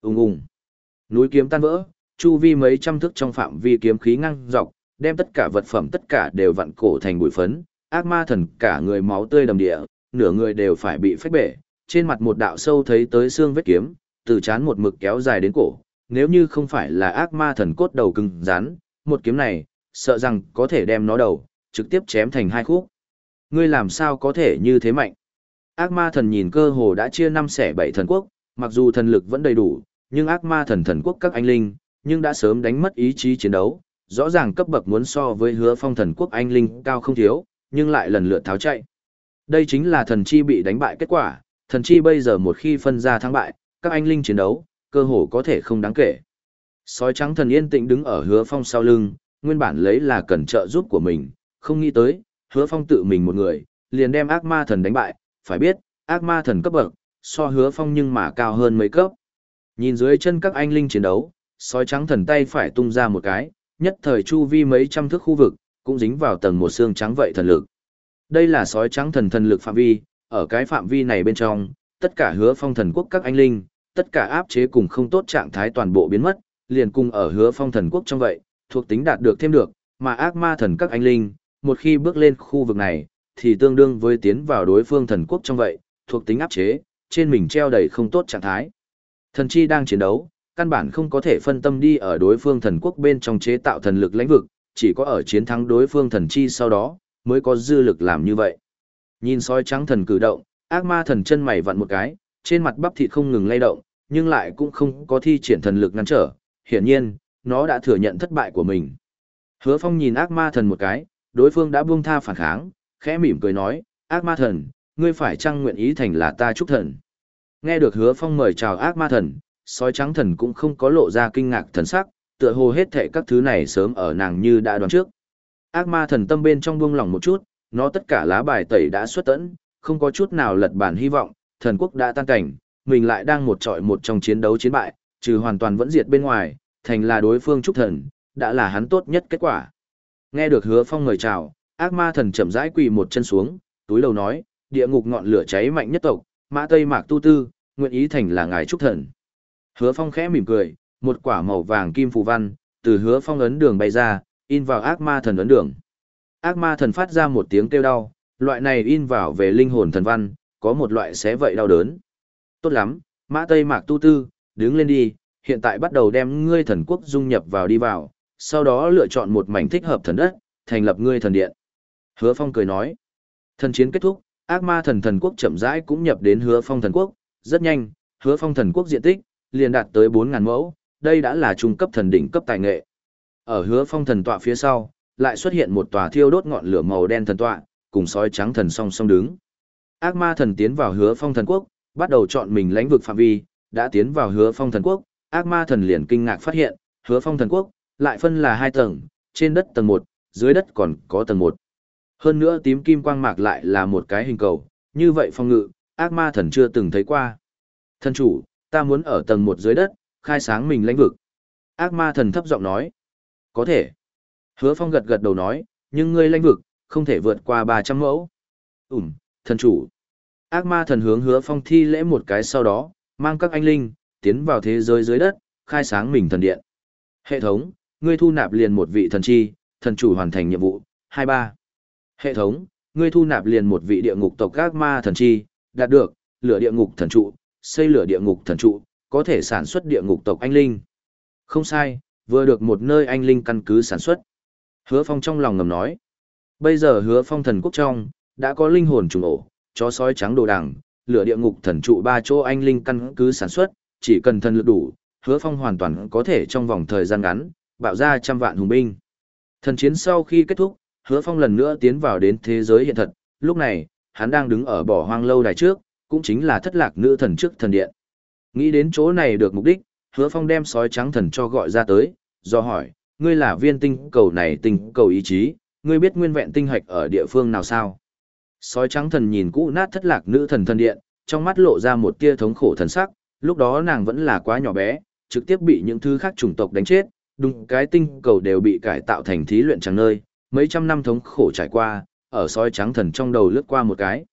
Ùng ùng. Núi kiếm tan vỡ, chu vi mấy trăm thước trong phạm vi kiếm khí ngăng dọc, đem tất cả vật phẩm tất cả đều vặn cổ thành bụi phấn, ác ma thần cả người máu tươi đầm địa, nửa người đều phải bị phách bể, trên mặt một đạo sâu thấy tới xương vết kiếm, từ chán một mực kéo dài đến cổ, nếu như không phải là ác ma thần cốt đầu cứng rắn, một kiếm này, sợ rằng có thể đem nó đầu, trực tiếp chém thành hai khúc. Ngươi làm sao có thể như thế mạnh? Ác ma thần nhìn cơ hồ đã chia năm xẻ bảy thần quốc, mặc dù thần lực vẫn đầy đủ, nhưng ác ma thần thần quốc các anh linh, nhưng đã sớm đánh mất ý chí chiến đấu, rõ ràng cấp bậc muốn so với hứa phong thần quốc anh linh cao không thiếu, nhưng lại lần lượt tháo chạy. Đây chính là thần chi bị đánh bại kết quả, thần chi bây giờ một khi phân ra thắng bại, các anh linh chiến đấu, cơ hồ có thể không đáng kể. Sói trắng thần yên tĩnh đứng ở hứa phong sau lưng, nguyên bản lấy là cần trợ giúp của mình, không nghĩ tới, hứa phong tự mình một người, liền đem ác ma thần đánh bại, phải biết, ác ma thần cấp bậc, so hứa phong nhưng mà cao hơn mấy cấp. Nhìn dưới chân các anh linh chiến đấu, sói trắng thần tay phải tung ra một cái, nhất thời chu vi mấy trăm thước khu vực, cũng dính vào tầng một xương trắng vậy thần lực. Đây là sói trắng thần thần lực phạm vi, ở cái phạm vi này bên trong, tất cả hứa phong thần quốc các anh linh, tất cả áp chế cùng không tốt trạng thái toàn bộ biến mất, liền cùng ở hứa phong thần quốc trong vậy, thuộc tính đạt được thêm được, mà ác ma thần các anh linh, một khi bước lên khu vực này, thì tương đương với tiến vào đối phương thần quốc trong vậy, thuộc tính áp chế, trên mình treo đầy không tốt trạng thái. Thần chi đang chiến đấu, căn bản không có thể phân tâm đi ở đối phương thần quốc bên trong chế tạo thần lực lãnh vực, chỉ có ở chiến thắng đối phương thần chi sau đó, mới có dư lực làm như vậy. Nhìn sói trắng thần cử động, ác ma thần chân mày vặn một cái, trên mặt bắp thịt không ngừng lay động, nhưng lại cũng không có thi triển thần lực ngăn trở, hiển nhiên, nó đã thừa nhận thất bại của mình. Hứa Phong nhìn ác ma thần một cái, đối phương đã buông tha phản kháng, khẽ mỉm cười nói, ác ma thần, ngươi phải chăng nguyện ý thành là ta chúc thần. Nghe được hứa Phong mời chào ác ma thần, sói trắng thần cũng không có lộ ra kinh ngạc thần sắc, tựa hồ hết thệ các thứ này sớm ở nàng như đã đoán trước. Ác ma thần tâm bên trong buông lỏng một chút, nó tất cả lá bài tẩy đã xuất tẫn, không có chút nào lật bản hy vọng, thần quốc đã tan cảnh, mình lại đang một trọi một trong chiến đấu chiến bại, trừ hoàn toàn vẫn diệt bên ngoài, thành là đối phương trúc thần, đã là hắn tốt nhất kết quả. Nghe được hứa phong mời chào, ác ma thần chậm rãi quỳ một chân xuống, túi lầu nói, địa ngục ngọn lửa cháy mạnh nhất tộc, mã tây mạc tu tư, nguyện ý thành là ngài trúc thần. Hứa phong khẽ mỉm cười, một quả màu vàng kim phù văn, từ hứa phong ấn đường bay ra, in vào ác ma thần ấn đường. Ác ma thần phát ra một tiếng kêu đau, loại này in vào về linh hồn thần văn, có một loại xé vậy đau đớn. Tốt lắm, mã tây mạc tu tư, đứng lên đi, hiện tại bắt đầu đem ngươi thần quốc dung nhập vào đi vào, sau đó lựa chọn một mảnh thích hợp thần đất, thành lập ngươi thần điện. Hứa Phong cười nói, thần chiến kết thúc, ác ma thần thần quốc chậm rãi cũng nhập đến Hứa Phong thần quốc, rất nhanh, Hứa Phong thần quốc diện tích liền đạt tới 4000 mẫu, đây đã là trung cấp thần đỉnh cấp tài nghệ. Ở Hứa Phong thần tọa phía sau, lại xuất hiện một tòa thiêu đốt ngọn lửa màu đen thần tọa, cùng sói trắng thần song song đứng. Ác ma thần tiến vào Hứa Phong thần quốc, bắt đầu chọn mình lãnh vực phạm vi, đã tiến vào Hứa Phong thần quốc, ác ma thần liền kinh ngạc phát hiện, hứa phong thần quốc, lại phân là hai tầng, trên đất tầng một, dưới đất còn có tầng một. Hơn nữa tím kim quang mạc lại là một cái hình cầu, như vậy phong ngự, ác ma thần chưa từng thấy qua. Thần chủ, ta muốn ở tầng một dưới đất, khai sáng mình lãnh vực. Ác ma thần thấp giọng nói. Có thể. Hứa phong gật gật đầu nói, nhưng ngươi lãnh vực, không thể vượt qua 300 mẫu. Ừm, thần chủ. Ác ma thần hướng hứa phong thi lễ một cái sau đó, mang các anh linh, tiến vào thế giới dưới đất, khai sáng mình thần điện. Hệ thống, ngươi thu nạp liền một vị thần chi, thần chủ hoàn thành nhiệm vụ. 23. Hệ thống, ngươi thu nạp liền một vị địa ngục tộc ác ma thần chi, đạt được, lửa địa ngục thần trụ, xây lửa địa ngục thần trụ, có thể sản xuất địa ngục tộc anh linh. Không sai, vừa được một nơi anh linh căn cứ sản xuất. Hứa Phong trong lòng ngầm nói. Bây giờ hứa Phong thần quốc trong, đã có linh hồn trùng ổ, chó sói trắng đồ đằng, lửa địa ngục thần trụ ba chỗ anh linh căn cứ sản xuất, chỉ cần thần lực đủ, hứa phong hoàn toàn có thể trong vòng thời gian ngắn, bạo ra trăm vạn hùng binh. Thần chiến sau khi kết thúc, hứa phong lần nữa tiến vào đến thế giới hiện thật, lúc này, hắn đang đứng ở bỏ hoang lâu đài trước, cũng chính là thất lạc nữ thần trước thần điện. Nghĩ đến chỗ này được mục đích, hứa phong đem sói trắng thần cho gọi ra tới, do hỏi, ngươi là viên tinh cầu này tinh cầu ý chí, ngươi biết nguyên vẹn tinh hạch ở địa phương nào sao? Sói trắng thần nhìn cũ nát thất lạc nữ thần thần điện, trong mắt lộ ra một tia thống khổ thần sắc, lúc đó nàng vẫn là quá nhỏ bé, trực tiếp bị những thứ khác chủng tộc đánh chết, đúng cái tinh cầu đều bị cải tạo thành thí luyện chẳng nơi, mấy trăm năm thống khổ trải qua, ở sói trắng thần trong đầu lướt qua một cái.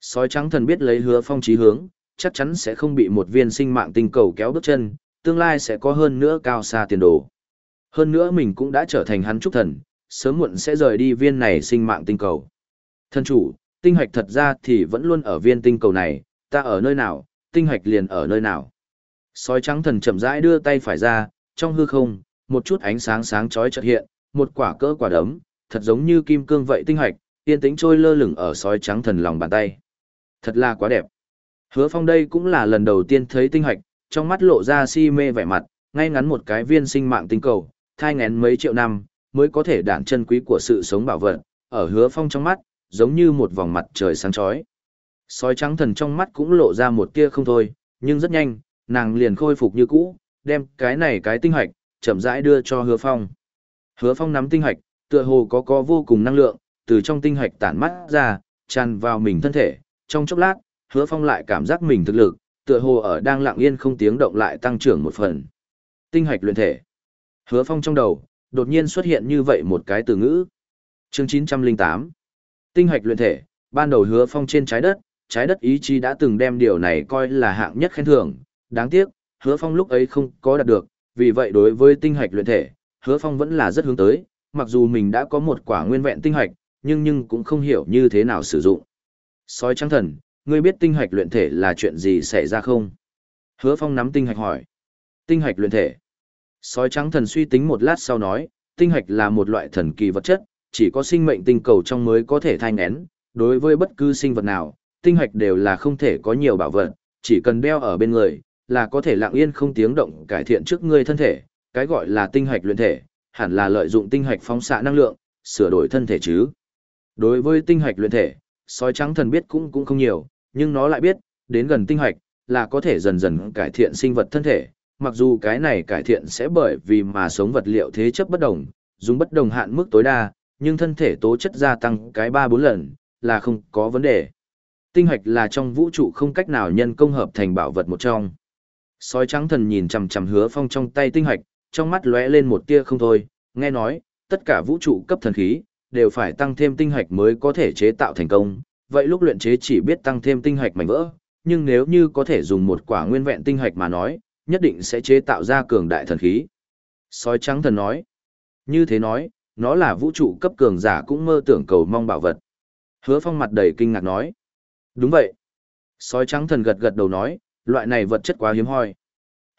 Sói trắng thần biết lấy hứa phong trí hướng, chắc chắn sẽ không bị một viên sinh mạng tinh cầu kéo bước chân, tương lai sẽ có hơn nữa cao xa tiền đồ. Hơn nữa mình cũng đã trở thành hắn trúc thần, sớm muộn sẽ rời đi viên này sinh mạng tinh cầu. Thân chủ, tinh hạch thật ra thì vẫn luôn ở viên tinh cầu này, ta ở nơi nào, tinh hạch liền ở nơi nào. Sói trắng thần chậm rãi đưa tay phải ra, trong hư không, một chút ánh sáng sáng chói chợt hiện, một quả cỡ quả đấm, thật giống như kim cương vậy tinh hạch, yên tĩnh trôi lơ lửng ở sói trắng thần lòng bàn tay. Thật là quá đẹp. Hứa Phong đây cũng là lần đầu tiên thấy tinh hạch, trong mắt lộ ra si mê vẻ mặt, ngay ngắn một cái viên sinh mạng tinh cầu, thai ngén mấy triệu năm, mới có thể đản chân quý của sự sống bảo vật, ở Hứa Phong trong mắt, giống như một vòng mặt trời sáng chói. Sói trắng thần trong mắt cũng lộ ra một tia không thôi, nhưng rất nhanh, nàng liền khôi phục như cũ, đem cái này cái tinh hạch, chậm rãi đưa cho Hứa Phong. Hứa Phong nắm tinh hạch, tựa hồ có có vô cùng năng lượng, từ trong tinh hạch tản mắt ra, tràn vào mình thân thể, trong chốc lát, Hứa Phong lại cảm giác mình thực lực, tựa hồ ở đang lặng yên không tiếng động lại tăng trưởng một phần. Tinh hạch luyện thể. Hứa Phong trong đầu, đột nhiên xuất hiện như vậy một cái từ ngữ. Chương 908. Tinh hạch luyện thể, ban đầu Hứa Phong trên trái đất, trái đất ý chí đã từng đem điều này coi là hạng nhất khen thưởng, đáng tiếc, Hứa Phong lúc ấy không có đạt được, vì vậy đối với tinh hạch luyện thể, Hứa Phong vẫn là rất hướng tới, mặc dù mình đã có một quả nguyên vẹn tinh hạch, nhưng nhưng cũng không hiểu như thế nào sử dụng. Sói trắng thần, ngươi biết tinh hạch luyện thể là chuyện gì xảy ra không? Hứa Phong nắm tinh hạch hỏi. Tinh hạch luyện thể. Sói trắng thần suy tính một lát sau nói, tinh hạch là một loại thần kỳ vật chất, chỉ có sinh mệnh tinh cầu trong mới có thể thai ngén, đối với bất cứ sinh vật nào, tinh hạch đều là không thể có nhiều bảo vật, chỉ cần đeo ở bên người, là có thể lặng yên không tiếng động cải thiện trước người thân thể, cái gọi là tinh hạch luyện thể, hẳn là lợi dụng tinh hạch phóng xạ năng lượng, sửa đổi thân thể chứ. Đối với tinh hạch luyện thể, sói trắng thần biết cũng cũng không nhiều, nhưng nó lại biết, đến gần tinh hạch, là có thể dần dần cải thiện sinh vật thân thể, mặc dù cái này cải thiện sẽ bởi vì mà sống vật liệu thế chấp bất đồng, dùng bất đồng hạn mức tối đa, nhưng thân thể tố chất gia tăng cái 3-4 lần, là không có vấn đề. Tinh hạch là trong vũ trụ không cách nào nhân công hợp thành bảo vật một trong. Sói trắng thần nhìn chằm chằm hứa phong trong tay tinh hạch, trong mắt lóe lên một tia không thôi, nghe nói, tất cả vũ trụ cấp thần khí, đều phải tăng thêm tinh hạch mới có thể chế tạo thành công, vậy lúc luyện chế chỉ biết tăng thêm tinh hạch mảnh vỡ, nhưng nếu như có thể dùng một quả nguyên vẹn tinh hạch mà nói, nhất định sẽ chế tạo ra cường đại thần khí. Sói trắng thần nói, như thế nói, nó là vũ trụ cấp cường giả cũng mơ tưởng cầu mong bảo vật. Hứa phong mặt đầy kinh ngạc nói, đúng vậy. Sói trắng thần gật gật đầu nói, loại này vật chất quá hiếm hoi.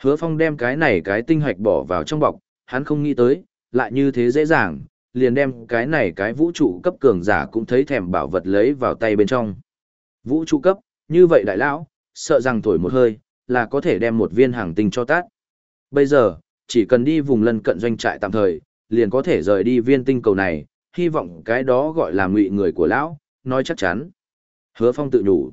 Hứa phong đem cái này cái tinh hạch bỏ vào trong bọc, hắn không nghĩ tới, lại như thế dễ dàng, liền đem cái này cái vũ trụ cấp cường giả cũng thấy thèm bảo vật lấy vào tay bên trong. Vũ trụ cấp, như vậy đại lão, sợ rằng thổi một hơi, là có thể đem một viên hàng tinh cho tát. Bây giờ, chỉ cần đi vùng lân cận doanh trại tạm thời, liền có thể rời đi viên tinh cầu này, hy vọng cái đó gọi là ngụy người của lão, nói chắc chắn. Hứa phong tự nhủ.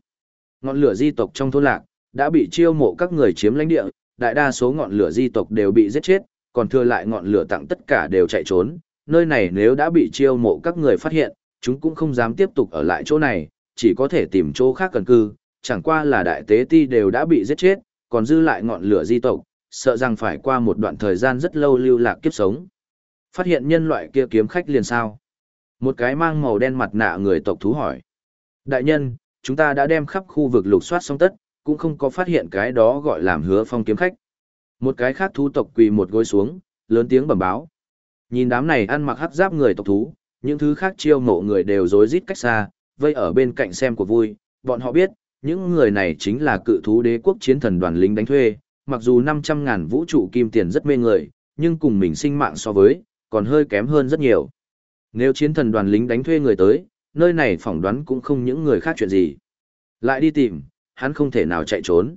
Ngọn lửa di tộc trong thôn lạc, đã bị chiêu mộ các người chiếm lãnh địa, đại đa số ngọn lửa di tộc đều bị giết chết, còn thừa lại ngọn lửa tặng tất cả đều chạy trốn, nơi này nếu đã bị chiêu mộ các người phát hiện, chúng cũng không dám tiếp tục ở lại chỗ này, chỉ có thể tìm chỗ khác cần cư, chẳng qua là đại tế ti đều đã bị giết chết, còn dư lại ngọn lửa di tộc, sợ rằng phải qua một đoạn thời gian rất lâu lưu lạc kiếp sống. Phát hiện nhân loại kia kiếm khách liền sao? Một cái mang màu đen mặt nạ người tộc thú hỏi. Đại nhân, chúng ta đã đem khắp khu vực lục soát xong tất, cũng không có phát hiện cái đó gọi làm hứa phong kiếm khách. Một cái khác thú tộc quỳ một gối xuống, lớn tiếng bẩm báo. Nhìn đám này ăn mặc hắc giáp người tộc thú, những thứ khác chiêu mộ người đều rối rít cách xa, vây ở bên cạnh xem của vui, bọn họ biết, những người này chính là cự thú đế quốc chiến thần đoàn lính đánh thuê, mặc dù 500 ngàn vũ trụ kim tiền rất mê người, nhưng cùng mình sinh mạng so với, còn hơi kém hơn rất nhiều. Nếu chiến thần đoàn lính đánh thuê người tới, nơi này phỏng đoán cũng không những người khác chuyện gì. Lại đi tìm, hắn không thể nào chạy trốn.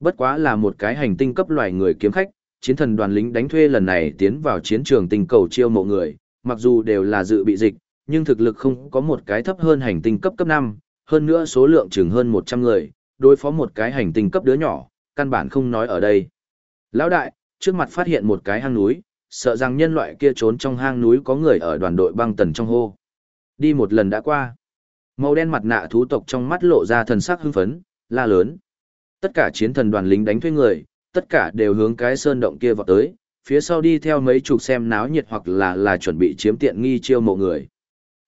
Bất quá là một cái hành tinh cấp loài người kiếm khách, chiến thần đoàn lính đánh thuê lần này tiến vào chiến trường tình cầu chiêu mộ người, mặc dù đều là dự bị dịch, nhưng thực lực không có một cái thấp hơn hành tinh cấp cấp 5, hơn nữa số lượng chừng hơn 100 người, đối phó một cái hành tinh cấp đứa nhỏ, căn bản không nói ở đây. Lão đại, trước mặt phát hiện một cái hang núi, sợ rằng nhân loại kia trốn trong hang núi có người ở đoàn đội băng tần trong hô. Đi một lần đã qua. Màu đen mặt nạ thú tộc trong mắt lộ ra thần sắc hưng phấn, la lớn. Tất cả chiến thần đoàn lính đánh thuê người, tất cả đều hướng cái sơn động kia vào tới, phía sau đi theo mấy chục xem náo nhiệt hoặc là là chuẩn bị chiếm tiện nghi chiêu mộ người.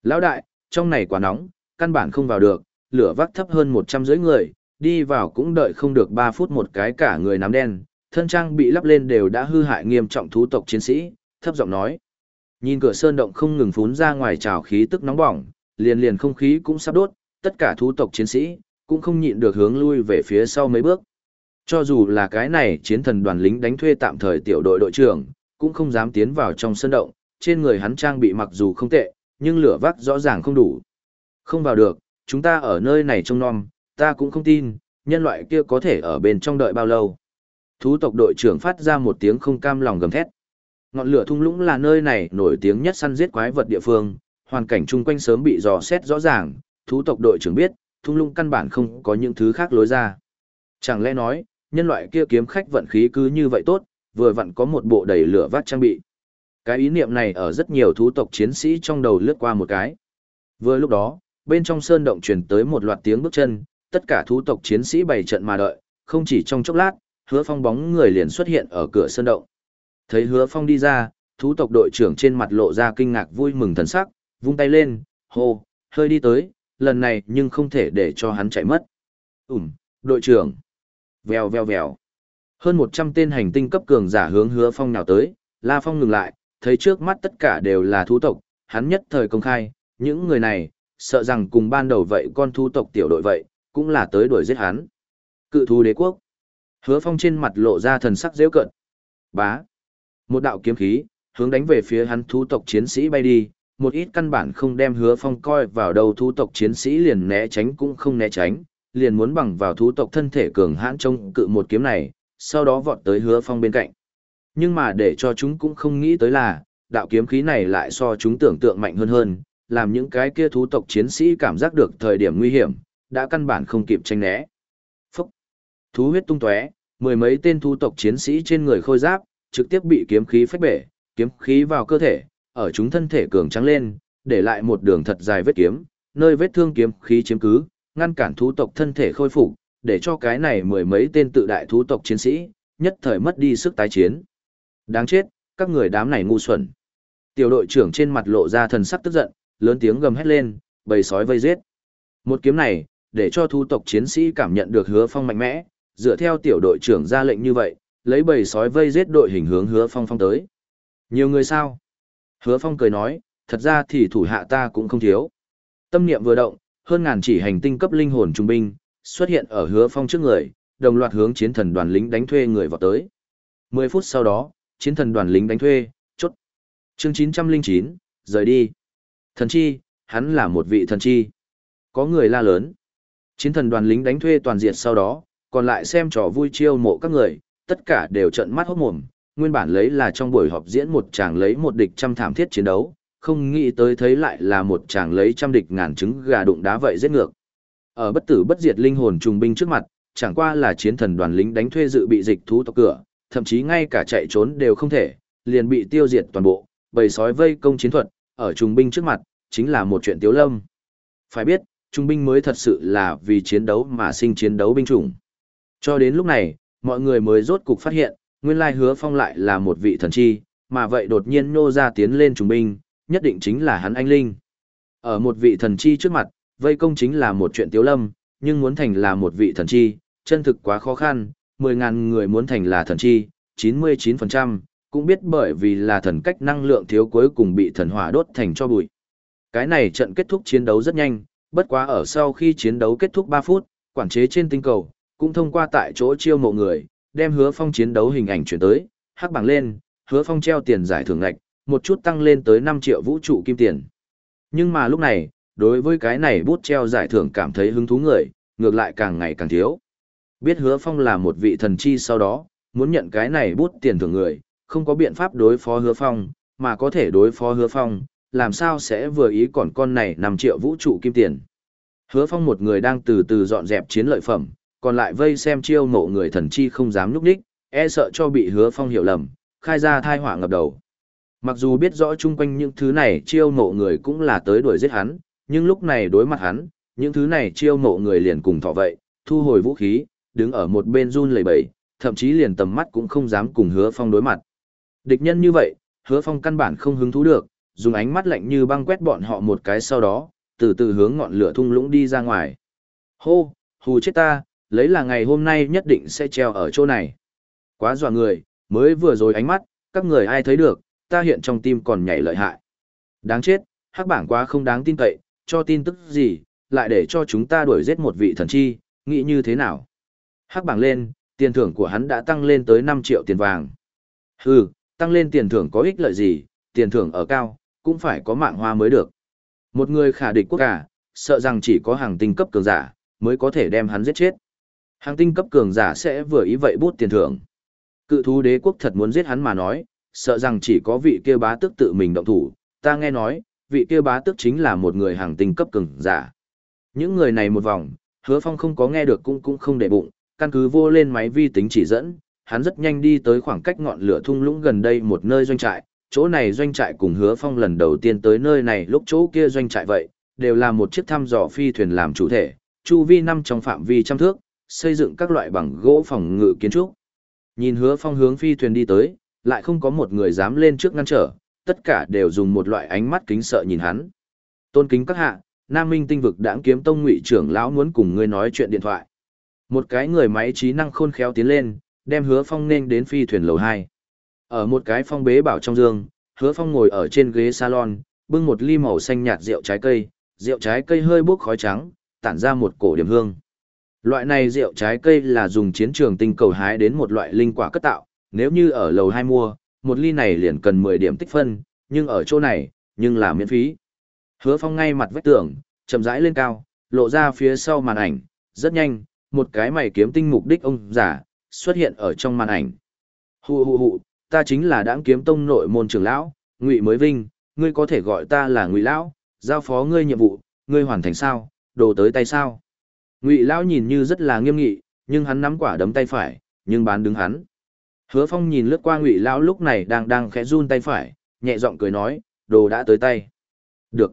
Lão đại, trong này quá nóng, căn bản không vào được, lửa vắc thấp hơn 100 dưới người, đi vào cũng đợi không được 3 phút một cái cả người nắm đen, thân trang bị lắp lên đều đã hư hại nghiêm trọng thú tộc chiến sĩ, thấp giọng nói. Nhìn cửa sơn động không ngừng phún ra ngoài trào khí tức nóng bỏng, liền liền không khí cũng sắp đốt, tất cả thú tộc chiến sĩ cũng không nhịn được hướng lui về phía sau mấy bước. Cho dù là cái này chiến thần đoàn lính đánh thuê tạm thời tiểu đội đội trưởng, cũng không dám tiến vào trong sân động, trên người hắn trang bị mặc dù không tệ, nhưng lửa vác rõ ràng không đủ. Không vào được, chúng ta ở nơi này trông non, ta cũng không tin, nhân loại kia có thể ở bên trong đợi bao lâu. Thú tộc đội trưởng phát ra một tiếng không cam lòng gầm thét. Ngọn lửa thung lũng là nơi này nổi tiếng nhất săn giết quái vật địa phương, hoàn cảnh chung quanh sớm bị dò xét rõ ràng, thú tộc đội trưởng biết, thung lũng căn bản không có những thứ khác lối ra. Chẳng lẽ nói, nhân loại kia kiếm khách vận khí cứ như vậy tốt, vừa vặn có một bộ đầy lửa vắt trang bị. Cái ý niệm này ở rất nhiều thú tộc chiến sĩ trong đầu lướt qua một cái. Vừa lúc đó, bên trong sơn động truyền tới một loạt tiếng bước chân, tất cả thú tộc chiến sĩ bày trận mà đợi, không chỉ trong chốc lát, hứa phong bóng người liền xuất hiện ở cửa sơn động. Thấy hứa phong đi ra, thú tộc đội trưởng trên mặt lộ ra kinh ngạc vui mừng thần sắc, vung tay lên, hô, hơi đi tới, lần này nhưng không thể để cho hắn chạy mất. Ừm, đội trưởng. Vèo vèo vèo. Hơn 100 tên hành tinh cấp cường giả hướng hứa phong nào tới, La Phong ngừng lại, thấy trước mắt tất cả đều là thú tộc, hắn nhất thời công khai, những người này, sợ rằng cùng ban đầu vậy con thú tộc tiểu đội vậy, cũng là tới đuổi giết hắn. Cự thú đế quốc. Hứa Phong trên mặt lộ ra thần sắc dễ cận. Bá. Một đạo kiếm khí, hướng đánh về phía hắn thú tộc chiến sĩ bay đi, một ít căn bản không đem Hứa Phong coi vào đầu thú tộc chiến sĩ liền né tránh cũng không né tránh, liền muốn bằng vào thú tộc thân thể cường hãn trông cự một kiếm này, sau đó vọt tới Hứa Phong bên cạnh. Nhưng mà để cho chúng cũng không nghĩ tới là, đạo kiếm khí này lại so chúng tưởng tượng mạnh hơn hơn, làm những cái kia thú tộc chiến sĩ cảm giác được thời điểm nguy hiểm, đã căn bản không kịp tranh né. Phúc! Thú huyết tung tóe, mười mấy tên thú tộc chiến sĩ trên người khôi giáp, trực tiếp bị kiếm khí phách bể, kiếm khí vào cơ thể, ở chúng thân thể cường trắng lên, để lại một đường thật dài vết kiếm, nơi vết thương kiếm khí chiếm cứ, ngăn cản thú tộc thân thể khôi phục, để cho cái này mười mấy tên tự đại thú tộc chiến sĩ, nhất thời mất đi sức tái chiến. Đáng chết, các người đám này ngu xuẩn. Tiểu đội trưởng trên mặt lộ ra thần sắc tức giận, lớn tiếng gầm hét lên, bầy sói vây giết. Một kiếm này, để cho thú tộc chiến sĩ cảm nhận được hứa phong mạnh mẽ, dựa theo tiểu đội trưởng ra lệnh như vậy, lấy bầy sói vây giết đội hình hướng hứa phong phong tới. Nhiều người sao? Hứa phong cười nói, thật ra thì thủ hạ ta cũng không thiếu. Tâm niệm vừa động, hơn ngàn chỉ hành tinh cấp linh hồn trung binh, xuất hiện ở hứa phong trước người, đồng loạt hướng chiến thần đoàn lính đánh thuê người vào tới. Mười phút sau đó, chiến thần đoàn lính đánh thuê, chốt. Chương 909, rời đi. Thần chi, hắn là một vị thần chi. Có người la lớn. Chiến thần đoàn lính đánh thuê toàn diệt sau đó, còn lại xem trò vui chiêu mộ các người, tất cả đều trợn mắt hốt mồm. Nguyên bản lấy là trong buổi họp diễn một chàng lấy một địch trăm thảm thiết chiến đấu, không nghĩ tới thấy lại là một chàng lấy trăm địch ngàn trứng gà đụng đá vậy giết ngược. Ở bất tử bất diệt linh hồn trùng binh trước mặt, chẳng qua là chiến thần đoàn lính đánh thuê dự bị dịch thú tộc cửa, thậm chí ngay cả chạy trốn đều không thể, liền bị tiêu diệt toàn bộ, bầy sói vây công chiến thuật, ở trung binh trước mặt, chính là một chuyện tiếu lâm. Phải biết, trung binh mới thật sự là vì chiến đấu mà sinh chiến đấu binh chủng. Cho đến lúc này, mọi người mới rốt cục phát hiện, nguyên lai hứa phong lại là một vị thần chi, mà vậy đột nhiên nô ra tiến lên trung binh, nhất định chính là hắn anh linh. Ở một vị thần chi trước mặt, vây công chính là một chuyện tiếu lâm, nhưng muốn thành là một vị thần chi, chân thực quá khó khăn, 10.000 người muốn thành là thần chi, 99%, cũng biết bởi vì là thần cách năng lượng thiếu cuối cùng bị thần hỏa đốt thành cho bụi. Cái này trận kết thúc chiến đấu rất nhanh, bất quá ở sau khi chiến đấu kết thúc 3 phút, quản chế trên tinh cầu, cũng thông qua tại chỗ chiêu mộ người, đem hứa phong chiến đấu hình ảnh chuyển tới, hắc bảng lên, hứa phong treo tiền giải thưởng ngạch, một chút tăng lên tới 5 triệu vũ trụ kim tiền. Nhưng mà lúc này, đối với cái này bút treo giải thưởng cảm thấy hứng thú người, ngược lại càng ngày càng thiếu. Biết hứa phong là một vị thần chi sau đó, muốn nhận cái này bút tiền thưởng người, không có biện pháp đối phó hứa phong, mà có thể đối phó hứa phong, làm sao sẽ vừa ý còn con này 5 triệu vũ trụ kim tiền. Hứa phong một người đang từ từ dọn dẹp chiến lợi phẩm, còn lại vây xem chiêu mộ người thần chi không dám núp đích, e sợ cho bị hứa phong hiểu lầm, khai ra thai họa ngập đầu. Mặc dù biết rõ chung quanh những thứ này chiêu mộ người cũng là tới đuổi giết hắn, nhưng lúc này đối mặt hắn, những thứ này chiêu mộ người liền cùng thọ vậy, thu hồi vũ khí, đứng ở một bên run lẩy bẩy, thậm chí liền tầm mắt cũng không dám cùng hứa phong đối mặt. Địch nhân như vậy, hứa phong căn bản không hứng thú được, dùng ánh mắt lạnh như băng quét bọn họ một cái sau đó, từ từ hướng ngọn lửa thung lũng đi ra ngoài. Hô, hù chết ta, lấy là ngày hôm nay nhất định sẽ treo ở chỗ này. Quá dọa người, mới vừa rồi ánh mắt, các người ai thấy được, ta hiện trong tim còn nhảy lợi hại. Đáng chết, hắc bảng quá không đáng tin cậy, cho tin tức gì, lại để cho chúng ta đuổi giết một vị thần chi, nghĩ như thế nào? Hắc bảng lên, tiền thưởng của hắn đã tăng lên tới 5 triệu tiền vàng. Hừ, tăng lên tiền thưởng có ích lợi gì, tiền thưởng ở cao, cũng phải có mạng hoa mới được. Một người khả địch quốc cả, sợ rằng chỉ có hàng tinh cấp cường giả, mới có thể đem hắn giết chết. Hàng tinh cấp cường giả sẽ vừa ý vậy bút tiền thưởng. Cự thú đế quốc thật muốn giết hắn mà nói, sợ rằng chỉ có vị kia bá tước tự mình động thủ, ta nghe nói, vị kia bá tước chính là một người hàng tinh cấp cường giả. Những người này một vòng, hứa phong không có nghe được cũng cũng không để bụng, căn cứ vô lên máy vi tính chỉ dẫn, hắn rất nhanh đi tới khoảng cách ngọn lửa thung lũng gần đây một nơi doanh trại, chỗ này doanh trại cùng hứa phong lần đầu tiên tới nơi này lúc chỗ kia doanh trại vậy, đều là một chiếc thăm dò phi thuyền làm chủ thể, chu vi năm trong phạm vi trăm thước, xây dựng các loại bằng gỗ phòng ngự kiến trúc. Nhìn hứa phong hướng phi thuyền đi tới, lại không có một người dám lên trước ngăn trở, tất cả đều dùng một loại ánh mắt kính sợ nhìn hắn. Tôn kính các hạ, Nam Minh tinh vực đãng kiếm tông ngụy trưởng lão muốn cùng ngươi nói chuyện điện thoại. Một cái người máy trí năng khôn khéo tiến lên, đem hứa phong nên đến phi thuyền lầu 2. Ở một cái phong bế bảo trong giường, hứa phong ngồi ở trên ghế salon, bưng một ly màu xanh nhạt rượu trái cây, rượu trái cây hơi bốc khói trắng, tản ra một cổ điểm hương. Loại này rượu trái cây là dùng chiến trường tinh cầu hái đến một loại linh quả cất tạo, nếu như ở lầu 2 mua, một ly này liền cần 10 điểm tích phân, nhưng ở chỗ này, nhưng là miễn phí. Hứa Phong ngay mặt vách tường, chậm rãi lên cao, lộ ra phía sau màn ảnh, rất nhanh, một cái mày kiếm tinh mục đích ông giả xuất hiện ở trong màn ảnh. Hù hù hù, ta chính là đãng kiếm tông nội môn trưởng lão, Ngụy Mới Vinh, ngươi có thể gọi ta là Ngụy lão, giao phó ngươi nhiệm vụ, ngươi hoàn thành sao, đồ tới tay sao? Ngụy lão nhìn như rất là nghiêm nghị, nhưng hắn nắm quả đấm tay phải, nhưng bán đứng hắn. Hứa Phong nhìn lướt qua Ngụy lão lúc này đang đang khẽ run tay phải, nhẹ giọng cười nói, đồ đã tới tay. Được.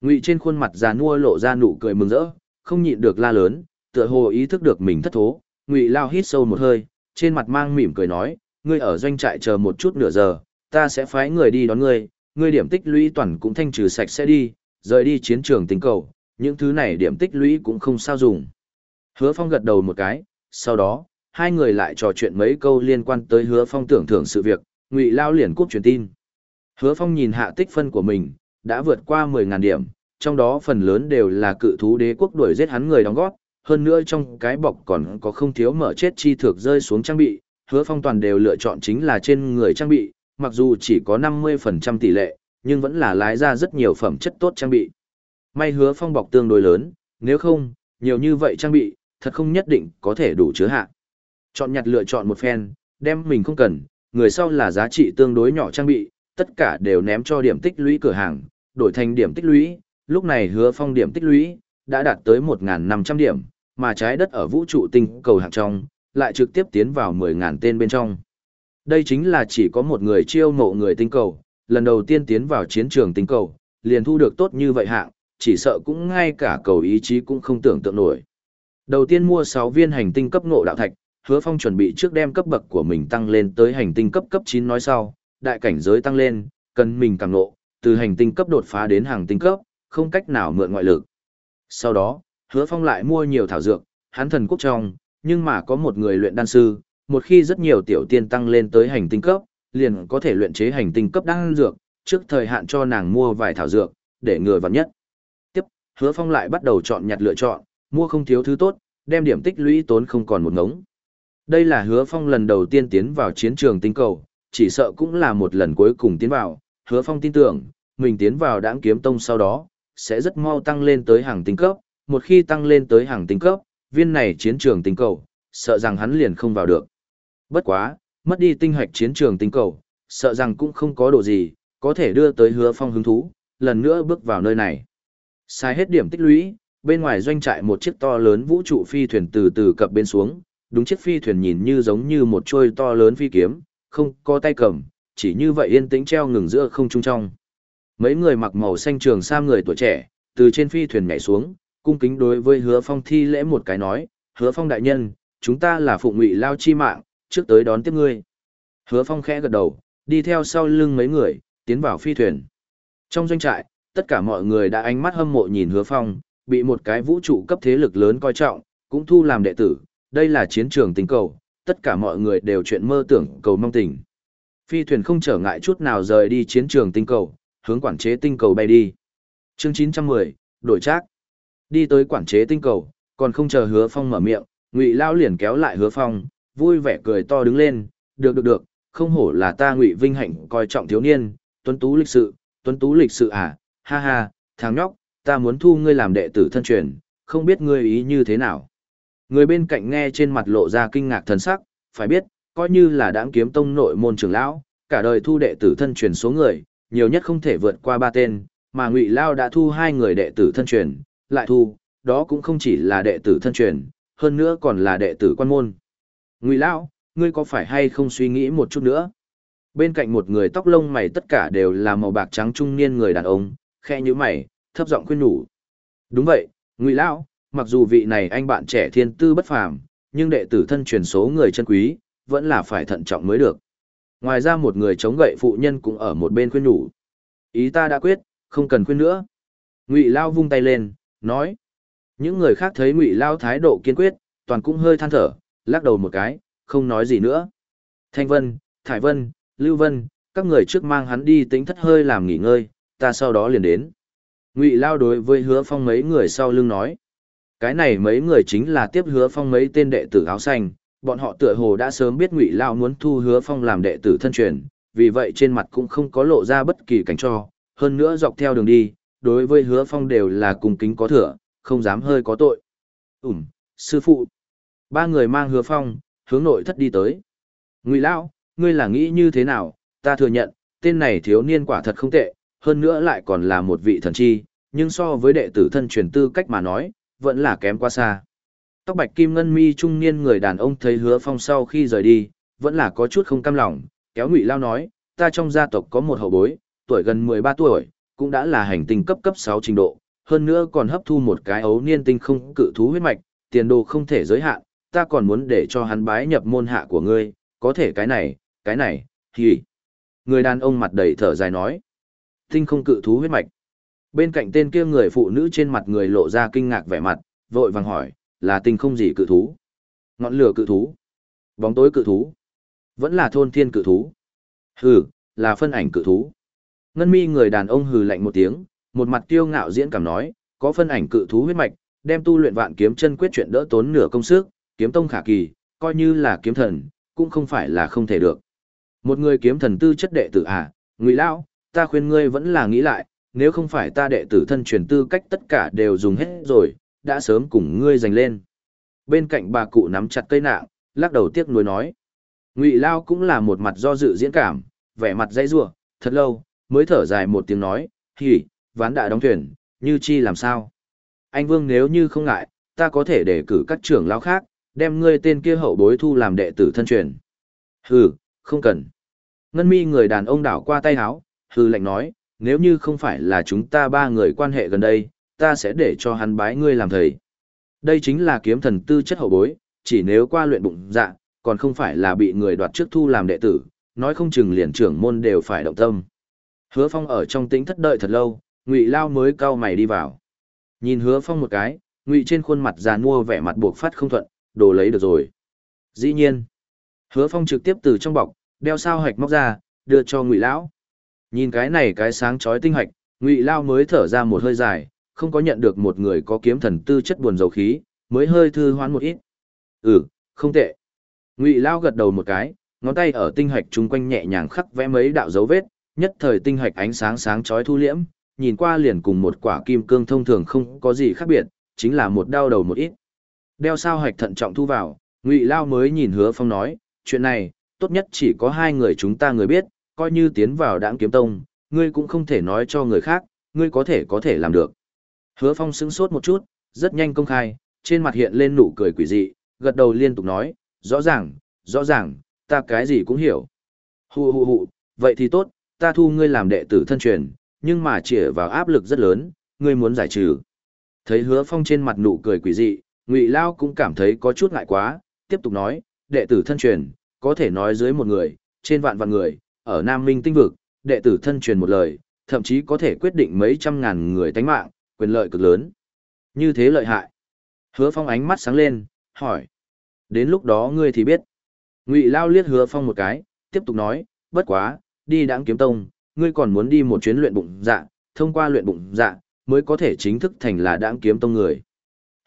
Ngụy trên khuôn mặt già nua lộ ra nụ cười mừng rỡ, không nhịn được la lớn, tựa hồ ý thức được mình thất thố. Ngụy lão hít sâu một hơi, trên mặt mang mỉm cười nói, ngươi ở doanh trại chờ một chút nửa giờ, ta sẽ phái người đi đón ngươi, ngươi điểm tích lũy toàn cũng thanh trừ sạch sẽ đi, rời đi chiến trường tình cầu, những thứ này điểm tích lũy cũng không sao dùng. Hứa Phong gật đầu một cái, sau đó, hai người lại trò chuyện mấy câu liên quan tới Hứa Phong tưởng thưởng sự việc, Ngụy Lao liền cúp truyền tin. Hứa Phong nhìn hạ tích phân của mình, đã vượt qua mười ngàn điểm, trong đó phần lớn đều là cự thú đế quốc đuổi giết hắn người đóng góp, hơn nữa trong cái bọc còn có không thiếu mở chết chi thực rơi xuống trang bị, Hứa Phong toàn đều lựa chọn chính là trên người trang bị, mặc dù chỉ có 50% tỷ lệ, nhưng vẫn là lái ra rất nhiều phẩm chất tốt trang bị. May hứa phong bọc tương đối lớn, nếu không, nhiều như vậy trang bị, thật không nhất định có thể đủ chứa hạ. Chọn nhặt lựa chọn một phen, đem mình không cần, người sau là giá trị tương đối nhỏ trang bị, tất cả đều ném cho điểm tích lũy cửa hàng, đổi thành điểm tích lũy, lúc này hứa phong điểm tích lũy, đã đạt tới 1.500 điểm, mà trái đất ở vũ trụ tinh cầu hạng trong, lại trực tiếp tiến vào 10.000 tên bên trong. Đây chính là chỉ có một người chiêu mộ người tinh cầu, lần đầu tiên tiến vào chiến trường tinh cầu, liền thu được tốt như vậy hạng, chỉ sợ cũng ngay cả cầu ý chí cũng không tưởng tượng nổi. Đầu tiên mua 6 viên hành tinh cấp ngộ đạo thạch, hứa phong chuẩn bị trước đem cấp bậc của mình tăng lên tới hành tinh cấp cấp chín nói sau, đại cảnh giới tăng lên, cần mình càng lộ từ hành tinh cấp đột phá đến hàng tinh cấp, không cách nào mượn ngoại lực. Sau đó, hứa phong lại mua nhiều thảo dược, hắn thần quốc trong, nhưng mà có một người luyện đan sư, một khi rất nhiều tiểu tiên tăng lên tới hành tinh cấp, liền có thể luyện chế hành tinh cấp đan dược, trước thời hạn cho nàng mua vài thảo dược, để ngừa vặt nhất. Tiếp, hứa phong lại bắt đầu chọn nhặt lựa chọn, mua không thiếu thứ tốt, đem điểm tích lũy tốn không còn một ngống. Đây là hứa phong lần đầu tiên tiến vào chiến trường tinh cầu, chỉ sợ cũng là một lần cuối cùng tiến vào, hứa phong tin tưởng, mình tiến vào đãng kiếm tông sau đó, sẽ rất mau tăng lên tới hàng tinh cấp, một khi tăng lên tới hàng tinh cấp, viên này chiến trường tinh cầu, sợ rằng hắn liền không vào được. Bất quá, mất đi tinh hoạch chiến trường tinh cầu, sợ rằng cũng không có độ gì, có thể đưa tới hứa phong hứng thú, lần nữa bước vào nơi này. Sai hết điểm tích lũy, bên ngoài doanh trại một chiếc to lớn vũ trụ phi thuyền từ từ cập bên xuống, đúng chiếc phi thuyền nhìn như giống như một trôi to lớn phi kiếm, không có tay cầm, chỉ như vậy yên tĩnh treo ngừng giữa không trung trong. Mấy người mặc màu xanh trường sam người tuổi trẻ, từ trên phi thuyền nhảy xuống, cung kính đối với hứa phong thi lễ một cái nói, hứa phong đại nhân, chúng ta là phụ ngụy lao chi mạng, trước tới đón tiếp ngươi. Hứa Phong khẽ gật đầu, đi theo sau lưng mấy người, tiến vào phi thuyền. Trong doanh trại, tất cả mọi người đã ánh mắt hâm mộ nhìn Hứa Phong, bị một cái vũ trụ cấp thế lực lớn coi trọng, cũng thu làm đệ tử, đây là chiến trường tinh cầu, tất cả mọi người đều chuyện mơ tưởng cầu mong tình. Phi thuyền không trở ngại chút nào rời đi chiến trường tinh cầu, hướng quản chế tinh cầu bay đi. Chương 910, đổi trác. Đi tới quản chế tinh cầu, còn không chờ Hứa Phong mở miệng, Ngụy Lao liền kéo lại Hứa Phong, vui vẻ cười to đứng lên, "Được được được, không hổ là ta Ngụy Vinh Hạnh coi trọng thiếu niên, tuấn tú lịch sự, tuấn tú lịch sự à, ha ha, thằng nhóc, ta muốn thu ngươi làm đệ tử thân truyền, không biết ngươi ý như thế nào." Người bên cạnh nghe trên mặt lộ ra kinh ngạc thần sắc, phải biết, coi như là đãng kiếm tông nội môn trưởng lão, cả đời thu đệ tử thân truyền số người, nhiều nhất không thể vượt qua ba tên, mà Ngụy Lao đã thu hai người đệ tử thân truyền, lại thu, đó cũng không chỉ là đệ tử thân truyền, hơn nữa còn là đệ tử quan môn. Ngụy Lao, ngươi có phải hay không suy nghĩ một chút nữa? Bên cạnh một người tóc lông mày tất cả đều là màu bạc trắng trung niên người đàn ông, khe như mày, thấp giọng khuyên nhủ. Đúng vậy, Ngụy Lão, mặc dù vị này anh bạn trẻ thiên tư bất phàm, nhưng đệ tử thân truyền số người chân quý, vẫn là phải thận trọng mới được. Ngoài ra một người chống gậy phụ nhân cũng ở một bên khuyên nhủ. Ý ta đã quyết, không cần khuyên nữa. Ngụy Lao vung tay lên, nói. Những người khác thấy Ngụy Lao thái độ kiên quyết, toàn cũng hơi than thở, lắc đầu một cái, không nói gì nữa. Thanh Vân, Thải Vân, Lưu Vân, các người trước mang hắn đi tính thất hơi làm nghỉ ngơi, ta sau đó liền đến. Ngụy Lao đối với hứa phong mấy người sau lưng nói. Cái này mấy người chính là tiếp hứa phong mấy tên đệ tử áo xanh, bọn họ tựa hồ đã sớm biết Ngụy Lao muốn thu hứa phong làm đệ tử thân truyền, vì vậy trên mặt cũng không có lộ ra bất kỳ cảnh cho, hơn nữa dọc theo đường đi, đối với hứa phong đều là cùng kính có thừa, không dám hơi có tội. Ừm, sư phụ. Ba người mang hứa phong, hướng nội thất đi tới. Ngụy Lão, ngươi là nghĩ như thế nào, ta thừa nhận, tên này thiếu niên quả thật không tệ, hơn nữa lại còn là một vị thần chi, nhưng so với đệ tử thân truyền tư cách mà nói, vẫn là kém quá xa. Tóc bạch kim ngân mi trung niên người đàn ông thấy hứa phong sau khi rời đi, vẫn là có chút không cam lòng, kéo ngụy lao nói, ta trong gia tộc có một hậu bối, tuổi gần 13 tuổi, cũng đã là hành tinh cấp cấp 6 trình độ, hơn nữa còn hấp thu một cái ấu niên tinh không cự thú huyết mạch, tiền đồ không thể giới hạn, ta còn muốn để cho hắn bái nhập môn hạ của ngươi, có thể cái này, cái này, thì... Người đàn ông mặt đầy thở dài nói, tinh không cự thú huyết mạch. Bên cạnh tên kia người phụ nữ trên mặt người lộ ra kinh ngạc vẻ mặt, vội vàng hỏi, là tình không gì cự thú? Ngọn lửa cự thú? Bóng tối cự thú? Vẫn là thôn thiên cự thú? Hừ, là phân ảnh cự thú. Ngân mi người đàn ông hừ lạnh một tiếng, một mặt kiêu ngạo diễn cảm nói, có phân ảnh cự thú huyết mạch, đem tu luyện vạn kiếm chân quyết chuyện đỡ tốn nửa công sức, kiếm tông khả kỳ, coi như là kiếm thần, cũng không phải là không thể được. Một người kiếm thần tư chất đệ tử à, Ngụy lão, ta khuyên ngươi vẫn là nghĩ lại, nếu không phải ta đệ tử thân truyền tư cách tất cả đều dùng hết rồi, đã sớm cùng ngươi giành lên. Bên cạnh bà cụ nắm chặt cây nạng, lắc đầu tiếc nuối nói. Ngụy Lao cũng là một mặt do dự diễn cảm, vẻ mặt dây rủa, thật lâu, mới thở dài một tiếng nói, hỉ, ván đã đóng thuyền, như chi làm sao. Anh Vương nếu như không ngại, ta có thể để cử các trưởng lão khác, đem ngươi tên kia hậu bối thu làm đệ tử thân truyền. Hừ, không cần. Ngân mi người đàn ông đảo qua tay áo hừ lạnh nói, nếu như không phải là chúng ta ba người quan hệ gần đây, ta sẽ để cho hắn bái ngươi làm thầy. Đây chính là kiếm thần tư chất hậu bối, chỉ nếu qua luyện bụng dạ, còn không phải là bị người đoạt trước thu làm đệ tử, nói không chừng liền trưởng môn đều phải động tâm. Hứa Phong ở trong tĩnh thất đợi thật lâu, Ngụy Lao mới cau mày đi vào. Nhìn Hứa Phong một cái, Ngụy trên khuôn mặt già nua vẻ mặt buộc phát không thuận, đồ lấy được rồi. Dĩ nhiên, Hứa Phong trực tiếp từ trong bọc, đeo sao hạch móc ra, đưa cho Ngụy Lão. Nhìn cái này cái sáng chói tinh hạch, Ngụy Lao mới thở ra một hơi dài, không có nhận được một người có kiếm thần tư chất buồn dầu khí, mới hơi thư hoán một ít. Ừ, không tệ. Ngụy Lao gật đầu một cái, ngón tay ở tinh hạch chung quanh nhẹ nhàng khắc vẽ mấy đạo dấu vết, nhất thời tinh hạch ánh sáng sáng chói thu liễm, nhìn qua liền cùng một quả kim cương thông thường không có gì khác biệt, chính là một đau đầu một ít. Đeo sao hạch thận trọng thu vào, Ngụy Lao mới nhìn Hứa Phong nói, chuyện này, tốt nhất chỉ có hai người chúng ta người biết, coi như tiến vào đãng kiếm tông, ngươi cũng không thể nói cho người khác, ngươi có thể có thể làm được. Hứa Phong sững sốt một chút, rất nhanh công khai, trên mặt hiện lên nụ cười quỷ dị, gật đầu liên tục nói, rõ ràng, rõ ràng, ta cái gì cũng hiểu. Hù hù hù, vậy thì tốt, ta thu ngươi làm đệ tử thân truyền, nhưng mà chỉ vào áp lực rất lớn, ngươi muốn giải trừ. Thấy hứa phong trên mặt nụ cười quỷ dị, ngụy Lao cũng cảm thấy có chút ngại quá, tiếp tục nói, đệ tử thân truyền, có thể nói dưới một người, trên vạn vạn người, ở Nam Minh tinh vực, đệ tử thân truyền một lời, thậm chí có thể quyết định mấy trăm ngàn người tánh mạng, quyền lợi cực lớn. Như thế lợi hại. Hứa phong ánh mắt sáng lên, hỏi. Đến lúc đó ngươi thì biết. Ngụy Lao liếc hứa phong một cái, tiếp tục nói, bất quá, đi đãng kiếm tông, ngươi còn muốn đi một chuyến luyện bụng dạ, thông qua luyện bụng dạ, mới có thể chính thức thành là đãng kiếm tông người.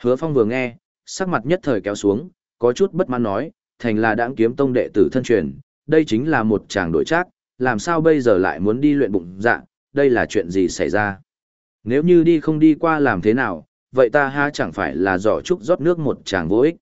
Hứa phong vừa nghe, sắc mặt nhất thời kéo xuống, có chút bất mãn nói, thành là đãng kiếm tông đệ tử thân truyền, đây chính là một chàng đổi trác, làm sao bây giờ lại muốn đi luyện bụng dạ, đây là chuyện gì xảy ra. Nếu như đi không đi qua làm thế nào, vậy ta ha chẳng phải là giỏ trúc rót nước một chàng vô ích.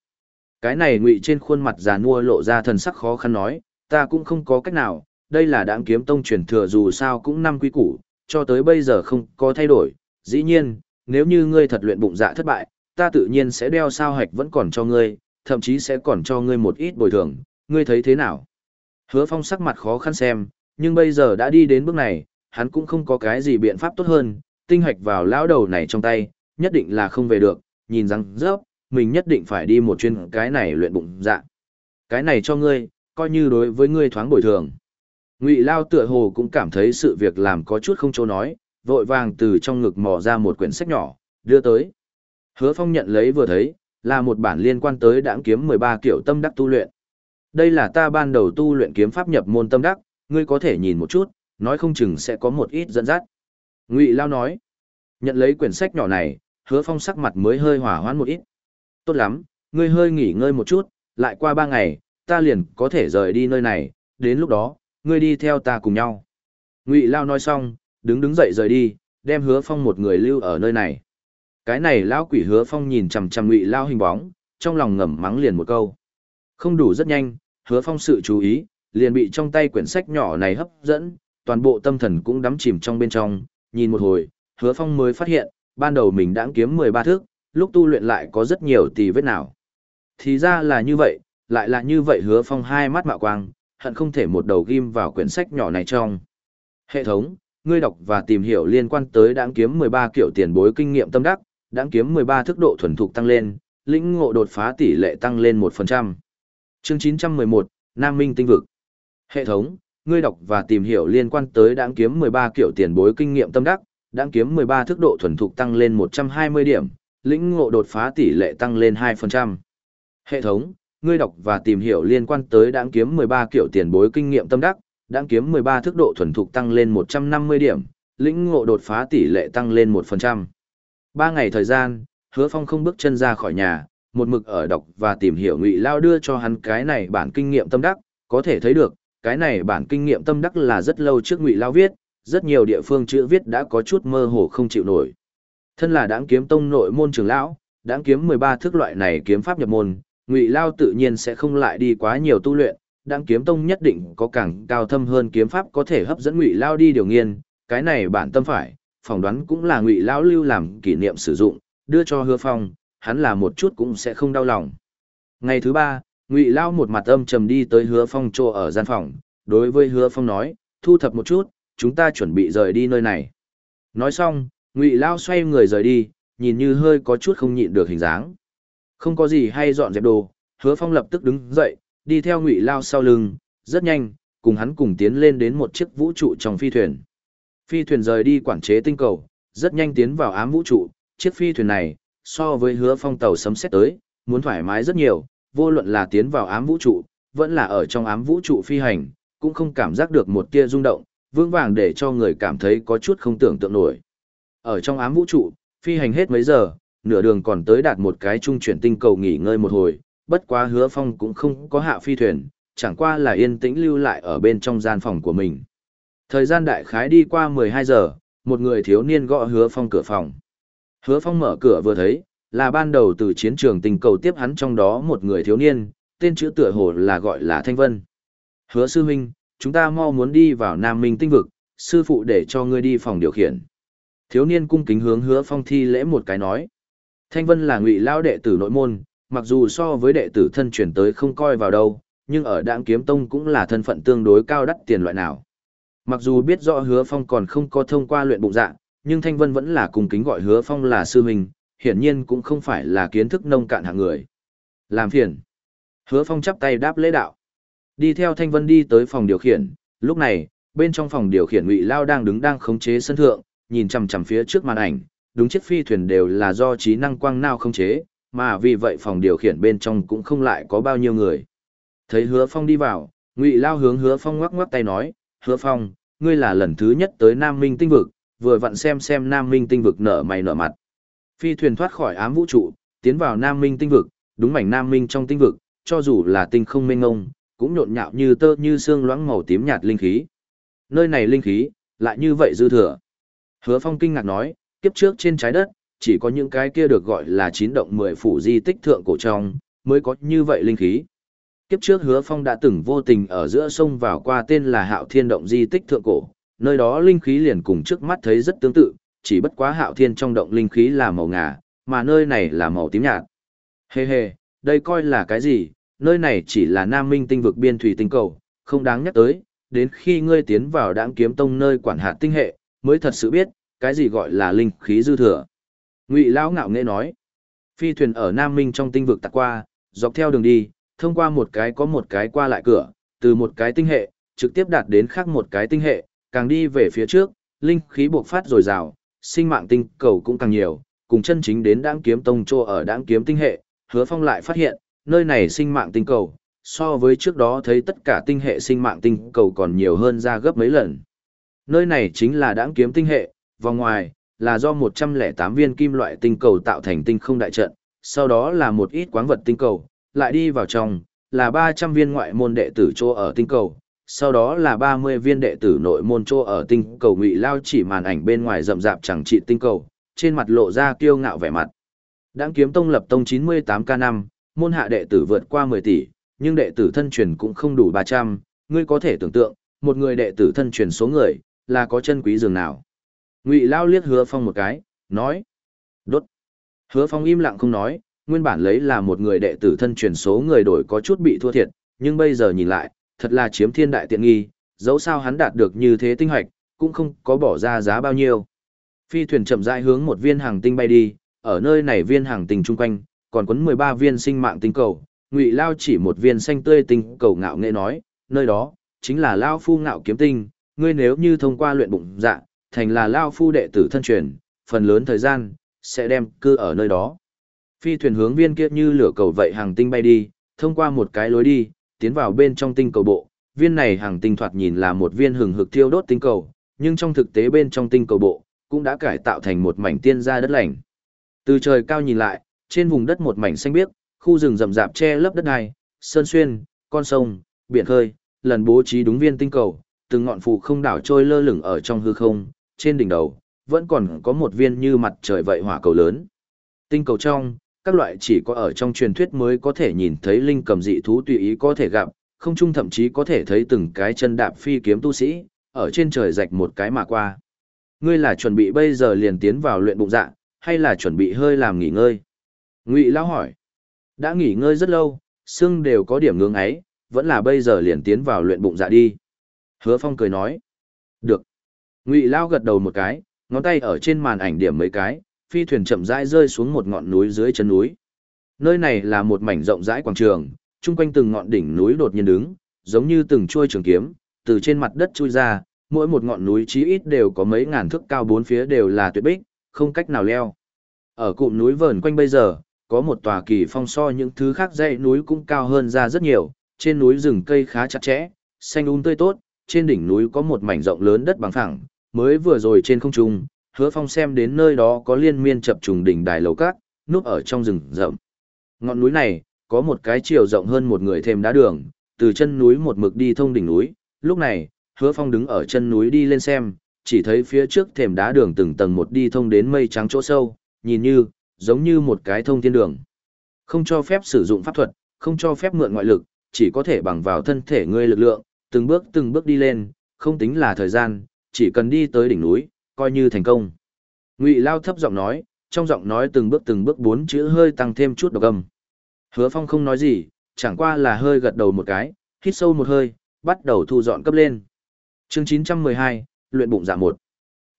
Cái này ngụy trên khuôn mặt già nua lộ ra thần sắc khó khăn nói, ta cũng không có cách nào, đây là đáng kiếm tông truyền thừa dù sao cũng năm quy củ, cho tới bây giờ không có thay đổi. Dĩ nhiên, nếu như ngươi thật luyện bụng dạ thất bại, ta tự nhiên sẽ đeo sao hạch vẫn còn cho ngươi, thậm chí sẽ còn cho ngươi một ít bồi thường, ngươi thấy thế nào? Hứa phong sắc mặt khó khăn xem, nhưng bây giờ đã đi đến bước này, hắn cũng không có cái gì biện pháp tốt hơn, tinh hoạch vào lão đầu này trong tay, nhất định là không về được, nhìn rằng rớp, mình nhất định phải đi một chuyên cái này luyện bụng dạ. Cái này cho ngươi, coi như đối với ngươi thoáng bồi thường. Ngụy Lao tựa hồ cũng cảm thấy sự việc làm có chút không chỗ nói, vội vàng từ trong ngực mò ra một quyển sách nhỏ, đưa tới. Hứa Phong nhận lấy vừa thấy, là một bản liên quan tới đãng kiếm 13 kiểu tâm đắc tu luyện. Đây là ta ban đầu tu luyện kiếm pháp nhập môn tâm đắc, ngươi có thể nhìn một chút, nói không chừng sẽ có một ít dẫn dắt. Ngụy Lao nói, nhận lấy quyển sách nhỏ này, hứa phong sắc mặt mới hơi hỏa hoãn một ít. Tốt lắm, ngươi hơi nghỉ ngơi một chút, lại qua ba ngày, ta liền có thể rời đi nơi này, đến lúc đó, ngươi đi theo ta cùng nhau. Ngụy Lao nói xong, đứng đứng dậy rời đi, đem hứa phong một người lưu ở nơi này. Cái này lão quỷ hứa phong nhìn chằm chằm Ngụy Lao hình bóng, trong lòng ngầm mắng liền một câu. Không đủ rất nhanh, hứa phong sự chú ý, liền bị trong tay quyển sách nhỏ này hấp dẫn, toàn bộ tâm thần cũng đắm chìm trong bên trong, nhìn một hồi, hứa phong mới phát hiện, ban đầu mình đã kiếm 13 thước, lúc tu luyện lại có rất nhiều tì vết nào. Thì ra là như vậy, lại là như vậy hứa phong hai mắt mạo quang, hận không thể một đầu ghim vào quyển sách nhỏ này trong. Hệ thống, ngươi đọc và tìm hiểu liên quan tới đáng kiếm 13 kiểu tiền bối kinh nghiệm tâm đắc, đáng kiếm 13 thức độ thuần thục tăng lên, lĩnh ngộ đột phá tỷ lệ tăng lên 1%. Chương 911, Nam Minh tinh vực. Hệ thống, ngươi đọc và tìm hiểu liên quan tới đáng kiếm 13 kiểu tiền bối kinh nghiệm tâm đắc, đáng kiếm 13 thức độ thuần thục tăng lên 120 điểm, lĩnh ngộ đột phá tỷ lệ tăng lên 2%. Hệ thống, ngươi đọc và tìm hiểu liên quan tới đáng kiếm 13 kiểu tiền bối kinh nghiệm tâm đắc, đáng kiếm 13 thức độ thuần thục tăng lên 150 điểm, lĩnh ngộ đột phá tỷ lệ tăng lên 1%. Ba ngày thời gian, hứa phong không bước chân ra khỏi nhà, một mực ở đọc và tìm hiểu ngụy lao đưa cho hắn cái này bản kinh nghiệm tâm đắc, có thể thấy được, cái này bản kinh nghiệm tâm đắc là rất lâu trước ngụy lao viết, rất nhiều địa phương chữ viết đã có chút mơ hồ không chịu nổi. Thân là đáng kiếm tông nội môn trường lão, đáng kiếm 13 thức loại này kiếm pháp nhập môn, ngụy lao tự nhiên sẽ không lại đi quá nhiều tu luyện, đáng kiếm tông nhất định có càng cao thâm hơn kiếm pháp có thể hấp dẫn ngụy lao đi điều nghiên, cái này bản tâm phải, phỏng đoán cũng là ngụy lao lưu làm kỷ niệm sử dụng, đưa cho hứa phong, hắn là một chút cũng sẽ không đau lòng. Ngày thứ ba, ngụy lao một mặt âm trầm đi tới hứa phong chỗ ở gian phòng đối với hứa phong nói thu thập một chút chúng ta chuẩn bị rời đi nơi này. Nói xong ngụy lao xoay người rời đi nhìn như hơi có chút không nhịn được hình dáng. Không có gì hay dọn dẹp đồ hứa phong lập tức đứng dậy đi theo ngụy lao sau lưng rất nhanh cùng hắn cùng tiến lên đến một chiếc vũ trụ trong phi thuyền. Phi thuyền rời đi quản chế tinh cầu rất nhanh tiến vào ám vũ trụ. Chiếc phi thuyền này so với hứa phong tàu sấm xét tới muốn thoải mái rất nhiều vô luận là tiến vào ám vũ trụ, vẫn là ở trong ám vũ trụ phi hành, cũng không cảm giác được một tia rung động, vững vàng để cho người cảm thấy có chút không tưởng tượng nổi. Ở trong ám vũ trụ, phi hành hết mấy giờ, nửa đường còn tới đạt một cái trung chuyển tinh cầu nghỉ ngơi một hồi, bất quá hứa phong cũng không có hạ phi thuyền, chẳng qua là yên tĩnh lưu lại ở bên trong gian phòng của mình. Thời gian đại khái đi qua 12 giờ, một người thiếu niên gõ hứa phong cửa phòng. Hứa phong mở cửa vừa thấy, là ban đầu từ chiến trường tình cầu tiếp hắn trong đó một người thiếu niên, tên chữ tựa hồ là gọi là Thanh Vân. Hứa sư huynh, chúng ta mau muốn đi vào Nam Minh tinh vực, sư phụ để cho ngươi đi phòng điều khiển. Thiếu niên cung kính hướng hứa phong thi lễ một cái nói. Thanh Vân là ngụy lao đệ tử nội môn, mặc dù so với đệ tử thân chuyển tới không coi vào đâu, nhưng ở đạm kiếm tông cũng là thân phận tương đối cao đắt tiền loại nào. Mặc dù biết rõ hứa phong còn không có thông qua luyện bụng dạng nhưng Thanh Vân vẫn là cung kính gọi hứa phong là sư huynh, hiển nhiên cũng không phải là kiến thức nông cạn hạng người. Làm phiền. Hứa Phong chắp tay đáp lễ đạo. Đi theo Thanh Vân đi tới phòng điều khiển, lúc này, bên trong phòng điều khiển Ngụy Lao đang đứng đang khống chế sân thượng, nhìn chằm chằm phía trước màn ảnh, đúng chiếc phi thuyền đều là do trí năng quang nao khống chế, mà vì vậy phòng điều khiển bên trong cũng không lại có bao nhiêu người. Thấy hứa phong đi vào, ngụy lao hướng hứa phong ngoắc ngoắc tay nói, hứa phong, ngươi là lần thứ nhất tới Nam Minh tinh vực, vừa vặn xem xem Nam Minh tinh vực nở mày nở mặt. Phi thuyền thoát khỏi ám vũ trụ, tiến vào Nam Minh tinh vực, đúng mảnh Nam Minh trong tinh vực, cho dù là tinh không mênh ngông, cũng nhộn nhạo như tơ như xương loãng màu tím nhạt linh khí. Nơi này linh khí, lại như vậy dư thừa. Hứa Phong kinh ngạc nói, kiếp trước trên trái đất, chỉ có những cái kia được gọi là chín động mười phủ di tích thượng cổ trong, mới có như vậy linh khí. Kiếp trước Hứa Phong đã từng vô tình ở giữa sông vào qua tên là Hạo Thiên động di tích thượng cổ, nơi đó linh khí liền cùng trước mắt thấy rất tương tự, chỉ bất quá Hạo Thiên trong động linh khí là màu ngà, mà nơi này là màu tím nhạt. Hê hê, đây coi là cái gì, nơi này chỉ là Nam Minh tinh vực biên thủy tinh cầu, không đáng nhắc tới, đến khi ngươi tiến vào đãng kiếm tông nơi quản hạt tinh hệ, mới thật sự biết, cái gì gọi là linh khí dư thừa. Ngụy Lão ngạo nghễ nói, phi thuyền ở Nam Minh trong tinh vực tạc qua, dọc theo đường đi, thông qua một cái có một cái qua lại cửa, từ một cái tinh hệ, trực tiếp đạt đến khác một cái tinh hệ, càng đi về phía trước, linh khí buộc phát dồi dào, sinh mạng tinh cầu cũng càng nhiều, cùng chân chính đến đãng kiếm tông trô ở đãng kiếm tinh hệ, hứa phong lại phát hiện, nơi này sinh mạng tinh cầu, so với trước đó thấy tất cả tinh hệ sinh mạng tinh cầu còn nhiều hơn ra gấp mấy lần. Nơi này chính là đãng kiếm tinh hệ, vòng ngoài, là do 108 viên kim loại tinh cầu tạo thành tinh không đại trận, sau đó là một ít quáng vật tinh cầu, lại đi vào trong, là 300 viên ngoại môn đệ tử chỗ ở tinh cầu, sau đó là 30 viên đệ tử nội môn chỗ ở tinh cầu ngụy lao chỉ màn ảnh bên ngoài rậm rạp chẳng trị tinh cầu, trên mặt lộ ra kiêu ngạo vẻ mặt. Đãng kiếm tông lập tông 98K5, môn hạ đệ tử vượt qua 10 tỷ, nhưng đệ tử thân truyền cũng không đủ 300, ngươi có thể tưởng tượng, một người đệ tử thân truyền số người, là có chân quý dường nào. Ngụy Lao liếc hứa phong một cái, nói. Đốt. Hứa phong im lặng không nói, nguyên bản lấy là một người đệ tử thân truyền số người đổi có chút bị thua thiệt, nhưng bây giờ nhìn lại, thật là chiếm thiên đại tiện nghi, dẫu sao hắn đạt được như thế tinh hoạch, cũng không có bỏ ra giá bao nhiêu. Phi thuyền chậm rãi hướng một viên hàng tinh bay đi, ở nơi này viên hàng tinh chung quanh, còn quấn 13 viên sinh mạng tinh cầu, Ngụy Lao chỉ một viên xanh tươi tinh cầu ngạo nghệ nói, nơi đó chính là Lao phu ngạo kiếm tinh, ngươi nếu như thông qua luyện bụng dạ, thành là Lao phu đệ tử thân truyền, phần lớn thời gian sẽ đem cư ở nơi đó. Phi thuyền hướng viên kia như lửa cầu vậy hàng tinh bay đi, thông qua một cái lối đi, tiến vào bên trong tinh cầu bộ. Viên này hàng tinh thoạt nhìn là một viên hừng hực thiêu đốt tinh cầu, nhưng trong thực tế bên trong tinh cầu bộ cũng đã cải tạo thành một mảnh tiên gia đất lành. Từ trời cao nhìn lại, trên vùng đất một mảnh xanh biếc, khu rừng rậm rạp che lấp đất đai, sơn xuyên, con sông, biển khơi, lần bố trí đúng viên tinh cầu, từng ngọn phù không đảo trôi lơ lửng ở trong hư không, trên đỉnh đầu vẫn còn có một viên như mặt trời vậy hỏa cầu lớn. Tinh cầu trong, các loại chỉ có ở trong truyền thuyết mới có thể nhìn thấy linh cầm dị thú tùy ý có thể gặp, không chung thậm chí có thể thấy từng cái chân đạp phi kiếm tu sĩ, ở trên trời rạch một cái mà qua. Ngươi là chuẩn bị bây giờ liền tiến vào luyện bụng dạ, hay là chuẩn bị hơi làm nghỉ ngơi? Ngụy lão hỏi. Đã nghỉ ngơi rất lâu, xương đều có điểm ngưỡng ấy, vẫn là bây giờ liền tiến vào luyện bụng dạ đi. Hứa Phong cười nói. Được. Ngụy lão gật đầu một cái, ngón tay ở trên màn ảnh điểm mấy cái, phi thuyền chậm rãi rơi xuống một ngọn núi dưới chân núi. Nơi này là một mảnh rộng rãi quảng trường, chung quanh từng ngọn đỉnh núi đột nhiên đứng, giống như từng chuôi trường kiếm, từ trên mặt đất chui ra, mỗi một ngọn núi chí ít đều có mấy ngàn thước cao bốn phía đều là tuyệt bích, không cách nào leo. Ở cụm núi vờn quanh bây giờ, có một tòa kỳ phong so những thứ khác dãy núi cũng cao hơn ra rất nhiều, trên núi rừng cây khá chặt chẽ, xanh um tươi tốt, trên đỉnh núi có một mảnh rộng lớn đất bằng phẳng, mới vừa rồi trên không trung, hứa phong xem đến nơi đó có liên miên chập trùng đỉnh đài lầu cát, núp ở trong rừng rậm. Ngọn núi này, có một cái chiều rộng hơn một người thêm đá đường, từ chân núi một mực đi thông đỉnh núi, lúc này, hứa phong đứng ở chân núi đi lên xem, chỉ thấy phía trước thềm đá đường từng tầng một đi thông đến mây trắng chỗ sâu, nhìn như, giống như một cái thông thiên đường. Không cho phép sử dụng pháp thuật, không cho phép mượn ngoại lực, chỉ có thể bằng vào thân thể ngươi lực lượng, từng bước từng bước đi lên, không tính là thời gian, chỉ cần đi tới đỉnh núi, coi như thành công. Ngụy Lao thấp giọng nói, trong giọng nói từng bước từng bước bốn chữ hơi tăng thêm chút độc âm. Hứa Phong không nói gì, chẳng qua là hơi gật đầu một cái, hít sâu một hơi, bắt đầu thu dọn cấp lên. Chương 912, luyện bụng dạ một.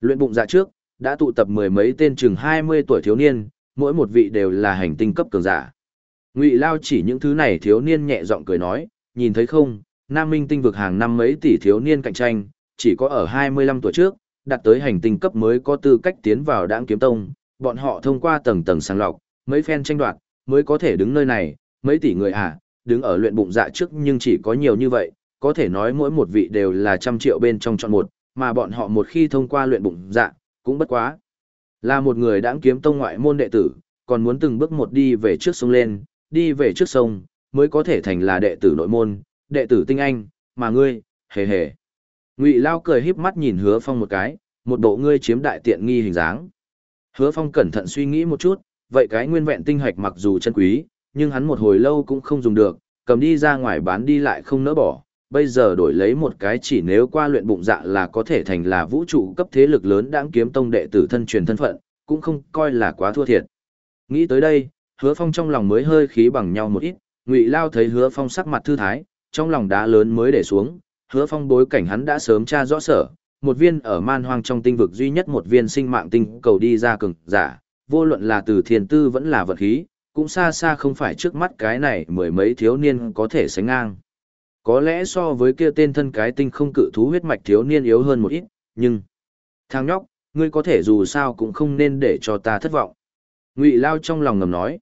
Luyện bụng dạ trước, đã tụ tập mười mấy tên chừng 20 tuổi thiếu niên, mỗi một vị đều là hành tinh cấp cường giả. Ngụy Lao chỉ những thứ này thiếu niên nhẹ giọng cười nói, nhìn thấy không, Nam Minh tinh vực hàng năm mấy tỷ thiếu niên cạnh tranh, chỉ có ở 25 tuổi trước, đạt tới hành tinh cấp mới có tư cách tiến vào đãng kiếm tông, bọn họ thông qua tầng tầng sàng lọc, mấy phen tranh đoạt, mới có thể đứng nơi này, mấy tỷ người à, đứng ở luyện bụng dạ trước nhưng chỉ có nhiều như vậy, có thể nói mỗi một vị đều là trăm triệu bên trong chọn một, mà bọn họ một khi thông qua luyện bụng dạ, cũng bất quá. Là một người đãng kiếm tông ngoại môn đệ tử, còn muốn từng bước một đi về trước sông lên, đi về trước sông, mới có thể thành là đệ tử nội môn, đệ tử tinh anh, mà ngươi, hề hề. Ngụy Lao cười híp mắt nhìn Hứa Phong một cái, một bộ ngươi chiếm đại tiện nghi hình dáng. Hứa Phong cẩn thận suy nghĩ một chút, vậy cái nguyên vẹn tinh hạch mặc dù chân quý, nhưng hắn một hồi lâu cũng không dùng được, cầm đi ra ngoài bán đi lại không nỡ bỏ. Bây giờ đổi lấy một cái chỉ nếu qua luyện bụng dạ là có thể thành là vũ trụ cấp thế lực lớn đãng kiếm tông đệ tử thân truyền thân phận, cũng không coi là quá thua thiệt. Nghĩ tới đây, hứa phong trong lòng mới hơi khí bằng nhau một ít, ngụy lao thấy hứa phong sắc mặt thư thái, trong lòng đá lớn mới để xuống, hứa phong bối cảnh hắn đã sớm tra rõ sở, một viên ở man hoang trong tinh vực duy nhất một viên sinh mạng tinh cầu đi ra cường giả, vô luận là từ thiền tư vẫn là vật khí, cũng xa xa không phải trước mắt cái này mười mấy thiếu niên có thể sánh ngang. Có lẽ so với kia tên thân cái tinh không cự thú huyết mạch thiếu niên yếu hơn một ít, nhưng... Thằng nhóc, ngươi có thể dù sao cũng không nên để cho ta thất vọng. Ngụy Lao trong lòng ngầm nói.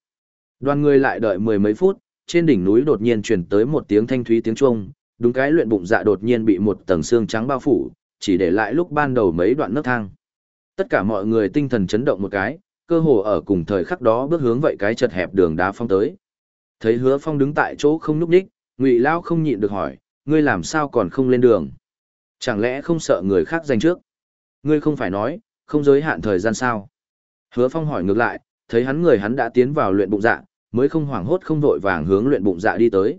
Đoàn người lại đợi mười mấy phút, trên đỉnh núi đột nhiên truyền tới một tiếng thanh thúy tiếng chuông, đúng cái luyện bụng dạ đột nhiên bị một tầng xương trắng bao phủ, chỉ để lại lúc ban đầu mấy đoạn nấc thang. Tất cả mọi người tinh thần chấn động một cái, cơ hồ ở cùng thời khắc đó bước hướng vậy cái chật hẹp đường đá phong tới. Thấy Hứa Phong đứng tại chỗ không nhúc nhích, Ngụy Lao không nhịn được hỏi, ngươi làm sao còn không lên đường? Chẳng lẽ không sợ người khác giành trước? Ngươi không phải nói, không giới hạn thời gian sao? Hứa Phong hỏi ngược lại, thấy hắn người hắn đã tiến vào luyện bụng dạ, mới không hoảng hốt không vội vàng hướng luyện bụng dạ đi tới.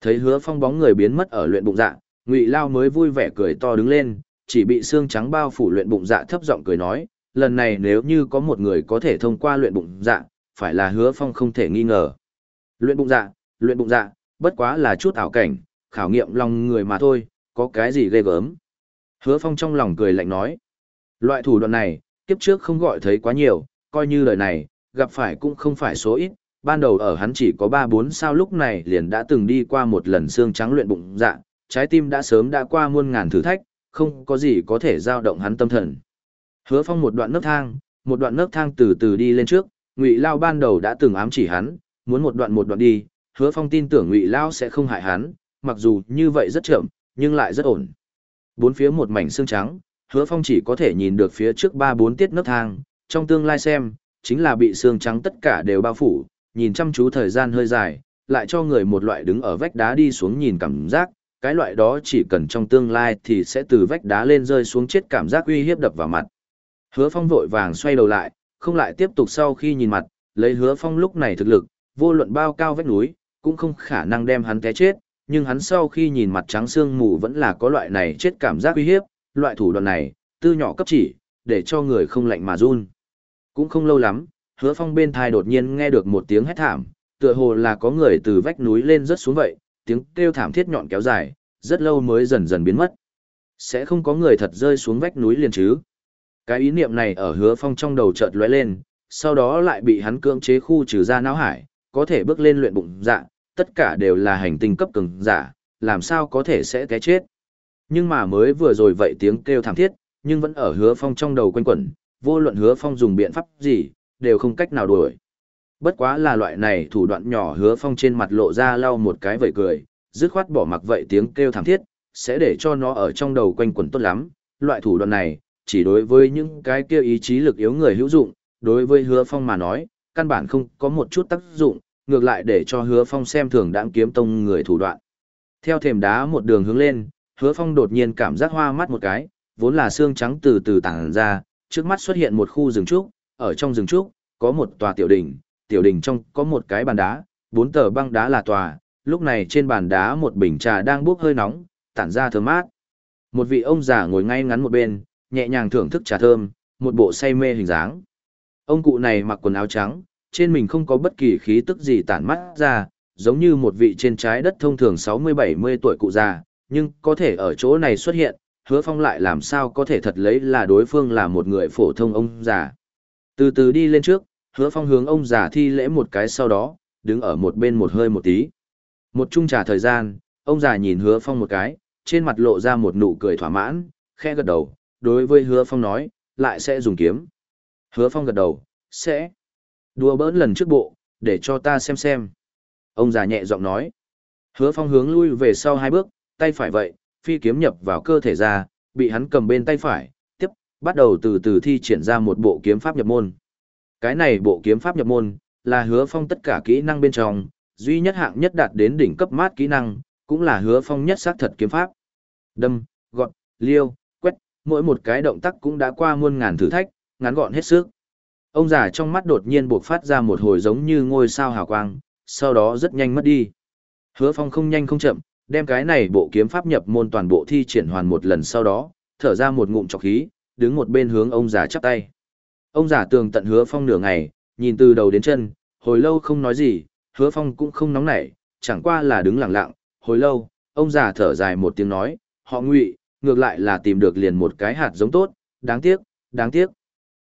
Thấy Hứa Phong bóng người biến mất ở luyện bụng dạ, Ngụy Lao mới vui vẻ cười to đứng lên, chỉ bị xương trắng bao phủ luyện bụng dạ thấp giọng cười nói, lần này nếu như có một người có thể thông qua luyện bụng dạ, phải là Hứa Phong không thể nghi ngờ. Luyện bụng dạ, luyện bụng dạ, bất quá là chút ảo cảnh, khảo nghiệm lòng người mà thôi, có cái gì ghê gớm. Hứa Phong trong lòng cười lạnh nói, loại thủ đoạn này, kiếp trước không gọi thấy quá nhiều, coi như lời này, gặp phải cũng không phải số ít, ban đầu ở hắn chỉ có 3-4 sao lúc này liền đã từng đi qua một lần xương trắng luyện bụng dạ, trái tim đã sớm đã qua muôn ngàn thử thách, không có gì có thể dao động hắn tâm thần. Hứa Phong một đoạn nấc thang, một đoạn nấc thang từ từ đi lên trước, Ngụy Lao ban đầu đã từng ám chỉ hắn, muốn một đoạn một đoạn đi, Hứa Phong tin tưởng Ngụy Lao sẽ không hại hắn, mặc dù như vậy rất chậm, nhưng lại rất ổn. Bốn phía một mảnh xương trắng, Hứa Phong chỉ có thể nhìn được phía trước ba bốn tiết nấc thang, trong tương lai xem, chính là bị xương trắng tất cả đều bao phủ, nhìn chăm chú thời gian hơi dài, lại cho người một loại đứng ở vách đá đi xuống nhìn cảm giác, cái loại đó chỉ cần trong tương lai thì sẽ từ vách đá lên rơi xuống chết cảm giác uy hiếp đập vào mặt. Hứa Phong vội vàng xoay đầu lại, không lại tiếp tục sau khi nhìn mặt, lấy Hứa Phong lúc này thực lực, vô luận bao cao vách núi, cũng không khả năng đem hắn té chết, nhưng hắn sau khi nhìn mặt trắng xương mù vẫn là có loại này chết cảm giác uy hiếp, loại thủ đoạn này, tư nhỏ cấp chỉ, để cho người không lạnh mà run. Cũng không lâu lắm, hứa phong bên thai đột nhiên nghe được một tiếng hét thảm, tựa hồ là có người từ vách núi lên rất xuống vậy, tiếng kêu thảm thiết nhọn kéo dài, rất lâu mới dần dần biến mất. Sẽ không có người thật rơi xuống vách núi liền chứ. Cái ý niệm này ở hứa phong trong đầu chợt lóe lên, sau đó lại bị hắn cưỡng chế khu trừ ra não hải, có thể bước lên luyện bụng dạ, tất cả đều là hành tinh cấp cường giả, làm sao có thể sẽ té chết. Nhưng mà mới vừa rồi vậy tiếng kêu thảm thiết, nhưng vẫn ở hứa phong trong đầu quanh quẩn, vô luận hứa phong dùng biện pháp gì, đều không cách nào đuổi. Bất quá là loại này thủ đoạn nhỏ hứa phong trên mặt lộ ra lau một cái vẩy cười, dứt khoát bỏ mặc vậy tiếng kêu thảm thiết, sẽ để cho nó ở trong đầu quanh quẩn tốt lắm. Loại thủ đoạn này, chỉ đối với những cái kia ý chí lực yếu người hữu dụng, đối với hứa phong mà nói, căn bản không có một chút tác dụng, ngược lại để cho hứa phong xem thường đáng kiếm tông người thủ đoạn. Theo thềm đá một đường hướng lên, hứa phong đột nhiên cảm giác hoa mắt một cái, vốn là xương trắng từ từ tản ra, trước mắt xuất hiện một khu rừng trúc, ở trong rừng trúc, có một tòa tiểu đỉnh, tiểu đỉnh trong có một cái bàn đá, bốn tờ băng đá là tòa, lúc này trên bàn đá một bình trà đang bốc hơi nóng, tản ra thơm mát. Một vị ông già ngồi ngay ngắn một bên, nhẹ nhàng thưởng thức trà thơm, một bộ say mê hình dáng. Ông cụ này mặc quần áo trắng, trên mình không có bất kỳ khí tức gì tản mắt ra, giống như một vị trên trái đất thông thường 60-70 tuổi cụ già, nhưng có thể ở chỗ này xuất hiện, hứa phong lại làm sao có thể thật lấy là đối phương là một người phổ thông ông già. Từ từ đi lên trước, hứa phong hướng ông già thi lễ một cái sau đó, đứng ở một bên một hơi một tí. Một chung trả thời gian, ông già nhìn hứa phong một cái, trên mặt lộ ra một nụ cười thỏa mãn, khẽ gật đầu, đối với hứa phong nói, lại sẽ dùng kiếm. Hứa phong gật đầu, sẽ. Đùa bỡn lần trước bộ, để cho ta xem xem. Ông già nhẹ giọng nói. Hứa Phong hướng lui về sau hai bước, tay phải vậy, phi kiếm nhập vào cơ thể ra, bị hắn cầm bên tay phải, bắt đầu từ từ thi triển ra một bộ kiếm pháp nhập môn. Cái này bộ kiếm pháp nhập môn, là hứa phong tất cả kỹ năng bên trong, duy nhất hạng nhất đạt đến đỉnh cấp mát kỹ năng, cũng là hứa phong nhất xác thật kiếm pháp. Đâm, gọn, liêu, quét, mỗi một cái động tác cũng đã qua muôn ngàn thử thách, ngắn gọn hết sức. Ông già trong mắt đột nhiên buộc phát ra một hồi giống như ngôi sao hào quang, sau đó rất nhanh mất đi. Hứa phong không nhanh không chậm, đem cái này bộ kiếm pháp nhập môn toàn bộ thi triển hoàn một lần sau đó, thở ra một ngụm trọc khí, đứng một bên hướng ông già chắp tay. Ông già tường tận hứa phong nửa ngày, nhìn từ đầu đến chân, hồi lâu không nói gì, hứa phong cũng không nóng nảy, chẳng qua là đứng lặng lặng, hồi lâu, ông già thở dài một tiếng nói, họ ngụy, ngược lại là tìm được liền một cái hạt giống tốt, đáng tiếc, đáng tiếc.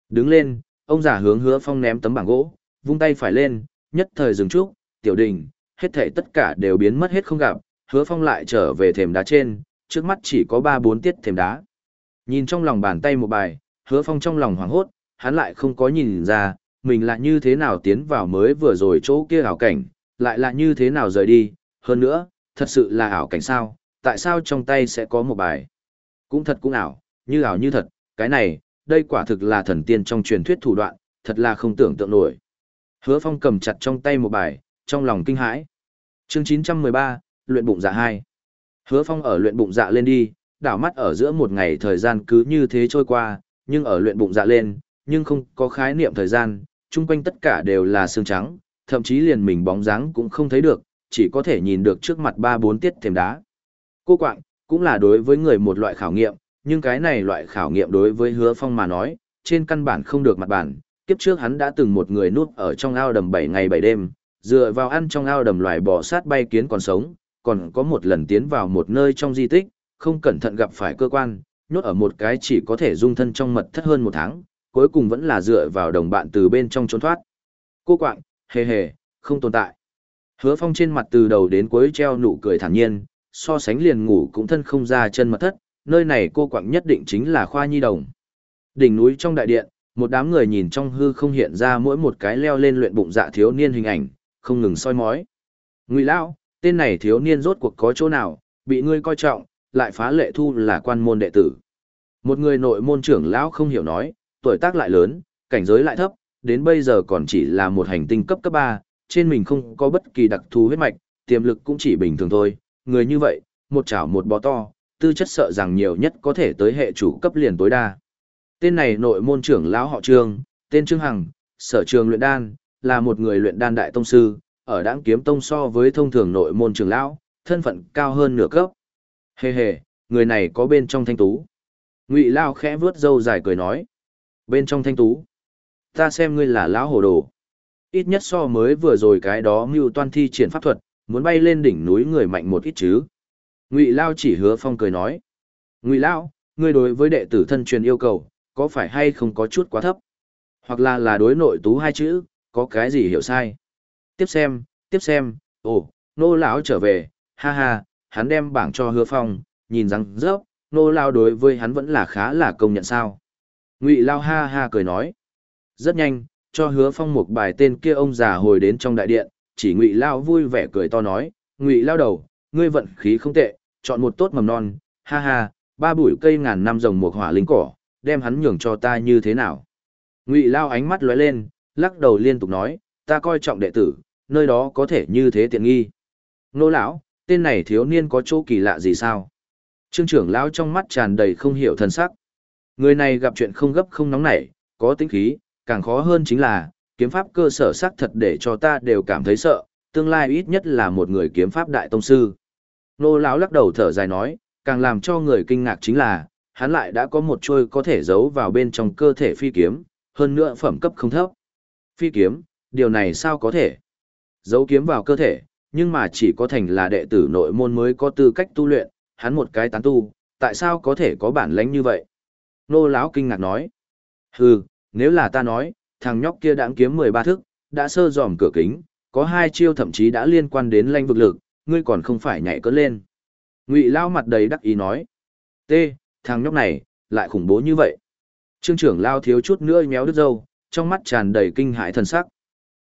Đứng lên, ông già hướng hứa phong ném tấm bảng gỗ, vung tay phải lên, nhất thời dừng trúc, tiểu đình, hết thảy tất cả đều biến mất hết không gặp, hứa phong lại trở về thềm đá trên, trước mắt chỉ có ba bốn tiết thềm đá. Nhìn trong lòng bàn tay một bài, hứa phong trong lòng hoảng hốt, hắn lại không có nhìn ra, mình là như thế nào tiến vào mới vừa rồi chỗ kia ảo cảnh, lại là như thế nào rời đi, hơn nữa, thật sự là ảo cảnh sao, tại sao trong tay sẽ có một bài. Cũng thật cũng ảo, như ảo như thật, cái này, đây quả thực là thần tiên trong truyền thuyết thủ đoạn, thật là không tưởng tượng nổi. Hứa phong cầm chặt trong tay một bài, trong lòng kinh hãi. Chương 913, luyện bụng dạ 2. Hứa phong ở luyện bụng dạ lên đi, đảo mắt ở giữa một ngày thời gian cứ như thế trôi qua, nhưng ở luyện bụng dạ lên, nhưng không có khái niệm thời gian, chung quanh tất cả đều là xương trắng, thậm chí liền mình bóng dáng cũng không thấy được, chỉ có thể nhìn được trước mặt ba bốn tiết thềm đá. Cô quạng, cũng là đối với người một loại khảo nghiệm, nhưng cái này loại khảo nghiệm đối với hứa phong mà nói, trên căn bản không được mặt bản, kiếp trước hắn đã từng một người nuốt ở trong ao đầm 7 ngày 7 đêm, dựa vào ăn trong ao đầm loài bò sát bay kiến còn sống, còn có một lần tiến vào một nơi trong di tích, không cẩn thận gặp phải cơ quan, nhốt ở một cái chỉ có thể dung thân trong mật thất hơn một tháng, cuối cùng vẫn là dựa vào đồng bạn từ bên trong trốn thoát. Cô quạng, hề hề, không tồn tại. Hứa phong trên mặt từ đầu đến cuối treo nụ cười thản nhiên, so sánh liền ngủ cũng thân không ra chân mật thất, nơi này cô quạng nhất định chính là khoa nhi đồng. Đỉnh núi trong đại điện, một đám người nhìn trong hư không hiện ra mỗi một cái leo lên luyện bụng dạ thiếu niên hình ảnh, không ngừng soi mói. Ngụy lão, tên này thiếu niên rốt cuộc có chỗ nào, bị ngươi coi trọng, lại phá lệ thu là quan môn đệ tử. Một người nội môn trưởng lão không hiểu nói, tuổi tác lại lớn, cảnh giới lại thấp, đến bây giờ còn chỉ là một hành tinh cấp cấp 3, trên mình không có bất kỳ đặc thù huyết mạch, tiềm lực cũng chỉ bình thường thôi, người như vậy, một chảo một bó to, tư chất sợ rằng nhiều nhất có thể tới hệ chủ cấp liền tối đa. Tên này nội môn trưởng lão họ Trương, tên Trương Hằng, sở trường luyện đan, là một người luyện đan đại tông sư, ở đãng kiếm tông so với thông thường nội môn trưởng lão, thân phận cao hơn nửa cấp. Hề hề, người này có bên trong thanh tú. Ngụy Lao khẽ vướt râu dài cười nói. Bên trong thanh tú. Ta xem ngươi là lão hồ đồ. Ít nhất so mới vừa rồi cái đó mưu toan thi triển pháp thuật, muốn bay lên đỉnh núi người mạnh một ít chứ. Ngụy Lao chỉ hứa phong cười nói. Ngụy Lao, ngươi đối với đệ tử thân truyền yêu cầu, có phải hay không có chút quá thấp? Hoặc là là đối nội tú hai chữ, có cái gì hiểu sai? Tiếp xem, tiếp xem, ồ, nô lão trở về, ha ha, hắn đem bảng cho hứa phong, nhìn rằng rớp, nô lao đối với hắn vẫn là khá là công nhận sao. Ngụy lao ha ha cười nói. Rất nhanh, cho hứa phong một bài tên kia ông già hồi đến trong đại điện, chỉ ngụy lao vui vẻ cười to nói, ngụy lao đầu, ngươi vận khí không tệ, chọn một tốt mầm non, ha ha, ba bụi cây ngàn năm rồng một hỏa lính cỏ, đem hắn nhường cho ta như thế nào. Ngụy lao ánh mắt lóe lên, lắc đầu liên tục nói, ta coi trọng đệ tử, nơi đó có thể như thế tiện nghi. Nô lão, tên này thiếu niên có chỗ kỳ lạ gì sao? Trương trưởng lão trong mắt tràn đầy không hiểu thần sắc. Người này gặp chuyện không gấp không nóng nảy, có tính khí, càng khó hơn chính là, kiếm pháp cơ sở sắc thật để cho ta đều cảm thấy sợ, tương lai ít nhất là một người kiếm pháp đại tông sư. Nô lão lắc đầu thở dài nói, càng làm cho người kinh ngạc chính là, hắn lại đã có một chuôi có thể giấu vào bên trong cơ thể phi kiếm, hơn nữa phẩm cấp không thấp. Phi kiếm, điều này sao có thể? Giấu kiếm vào cơ thể, nhưng mà chỉ có thành là đệ tử nội môn mới có tư cách tu luyện, hắn một cái tán tu, tại sao có thể có bản lãnh như vậy? Nô lão kinh ngạc nói. Hừ, nếu là ta nói, thằng nhóc kia đãng kiếm 13 thức, đã sơ dòm cửa kính, có hai chiêu thậm chí đã liên quan đến lãnh vực lực, ngươi còn không phải nhảy cỡ lên. Ngụy lão mặt đầy đắc ý nói. T, thằng nhóc này, lại khủng bố như vậy. Trương trưởng lao thiếu chút nữa méo đứt dâu, trong mắt tràn đầy kinh hãi thần sắc.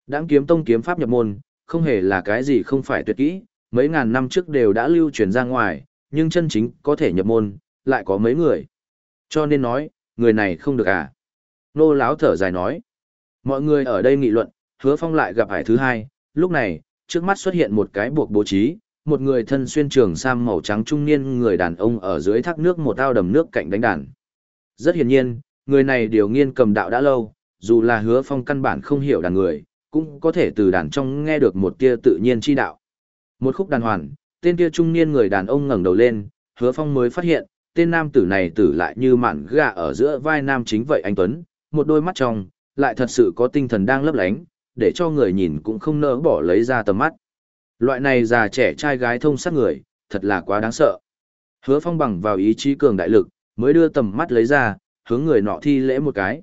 Đãng kiếm tông kiếm pháp nhập môn, không hề là cái gì không phải tuyệt kỹ, mấy ngàn năm trước đều đã lưu truyền ra ngoài, nhưng chân chính có thể nhập môn, lại có mấy người. Cho nên nói, người này không được à. Nô láo thở dài nói. Mọi người ở đây nghị luận, hứa phong lại gặp hải thứ hai, lúc này, trước mắt xuất hiện một cái buộc bố trí, một người thân xuyên trường sam màu trắng trung niên người đàn ông ở dưới thác nước một ao đầm nước cạnh đánh đàn. Rất hiển nhiên, người này điều nghiên cầm đạo đã lâu, dù là hứa phong căn bản không hiểu đàn người, cũng có thể từ đàn trong nghe được một tia tự nhiên chi đạo. Một khúc đàn hoàn, tên kia trung niên người đàn ông ngẩng đầu lên, hứa phong mới phát hiện, tên nam tử này tử lại như mạn gà ở giữa vai nam chính vậy anh Tuấn, một đôi mắt trong, lại thật sự có tinh thần đang lấp lánh, để cho người nhìn cũng không nỡ bỏ lấy ra tầm mắt. Loại này già trẻ trai gái thông sát người, thật là quá đáng sợ. Hứa phong bằng vào ý chí cường đại lực, mới đưa tầm mắt lấy ra, hướng người nọ thi lễ một cái.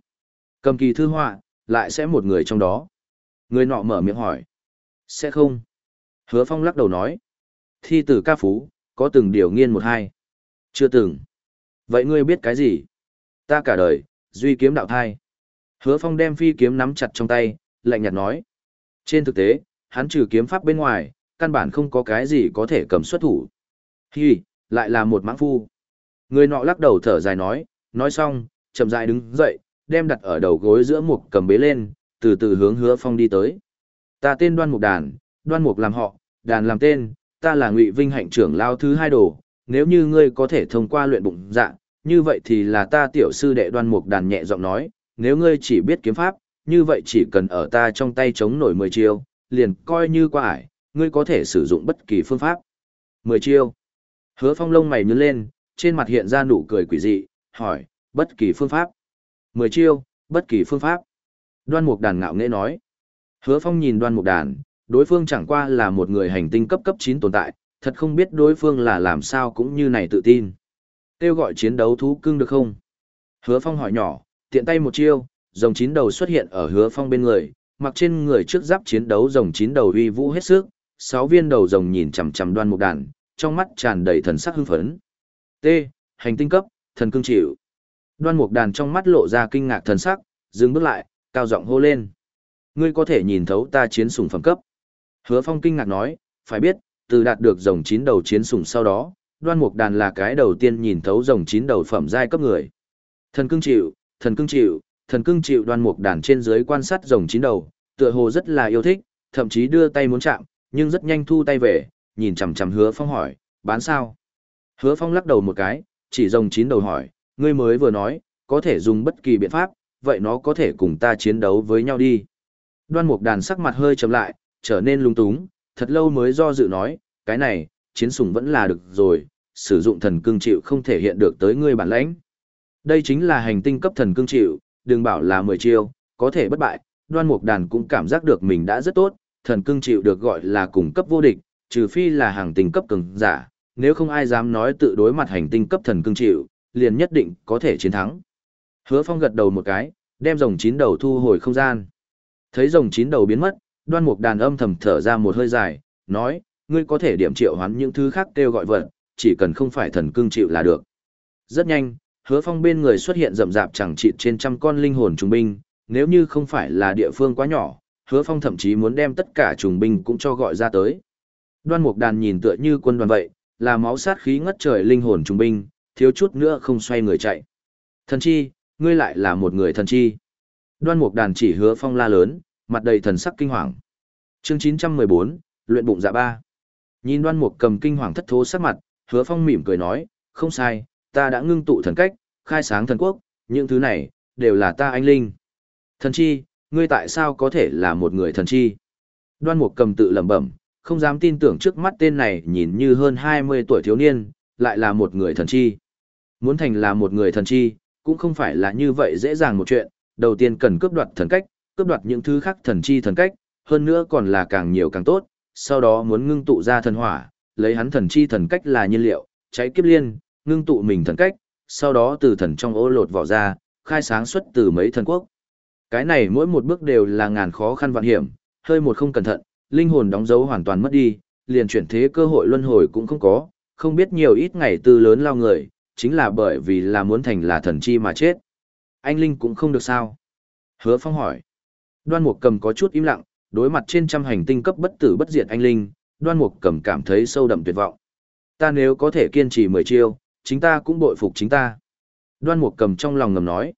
Cầm kỳ thư họa, lại sẽ một người trong đó. Người nọ mở miệng hỏi. Sẽ không. Hứa phong lắc đầu nói. Thi tử ca phú, có từng điều nghiên một hai. Chưa từng. Vậy ngươi biết cái gì? Ta cả đời, duy kiếm đạo thai. Hứa phong đem phi kiếm nắm chặt trong tay, lạnh nhạt nói. Trên thực tế, hắn trừ kiếm pháp bên ngoài, căn bản không có cái gì có thể cầm xuất thủ. Hi, lại là một mãng phu. Người nọ lắc đầu thở dài nói, nói xong, chậm rãi đứng dậy, đem đặt ở đầu gối giữa một cầm bế lên, từ từ hướng hứa phong đi tới. Ta tên đoan mục đàn, đoan mục làm họ, đàn làm tên, ta là ngụy vinh hạnh trưởng lao thứ hai đồ, nếu như ngươi có thể thông qua luyện bụng dạ, như vậy thì là ta tiểu sư đệ đoan mục đàn nhẹ giọng nói, nếu ngươi chỉ biết kiếm pháp, như vậy chỉ cần ở ta trong tay chống nổi 10 chiêu, liền coi như qua ải, ngươi có thể sử dụng bất kỳ phương pháp. 10 chiêu. Hứa phong lông mày nhớ lên, trên mặt hiện ra nụ cười quỷ dị, hỏi, bất kỳ phương pháp. 10 chiêu, bất kỳ phương pháp. Đoan mục đàn ngạo nghễ nói. Hứa phong nhìn đoan mục đàn, đối phương chẳng qua là một người hành tinh cấp cấp 9 tồn tại, thật không biết đối phương là làm sao cũng như này tự tin. Kêu gọi chiến đấu thú cưng được không? Hứa phong hỏi nhỏ, tiện tay một chiêu, rồng chín đầu xuất hiện ở hứa phong bên người, mặc trên người trước giáp chiến đấu rồng chín đầu uy vũ hết sức, sáu viên đầu rồng nhìn chằm chằm đoan mục đàn, trong mắt tràn đầy thần sắc hưng phấn. T. Hành tinh cấp, thần cương chịu. Đoan mục đàn trong mắt lộ ra kinh ngạc thần sắc, dừng bước lại, cao giọng hô lên. Ngươi có thể nhìn thấu ta chiến sủng phẩm cấp. Hứa Phong kinh ngạc nói, phải biết, từ đạt được rồng chín đầu chiến sủng sau đó, đoan mục đàn là cái đầu tiên nhìn thấu rồng chín đầu phẩm giai cấp người. Thần cương chịu, thần cương chịu, thần cương chịu đoan mục đàn trên dưới quan sát rồng chín đầu, tựa hồ rất là yêu thích, thậm chí đưa tay muốn chạm, nhưng rất nhanh thu tay về, nhìn chằm chằm hứa phong hỏi, bán sao? Hứa phong lắc đầu một cái, chỉ rồng chín đầu hỏi, ngươi mới vừa nói, có thể dùng bất kỳ biện pháp, vậy nó có thể cùng ta chiến đấu với nhau đi. Đoan mục đàn sắc mặt hơi chậm lại, trở nên lung túng, thật lâu mới do dự nói, cái này, chiến sủng vẫn là được rồi, sử dụng thần cương chịu không thể hiện được tới ngươi bản lãnh. Đây chính là hành tinh cấp thần cương chịu, đừng bảo là 10 chiêu, có thể bất bại, đoan mục đàn cũng cảm giác được mình đã rất tốt, thần cương chịu được gọi là cùng cấp vô địch, trừ phi là hàng tinh cấp cường giả, nếu không ai dám nói tự đối mặt hành tinh cấp thần cương chịu, liền nhất định có thể chiến thắng. Hứa Phong gật đầu một cái, đem rồng chín đầu thu hồi không gian. Thấy rồng chín đầu biến mất, đoan mục đàn âm thầm thở ra một hơi dài, nói, ngươi có thể điểm triệu hoán những thứ khác kêu gọi vật, chỉ cần không phải thần cương chịu là được. Rất nhanh, hứa phong bên người xuất hiện rậm rạp chẳng chịt trên trăm con linh hồn trùng binh, nếu như không phải là địa phương quá nhỏ, hứa phong thậm chí muốn đem tất cả trùng binh cũng cho gọi ra tới. Đoan mục đàn nhìn tựa như quân đoàn vậy, là máu sát khí ngất trời linh hồn trùng binh, thiếu chút nữa không xoay người chạy. Thần chi, ngươi lại là một người thần chi. Đoan mục đàn chỉ hứa phong la lớn, mặt đầy thần sắc kinh hoàng. Chương 914, luyện bụng dạ ba. Nhìn đoan mục cầm kinh hoàng thất thố sắc mặt, hứa phong mỉm cười nói, không sai, ta đã ngưng tụ thần cách, khai sáng thần quốc, những thứ này, đều là ta anh linh. Thần chi, ngươi tại sao có thể là một người thần chi? Đoan mục cầm tự lẩm bẩm, không dám tin tưởng trước mắt tên này nhìn như hơn 20 tuổi thiếu niên, lại là một người thần chi. Muốn thành là một người thần chi, cũng không phải là như vậy dễ dàng một chuyện, đầu tiên cần cướp đoạt thần cách, cướp đoạt những thứ khác thần chi thần cách, hơn nữa còn là càng nhiều càng tốt, sau đó muốn ngưng tụ ra thần hỏa, lấy hắn thần chi thần cách là nhiên liệu, cháy kiếp liên, ngưng tụ mình thần cách, sau đó từ thần trong ô lột vỏ ra, khai sáng xuất từ mấy thần quốc. Cái này mỗi một bước đều là ngàn khó khăn vạn hiểm, hơi một không cẩn thận, linh hồn đóng dấu hoàn toàn mất đi, liền chuyển thế cơ hội luân hồi cũng không có, không biết nhiều ít ngày tư lớn lao người, chính là bởi vì là muốn thành là thần chi mà chết. Anh Linh cũng không được sao. Hứa Phong hỏi. Đoan Mục cầm có chút im lặng, đối mặt trên trăm hành tinh cấp bất tử bất diệt anh Linh, đoan mục cầm cảm thấy sâu đậm tuyệt vọng. Ta nếu có thể kiên trì mười chiêu, chính ta cũng bội phục chính ta. Đoan mục cầm trong lòng ngầm nói.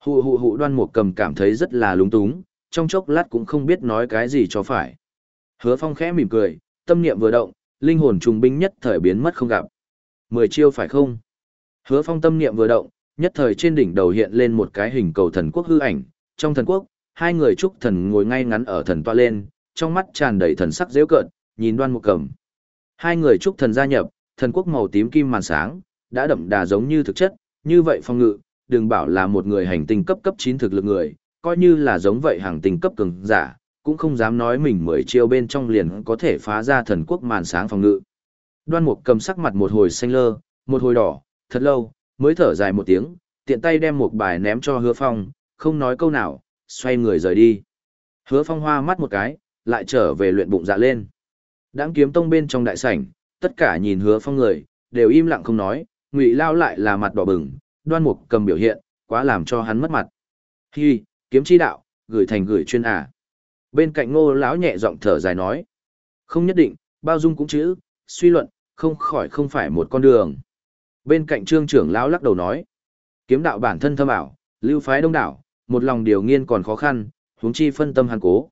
Hụ hụ hụ đoan mục cầm cảm thấy rất là lúng túng, trong chốc lát cũng không biết nói cái gì cho phải. Hứa phong khẽ mỉm cười, tâm niệm vừa động, linh hồn trùng binh nhất thời biến mất không gặp. Mười chiêu phải không? Hứa phong tâm niệm vừa động, nhất thời trên đỉnh đầu hiện lên một cái hình cầu thần quốc hư ảnh. Trong thần quốc, hai người trúc thần ngồi ngay ngắn ở thần toa lên, trong mắt tràn đầy thần sắc dễ cợt, nhìn đoan mục cầm. Hai người trúc thần gia nhập, thần quốc màu tím kim màn sáng, đã đậm đà giống như thực chất, như vậy phong ngự, đừng bảo là một người hành tinh cấp cấp 9 thực lực người, coi như là giống vậy hàng tinh cấp cường giả, cũng không dám nói mình mười chiêu bên trong liền có thể phá ra thần quốc màn sáng phòng ngự. Đoan Mục cầm sắc mặt một hồi xanh lơ, một hồi đỏ, thật lâu, mới thở dài một tiếng, tiện tay đem một bài ném cho Hứa Phong, không nói câu nào, xoay người rời đi. Hứa Phong hoa mắt một cái, lại trở về luyện bụng dạ lên. Đáng kiếm tông bên trong đại sảnh, tất cả nhìn Hứa Phong người, đều im lặng không nói, Ngụy Lao lại là mặt đỏ bừng, Đoan Mục cầm biểu hiện, quá làm cho hắn mất mặt. Hi, kiếm chi đạo, gửi thành gửi chuyên à bên cạnh ngô lão nhẹ giọng thở dài nói không nhất định bao dung cũng chữ suy luận không khỏi không phải một con đường bên cạnh trương trưởng lão lắc đầu nói kiếm đạo bản thân thâm ảo lưu phái đông đảo một lòng điều nghiên còn khó khăn huống chi phân tâm hàn cố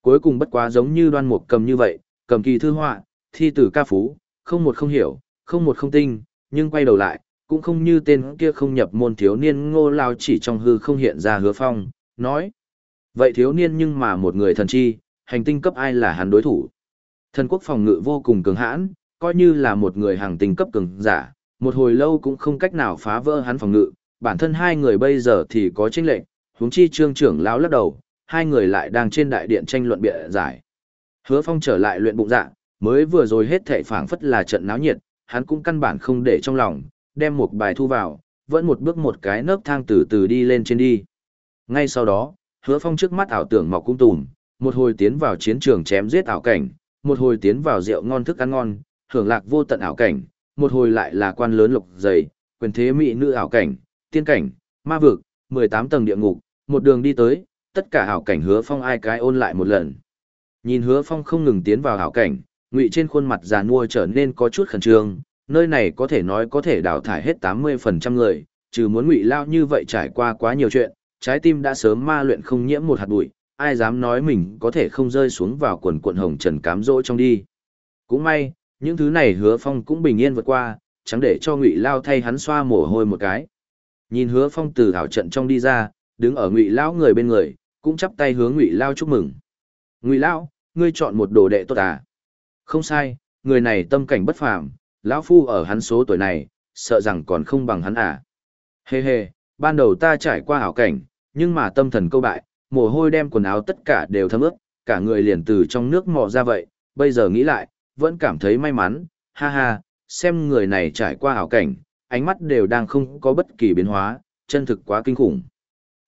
cuối cùng bất quá giống như đoan mục cầm như vậy cầm kỳ thư họa thi tử ca phú không một không hiểu không một không tinh nhưng quay đầu lại cũng không như tên kia không nhập môn thiếu niên ngô lao chỉ trong hư không hiện ra hứa phong nói Vậy thiếu niên nhưng mà một người thần chi, hành tinh cấp ai là hắn đối thủ. Thần quốc phòng ngự vô cùng cường hãn, coi như là một người hàng tinh cấp cường giả, một hồi lâu cũng không cách nào phá vỡ hắn phòng ngự, bản thân hai người bây giờ thì có tranh lệnh, huống chi trương trưởng lão lắc đầu, hai người lại đang trên đại điện tranh luận bịa giải. Hứa Phong trở lại luyện bụng dạ, mới vừa rồi hết thảy phảng phất là trận náo nhiệt, hắn cũng căn bản không để trong lòng, đem một bài thu vào, vẫn một bước một cái nấc thang từ từ đi lên trên đi. Ngay sau đó, hứa phong trước mắt ảo tưởng mọc cung tùm, một hồi tiến vào chiến trường chém giết ảo cảnh, một hồi tiến vào rượu ngon thức ăn ngon, hưởng lạc vô tận ảo cảnh, một hồi lại là quan lớn lục dày, quyền thế mỹ nữ ảo cảnh, tiên cảnh, ma vực, 18 tầng địa ngục, một đường đi tới, tất cả ảo cảnh hứa phong ai cái ôn lại một lần. Nhìn hứa phong không ngừng tiến vào ảo cảnh, ngụy trên khuôn mặt già nua trở nên có chút khẩn trương, nơi này có thể nói có thể đào thải hết 80% người, trừ muốn ngụy lao như vậy trải qua quá nhiều chuyện, trái tim đã sớm ma luyện không nhiễm một hạt bụi, ai dám nói mình có thể không rơi xuống vào quần cuộn hồng trần cám dỗ trong đi. Cũng may, những thứ này hứa phong cũng bình yên vượt qua, chẳng để cho ngụy lao thay hắn xoa mồ hôi một cái. Nhìn hứa phong từ thảo trận trong đi ra, đứng ở ngụy Lão người bên người, cũng chắp tay hướng ngụy lao chúc mừng. Ngụy Lão, ngươi chọn một đồ đệ tốt à? Không sai, người này tâm cảnh bất phàm, lão phu ở hắn số tuổi này, sợ rằng còn không bằng hắn à. Hê hê, ban đầu ta trải qua hảo cảnh, nhưng mà tâm thần câu bại, mồ hôi đem quần áo tất cả đều thấm ướt, cả người liền từ trong nước mò ra vậy, bây giờ nghĩ lại, vẫn cảm thấy may mắn, ha ha, xem người này trải qua hảo cảnh, ánh mắt đều đang không có bất kỳ biến hóa, chân thực quá kinh khủng.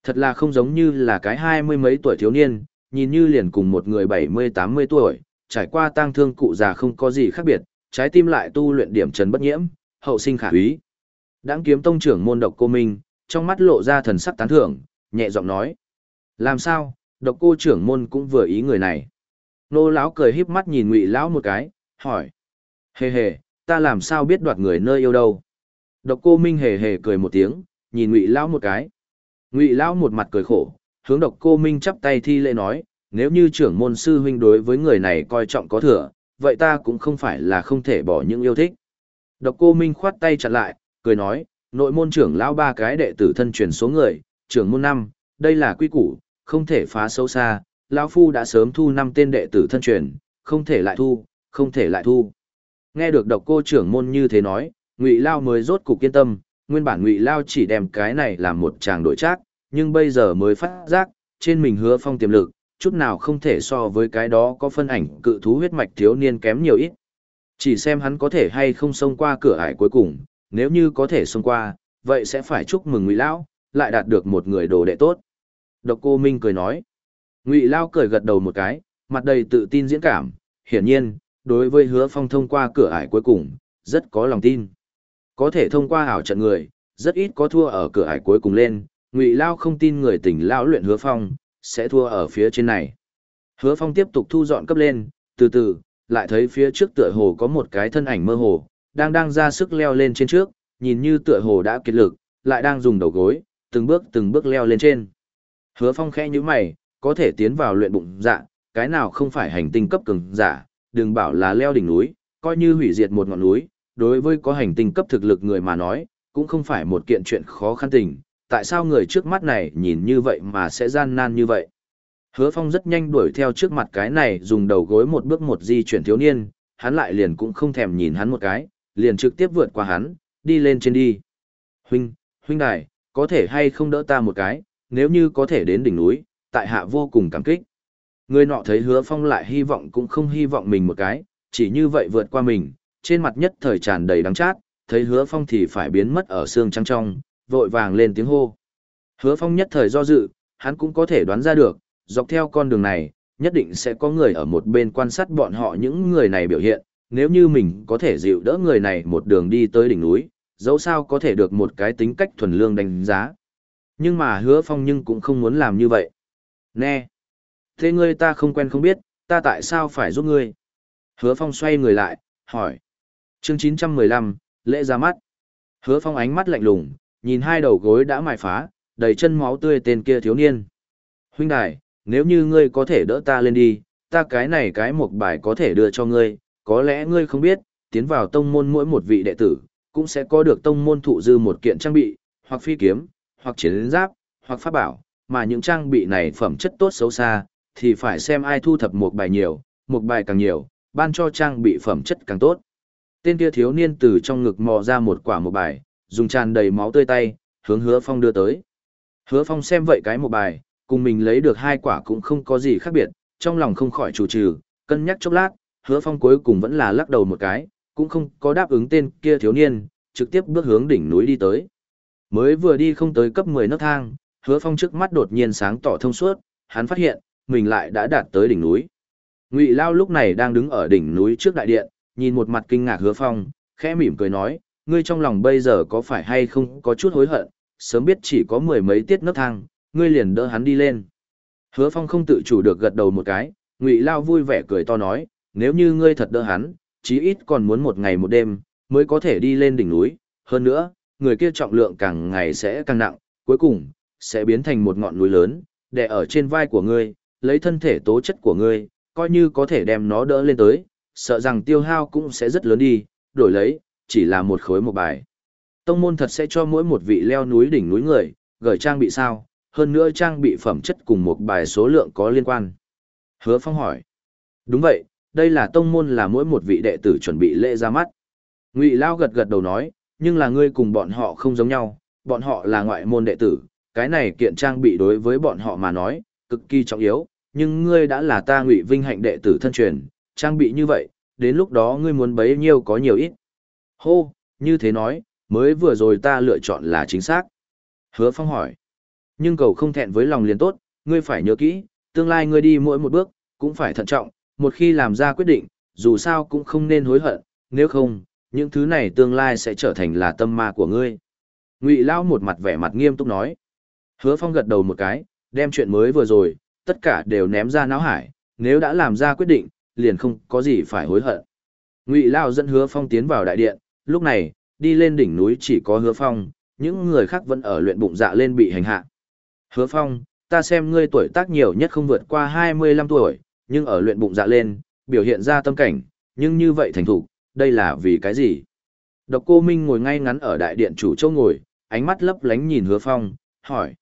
Thật là không giống như là cái hai mươi mấy tuổi thiếu niên, nhìn như liền cùng một người bảy mươi tám mươi tuổi, trải qua tang thương cụ già không có gì khác biệt, trái tim lại tu luyện điểm trần bất nhiễm, hậu sinh khả úy. Đãng kiếm tông trưởng môn độc cô Minh, trong mắt lộ ra thần sắc tán thưởng, nhẹ giọng nói. Làm sao, độc cô trưởng môn cũng vừa ý người này. Nô lão cười híp mắt nhìn ngụy lão một cái, hỏi. Hề hề, ta làm sao biết đoạt người nơi yêu đâu. Độc cô Minh hề hề cười một tiếng, nhìn ngụy lão một cái. Ngụy lão một mặt cười khổ, hướng độc cô Minh chắp tay thi lễ nói, nếu như trưởng môn sư huynh đối với người này coi trọng có thừa, vậy ta cũng không phải là không thể bỏ những yêu thích. Độc cô Minh khoát tay chặt lại, cười nói, nội môn trưởng lão ba cái đệ tử thân truyền số người, trưởng môn năm, đây là quy củ, không thể phá sâu xa, lão phu đã sớm thu năm tên đệ tử thân truyền, không thể lại thu, không thể lại thu. Nghe được độc cô trưởng môn như thế nói, Ngụy Lao mới rốt cục kiên tâm, nguyên bản Ngụy Lao chỉ đem cái này làm một chàng đổi trác, nhưng bây giờ mới phát giác, trên mình hứa phong tiềm lực, chút nào không thể so với cái đó có phân ảnh cự thú huyết mạch thiếu niên kém nhiều ít. Chỉ xem hắn có thể hay không xông qua cửa ải cuối cùng, nếu như có thể xông qua, vậy sẽ phải chúc mừng Ngụy Lão, lại đạt được một người đồ đệ tốt. Độc cô Minh cười nói. Ngụy Lao cười gật đầu một cái, mặt đầy tự tin diễn cảm, hiển nhiên, đối với hứa phong thông qua cửa ải cuối cùng, rất có lòng tin. Có thể thông qua ảo trận người, rất ít có thua ở cửa ải cuối cùng lên, Ngụy Lao không tin người tỉnh lão luyện hứa phong, sẽ thua ở phía trên này. Hứa phong tiếp tục thu dọn cấp lên, từ từ, lại thấy phía trước tựa hồ có một cái thân ảnh mơ hồ, đang đang ra sức leo lên trên trước, nhìn như tựa hồ đã kiệt lực, lại đang dùng đầu gối, từng bước từng bước leo lên trên. Hứa Phong khẽ như mày, có thể tiến vào luyện bụng dạ, cái nào không phải hành tinh cấp cường giả, đừng bảo là leo đỉnh núi, coi như hủy diệt một ngọn núi, đối với có hành tinh cấp thực lực người mà nói, cũng không phải một kiện chuyện khó khăn tình, tại sao người trước mắt này nhìn như vậy mà sẽ gian nan như vậy. Hứa Phong rất nhanh đuổi theo trước mặt cái này dùng đầu gối một bước một di chuyển thiếu niên, hắn lại liền cũng không thèm nhìn hắn một cái, liền trực tiếp vượt qua hắn, đi lên trên đi. Huynh, huynh đài, có thể hay không đỡ ta một cái, nếu như có thể đến đỉnh núi, tại hạ vô cùng cảm kích. Người nọ thấy hứa phong lại hy vọng cũng không hy vọng mình một cái, chỉ như vậy vượt qua mình, trên mặt nhất thời tràn đầy đắng chát, thấy hứa phong thì phải biến mất ở xương trắng trong, vội vàng lên tiếng hô. Hứa phong nhất thời do dự, hắn cũng có thể đoán ra được, dọc theo con đường này, nhất định sẽ có người ở một bên quan sát bọn họ những người này biểu hiện, nếu như mình có thể dịu đỡ người này một đường đi tới đỉnh núi, dẫu sao có thể được một cái tính cách thuần lương đánh giá. Nhưng mà hứa phong nhưng cũng không muốn làm như vậy. Nè! Thế ngươi ta không quen không biết, ta tại sao phải giúp ngươi? Hứa phong xoay người lại, hỏi. Chương 915, lễ ra mắt. Hứa phong ánh mắt lạnh lùng, nhìn hai đầu gối đã mài phá, đầy chân máu tươi tên kia thiếu niên. Huynh đài, nếu như ngươi có thể đỡ ta lên đi, ta cái này cái một bài có thể đưa cho ngươi, có lẽ ngươi không biết, tiến vào tông môn mỗi một vị đệ tử, cũng sẽ có được tông môn thụ dư một kiện trang bị, hoặc phi kiếm, hoặc chiến giáp, hoặc pháp bảo, mà những trang bị này phẩm chất tốt xấu xa, thì phải xem ai thu thập một bài nhiều, một bài càng nhiều, ban cho trang bị phẩm chất càng tốt. Tên kia thiếu niên từ trong ngực mò ra một quả một bài, dùng tràn đầy máu tươi tay, hướng hứa phong đưa tới. Hứa phong xem vậy cái một bài, cùng mình lấy được hai quả cũng không có gì khác biệt, trong lòng không khỏi chủ trừ, cân nhắc chốc lát, hứa phong cuối cùng vẫn là lắc đầu một cái, cũng không có đáp ứng tên kia thiếu niên, trực tiếp bước hướng đỉnh núi đi tới. Mới vừa đi không tới cấp 10 nấc thang, hứa phong trước mắt đột nhiên sáng tỏ thông suốt, hắn phát hiện, mình lại đã đạt tới đỉnh núi. Ngụy Lao lúc này đang đứng ở đỉnh núi trước đại điện, nhìn một mặt kinh ngạc hứa phong, khẽ mỉm cười nói, ngươi trong lòng bây giờ có phải hay không có chút hối hận, sớm biết chỉ có mười mấy tiết nấc thang, ngươi liền đỡ hắn đi lên. Hứa phong không tự chủ được gật đầu một cái, Ngụy Lao vui vẻ cười to nói, nếu như ngươi thật đỡ hắn, chí ít còn muốn một ngày một đêm, mới có thể đi lên đỉnh núi, hơn nữa, người kia trọng lượng càng ngày sẽ càng nặng, cuối cùng, sẽ biến thành một ngọn núi lớn, đè ở trên vai của ngươi, lấy thân thể tố chất của ngươi, coi như có thể đem nó đỡ lên tới, sợ rằng tiêu hao cũng sẽ rất lớn đi, đổi lấy, chỉ là một khối một bài. Tông môn thật sẽ cho mỗi một vị leo núi đỉnh núi người, gửi trang bị sao, hơn nữa trang bị phẩm chất cùng một bài số lượng có liên quan. Hứa Phong hỏi. Đúng vậy, đây là tông môn là mỗi một vị đệ tử chuẩn bị lễ ra mắt. Ngụy Lao gật gật đầu nói, nhưng là ngươi cùng bọn họ không giống nhau, bọn họ là ngoại môn đệ tử, cái này kiện trang bị đối với bọn họ mà nói, cực kỳ trọng yếu, nhưng ngươi đã là ta Ngụy Vinh hạnh đệ tử thân truyền, trang bị như vậy, đến lúc đó ngươi muốn bấy nhiêu có nhiều ít. Hô, như thế nói, mới vừa rồi ta lựa chọn là chính xác. Hứa Phong hỏi, nhưng cầu không thẹn với lòng liền tốt, ngươi phải nhớ kỹ, tương lai ngươi đi mỗi một bước, cũng phải thận trọng, một khi làm ra quyết định, dù sao cũng không nên hối hận, nếu không, những thứ này tương lai sẽ trở thành là tâm ma của ngươi. Ngụy lao một mặt vẻ mặt nghiêm túc nói. Hứa Phong gật đầu một cái, đem chuyện mới vừa rồi, tất cả đều ném ra não hải, nếu đã làm ra quyết định, liền không có gì phải hối hận. Ngụy Lão dẫn Hứa Phong tiến vào đại điện, lúc này, đi lên đỉnh núi chỉ có Hứa Phong, những người khác vẫn ở luyện bụng dạ lên bị hành hạ. Hứa Phong, ta xem ngươi tuổi tác nhiều nhất không vượt qua 25 tuổi, nhưng ở luyện bụng dạ lên, biểu hiện ra tâm cảnh, nhưng như vậy thành thủ, đây là vì cái gì? Độc cô Minh ngồi ngay ngắn ở đại điện chủ châu ngồi, ánh mắt lấp lánh nhìn hứa phong, hỏi.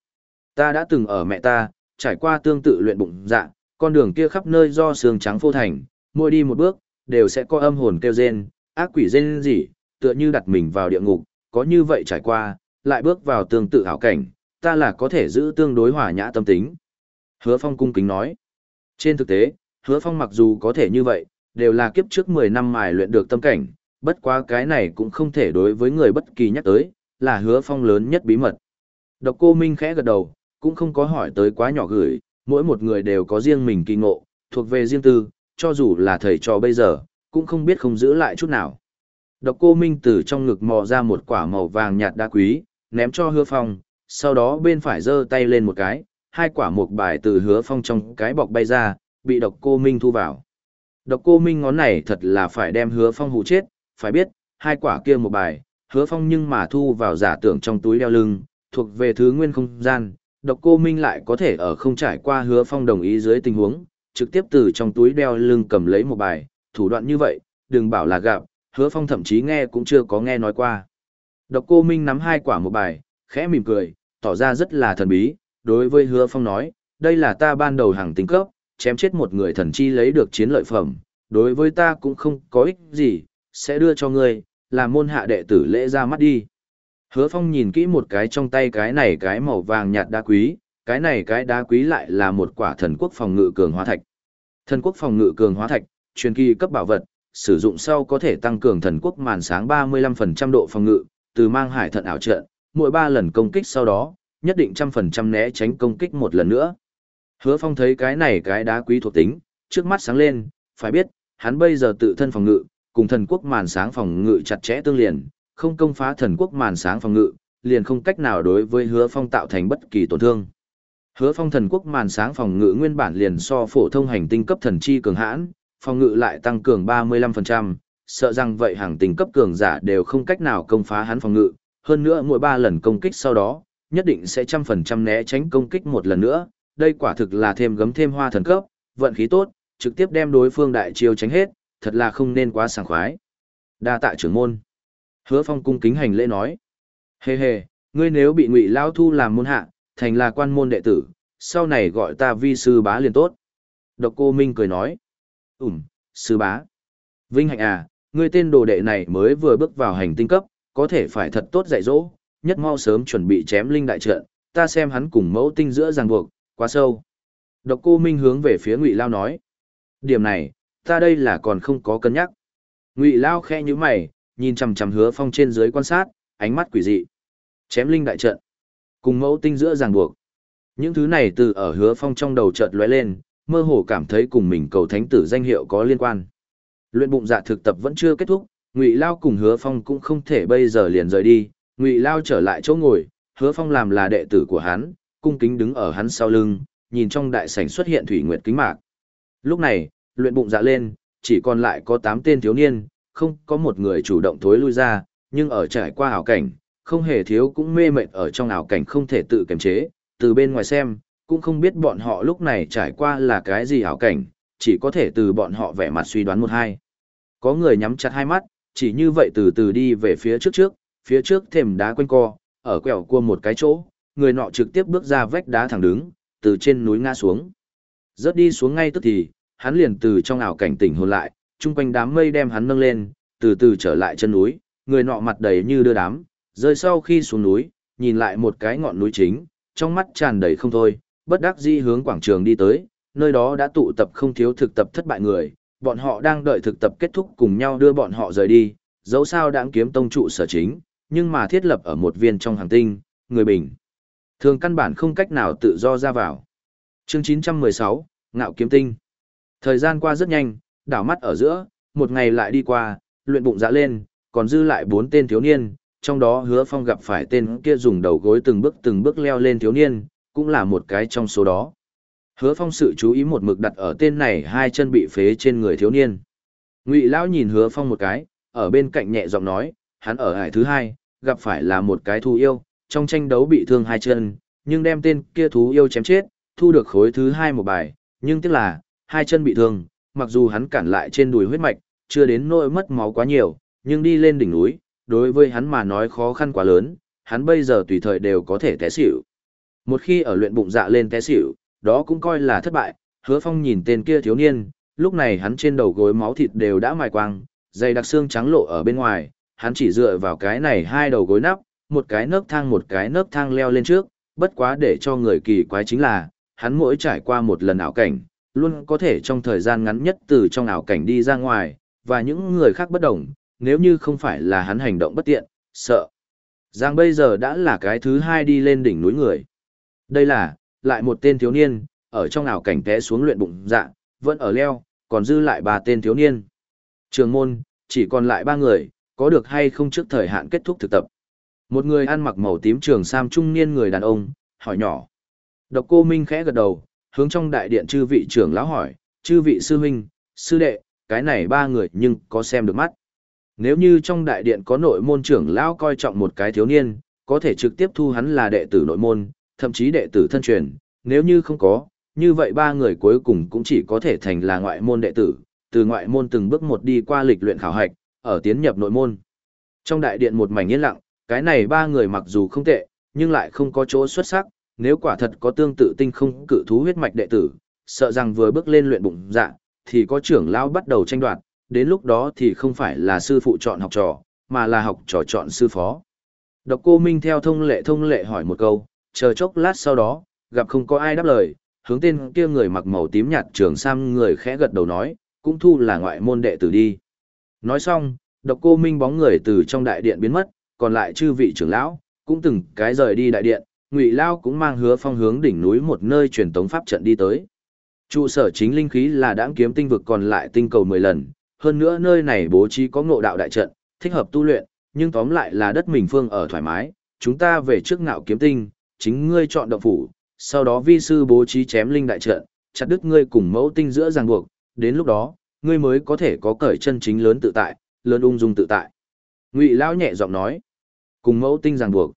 Ta đã từng ở mẹ ta, trải qua tương tự luyện bụng dạ, con đường kia khắp nơi do sương trắng phô thành, mỗi đi một bước, đều sẽ có âm hồn kêu rên, ác quỷ rên gì, tựa như đặt mình vào địa ngục, có như vậy trải qua, lại bước vào tương tự hảo cảnh, ta là có thể giữ tương đối hòa nhã tâm tính. Hứa phong cung kính nói. Trên thực tế, hứa phong mặc dù có thể như vậy, đều là kiếp trước 10 năm mài luyện được tâm cảnh, bất quá cái này cũng không thể đối với người bất kỳ nhắc tới, là hứa phong lớn nhất bí mật. Độc cô Minh khẽ gật đầu, cũng không có hỏi tới quá nhỏ gửi, mỗi một người đều có riêng mình kỳ ngộ, thuộc về riêng tư, cho dù là thầy trò bây giờ, cũng không biết không giữ lại chút nào. Độc cô Minh từ trong ngực mò ra một quả màu vàng nhạt đá quý, ném cho hứa phong, sau đó bên phải giơ tay lên một cái, hai quả một bài từ hứa phong trong cái bọc bay ra, bị độc cô Minh thu vào. Độc cô Minh ngón này thật là phải đem hứa phong hụ chết, phải biết, hai quả kia một bài, hứa phong nhưng mà thu vào giả tưởng trong túi đeo lưng, thuộc về thứ nguyên không gian, độc cô Minh lại có thể ở không trải qua hứa phong đồng ý dưới tình huống, trực tiếp từ trong túi đeo lưng cầm lấy một bài, thủ đoạn như vậy, đừng bảo là gặp, hứa phong thậm chí nghe cũng chưa có nghe nói qua. Độc cô Minh nắm hai quả một bài, khẽ mỉm cười, tỏ ra rất là thần bí, đối với hứa phong nói, đây là ta ban đầu hàng tính cấp, chém chết một người thần chi lấy được chiến lợi phẩm, đối với ta cũng không có ích gì, sẽ đưa cho ngươi, làm môn hạ đệ tử lễ ra mắt đi. Hứa Phong nhìn kỹ một cái trong tay cái này cái màu vàng nhạt đá quý, cái này cái đá quý lại là một quả thần quốc phòng ngự cường hóa thạch. Thần quốc phòng ngự cường hóa thạch, truyền kỳ cấp bảo vật, sử dụng sau có thể tăng cường thần quốc màn sáng 35% độ phòng ngự, từ mang hải thận ảo trận, mỗi 3 lần công kích sau đó, nhất định trăm phần trăm né tránh công kích một lần nữa. Hứa Phong thấy cái này cái đá quý thuộc tính, trước mắt sáng lên, phải biết, hắn bây giờ tự thân phòng ngự, cùng thần quốc màn sáng phòng ngự chặt chẽ tương liền, không công phá thần quốc màn sáng phòng ngự, liền không cách nào đối với Hứa Phong tạo thành bất kỳ tổn thương. Hứa Phong thần quốc màn sáng phòng ngự nguyên bản liền so phổ thông hành tinh cấp thần chi cường hãn, phòng ngự lại tăng cường 35%, sợ rằng vậy hàng tinh cấp cường giả đều không cách nào công phá hắn phòng ngự, hơn nữa mỗi 3 lần công kích sau đó, nhất định sẽ trăm phần trăm né tránh công kích một lần nữa, đây quả thực là thêm gấm thêm hoa thần cấp, vận khí tốt, trực tiếp đem đối phương đại chiêu tránh hết, thật là không nên quá sảng khoái. Đa tạ trưởng môn. Hứa Phong cung kính hành lễ nói. Hề hề, ngươi nếu bị ngụy Lao thu làm môn hạ, thành là quan môn đệ tử, sau này gọi ta vi sư bá liền tốt. Độc cô Minh cười nói. Ừm, sư bá. Vinh hạnh à, ngươi tên đồ đệ này mới vừa bước vào hành tinh cấp, có thể phải thật tốt dạy dỗ, nhất mau sớm chuẩn bị chém linh đại trận, ta xem hắn cùng mẫu tinh giữa ràng buộc, quá sâu. Độc cô Minh hướng về phía Ngụy Lao nói. Điểm này, ta đây là còn không có cân nhắc. Ngụy Lao khe như mày, nhìn chằm chằm hứa phong trên dưới quan sát, ánh mắt quỷ dị. Chém linh đại trận. Cùng mẫu tinh giữa ràng buộc. Những thứ này từ ở hứa phong trong đầu chợt lóe lên, mơ hồ cảm thấy cùng mình cầu thánh tử danh hiệu có liên quan. Luyện bụng dạ thực tập vẫn chưa kết thúc, Ngụy Lao cùng Hứa Phong cũng không thể bây giờ liền rời đi, Ngụy Lao trở lại chỗ ngồi, Hứa Phong làm là đệ tử của hắn, cung kính đứng ở hắn sau lưng, nhìn trong đại sảnh xuất hiện thủy nguyệt kính mạc. Lúc này, luyện bụng dạ lên, chỉ còn lại có tám tên thiếu niên, không có một người chủ động thối lui ra, nhưng ở trải qua ảo cảnh, không hề thiếu cũng mê mệt ở trong ảo cảnh không thể tự kiềm chế, từ bên ngoài xem, cũng không biết bọn họ lúc này trải qua là cái gì ảo cảnh, chỉ có thể từ bọn họ vẻ mặt suy đoán một hai. Có người nhắm chặt hai mắt, chỉ như vậy từ từ đi về phía trước trước, phía trước thềm đá quanh co, ở quẹo cua một cái chỗ, người nọ trực tiếp bước ra vách đá thẳng đứng, từ trên núi ngã xuống. Rớt đi xuống ngay tức thì, hắn liền từ trong ảo cảnh tỉnh hồn lại, chung quanh đám mây đem hắn nâng lên, từ từ trở lại chân núi, người nọ mặt đầy như đưa đám, rơi sau khi xuống núi, nhìn lại một cái ngọn núi chính, trong mắt tràn đầy không thôi, bất đắc dĩ hướng quảng trường đi tới, nơi đó đã tụ tập không thiếu thực tập thất bại người, bọn họ đang đợi thực tập kết thúc cùng nhau đưa bọn họ rời đi, dẫu sao đáng kiếm tông trụ sở chính, nhưng mà thiết lập ở một viên trong hàng tinh, người bình. Thường căn bản không cách nào tự do ra vào. Chương 916, Ngạo Kiếm Tinh. Thời gian qua rất nhanh, đảo mắt ở giữa, một ngày lại đi qua, luyện bụng dạ lên, còn dư lại bốn tên thiếu niên, trong đó hứa phong gặp phải tên kia dùng đầu gối từng bước từng bước leo lên thiếu niên, cũng là một cái trong số đó. Hứa phong sự chú ý một mực đặt ở tên này hai chân bị phế trên người thiếu niên. Ngụy Lão nhìn hứa phong một cái, ở bên cạnh nhẹ giọng nói, hắn ở hải thứ hai, gặp phải là một cái thú yêu, trong tranh đấu bị thương hai chân, nhưng đem tên kia thú yêu chém chết, thu được khối thứ hai một bài, nhưng tiếc là, hai chân bị thương, mặc dù hắn cản lại trên đùi huyết mạch, chưa đến nỗi mất máu quá nhiều, nhưng đi lên đỉnh núi, đối với hắn mà nói khó khăn quá lớn, hắn bây giờ tùy thời đều có thể té xỉu. Một khi ở luyện bụng dạ lên té xỉu, đó cũng coi là thất bại, hứa phong nhìn tên kia thiếu niên, lúc này hắn trên đầu gối máu thịt đều đã mài quang, dày đặc xương trắng lộ ở bên ngoài, hắn chỉ dựa vào cái này hai đầu gối nắp, một cái nấc thang một cái nấc thang leo lên trước, bất quá để cho người kỳ quái chính là, hắn mỗi trải qua một lần ảo cảnh, luôn có thể trong thời gian ngắn nhất từ trong ảo cảnh đi ra ngoài, và những người khác bất đồng, nếu như không phải là hắn hành động bất tiện, sợ. Giang bây giờ đã là cái thứ hai đi lên đỉnh núi người. Đây là, lại một tên thiếu niên, ở trong ảo cảnh té xuống luyện bụng dạ, vẫn ở leo, còn dư lại ba tên thiếu niên. Trường môn, chỉ còn lại ba người, có được hay không trước thời hạn kết thúc thực tập. Một người ăn mặc màu tím trường sam trung niên người đàn ông, hỏi nhỏ. Độc cô Minh khẽ gật đầu, hướng trong đại điện chư vị trưởng lão hỏi, chư vị sư huynh, sư đệ, cái này ba người nhưng có xem được mắt. Nếu như trong đại điện có nội môn trưởng lão coi trọng một cái thiếu niên, có thể trực tiếp thu hắn là đệ tử nội môn, thậm chí đệ tử thân truyền, nếu như không có, như vậy ba người cuối cùng cũng chỉ có thể thành là ngoại môn đệ tử, từ ngoại môn từng bước một đi qua lịch luyện khảo hạch, ở tiến nhập nội môn. Trong đại điện một mảnh yên lặng, cái này ba người mặc dù không tệ, nhưng lại không có chỗ xuất sắc, nếu quả thật có tương tự tinh không cự thú huyết mạch đệ tử, sợ rằng vừa bước lên luyện bụng dạ, thì có trưởng lão bắt đầu tranh đoạt, đến lúc đó thì không phải là sư phụ chọn học trò, mà là học trò chọn sư phó. Độc cô Minh theo thông lệ thông lệ hỏi một câu, chờ chốc lát sau đó, gặp không có ai đáp lời, hướng tên kia người mặc màu tím nhạt trường sam người khẽ gật đầu nói, cũng thu là ngoại môn đệ tử đi. Nói xong, độc cô Minh bóng người từ trong đại điện biến mất, còn lại chư vị trưởng lão, cũng từng cái rời đi đại điện, Ngụy Lao cũng mang hứa phong hướng đỉnh núi một nơi truyền tống pháp trận đi tới. Trụ sở chính linh khí là đãng kiếm tinh vực còn lại tinh cầu 10 lần, hơn nữa nơi này bố trí có ngộ đạo đại trận, thích hợp tu luyện, nhưng tóm lại là đất mình phương ở thoải mái, chúng ta về trước ngạo kiếm tinh, chính ngươi chọn động phủ, sau đó vi sư bố trí chém linh đại trận, chặt đứt ngươi cùng mẫu tinh giữa ràng buộc, đến lúc đó, ngươi mới có thể có cởi chân chính lớn tự tại, lớn ung dung tự tại. Ngụy lão nhẹ giọng nói, cùng mẫu tinh ràng buộc.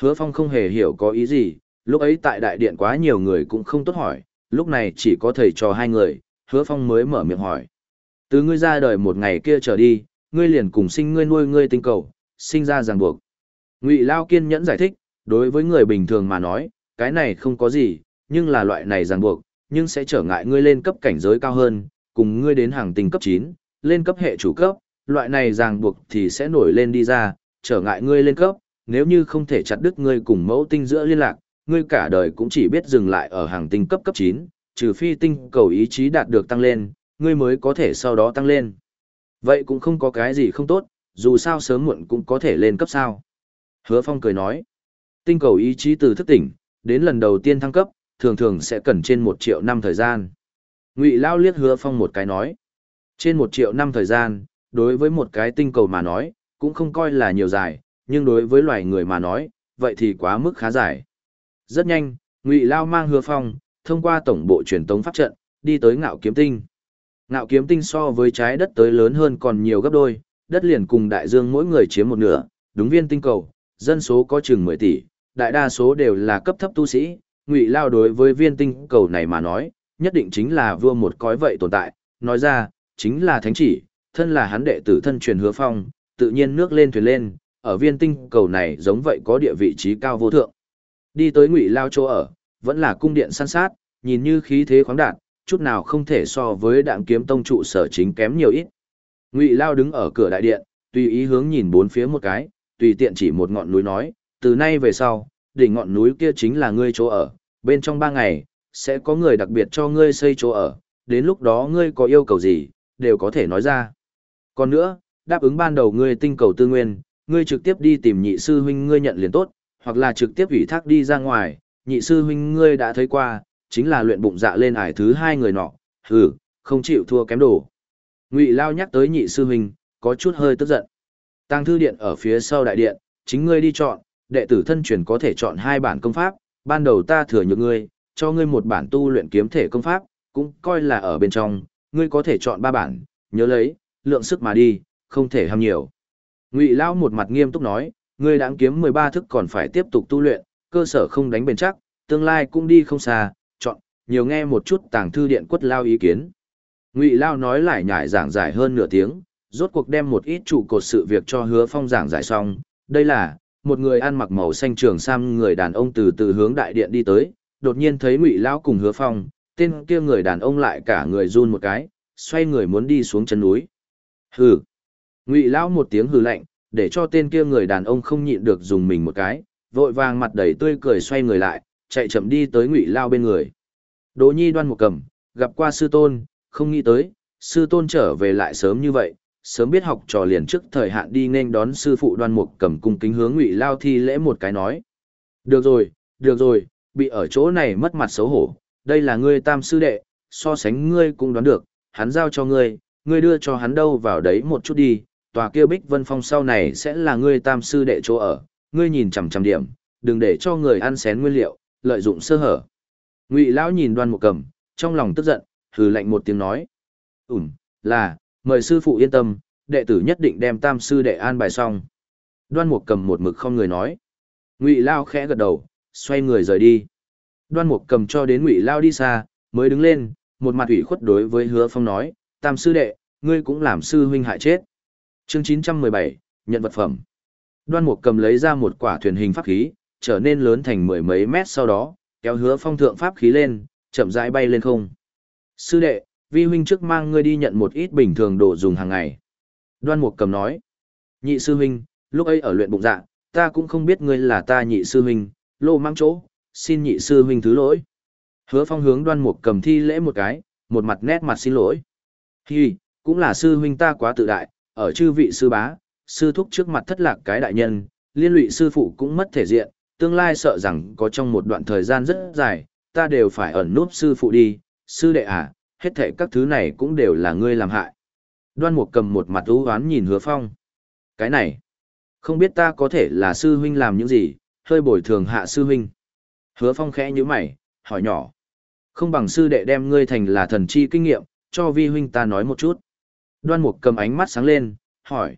Hứa Phong không hề hiểu có ý gì, lúc ấy tại đại điện quá nhiều người cũng không tốt hỏi, lúc này chỉ có thầy trò hai người, Hứa Phong mới mở miệng hỏi. Từ ngươi ra đời một ngày kia trở đi, ngươi liền cùng sinh ngươi nuôi ngươi tinh cầu, sinh ra ràng buộc. Ngụy Lao kiên nhẫn giải thích, đối với người bình thường mà nói, cái này không có gì, nhưng là loại này ràng buộc, nhưng sẽ trở ngại ngươi lên cấp cảnh giới cao hơn, cùng ngươi đến hàng tinh cấp 9, lên cấp hệ chủ cấp, loại này ràng buộc thì sẽ nổi lên đi ra, trở ngại ngươi lên cấp, nếu như không thể chặt đứt ngươi cùng mẫu tinh giữa liên lạc, ngươi cả đời cũng chỉ biết dừng lại ở hàng tinh cấp cấp 9, trừ phi tinh cầu ý chí đạt được tăng lên, ngươi mới có thể sau đó tăng lên. Vậy cũng không có cái gì không tốt, dù sao sớm muộn cũng có thể lên cấp sao. Hứa Phong cười nói, tinh cầu ý chí từ thức tỉnh, đến lần đầu tiên thăng cấp, thường thường sẽ cần trên một triệu năm thời gian. Ngụy Lao liếc Hứa Phong một cái nói, trên một triệu năm thời gian, đối với một cái tinh cầu mà nói, cũng không coi là nhiều dài, nhưng đối với loài người mà nói, vậy thì quá mức khá dài. Rất nhanh, Ngụy Lao mang Hứa Phong, thông qua tổng bộ truyền tống pháp trận, đi tới Ngạo Kiếm Tinh. Ngạo Kiếm Tinh so với trái đất tới lớn hơn còn nhiều gấp đôi, đất liền cùng đại dương mỗi người chiếm một nửa, đúng viên tinh cầu, dân số có chừng 10 tỷ, đại đa số đều là cấp thấp tu sĩ, Ngụy Lao đối với viên tinh cầu này mà nói, nhất định chính là vua một cõi vậy tồn tại, nói ra, chính là thánh chỉ, thân là hắn đệ tử thân truyền hứa phong, tự nhiên nước lên thuyền lên, ở viên tinh cầu này giống vậy có địa vị trí cao vô thượng. Đi tới Ngụy Lao chỗ ở, vẫn là cung điện san sát, nhìn như khí thế khoáng đạt, chút nào không thể so với đạm kiếm tông trụ sở chính kém nhiều ít. Ngụy Lao đứng ở cửa đại điện, tùy ý hướng nhìn bốn phía một cái, tùy tiện chỉ một ngọn núi nói, từ nay về sau, đỉnh ngọn núi kia chính là ngươi chỗ ở, bên trong ba ngày, sẽ có người đặc biệt cho ngươi xây chỗ ở, đến lúc đó ngươi có yêu cầu gì, đều có thể nói ra. Còn nữa, đáp ứng ban đầu ngươi tinh cầu tư nguyên, ngươi trực tiếp đi tìm nhị sư huynh ngươi nhận liền tốt, hoặc là trực tiếp ủy thác đi ra ngoài, nhị sư huynh ngươi đã thấy qua, chính là luyện bụng dạ lên ải thứ hai người nọ, hừ, không chịu thua kém đồ. Ngụy Lao nhắc tới nhị sư huynh, có chút hơi tức giận. Tang thư điện ở phía sau đại điện, chính ngươi đi chọn, đệ tử thân truyền có thể chọn hai bản công pháp, ban đầu ta thừa nhượng ngươi, cho ngươi một bản tu luyện kiếm thể công pháp, cũng coi là ở bên trong, ngươi có thể chọn ba bản, nhớ lấy, lượng sức mà đi, không thể ham nhiều. Ngụy Lão một mặt nghiêm túc nói, ngươi đã kiếm 13 thức còn phải tiếp tục tu luyện, cơ sở không đánh bền chắc, tương lai cũng đi không xa, chọn, nhiều nghe một chút tàng thư điện quất lao ý kiến. Ngụy Lao nói lại nhải giảng giải hơn nửa tiếng, rốt cuộc đem một ít trụ cột sự việc cho hứa phong giảng giải xong. Đây là, một người ăn mặc màu xanh trường sam người đàn ông từ từ hướng đại điện đi tới, đột nhiên thấy Ngụy Lao cùng hứa phong, tên kia người đàn ông lại cả người run một cái, xoay người muốn đi xuống chân núi. Hừ. Ngụy Lão một tiếng hừ lạnh, để cho tên kia người đàn ông không nhịn được dùng mình một cái, vội vàng mặt đầy tươi cười xoay người lại, chạy chậm đi tới Ngụy Lao bên người. Đỗ Nhi đoan một cầm, gặp qua sư tôn, không nghĩ tới, sư tôn trở về lại sớm như vậy, sớm biết học trò liền trước thời hạn đi nên đón sư phụ đoan mục cầm cung kính hướng ngụy lao thi lễ một cái nói. Được rồi, được rồi, bị ở chỗ này mất mặt xấu hổ, đây là ngươi tam sư đệ, so sánh ngươi cũng đoán được, hắn giao cho ngươi, ngươi đưa cho hắn đâu vào đấy một chút đi, tòa kia bích vân phong sau này sẽ là ngươi tam sư đệ chỗ ở, ngươi nhìn chằm chằm điểm, đừng để cho người ăn xén nguyên liệu, lợi dụng sơ hở. Ngụy lão nhìn đoan mục cầm, trong lòng tức giận, hừ lạnh một tiếng nói. Ừm, Là, mời sư phụ yên tâm, đệ tử nhất định đem tam sư đệ an bài xong. Đoan Mục cầm một mực không người nói. Ngụy Lao khẽ gật đầu, xoay người rời đi. Đoan Mục cầm cho đến Ngụy Lao đi xa, mới đứng lên, một mặt ủy khuất đối với Hứa Phong nói, "Tam sư đệ, ngươi cũng làm sư huynh hại chết." Chương 917, nhận vật phẩm. Đoan Mục cầm lấy ra một quả thuyền hình pháp khí, trở nên lớn thành mười mấy mét sau đó, kéo Hứa Phong thượng pháp khí lên, chậm rãi bay lên không. "Sư đệ, vi huynh trước mang ngươi đi nhận một ít bình thường đồ dùng hàng ngày." Đoan Mục cầm nói. "Nhị sư huynh, lúc ấy ở luyện bụng dạ, ta cũng không biết ngươi là ta nhị sư huynh, lô mang chỗ, xin nhị sư huynh thứ lỗi. Hứa phong hướng đoan mục cầm thi lễ một cái, một mặt nét mặt xin lỗi. Hi, cũng là sư huynh ta quá tự đại, ở chư vị sư bá, sư thúc trước mặt thất lạc cái đại nhân, liên lụy sư phụ cũng mất thể diện, tương lai sợ rằng có trong một đoạn thời gian rất dài, ta đều phải ẩn núp sư phụ đi, sư đệ à, hết thể các thứ này cũng đều là ngươi làm hại. Đoan mục cầm một mặt ưu hoán nhìn hứa phong. Cái này, không biết ta có thể là sư huynh làm những gì, hơi bồi thường hạ sư huynh. Hứa phong khẽ như mày, hỏi nhỏ. Không bằng sư đệ đem ngươi thành là thần chi kinh nghiệm, cho vi huynh ta nói một chút. Đoan mục cầm ánh mắt sáng lên, hỏi.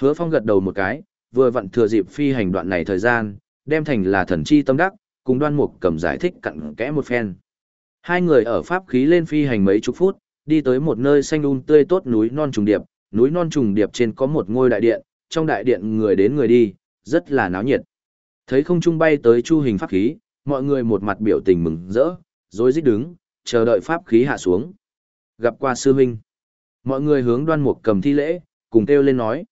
Hứa phong gật đầu một cái, vừa vặn thừa dịp phi hành đoạn này thời gian, đem thành là thần chi tâm đắc, cùng đoan mục cầm giải thích cặn kẽ một phen. Hai người ở pháp khí lên phi hành mấy chục phút, đi tới một nơi xanh un um tươi tốt núi non trùng điệp, núi non trùng điệp trên có một ngôi đại điện, trong đại điện người đến người đi, rất là náo nhiệt. Thấy không trung bay tới chu hình pháp khí, mọi người một mặt biểu tình mừng rỡ, rối rít đứng, chờ đợi pháp khí hạ xuống. Gặp qua sư huynh. Mọi người hướng đoan mục cầm thi lễ, cùng kêu lên nói.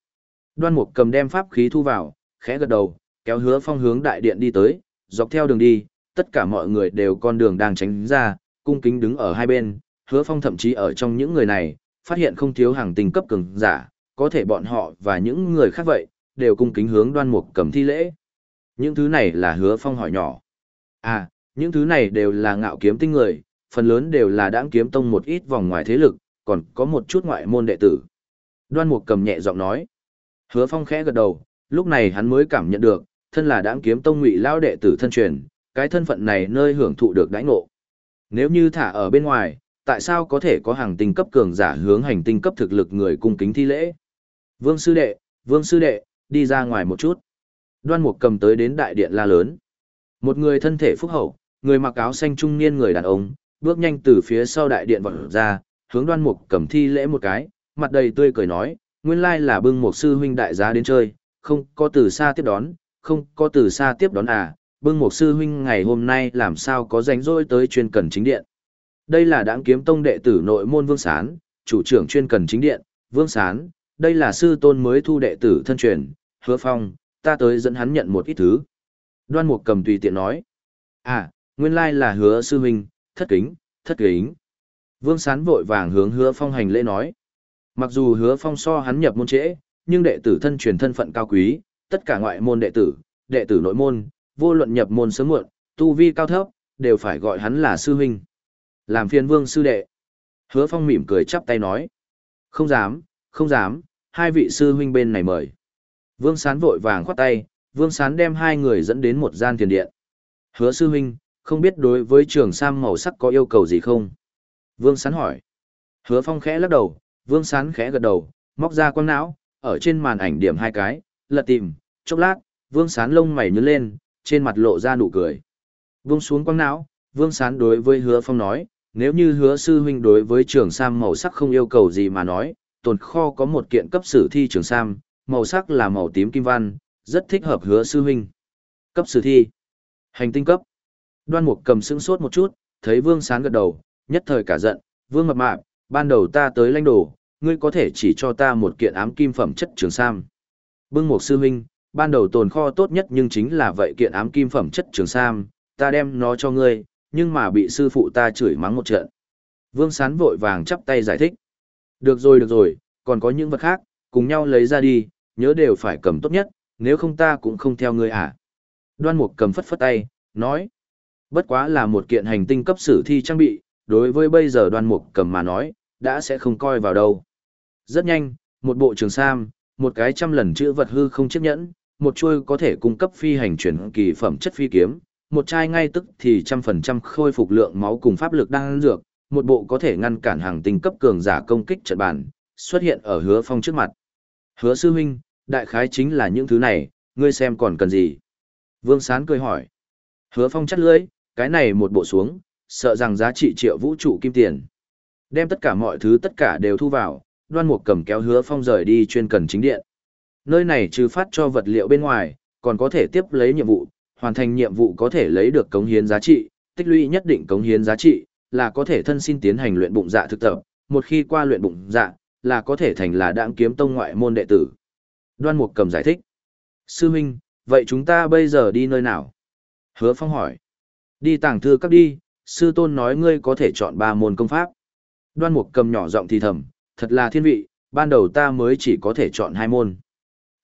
Đoan mục cầm đem pháp khí thu vào, khẽ gật đầu, kéo hứa phong hướng đại điện đi tới, dọc theo đường đi, tất cả mọi người đều con đường đang tránh ra, cung kính đứng ở hai bên, hứa phong thậm chí ở trong những người này, phát hiện không thiếu hàng tình cấp cường giả, có thể bọn họ và những người khác vậy, đều cung kính hướng đoan mục cầm thi lễ. Những thứ này là hứa phong hỏi nhỏ. À, những thứ này đều là ngạo kiếm tinh người, phần lớn đều là đãng kiếm tông một ít vòng ngoài thế lực, còn có một chút ngoại môn đệ tử. Đoan mục cầm nhẹ giọng nói. Hứa phong khẽ gật đầu, lúc này hắn mới cảm nhận được, thân là đãng kiếm tông ngụy lao đệ tử thân truyền, cái thân phận này nơi hưởng thụ được đãi ngộ. Nếu như thả ở bên ngoài, tại sao có thể có hàng tinh cấp cường giả hướng hành tinh cấp thực lực người cung kính thi lễ? Vương sư đệ, vương sư đệ, đi ra ngoài một chút. Đoan mục cầm tới đến đại điện la lớn. Một người thân thể phúc hậu, người mặc áo xanh trung niên người đàn ông, bước nhanh từ phía sau đại điện vọt ra, hướng đoan mục cầm thi lễ một cái, mặt đầy tươi cười nói, nguyên lai là bưng mục sư huynh đại giá đến chơi, không có từ xa tiếp đón, không có từ xa tiếp đón à, bưng mục sư huynh ngày hôm nay làm sao có rảnh rỗi tới chuyên cần chính điện. Đây là đáng kiếm tông đệ tử nội môn Vương Sán, chủ trưởng chuyên cần chính điện, Vương Sán, đây là sư tôn mới thu đệ tử thân truyền, hứa phong, ta tới dẫn hắn nhận một ít thứ. Đoan mục cầm tùy tiện nói. À, nguyên lai là hứa sư huynh, thất kính, thất kính. Vương Sán vội vàng hướng hứa phong hành lễ nói. Mặc dù hứa phong so hắn nhập môn trễ, nhưng đệ tử thân truyền thân phận cao quý, tất cả ngoại môn đệ tử, đệ tử nội môn, vô luận nhập môn sớm muộn, tu vi cao thấp, đều phải gọi hắn là sư huynh. Làm phiền vương sư đệ. Hứa phong mỉm cười chắp tay nói. Không dám, không dám, hai vị sư huynh bên này mời. Vương Sán vội vàng khoát tay, Vương Sán đem hai người dẫn đến một gian thiền điện. Hứa sư huynh, không biết đối với trường sam màu sắc có yêu cầu gì không? Vương Sán hỏi. Hứa Phong khẽ lắc đầu, Vương Sán khẽ gật đầu, móc ra quang não, ở trên màn ảnh điểm hai cái, lật tìm, chốc lát, Vương Sán lông mày nhớ lên, trên mặt lộ ra nụ cười. Vương xuống quang não, Vương Sán đối với Hứa Phong nói, nếu như Hứa sư huynh đối với trường sam màu sắc không yêu cầu gì mà nói, tồn kho có một kiện cấp sử thi trường sam, màu sắc là màu tím kim văn, rất thích hợp hứa sư huynh. Cấp sử thi. Hành tinh cấp. Đoan mục cầm sững sốt một chút, thấy vương sán gật đầu, nhất thời cả giận, vương mập mạp, ban đầu ta tới lãnh đồ, ngươi có thể chỉ cho ta một kiện ám kim phẩm chất trường sam. Bưng một sư huynh, ban đầu tồn kho tốt nhất nhưng chính là vậy kiện ám kim phẩm chất trường sam, ta đem nó cho ngươi, nhưng mà bị sư phụ ta chửi mắng một trận. Vương sán vội vàng chắp tay giải thích. Được rồi được rồi, còn có những vật khác, cùng nhau lấy ra đi, nhớ đều phải cầm tốt nhất, nếu không ta cũng không theo ngươi à. Đoan mục cầm phất phất tay, nói. Bất quá là một kiện hành tinh cấp sử thi trang bị, đối với bây giờ đoan mục cầm mà nói, đã sẽ không coi vào đâu. Rất nhanh, một bộ trường sam, một cái trăm lần chữ vật hư không chấp nhẫn, một chuôi có thể cung cấp phi hành chuyển kỳ phẩm chất phi kiếm, một chai ngay tức thì trăm phần trăm khôi phục lượng máu cùng pháp lực đang dược, một bộ có thể ngăn cản hàng tinh cấp cường giả công kích trận bản xuất hiện ở hứa phong trước mặt. Hứa sư huynh, đại khái chính là những thứ này, ngươi xem còn cần gì? Vương Sán cười hỏi. Hứa phong chắt lưỡi, cái này một bộ xuống, sợ rằng giá trị triệu vũ trụ kim tiền. Đem tất cả mọi thứ tất cả đều thu vào, đoan mục cầm kéo hứa phong rời đi chuyên cần chính điện. Nơi này trừ phát cho vật liệu bên ngoài, còn có thể tiếp lấy nhiệm vụ, hoàn thành nhiệm vụ có thể lấy được cống hiến giá trị, tích lũy nhất định cống hiến giá trị, là có thể thân xin tiến hành luyện bụng dạ thực tập, một khi qua luyện bụng dạ, là có thể thành là đãng kiếm tông ngoại môn đệ tử. Đoan Mục cầm giải thích. Sư huynh, vậy chúng ta bây giờ đi nơi nào? Hứa Phong hỏi. Đi tàng thư cấp đi, sư tôn nói ngươi có thể chọn ba môn công pháp. Đoan Mục cầm nhỏ giọng thì thầm, thật là thiên vị, ban đầu ta mới chỉ có thể chọn hai môn.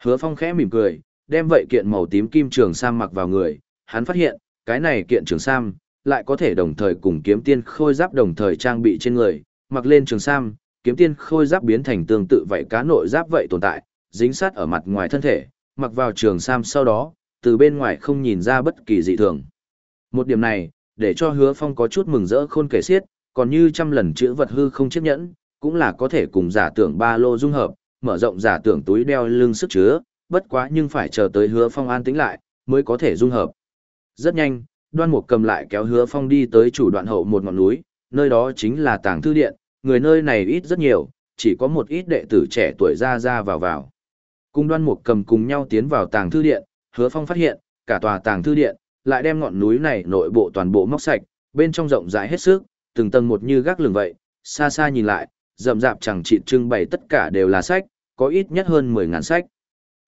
Hứa Phong khẽ mỉm cười, đem vậy kiện màu tím kim trường sam mặc vào người, hắn phát hiện, cái này kiện trường sam, lại có thể đồng thời cùng kiếm tiên khôi giáp đồng thời trang bị trên người, mặc lên trường sam, kiếm tiên khôi giáp biến thành tương tự vậy cá nội giáp vậy tồn tại, dính sát ở mặt ngoài thân thể, mặc vào trường sam sau đó, từ bên ngoài không nhìn ra bất kỳ dị thường. Một điểm này, để cho hứa phong có chút mừng rỡ khôn kể xiết, còn như trăm lần chữ vật hư không chiếc nhẫn, cũng là có thể cùng giả tưởng ba lô dung hợp, mở rộng giả tưởng túi đeo lưng sức chứa, bất quá nhưng phải chờ tới hứa phong an tĩnh lại, mới có thể dung hợp. Rất nhanh, đoan mục cầm lại kéo hứa phong đi tới chủ đoạn hậu một ngọn núi, nơi đó chính là tàng thư điện, người nơi này ít rất nhiều, chỉ có một ít đệ tử trẻ tuổi ra ra vào vào. Cùng đoan mục cầm cùng nhau tiến vào tàng thư điện, hứa phong phát hiện, cả tòa tàng thư điện, lại đem ngọn núi này nội bộ toàn bộ móc sạch, bên trong rộng rãi hết sức, từng tầng một như gác lường vậy, xa xa nhìn lại, rậm rạp chẳng chịt trưng bày tất cả đều là sách, có ít nhất hơn 10 ngàn sách.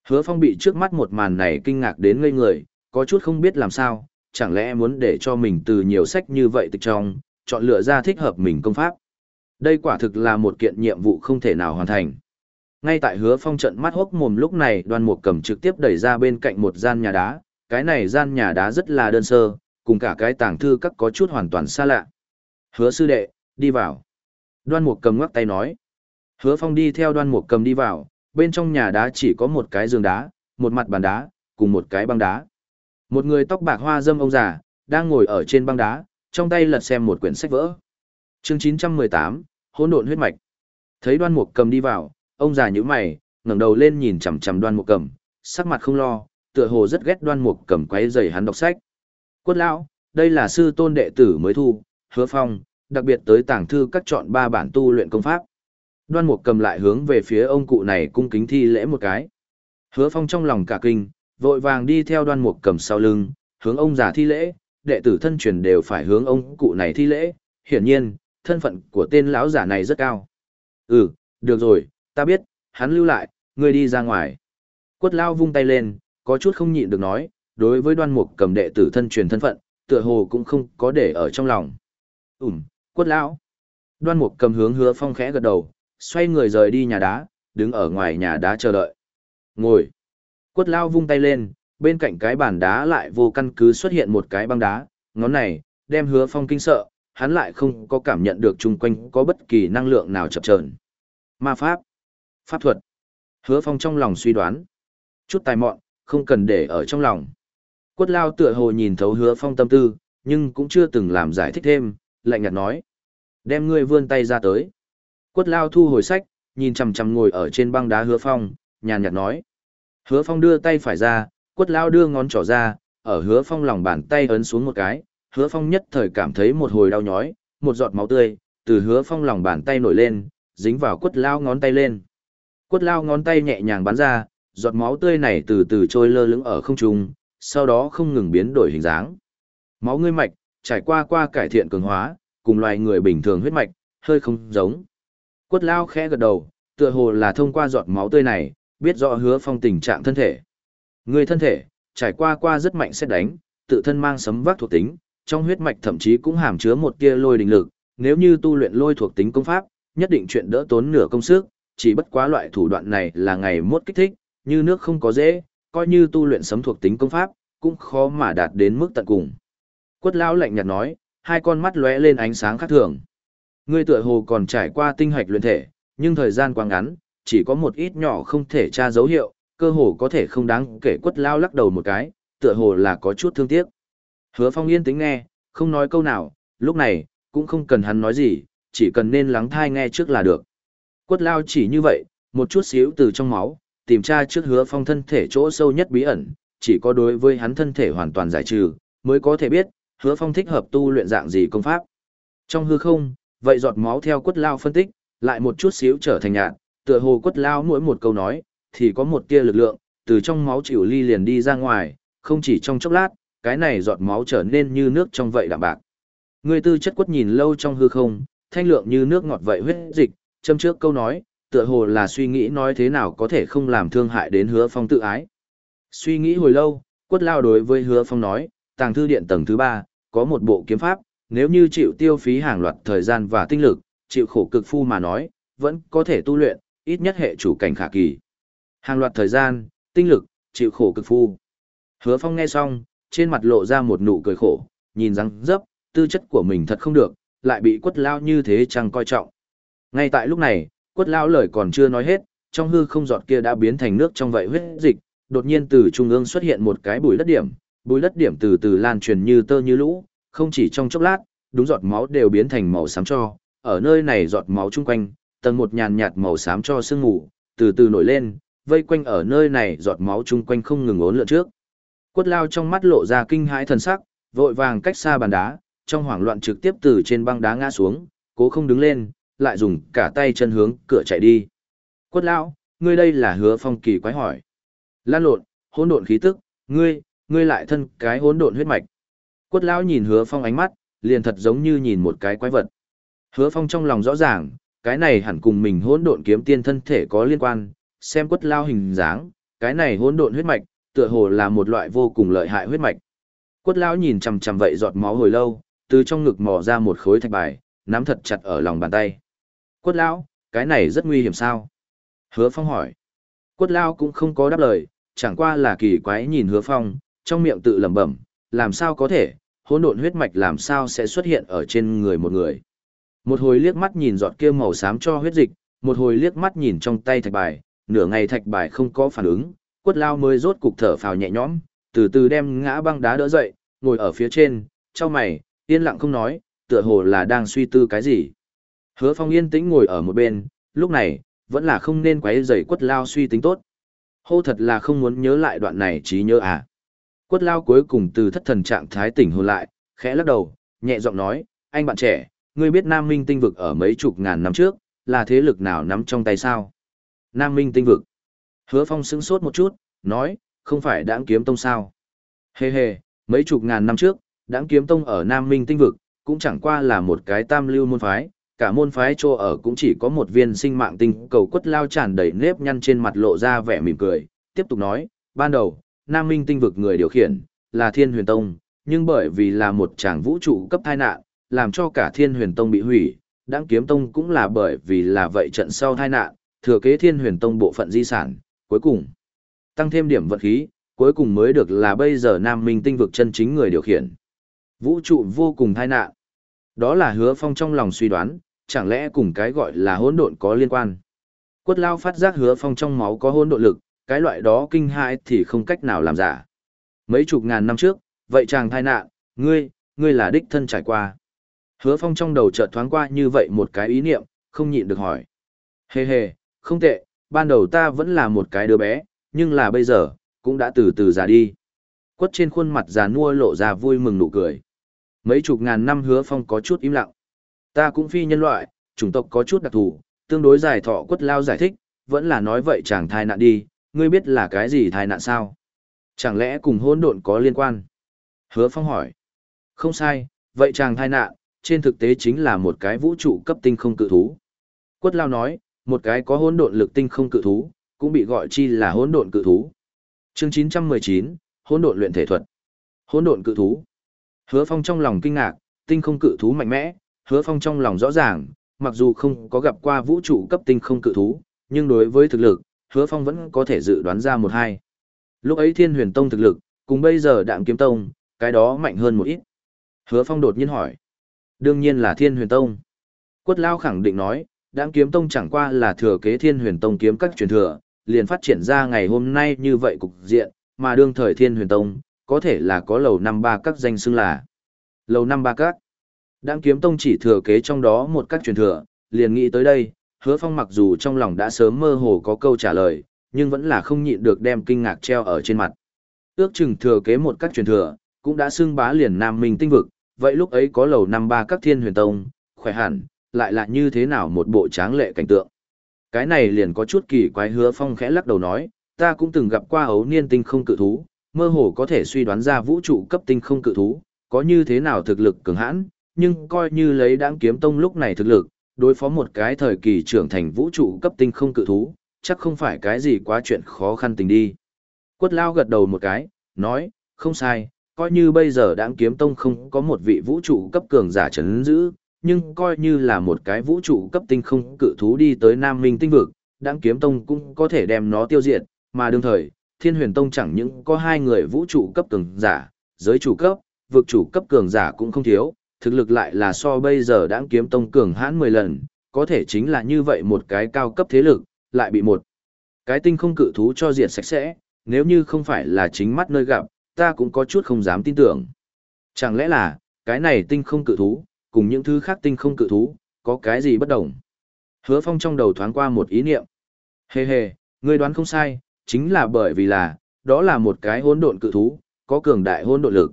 Hứa Phong bị trước mắt một màn này kinh ngạc đến ngây người, có chút không biết làm sao, chẳng lẽ muốn để cho mình từ nhiều sách như vậy từ trong, chọn lựa ra thích hợp mình công pháp. Đây quả thực là một kiện nhiệm vụ không thể nào hoàn thành. Ngay tại hứa phong trận mắt hốc mồm lúc này Đoan mục cầm trực tiếp đẩy ra bên cạnh một gian nhà đá, cái này gian nhà đá rất là đơn sơ, cùng cả cái tàng thư các có chút hoàn toàn xa lạ. Hứa sư đệ, đi vào. Đoan mục cầm ngoắc tay nói. Hứa phong đi theo đoan mục cầm đi vào, bên trong nhà đá chỉ có một cái giường đá, một mặt bàn đá, cùng một cái băng đá. Một người tóc bạc hoa dâm ông già, đang ngồi ở trên băng đá, trong tay lật xem một quyển sách vỡ. Chương 918, hỗn độn huyết mạch. Thấy Đoan Mục Cầm đi vào, ông già nhíu mày, ngẩng đầu lên nhìn chằm chằm Đoan Mục Cầm, sắc mặt không lo, tựa hồ rất ghét Đoan Mục Cầm quấy rầy hắn đọc sách. Quất lão, đây là sư tôn đệ tử mới thu, Hứa Phong, đặc biệt tới tàng thư các chọn ba bản tu luyện công pháp. Đoan Mục Cầm lại hướng về phía ông cụ này cung kính thi lễ một cái. Hứa Phong trong lòng cả kinh, vội vàng đi theo Đoan Mục Cầm sau lưng, hướng ông già thi lễ, đệ tử thân truyền đều phải hướng ông cụ này thi lễ, hiển nhiên, thân phận của tên lão giả này rất cao. Ừ, được rồi, ta biết, hắn lưu lại, ngươi đi ra ngoài. Quất lao vung tay lên, có chút không nhịn được nói, đối với đoan mục cầm đệ tử thân truyền thân phận, tựa hồ cũng không có để ở trong lòng. Ừm, quất lão. Đoan mục cầm hướng hứa phong khẽ gật đầu, xoay người rời đi nhà đá, đứng ở ngoài nhà đá chờ đợi. Ngồi. Quất lao vung tay lên, bên cạnh cái bàn đá lại vô căn cứ xuất hiện một cái băng đá, ngón này, đem hứa phong kinh sợ, hắn lại không có cảm nhận được chung quanh có bất kỳ năng lượng nào chập chờn. Ma pháp, pháp thuật. Hứa Phong trong lòng suy đoán. Chút tài mọn, không cần để ở trong lòng. Quất lao tựa hồ nhìn thấu Hứa Phong tâm tư, nhưng cũng chưa từng làm giải thích thêm, lạnh nhạt nói. Đem ngươi vươn tay ra tới. Quất lao thu hồi sách, nhìn chằm chằm ngồi ở trên băng đá Hứa Phong, nhàn nhạt nói. Hứa Phong đưa tay phải ra, quất lao đưa ngón trỏ ra, ở Hứa Phong lòng bàn tay ấn xuống một cái, hứa phong nhất thời cảm thấy một hồi đau nhói, một giọt máu tươi, từ hứa phong lòng bàn tay nổi lên, dính vào quất lao ngón tay lên. Quất lao ngón tay nhẹ nhàng bắn ra, giọt máu tươi này từ từ trôi lơ lửng ở không trung, sau đó không ngừng biến đổi hình dáng. Máu ngươi mạch, trải qua qua cải thiện cường hóa, cùng loài người bình thường huyết mạch, hơi không giống. Quất lao khẽ gật đầu, tựa hồ là thông qua giọt máu tươi này, biết rõ hứa phong tình trạng thân thể. Người thân thể, trải qua qua rất mạnh xét đánh, tự thân mang sấm vác thuộc tính, trong huyết mạch thậm chí cũng hàm chứa một tia lôi đình lực, nếu như tu luyện lôi thuộc tính công pháp, nhất định chuyện đỡ tốn nửa công sức, chỉ bất quá loại thủ đoạn này là ngày mốt kích thích, như nước không có dễ, coi như tu luyện sấm thuộc tính công pháp, cũng khó mà đạt đến mức tận cùng. Quất lão lạnh nhạt nói, hai con mắt lóe lên ánh sáng khác thường. Ngươi tựa hồ còn trải qua tinh hạch luyện thể, nhưng thời gian quá ngắn, chỉ có một ít nhỏ không thể tra dấu hiệu, cơ hồ có thể không đáng kể quất lao lắc đầu một cái, tựa hồ là có chút thương tiếc. Hứa Phong yên tĩnh nghe, không nói câu nào, lúc này, cũng không cần hắn nói gì, chỉ cần nên lắng thai nghe trước là được. Quất lao chỉ như vậy, một chút xíu từ trong máu, tìm tra trước hứa phong thân thể chỗ sâu nhất bí ẩn, chỉ có đối với hắn thân thể hoàn toàn giải trừ, mới có thể biết, hứa phong thích hợp tu luyện dạng gì công pháp. Trong hư không, vậy giọt máu theo quất lao phân tích, lại một chút xíu trở thành nhạt, tựa hồ quất lao mỗi một câu nói, thì có một tia lực lượng, từ trong máu chịu ly liền đi ra ngoài, không chỉ trong chốc lát, cái này giọt máu trở nên như nước trong vậy đạm bạc. Người tư chất quất nhìn lâu trong hư không, thanh lượng như nước ngọt vậy huyết dịch, châm trước câu nói, tựa hồ là suy nghĩ nói thế nào có thể không làm thương hại đến hứa phong tự ái. Suy nghĩ hồi lâu, quất lao đối với hứa phong nói, tàng thư điện tầng thứ ba có một bộ kiếm pháp, nếu như chịu tiêu phí hàng loạt thời gian và tinh lực, chịu khổ cực phu mà nói, vẫn có thể tu luyện, ít nhất hệ chủ cảnh khả kỳ. Hàng loạt thời gian, tinh lực, chịu khổ cực phu. Hứa Phong nghe xong, trên mặt lộ ra một nụ cười khổ, nhìn răng dấp, tư chất của mình thật không được, lại bị quất lao như thế chẳng coi trọng. Ngay tại lúc này, quất lao lời còn chưa nói hết, trong hư không giọt kia đã biến thành nước trong vậy huyết dịch, đột nhiên từ trung ương xuất hiện một cái bùi đất điểm, bùi đất điểm từ từ lan truyền như tơ như lũ, không chỉ trong chốc lát, đúng giọt máu đều biến thành màu xám cho, ở nơi này giọt máu chung quanh, tầng một nhàn nhạt màu xám cho sương mù, từ từ nổi lên, vây quanh ở nơi này giọt máu chung quanh không ngừng ốn lượn trước. Quất lao trong mắt lộ ra kinh hãi thần sắc, vội vàng cách xa bàn đá, trong hoảng loạn trực tiếp từ trên băng đá ngã xuống, cố không đứng lên, lại dùng cả tay chân hướng cửa chạy đi. Quất Lão, ngươi đây là hứa phong kỳ quái hỏi. Lan lộn, hỗn độn khí tức, ngươi, ngươi lại thân cái hỗn độn huyết mạch. Quất lão nhìn hứa phong ánh mắt, liền thật giống như nhìn một cái quái vật. Hứa phong trong lòng rõ ràng, cái này hẳn cùng mình hỗn độn kiếm tiên thân thể có liên quan, xem quất lao hình dáng, cái này hỗn độn huyết mạch, tựa hồ là một loại vô cùng lợi hại huyết mạch. Quất lão nhìn chằm chằm vậy giọt máu hồi lâu, từ trong ngực mò ra một khối thạch bài, nắm thật chặt ở lòng bàn tay. Quất lão, cái này rất nguy hiểm sao? Hứa Phong hỏi. Quất lão cũng không có đáp lời, chẳng qua là kỳ quái nhìn Hứa Phong, trong miệng tự lẩm bẩm, làm sao có thể, hỗn độn huyết mạch làm sao sẽ xuất hiện ở trên người một người. Một hồi liếc mắt nhìn giọt kia màu xám cho huyết dịch, một hồi liếc mắt nhìn trong tay thạch bài, nửa ngày thạch bài không có phản ứng, quất lao mới rốt cục thở phào nhẹ nhõm, từ từ đem ngã băng đá đỡ dậy, ngồi ở phía trên, trong mày, yên lặng không nói, tựa hồ là đang suy tư cái gì. Hứa phong yên tĩnh ngồi ở một bên, lúc này, vẫn là không nên quấy rầy quất lao suy tính tốt. Hô thật là không muốn nhớ lại đoạn này trí nhớ à. Quất lao cuối cùng từ thất thần trạng thái tỉnh hồn lại, khẽ lắc đầu, nhẹ giọng nói, anh bạn trẻ, ngươi biết Nam Minh tinh vực ở mấy chục ngàn năm trước, là thế lực nào nắm trong tay sao? Nam Minh tinh vực. Hứa Phong sững sốt một chút, nói, không phải đãng kiếm tông sao? Hê hê, mấy chục ngàn năm trước, đãng kiếm tông ở Nam Minh tinh vực, cũng chẳng qua là một cái tam lưu môn phái, cả môn phái chỗ ở cũng chỉ có một viên sinh mạng tinh cầu quất lao tràn đầy nếp nhăn trên mặt lộ ra vẻ mỉm cười, tiếp tục nói, ban đầu, Nam Minh tinh vực người điều khiển, là Thiên Huyền Tông, nhưng bởi vì là một tràng vũ trụ cấp tai nạn, làm cho cả Thiên Huyền Tông bị hủy, Đãng Kiếm Tông cũng là bởi vì là vậy trận sau tai nạn, thừa kế Thiên Huyền Tông bộ phận di sản, cuối cùng tăng thêm điểm vận khí, cuối cùng mới được là bây giờ Nam Minh tinh vực chân chính người điều khiển. Vũ trụ vô cùng tai nạn. Đó là Hứa Phong trong lòng suy đoán, chẳng lẽ cùng cái gọi là hỗn độn có liên quan. Quất lao phát giác Hứa Phong trong máu có hỗn độn lực, cái loại đó kinh hãi thì không cách nào làm giả. Mấy chục ngàn năm trước, vậy chàng thai nạn, ngươi, ngươi là đích thân trải qua. Hứa Phong trong đầu chợt thoáng qua như vậy một cái ý niệm, không nhịn được hỏi. Hề hề, không tệ, ban đầu ta vẫn là một cái đứa bé, nhưng là bây giờ, cũng đã từ từ già đi. Quất trên khuôn mặt già nua lộ ra vui mừng nụ cười. Mấy chục ngàn năm Hứa Phong có chút im lặng. Ta cũng phi nhân loại, chủng tộc có chút đặc thù, tương đối dài thọ quất lao giải thích, vẫn là nói vậy chàng thai nạn đi, ngươi biết là cái gì thai nạn sao? Chẳng lẽ cùng hỗn độn có liên quan? Hứa Phong hỏi. Không sai, vậy chàng thai nạn, trên thực tế chính là một cái vũ trụ cấp tinh không cự thú. Quất Lao nói, một cái có hỗn độn lực tinh không cự thú, cũng bị gọi chi là hỗn độn cự thú. Chương 919, hỗn độn luyện thể thuật. Hỗn độn cự thú. Hứa Phong trong lòng kinh ngạc, tinh không cự thú mạnh mẽ, Hứa Phong trong lòng rõ ràng, mặc dù không có gặp qua vũ trụ cấp tinh không cự thú, nhưng đối với thực lực, hứa phong vẫn có thể dự đoán ra một hai. Lúc ấy thiên huyền tông thực lực, cùng bây giờ đạm kiếm tông, cái đó mạnh hơn một ít. Hứa phong đột nhiên hỏi. Đương nhiên là thiên huyền tông. Quất lao khẳng định nói, đạm kiếm tông chẳng qua là thừa kế thiên huyền tông kiếm các truyền thừa, liền phát triển ra ngày hôm nay như vậy cục diện, mà đương thời thiên huyền tông, có thể là có lầu năm ba các danh xưng là. Lầu năm ba các. Đang kiếm tông chỉ thừa kế trong đó một các truyền thừa, liền nghĩ tới đây, hứa phong mặc dù trong lòng đã sớm mơ hồ có câu trả lời, nhưng vẫn là không nhịn được đem kinh ngạc treo ở trên mặt. Ước chừng thừa kế một các truyền thừa, cũng đã xưng bá liền Nam Minh tinh vực, vậy lúc ấy có lầu năm ba các thiên huyền tông, khỏe hẳn, lại là như thế nào một bộ tráng lệ cảnh tượng. Cái này liền có chút kỳ quái hứa phong khẽ lắc đầu nói, ta cũng từng gặp qua ấu niên tinh không cự thú, mơ hồ có thể suy đoán ra vũ trụ cấp tinh không cự thú, có như thế nào thực lực cường hãn, nhưng coi như lấy đáng kiếm tông lúc này thực lực, đối phó một cái thời kỳ trưởng thành vũ trụ cấp tinh không cự thú, chắc không phải cái gì quá chuyện khó khăn tình đi. Quất lao gật đầu một cái, nói, không sai, coi như bây giờ đáng kiếm tông không có một vị vũ trụ cấp cường giả chấn giữ, nhưng coi như là một cái vũ trụ cấp tinh không cự thú đi tới Nam Minh tinh vực, đáng kiếm tông cũng có thể đem nó tiêu diệt, mà đương thời, thiên huyền tông chẳng những có hai người vũ trụ cấp cường giả, giới chủ cấp, vực chủ cấp cường giả cũng không thiếu, thực lực lại là so bây giờ đã kiếm tông cường hãn 10 lần, có thể chính là như vậy một cái cao cấp thế lực, lại bị một cái tinh không cự thú cho diệt sạch sẽ, nếu như không phải là chính mắt nơi gặp, ta cũng có chút không dám tin tưởng. Chẳng lẽ là, cái này tinh không cự thú, cùng những thứ khác tinh không cự thú, có cái gì bất đồng? Hứa Phong trong đầu thoáng qua một ý niệm. Hề hề, ngươi đoán không sai, chính là bởi vì là, đó là một cái hỗn độn cự thú, có cường đại hỗn độn lực.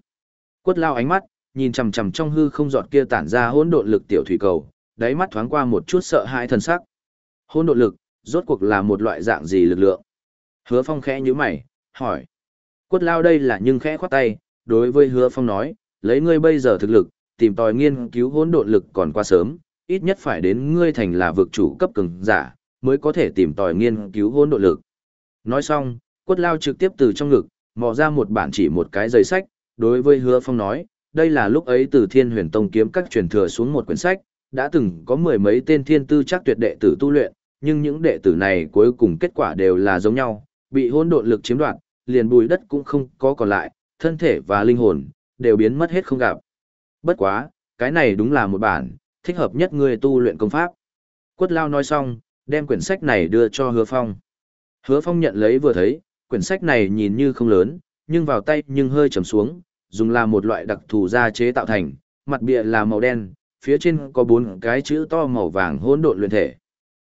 Quất lao ánh mắt, nhìn chằm chằm trong hư không giọt kia tản ra hỗn độn lực tiểu thủy cầu, đáy mắt thoáng qua một chút sợ hãi thần sắc. Hỗn độn lực, rốt cuộc là một loại dạng gì lực lượng? Hứa Phong khẽ nhíu mày, hỏi. Quất lao đây là nhưng khẽ khoát tay, đối với Hứa Phong nói, lấy ngươi bây giờ thực lực, tìm tòi nghiên cứu hỗn độn lực còn quá sớm, ít nhất phải đến ngươi thành là vực chủ cấp cường giả, mới có thể tìm tòi nghiên cứu hỗn độn lực. Nói xong, quất lao trực tiếp từ trong ngực, mò ra một bản chỉ một cái giấy sách, đối với hứa phong nói, đây là lúc ấy từ thiên huyền tông kiếm các truyền thừa xuống một quyển sách, đã từng có mười mấy tên thiên tư chắc tuyệt đệ tử tu luyện, nhưng những đệ tử này cuối cùng kết quả đều là giống nhau, bị hỗn độn lực chiếm đoạt, liền bùi đất cũng không có còn lại, thân thể và linh hồn đều biến mất hết không gặp. Bất quá, cái này đúng là một bản, thích hợp nhất người tu luyện công pháp. Quất lao nói xong, đem quyển sách này đưa cho hứa phong. Hứa phong nhận lấy vừa thấy, quyển sách này nhìn như không lớn, nhưng vào tay nhưng hơi trầm xuống, dùng là một loại đặc thù da chế tạo thành, mặt bìa là màu đen, phía trên có bốn cái chữ to màu vàng hỗn độn luyện thể.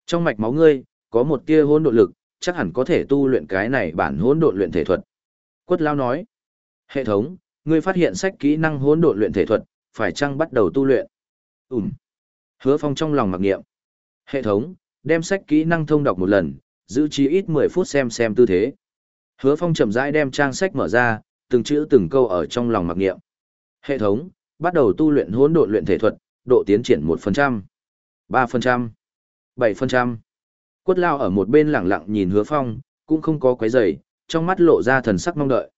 Trong mạch máu ngươi, có một tia hỗn độn lực, chắc hẳn có thể tu luyện cái này bản hỗn độn luyện thể thuật. Quất lao nói, hệ thống, ngươi phát hiện sách kỹ năng hỗn độn luyện thể thuật, phải chăng bắt đầu tu luyện? Ừm. Hứa Phong trong lòng mặc niệm. Hệ thống, đem sách kỹ năng thông đọc một lần, giữ chí ít 10 phút xem xem tư thế. Hứa Phong chậm rãi đem trang sách mở ra, từng chữ từng câu ở trong lòng mặc niệm. Hệ thống, bắt đầu tu luyện hỗn độn luyện thể thuật, độ tiến triển 1%, 3%, 7%. Quất lao ở một bên lặng lặng nhìn Hứa Phong, cũng không có quấy rầy, trong mắt lộ ra thần sắc mong đợi.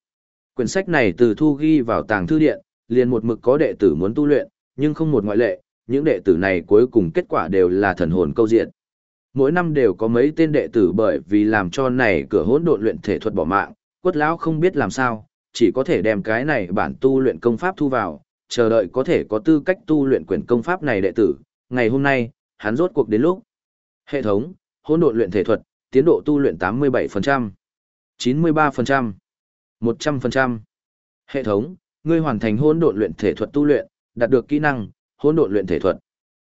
Quyển sách này từ thu ghi vào tàng thư điện, liền một mực có đệ tử muốn tu luyện, nhưng không một ngoại lệ, những đệ tử này cuối cùng kết quả đều là thần hồn câu diện. Mỗi năm đều có mấy tên đệ tử bởi vì làm cho này cửa hỗn độn luyện thể thuật bỏ mạng, quất lão không biết làm sao, chỉ có thể đem cái này bản tu luyện công pháp thu vào, chờ đợi có thể có tư cách tu luyện quyển công pháp này đệ tử. Ngày hôm nay, hắn rốt cuộc đến lúc. Hệ thống, hỗn độn luyện thể thuật, tiến độ tu luyện 87%, 93%, 100%. Hệ thống, ngươi hoàn thành hỗn độn luyện thể thuật tu luyện, đạt được kỹ năng hỗn độn luyện thể thuật.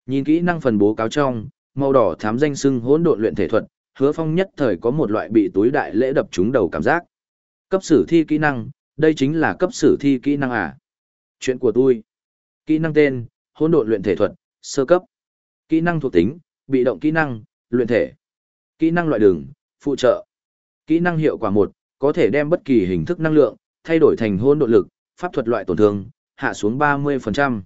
Nhìn kỹ năng phần bố cáo trong, màu đỏ thám danh sưng hỗn độn luyện thể thuật, Hứa Phong nhất thời có một loại bị túi đại lễ đập trúng đầu cảm giác. Cấp sử thi kỹ năng, đây chính là cấp sử thi kỹ năng à? Chuyện của tôi. Kỹ năng tên, hỗn độn luyện thể thuật, sơ cấp. Kỹ năng thuộc tính, bị động kỹ năng, luyện thể. Kỹ năng loại đường, phụ trợ. Kỹ năng hiệu quả một, có thể đem bất kỳ hình thức năng lượng thay đổi thành hỗn độn lực, pháp thuật loại tổn thương, hạ xuống 30%.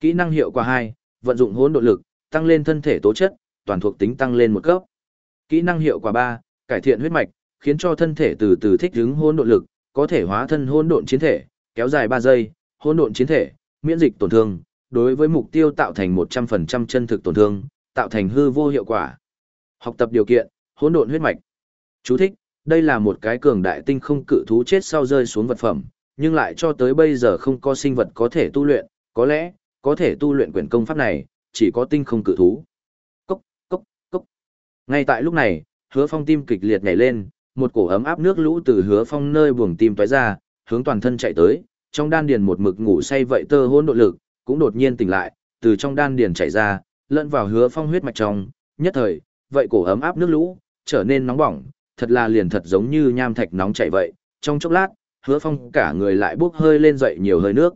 Kỹ năng hiệu quả 2, vận dụng hỗn độn lực, tăng lên thân thể tố chất, toàn thuộc tính tăng lên một cấp. Kỹ năng hiệu quả 3, cải thiện huyết mạch, khiến cho thân thể từ từ thích ứng hỗn độn lực, có thể hóa thân hỗn độn chiến thể, kéo dài 3 giây, hỗn độn chiến thể, miễn dịch tổn thương, đối với mục tiêu tạo thành 100% chân thực tổn thương, tạo thành hư vô hiệu quả. Học tập điều kiện, hỗn độn huyết mạch. Chú thích, đây là một cái cường đại tinh không cự thú chết sau rơi xuống vật phẩm, nhưng lại cho tới bây giờ không có sinh vật có thể tu luyện, có lẽ, có thể tu luyện quyển công pháp này, chỉ có tinh không cự thú. Cốc, cốc, cốc. Ngay tại lúc này, hứa phong tim kịch liệt nhảy lên, một cổ ấm áp nước lũ từ hứa phong nơi buồng tim toái ra, hướng toàn thân chạy tới, trong đan điền một mực ngủ say vậy tơ hỗn độ lực, cũng đột nhiên tỉnh lại, từ trong đan điền chảy ra, lẫn vào hứa phong huyết mạch trong, nhất thời, vậy cổ ấm áp nước lũ, trở nên nóng bỏng, thật là liền thật giống như nham thạch nóng chảy vậy, trong chốc lát, hứa phong cả người lại bốc hơi lên dậy nhiều hơi nước.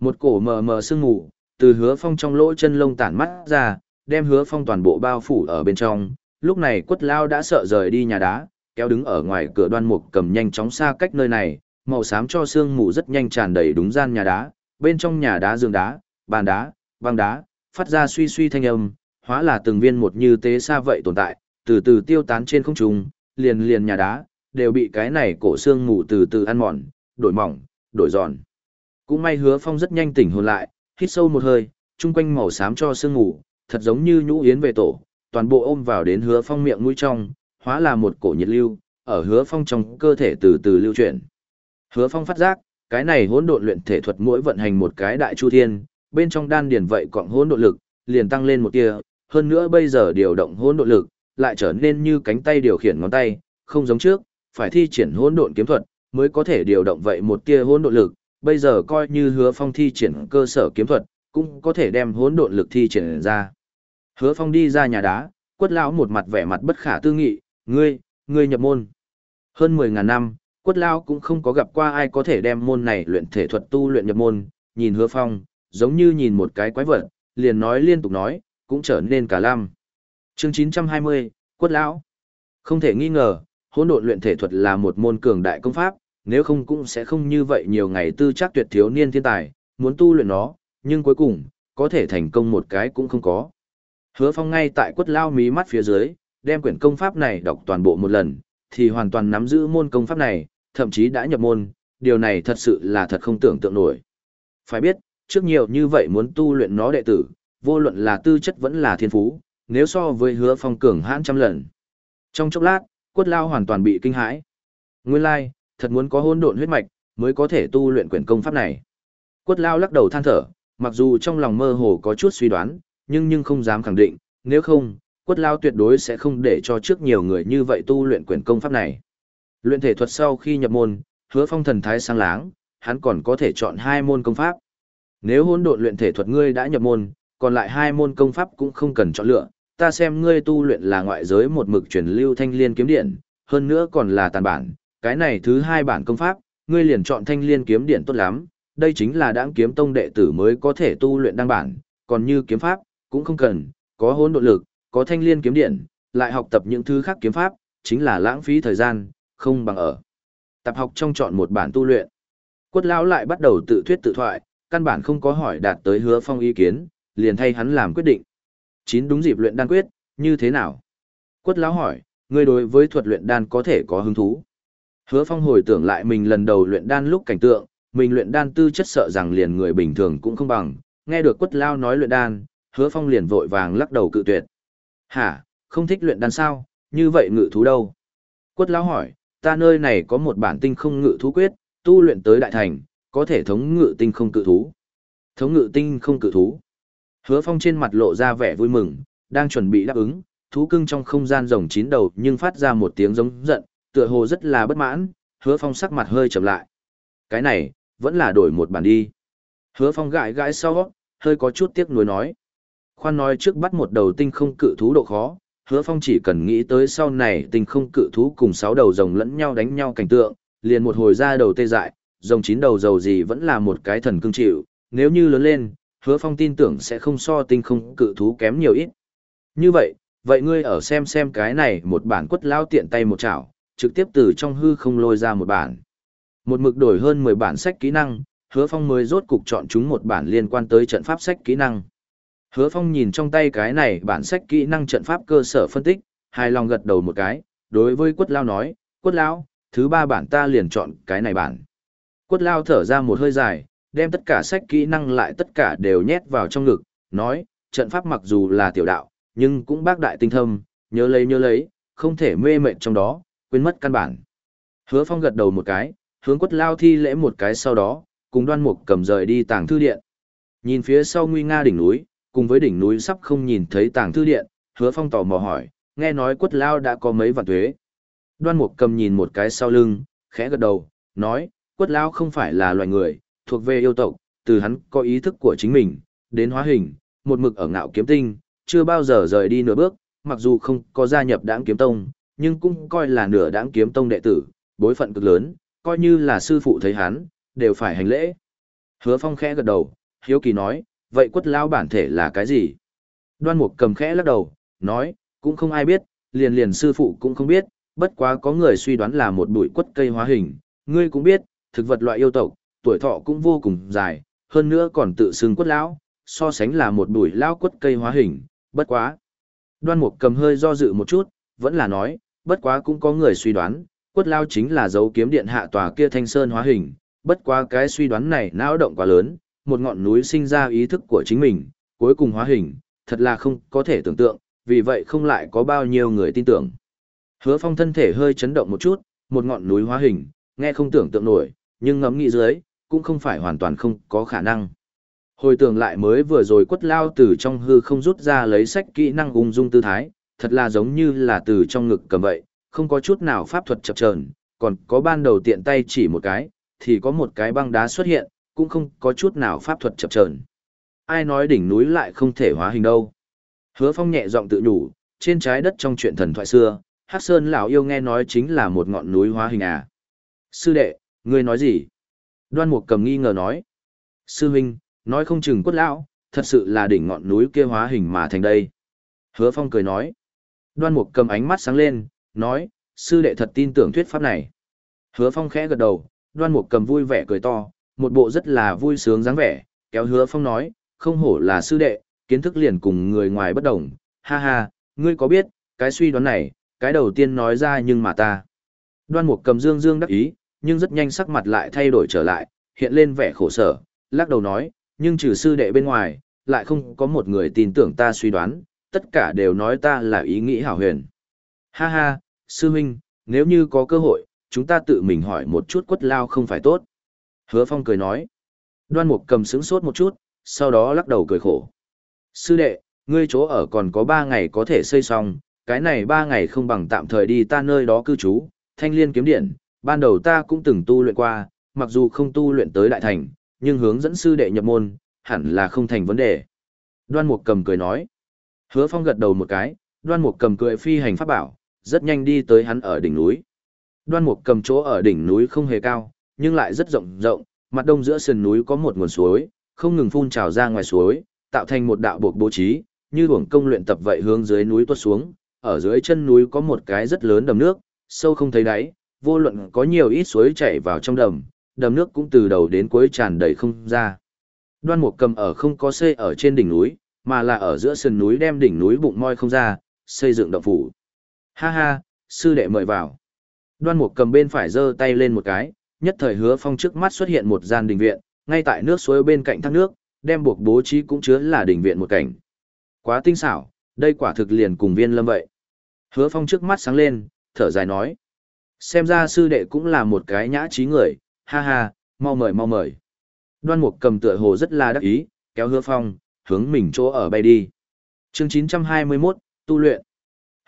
Một cổ mờ mờ sương ngủ, từ hứa phong trong lỗ chân lông tản mắt ra, đem hứa phong toàn bộ bao phủ ở bên trong, lúc này quất lao đã sợ rời đi nhà đá, kéo đứng ở ngoài cửa đoan mục cầm nhanh chóng xa cách nơi này, màu xám cho sương mù rất nhanh tràn đầy đúng gian nhà đá, bên trong nhà đá giường đá, bàn đá, băng đá, phát ra suy suy thanh âm, hóa là từng viên một như tế xa vậy tồn tại, từ từ tiêu tán trên không trung, liền liền nhà đá, đều bị cái này cổ xương mù từ từ ăn mòn, đổi mỏng, đổi giòn. Cũng may hứa phong rất nhanh tỉnh hồn lại, hít sâu một hơi, chung quanh màu xám cho sương mù, thật giống như nhũ yến về tổ, toàn bộ ôm vào đến hứa phong miệng mũi trong, hóa là một cổ nhiệt lưu, ở hứa phong trong cơ thể từ từ lưu chuyển. Hứa phong phát giác, cái này hỗn độn luyện thể thuật mỗi vận hành một cái đại chu thiên, bên trong đan điền vậy cộng hỗn độn lực, liền tăng lên một tia, hơn nữa bây giờ điều động hỗn độn lực, lại trở nên như cánh tay điều khiển ngón tay, không giống trước, phải thi triển hỗn độn kiếm thuật mới có thể điều động vậy một tia hỗn độn lực, bây giờ coi như Hứa Phong thi triển cơ sở kiếm thuật, cũng có thể đem hỗn độn lực thi triển ra. Hứa Phong đi ra nhà đá, quất lão một mặt vẻ mặt bất khả tư nghị, "Ngươi, ngươi nhập môn?" Hơn 10000 năm, quất lao cũng không có gặp qua ai có thể đem môn này luyện thể thuật tu luyện nhập môn, nhìn Hứa Phong, giống như nhìn một cái quái vật, liền nói liên tục nói, cũng trở nên cả lam. Chương 920, Quất lão. Không thể nghi ngờ, hỗn độn luyện thể thuật là một môn cường đại công pháp, nếu không cũng sẽ không như vậy nhiều ngày tư chắc tuyệt thiếu niên thiên tài, muốn tu luyện nó, nhưng cuối cùng, có thể thành công một cái cũng không có. Hứa Phong ngay tại quất lao mí mắt phía dưới, đem quyển công pháp này đọc toàn bộ một lần, thì hoàn toàn nắm giữ môn công pháp này, thậm chí đã nhập môn, điều này thật sự là thật không tưởng tượng nổi. Phải biết, trước nhiều như vậy muốn tu luyện nó đệ tử, vô luận là tư chất vẫn là thiên phú, nếu so với hứa phong cường hãn trăm lần. Trong chốc lát, quất lao hoàn toàn bị kinh hãi. Nguyên lai, thật muốn có hôn độn huyết mạch, mới có thể tu luyện quyển công pháp này. Quất lao lắc đầu than thở, mặc dù trong lòng mơ hồ có chút suy đoán, nhưng nhưng không dám khẳng định, nếu không, quất lao tuyệt đối sẽ không để cho trước nhiều người như vậy tu luyện quyền công pháp này. Luyện thể thuật sau khi nhập môn, hứa phong thần thái sang láng, hắn còn có thể chọn hai môn công pháp. Nếu hôn độn luyện thể thuật ngươi đã nhập môn, còn lại hai môn công pháp cũng không cần chọn lựa, ta xem ngươi tu luyện là ngoại giới một mực truyền lưu thanh liên kiếm điện, hơn nữa còn là tàn bản, cái này thứ hai bản công pháp, ngươi liền chọn thanh liên kiếm điện tốt lắm, đây chính là đãng kiếm tông đệ tử mới có thể tu luyện đăng bản, còn như kiếm pháp, cũng không cần, có hỗn độ lực, có thanh liên kiếm điện, lại học tập những thứ khác kiếm pháp, chính là lãng phí thời gian, không bằng ở. Tập học trong chọn một bản tu luyện. Quất lão lại bắt đầu tự thuyết tự thoại, căn bản không có hỏi đạt tới hứa phong ý kiến, liền thay hắn làm quyết định. Chín đúng dịp luyện đan quyết, như thế nào? Quất lão hỏi, ngươi đối với thuật luyện đan có thể có hứng thú. Hứa phong hồi tưởng lại mình lần đầu luyện đan lúc cảnh tượng, mình luyện đan tư chất sợ rằng liền người bình thường cũng không bằng, nghe được quất lao nói luyện đan, hứa phong liền vội vàng lắc đầu cự tuyệt. Hả, không thích luyện đan sao, như vậy ngự thú đâu? Quất lão hỏi, ta nơi này có một bản tinh không ngự thú quyết, tu luyện tới đại thành, có thể thống ngự tinh không cự thú. Thống ngự tinh không cự thú. Hứa Phong trên mặt lộ ra vẻ vui mừng, đang chuẩn bị đáp ứng, thú cưng trong không gian rồng chín đầu nhưng phát ra một tiếng giống giận, tựa hồ rất là bất mãn, Hứa Phong sắc mặt hơi chậm lại. Cái này, vẫn là đổi một bản đi. Hứa Phong gãi gãi sau, hơi có chút tiếc nuối nói. Khoan nói trước bắt một đầu tinh không cự thú độ khó, Hứa Phong chỉ cần nghĩ tới sau này tinh không cự thú cùng sáu đầu rồng lẫn nhau đánh nhau cảnh tượng, liền một hồi ra đầu tê dại, rồng chín đầu dầu gì vẫn là một cái thần cương chịu, nếu như lớn lên, hứa phong tin tưởng sẽ không so tinh không cự thú kém nhiều ít. Như vậy, vậy ngươi ở xem xem cái này một bản quất lao tiện tay một chảo, trực tiếp từ trong hư không lôi ra một bản. Một mực đổi hơn 10 bản sách kỹ năng, hứa phong mới rốt cục chọn chúng một bản liên quan tới trận pháp sách kỹ năng. Hứa phong nhìn trong tay cái này bản sách kỹ năng trận pháp cơ sở phân tích, hài lòng gật đầu một cái, đối với quất lao nói, quất lao, thứ ba bản ta liền chọn cái này bản. Quất lao thở ra một hơi dài, đem tất cả sách kỹ năng lại tất cả đều nhét vào trong ngực, nói, trận pháp mặc dù là tiểu đạo, nhưng cũng bác đại tinh thâm, nhớ lấy nhớ lấy, không thể mê mệt trong đó, quên mất căn bản. Hứa phong gật đầu một cái, hướng quất lao thi lễ một cái sau đó, cùng đoan mục cầm rời đi tàng thư điện. Nhìn phía sau nguy nga đỉnh núi, cùng với đỉnh núi sắp không nhìn thấy tàng thư điện, hứa phong tò mò hỏi, nghe nói quất lao đã có mấy vạn thuế. Đoan mục cầm nhìn một cái sau lưng, khẽ gật đầu, nói, quất lao không phải là loài người, thuộc về yêu tộc, từ hắn có ý thức của chính mình, đến hóa hình, một mực ở ngạo kiếm tinh, chưa bao giờ rời đi nửa bước, mặc dù không có gia nhập đảng kiếm tông, nhưng cũng coi là nửa đảng kiếm tông đệ tử, bối phận cực lớn, coi như là sư phụ thấy hắn, đều phải hành lễ. Hứa phong khẽ gật đầu, hiếu kỳ nói, vậy quất lao bản thể là cái gì? Đoan mục cầm khẽ lắc đầu, nói, cũng không ai biết, liền liền sư phụ cũng không biết, bất quá có người suy đoán là một bụi quất cây hóa hình, ngươi cũng biết, thực vật loại yêu tộc, tuổi thọ cũng vô cùng dài, hơn nữa còn tự xưng quất lão, so sánh là một bụi lao quất cây hóa hình, bất quá. Đoan mục cầm hơi do dự một chút, vẫn là nói, bất quá cũng có người suy đoán, quất lao chính là dấu kiếm điện hạ tòa kia thanh sơn hóa hình, bất quá cái suy đoán này não động quá lớn, một ngọn núi sinh ra ý thức của chính mình, cuối cùng hóa hình, thật là không có thể tưởng tượng, vì vậy không lại có bao nhiêu người tin tưởng. Hứa phong thân thể hơi chấn động một chút, một ngọn núi hóa hình, nghe không tưởng tượng nổi, nhưng ngẫm nghĩ dưới, cũng không phải hoàn toàn không có khả năng. Hồi tưởng lại mới vừa rồi quất lao từ trong hư không rút ra lấy sách kỹ năng ung dung tư thái, thật là giống như là từ trong ngực cầm vậy, không có chút nào pháp thuật chập chờn, còn có ban đầu tiện tay chỉ một cái, thì có một cái băng đá xuất hiện, cũng không có chút nào pháp thuật chập chờn. Ai nói đỉnh núi lại không thể hóa hình đâu? Hứa Phong nhẹ giọng tự nhủ, trên trái đất trong chuyện thần thoại xưa, Hắc Sơn lão yêu nghe nói chính là một ngọn núi hóa hình à? Sư đệ, ngươi nói gì? Đoan Mục Cầm nghi ngờ nói. Sư huynh, nói không chừng quất lão, thật sự là đỉnh ngọn núi kia hóa hình mà thành đây. Hứa Phong cười nói. Đoan Mục Cầm ánh mắt sáng lên, nói, sư đệ thật tin tưởng thuyết pháp này. Hứa Phong khẽ gật đầu, Đoan Mục Cầm vui vẻ cười to, một bộ rất là vui sướng dáng vẻ, kéo Hứa Phong nói, không hổ là sư đệ, kiến thức liền cùng người ngoài bất đồng, ha ha, ngươi có biết, cái suy đoán này, cái đầu tiên nói ra nhưng mà ta. Đoan Mục Cầm dương dương đắc ý, nhưng rất nhanh sắc mặt lại thay đổi trở lại, hiện lên vẻ khổ sở, lắc đầu nói, nhưng trừ sư đệ bên ngoài, lại không có một người tin tưởng ta suy đoán, tất cả đều nói ta là ý nghĩ hảo huyền. Ha ha, sư huynh, nếu như có cơ hội, chúng ta tự mình hỏi một chút quất lao không phải tốt. Hứa Phong cười nói. Đoan Mục cầm sững sốt một chút, sau đó lắc đầu cười khổ. Sư đệ, ngươi chỗ ở còn có ba ngày có thể xây xong, cái này ba ngày không bằng tạm thời đi ta nơi đó cư trú, thanh liên kiếm điện, ban đầu ta cũng từng tu luyện qua, mặc dù không tu luyện tới đại thành, nhưng hướng dẫn sư đệ nhập môn, hẳn là không thành vấn đề. Đoan Mục cầm cười nói. Hứa Phong gật đầu một cái, Đoan Mục cầm cười phi hành pháp bảo, rất nhanh đi tới hắn ở đỉnh núi. Đoan Mục cầm chỗ ở đỉnh núi không hề cao, nhưng lại rất rộng rộng, mặt đông giữa sườn núi có một nguồn suối, không ngừng phun trào ra ngoài suối, tạo thành một đạo buộc bố trí, như buồng công luyện tập vậy hướng dưới núi tuốt xuống, ở dưới chân núi có một cái rất lớn đầm nước, sâu không thấy đáy, vô luận có nhiều ít suối chảy vào trong đầm, đầm nước cũng từ đầu đến cuối tràn đầy không ra. Đoan Mục cầm ở không có xây ở trên đỉnh núi, mà là ở giữa sườn núi đem đỉnh núi bụng moi không ra, xây dựng động phủ. Ha ha, sư đệ mời vào. Đoan Mục cầm bên phải giơ tay lên một cái, nhất thời hứa phong trước mắt xuất hiện một gian đình viện, ngay tại nước suối bên cạnh thác nước, đem buộc bố trí cũng chứa là đình viện một cảnh. Quá tinh xảo, đây quả thực liền cùng viên lâm vậy. Hứa phong trước mắt sáng lên, thở dài nói. Xem ra sư đệ cũng là một cái nhã trí người, ha ha, mau mời mau mời. Đoan mục cầm tựa hồ rất là đắc ý, kéo hứa phong, hướng mình chỗ ở bay đi. chương 921, tu luyện.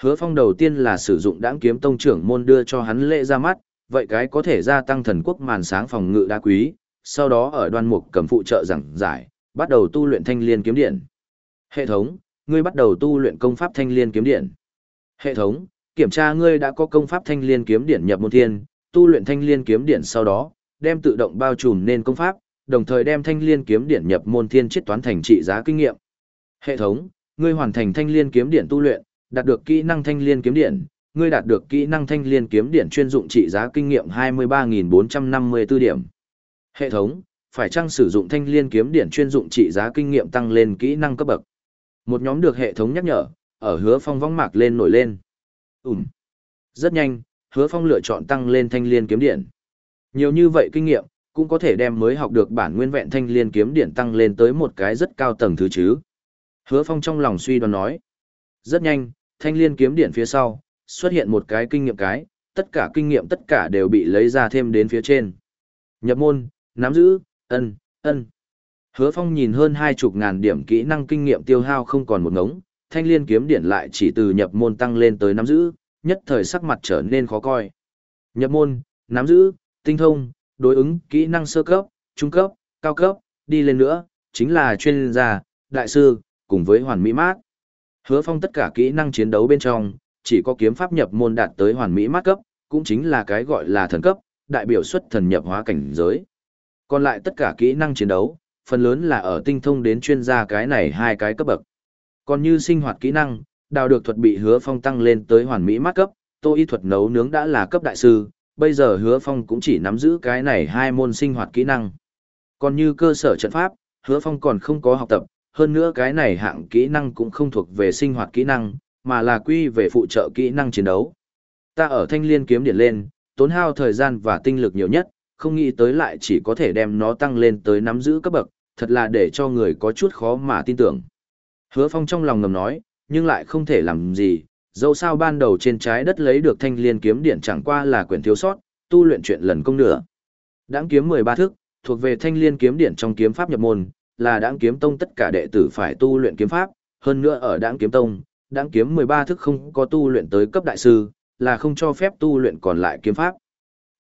Hứa phong đầu tiên là sử dụng đãng kiếm tông trưởng môn đưa cho hắn lễ ra mắt, vậy cái có thể gia tăng thần quốc màn sáng phòng ngự đa quý, sau đó ở đoan mục cầm phụ trợ giảng giải, bắt đầu tu luyện thanh liên kiếm điện. Hệ thống, ngươi bắt đầu tu luyện công pháp thanh liên kiếm điện. Hệ thống, kiểm tra ngươi đã có công pháp thanh liên kiếm điện nhập môn thiên, tu luyện thanh liên kiếm điện sau đó, đem tự động bao trùm nên công pháp, đồng thời đem thanh liên kiếm điện nhập môn thiên chiết toán thành trị giá kinh nghiệm. Hệ thống, ngươi hoàn thành thanh liên kiếm điện tu luyện, đạt được kỹ năng thanh liên kiếm điện, ngươi đạt được kỹ năng thanh liên kiếm điện chuyên dụng trị giá kinh nghiệm 23.454 điểm. Hệ thống, phải chăng sử dụng thanh liên kiếm điện chuyên dụng trị giá kinh nghiệm tăng lên kỹ năng cấp bậc. Một nhóm được hệ thống nhắc nhở, ở hứa phong vong mạc lên nổi lên. Ừm. Rất nhanh, hứa phong lựa chọn tăng lên thanh liên kiếm điện. Nhiều như vậy kinh nghiệm, cũng có thể đem mới học được bản nguyên vẹn thanh liên kiếm điện tăng lên tới một cái rất cao tầng thứ chứ. Hứa phong trong lòng suy đoán nói. Rất nhanh, thanh liên kiếm điện phía sau, xuất hiện một cái kinh nghiệm cái, tất cả kinh nghiệm tất cả đều bị lấy ra thêm đến phía trên. Nhập môn, nắm giữ, ân, ân. Hứa Phong nhìn hơn hai chục ngàn điểm kỹ năng kinh nghiệm tiêu hao không còn một ngống, thanh liên kiếm điển lại chỉ từ nhập môn tăng lên tới nắm giữ, nhất thời sắc mặt trở nên khó coi. Nhập môn, nắm giữ, tinh thông, đối ứng, kỹ năng sơ cấp, trung cấp, cao cấp, đi lên nữa, chính là chuyên gia, đại sư, cùng với hoàn mỹ mát. Hứa phong tất cả kỹ năng chiến đấu bên trong, chỉ có kiếm pháp nhập môn đạt tới hoàn mỹ mát cấp, cũng chính là cái gọi là thần cấp, đại biểu xuất thần nhập hóa cảnh giới. Còn lại tất cả kỹ năng chiến đấu, phần lớn là ở tinh thông đến chuyên gia cái này hai cái cấp bậc. Còn như sinh hoạt kỹ năng, đào được thuật bị hứa phong tăng lên tới hoàn mỹ mát cấp, tô y thuật nấu nướng đã là cấp đại sư, bây giờ hứa phong cũng chỉ nắm giữ cái này hai môn sinh hoạt kỹ năng. Còn như cơ sở trận pháp, hứa phong còn không có học tập, hơn nữa cái này hạng kỹ năng cũng không thuộc về sinh hoạt kỹ năng, mà là quy về phụ trợ kỹ năng chiến đấu. Ta ở thanh liên kiếm điện lên, tốn hao thời gian và tinh lực nhiều nhất, không nghĩ tới lại chỉ có thể đem nó tăng lên tới nắm giữ cấp bậc, thật là để cho người có chút khó mà tin tưởng. Hứa Phong trong lòng ngầm nói, nhưng lại không thể làm gì, dẫu sao ban đầu trên trái đất lấy được thanh liên kiếm điện chẳng qua là quyển thiếu sót, tu luyện chuyện lần công nữa. Đãng kiếm 13 thức, thuộc về thanh liên kiếm điện trong kiếm pháp nhập môn, là đãng kiếm tông tất cả đệ tử phải tu luyện kiếm pháp, hơn nữa ở đãng kiếm tông, đáng kiếm 13 thức không có tu luyện tới cấp đại sư, là không cho phép tu luyện còn lại kiếm pháp.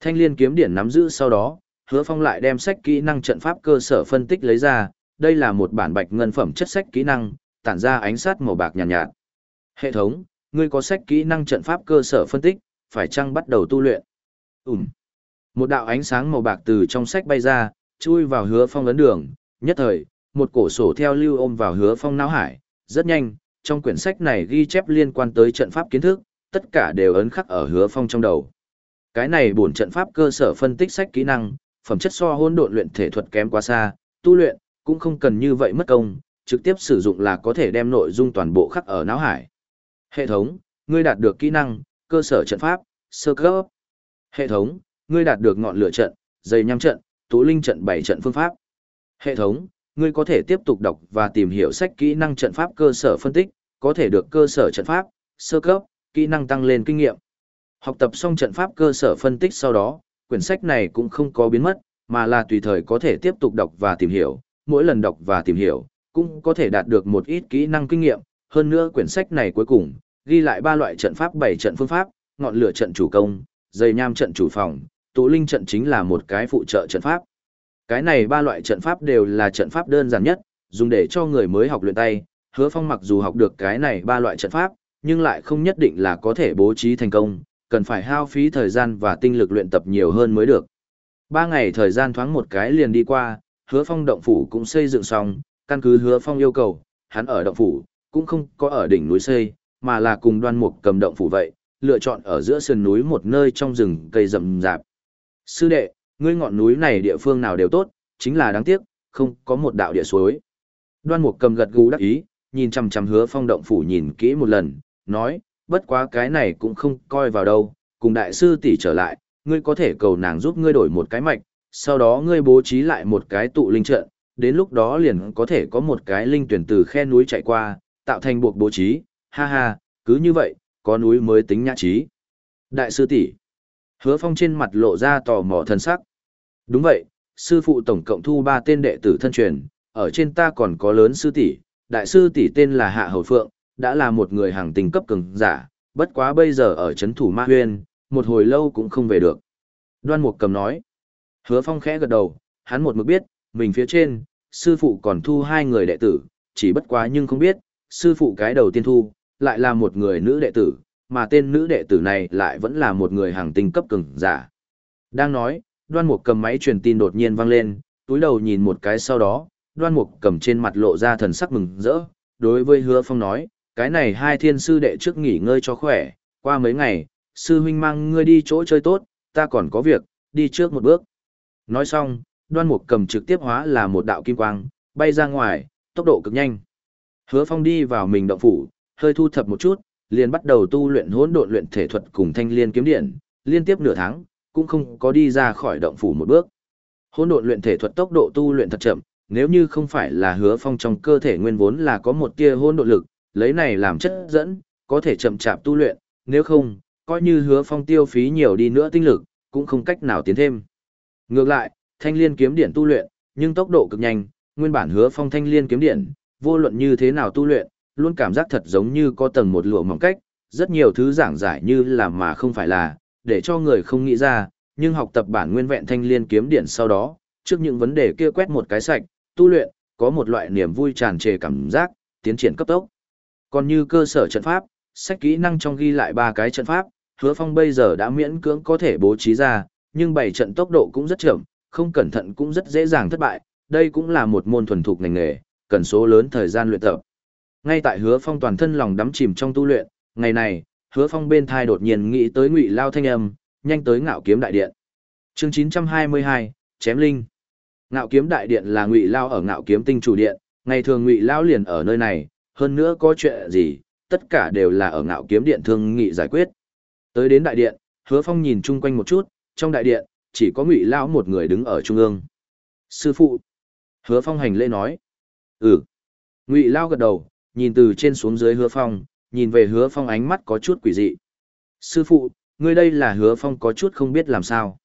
Thanh liên kiếm điển nắm giữ sau đó, hứa phong lại đem sách kỹ năng trận pháp cơ sở phân tích lấy ra, đây là một bản bạch ngân phẩm chất sách kỹ năng, tản ra ánh sát màu bạc nhàn nhạt, nhạt. Hệ thống, ngươi có sách kỹ năng trận pháp cơ sở phân tích, phải chăng bắt đầu tu luyện? Ừm. Một đạo ánh sáng màu bạc từ trong sách bay ra, chui vào hứa phong ấn đường, nhất thời, một cổ sổ theo lưu ôm vào hứa phong não hải, rất nhanh, trong quyển sách này ghi chép liên quan tới trận pháp kiến thức, tất cả đều ấn khắc ở hứa phong trong đầu. Cái này bổn trận pháp cơ sở phân tích sách kỹ năng, phẩm chất so hôn độn luyện thể thuật kém quá xa, tu luyện cũng không cần như vậy mất công, trực tiếp sử dụng là có thể đem nội dung toàn bộ khắc ở não hải. Hệ thống, ngươi đạt được kỹ năng, cơ sở trận pháp, sơ cấp. Hệ thống, ngươi đạt được ngọn lửa trận, dây nham trận, tú linh trận bảy trận phương pháp. Hệ thống, ngươi có thể tiếp tục đọc và tìm hiểu sách kỹ năng trận pháp cơ sở phân tích, có thể được cơ sở trận pháp, sơ cấp, kỹ năng tăng lên kinh nghiệm. Học tập xong trận pháp cơ sở phân tích sau đó, quyển sách này cũng không có biến mất, mà là tùy thời có thể tiếp tục đọc và tìm hiểu, mỗi lần đọc và tìm hiểu, cũng có thể đạt được một ít kỹ năng kinh nghiệm, hơn nữa quyển sách này cuối cùng, ghi lại ba loại trận pháp bảy trận phương pháp, ngọn lửa trận chủ công, dây nham trận chủ phòng, tụ linh trận chính là một cái phụ trợ trận pháp. Cái này ba loại trận pháp đều là trận pháp đơn giản nhất, dùng để cho người mới học luyện tay, hứa phong mặc dù học được cái này ba loại trận pháp, nhưng lại không nhất định là có thể bố trí thành công, cần phải hao phí thời gian và tinh lực luyện tập nhiều hơn mới được. Ba ngày thời gian thoáng một cái liền đi qua, hứa phong động phủ cũng xây dựng xong, căn cứ hứa phong yêu cầu, hắn ở động phủ, cũng không có ở đỉnh núi xây, mà là cùng đoan mục cầm động phủ vậy, lựa chọn ở giữa sườn núi một nơi trong rừng cây rậm rạp. Sư đệ, ngươi ngọn núi này địa phương nào đều tốt, chính là đáng tiếc, không có một đạo địa suối. Đoan mục cầm gật gù đắc ý, nhìn chằm chằm hứa phong động phủ nhìn kỹ một lần, nói, bất quá cái này cũng không coi vào đâu, cùng đại sư tỷ trở lại, ngươi có thể cầu nàng giúp ngươi đổi một cái mạch, sau đó ngươi bố trí lại một cái tụ linh trận, đến lúc đó liền có thể có một cái linh tuyển từ khe núi chạy qua, tạo thành buộc bố trí, ha ha, cứ như vậy, có núi mới tính nhã trí. Đại sư tỷ Hứa phong trên mặt lộ ra tò mò thân sắc. Đúng vậy, sư phụ tổng cộng thu ba tên đệ tử thân truyền, ở trên ta còn có lớn sư tỷ, đại sư tỷ tên là Hạ Hầu Phượng, đã là một người hàng tình cấp cường giả, bất quá bây giờ ở chấn thủ Ma Huyên, một hồi lâu cũng không về được. Đoan Mục cầm nói. Hứa Phong khẽ gật đầu, hắn một mực biết, mình phía trên, sư phụ còn thu hai người đệ tử, chỉ bất quá nhưng không biết, sư phụ cái đầu tiên thu, lại là một người nữ đệ tử, mà tên nữ đệ tử này lại vẫn là một người hàng tinh cấp cường giả. Đang nói, đoan mục cầm máy truyền tin đột nhiên vang lên, túi đầu nhìn một cái sau đó, đoan mục cầm trên mặt lộ ra thần sắc mừng rỡ, đối với hứa phong nói, cái này hai thiên sư đệ trước nghỉ ngơi cho khỏe, qua mấy ngày, sư huynh mang ngươi đi chỗ chơi tốt, ta còn có việc, đi trước một bước. Nói xong, đoan mục cầm trực tiếp hóa là một đạo kim quang, bay ra ngoài, tốc độ cực nhanh. Hứa phong đi vào mình động phủ, hơi thu thập một chút, liền bắt đầu tu luyện hỗn độn luyện thể thuật cùng thanh liên kiếm điện, liên tiếp nửa tháng, cũng không có đi ra khỏi động phủ một bước. Hỗn độn luyện thể thuật tốc độ tu luyện thật chậm, nếu như không phải là hứa phong trong cơ thể nguyên vốn là có một tia hỗn độn lực, lấy này làm chất dẫn, có thể chậm chạp tu luyện, nếu không, coi như hứa phong tiêu phí nhiều đi nữa tinh lực, cũng không cách nào tiến thêm. Ngược lại, thanh liên kiếm điện tu luyện, nhưng tốc độ cực nhanh, nguyên bản hứa phong thanh liên kiếm điện, vô luận như thế nào tu luyện, luôn cảm giác thật giống như có tầng một lụa mỏng cách, rất nhiều thứ giảng giải như là mà không phải là, để cho người không nghĩ ra, nhưng học tập bản nguyên vẹn thanh liên kiếm điển sau đó, trước những vấn đề kia quét một cái sạch, tu luyện, có một loại niềm vui tràn trề cảm giác, tiến triển cấp tốc. Còn như cơ sở trận pháp, sách kỹ năng trong ghi lại ba cái trận pháp, hứa phong bây giờ đã miễn cưỡng có thể bố trí ra, nhưng bảy trận tốc độ cũng rất chậm, không cẩn thận cũng rất dễ dàng thất bại, đây cũng là một môn thuần thục ngành nghề, cần số lớn thời gian luyện tập. Ngay tại hứa phong toàn thân lòng đắm chìm trong tu luyện, ngày này, hứa phong bên thai đột nhiên nghĩ tới ngụy lao thanh âm, nhanh tới ngạo kiếm đại điện. chương 922, chém linh. Ngạo kiếm đại điện là ngụy lao ở ngạo kiếm tinh chủ điện, ngày thường ngụy lao liền ở nơi này, hơn nữa có chuyện gì, tất cả đều là ở ngạo kiếm điện thương nghị giải quyết. Tới đến đại điện, hứa phong nhìn chung quanh một chút, trong đại điện, chỉ có ngụy lao một người đứng ở trung ương. Sư phụ. Hứa phong hành lễ nói. Ừ. Ngụy lao gật đầu, nhìn từ trên xuống dưới hứa phong, nhìn về hứa phong ánh mắt có chút quỷ dị. Sư phụ, ngươi đây là hứa phong có chút không biết làm sao.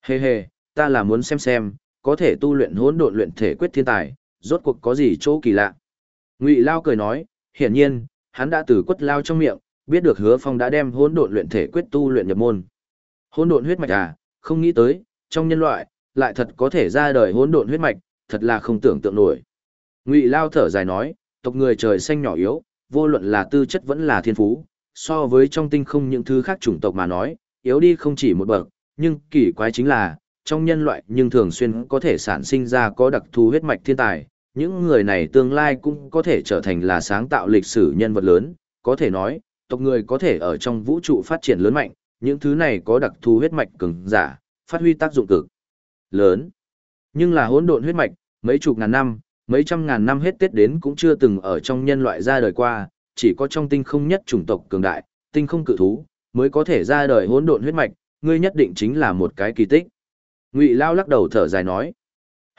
hề hề ta là muốn xem xem, có thể tu luyện hỗn độn luyện thể quyết thiên tài, rốt cuộc có gì chỗ kỳ lạ. Ngụy Lao cười nói, hiển nhiên, hắn đã từ quất lao trong miệng, biết được hứa phong đã đem hỗn độn luyện thể quyết tu luyện nhập môn. Hỗn độn huyết mạch à, không nghĩ tới, trong nhân loại, lại thật có thể ra đời hỗn độn huyết mạch, thật là không tưởng tượng nổi. Ngụy Lao thở dài nói, tộc người trời xanh nhỏ yếu, vô luận là tư chất vẫn là thiên phú, so với trong tinh không những thứ khác chủng tộc mà nói, yếu đi không chỉ một bậc, nhưng kỳ quái chính là, trong nhân loại nhưng thường xuyên có thể sản sinh ra có đặc thù huyết mạch thiên tài, những người này tương lai cũng có thể trở thành là sáng tạo lịch sử nhân vật lớn, có thể nói, tộc người có thể ở trong vũ trụ phát triển lớn mạnh, những thứ này có đặc thù huyết mạch cường giả, phát huy tác dụng cực lớn. Nhưng là hỗn độn huyết mạch, mấy chục ngàn năm, mấy trăm ngàn năm hết Tết đến cũng chưa từng ở trong nhân loại ra đời qua, chỉ có trong tinh không nhất chủng tộc cường đại, tinh không cự thú, mới có thể ra đời hỗn độn huyết mạch, ngươi nhất định chính là một cái kỳ tích. Ngụy Lao lắc đầu thở dài nói.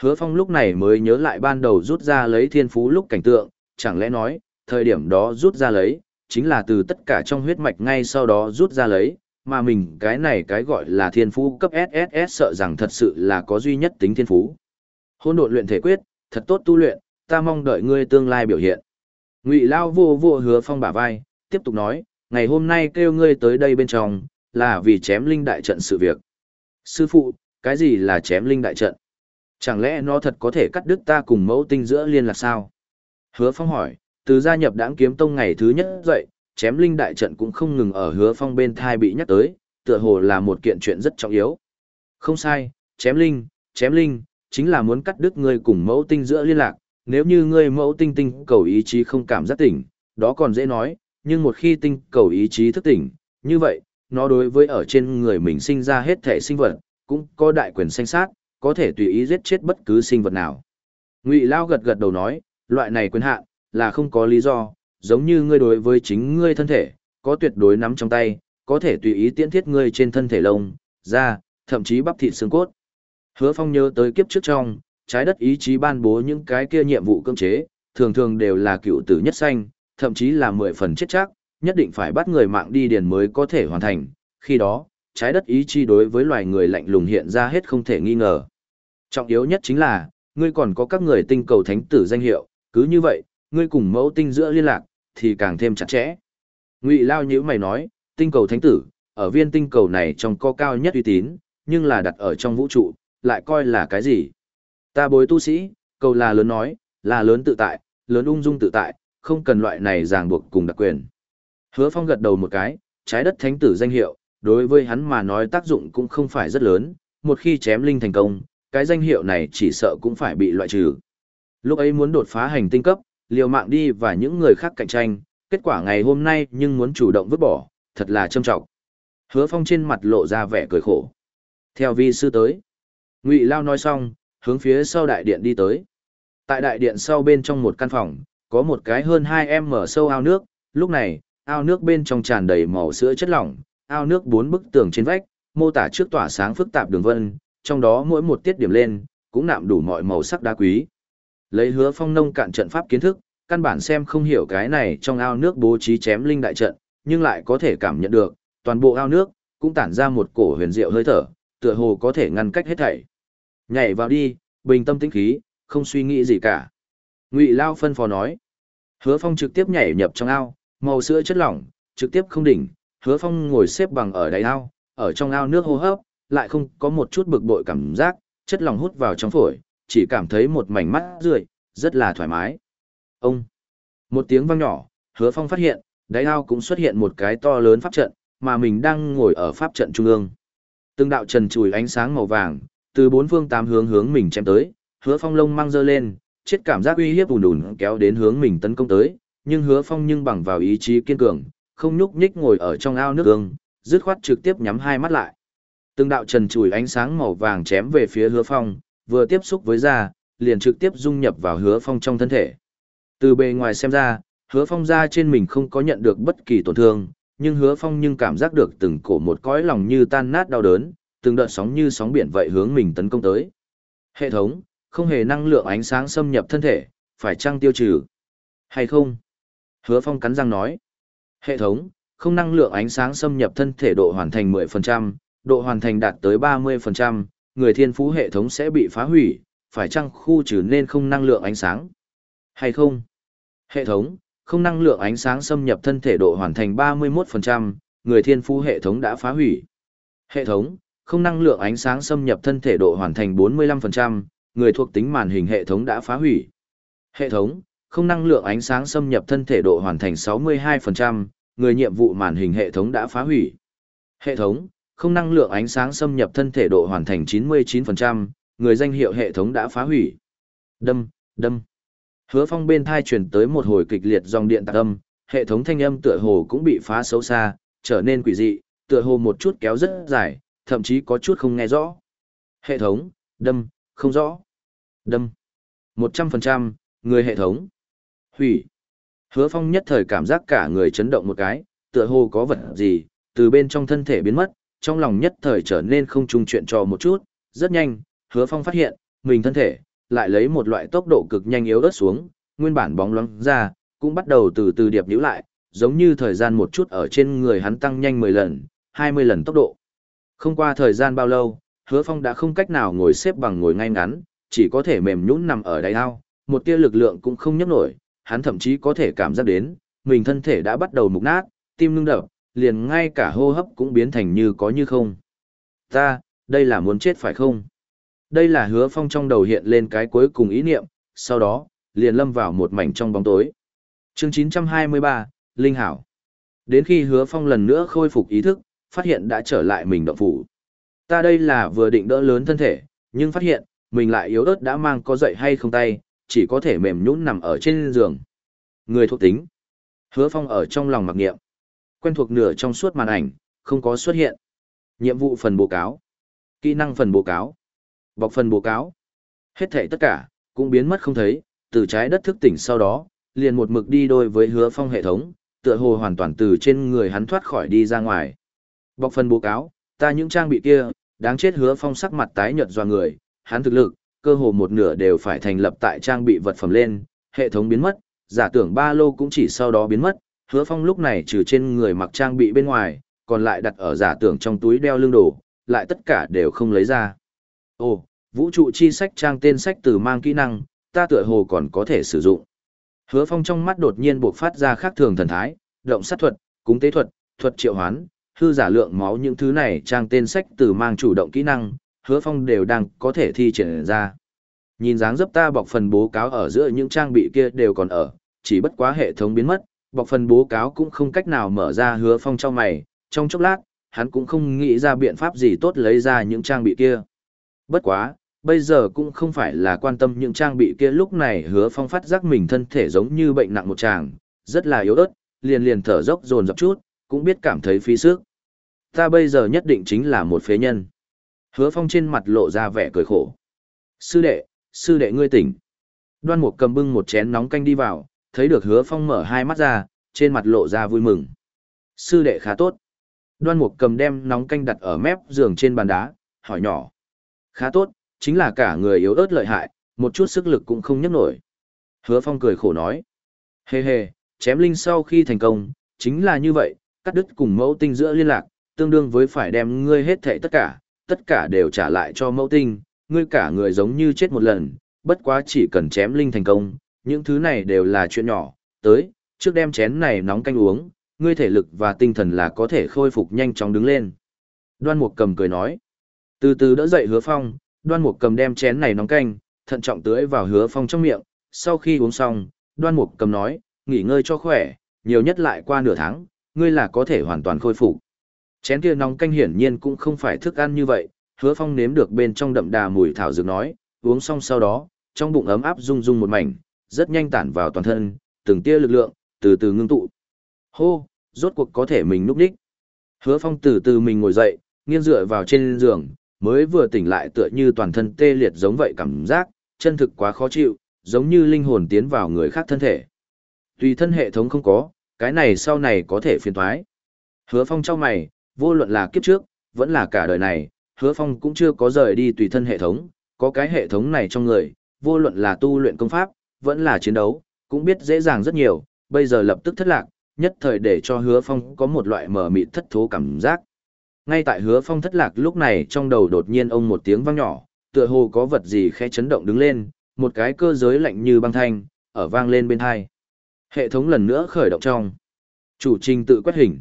Hứa Phong lúc này mới nhớ lại ban đầu rút ra lấy thiên phú lúc cảnh tượng, chẳng lẽ nói, thời điểm đó rút ra lấy, chính là từ tất cả trong huyết mạch ngay sau đó rút ra lấy, mà mình cái này cái gọi là thiên phú cấp SSS sợ rằng thật sự là có duy nhất tính thiên phú. Hôn độn luyện thể quyết, thật tốt tu luyện, ta mong đợi ngươi tương lai biểu hiện. Ngụy Lao vô vô hứa phong bả vai, tiếp tục nói, ngày hôm nay kêu ngươi tới đây bên trong, là vì chém linh đại trận sự việc. Sư phụ, cái gì là chém linh đại trận? Chẳng lẽ nó thật có thể cắt đứt ta cùng mẫu tinh giữa liên lạc sao? Hứa phong hỏi, từ gia nhập đảng kiếm tông ngày thứ nhất dậy, chém linh đại trận cũng không ngừng ở hứa phong bên thai bị nhắc tới, tựa hồ là một kiện chuyện rất trọng yếu. Không sai, chém linh, chém linh, chính là muốn cắt đứt ngươi cùng mẫu tinh giữa liên lạc, nếu như ngươi mẫu tinh tinh cầu ý chí không cảm giác tỉnh, đó còn dễ nói, nhưng một khi tinh cầu ý chí thức tỉnh, như vậy, nó đối với ở trên người mình sinh ra hết thể sinh vật, cũng có đại quyền sanh sát, có thể tùy ý giết chết bất cứ sinh vật nào. Ngụy Lao gật gật đầu nói, loại này quyền hạn là không có lý do, giống như ngươi đối với chính ngươi thân thể, có tuyệt đối nắm trong tay, có thể tùy ý tiễn thiết ngươi trên thân thể lông, da, thậm chí bắp thịt xương cốt. Hứa Phong nhớ tới kiếp trước trong, trái đất ý chí ban bố những cái kia nhiệm vụ cưỡng chế, thường thường đều là cựu tử nhất sanh, thậm chí là mười phần chết chắc, nhất định phải bắt người mạng đi điền mới có thể hoàn thành. Khi đó, trái đất ý chí đối với loài người lạnh lùng hiện ra hết không thể nghi ngờ. Trọng yếu nhất chính là, ngươi còn có các người tinh cầu thánh tử danh hiệu, cứ như vậy, ngươi cùng mẫu tinh giữa liên lạc, thì càng thêm chặt chẽ. Ngụy Lao nhữ mày nói, tinh cầu thánh tử, ở viên tinh cầu này trong co cao nhất uy tín, nhưng là đặt ở trong vũ trụ, lại coi là cái gì? Ta bối tu sĩ, cầu là lớn nói, là lớn tự tại, lớn ung dung tự tại, không cần loại này ràng buộc cùng đặc quyền. Hứa Phong gật đầu một cái, trái đất thánh tử danh hiệu, đối với hắn mà nói tác dụng cũng không phải rất lớn, một khi chém linh thành công, cái danh hiệu này chỉ sợ cũng phải bị loại trừ. Lúc ấy muốn đột phá hành tinh cấp, liều mạng đi và những người khác cạnh tranh, kết quả ngày hôm nay nhưng muốn chủ động vứt bỏ, thật là trâm trọng. Hứa Phong trên mặt lộ ra vẻ cười khổ. Theo vi sư tới. Ngụy Lao nói xong, hướng phía sau đại điện đi tới. Tại đại điện sau bên trong một căn phòng, có một cái hơn 2 mở sâu ao nước, lúc này, ao nước bên trong tràn đầy màu sữa chất lỏng, ao nước bốn bức tường trên vách, mô tả trước tỏa sáng phức tạp đường vân, trong đó mỗi một tiết điểm lên, cũng nạm đủ mọi màu sắc đá quý. Lấy hứa phong nông cạn trận pháp kiến thức, căn bản xem không hiểu cái này trong ao nước bố trí chém linh đại trận, nhưng lại có thể cảm nhận được, toàn bộ ao nước, cũng tản ra một cổ huyền diệu hơi thở, tựa hồ có thể ngăn cách hết thảy. Nhảy vào đi, bình tâm tĩnh khí, không suy nghĩ gì cả. Ngụy Lao phân phó nói. Hứa Phong trực tiếp nhảy nhập trong ao, màu sữa chất lỏng, trực tiếp không đỉnh, Hứa Phong ngồi xếp bằng ở đáy ao, ở trong ao nước hô hấp, lại không có một chút bực bội cảm giác, chất lỏng hút vào trong phổi, chỉ cảm thấy một mảnh mắt rượi, rất là thoải mái. Ông! Một tiếng vang nhỏ, hứa phong phát hiện, đáy ao cũng xuất hiện một cái to lớn pháp trận, mà mình đang ngồi ở pháp trận trung ương. Từng đạo trần chùi ánh sáng màu vàng, từ bốn phương tám hướng hướng mình chém tới, hứa phong lông mang dơ lên, chết cảm giác uy hiếp ùn ùn kéo đến hướng mình tấn công tới, nhưng hứa phong nhưng bằng vào ý chí kiên cường, không nhúc nhích ngồi ở trong ao nước ương, dứt khoát trực tiếp nhắm hai mắt lại. Từng đạo trần chùi ánh sáng màu vàng chém về phía hứa phong, vừa tiếp xúc với da, liền trực tiếp dung nhập vào hứa phong trong thân thể. Từ bề ngoài xem ra, hứa phong da trên mình không có nhận được bất kỳ tổn thương, nhưng hứa phong nhưng cảm giác được từng cổ một cõi lòng như tan nát đau đớn, từng đợt sóng như sóng biển vậy hướng mình tấn công tới. Hệ thống, không hề năng lượng ánh sáng xâm nhập thân thể, phải chăng tiêu trừ? Hay không? Hứa phong cắn răng nói. Hệ thống, không năng lượng ánh sáng xâm nhập thân thể độ hoàn thành 10%, độ hoàn thành đạt tới 30%, người thiên phú hệ thống sẽ bị phá hủy, phải chăng khu trừ nên không năng lượng ánh sáng? Hay không? Hệ thống, không năng lượng ánh sáng xâm nhập thân thể độ hoàn thành 31%, người thiên phú hệ thống đã phá hủy. Hệ thống, không năng lượng ánh sáng xâm nhập thân thể độ hoàn thành 45%, người thuộc tính màn hình hệ thống đã phá hủy. Hệ thống, không năng lượng ánh sáng xâm nhập thân thể độ hoàn thành 62%, người nhiệm vụ màn hình hệ thống đã phá hủy. Hệ thống, không năng lượng ánh sáng xâm nhập thân thể độ hoàn thành 99%, người danh hiệu hệ thống đã phá hủy. Đâm, đâm. Hứa phong bên thai chuyển tới một hồi kịch liệt dòng điện tạc âm, hệ thống thanh âm tựa hồ cũng bị phá xấu xa, trở nên quỷ dị, tựa hồ một chút kéo rất dài, thậm chí có chút không nghe rõ. Hệ thống, đâm, không rõ. Đâm. 100%, người hệ thống. Hủy. Hứa phong nhất thời cảm giác cả người chấn động một cái, tựa hồ có vật gì, từ bên trong thân thể biến mất, trong lòng nhất thời trở nên không trung chuyện trò một chút, rất nhanh, hứa phong phát hiện, mình thân thể, lại lấy một loại tốc độ cực nhanh yếu ớt xuống, nguyên bản bóng loáng ra, cũng bắt đầu từ từ điệp nhíu lại, giống như thời gian một chút ở trên người hắn tăng nhanh 10 lần, 20 lần tốc độ. Không qua thời gian bao lâu, hứa phong đã không cách nào ngồi xếp bằng ngồi ngay ngắn, chỉ có thể mềm nhũn nằm ở đáy ao, một tia lực lượng cũng không nhấc nổi, hắn thậm chí có thể cảm giác đến, mình thân thể đã bắt đầu mục nát, tim ngưng đập, liền ngay cả hô hấp cũng biến thành như có như không. Ta, đây là muốn chết phải không? Đây là hứa phong trong đầu hiện lên cái cuối cùng ý niệm, sau đó, liền lâm vào một mảnh trong bóng tối. chương 923, Linh Hảo. Đến khi hứa phong lần nữa khôi phục ý thức, phát hiện đã trở lại mình động phủ. Ta đây là vừa định đỡ lớn thân thể, nhưng phát hiện, mình lại yếu ớt đã mang có dậy hay không tay, chỉ có thể mềm nhũn nằm ở trên giường. Người thuộc tính. Hứa phong ở trong lòng mặc nghiệm. Quen thuộc nửa trong suốt màn ảnh, không có xuất hiện. Nhiệm vụ phần bố cáo. Kỹ năng phần bố cáo. Bọc phần bố cáo. Hết thảy tất cả, cũng biến mất không thấy, từ trái đất thức tỉnh sau đó, liền một mực đi đôi với hứa phong hệ thống, tựa hồ hoàn toàn từ trên người hắn thoát khỏi đi ra ngoài. Bọc phần bố cáo, ta những trang bị kia, đáng chết hứa phong sắc mặt tái nhợt do người, hắn thực lực, cơ hồ một nửa đều phải thành lập tại trang bị vật phẩm lên, hệ thống biến mất, giả tưởng ba lô cũng chỉ sau đó biến mất, hứa phong lúc này trừ trên người mặc trang bị bên ngoài, còn lại đặt ở giả tưởng trong túi đeo lưng đồ, lại tất cả đều không lấy ra. Ồ, vũ trụ chi sách trang tên sách từ mang kỹ năng, ta tựa hồ còn có thể sử dụng. Hứa Phong trong mắt đột nhiên bộc phát ra khác thường thần thái, động sát thuật, cúng tế thuật, thuật triệu hoán, hư giả lượng máu những thứ này trang tên sách từ mang chủ động kỹ năng, Hứa Phong đều đang có thể thi triển ra. Nhìn dáng dấp ta bọc phần bố cáo ở giữa những trang bị kia đều còn ở, chỉ bất quá hệ thống biến mất, bọc phần bố cáo cũng không cách nào mở ra Hứa Phong trong mày, trong chốc lát, hắn cũng không nghĩ ra biện pháp gì tốt lấy ra những trang bị kia. Bất quá, bây giờ cũng không phải là quan tâm những trang bị kia lúc này hứa phong phát giác mình thân thể giống như bệnh nặng một chàng, rất là yếu ớt, liền liền thở dốc dồn dập chút, cũng biết cảm thấy phí sức. Ta bây giờ nhất định chính là một phế nhân. Hứa phong trên mặt lộ ra vẻ cười khổ. Sư đệ, sư đệ ngươi tỉnh. Đoan mục cầm bưng một chén nóng canh đi vào, thấy được hứa phong mở hai mắt ra, trên mặt lộ ra vui mừng. Sư đệ khá tốt. Đoan mục cầm đem nóng canh đặt ở mép giường trên bàn đá, hỏi nhỏ. Khá tốt, chính là cả người yếu ớt lợi hại, một chút sức lực cũng không nhấc nổi. Hứa Phong cười khổ nói. Hê hê, chém linh sau khi thành công, chính là như vậy, cắt đứt cùng mẫu tinh giữa liên lạc, tương đương với phải đem ngươi hết thảy tất cả, tất cả đều trả lại cho mẫu tinh, ngươi cả người giống như chết một lần, bất quá chỉ cần chém linh thành công, những thứ này đều là chuyện nhỏ, tới, trước đem chén này nóng canh uống, ngươi thể lực và tinh thần là có thể khôi phục nhanh chóng đứng lên. Đoan Mục cầm cười nói. Từ từ đỡ dậy hứa phong, đoan mục cầm đem chén này nóng canh, thận trọng tưới vào hứa phong trong miệng, sau khi uống xong, đoan mục cầm nói, nghỉ ngơi cho khỏe, nhiều nhất lại qua nửa tháng, ngươi là có thể hoàn toàn khôi phục. Chén kia nóng canh hiển nhiên cũng không phải thức ăn như vậy, hứa phong nếm được bên trong đậm đà mùi thảo dược nói, uống xong sau đó, trong bụng ấm áp rung rung một mảnh, rất nhanh tản vào toàn thân, từng tia lực lượng, từ từ ngưng tụ. Hô, rốt cuộc có thể mình núp đích. Hứa phong từ từ mình ngồi dậy, nghiêng dựa vào trên giường, mới vừa tỉnh lại tựa như toàn thân tê liệt giống vậy cảm giác, chân thực quá khó chịu, giống như linh hồn tiến vào người khác thân thể. Tùy thân hệ thống không có, cái này sau này có thể phiền thoái. Hứa phong trong mày, vô luận là kiếp trước, vẫn là cả đời này, hứa phong cũng chưa có rời đi tùy thân hệ thống, có cái hệ thống này trong người, vô luận là tu luyện công pháp, vẫn là chiến đấu, cũng biết dễ dàng rất nhiều, bây giờ lập tức thất lạc, nhất thời để cho hứa phong có một loại mở mịt thất thố cảm giác. Ngay tại hứa phong thất lạc lúc này trong đầu đột nhiên ông một tiếng vang nhỏ, tựa hồ có vật gì khẽ chấn động đứng lên, một cái cơ giới lạnh như băng thanh, ở vang lên bên hai. Hệ thống lần nữa khởi động trong. Chủ trình tự quét hình.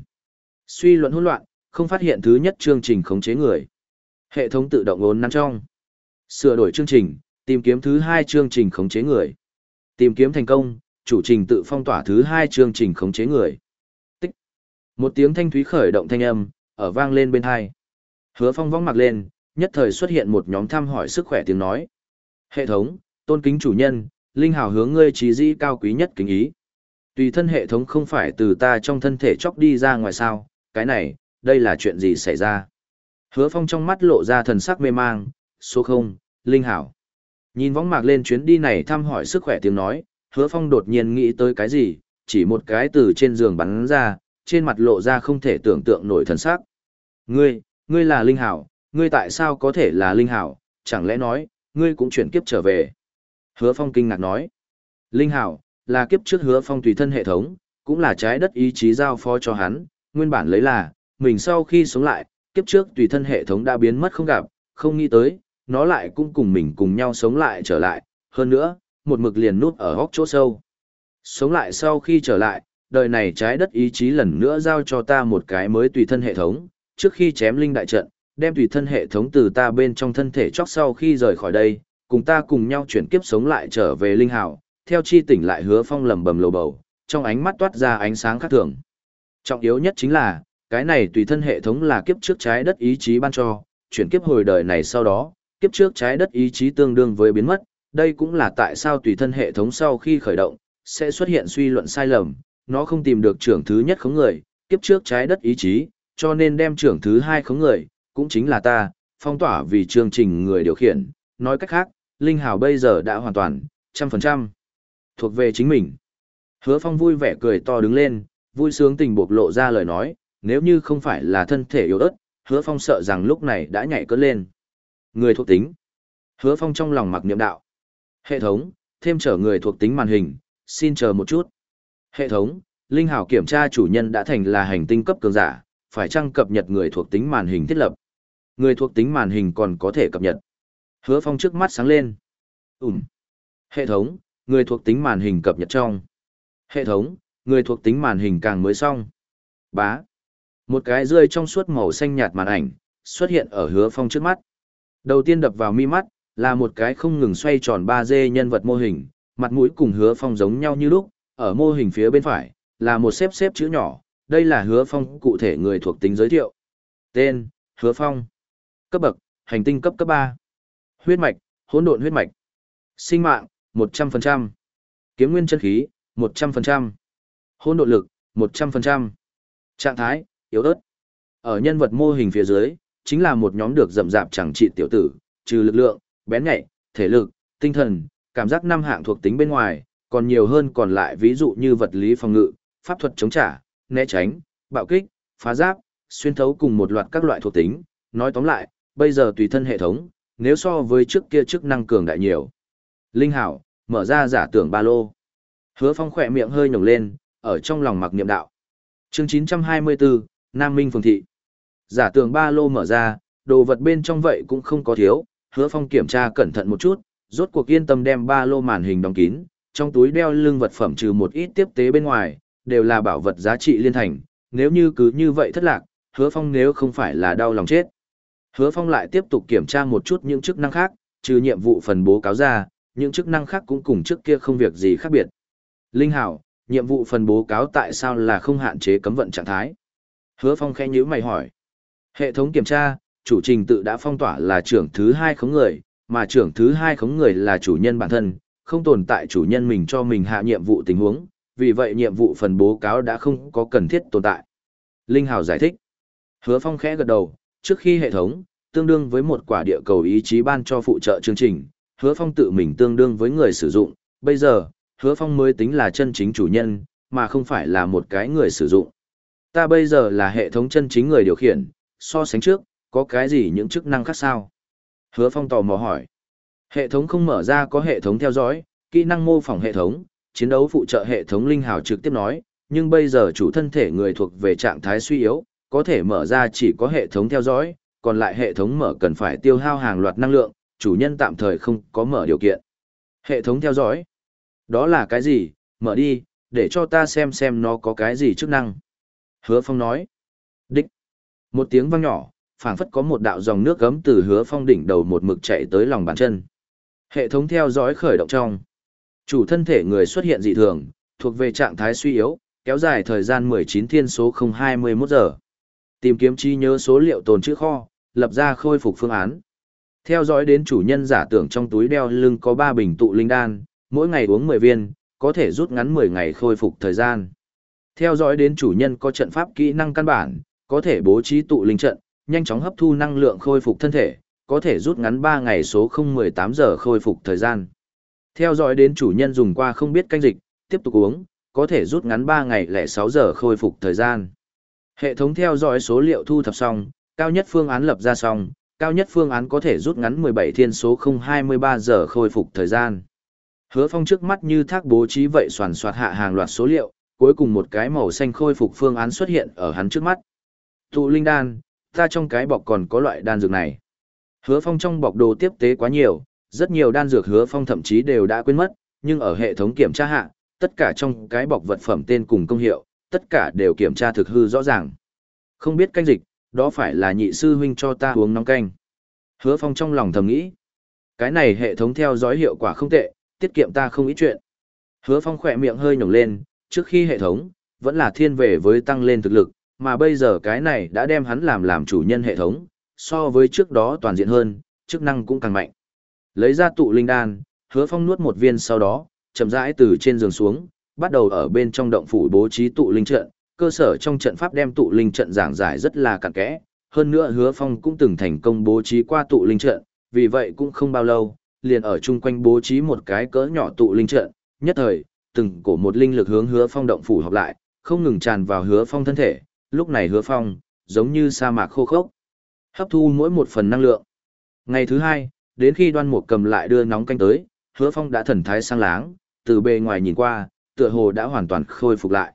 Suy luận hỗn loạn, không phát hiện thứ nhất chương trình khống chế người. Hệ thống tự động ốn nắn trong. Sửa đổi chương trình, tìm kiếm thứ hai chương trình khống chế người. Tìm kiếm thành công, chủ trình tự phong tỏa thứ hai chương trình khống chế người. Tích. Một tiếng thanh thúy khởi động thanh âm, ở vang lên bên hai. Hứa phong vong mặt lên, nhất thời xuất hiện một nhóm thăm hỏi sức khỏe tiếng nói. Hệ thống, tôn kính chủ nhân, linh hào hướng ngươi trí dĩ cao quý nhất kính ý. Tùy thân hệ thống không phải từ ta trong thân thể chóc đi ra ngoài sao, cái này, đây là chuyện gì xảy ra? Hứa phong trong mắt lộ ra thần sắc mê mang, số không, linh hảo. Nhìn võng mạc lên chuyến đi này thăm hỏi sức khỏe tiếng nói, hứa phong đột nhiên nghĩ tới cái gì, chỉ một cái từ trên giường bắn ra, trên mặt lộ ra không thể tưởng tượng nổi thần sắc. Ngươi, ngươi là linh hảo, ngươi tại sao có thể là linh hảo, chẳng lẽ nói, ngươi cũng chuyển kiếp trở về. Hứa phong kinh ngạc nói, linh hảo, là kiếp trước hứa phong tùy thân hệ thống, cũng là trái đất ý chí giao phó cho hắn, nguyên bản lấy là, mình sau khi sống lại, kiếp trước tùy thân hệ thống đã biến mất không gặp, không nghĩ tới, nó lại cũng cùng mình cùng nhau sống lại trở lại, hơn nữa, một mực liền nút ở góc chỗ sâu. Sống lại sau khi trở lại, đời này trái đất ý chí lần nữa giao cho ta một cái mới tùy thân hệ thống, trước khi chém linh đại trận, đem tùy thân hệ thống từ ta bên trong thân thể chóc sau khi rời khỏi đây, cùng ta cùng nhau chuyển kiếp sống lại trở về linh hào, theo chi tỉnh lại hứa phong lầm bầm lầu bầu, trong ánh mắt toát ra ánh sáng khác thường. Trọng yếu nhất chính là, cái này tùy thân hệ thống là kiếp trước trái đất ý chí ban cho, chuyển kiếp hồi đời này sau đó, kiếp trước trái đất ý chí tương đương với biến mất, đây cũng là tại sao tùy thân hệ thống sau khi khởi động, sẽ xuất hiện suy luận sai lầm, nó không tìm được trưởng thứ nhất khống người, kiếp trước trái đất ý chí, cho nên đem trưởng thứ hai khống người, cũng chính là ta, phong tỏa vì chương trình người điều khiển, nói cách khác, Linh Hào bây giờ đã hoàn toàn, trăm phần trăm, thuộc về chính mình. Hứa Phong vui vẻ cười to đứng lên, vui sướng tình bộc lộ ra lời nói, nếu như không phải là thân thể yếu ớt, Hứa Phong sợ rằng lúc này đã nhảy cơn lên. Người thuộc tính. Hứa Phong trong lòng mặc niệm đạo. Hệ thống, thêm trở người thuộc tính màn hình, xin chờ một chút. Hệ thống, Linh Hảo kiểm tra chủ nhân đã thành là hành tinh cấp cường giả, phải chăng cập nhật người thuộc tính màn hình thiết lập. Người thuộc tính màn hình còn có thể cập nhật. Hứa Phong trước mắt sáng lên. Ừm. Hệ thống, người thuộc tính màn hình cập nhật trong. Hệ thống, người thuộc tính màn hình càng mới xong. Bá. Một cái rơi trong suốt màu xanh nhạt màn ảnh, xuất hiện ở hứa phong trước mắt. Đầu tiên đập vào mi mắt, là một cái không ngừng xoay tròn 3D nhân vật mô hình, mặt mũi cùng hứa phong giống nhau như lúc, ở mô hình phía bên phải, là một xếp xếp chữ nhỏ, đây là hứa phong cụ thể người thuộc tính giới thiệu. Tên, hứa phong. Cấp bậc, hành tinh cấp cấp 3. Huyết mạch, hỗn độn huyết mạch. Sinh mạng, 100%. Kiếm nguyên chân khí, 100%. Hỗn độn lực, 100%. Trạng thái, yếu ớt. Ở nhân vật mô hình phía dưới, chính là một nhóm được rậm rạp chẳng trị tiểu tử, trừ lực lượng, bén nhạy, thể lực, tinh thần, cảm giác năm hạng thuộc tính bên ngoài, còn nhiều hơn còn lại ví dụ như vật lý phòng ngự, pháp thuật chống trả, né tránh, bạo kích, phá giáp, xuyên thấu cùng một loạt các loại thuộc tính. Nói tóm lại, bây giờ tùy thân hệ thống, nếu so với trước kia chức năng cường đại nhiều. Linh Hảo, mở ra giả tưởng ba lô. Hứa Phong khỏe miệng hơi nhổng lên, ở trong lòng mặc niệm đạo. Chương 924, Nam Minh Phường Thị. Giả tường ba lô mở ra, đồ vật bên trong vậy cũng không có thiếu, hứa phong kiểm tra cẩn thận một chút, rốt cuộc yên tâm đem ba lô màn hình đóng kín, trong túi đeo lưng vật phẩm trừ một ít tiếp tế bên ngoài, đều là bảo vật giá trị liên thành, nếu như cứ như vậy thất lạc, hứa phong nếu không phải là đau lòng chết. Hứa phong lại tiếp tục kiểm tra một chút những chức năng khác, trừ nhiệm vụ phần bố cáo ra, những chức năng khác cũng cùng trước kia không việc gì khác biệt. Linh Hảo, nhiệm vụ phần bố cáo tại sao là không hạn chế cấm vận trạng thái? Hứa Phong khẽ nhíu mày hỏi. Hệ thống kiểm tra, chủ trình tự đã phong tỏa là trưởng thứ hai khống người, mà trưởng thứ hai khống người là chủ nhân bản thân, không tồn tại chủ nhân mình cho mình hạ nhiệm vụ tình huống, vì vậy nhiệm vụ phần bố cáo đã không có cần thiết tồn tại. Linh Hào giải thích. Hứa Phong khẽ gật đầu, trước khi hệ thống, tương đương với một quả địa cầu ý chí ban cho phụ trợ chương trình, Hứa Phong tự mình tương đương với người sử dụng, bây giờ, Hứa Phong mới tính là chân chính chủ nhân, mà không phải là một cái người sử dụng. Ta bây giờ là hệ thống chân chính người điều khiển, so sánh trước, có cái gì những chức năng khác sao? Hứa Phong tò mò hỏi. Hệ thống không mở ra có hệ thống theo dõi, kỹ năng mô phỏng hệ thống, chiến đấu phụ trợ hệ thống linh hào trực tiếp nói, nhưng bây giờ chủ thân thể người thuộc về trạng thái suy yếu, có thể mở ra chỉ có hệ thống theo dõi, còn lại hệ thống mở cần phải tiêu hao hàng loạt năng lượng, chủ nhân tạm thời không có mở điều kiện. Hệ thống theo dõi. Đó là cái gì? Mở đi, để cho ta xem xem nó có cái gì chức năng. Hứa Phong nói. Đích. Một tiếng vang nhỏ, phảng phất có một đạo dòng nước gấm từ hứa phong đỉnh đầu một mực chạy tới lòng bàn chân. Hệ thống theo dõi khởi động trong. Chủ thân thể người xuất hiện dị thường, thuộc về trạng thái suy yếu, kéo dài thời gian 19 thiên số 021 giờ. Tìm kiếm chi nhớ số liệu tồn trữ kho, lập ra khôi phục phương án. Theo dõi đến chủ nhân giả tưởng trong túi đeo lưng có 3 bình tụ linh đan, mỗi ngày uống 10 viên, có thể rút ngắn 10 ngày khôi phục thời gian. Theo dõi đến chủ nhân có trận pháp kỹ năng căn bản, có thể bố trí tụ linh trận, nhanh chóng hấp thu năng lượng khôi phục thân thể, có thể rút ngắn 3 ngày số 018 giờ khôi phục thời gian. Theo dõi đến chủ nhân dùng qua không biết canh dịch, tiếp tục uống, có thể rút ngắn 3 ngày lẻ 6 giờ khôi phục thời gian. Hệ thống theo dõi số liệu thu thập xong, cao nhất phương án lập ra xong, cao nhất phương án có thể rút ngắn 17 thiên số 023 giờ khôi phục thời gian. Hứa phong trước mắt như thác bố trí vậy soàn soạt hạ hàng loạt số liệu, cuối cùng một cái màu xanh khôi phục phương án xuất hiện ở hắn trước mắt. Tụ linh đan, ta trong cái bọc còn có loại đan dược này. Hứa phong trong bọc đồ tiếp tế quá nhiều, rất nhiều đan dược hứa phong thậm chí đều đã quên mất, nhưng ở hệ thống kiểm tra hạ, tất cả trong cái bọc vật phẩm tên cùng công hiệu, tất cả đều kiểm tra thực hư rõ ràng. Không biết canh dịch, đó phải là nhị sư huynh cho ta uống nóng canh. Hứa phong trong lòng thầm nghĩ, cái này hệ thống theo dõi hiệu quả không tệ, tiết kiệm ta không ít chuyện. Hứa phong khỏe miệng hơi nhổng lên, trước khi hệ thống, vẫn là thiên về với tăng lên thực lực, mà bây giờ cái này đã đem hắn làm làm chủ nhân hệ thống, so với trước đó toàn diện hơn, chức năng cũng càng mạnh. Lấy ra tụ linh đan, hứa phong nuốt một viên sau đó, chậm rãi từ trên giường xuống, bắt đầu ở bên trong động phủ bố trí tụ linh trận, cơ sở trong trận pháp đem tụ linh trận giảng giải rất là cặn kẽ, hơn nữa hứa phong cũng từng thành công bố trí qua tụ linh trận, vì vậy cũng không bao lâu, liền ở chung quanh bố trí một cái cỡ nhỏ tụ linh trận, nhất thời, từng cổ một linh lực hướng hứa phong động phủ học lại, không ngừng tràn vào hứa phong thân thể, lúc này hứa phong, giống như sa mạc khô khốc. Hấp thu mỗi một phần năng lượng. Ngày thứ hai, đến khi đoan mục cầm lại đưa nóng canh tới, hứa phong đã thần thái sang láng, từ bề ngoài nhìn qua, tựa hồ đã hoàn toàn khôi phục lại.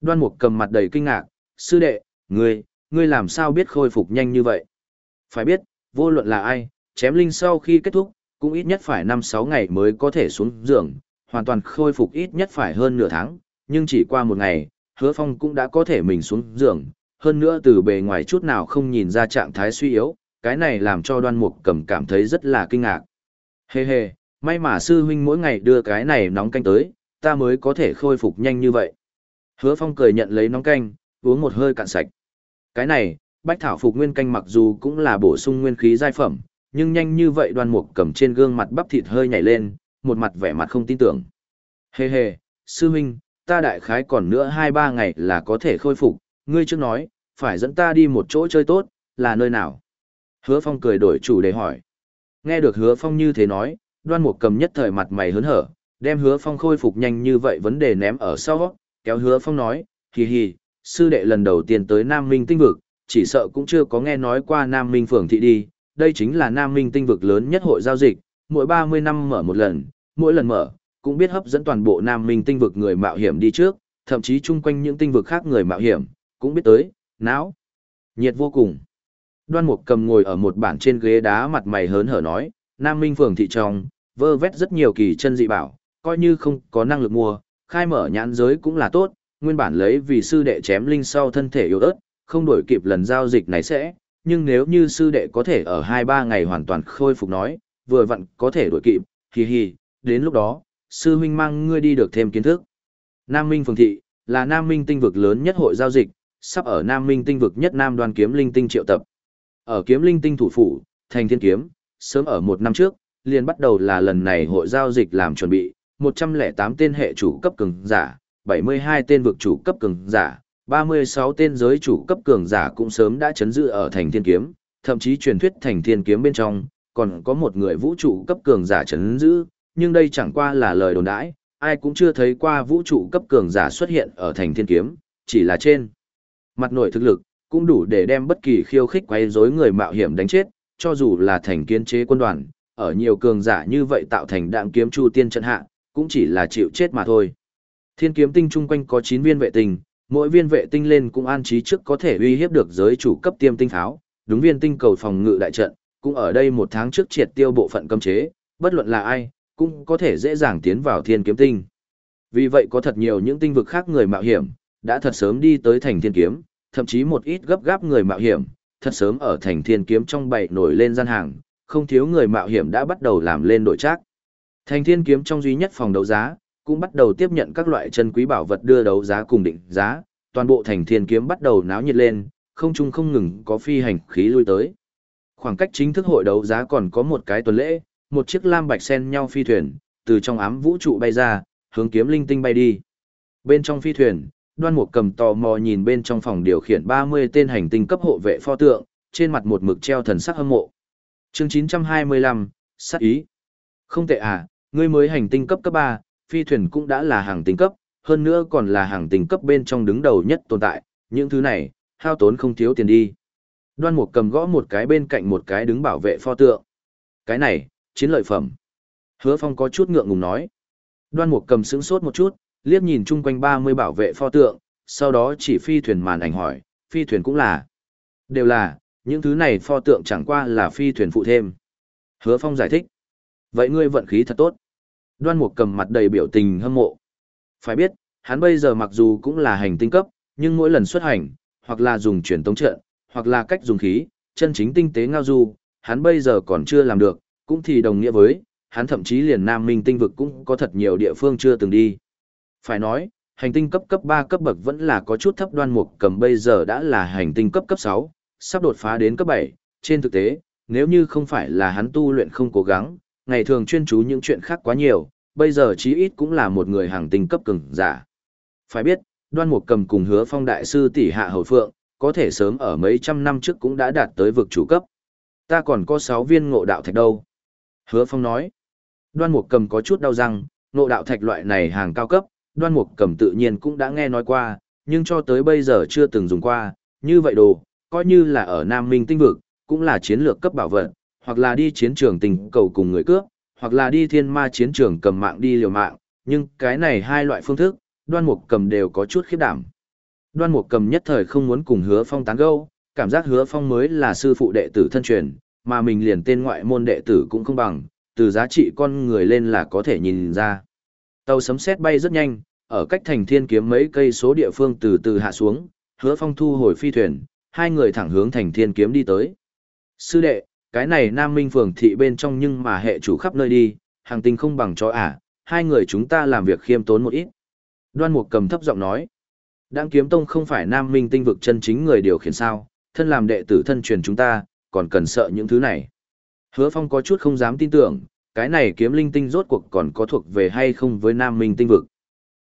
Đoan mục cầm mặt đầy kinh ngạc, sư đệ, ngươi, ngươi làm sao biết khôi phục nhanh như vậy? Phải biết, vô luận là ai, chém linh sau khi kết thúc, cũng ít nhất phải 5-6 ngày mới có thể xuống giường, hoàn toàn khôi phục ít nhất phải hơn nửa tháng, nhưng chỉ qua một ngày, hứa phong cũng đã có thể mình xuống giường, hơn nữa từ bề ngoài chút nào không nhìn ra trạng thái suy yếu, cái này làm cho đoan mục cầm cảm thấy rất là kinh ngạc. Hê hê, may mà sư huynh mỗi ngày đưa cái này nóng canh tới, ta mới có thể khôi phục nhanh như vậy. Hứa phong cười nhận lấy nóng canh, uống một hơi cạn sạch. Cái này, bách thảo phục nguyên canh mặc dù cũng là bổ sung nguyên khí giai phẩm, nhưng nhanh như vậy đoan mục cầm trên gương mặt bắp thịt hơi nhảy lên, một mặt vẻ mặt không tin tưởng. Hê hê, sư huynh, ta đại khái còn nữa 2-3 ngày là có thể khôi phục, ngươi trước nói, phải dẫn ta đi một chỗ chơi tốt, là nơi nào? Hứa Phong cười đổi chủ đề hỏi. Nghe được Hứa Phong như thế nói, đoan mục cầm nhất thời mặt mày hớn hở, đem Hứa Phong khôi phục nhanh như vậy vấn đề ném ở sau, kéo Hứa Phong nói, hì hì, sư đệ lần đầu tiên tới Nam Minh tinh vực, chỉ sợ cũng chưa có nghe nói qua Nam Minh phường thị đi, đây chính là Nam Minh tinh vực lớn nhất hội giao dịch, mỗi 30 năm mở một lần, mỗi lần mở, cũng biết hấp dẫn toàn bộ Nam Minh tinh vực người mạo hiểm đi trước, thậm chí chung quanh những tinh vực khác người mạo hiểm, cũng biết tới, não. Nhiệt vô cùng. Đoan Mục cầm ngồi ở một bản trên ghế đá mặt mày hớn hở nói, Nam Minh phường thị trong, vơ vét rất nhiều kỳ chân dị bảo, coi như không có năng lực mua, khai mở nhãn giới cũng là tốt, nguyên bản lấy vì sư đệ chém linh sau thân thể yếu ớt, không đổi kịp lần giao dịch này sẽ, nhưng nếu như sư đệ có thể ở 2-3 ngày hoàn toàn khôi phục nói, vừa vặn có thể đổi kịp, hì hì, đến lúc đó, sư huynh mang ngươi đi được thêm kiến thức. Nam Minh Phường Thị, là Nam Minh tinh vực lớn nhất hội giao dịch, sắp ở Nam Minh tinh vực nhất Nam đoàn kiếm linh tinh triệu tập. Ở kiếm linh tinh thủ phủ, thành thiên kiếm, sớm ở một năm trước, liền bắt đầu là lần này hội giao dịch làm chuẩn bị, 108 tên hệ chủ cấp cường giả, 72 tên vực chủ cấp cường giả, 36 tên giới chủ cấp cường giả cũng sớm đã chấn giữ ở thành thiên kiếm, thậm chí truyền thuyết thành thiên kiếm bên trong, còn có một người vũ trụ cấp cường giả chấn giữ, nhưng đây chẳng qua là lời đồn đãi, ai cũng chưa thấy qua vũ trụ cấp cường giả xuất hiện ở thành thiên kiếm, chỉ là trên. Mặt nội thực lực, cũng đủ để đem bất kỳ khiêu khích quay rối người mạo hiểm đánh chết, cho dù là thành kiến chế quân đoàn, ở nhiều cường giả như vậy tạo thành đạm kiếm chu tiên trận hạ, cũng chỉ là chịu chết mà thôi. Thiên kiếm tinh chung quanh có 9 viên vệ tinh, mỗi viên vệ tinh lên cũng an trí trước có thể uy hiếp được giới chủ cấp tiêm tinh tháo đúng viên tinh cầu phòng ngự đại trận, cũng ở đây một tháng trước triệt tiêu bộ phận cấm chế, bất luận là ai, cũng có thể dễ dàng tiến vào thiên kiếm tinh. Vì vậy có thật nhiều những tinh vực khác người mạo hiểm, đã thật sớm đi tới thành thiên kiếm, thậm chí một ít gấp gáp người mạo hiểm, thật sớm ở thành thiên kiếm trong bậy nổi lên gian hàng, không thiếu người mạo hiểm đã bắt đầu làm lên đổi trác. Thành thiên kiếm trong duy nhất phòng đấu giá, cũng bắt đầu tiếp nhận các loại chân quý bảo vật đưa đấu giá cùng định giá, toàn bộ thành thiên kiếm bắt đầu náo nhiệt lên, không chung không ngừng có phi hành khí lui tới. Khoảng cách chính thức hội đấu giá còn có một cái tuần lễ, một chiếc lam bạch sen nhau phi thuyền, từ trong ám vũ trụ bay ra, hướng kiếm linh tinh bay đi. Bên trong phi thuyền, đoan mục cầm tò mò nhìn bên trong phòng điều khiển 30 tên hành tinh cấp hộ vệ pho tượng, trên mặt một mực treo thần sắc hâm mộ. Chương 925, sát ý. Không tệ à, ngươi mới hành tinh cấp cấp 3, phi thuyền cũng đã là hàng tinh cấp, hơn nữa còn là hàng tinh cấp bên trong đứng đầu nhất tồn tại, những thứ này, hao tốn không thiếu tiền đi. Đoan mục cầm gõ một cái bên cạnh một cái đứng bảo vệ pho tượng. Cái này, chiến lợi phẩm. Hứa Phong có chút ngượng ngùng nói. Đoan mục cầm sững sốt một chút, liếc nhìn chung quanh 30 bảo vệ pho tượng, sau đó chỉ phi thuyền màn ảnh hỏi, phi thuyền cũng là. Đều là, những thứ này pho tượng chẳng qua là phi thuyền phụ thêm. Hứa Phong giải thích. Vậy ngươi vận khí thật tốt. Đoan mục cầm mặt đầy biểu tình hâm mộ. Phải biết, hắn bây giờ mặc dù cũng là hành tinh cấp, nhưng mỗi lần xuất hành, hoặc là dùng truyền tống trận, hoặc là cách dùng khí, chân chính tinh tế ngao du, hắn bây giờ còn chưa làm được, cũng thì đồng nghĩa với, hắn thậm chí liền Nam Minh tinh vực cũng có thật nhiều địa phương chưa từng đi. Phải nói, hành tinh cấp cấp 3 cấp bậc vẫn là có chút thấp đoan mục cầm bây giờ đã là hành tinh cấp cấp 6, sắp đột phá đến cấp 7, trên thực tế, nếu như không phải là hắn tu luyện không cố gắng, ngày thường chuyên chú những chuyện khác quá nhiều, bây giờ chí ít cũng là một người hàng tinh cấp cường giả. Phải biết, đoan mục cầm cùng hứa phong đại sư tỷ hạ hầu phượng, có thể sớm ở mấy trăm năm trước cũng đã đạt tới vực chủ cấp. Ta còn có 6 viên ngộ đạo thạch đâu. Hứa phong nói, đoan mục cầm có chút đau răng, ngộ đạo thạch loại này hàng cao cấp, đoan mục cầm tự nhiên cũng đã nghe nói qua, nhưng cho tới bây giờ chưa từng dùng qua, như vậy đồ, coi như là ở Nam Minh tinh vực, cũng là chiến lược cấp bảo vật, hoặc là đi chiến trường tình cầu cùng người cướp, hoặc là đi thiên ma chiến trường cầm mạng đi liều mạng, nhưng cái này hai loại phương thức, đoan mục cầm đều có chút khiếp đảm. Đoan mục cầm nhất thời không muốn cùng hứa phong tán gẫu, cảm giác hứa phong mới là sư phụ đệ tử thân truyền, mà mình liền tên ngoại môn đệ tử cũng không bằng, từ giá trị con người lên là có thể nhìn ra. Tàu sấm sét bay rất nhanh, ở cách thành thiên kiếm mấy cây số địa phương từ từ hạ xuống, hứa phong thu hồi phi thuyền, hai người thẳng hướng thành thiên kiếm đi tới. Sư đệ, cái này Nam Minh phường thị bên trong nhưng mà hệ chủ khắp nơi đi, hàng tinh không bằng chó à, hai người chúng ta làm việc khiêm tốn một ít. Đoan Mục cầm thấp giọng nói, Đãng kiếm tông không phải Nam Minh tinh vực chân chính người điều khiển sao, thân làm đệ tử thân truyền chúng ta, còn cần sợ những thứ này. Hứa Phong có chút không dám tin tưởng, cái này kiếm linh tinh rốt cuộc còn có thuộc về hay không với Nam Minh tinh vực.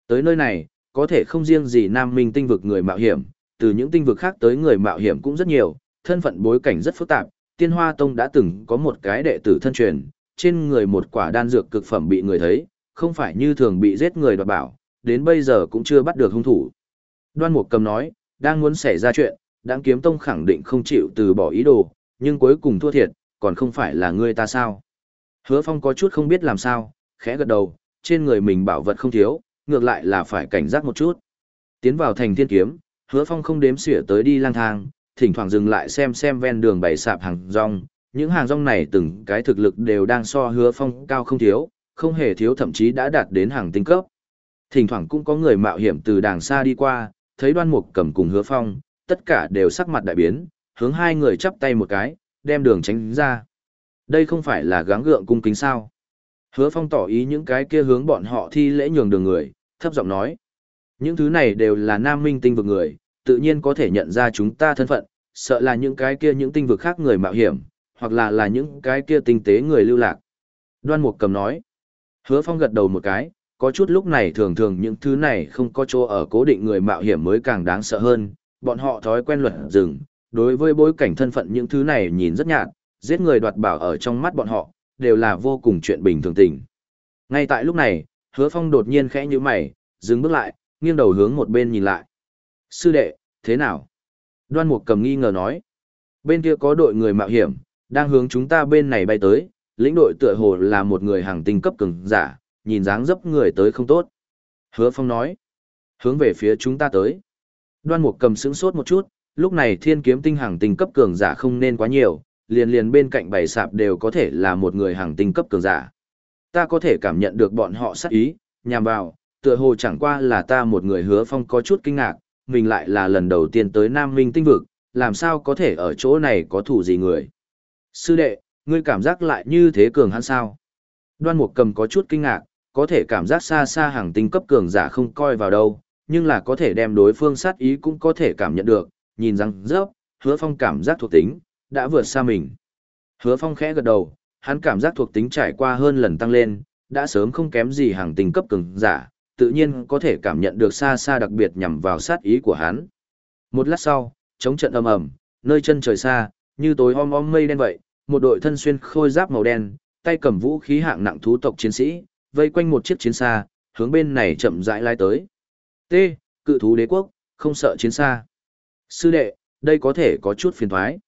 Tới nơi này, có thể không riêng gì Nam Minh tinh vực người mạo hiểm, từ những tinh vực khác tới người mạo hiểm cũng rất nhiều, thân phận bối cảnh rất phức tạp, Tiên Hoa Tông đã từng có một cái đệ tử thân truyền, trên người một quả đan dược cực phẩm bị người thấy, không phải như thường bị giết người đoạt bảo, đến bây giờ cũng chưa bắt được hung thủ. Đoan Mục Cầm nói, đang muốn xảy ra chuyện, Đãng Kiếm Tông khẳng định không chịu từ bỏ ý đồ, nhưng cuối cùng thua thiệt, còn không phải là ngươi ta sao? Hứa Phong có chút không biết làm sao, khẽ gật đầu, trên người mình bảo vật không thiếu, ngược lại là phải cảnh giác một chút. Tiến vào thành thiên kiếm, Hứa Phong không đếm xỉa tới đi lang thang, thỉnh thoảng dừng lại xem xem ven đường bày sạp hàng rong, những hàng rong này từng cái thực lực đều đang so hứa phong cao không thiếu, không hề thiếu thậm chí đã đạt đến hàng tinh cấp. Thỉnh thoảng cũng có người mạo hiểm từ đàng xa đi qua, thấy đoan mục cầm cùng hứa phong, tất cả đều sắc mặt đại biến, hướng hai người chắp tay một cái, đem đường tránh ra. Đây không phải là gắng gượng cung kính sao. Hứa phong tỏ ý những cái kia hướng bọn họ thi lễ nhường đường người, thấp giọng nói. Những thứ này đều là nam minh tinh vực người, tự nhiên có thể nhận ra chúng ta thân phận, sợ là những cái kia những tinh vực khác người mạo hiểm, hoặc là là những cái kia tinh tế người lưu lạc. Đoan Mục cầm nói. Hứa Phong gật đầu một cái, có chút lúc này thường thường những thứ này không có chỗ ở cố định người mạo hiểm mới càng đáng sợ hơn, bọn họ thói quen luật rừng, đối với bối cảnh thân phận những thứ này nhìn rất nhạt, giết người đoạt bảo ở trong mắt bọn họ, đều là vô cùng chuyện bình thường tình. Ngay tại lúc này, Hứa Phong đột nhiên khẽ nhíu mày, dừng bước lại, nghiêng đầu hướng một bên nhìn lại. Sư đệ, thế nào? Đoan Mục cầm nghi ngờ nói. Bên kia có đội người mạo hiểm, đang hướng chúng ta bên này bay tới, lĩnh đội tựa hồ là một người hàng tinh cấp cường giả, nhìn dáng dấp người tới không tốt. Hứa Phong nói. Hướng về phía chúng ta tới. Đoan Mục cầm sững sốt một chút, lúc này thiên kiếm tinh hàng tinh cấp cường giả không nên quá nhiều, liền liền bên cạnh bảy sạp đều có thể là một người hàng tinh cấp cường giả. Ta có thể cảm nhận được bọn họ sát ý, nhằm vào, tựa hồ chẳng qua là ta một người hứa phong có chút kinh ngạc, mình lại là lần đầu tiên tới Nam Minh tinh vực, làm sao có thể ở chỗ này có thủ gì người. Sư đệ, ngươi cảm giác lại như thế cường hắn sao? Đoan Mục cầm có chút kinh ngạc, có thể cảm giác xa xa hàng tinh cấp cường giả không coi vào đâu, nhưng là có thể đem đối phương sát ý cũng có thể cảm nhận được, nhìn rằng rớp, hứa phong cảm giác thuộc tính, đã vượt xa mình. Hứa phong khẽ gật đầu, hắn cảm giác thuộc tính trải qua hơn lần tăng lên, đã sớm không kém gì hàng tinh cấp cường giả, tự nhiên có thể cảm nhận được xa xa đặc biệt nhằm vào sát ý của hắn. Một lát sau, chống trận ầm ầm, nơi chân trời xa, như tối om om mây đen vậy, một đội thân xuyên khôi giáp màu đen, tay cầm vũ khí hạng nặng thú tộc chiến sĩ, vây quanh một chiếc chiến xa, hướng bên này chậm rãi lai tới. T, cự thú đế quốc, không sợ chiến xa. Sư đệ, đây có thể có chút phiền thoái.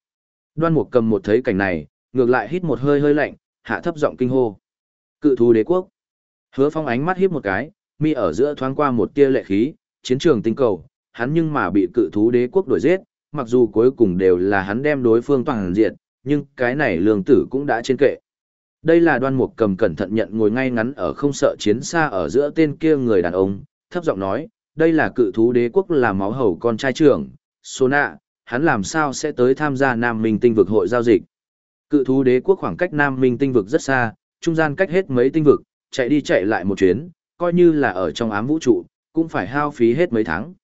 Đoan Mục cầm một thấy cảnh này, ngược lại hít một hơi hơi lạnh, hạ thấp giọng kinh hô. Cự thú đế quốc. Hứa Phong ánh mắt híp một cái, mi ở giữa thoáng qua một tia lệ khí, chiến trường tinh cầu, hắn nhưng mà bị cự thú đế quốc đuổi giết, mặc dù cuối cùng đều là hắn đem đối phương toàn diện, nhưng cái này lương tử cũng đã trên kệ. Đây là đoan mục cầm cẩn thận nhận ngồi ngay ngắn ở không sợ chiến xa ở giữa tên kia người đàn ông, thấp giọng nói, đây là cự thú đế quốc là máu hầu con trai trưởng, Sona, hắn làm sao sẽ tới tham gia Nam Minh tinh vực hội giao dịch. Cự thú đế quốc khoảng cách Nam Minh tinh vực rất xa, trung gian cách hết mấy tinh vực, chạy đi chạy lại một chuyến, coi như là ở trong ám vũ trụ, cũng phải hao phí hết mấy tháng.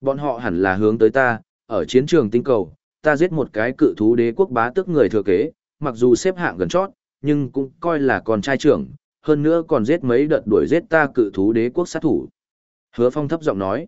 Bọn họ hẳn là hướng tới ta, ở chiến trường tinh cầu, ta giết một cái cự thú đế quốc bá tước người thừa kế, mặc dù xếp hạng gần chót, nhưng cũng coi là con trai trưởng, hơn nữa còn giết mấy đợt đuổi giết ta cự thú đế quốc sát thủ. Hứa Phong thấp giọng nói,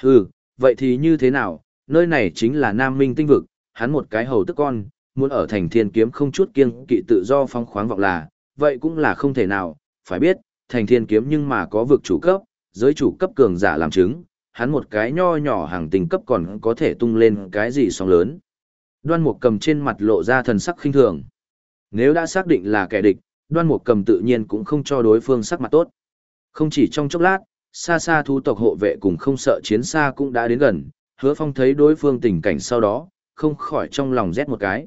hừ, vậy thì như thế nào, nơi này chính là Nam Minh tinh vực, hắn một cái hầu tức con, muốn ở thành thiên kiếm không chút kiêng kỵ tự do phong khoáng vọng là, vậy cũng là không thể nào, phải biết, thành thiên kiếm nhưng mà có vực chủ cấp, giới chủ cấp cường giả làm chứng, hắn một cái nho nhỏ hàng tình cấp còn có thể tung lên cái gì sóng lớn. Đoan Mục cầm trên mặt lộ ra thần sắc khinh thường. Nếu đã xác định là kẻ địch, Đoan Mục cầm tự nhiên cũng không cho đối phương sắc mặt tốt. Không chỉ trong chốc lát, xa xa thu tộc hộ vệ cùng không sợ chiến xa cũng đã đến gần, hứa phong thấy đối phương tình cảnh sau đó, không khỏi trong lòng rét một cái.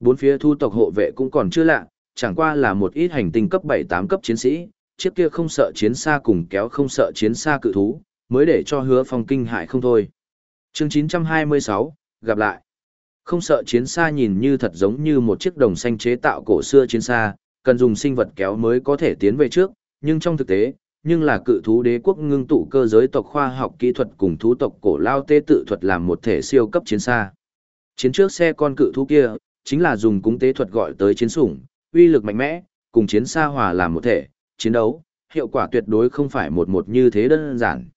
Bốn phía thu tộc hộ vệ cũng còn chưa lạ, chẳng qua là một ít hành tinh cấp 7-8 cấp chiến sĩ, chiếc kia không sợ chiến xa cùng kéo không sợ chiến xa cự thú, mới để cho hứa phong kinh hại không thôi. chương 926, gặp lại. Không sợ chiến xa nhìn như thật giống như một chiếc đồng xanh chế tạo cổ xưa chiến xa, cần dùng sinh vật kéo mới có thể tiến về trước, nhưng trong thực tế, nhưng là cự thú đế quốc ngưng tụ cơ giới tộc khoa học kỹ thuật cùng thú tộc cổ lao tê tự thuật làm một thể siêu cấp chiến xa. Chiến trước xe con cự thú kia, chính là dùng cúng tế thuật gọi tới chiến sủng, uy lực mạnh mẽ, cùng chiến xa hòa làm một thể, chiến đấu, hiệu quả tuyệt đối không phải một một như thế đơn giản.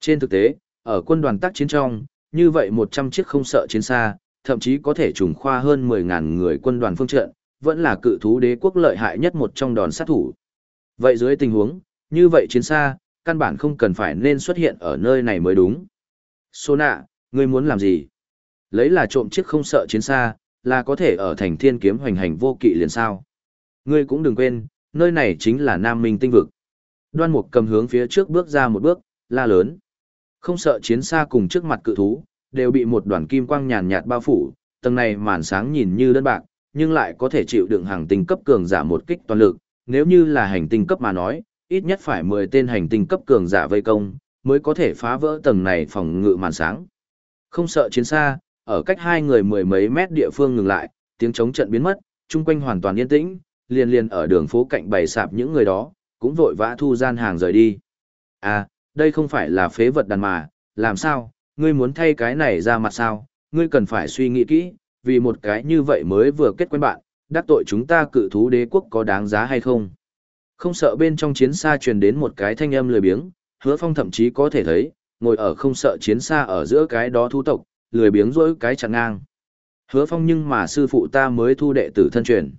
Trên thực tế, ở quân đoàn tác chiến trong, như vậy 100 chiếc không sợ chiến xa, thậm chí có thể trùng khoa hơn 10.000 người quân đoàn phương trận, vẫn là cự thú đế quốc lợi hại nhất một trong đòn sát thủ. Vậy dưới tình huống, như vậy chiến xa, căn bản không cần phải nên xuất hiện ở nơi này mới đúng. Sô nạ, ngươi muốn làm gì? Lấy là trộm chiếc không sợ chiến xa, là có thể ở thành thiên kiếm hoành hành vô kỵ liền sao. Ngươi cũng đừng quên, nơi này chính là Nam Minh tinh vực. Đoan Mục cầm hướng phía trước bước ra một bước, la lớn. Không sợ chiến xa cùng trước mặt cự thú, đều bị một đoàn kim quang nhàn nhạt bao phủ, tầng này màn sáng nhìn như đơn bạc, nhưng lại có thể chịu đựng hàng tinh cấp cường giả một kích toàn lực, nếu như là hành tinh cấp mà nói, ít nhất phải 10 tên hành tinh cấp cường giả vây công, mới có thể phá vỡ tầng này phòng ngự màn sáng. Không sợ chiến xa, ở cách hai người mười mấy mét địa phương ngừng lại, tiếng chống trận biến mất, chung quanh hoàn toàn yên tĩnh, liền liền ở đường phố cạnh bày sạp những người đó, cũng vội vã thu gian hàng rời đi. À, đây không phải là phế vật đàn mà, làm sao, ngươi muốn thay cái này ra mặt sao, ngươi cần phải suy nghĩ kỹ, vì một cái như vậy mới vừa kết quen bạn, đắc tội chúng ta cự thú đế quốc có đáng giá hay không. Không sợ bên trong chiến xa truyền đến một cái thanh âm lười biếng, hứa phong thậm chí có thể thấy, ngồi ở không sợ chiến xa ở giữa cái đó thu tộc, lười biếng rỗi cái chặt ngang. Hứa phong nhưng mà sư phụ ta mới thu đệ tử thân truyền.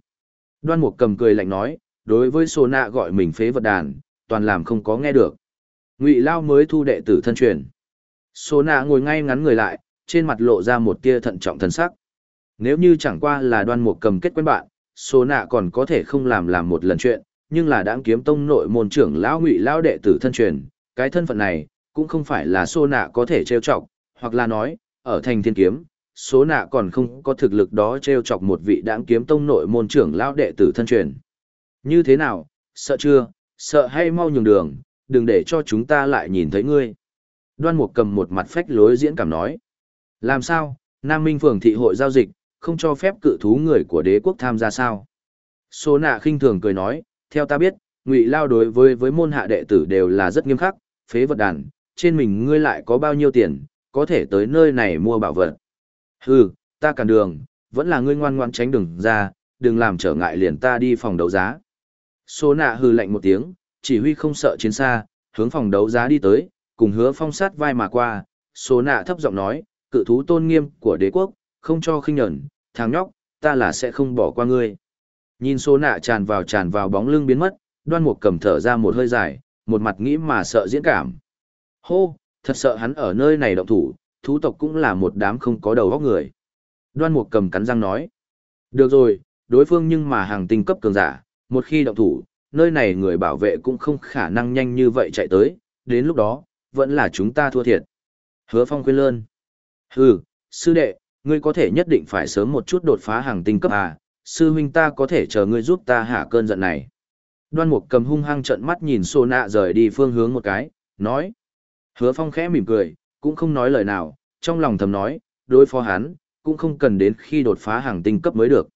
Đoan mục cầm cười lạnh nói, đối với sô nạ gọi mình phế vật đàn, toàn làm không có nghe được. Ngụy Lao mới thu đệ tử thân truyền. Sô nạ ngồi ngay ngắn người lại, trên mặt lộ ra một tia thận trọng thân sắc. Nếu như chẳng qua là đoan mục cầm kết quen bạn, sô nạ còn có thể không làm làm một lần chuyện, nhưng là đáng kiếm tông nội môn trưởng lão ngụy lão đệ tử thân truyền, cái thân phận này, cũng không phải là sô nạ có thể trêu chọc, hoặc là nói, ở thành thiên kiếm, số nạ còn không có thực lực đó trêu chọc một vị đáng kiếm tông nội môn trưởng lão đệ tử thân truyền. Như thế nào, sợ chưa, sợ hay mau nhường đường, đừng để cho chúng ta lại nhìn thấy ngươi. Đoan Mục cầm một mặt phách lối diễn cảm nói. Làm sao, Nam Minh Phường thị hội giao dịch, không cho phép cự thú người của đế quốc tham gia sao? Số nạ khinh thường cười nói, theo ta biết, ngụy lao đối với với môn hạ đệ tử đều là rất nghiêm khắc, phế vật đàn, trên mình ngươi lại có bao nhiêu tiền, có thể tới nơi này mua bảo vật. Hừ, ta cản đường, vẫn là ngươi ngoan ngoan tránh đường ra, đừng làm trở ngại liền ta đi phòng đấu giá. Số nạ hừ lạnh một tiếng, chỉ huy không sợ chiến xa, hướng phòng đấu giá đi tới, cùng hứa phong sát vai mà qua, số nạ thấp giọng nói, cự thú tôn nghiêm của đế quốc, không cho khinh nhẫn, thằng nhóc, ta là sẽ không bỏ qua ngươi. Nhìn số nạ tràn vào tràn vào bóng lưng biến mất, đoan mục cầm thở ra một hơi dài, một mặt nghĩ mà sợ diễn cảm. Hô, thật sợ hắn ở nơi này động thủ, thú tộc cũng là một đám không có đầu óc người. Đoan mục cầm cắn răng nói. Được rồi, đối phương nhưng mà hàng tinh cấp cường giả, một khi động thủ, nơi này người bảo vệ cũng không khả năng nhanh như vậy chạy tới, đến lúc đó, vẫn là chúng ta thua thiệt. Hứa phong khuyên lơn. Hừ, sư đệ, ngươi có thể nhất định phải sớm một chút đột phá hàng tinh cấp à, sư huynh ta có thể chờ ngươi giúp ta hạ cơn giận này. Đoan mục cầm hung hăng trận mắt nhìn xô nạ rời đi phương hướng một cái, nói. Hứa phong khẽ mỉm cười, cũng không nói lời nào, trong lòng thầm nói, đối phó hắn, cũng không cần đến khi đột phá hàng tinh cấp mới được.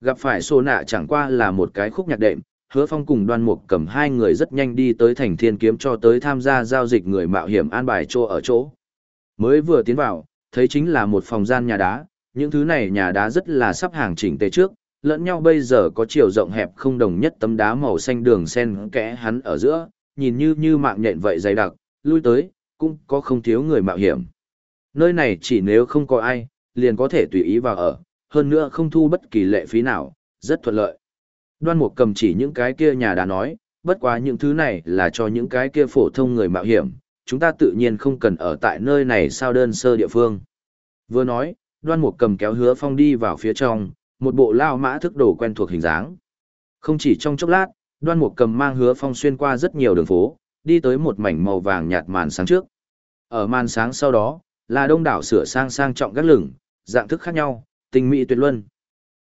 Gặp phải xô nạ chẳng qua là một cái khúc nhạc đệm, hứa phong cùng đoan mục cầm hai người rất nhanh đi tới thành thiên kiếm cho tới tham gia giao dịch người mạo hiểm an bài chỗ ở chỗ. Mới vừa tiến vào, thấy chính là một phòng gian nhà đá, những thứ này nhà đá rất là sắp hàng chỉnh tề trước, lẫn nhau bây giờ có chiều rộng hẹp không đồng nhất tấm đá màu xanh đường sen kẽ hắn ở giữa, nhìn như như mạng nhện vậy dày đặc, lui tới, cũng có không thiếu người mạo hiểm. Nơi này chỉ nếu không có ai, liền có thể tùy ý vào ở, hơn nữa không thu bất kỳ lệ phí nào, rất thuận lợi. Đoan Mục cầm chỉ những cái kia nhà đã nói, bất quá những thứ này là cho những cái kia phổ thông người mạo hiểm, chúng ta tự nhiên không cần ở tại nơi này sao đơn sơ địa phương. Vừa nói, Đoan Mục cầm kéo hứa phong đi vào phía trong, một bộ lao mã thức đồ quen thuộc hình dáng. Không chỉ trong chốc lát, Đoan Mục cầm mang hứa phong xuyên qua rất nhiều đường phố, đi tới một mảnh màu vàng nhạt màn sáng trước. Ở màn sáng sau đó, là đông đảo sửa sang sang trọng các lửng, dạng thức khác nhau, tình mỹ tuyệt luân.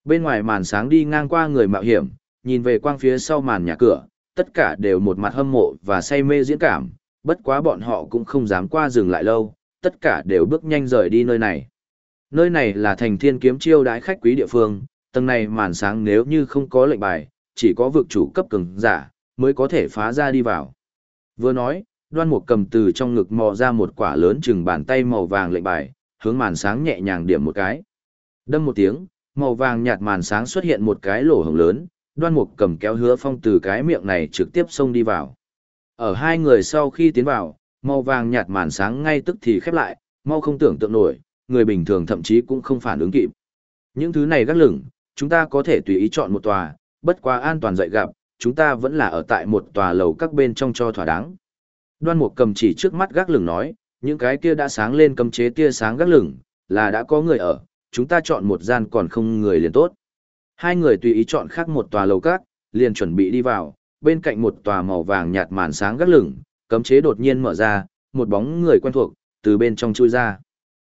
Bên ngoài màn sáng đi ngang qua người mạo hiểm, nhìn về quang phía sau màn nhà cửa, tất cả đều một mặt hâm mộ và say mê diễn cảm, bất quá bọn họ cũng không dám qua dừng lại lâu, tất cả đều bước nhanh rời đi nơi này. Nơi này là thành thiên kiếm chiêu đái khách quý địa phương, tầng này màn sáng nếu như không có lệnh bài, chỉ có vực chủ cấp cường giả, mới có thể phá ra đi vào. Vừa nói, đoan mục cầm từ trong ngực mò ra một quả lớn chừng bàn tay màu vàng lệnh bài, hướng màn sáng nhẹ nhàng điểm một cái. Đâm một tiếng, màu vàng nhạt màn sáng xuất hiện một cái lỗ hổng lớn, đoan mục cầm kéo hứa phong từ cái miệng này trực tiếp xông đi vào. Ở hai người sau khi tiến vào, màu vàng nhạt màn sáng ngay tức thì khép lại, mau không tưởng tượng nổi, người bình thường thậm chí cũng không phản ứng kịp. Những thứ này gác lửng, chúng ta có thể tùy ý chọn một tòa, bất quá an toàn dạy gặp, chúng ta vẫn là ở tại một tòa lầu các bên trong cho thỏa đáng. Đoan Mục cầm chỉ trước mắt gác lửng nói, những cái kia đã sáng lên cấm chế tia sáng gác lửng, là đã có người ở, chúng ta chọn một gian còn không người liền tốt. Hai người tùy ý chọn khác một tòa lầu các, liền chuẩn bị đi vào, bên cạnh một tòa màu vàng nhạt màn sáng gác lửng, cấm chế đột nhiên mở ra, một bóng người quen thuộc, từ bên trong chui ra.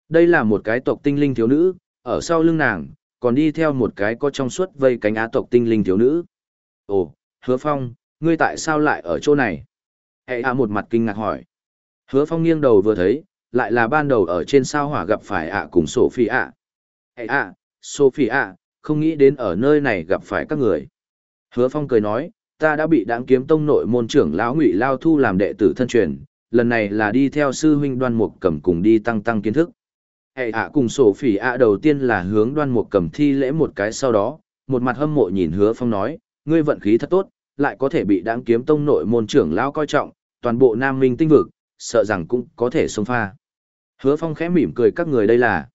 Đây là một cái tộc tinh linh thiếu nữ, ở sau lưng nàng, còn đi theo một cái có trong suốt vây cánh á tộc tinh linh thiếu nữ. Ồ, hứa phong, ngươi tại sao lại ở chỗ này? Hệ hạ một mặt kinh ngạc hỏi. Hứa phong nghiêng đầu vừa thấy, lại là ban đầu ở trên sao hỏa gặp phải ạ cùng Sophie ạ. Hệ ạ, Sophie ạ, không nghĩ đến ở nơi này gặp phải các người. Hứa Phong cười nói, ta đã bị đáng kiếm tông nội môn trưởng lão ngụy Lao Thu làm đệ tử thân truyền, lần này là đi theo sư huynh đoan mục cầm cùng đi tăng tăng kiến thức. Hệ ạ cùng sổ phỉ ạ đầu tiên là hướng đoan mục cầm thi lễ một cái sau đó, một mặt hâm mộ nhìn hứa phong nói, ngươi vận khí thật tốt, lại có thể bị đáng kiếm tông nội môn trưởng lão coi trọng, toàn bộ nam minh tinh vực, sợ rằng cũng có thể xông pha. Hứa phong khẽ mỉm cười các người đây là.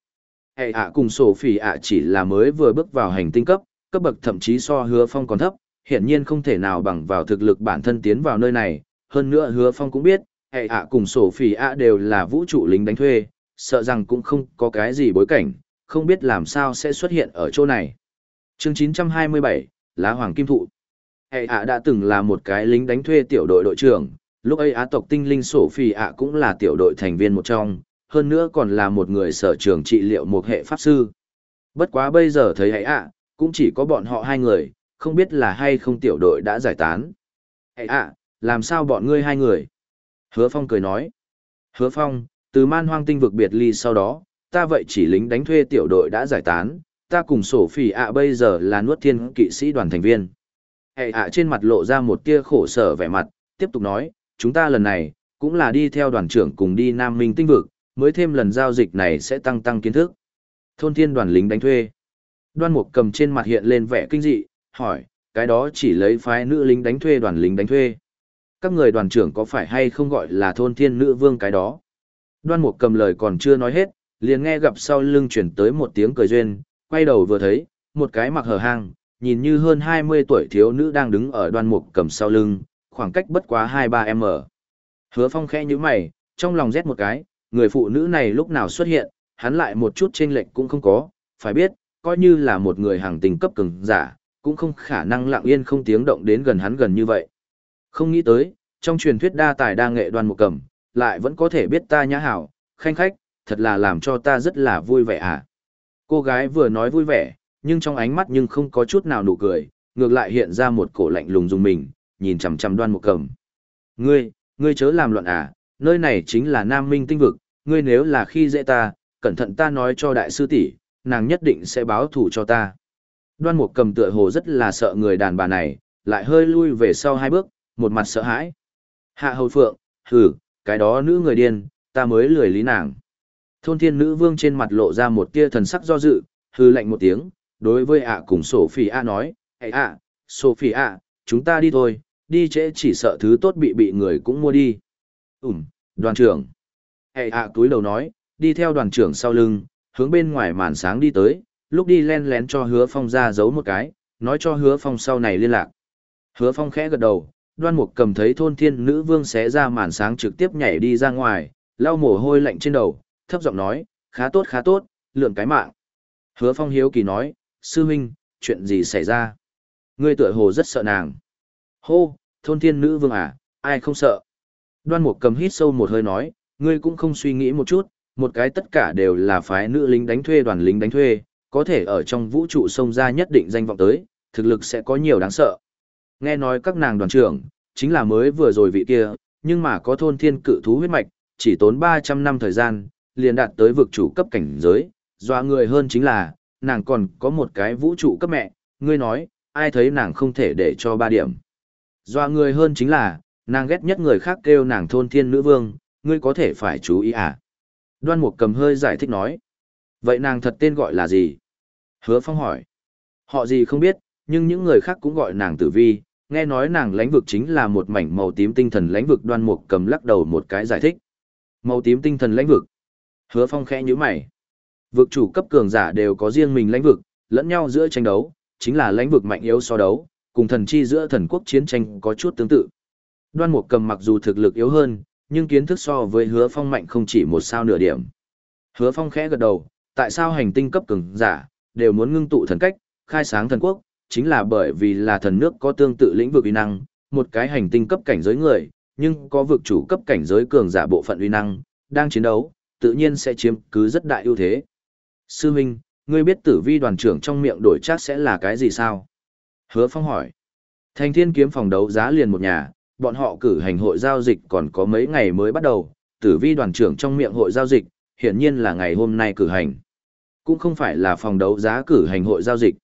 Hệ ạ cùng sổ phỉ ạ chỉ là mới vừa bước vào hành tinh cấp, cấp bậc thậm chí so hứa phong còn thấp, hiển nhiên không thể nào bằng vào thực lực bản thân tiến vào nơi này. Hơn nữa hứa phong cũng biết, hệ ạ cùng sổ phỉ ạ đều là vũ trụ lính đánh thuê, sợ rằng cũng không có cái gì bối cảnh, không biết làm sao sẽ xuất hiện ở chỗ này. Chương 927, Lá Hoàng Kim Thụ Hệ ạ đã từng là một cái lính đánh thuê tiểu đội đội trưởng, lúc ấy á tộc tinh linh sổ phỉ ạ cũng là tiểu đội thành viên một trong, hơn nữa còn là một người sở trường trị liệu một hệ pháp sư. Bất quá bây giờ thấy hệ ạ, cũng chỉ có bọn họ hai người, không biết là hay không tiểu đội đã giải tán. Hệ ạ, làm sao bọn ngươi hai người? Hứa Phong cười nói. Hứa Phong, từ man hoang tinh vực biệt ly sau đó, ta vậy chỉ lính đánh thuê tiểu đội đã giải tán, ta cùng sổ phỉ ạ bây giờ là nuốt thiên kỵ sĩ đoàn thành viên. Hệ ạ trên mặt lộ ra một tia khổ sở vẻ mặt, tiếp tục nói, chúng ta lần này, cũng là đi theo đoàn trưởng cùng đi Nam Minh tinh vực, mới thêm lần giao dịch này sẽ tăng tăng kiến thức. Thôn thiên đoàn lính đánh thuê. Đoan mục cầm trên mặt hiện lên vẻ kinh dị, hỏi, cái đó chỉ lấy phái nữ lính đánh thuê đoàn lính đánh thuê. Các người đoàn trưởng có phải hay không gọi là thôn thiên nữ vương cái đó? Đoan mục cầm lời còn chưa nói hết, liền nghe gặp sau lưng chuyển tới một tiếng cười duyên, quay đầu vừa thấy, một cái mặc hở hang, nhìn như hơn 20 tuổi thiếu nữ đang đứng ở đoan mục cầm sau lưng, khoảng cách bất quá 2-3m. Hứa phong khẽ như mày, trong lòng rét một cái, người phụ nữ này lúc nào xuất hiện, hắn lại một chút chênh lệch cũng không có, phải biết, coi như là một người hàng tình cấp cường giả, cũng không khả năng lặng yên không tiếng động đến gần hắn gần như vậy. Không nghĩ tới, trong truyền thuyết đa tài đa nghệ đoan một cầm, lại vẫn có thể biết ta nhã hảo, khanh khách, thật là làm cho ta rất là vui vẻ à. Cô gái vừa nói vui vẻ, nhưng trong ánh mắt nhưng không có chút nào nụ cười, ngược lại hiện ra một cổ lạnh lùng dùng mình, nhìn chằm chằm đoan một cầm. Ngươi, ngươi chớ làm loạn à, nơi này chính là Nam Minh tinh vực, ngươi nếu là khi dễ ta, cẩn thận ta nói cho đại sư tỷ, nàng nhất định sẽ báo thù cho ta. Đoan Mục Cầm tựa hồ rất là sợ người đàn bà này, lại hơi lui về sau hai bước, một mặt sợ hãi. Hạ Hầu Phượng, hừ, cái đó nữ người điên, ta mới lười lý nàng. Thôn thiên nữ vương trên mặt lộ ra một tia thần sắc do dự, hư lạnh một tiếng, đối với ạ cùng Sophie A nói, Ê ạ, Sophie A, chúng ta đi thôi, đi trễ chỉ sợ thứ tốt bị bị người cũng mua đi. Ừm, đoàn trưởng. Hệ ạ túi đầu nói, đi theo đoàn trưởng sau lưng, hướng bên ngoài màn sáng đi tới, lúc đi len lén cho hứa phong ra giấu một cái, nói cho hứa phong sau này liên lạc. Hứa phong khẽ gật đầu, đoan mục cầm thấy thôn thiên nữ vương xé ra màn sáng trực tiếp nhảy đi ra ngoài, lau mồ hôi lạnh trên đầu, thấp giọng nói, khá tốt khá tốt, lượn cái mạng. Hứa phong hiếu kỳ nói, sư huynh, chuyện gì xảy ra? Ngươi tựa hồ rất sợ nàng. Hô, thôn thiên nữ vương à, ai không sợ? Đoan mục cầm hít sâu một hơi nói, ngươi cũng không suy nghĩ một chút, một cái tất cả đều là phái nữ lính đánh thuê đoàn lính đánh thuê, có thể ở trong vũ trụ sông ra nhất định danh vọng tới, thực lực sẽ có nhiều đáng sợ. Nghe nói các nàng đoàn trưởng, chính là mới vừa rồi vị kia, nhưng mà có thôn thiên cự thú huyết mạch, chỉ tốn 300 năm thời gian, liền đạt tới vực chủ cấp cảnh giới, doa người hơn chính là, nàng còn có một cái vũ trụ cấp mẹ, ngươi nói, ai thấy nàng không thể để cho ba điểm. Doa người hơn chính là, nàng ghét nhất người khác kêu nàng thôn thiên nữ vương, ngươi có thể phải chú ý à. Đoan Mục cầm hơi giải thích nói. Vậy nàng thật tên gọi là gì? Hứa Phong hỏi. Họ gì không biết, nhưng những người khác cũng gọi nàng tử vi, nghe nói nàng lãnh vực chính là một mảnh màu tím tinh thần lãnh vực đoan mục cầm lắc đầu một cái giải thích. Màu tím tinh thần lãnh vực. Hứa Phong khẽ nhíu mày. Vực chủ cấp cường giả đều có riêng mình lãnh vực, lẫn nhau giữa tranh đấu, chính là lãnh vực mạnh yếu so đấu, cùng thần chi giữa thần quốc chiến tranh có chút tương tự. Đoan Mục Cầm mặc dù thực lực yếu hơn, nhưng kiến thức so với Hứa Phong mạnh không chỉ một sao nửa điểm. Hứa Phong khẽ gật đầu, tại sao hành tinh cấp cường giả đều muốn ngưng tụ thần cách, khai sáng thần quốc, chính là bởi vì là thần nước có tương tự lĩnh vực uy năng, một cái hành tinh cấp cảnh giới người, nhưng có vực chủ cấp cảnh giới cường giả bộ phận uy năng, đang chiến đấu, tự nhiên sẽ chiếm cứ rất đại ưu thế. Sư Minh, ngươi biết tử vi đoàn trưởng trong miệng đổi chắc sẽ là cái gì sao? Hứa Phong hỏi. Thành thiên kiếm phòng đấu giá liền một nhà, bọn họ cử hành hội giao dịch còn có mấy ngày mới bắt đầu, tử vi đoàn trưởng trong miệng hội giao dịch, hiển nhiên là ngày hôm nay cử hành. Cũng không phải là phòng đấu giá cử hành hội giao dịch.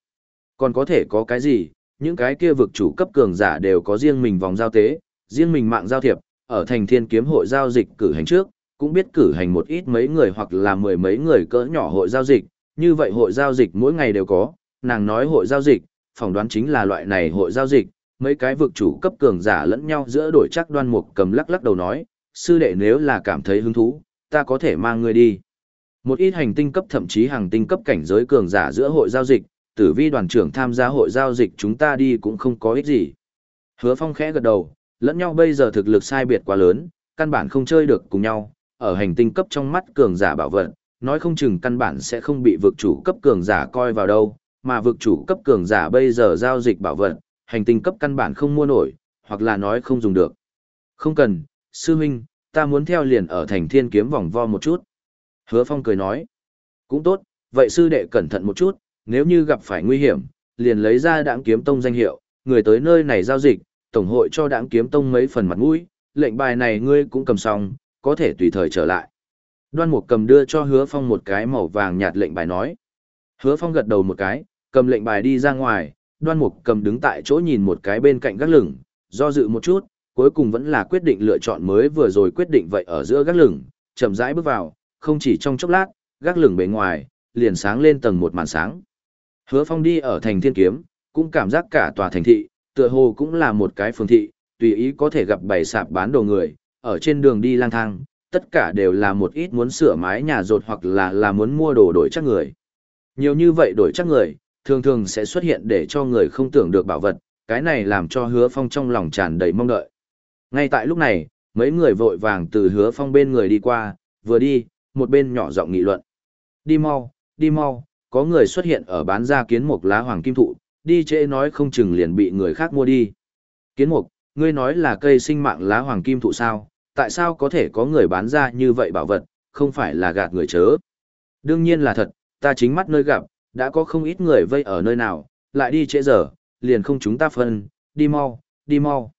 Còn có thể có cái gì, những cái kia vực chủ cấp cường giả đều có riêng mình vòng giao tế, riêng mình mạng giao thiệp, ở thành thiên kiếm hội giao dịch cử hành trước, cũng biết cử hành một ít mấy người hoặc là mười mấy người cỡ nhỏ hội giao dịch, như vậy hội giao dịch mỗi ngày đều có, nàng nói hội giao dịch, phỏng đoán chính là loại này hội giao dịch, mấy cái vực chủ cấp cường giả lẫn nhau giữa đổi chắc đoan mục cầm lắc lắc đầu nói, sư đệ nếu là cảm thấy hứng thú, ta có thể mang ngươi đi. Một ít hành tinh cấp thậm chí hàng tinh cấp cảnh giới cường giả giữa hội giao dịch, tử vi đoàn trưởng tham gia hội giao dịch chúng ta đi cũng không có ích gì. Hứa phong khẽ gật đầu, lẫn nhau bây giờ thực lực sai biệt quá lớn, căn bản không chơi được cùng nhau, ở hành tinh cấp trong mắt cường giả bảo vật nói không chừng căn bản sẽ không bị vực chủ cấp cường giả coi vào đâu, mà vực chủ cấp cường giả bây giờ giao dịch bảo vật hành tinh cấp căn bản không mua nổi, hoặc là nói không dùng được. Không cần, sư huynh, ta muốn theo liền ở thành thiên kiếm vòng vo một chút. Hứa Phong cười nói, cũng tốt, vậy sư đệ cẩn thận một chút, nếu như gặp phải nguy hiểm, liền lấy ra đãng kiếm tông danh hiệu, người tới nơi này giao dịch, tổng hội cho đãng kiếm tông mấy phần mặt mũi, lệnh bài này ngươi cũng cầm xong, có thể tùy thời trở lại. Đoan Mục cầm đưa cho Hứa Phong một cái màu vàng nhạt lệnh bài nói. Hứa Phong gật đầu một cái, cầm lệnh bài đi ra ngoài, Đoan Mục cầm đứng tại chỗ nhìn một cái bên cạnh gác lửng, do dự một chút, cuối cùng vẫn là quyết định lựa chọn mới vừa rồi quyết định vậy ở giữa gác lửng, chậm rãi bước vào, không chỉ trong chốc lát, gác lửng bề ngoài, liền sáng lên tầng một màn sáng. Hứa Phong đi ở thành Thiên Kiếm, cũng cảm giác cả tòa thành thị, tựa hồ cũng là một cái phường thị, tùy ý có thể gặp bày sạp bán đồ người, ở trên đường đi lang thang, tất cả đều là một ít muốn sửa mái nhà rột hoặc là là muốn mua đồ đổi chắc người. Nhiều như vậy đổi chắc người, thường thường sẽ xuất hiện để cho người không tưởng được bảo vật, cái này làm cho hứa phong trong lòng tràn đầy mong đợi. Ngay tại lúc này, mấy người vội vàng từ hứa phong bên người đi qua, vừa đi, một bên nhỏ giọng nghị luận. Đi mau, đi mau, có người xuất hiện ở bán ra kiến mục lá hoàng kim thụ, đi trễ nói không chừng liền bị người khác mua đi. Kiến mục, ngươi nói là cây sinh mạng lá hoàng kim thụ sao, tại sao có thể có người bán ra như vậy bảo vật, không phải là gạt người chớ. Đương nhiên là thật, ta chính mắt nơi gặp, đã có không ít người vây ở nơi nào, lại đi trễ giờ, liền không chúng ta phân, đi mau, đi mau.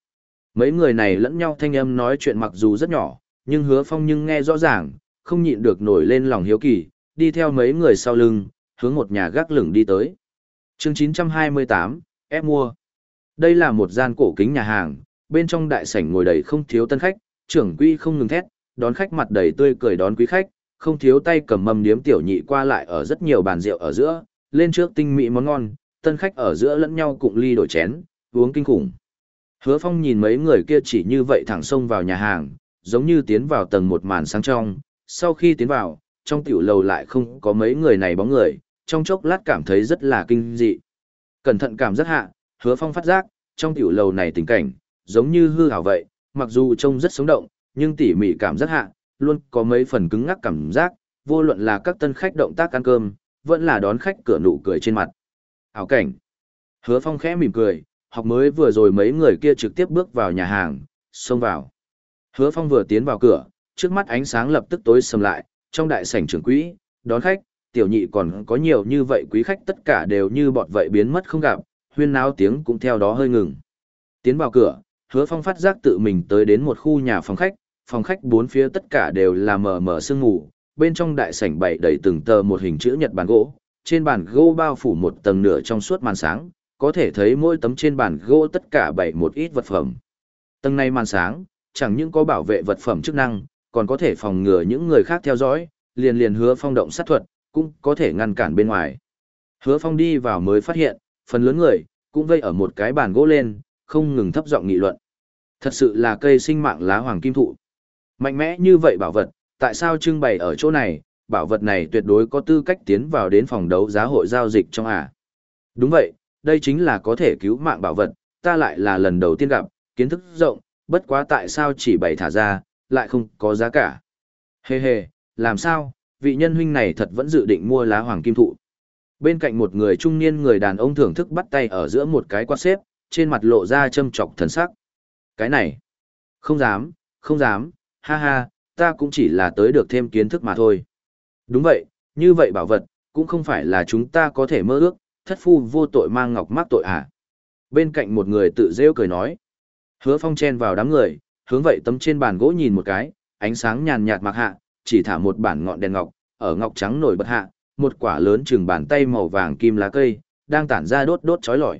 Mấy người này lẫn nhau thanh âm nói chuyện mặc dù rất nhỏ, nhưng hứa phong nhưng nghe rõ ràng, không nhịn được nổi lên lòng hiếu kỳ, đi theo mấy người sau lưng, hướng một nhà gác lửng đi tới. chương 928, ép mua. Đây là một gian cổ kính nhà hàng, bên trong đại sảnh ngồi đầy không thiếu tân khách, trưởng quỹ không ngừng thét, đón khách mặt đầy tươi cười đón quý khách, không thiếu tay cầm mâm điếm tiểu nhị qua lại ở rất nhiều bàn rượu ở giữa, lên trước tinh mỹ món ngon, tân khách ở giữa lẫn nhau cụng ly đổi chén, uống kinh khủng. Hứa Phong nhìn mấy người kia chỉ như vậy thẳng xông vào nhà hàng, giống như tiến vào tầng một màn sáng trong, sau khi tiến vào, trong tiểu lầu lại không có mấy người này bóng người, trong chốc lát cảm thấy rất là kinh dị. Cẩn thận cảm rất hạ, Hứa Phong phát giác, trong tiểu lầu này tình cảnh, giống như hư ảo vậy, mặc dù trông rất sống động, nhưng tỉ mỉ cảm rất hạ, luôn có mấy phần cứng ngắc cảm giác, vô luận là các tân khách động tác ăn cơm, vẫn là đón khách cửa nụ cười trên mặt. Ảo cảnh. Hứa Phong khẽ mỉm cười, học mới vừa rồi mấy người kia trực tiếp bước vào nhà hàng, xông vào. Hứa Phong vừa tiến vào cửa, trước mắt ánh sáng lập tức tối sầm lại, trong đại sảnh trưởng quỹ, đón khách, tiểu nhị còn có nhiều như vậy quý khách tất cả đều như bọt vậy biến mất không gặp, huyên náo tiếng cũng theo đó hơi ngừng. Tiến vào cửa, hứa phong phát giác tự mình tới đến một khu nhà phòng khách, phòng khách bốn phía tất cả đều là mờ mờ sương ngủ. bên trong đại sảnh bày đầy từng tờ một hình chữ nhật bàn gỗ, trên bàn gỗ bao phủ một tầng nửa trong suốt màn sáng, có thể thấy mỗi tấm trên bàn gỗ tất cả bày một ít vật phẩm. Tầng này màn sáng, chẳng những có bảo vệ vật phẩm chức năng, còn có thể phòng ngừa những người khác theo dõi, liền liền hứa phong động sát thuật, cũng có thể ngăn cản bên ngoài. Hứa phong đi vào mới phát hiện, phần lớn người, cũng vây ở một cái bàn gỗ lên, không ngừng thấp giọng nghị luận. Thật sự là cây sinh mạng lá hoàng kim thụ. Mạnh mẽ như vậy bảo vật, tại sao trưng bày ở chỗ này, bảo vật này tuyệt đối có tư cách tiến vào đến phòng đấu giá hội giao dịch trong à. Đúng vậy, đây chính là có thể cứu mạng bảo vật, ta lại là lần đầu tiên gặp, kiến thức rộng, bất quá tại sao chỉ bày thả ra, lại không có giá cả. Hê hê, làm sao, vị nhân huynh này thật vẫn dự định mua lá hoàng kim thụ. Bên cạnh một người trung niên người đàn ông thưởng thức bắt tay ở giữa một cái quạt xếp, trên mặt lộ ra châm chọc thần sắc. Cái này, không dám, không dám, ha ha, ta cũng chỉ là tới được thêm kiến thức mà thôi. Đúng vậy, như vậy bảo vật, cũng không phải là chúng ta có thể mơ ước, thất phu vô tội mang ngọc mắc tội à. Bên cạnh một người tự rêu cười nói. Hứa phong chen vào đám người, hướng vậy tấm trên bàn gỗ nhìn một cái, ánh sáng nhàn nhạt mặc hạ, chỉ thả một bản ngọn đèn ngọc, ở ngọc trắng nổi bật hạ, một quả lớn chừng bàn tay màu vàng kim lá cây, đang tản ra đốt đốt chói lọi.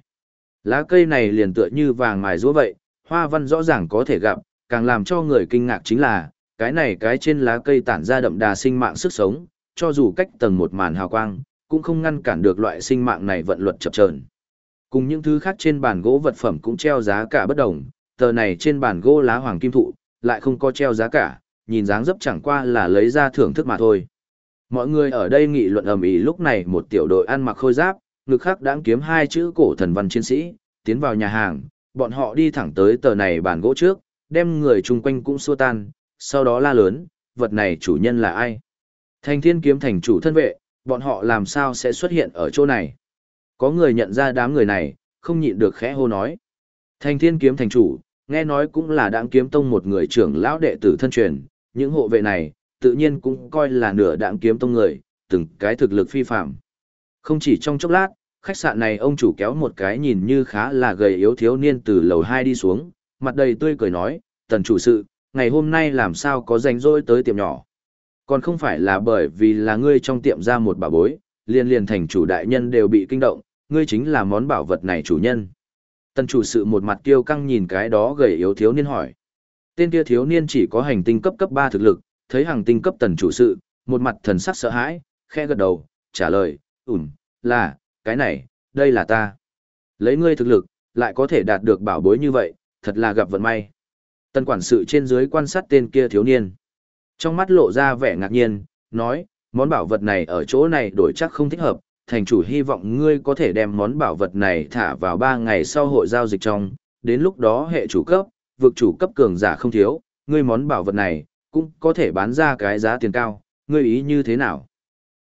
Lá cây này liền tựa như vàng mài rúa vậy, hoa văn rõ ràng có thể gặp, càng làm cho người kinh ngạc chính là, cái này cái trên lá cây tản ra đậm đà sinh mạng sức sống, cho dù cách tầng một màn hào quang, cũng không ngăn cản được loại sinh mạng này vận luật chập chờn. Cùng những thứ khác trên bàn gỗ vật phẩm cũng treo giá cả bất đồng, tờ này trên bàn gỗ lá hoàng kim thụ, lại không có treo giá cả, nhìn dáng dấp chẳng qua là lấy ra thưởng thức mà thôi. Mọi người ở đây nghị luận ầm ĩ lúc này một tiểu đội ăn mặc khôi giáp, ngực khắc đãng kiếm hai chữ cổ thần văn chiến sĩ, tiến vào nhà hàng, bọn họ đi thẳng tới tờ này bàn gỗ trước, đem người chung quanh cũng xua tan, sau đó la lớn, vật này chủ nhân là ai? Thành thiên kiếm thành chủ thân vệ, bọn họ làm sao sẽ xuất hiện ở chỗ này? Có người nhận ra đám người này, không nhịn được khẽ hô nói. Thành thiên kiếm thành chủ, nghe nói cũng là đãng kiếm tông một người trưởng lão đệ tử thân truyền, những hộ vệ này, tự nhiên cũng coi là nửa đãng kiếm tông người, từng cái thực lực phi phạm. Không chỉ trong chốc lát, khách sạn này ông chủ kéo một cái nhìn như khá là gầy yếu thiếu niên từ lầu 2 đi xuống, mặt đầy tươi cười nói, tần chủ sự, ngày hôm nay làm sao có rảnh rỗi tới tiệm nhỏ. Còn không phải là bởi vì là ngươi trong tiệm ra một bà bối, liền liền thành chủ đại nhân đều bị kinh động, ngươi chính là món bảo vật này chủ nhân. Tần chủ sự một mặt kiêu căng nhìn cái đó gầy yếu thiếu niên hỏi. Tên kia thiếu niên chỉ có hành tinh cấp cấp 3 thực lực, thấy hàng tinh cấp tần chủ sự, một mặt thần sắc sợ hãi, khe gật đầu, trả lời, ủn, là, cái này, đây là ta. Lấy ngươi thực lực, lại có thể đạt được bảo bối như vậy, thật là gặp vận may. Tần quản sự trên dưới quan sát tên kia thiếu niên. Trong mắt lộ ra vẻ ngạc nhiên, nói, món bảo vật này ở chỗ này đổi chắc không thích hợp, thành chủ hy vọng ngươi có thể đem món bảo vật này thả vào 3 ngày sau hội giao dịch trong, đến lúc đó hệ chủ cấp, vực chủ cấp cường giả không thiếu, ngươi món bảo vật này, cũng có thể bán ra cái giá tiền cao, ngươi ý như thế nào?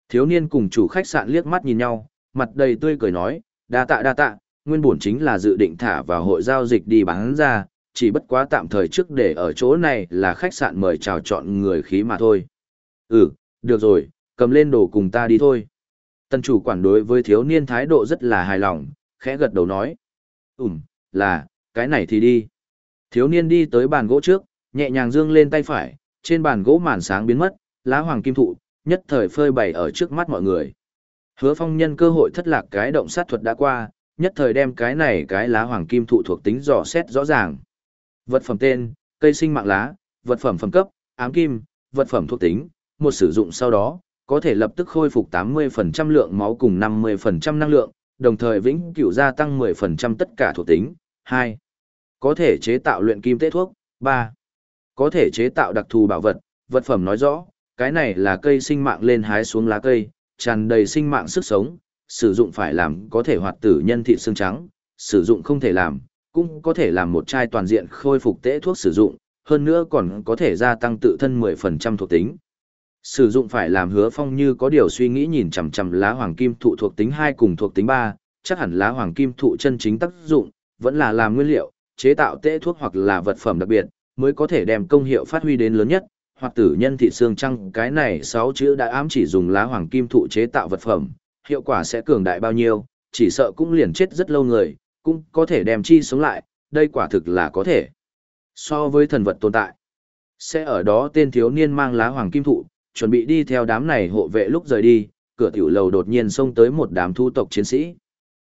Thiếu niên cùng chủ khách sạn liếc mắt nhìn nhau, mặt đầy tươi cười nói, đa tạ đa tạ, nguyên bổn chính là dự định thả vào hội giao dịch đi bán ra, chỉ bất quá tạm thời trước để ở chỗ này là khách sạn mời chào chọn người khí mà thôi. Ừ, được rồi, cầm lên đồ cùng ta đi thôi. Tân chủ quản đối với thiếu niên thái độ rất là hài lòng, khẽ gật đầu nói. Ừm, là, cái này thì đi. Thiếu niên đi tới bàn gỗ trước, nhẹ nhàng dương lên tay phải, trên bàn gỗ màn sáng biến mất, lá hoàng kim thụ, nhất thời phơi bày ở trước mắt mọi người. Hứa phong nhân cơ hội thất lạc cái động sát thuật đã qua, nhất thời đem cái này cái lá hoàng kim thụ thuộc tính dò xét rõ ràng. Vật phẩm tên, cây sinh mạng lá, vật phẩm phẩm cấp, ám kim, vật phẩm thuộc tính, một sử dụng sau đó, có thể lập tức khôi phục 80% lượng máu cùng 50% năng lượng, đồng thời vĩnh cửu gia tăng 10% tất cả thuộc tính. 2. Có thể chế tạo luyện kim tế thuốc. 3. Có thể chế tạo đặc thù bảo vật, vật phẩm nói rõ, cái này là cây sinh mạng lên hái xuống lá cây, tràn đầy sinh mạng sức sống, sử dụng phải làm có thể hoạt tử nhân thị xương trắng, sử dụng không thể làm, cũng có thể làm một chai toàn diện khôi phục tế thuốc sử dụng, hơn nữa còn có thể gia tăng tự thân 10% thuộc tính. Sử dụng phải làm hứa phong như có điều suy nghĩ nhìn chằm chằm lá hoàng kim thụ thuộc tính 2 cùng thuộc tính 3, chắc hẳn lá hoàng kim thụ chân chính tác dụng, vẫn là làm nguyên liệu, chế tạo tế thuốc hoặc là vật phẩm đặc biệt, mới có thể đem công hiệu phát huy đến lớn nhất, hoặc tử nhân thị xương trăng cái này 6 chữ đã ám chỉ dùng lá hoàng kim thụ chế tạo vật phẩm, hiệu quả sẽ cường đại bao nhiêu, chỉ sợ cũng liền chết rất lâu người, cũng có thể đem chi sống lại, đây quả thực là có thể. So với thần vật tồn tại, sẽ ở đó tên thiếu niên mang lá hoàng kim thụ, chuẩn bị đi theo đám này hộ vệ lúc rời đi, cửa tiểu lầu đột nhiên xông tới một đám thu tộc chiến sĩ.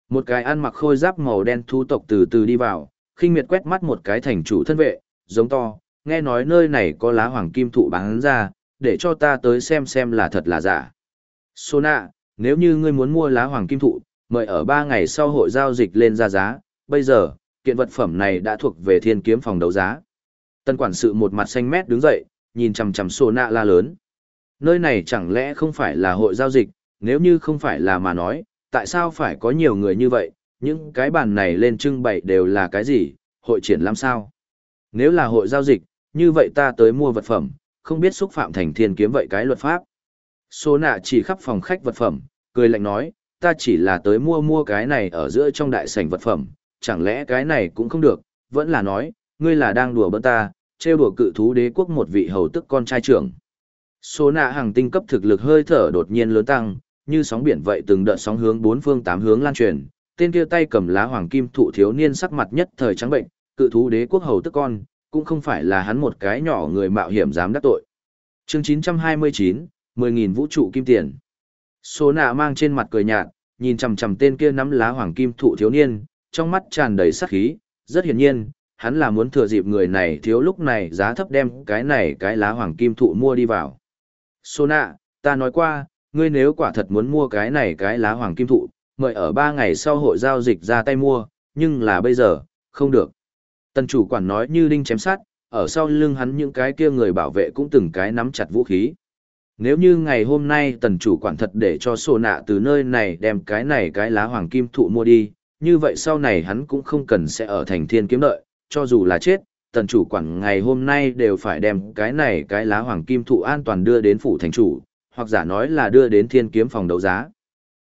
Một cái ăn mặc khôi giáp màu đen thu tộc từ từ đi vào, khinh miệt quét mắt một cái thành chủ thân vệ, giống to, nghe nói nơi này có lá hoàng kim thụ bán ra, để cho ta tới xem xem là thật là giả. Sona, nếu như ngươi muốn mua lá hoàng kim thụ, mời ở 3 ngày sau hội giao dịch lên ra giá, bây giờ, kiện vật phẩm này đã thuộc về thiên kiếm phòng đấu giá. Tân quản sự một mặt xanh mét đứng dậy, nhìn chằm chằm nạ la lớn. Nơi này chẳng lẽ không phải là hội giao dịch, nếu như không phải là mà nói, tại sao phải có nhiều người như vậy, những cái bàn này lên trưng bày đều là cái gì, hội triển làm sao? Nếu là hội giao dịch, như vậy ta tới mua vật phẩm, không biết xúc phạm thành thiên kiếm vậy cái luật pháp. Số nạ chỉ khắp phòng khách vật phẩm, cười lạnh nói, ta chỉ là tới mua mua cái này ở giữa trong đại sảnh vật phẩm, chẳng lẽ cái này cũng không được, vẫn là nói, ngươi là đang đùa bỡn ta, trêu đùa cự thú đế quốc một vị hầu tức con trai trưởng. Số nạ hàng tinh cấp thực lực hơi thở đột nhiên lớn tăng, như sóng biển vậy từng đợt sóng hướng bốn phương tám hướng lan truyền, tên kia tay cầm lá hoàng kim thụ thiếu niên sắc mặt nhất thời trắng bệnh, cự thú đế quốc hầu tức con, cũng không phải là hắn một cái nhỏ người mạo hiểm dám đắc tội. Chương 929, 10.000 vũ trụ kim tiền. Số nạ mang trên mặt cười nhạt, nhìn chằm chằm tên kia nắm lá hoàng kim thụ thiếu niên, trong mắt tràn đầy sát khí, rất hiển nhiên, hắn là muốn thừa dịp người này thiếu lúc này giá thấp đem cái này cái lá hoàng kim thụ mua đi vào. Sona, ta nói qua, ngươi nếu quả thật muốn mua cái này cái lá hoàng kim thụ, mời ở ba ngày sau hội giao dịch ra tay mua, nhưng là bây giờ, không được. Tần chủ quản nói như đinh chém sát, ở sau lưng hắn những cái kia người bảo vệ cũng từng cái nắm chặt vũ khí. Nếu như ngày hôm nay tần chủ quản thật để cho sổ nạ từ nơi này đem cái này cái lá hoàng kim thụ mua đi, như vậy sau này hắn cũng không cần sẽ ở thành thiên kiếm đợi, cho dù là chết, tần chủ quản ngày hôm nay đều phải đem cái này cái lá hoàng kim thụ an toàn đưa đến phủ thành chủ, hoặc giả nói là đưa đến thiên kiếm phòng đấu giá.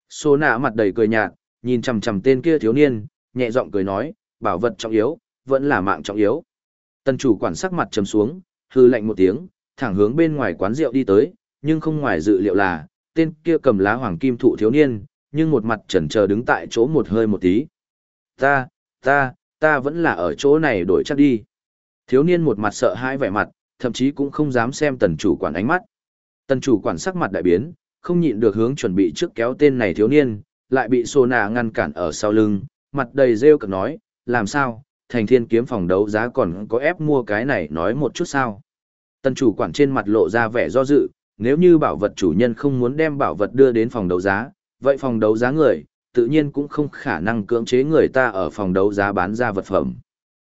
Sổ nạ mặt đầy cười nhạt, nhìn chằm chằm tên kia thiếu niên, nhẹ giọng cười nói, bảo vật trọng yếu, vẫn là mạng trọng yếu. Tần chủ quản sắc mặt trầm xuống, hư lạnh một tiếng, thẳng hướng bên ngoài quán rượu đi tới, nhưng không ngoài dự liệu là, tên kia cầm lá hoàng kim thụ thiếu niên, nhưng một mặt chần chờ đứng tại chỗ một hơi một tí. Ta, ta, ta vẫn là ở chỗ này đổi chắc đi. Thiếu niên một mặt sợ hãi vẻ mặt, thậm chí cũng không dám xem tần chủ quản ánh mắt. Tần chủ quản sắc mặt đại biến, không nhịn được hướng chuẩn bị trước kéo tên này thiếu niên, lại bị Sô Nà ngăn cản ở sau lưng, mặt đầy rêu cực nói, làm sao, thành thiên kiếm phòng đấu giá còn có ép mua cái này nói một chút sao. Tần chủ quản trên mặt lộ ra vẻ do dự, nếu như bảo vật chủ nhân không muốn đem bảo vật đưa đến phòng đấu giá, vậy phòng đấu giá người, tự nhiên cũng không khả năng cưỡng chế người ta ở phòng đấu giá bán ra vật phẩm.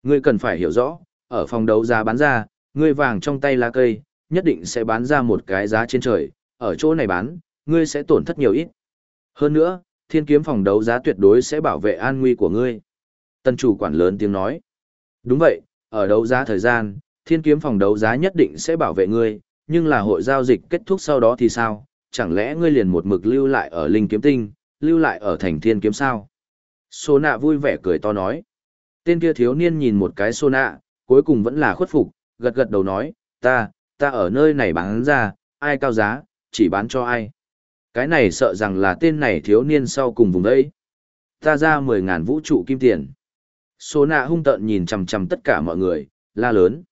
Ngươi cần phải hiểu rõ, ở phòng đấu giá bán ra, ngươi vàng trong tay lá cây, nhất định sẽ bán ra một cái giá trên trời, ở chỗ này bán, ngươi sẽ tổn thất nhiều ít. Hơn nữa, thiên kiếm phòng đấu giá tuyệt đối sẽ bảo vệ an nguy của ngươi. Tân chủ quản lớn tiếng nói. Đúng vậy, ở đấu giá thời gian, thiên kiếm phòng đấu giá nhất định sẽ bảo vệ ngươi, nhưng là hội giao dịch kết thúc sau đó thì sao? Chẳng lẽ ngươi liền một mực lưu lại ở linh kiếm tinh, lưu lại ở thành thiên kiếm sao? Sô nạ vui vẻ cười to nói. Tên kia thiếu niên nhìn một cái sô nạ, cuối cùng vẫn là khuất phục, gật gật đầu nói, ta, ta ở nơi này bán ra, ai cao giá, chỉ bán cho ai. Cái này sợ rằng là tên này thiếu niên sau cùng vùng đấy. Ta ra mười ngàn vũ trụ kim tiền. Sô nạ hung tợn nhìn chằm chằm tất cả mọi người, la lớn.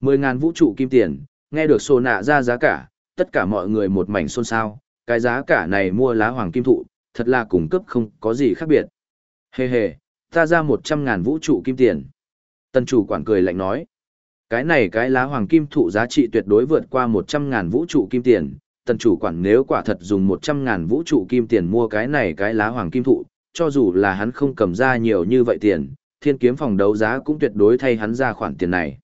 Mười ngàn vũ trụ kim tiền, nghe được sổ nạ ra giá cả, tất cả mọi người một mảnh xôn xao, cái giá cả này mua lá hoàng kim thụ, thật là cung cấp không có gì khác biệt. Hề hề, ta ra một trăm ngàn vũ trụ kim tiền. Tân chủ quản cười lạnh nói. Cái này cái lá hoàng kim thụ giá trị tuyệt đối vượt qua một trăm ngàn vũ trụ kim tiền. Tần chủ quản nếu quả thật dùng một trăm ngàn vũ trụ kim tiền mua cái này cái lá hoàng kim thụ, cho dù là hắn không cầm ra nhiều như vậy tiền, thiên kiếm phòng đấu giá cũng tuyệt đối thay hắn ra khoản tiền này.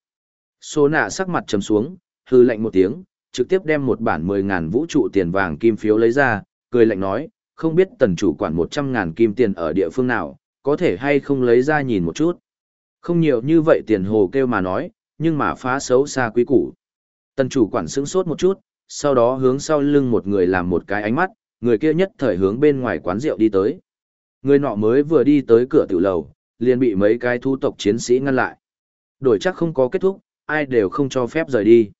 Số nạ sắc mặt trầm xuống, hư lạnh một tiếng, trực tiếp đem một bản 10.000 vũ trụ tiền vàng kim phiếu lấy ra, cười lạnh nói, không biết tần chủ quản 100.000 kim tiền ở địa phương nào, có thể hay không lấy ra nhìn một chút. Không nhiều như vậy tiền hồ kêu mà nói, nhưng mà phá xấu xa quý củ. Tần chủ quản sững sốt một chút, sau đó hướng sau lưng một người làm một cái ánh mắt, người kia nhất thời hướng bên ngoài quán rượu đi tới. Người nọ mới vừa đi tới cửa tiểu lầu, liền bị mấy cái thu tộc chiến sĩ ngăn lại. Đổi chắc không có kết thúc, ai đều không cho phép rời đi.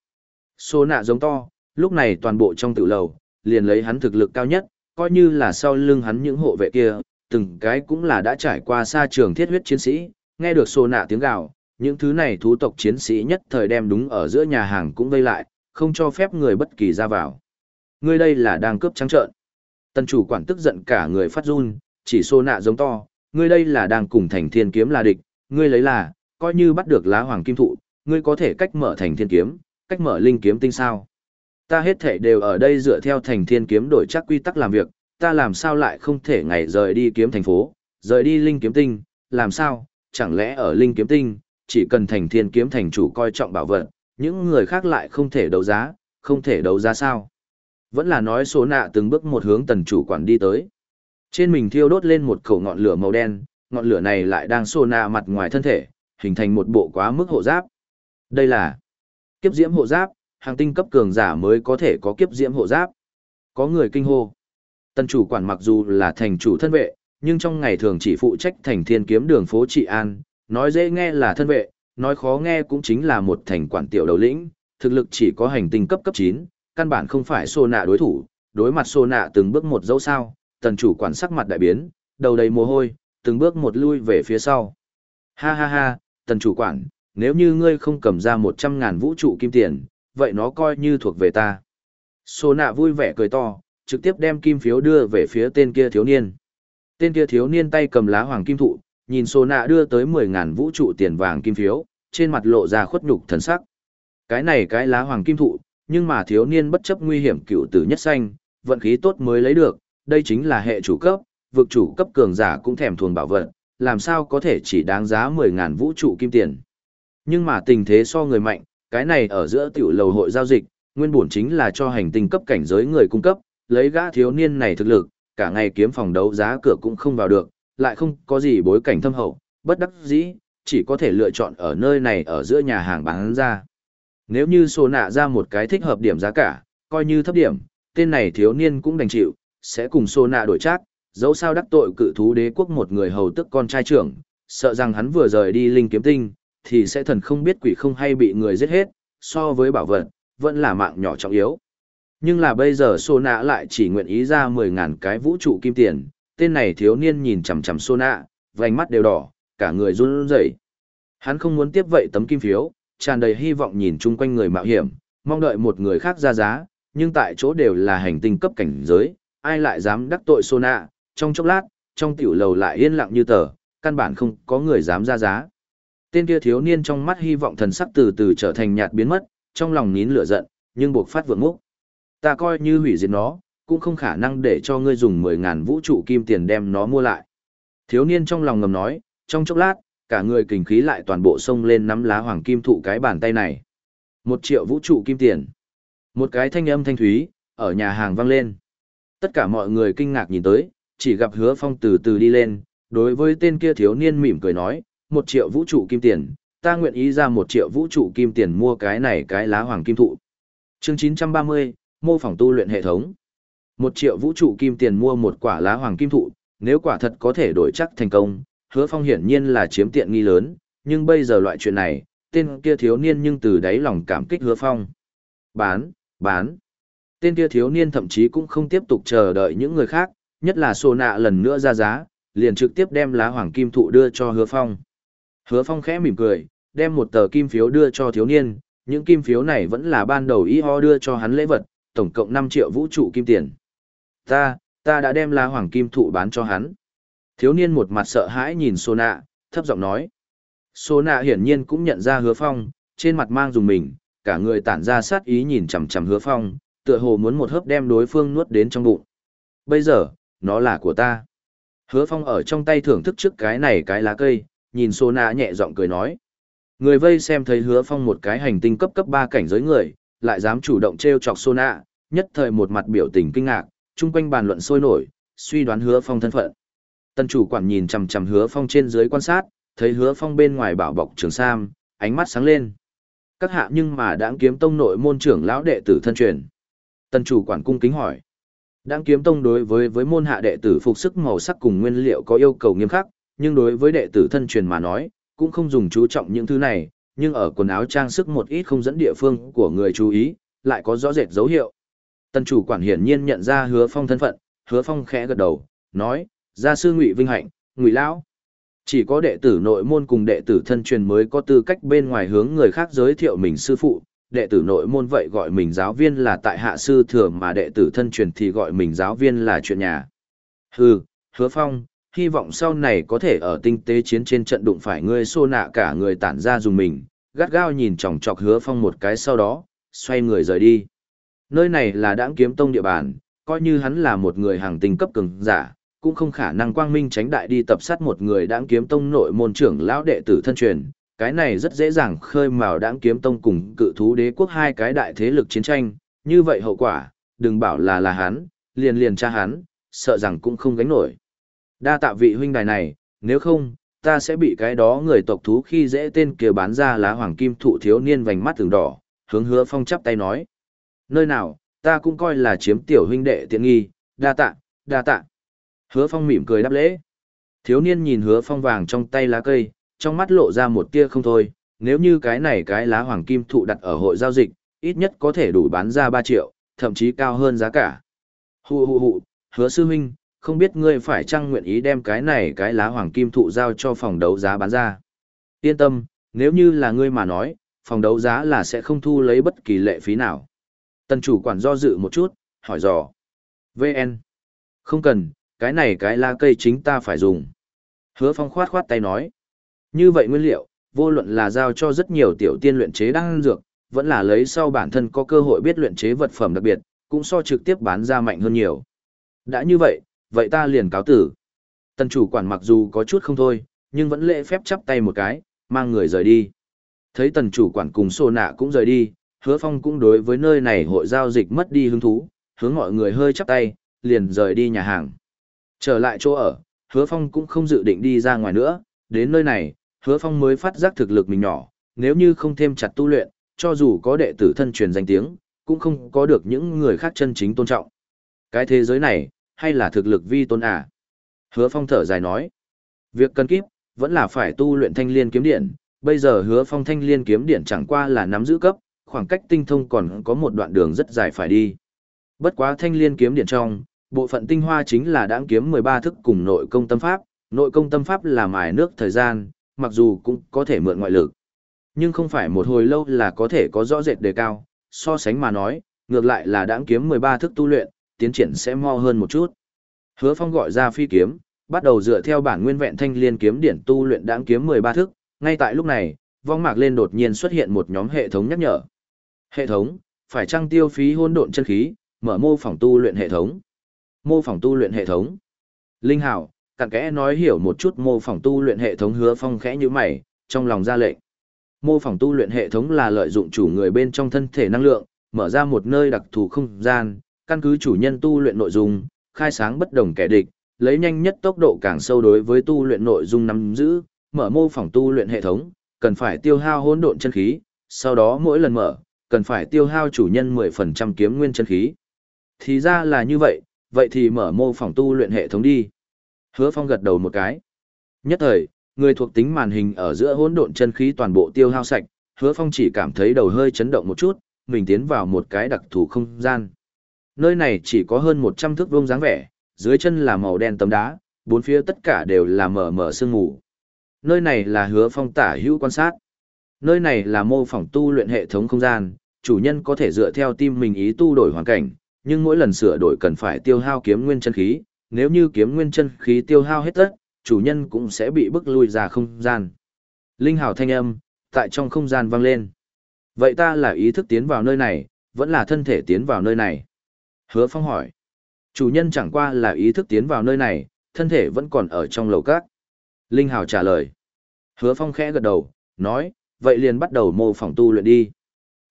Số nạ giống to, lúc này toàn bộ trong tự lầu, liền lấy hắn thực lực cao nhất, coi như là sau lưng hắn những hộ vệ kia, từng cái cũng là đã trải qua xa trường thiết huyết chiến sĩ, nghe được số nạ tiếng gào, những thứ này thú tộc chiến sĩ nhất thời đem đúng ở giữa nhà hàng cũng vây lại, không cho phép người bất kỳ ra vào. Ngươi đây là đang cướp trắng trợn. Tần chủ quản tức giận cả người phát run, chỉ xô nạ giống to, ngươi đây là đang cùng thành thiên kiếm là địch, ngươi lấy là, coi như bắt được lá hoàng kim thụ, ngươi có thể cách mở thành thiên kiếm, cách mở linh kiếm tinh sao. Ta hết thể đều ở đây dựa theo thành thiên kiếm đổi chắc quy tắc làm việc, ta làm sao lại không thể ngày rời đi kiếm thành phố, rời đi linh kiếm tinh, làm sao, chẳng lẽ ở linh kiếm tinh, chỉ cần thành thiên kiếm thành chủ coi trọng bảo vật, những người khác lại không thể đấu giá, không thể đấu giá sao. Vẫn là nói số nạ từng bước một hướng tần chủ quản đi tới. Trên mình thiêu đốt lên một khẩu ngọn lửa màu đen, ngọn lửa này lại đang xô nạ mặt ngoài thân thể, hình thành một bộ quá mức hộ giáp. Đây là kiếp diễm hộ giáp, hàng tinh cấp cường giả mới có thể có kiếp diễm hộ giáp. Có người kinh hô. Tân chủ quản mặc dù là thành chủ thân vệ, nhưng trong ngày thường chỉ phụ trách thành thiên kiếm đường phố trị an, nói dễ nghe là thân vệ, nói khó nghe cũng chính là một thành quản tiểu đầu lĩnh, thực lực chỉ có hành tinh cấp cấp 9, căn bản không phải xô nạ đối thủ, đối mặt xô nạ từng bước một dấu sao, tần chủ quản sắc mặt đại biến, đầu đầy mồ hôi, từng bước một lui về phía sau. Ha ha ha, tần chủ quản, nếu như ngươi không cầm ra một trăm ngàn vũ trụ kim tiền, vậy nó coi như thuộc về ta. Xô nạ vui vẻ cười to, trực tiếp đem kim phiếu đưa về phía tên kia thiếu niên. Tên kia thiếu niên tay cầm lá hoàng kim thụ, nhìn Sô Nạ đưa tới mười ngàn vũ trụ tiền vàng kim phiếu, trên mặt lộ ra khuất nhục thần sắc. Cái này cái lá hoàng kim thụ, nhưng mà thiếu niên bất chấp nguy hiểm cựu tử nhất xanh, vận khí tốt mới lấy được, đây chính là hệ chủ cấp, vực chủ cấp cường giả cũng thèm thuồng bảo vật, làm sao có thể chỉ đáng giá 10.000 vũ trụ kim tiền. Nhưng mà tình thế so người mạnh, cái này ở giữa tiểu lầu hội giao dịch, nguyên bổn chính là cho hành tinh cấp cảnh giới người cung cấp, lấy gã thiếu niên này thực lực, cả ngày kiếm phòng đấu giá cửa cũng không vào được, lại không có gì bối cảnh thâm hậu, bất đắc dĩ, chỉ có thể lựa chọn ở nơi này ở giữa nhà hàng bán ra. Nếu như sổ nạ ra một cái thích hợp điểm giá cả, coi như thấp điểm, tên này thiếu niên cũng đành chịu, sẽ cùng sổ nạ đổi trác, dẫu sao đắc tội cự thú đế quốc một người hầu tức con trai trưởng, sợ rằng hắn vừa rời đi linh kiếm tinh, thì sẽ thần không biết quỷ không hay bị người giết hết, so với bảo vật, vẫn là mạng nhỏ trọng yếu. Nhưng là bây giờ Sô Nạ lại chỉ nguyện ý ra 10.000 cái vũ trụ kim tiền, tên này thiếu niên nhìn chằm chằm Sô Nạ, vành mắt đều đỏ, cả người run rẩy. Hắn không muốn tiếp vậy tấm kim phiếu, tràn đầy hy vọng nhìn chung quanh người mạo hiểm, mong đợi một người khác ra giá, nhưng tại chỗ đều là hành tinh cấp cảnh giới, ai lại dám đắc tội Sô Nạ, trong chốc lát, trong tiểu lầu lại yên lặng như tờ, căn bản không có người dám ra giá. Tên kia thiếu niên trong mắt hy vọng thần sắc từ từ trở thành nhạt biến mất, trong lòng nín lửa giận, nhưng buộc phát vượng múc. Ta coi như hủy diệt nó, cũng không khả năng để cho ngươi dùng 10.000 vũ trụ kim tiền đem nó mua lại. Thiếu niên trong lòng ngầm nói, trong chốc lát, cả người kình khí lại toàn bộ xông lên nắm lá hoàng kim thụ cái bàn tay này. Một triệu vũ trụ kim tiền. Một cái thanh âm thanh thúy, ở nhà hàng vang lên. Tất cả mọi người kinh ngạc nhìn tới, chỉ gặp hứa phong từ từ đi lên, đối với tên kia thiếu niên mỉm cười nói, một triệu vũ trụ kim tiền, ta nguyện ý ra một triệu vũ trụ kim tiền mua cái này cái lá hoàng kim thụ. Chương 930, mô phỏng tu luyện hệ thống. Một triệu vũ trụ kim tiền mua một quả lá hoàng kim thụ, nếu quả thật có thể đổi chắc thành công, hứa phong hiển nhiên là chiếm tiện nghi lớn, nhưng bây giờ loại chuyện này, tên kia thiếu niên nhưng từ đáy lòng cảm kích hứa phong. Bán, bán. Tên kia thiếu niên thậm chí cũng không tiếp tục chờ đợi những người khác, nhất là sô nạ lần nữa ra giá, liền trực tiếp đem lá hoàng kim thụ đưa cho hứa phong. Hứa phong khẽ mỉm cười, đem một tờ kim phiếu đưa cho thiếu niên, những kim phiếu này vẫn là ban đầu y ho đưa cho hắn lễ vật, tổng cộng 5 triệu vũ trụ kim tiền. Ta, ta đã đem lá hoàng kim thụ bán cho hắn. Thiếu niên một mặt sợ hãi nhìn Sô nạ, thấp giọng nói. Sô nạ hiển nhiên cũng nhận ra hứa phong, trên mặt mang dùng mình, cả người tản ra sát ý nhìn chằm chằm hứa phong, tựa hồ muốn một hớp đem đối phương nuốt đến trong bụng. Bây giờ, nó là của ta. Hứa phong ở trong tay thưởng thức trước cái này cái lá cây, nhìn Sô Na nhẹ giọng cười nói. Người vây xem thấy hứa phong một cái hành tinh cấp cấp 3 cảnh giới người, lại dám chủ động treo chọc Sô Na, nhất thời một mặt biểu tình kinh ngạc, chung quanh bàn luận sôi nổi, suy đoán hứa phong thân phận. Tân chủ quản nhìn chằm chằm hứa phong trên dưới quan sát, thấy hứa phong bên ngoài bảo bọc trường sam, ánh mắt sáng lên. Các hạ nhưng mà đãng kiếm tông nội môn trưởng lão đệ tử thân truyền. Tân chủ quản cung kính hỏi. Đãng kiếm tông đối với với môn hạ đệ tử phục sức màu sắc cùng nguyên liệu có yêu cầu nghiêm khắc, nhưng đối với đệ tử thân truyền mà nói, cũng không dùng chú trọng những thứ này, nhưng ở quần áo trang sức một ít không dẫn địa phương của người chú ý, lại có rõ rệt dấu hiệu. Tân chủ quản hiển nhiên nhận ra hứa phong thân phận, hứa phong khẽ gật đầu, nói, gia sư ngụy vinh hạnh, ngụy lão. Chỉ có đệ tử nội môn cùng đệ tử thân truyền mới có tư cách bên ngoài hướng người khác giới thiệu mình sư phụ, đệ tử nội môn vậy gọi mình giáo viên là tại hạ sư thừa mà đệ tử thân truyền thì gọi mình giáo viên là chuyện nhà. Hừ, hứa phong, hy vọng sau này có thể ở tinh tế chiến trên trận đụng phải ngươi xô nạ cả người tản ra dùng mình, gắt gao nhìn chòng chọc hứa phong một cái sau đó, xoay người rời đi. Nơi này là đãng kiếm tông địa bàn, coi như hắn là một người hàng tinh cấp cường giả, cũng không khả năng quang minh tránh đại đi tập sát một người đãng kiếm tông nội môn trưởng lão đệ tử thân truyền. Cái này rất dễ dàng khơi mào đãng kiếm tông cùng cự thú đế quốc hai cái đại thế lực chiến tranh, như vậy hậu quả, đừng bảo là là hắn, liền liền cha hắn, sợ rằng cũng không gánh nổi. Đa tạ vị huynh đài này, nếu không, ta sẽ bị cái đó người tộc thú khi dễ tên kia bán ra lá hoàng kim thụ thiếu niên vành mắt thường đỏ, hướng hứa phong chắp tay nói. Nơi nào, ta cũng coi là chiếm tiểu huynh đệ tiện nghi, đa tạ, đa tạ. Hứa phong mỉm cười đáp lễ. Thiếu niên nhìn hứa phong vàng trong tay lá cây, trong mắt lộ ra một tia không thôi, nếu như cái này cái lá hoàng kim thụ đặt ở hội giao dịch, ít nhất có thể đủ bán ra 3 triệu, thậm chí cao hơn giá cả. Hù hù hù, hứa sư huynh, không biết ngươi phải chăng nguyện ý đem cái này cái lá hoàng kim thụ giao cho phòng đấu giá bán ra. Yên tâm, nếu như là ngươi mà nói, phòng đấu giá là sẽ không thu lấy bất kỳ lệ phí nào. Tần chủ quản do dự một chút, hỏi dò. VN. Không cần, Cái này cái lá cây chính ta phải dùng. Hứa phong khoát khoát tay nói. Như vậy nguyên liệu, vô luận là giao cho rất nhiều tiểu tiên luyện chế đang dược, vẫn là lấy sau bản thân có cơ hội biết luyện chế vật phẩm đặc biệt, cũng so trực tiếp bán ra mạnh hơn nhiều. Đã như vậy, vậy ta liền cáo tử. Tần chủ quản mặc dù có chút không thôi, nhưng vẫn lễ phép chắp tay một cái, mang người rời đi. Thấy tần chủ quản cùng xô nạ cũng rời đi, hứa phong cũng đối với nơi này hội giao dịch mất đi hứng thú, hướng mọi người hơi chắp tay, liền rời đi nhà hàng. Trở lại chỗ ở, hứa phong cũng không dự định đi ra ngoài nữa, đến nơi này, hứa phong mới phát giác thực lực mình nhỏ, nếu như không thêm chặt tu luyện, cho dù có đệ tử thân truyền danh tiếng, cũng không có được những người khác chân chính tôn trọng. Cái thế giới này, hay là thực lực vi tôn à? Hứa phong thở dài nói, việc cần kíp, vẫn là phải tu luyện thanh liên kiếm điện, bây giờ hứa phong thanh liên kiếm điện chẳng qua là nắm giữ cấp, khoảng cách tinh thông còn có một đoạn đường rất dài phải đi. Bất quá thanh liên kiếm điện trong, bộ phận tinh hoa chính là đáng kiếm 13 thức cùng nội công tâm pháp, nội công tâm pháp là mài nước thời gian, mặc dù cũng có thể mượn ngoại lực. Nhưng không phải một hồi lâu là có thể có rõ rệt đề cao, so sánh mà nói, ngược lại là đáng kiếm 13 thức tu luyện, tiến triển sẽ mo hơn một chút. Hứa Phong gọi ra phi kiếm, bắt đầu dựa theo bản nguyên vẹn thanh liên kiếm điển tu luyện đãng kiếm 13 thức, ngay tại lúc này, vong mạc lên đột nhiên xuất hiện một nhóm hệ thống nhắc nhở. Hệ thống, phải trang tiêu phí hỗn độn chân khí, mở mô phỏng tu luyện hệ thống. Mô phỏng tu luyện hệ thống. Linh Hảo, cặn kẽ nói hiểu một chút mô phỏng tu luyện hệ thống hứa phong khẽ như mày, trong lòng ra lệnh. Mô phỏng tu luyện hệ thống là lợi dụng chủ người bên trong thân thể năng lượng, mở ra một nơi đặc thù không gian, căn cứ chủ nhân tu luyện nội dung, khai sáng bất đồng kẻ địch, lấy nhanh nhất tốc độ càng sâu đối với tu luyện nội dung nắm giữ, mở mô phỏng tu luyện hệ thống, cần phải tiêu hao hỗn độn chân khí, sau đó mỗi lần mở, cần phải tiêu hao chủ nhân 10% kiếm nguyên chân khí. Thì ra là như vậy, vậy thì mở mô phỏng tu luyện hệ thống đi. Hứa Phong gật đầu một cái. Nhất thời, người thuộc tính màn hình ở giữa hỗn độn chân khí toàn bộ tiêu hao sạch, Hứa Phong chỉ cảm thấy đầu hơi chấn động một chút, mình tiến vào một cái đặc thù không gian. Nơi này chỉ có hơn 100 thước vuông dáng vẻ, dưới chân là màu đen tấm đá, bốn phía tất cả đều là mờ mờ sương mù. Nơi này là Hứa Phong tả hữu quan sát. Nơi này là mô phỏng tu luyện hệ thống không gian, chủ nhân có thể dựa theo tim mình ý tu đổi hoàn cảnh, nhưng mỗi lần sửa đổi cần phải tiêu hao kiếm nguyên chân khí, nếu như kiếm nguyên chân khí tiêu hao hết tất, chủ nhân cũng sẽ bị bức lui ra không gian. Linh hào thanh âm, tại trong không gian vang lên. Vậy ta là ý thức tiến vào nơi này, vẫn là thân thể tiến vào nơi này? Hứa Phong hỏi. Chủ nhân chẳng qua là ý thức tiến vào nơi này, thân thể vẫn còn ở trong lầu cát. Linh hào trả lời. Hứa Phong khẽ gật đầu, nói, vậy liền bắt đầu mô phỏng tu luyện đi.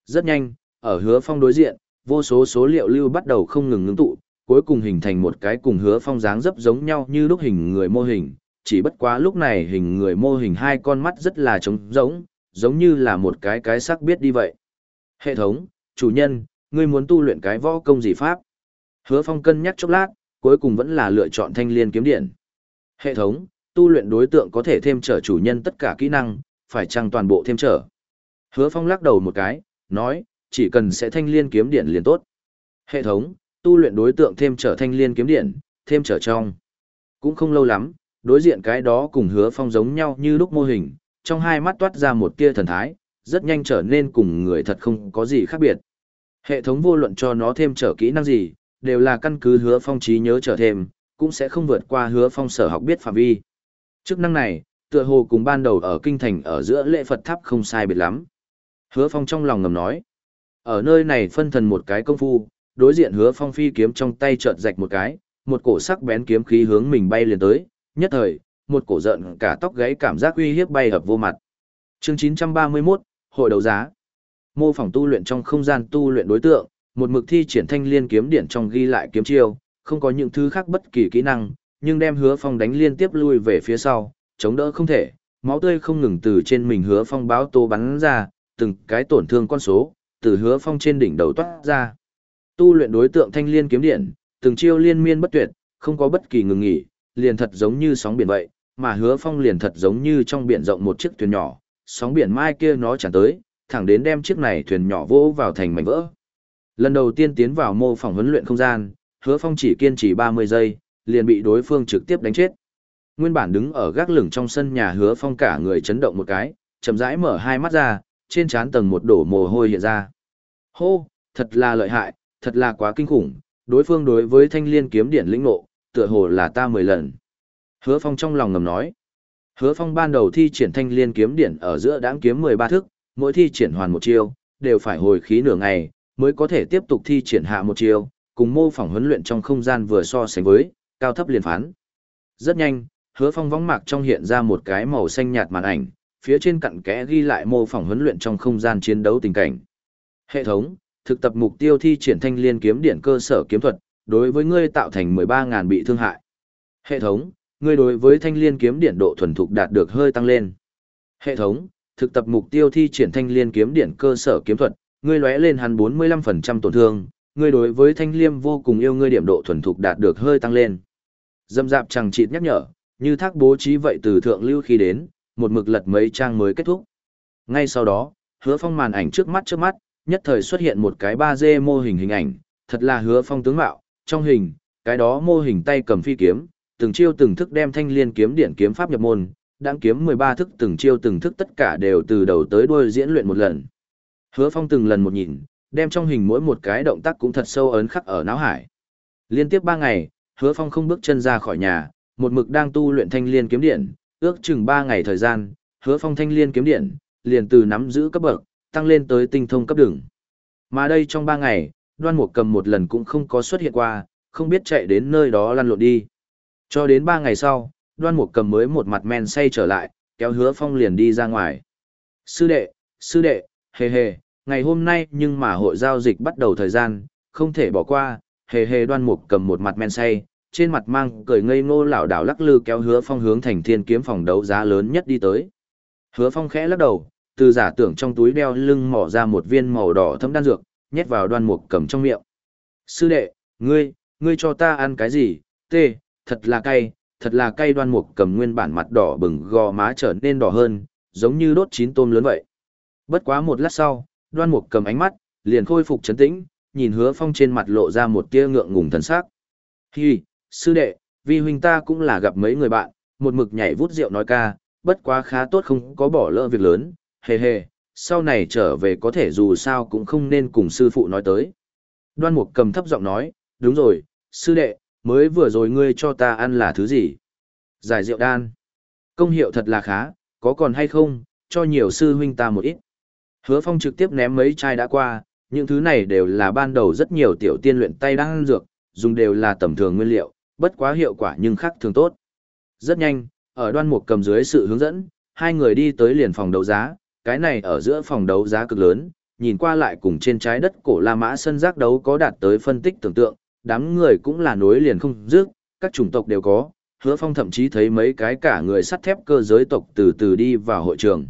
Rất nhanh, ở hứa phong đối diện, vô số số liệu lưu bắt đầu không ngừng ngưng tụ, cuối cùng hình thành một cái cùng hứa phong dáng dấp giống nhau như lúc hình người mô hình, chỉ bất quá lúc này hình người mô hình hai con mắt rất là trống giống, giống như là một cái cái sắc biết đi vậy. Hệ thống, chủ nhân, ngươi muốn tu luyện cái võ công gì pháp? Hứa phong cân nhắc chốc lát, cuối cùng vẫn là lựa chọn thanh liên kiếm điện. Hệ thống, tu luyện đối tượng có thể thêm trở chủ nhân tất cả kỹ năng, phải chăng toàn bộ thêm trở. Hứa phong lắc đầu một cái, nói, chỉ cần sẽ thanh liên kiếm điện liền tốt. Hệ thống, tu luyện đối tượng thêm trở thanh liên kiếm điện, thêm trở trong. Cũng không lâu lắm, đối diện cái đó cùng hứa phong giống nhau như lúc mô hình, trong hai mắt toát ra một tia thần thái, rất nhanh trở nên cùng người thật không có gì khác biệt. Hệ thống vô luận cho nó thêm trở kỹ năng gì, đều là căn cứ hứa phong trí nhớ trở thêm, cũng sẽ không vượt qua hứa phong sở học biết phạm vi. Chức năng này, tựa hồ cùng ban đầu ở kinh thành ở giữa lễ Phật tháp không sai biệt lắm. Hứa Phong trong lòng ngầm nói. Ở nơi này phân thần một cái công phu, đối diện hứa phong phi kiếm trong tay chợt rạch một cái, một cổ sắc bén kiếm khí hướng mình bay liền tới, nhất thời, một cổ giận cả tóc gáy cảm giác uy hiếp bay ập vô mặt. Chương 931, Hội đấu giá. Mô phỏng tu luyện trong không gian tu luyện đối tượng, một mực thi triển thanh liên kiếm điển trong ghi lại kiếm chiêu, không có những thứ khác bất kỳ kỹ năng, nhưng đem hứa phong đánh liên tiếp lui về phía sau, chống đỡ không thể, máu tươi không ngừng từ trên mình hứa phong báo tô bắn ra, từng cái tổn thương con số, từ hứa phong trên đỉnh đầu toát ra. Tu luyện đối tượng thanh liên kiếm điện, từng chiêu liên miên bất tuyệt, không có bất kỳ ngừng nghỉ, liền thật giống như sóng biển vậy, mà hứa phong liền thật giống như trong biển rộng một chiếc thuyền nhỏ, sóng biển mai kia nó chẳng tới, thẳng đến đem chiếc này thuyền nhỏ vỗ vào thành mảnh vỡ. Lần đầu tiên tiến vào mô phỏng huấn luyện không gian, hứa phong chỉ kiên trì 30 giây, liền bị đối phương trực tiếp đánh chết. Nguyên bản đứng ở gác lửng trong sân nhà hứa phong cả người chấn động một cái, chậm rãi mở hai mắt ra, trên trán tầng một đổ mồ hôi hiện ra. Hô, thật là lợi hại, thật là quá kinh khủng, đối phương đối với thanh liên kiếm điển lĩnh nộ, tựa hồ là ta 10 lần. Hứa Phong trong lòng ngầm nói. Hứa Phong ban đầu thi triển thanh liên kiếm điển ở giữa đáng kiếm 13 thức, mỗi thi triển hoàn một chiêu, đều phải hồi khí nửa ngày, mới có thể tiếp tục thi triển hạ một chiều cùng mô phỏng huấn luyện trong không gian vừa so sánh với, cao thấp liền phán. Rất nhanh, Hứa Phong vóng mạc trong hiện ra một cái màu xanh nhạt màn ảnh, phía trên cặn kẽ ghi lại mô phỏng huấn luyện trong không gian chiến đấu tình cảnh. Hệ thống, thực tập mục tiêu thi triển thanh liên kiếm điển cơ sở kiếm thuật, đối với ngươi tạo thành 13.000 bị thương hại. Hệ thống, ngươi đối với thanh liên kiếm điển độ thuần thục đạt được hơi tăng lên. Hệ thống, thực tập mục tiêu thi triển thanh liên kiếm điển cơ sở kiếm thuật, ngươi lóe lên hắn 45% tổn thương, ngươi đối với thanh liêm vô cùng yêu ngươi điểm độ thuần thục đạt được hơi tăng lên. Dâm dạp chẳng chịt nhắc nhở, như thác bố trí vậy từ thượng lưu khi đến, một mực lật mấy trang mới kết thúc. Ngay sau đó, hứa phong màn ảnh trước mắt trước mắt, nhất thời xuất hiện một cái 3D mô hình hình ảnh, thật là hứa phong tướng mạo, trong hình, cái đó mô hình tay cầm phi kiếm, từng chiêu từng thức đem thanh liên kiếm điển kiếm pháp nhập môn, đáng kiếm 13 thức từng chiêu từng thức tất cả đều từ đầu tới đuôi diễn luyện một lần. Hứa Phong từng lần một nhìn, đem trong hình mỗi một cái động tác cũng thật sâu ấn khắc ở não hải. Liên tiếp 3 ngày, Hứa Phong không bước chân ra khỏi nhà, một mực đang tu luyện thanh liên kiếm điện, ước chừng 3 ngày thời gian, Hứa Phong thanh liên kiếm điện, liền từ nắm giữ cấp bậc, tăng lên tới tinh thông cấp đường. Mà đây trong 3 ngày, Đoan Mục Cầm một lần cũng không có xuất hiện qua, không biết chạy đến nơi đó lăn lộn đi. Cho đến 3 ngày sau, Đoan Mục Cầm mới một mặt men say trở lại, kéo Hứa Phong liền đi ra ngoài. Sư đệ, sư đệ, hề hề, ngày hôm nay nhưng mà hội giao dịch bắt đầu thời gian, không thể bỏ qua, hề hề đoan mục cầm một mặt men say, trên mặt mang cười ngây ngô lảo đảo lắc lư kéo hứa phong hướng thành thiên kiếm phòng đấu giá lớn nhất đi tới. Hứa phong khẽ lắc đầu, từ giả tưởng trong túi đeo lưng mỏ ra một viên màu đỏ thấm đan dược, nhét vào đoan mục cầm trong miệng. Sư đệ, ngươi, ngươi cho ta ăn cái gì, tê, thật là cay, thật là cay đoan mục cầm nguyên bản mặt đỏ bừng gò má trở nên đỏ hơn, giống như đốt chín tôm lớn vậy. Bất quá một lát sau, đoan mục cầm ánh mắt, liền khôi phục chấn tĩnh, nhìn hứa phong trên mặt lộ ra một tia ngượng ngùng thần sắc. Hi, sư đệ, vi huynh ta cũng là gặp mấy người bạn, một mực nhảy vút rượu nói ca, bất quá khá tốt không có bỏ lỡ việc lớn, hề hề, sau này trở về có thể dù sao cũng không nên cùng sư phụ nói tới. Đoan mục cầm thấp giọng nói, đúng rồi, sư đệ, mới vừa rồi ngươi cho ta ăn là thứ gì? Giải rượu đan. Công hiệu thật là khá, có còn hay không, cho nhiều sư huynh ta một ít. Hứa Phong trực tiếp ném mấy chai đã qua, những thứ này đều là ban đầu rất nhiều tiểu tiên luyện tay đang ăn dược, dùng đều là tầm thường nguyên liệu, bất quá hiệu quả nhưng khác thường tốt. Rất nhanh, ở đoan mục cầm dưới sự hướng dẫn, hai người đi tới liền phòng đấu giá, cái này ở giữa phòng đấu giá cực lớn, nhìn qua lại cùng trên trái đất cổ La Mã sân giác đấu có đạt tới phân tích tưởng tượng, đám người cũng là nối liền không dứt, các chủng tộc đều có, hứa phong thậm chí thấy mấy cái cả người sắt thép cơ giới tộc từ từ đi vào hội trường.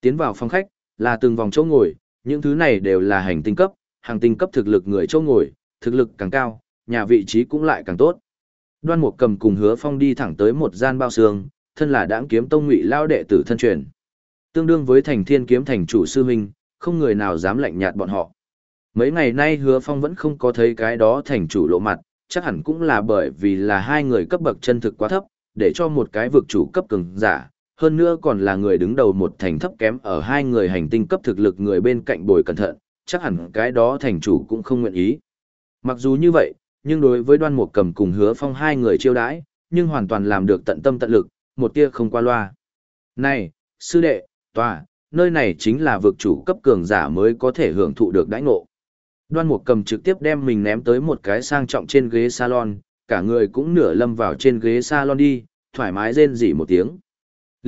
Tiến vào phòng khách, là từng vòng chỗ ngồi, những thứ này đều là hành tinh cấp, hàng tinh cấp thực lực người chỗ ngồi, thực lực càng cao, nhà vị trí cũng lại càng tốt. Đoan Mục Cầm cùng Hứa Phong đi thẳng tới một gian bao xương, thân là Đãng Kiếm Tông Ngụy lao đệ tử thân truyền. Tương đương với Thành Thiên Kiếm thành chủ sư huynh, không người nào dám lạnh nhạt bọn họ. Mấy ngày nay Hứa Phong vẫn không có thấy cái đó thành chủ lộ mặt, chắc hẳn cũng là bởi vì là hai người cấp bậc chân thực quá thấp, để cho một cái vực chủ cấp cường giả, hơn nữa còn là người đứng đầu một thành thấp kém ở hai người hành tinh cấp thực lực người bên cạnh bồi cẩn thận, chắc hẳn cái đó thành chủ cũng không nguyện ý. Mặc dù như vậy, nhưng đối với đoan mục cầm cùng hứa phong hai người chiêu đãi, nhưng hoàn toàn làm được tận tâm tận lực, một tia không qua loa. Này, sư đệ, tòa, nơi này chính là vực chủ cấp cường giả mới có thể hưởng thụ được đãi ngộ. Đoan mục cầm trực tiếp đem mình ném tới một cái sang trọng trên ghế salon, cả người cũng nửa lâm vào trên ghế salon đi, thoải mái rên rỉ một tiếng.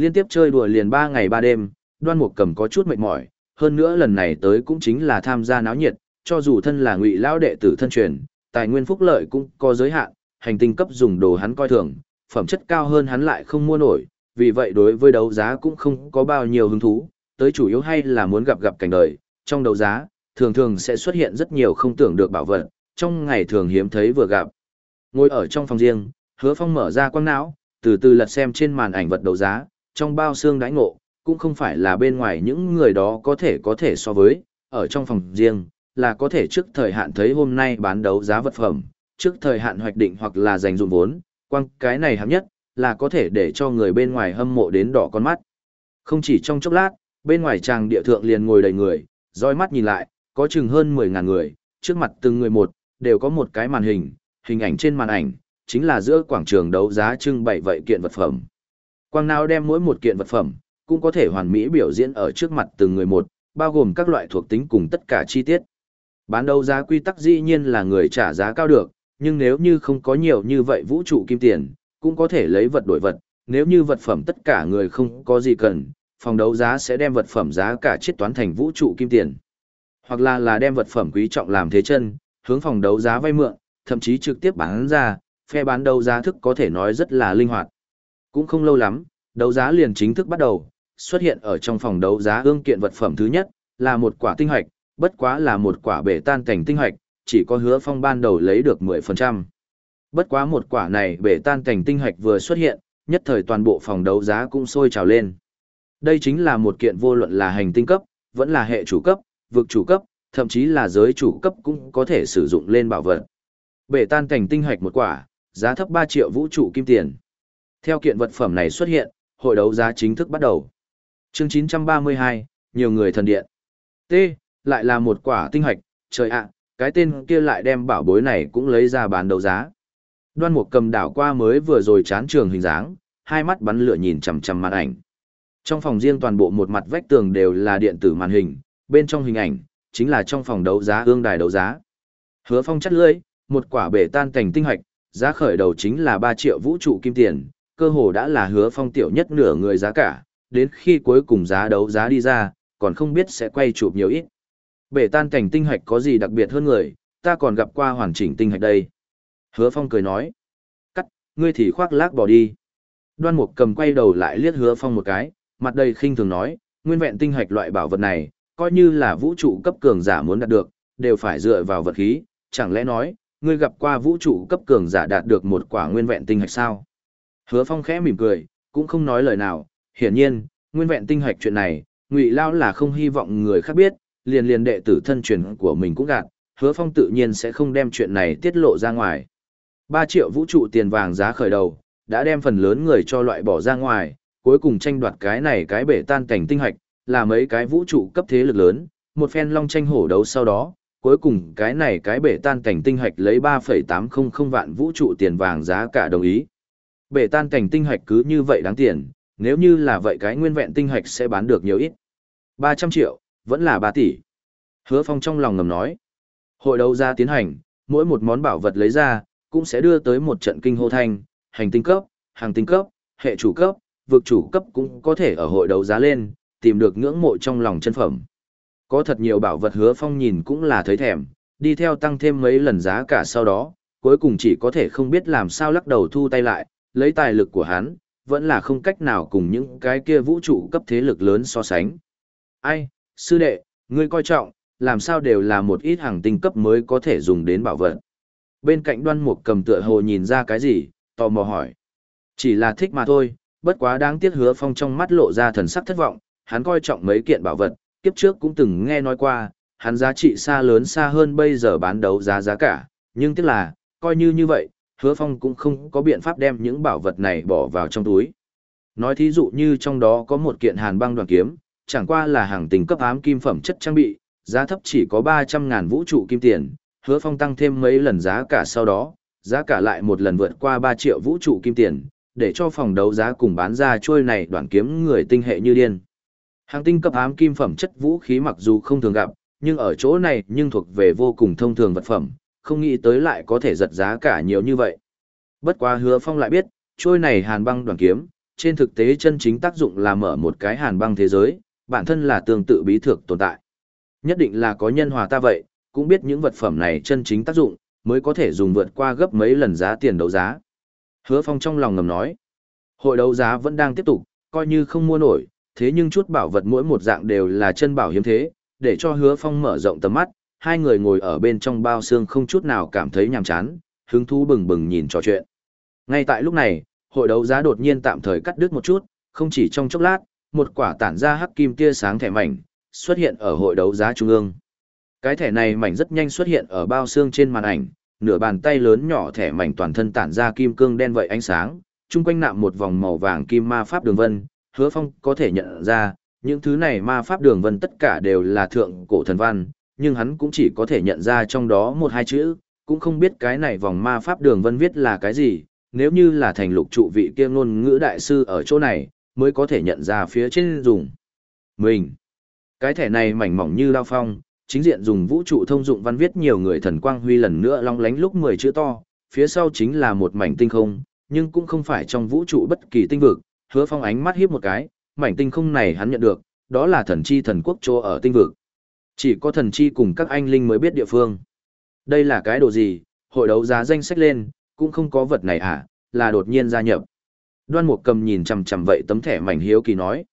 Liên tiếp chơi đùa liền 3 ngày 3 đêm, đoan mục cầm có chút mệt mỏi, hơn nữa lần này tới cũng chính là tham gia náo nhiệt, cho dù thân là ngụy lão đệ tử thân truyền, tài nguyên phúc lợi cũng có giới hạn, hành tinh cấp dùng đồ hắn coi thường, phẩm chất cao hơn hắn lại không mua nổi, vì vậy đối với đấu giá cũng không có bao nhiêu hứng thú, tới chủ yếu hay là muốn gặp gặp cảnh đời, trong đấu giá, thường thường sẽ xuất hiện rất nhiều không tưởng được bảo vật, trong ngày thường hiếm thấy vừa gặp. Ngồi ở trong phòng riêng, hứa phong mở ra quang não, từ từ lật xem trên màn ảnh vật đấu giá, trong bao xương đãi ngộ, cũng không phải là bên ngoài những người đó có thể có thể so với, ở trong phòng riêng, là có thể trước thời hạn thấy hôm nay bán đấu giá vật phẩm, trước thời hạn hoạch định hoặc là dành dụng vốn, quăng cái này hấp nhất, là có thể để cho người bên ngoài hâm mộ đến đỏ con mắt. Không chỉ trong chốc lát, bên ngoài tràng địa thượng liền ngồi đầy người, dõi mắt nhìn lại, có chừng hơn 10.000 người, trước mặt từng người một, đều có một cái màn hình, hình ảnh trên màn ảnh, chính là giữa quảng trường đấu giá trưng bày vậy kiện vật phẩm. Quang nào đem mỗi một kiện vật phẩm, cũng có thể hoàn mỹ biểu diễn ở trước mặt từng người một, bao gồm các loại thuộc tính cùng tất cả chi tiết. Bán đấu giá quy tắc dĩ nhiên là người trả giá cao được, nhưng nếu như không có nhiều như vậy vũ trụ kim tiền, cũng có thể lấy vật đổi vật, nếu như vật phẩm tất cả người không có gì cần, phòng đấu giá sẽ đem vật phẩm giá cả chiết toán thành vũ trụ kim tiền. Hoặc là là đem vật phẩm quý trọng làm thế chân, hướng phòng đấu giá vay mượn, thậm chí trực tiếp bán ra, phe bán đấu giá thức có thể nói rất là linh hoạt. Cũng không lâu lắm, đấu giá liền chính thức bắt đầu, xuất hiện ở trong phòng đấu giá ương kiện vật phẩm thứ nhất, là một quả tinh hoạch, bất quá là một quả bể tan cảnh tinh hoạch, chỉ có hứa phong ban đầu lấy được 10%. Bất quá một quả này bể tan cảnh tinh hoạch vừa xuất hiện, nhất thời toàn bộ phòng đấu giá cũng sôi trào lên. Đây chính là một kiện vô luận là hành tinh cấp, vẫn là hệ chủ cấp, vực chủ cấp, thậm chí là giới chủ cấp cũng có thể sử dụng lên bảo vật. Bể tan cảnh tinh hoạch một quả, giá thấp 3 triệu vũ trụ kim tiền. Theo kiện vật phẩm này xuất hiện, hội đấu giá chính thức bắt đầu. Chương 932, nhiều người thần điện. T, lại là một quả tinh hoạch, trời ạ, cái tên kia lại đem bảo bối này cũng lấy ra bán đấu giá. Đoan Mục cầm đảo qua mới vừa rồi chán trường hình dáng, hai mắt bắn lửa nhìn chằm chằm màn ảnh. Trong phòng riêng toàn bộ một mặt vách tường đều là điện tử màn hình, bên trong hình ảnh chính là trong phòng đấu giá ương đài đấu giá. Hứa Phong chắt lưỡi, một quả bể tan cảnh tinh hạch, giá khởi đầu chính là 3 triệu vũ trụ kim tiền, cơ hồ đã là Hứa Phong tiểu nhất nửa người giá cả, đến khi cuối cùng giá đấu giá đi ra, còn không biết sẽ quay chụp nhiều ít. Bể tan cảnh tinh hạch có gì đặc biệt hơn người, ta còn gặp qua hoàn chỉnh tinh hạch đây. Hứa Phong cười nói. Cắt, ngươi thì khoác lác bỏ đi. Đoan Mục cầm quay đầu lại liếc Hứa Phong một cái, mặt đầy khinh thường nói, nguyên vẹn tinh hạch loại bảo vật này, coi như là vũ trụ cấp cường giả muốn đạt được, đều phải dựa vào vật khí, chẳng lẽ nói, ngươi gặp qua vũ trụ cấp cường giả đạt được một quả nguyên vẹn tinh hạch sao? Hứa Phong khẽ mỉm cười, cũng không nói lời nào, hiển nhiên, nguyên vẹn tinh hạch chuyện này, Ngụy Lao là không hy vọng người khác biết, liền liền đệ tử thân truyền của mình cũng gạt, Hứa Phong tự nhiên sẽ không đem chuyện này tiết lộ ra ngoài. 3 triệu vũ trụ tiền vàng giá khởi đầu, đã đem phần lớn người cho loại bỏ ra ngoài, cuối cùng tranh đoạt cái này cái bể tan cảnh tinh hạch, là mấy cái vũ trụ cấp thế lực lớn, một phen long tranh hổ đấu sau đó, cuối cùng cái này cái bể tan cảnh tinh hạch lấy 3,800 vạn vũ trụ tiền vàng giá cả đồng ý. Bể tan cảnh tinh hạch cứ như vậy đáng tiền, nếu như là vậy cái nguyên vẹn tinh hạch sẽ bán được nhiều ít. 300 triệu, vẫn là 3 tỷ. Hứa Phong trong lòng ngầm nói. Hội đấu giá tiến hành, mỗi một món bảo vật lấy ra, cũng sẽ đưa tới một trận kinh hô thanh, hành tinh cấp, hàng tinh cấp, hệ chủ cấp, vực chủ cấp cũng có thể ở hội đấu giá lên, tìm được ngưỡng mộ trong lòng chân phẩm. Có thật nhiều bảo vật hứa phong nhìn cũng là thấy thèm, đi theo tăng thêm mấy lần giá cả sau đó, cuối cùng chỉ có thể không biết làm sao lắc đầu thu tay lại, lấy tài lực của hắn, vẫn là không cách nào cùng những cái kia vũ trụ cấp thế lực lớn so sánh. Ai, sư đệ, ngươi coi trọng, làm sao đều là một ít hàng tinh cấp mới có thể dùng đến bảo vật. Bên cạnh đoan mục cầm tựa hồ nhìn ra cái gì, tò mò hỏi. Chỉ là thích mà thôi, bất quá đáng tiếc hứa phong trong mắt lộ ra thần sắc thất vọng, hắn coi trọng mấy kiện bảo vật, kiếp trước cũng từng nghe nói qua, hắn giá trị xa lớn xa hơn bây giờ bán đấu giá giá cả, nhưng tiếc là, coi như như vậy, hứa phong cũng không có biện pháp đem những bảo vật này bỏ vào trong túi. Nói thí dụ như trong đó có một kiện hàn băng đoàn kiếm, chẳng qua là hàng tình cấp ám kim phẩm chất trang bị, giá thấp chỉ có ba trăm ngàn vũ trụ kim tiền, hứa phong tăng thêm mấy lần giá cả sau đó, giá cả lại một lần vượt qua ba triệu vũ trụ kim tiền, để cho phòng đấu giá cùng bán ra trôi này đoạn kiếm người tinh hệ như điên. Hàng tinh cấp ám kim phẩm chất vũ khí mặc dù không thường gặp, nhưng ở chỗ này nhưng thuộc về vô cùng thông thường vật phẩm, không nghĩ tới lại có thể giật giá cả nhiều như vậy. Bất quá hứa phong lại biết, trôi này hàn băng đoàn kiếm, trên thực tế chân chính tác dụng là mở một cái hàn băng thế giới, bản thân là tương tự bí thực tồn tại. Nhất định là có nhân hòa ta vậy, cũng biết những vật phẩm này chân chính tác dụng, mới có thể dùng vượt qua gấp mấy lần giá tiền đấu giá. Hứa Phong trong lòng ngầm nói, hội đấu giá vẫn đang tiếp tục, coi như không mua nổi, thế nhưng chút bảo vật mỗi một dạng đều là chân bảo hiếm thế, để cho Hứa Phong mở rộng tầm mắt, hai người ngồi ở bên trong bao xương không chút nào cảm thấy nhàm chán, hứng thú bừng bừng nhìn trò chuyện. Ngay tại lúc này, hội đấu giá đột nhiên tạm thời cắt đứt một chút, không chỉ trong chốc lát, một quả tản ra hắc kim tia sáng thẻ mảnh xuất hiện ở hội đấu giá trung ương. Cái thẻ này mảnh rất nhanh xuất hiện ở bao xương trên màn ảnh, nửa bàn tay lớn nhỏ thẻ mảnh toàn thân tản ra kim cương đen vậy ánh sáng, chung quanh nạm một vòng màu vàng kim ma pháp đường vân, Hứa Phong có thể nhận ra, những thứ này ma pháp đường vân tất cả đều là thượng cổ thần văn, nhưng hắn cũng chỉ có thể nhận ra trong đó một hai chữ, cũng không biết cái này vòng ma pháp đường vân viết là cái gì, nếu như là thành lục trụ vị kia ngôn ngữ đại sư ở chỗ này, mới có thể nhận ra phía trên dùng. Mình, cái thẻ này mảnh mỏng như đao phong, chính diện dùng vũ trụ thông dụng văn viết nhiều người thần quang huy lần nữa long lánh lúc 10 chữ to, phía sau chính là một mảnh tinh không, nhưng cũng không phải trong vũ trụ bất kỳ tinh vực, hứa phong ánh mắt hiếp một cái, mảnh tinh không này hắn nhận được, đó là thần chi thần quốc chỗ ở tinh vực. Chỉ có thần chi cùng các anh linh mới biết địa phương. Đây là cái đồ gì, hội đấu giá danh sách lên, cũng không có vật này à, là đột nhiên gia nhập. Đoan Mục cầm nhìn chằm chằm vậy tấm thẻ mảnh hiếu kỳ nói.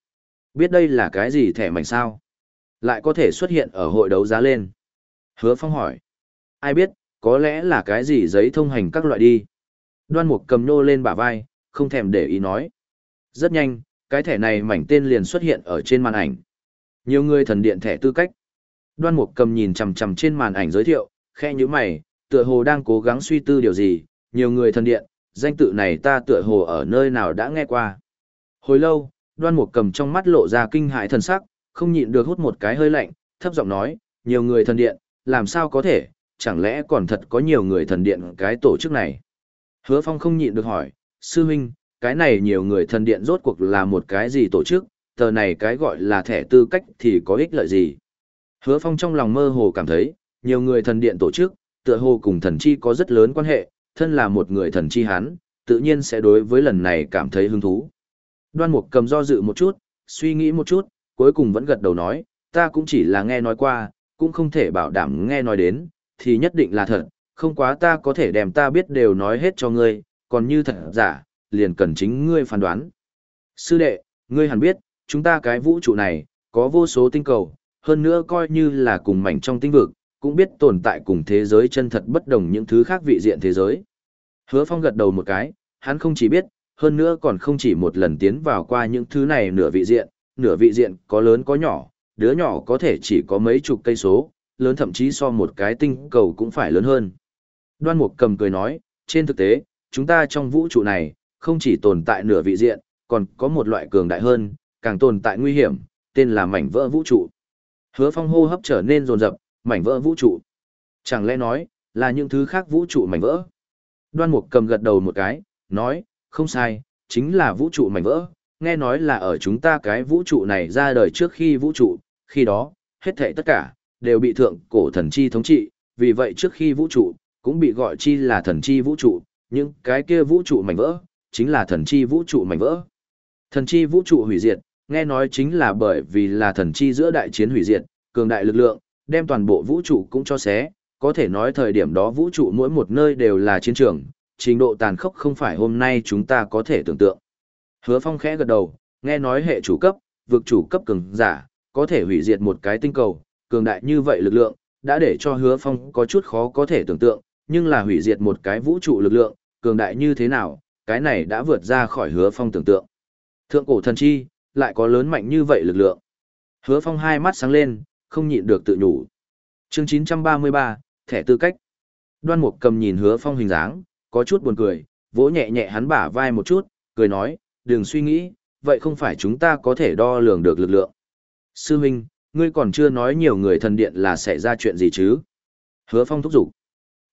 Biết đây là cái gì thẻ mảnh sao? Lại có thể xuất hiện ở hội đấu giá lên. Hứa Phong hỏi. Ai biết, có lẽ là cái gì giấy thông hành các loại đi. Đoan Mục cầm nô lên bả vai, không thèm để ý nói. Rất nhanh, cái thẻ này mảnh tên liền xuất hiện ở trên màn ảnh. Nhiều người thần điện thẻ tư cách. Đoan Mục cầm nhìn chằm chằm trên màn ảnh giới thiệu, khe nhíu mày, tựa hồ đang cố gắng suy tư điều gì, nhiều người thần điện, danh tự này ta tựa hồ ở nơi nào đã nghe qua. Hồi lâu, Đoan Mục cầm trong mắt lộ ra kinh hãi thần sắc, không nhịn được hút một cái hơi lạnh, thấp giọng nói, nhiều người thần điện, làm sao có thể, chẳng lẽ còn thật có nhiều người thần điện cái tổ chức này. Hứa Phong không nhịn được hỏi, sư huynh, cái này nhiều người thần điện rốt cuộc là một cái gì tổ chức, tờ này cái gọi là thẻ tư cách thì có ích lợi gì. Hứa Phong trong lòng mơ hồ cảm thấy, nhiều người thần điện tổ chức, tựa hồ cùng thần chi có rất lớn quan hệ, thân là một người thần chi hắn, tự nhiên sẽ đối với lần này cảm thấy hứng thú. Đoan Mục cầm do dự một chút, suy nghĩ một chút, cuối cùng vẫn gật đầu nói, ta cũng chỉ là nghe nói qua, cũng không thể bảo đảm nghe nói đến, thì nhất định là thật, không quá ta có thể đem ta biết đều nói hết cho ngươi, còn như thật giả, liền cần chính ngươi phán đoán. Sư đệ, ngươi hẳn biết, chúng ta cái vũ trụ này, có vô số tinh cầu, hơn nữa coi như là cùng mảnh trong tinh vực, cũng biết tồn tại cùng thế giới chân thật bất đồng những thứ khác vị diện thế giới. Hứa Phong gật đầu một cái, hắn không chỉ biết, hơn nữa còn không chỉ một lần tiến vào qua những thứ này nửa vị diện, nửa vị diện có lớn có nhỏ, đứa nhỏ có thể chỉ có mấy chục cây số, lớn thậm chí so một cái tinh cầu cũng phải lớn hơn. Đoan Mục cầm cười nói, trên thực tế, chúng ta trong vũ trụ này, không chỉ tồn tại nửa vị diện, còn có một loại cường đại hơn, càng tồn tại nguy hiểm, tên là mảnh vỡ vũ trụ. Hứa Phong hô hấp trở nên rồn rập, mảnh vỡ vũ trụ. Chẳng lẽ nói, là những thứ khác vũ trụ mảnh vỡ? Đoan Mục cầm gật đầu một cái, nói, không sai, chính là vũ trụ mảnh vỡ. Nghe nói là ở chúng ta cái vũ trụ này ra đời trước khi vũ trụ, khi đó, hết thảy tất cả, đều bị thượng cổ thần chi thống trị, vì vậy trước khi vũ trụ, cũng bị gọi chi là thần chi vũ trụ, nhưng cái kia vũ trụ mảnh vỡ, chính là thần chi vũ trụ mảnh vỡ. Thần chi vũ trụ hủy diệt, nghe nói chính là bởi vì là thần chi giữa đại chiến hủy diệt, cường đại lực lượng, đem toàn bộ vũ trụ cũng cho xé, có thể nói thời điểm đó vũ trụ mỗi một nơi đều là chiến trường, trình độ tàn khốc không phải hôm nay chúng ta có thể tưởng tượng. Hứa Phong khẽ gật đầu, nghe nói hệ chủ cấp, vực chủ cấp cường giả, có thể hủy diệt một cái tinh cầu, cường đại như vậy lực lượng, đã để cho Hứa Phong có chút khó có thể tưởng tượng, nhưng là hủy diệt một cái vũ trụ lực lượng, cường đại như thế nào, cái này đã vượt ra khỏi Hứa Phong tưởng tượng. Thượng cổ thần chi, lại có lớn mạnh như vậy lực lượng. Hứa Phong hai mắt sáng lên, không nhịn được tự nhủ. Chương 933, thẻ tư cách. Đoan Mục cầm nhìn Hứa Phong hình dáng, có chút buồn cười, vỗ nhẹ nhẹ hắn bả vai một chút, cười nói, đừng suy nghĩ, vậy không phải chúng ta có thể đo lường được lực lượng. Sư Minh, ngươi còn chưa nói nhiều người thần điện là sẽ ra chuyện gì chứ? Hứa Phong thúc giục.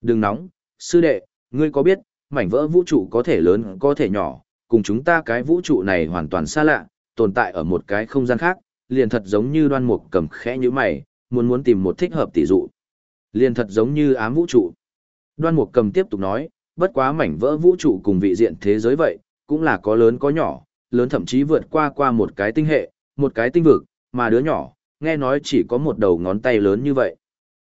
Đừng nóng, sư đệ, ngươi có biết, mảnh vỡ vũ trụ có thể lớn có thể nhỏ, cùng chúng ta cái vũ trụ này hoàn toàn xa lạ, tồn tại ở một cái không gian khác, liền thật giống như đoan mục cầm khẽ như mày, muốn muốn tìm một thích hợp tỷ dụ. Liền thật giống như ám vũ trụ. Đoan mục cầm tiếp tục nói, bất quá mảnh vỡ vũ trụ cùng vị diện thế giới vậy, cũng là có lớn có nhỏ, lớn thậm chí vượt qua qua một cái tinh hệ, một cái tinh vực, mà đứa nhỏ, nghe nói chỉ có một đầu ngón tay lớn như vậy.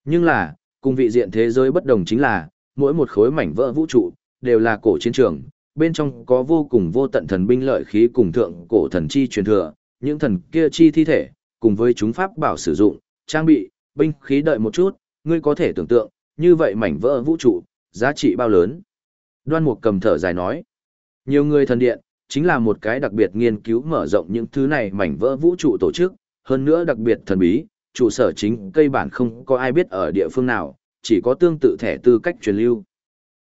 Nhưng là, cùng vị diện thế giới bất đồng chính là, mỗi một khối mảnh vỡ vũ trụ, đều là cổ chiến trường, bên trong có vô cùng vô tận thần binh lợi khí cùng thượng cổ thần chi truyền thừa, những thần kia chi thi thể, cùng với chúng pháp bảo sử dụng, trang bị, binh khí đợi một chút, ngươi có thể tưởng tượng, như vậy mảnh vỡ vũ trụ, giá trị bao lớn. Đoan Mục cầm thở dài nói, nhiều người thần điện, chính là một cái đặc biệt nghiên cứu mở rộng những thứ này mảnh vỡ vũ trụ tổ chức, hơn nữa đặc biệt thần bí, trụ sở chính cây bản không có ai biết ở địa phương nào, chỉ có tương tự thẻ tư cách truyền lưu.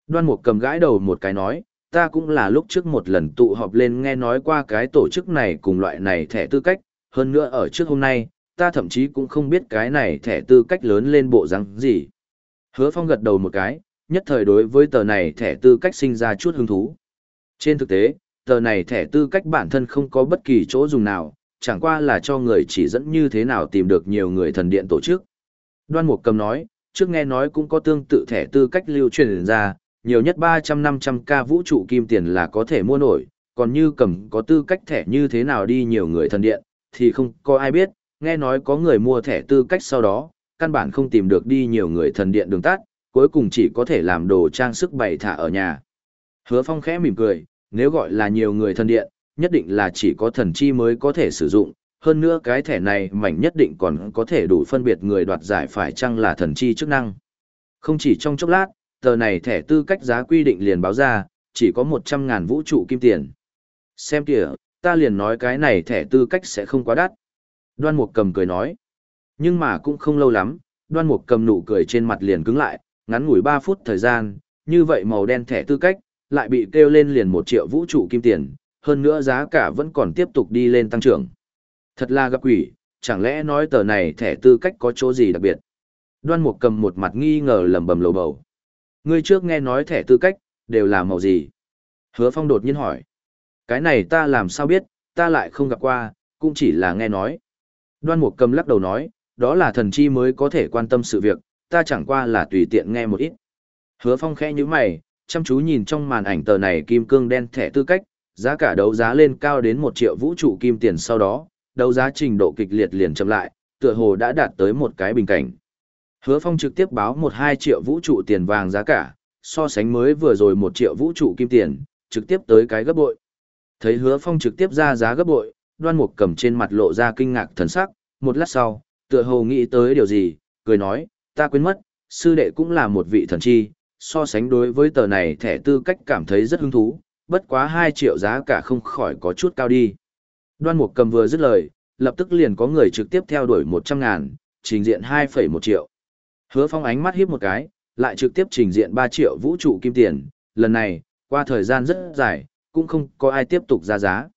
Đoan Mục cầm gãi đầu một cái nói, ta cũng là lúc trước một lần tụ họp lên nghe nói qua cái tổ chức này cùng loại này thẻ tư cách, hơn nữa ở trước hôm nay, ta thậm chí cũng không biết cái này thẻ tư cách lớn lên bộ răng gì. Hứa Phong gật đầu một cái, nhất thời đối với tờ này thẻ tư cách sinh ra chút hứng thú. Trên thực tế, tờ này thẻ tư cách bản thân không có bất kỳ chỗ dùng nào, chẳng qua là cho người chỉ dẫn như thế nào tìm được nhiều người thần điện tổ chức. Đoan Mục Cầm nói, trước nghe nói cũng có tương tự thẻ tư cách lưu truyền ra, nhiều nhất 300-500 ca vũ trụ kim tiền là có thể mua nổi, còn như cầm có tư cách thẻ như thế nào đi nhiều người thần điện, thì không có ai biết, nghe nói có người mua thẻ tư cách sau đó, căn bản không tìm được đi nhiều người thần điện đường tắt, cuối cùng chỉ có thể làm đồ trang sức bày thả ở nhà. Hứa Phong khẽ mỉm cười, nếu gọi là nhiều người thần điện, nhất định là chỉ có thần chi mới có thể sử dụng, hơn nữa cái thẻ này mảnh nhất định còn có thể đủ phân biệt người đoạt giải phải chăng là thần chi chức năng. Không chỉ trong chốc lát, tờ này thẻ tư cách giá quy định liền báo ra, chỉ có 100.000 vũ trụ kim tiền. Xem kìa, ta liền nói cái này thẻ tư cách sẽ không quá đắt. Đoan Mục cầm cười nói. Nhưng mà cũng không lâu lắm, đoan mục cầm nụ cười trên mặt liền cứng lại, ngắn ngủi 3 phút thời gian, như vậy màu đen thẻ tư cách, lại bị kêu lên liền 1 triệu vũ trụ kim tiền, hơn nữa giá cả vẫn còn tiếp tục đi lên tăng trưởng. Thật là gặp quỷ, chẳng lẽ nói tờ này thẻ tư cách có chỗ gì đặc biệt? Đoan mục cầm một mặt nghi ngờ lầm bầm lầu bầu. Ngươi trước nghe nói thẻ tư cách, đều là màu gì? Hứa phong đột nhiên hỏi. Cái này ta làm sao biết, ta lại không gặp qua, cũng chỉ là nghe nói. Đoan mục cầm lắc đầu nói, đó là thần chi mới có thể quan tâm sự việc, ta chẳng qua là tùy tiện nghe một ít. Hứa phong khẽ như mày, chăm chú nhìn trong màn ảnh tờ này kim cương đen thẻ tư cách, giá cả đấu giá lên cao đến 1 triệu vũ trụ kim tiền sau đó, đấu giá trình độ kịch liệt liền chậm lại, tựa hồ đã đạt tới một cái bình cảnh. Hứa phong trực tiếp báo 1-2 triệu vũ trụ tiền vàng giá cả, so sánh mới vừa rồi 1 triệu vũ trụ kim tiền, trực tiếp tới cái gấp bội. Thấy hứa phong trực tiếp ra giá gấp bội, đoan mục cầm trên mặt lộ ra kinh ngạc thần sắc, một lát sau, tựa hồ nghĩ tới điều gì, cười nói, ta quên mất, sư đệ cũng là một vị thần chi, so sánh đối với tờ này thẻ tư cách cảm thấy rất hứng thú, bất quá 2 triệu giá cả không khỏi có chút cao đi. Đoan mục cầm vừa dứt lời, lập tức liền có người trực tiếp theo đuổi 100 ngàn, trình diện 2,1 triệu. Hứa phong ánh mắt hiếp một cái, lại trực tiếp trình diện 3 triệu vũ trụ kim tiền, lần này, qua thời gian rất dài, cũng không có ai tiếp tục ra giá.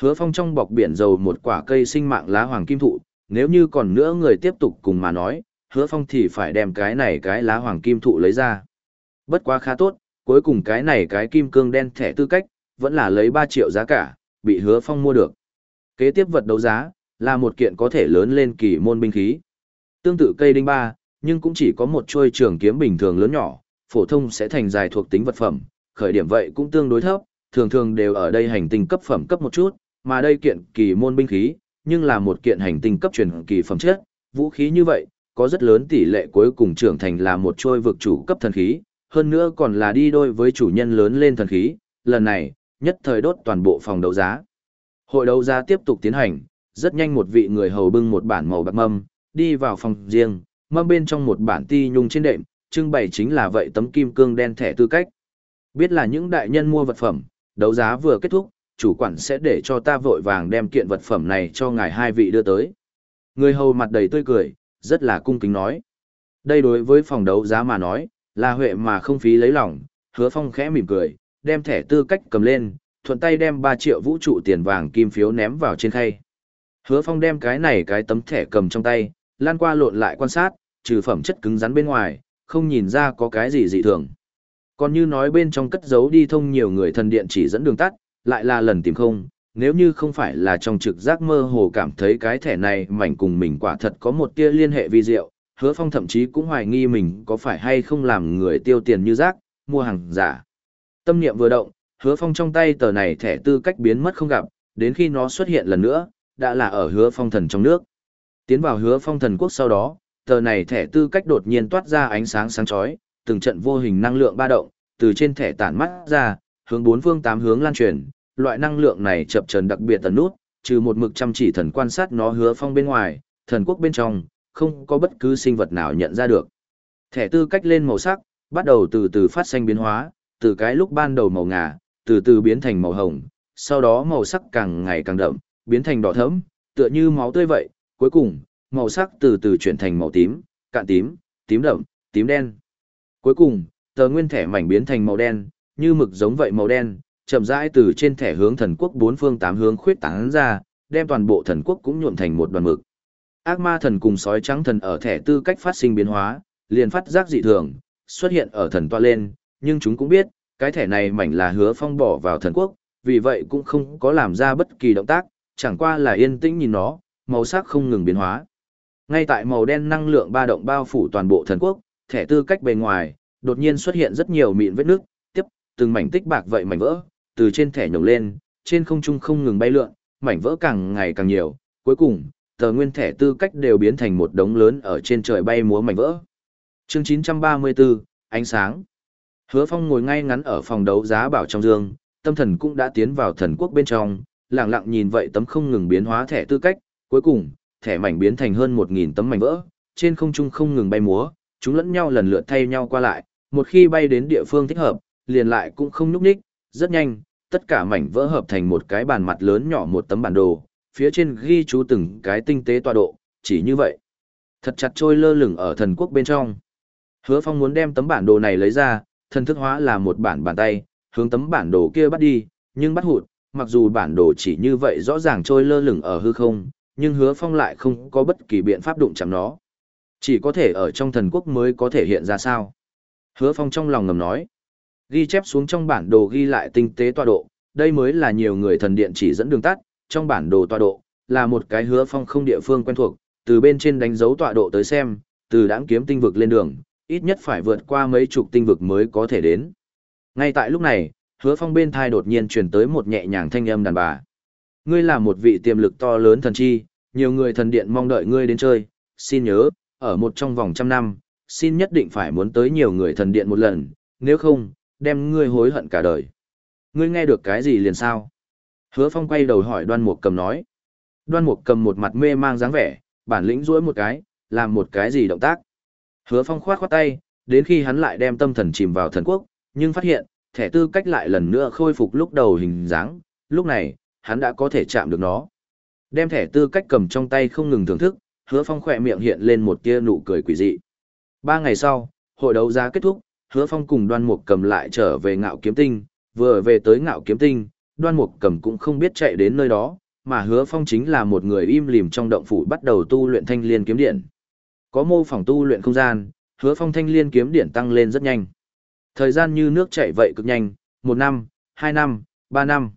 Hứa phong trong bọc biển dầu một quả cây sinh mạng lá hoàng kim thụ, nếu như còn nữa người tiếp tục cùng mà nói, hứa phong thì phải đem cái này cái lá hoàng kim thụ lấy ra. Bất quá khá tốt, cuối cùng cái này cái kim cương đen thẻ tư cách, vẫn là lấy 3 triệu giá cả, bị hứa phong mua được. Kế tiếp vật đấu giá, là một kiện có thể lớn lên kỳ môn binh khí. Tương tự cây đinh ba, nhưng cũng chỉ có một chuôi trường kiếm bình thường lớn nhỏ, phổ thông sẽ thành dài thuộc tính vật phẩm, khởi điểm vậy cũng tương đối thấp, thường thường đều ở đây hành tinh cấp phẩm cấp một chút, mà đây kiện kỳ môn binh khí, nhưng là một kiện hành tinh cấp truyền kỳ phẩm chất, vũ khí như vậy, có rất lớn tỷ lệ cuối cùng trưởng thành là một trôi vực chủ cấp thần khí, hơn nữa còn là đi đôi với chủ nhân lớn lên thần khí, lần này, nhất thời đốt toàn bộ phòng đấu giá. Hội đấu giá tiếp tục tiến hành, rất nhanh một vị người hầu bưng một bản màu bạc mâm, đi vào phòng riêng, mâm bên trong một bản ti nhung trên đệm, trưng bày chính là vậy tấm kim cương đen thẻ tư cách. Biết là những đại nhân mua vật phẩm, đấu giá vừa kết thúc, chủ quản sẽ để cho ta vội vàng đem kiện vật phẩm này cho ngài hai vị đưa tới. Người hầu mặt đầy tươi cười, rất là cung kính nói. Đây đối với phòng đấu giá mà nói, là huệ mà không phí lấy lòng, hứa phong khẽ mỉm cười, đem thẻ tư cách cầm lên, thuận tay đem 3 triệu vũ trụ tiền vàng kim phiếu ném vào trên khay. Hứa phong đem cái này cái tấm thẻ cầm trong tay, lan qua lộn lại quan sát, trừ phẩm chất cứng rắn bên ngoài, không nhìn ra có cái gì dị thường. Còn như nói bên trong cất giấu đi thông nhiều người thần điện chỉ dẫn đường tắt, lại là lần tìm không, nếu như không phải là trong trực giác mơ hồ cảm thấy cái thẻ này mảnh cùng mình quả thật có một tia liên hệ vi diệu, hứa phong thậm chí cũng hoài nghi mình có phải hay không làm người tiêu tiền như rác, mua hàng giả. Tâm niệm vừa động, hứa phong trong tay tờ này thẻ tư cách biến mất không gặp, đến khi nó xuất hiện lần nữa, đã là ở hứa phong thần trong nước. Tiến vào hứa phong thần quốc sau đó, tờ này thẻ tư cách đột nhiên toát ra ánh sáng sáng chói, từng trận vô hình năng lượng ba động, từ trên thẻ tản mắt ra, hướng bốn phương tám hướng lan truyền, loại năng lượng này chập chờn đặc biệt tần nút, trừ một mực chăm chỉ thần quan sát nó hứa phong bên ngoài, thần quốc bên trong, không có bất cứ sinh vật nào nhận ra được. Thẻ tư cách lên màu sắc, bắt đầu từ từ phát xanh biến hóa, từ cái lúc ban đầu màu ngà, từ từ biến thành màu hồng, sau đó màu sắc càng ngày càng đậm, biến thành đỏ thẫm, tựa như máu tươi vậy, cuối cùng, màu sắc từ từ chuyển thành màu tím, cạn tím, tím đậm, tím đen. Cuối cùng, tờ nguyên thẻ mảnh biến thành màu đen, như mực giống vậy màu đen, chậm rãi từ trên thẻ hướng thần quốc bốn phương tám hướng khuyết tán ra, đem toàn bộ thần quốc cũng nhuộm thành một đoàn mực. Ác ma thần cùng sói trắng thần ở thẻ tư cách phát sinh biến hóa, liền phát giác dị thường, xuất hiện ở thần toa lên, nhưng chúng cũng biết, cái thẻ này mảnh là hứa phong bỏ vào thần quốc, vì vậy cũng không có làm ra bất kỳ động tác, chẳng qua là yên tĩnh nhìn nó, màu sắc không ngừng biến hóa. Ngay tại màu đen năng lượng ba động bao phủ toàn bộ thần quốc, thẻ tư cách bề ngoài, đột nhiên xuất hiện rất nhiều mịn vết nước, tiếp, từng mảnh tích bạc vậy mảnh vỡ, từ trên thẻ nhổng lên, trên không trung không ngừng bay lượn, mảnh vỡ càng ngày càng nhiều, cuối cùng, tờ nguyên thẻ tư cách đều biến thành một đống lớn ở trên trời bay múa mảnh vỡ. Chương 934, ánh sáng. Hứa Phong ngồi ngay ngắn ở phòng đấu giá bảo trong dương, tâm thần cũng đã tiến vào thần quốc bên trong, lặng lặng nhìn vậy tấm không ngừng biến hóa thẻ tư cách, cuối cùng, thẻ mảnh biến thành hơn 1000 tấm mảnh vỡ, trên không trung không ngừng bay múa, chúng lẫn nhau lần lượt thay nhau qua lại, một khi bay đến địa phương thích hợp, liền lại cũng không nhúc nhích, rất nhanh, tất cả mảnh vỡ hợp thành một cái bàn mặt lớn nhỏ một tấm bản đồ, phía trên ghi chú từng cái tinh tế tọa độ, chỉ như vậy. Thật chặt trôi lơ lửng ở thần quốc bên trong. Hứa Phong muốn đem tấm bản đồ này lấy ra, thần thức hóa là một bản bàn tay, hướng tấm bản đồ kia bắt đi, nhưng bắt hụt, mặc dù bản đồ chỉ như vậy rõ ràng trôi lơ lửng ở hư không, nhưng Hứa Phong lại không có bất kỳ biện pháp đụng chạm nó. Chỉ có thể ở trong thần quốc mới có thể hiện ra sao. Hứa Phong trong lòng ngầm nói. Ghi chép xuống trong bản đồ ghi lại tinh tế tọa độ, đây mới là nhiều người thần điện chỉ dẫn đường tắt, trong bản đồ tọa độ, là một cái hứa phong không địa phương quen thuộc, từ bên trên đánh dấu tọa độ tới xem, từ đãng kiếm tinh vực lên đường, ít nhất phải vượt qua mấy chục tinh vực mới có thể đến. Ngay tại lúc này, hứa phong bên thai đột nhiên truyền tới một nhẹ nhàng thanh âm đàn bà. Ngươi là một vị tiềm lực to lớn thần chi, nhiều người thần điện mong đợi ngươi đến chơi, xin nhớ, ở một trong vòng trăm năm, xin nhất định phải muốn tới nhiều người thần điện một lần, nếu không, đem ngươi hối hận cả đời. Ngươi nghe được cái gì liền sao? Hứa Phong quay đầu hỏi đoan mục cầm nói. Đoan mục cầm một mặt mê mang dáng vẻ, bản lĩnh duỗi một cái, làm một cái gì động tác. Hứa Phong khoát khoát tay, đến khi hắn lại đem tâm thần chìm vào thần quốc, nhưng phát hiện, thẻ tư cách lại lần nữa khôi phục lúc đầu hình dáng, lúc này, hắn đã có thể chạm được nó. Đem thẻ tư cách cầm trong tay không ngừng thưởng thức, hứa phong khỏe miệng hiện lên một tia nụ cười quỷ dị. Ba ngày sau, hội đấu giá kết thúc, hứa phong cùng đoan mục cầm lại trở về ngạo kiếm tinh, vừa về tới ngạo kiếm tinh, đoan mục cầm cũng không biết chạy đến nơi đó, mà hứa phong chính là một người im lìm trong động phủ bắt đầu tu luyện thanh liên kiếm điện. Có mô phỏng tu luyện không gian, hứa phong thanh liên kiếm điện tăng lên rất nhanh. Thời gian như nước chảy vậy cực nhanh, một năm, hai năm, ba năm.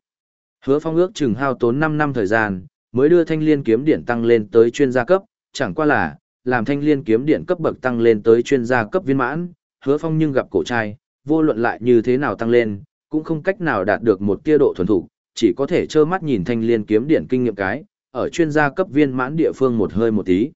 Hứa phong ước chừng hao tốn năm năm thời gian, mới đưa thanh liên kiếm điện tăng lên tới chuyên gia cấp, chẳng qua là, làm thanh liên kiếm điện cấp bậc tăng lên tới chuyên gia cấp viên mãn, hứa phong nhưng gặp cổ trai, vô luận lại như thế nào tăng lên, cũng không cách nào đạt được một tia độ thuần thủ, chỉ có thể trơ mắt nhìn thanh liên kiếm điện kinh nghiệm cái, ở chuyên gia cấp viên mãn địa phương một hơi một tí.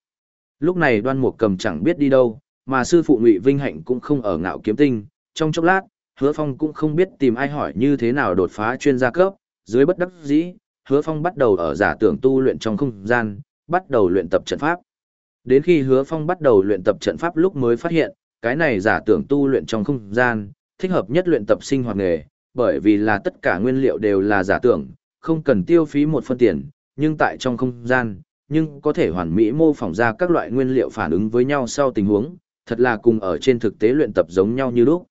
Lúc này đoan mục cầm chẳng biết đi đâu, mà sư phụ ngụy Vinh Hạnh cũng không ở ngạo kiếm tinh, trong chốc lát, hứa phong cũng không biết tìm ai hỏi như thế nào đột phá chuyên gia cấp, dưới bất đắc dĩ, hứa phong bắt đầu ở giả tưởng tu luyện trong không gian, bắt đầu luyện tập trận pháp. Đến khi hứa phong bắt đầu luyện tập trận pháp lúc mới phát hiện, cái này giả tưởng tu luyện trong không gian, thích hợp nhất luyện tập sinh hoạt nghề, bởi vì là tất cả nguyên liệu đều là giả tưởng, không cần tiêu phí một phân tiền, nhưng tại trong không gian, nhưng có thể hoàn mỹ mô phỏng ra các loại nguyên liệu phản ứng với nhau sau tình huống, thật là cùng ở trên thực tế luyện tập giống nhau như lúc.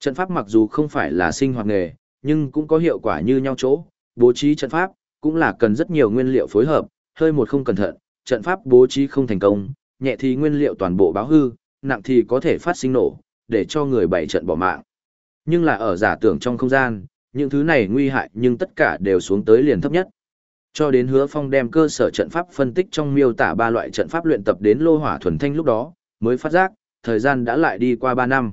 Trận pháp mặc dù không phải là sinh hoạt nghề, nhưng cũng có hiệu quả như nhau chỗ, bố trí trận pháp cũng là cần rất nhiều nguyên liệu phối hợp, hơi một không cẩn thận, trận pháp bố trí không thành công, nhẹ thì nguyên liệu toàn bộ báo hư, nặng thì có thể phát sinh nổ, để cho người bảy trận bỏ mạng. Nhưng là ở giả tưởng trong không gian, những thứ này nguy hại nhưng tất cả đều xuống tới liền thấp nhất. Cho đến hứa phong đem cơ sở trận pháp phân tích trong miêu tả ba loại trận pháp luyện tập đến lô hỏa thuần thanh lúc đó, mới phát giác, thời gian đã lại đi qua 3 năm.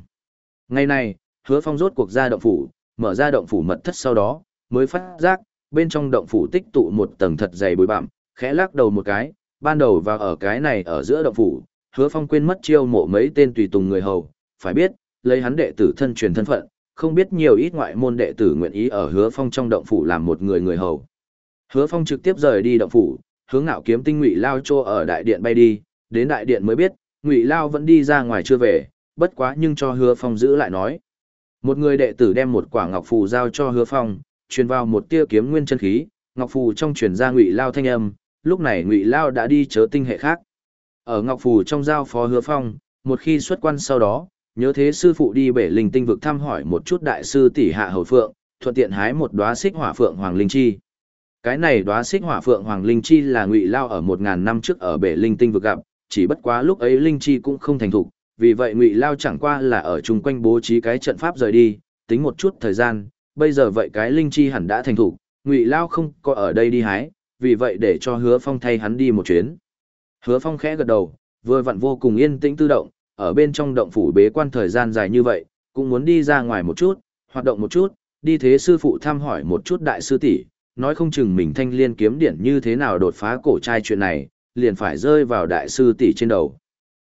Ngày này, hứa phong rốt cuộc ra động phủ, mở ra động phủ mật thất sau đó, mới phát giác, bên trong động phủ tích tụ một tầng thật dày bụi bặm, khẽ lắc đầu một cái, ban đầu vào ở cái này ở giữa động phủ, hứa phong quên mất chiêu mộ mấy tên tùy tùng người hầu, phải biết, lấy hắn đệ tử thân truyền thân phận, không biết nhiều ít ngoại môn đệ tử nguyện ý ở hứa phong trong động phủ làm một người người hầu. Hứa phong trực tiếp rời đi động phủ, hướng ngạo kiếm tinh ngụy lao trô ở đại điện bay đi, đến đại điện mới biết, ngụy lao vẫn đi ra ngoài chưa về, bất quá nhưng cho hứa phong giữ lại nói. Một người đệ tử đem một quả ngọc phù giao cho hứa phong, truyền vào một tia kiếm nguyên chân khí, ngọc phù trong truyền ra ngụy lao thanh âm, lúc này ngụy lao đã đi chớ tinh hệ khác. Ở ngọc phù trong giao phó hứa phong, một khi xuất quan sau đó, nhớ thế sư phụ đi bể linh tinh vực thăm hỏi một chút đại sư tỷ hạ hầu phượng, thuận tiện hái một đóa xích hỏa phượng hoàng linh chi. Cái này đóa xích hỏa phượng hoàng linh chi là ngụy lao ở một ngàn năm trước ở bể linh tinh vực gặp, chỉ bất quá lúc ấy linh chi cũng không thành thục, vì vậy Ngụy Lao chẳng qua là ở chung quanh bố trí cái trận pháp rời đi, tính một chút thời gian, bây giờ vậy cái linh chi hẳn đã thành thủ, Ngụy Lao không có ở đây đi hái, vì vậy để cho Hứa Phong thay hắn đi một chuyến. Hứa Phong khẽ gật đầu, vừa vặn vô cùng yên tĩnh tự động, ở bên trong động phủ bế quan thời gian dài như vậy, cũng muốn đi ra ngoài một chút, hoạt động một chút, đi thế sư phụ thăm hỏi một chút đại sư tỷ, nói không chừng mình thanh liên kiếm điển như thế nào đột phá cổ trai chuyện này, liền phải rơi vào đại sư tỷ trên đầu.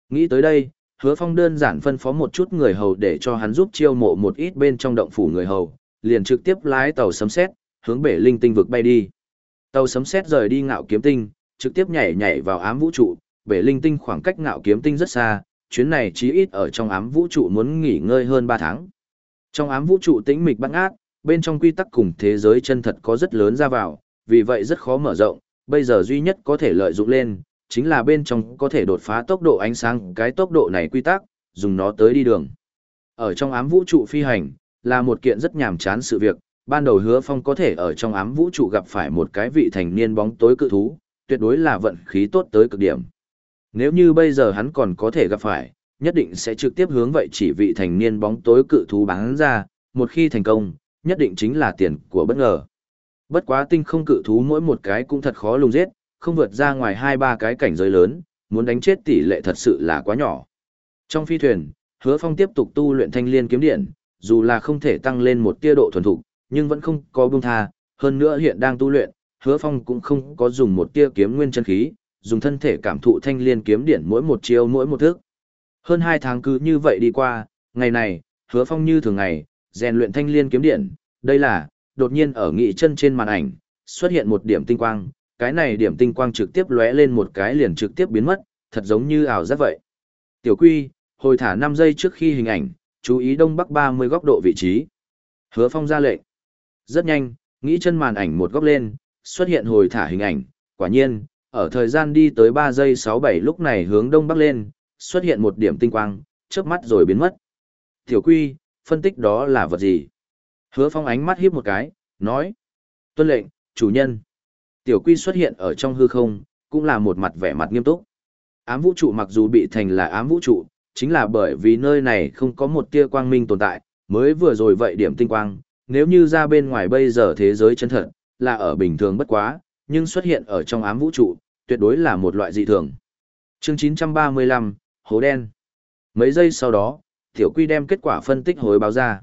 Nghĩ tới đây, hứa phong đơn giản phân phó một chút người hầu để cho hắn giúp chiêu mộ một ít bên trong động phủ người hầu, liền trực tiếp lái tàu sấm xét, hướng bể linh tinh vực bay đi. Tàu sấm xét rời đi ngạo kiếm tinh, trực tiếp nhảy nhảy vào ám vũ trụ, bể linh tinh khoảng cách ngạo kiếm tinh rất xa, chuyến này chí ít ở trong ám vũ trụ muốn nghỉ ngơi hơn ba tháng. Trong ám vũ trụ tĩnh mịch băng ác, bên trong quy tắc cùng thế giới chân thật có rất lớn ra vào, vì vậy rất khó mở rộng, bây giờ duy nhất có thể lợi dụng lên, chính là bên trong có thể đột phá tốc độ ánh sáng cái tốc độ này quy tắc, dùng nó tới đi đường. Ở trong ám vũ trụ phi hành, là một kiện rất nhàm chán sự việc, ban đầu hứa phong có thể ở trong ám vũ trụ gặp phải một cái vị thành niên bóng tối cự thú, tuyệt đối là vận khí tốt tới cực điểm. Nếu như bây giờ hắn còn có thể gặp phải, nhất định sẽ trực tiếp hướng vậy chỉ vị thành niên bóng tối cự thú bán ra, một khi thành công, nhất định chính là tiền của bất ngờ. Bất quá tinh không cự thú mỗi một cái cũng thật khó lùng giết, không vượt ra ngoài hai ba cái cảnh giới lớn, muốn đánh chết tỷ lệ thật sự là quá nhỏ. Trong phi thuyền, Hứa Phong tiếp tục tu luyện thanh liên kiếm điện, dù là không thể tăng lên một tia độ thuần thục, nhưng vẫn không có buông tha, hơn nữa hiện đang tu luyện, Hứa Phong cũng không có dùng một tia kiếm nguyên chân khí, dùng thân thể cảm thụ thanh liên kiếm điện mỗi một chiêu mỗi một thức. Hơn hai tháng cứ như vậy đi qua, ngày này, Hứa Phong như thường ngày, rèn luyện thanh liên kiếm điện, đây là, đột nhiên ở nghị chân trên màn ảnh, xuất hiện một điểm tinh quang, cái này điểm tinh quang trực tiếp lóe lên một cái liền trực tiếp biến mất, thật giống như ảo giác vậy. Tiểu Quy, hồi thả 5 giây trước khi hình ảnh, chú ý đông bắc 30 góc độ vị trí. Hứa Phong ra lệnh. Rất nhanh, nghĩ chân màn ảnh một góc lên, xuất hiện hồi thả hình ảnh, quả nhiên, ở thời gian đi tới 3 giây 67 lúc này hướng đông bắc lên, xuất hiện một điểm tinh quang, chớp mắt rồi biến mất. Tiểu Quy, phân tích đó là vật gì? Hứa Phong ánh mắt híp một cái, nói. Tuân lệnh, chủ nhân. Tiểu Quy xuất hiện ở trong hư không, cũng là một mặt vẻ mặt nghiêm túc. Ám vũ trụ mặc dù bị thành là ám vũ trụ, chính là bởi vì nơi này không có một tia quang minh tồn tại, mới vừa rồi vậy điểm tinh quang, nếu như ra bên ngoài bây giờ thế giới chân thật, là ở bình thường bất quá, nhưng xuất hiện ở trong ám vũ trụ, tuyệt đối là một loại dị thường. Chương 935, Hố đen. Mấy giây sau đó, Tiểu Quy đem kết quả phân tích hồi báo ra.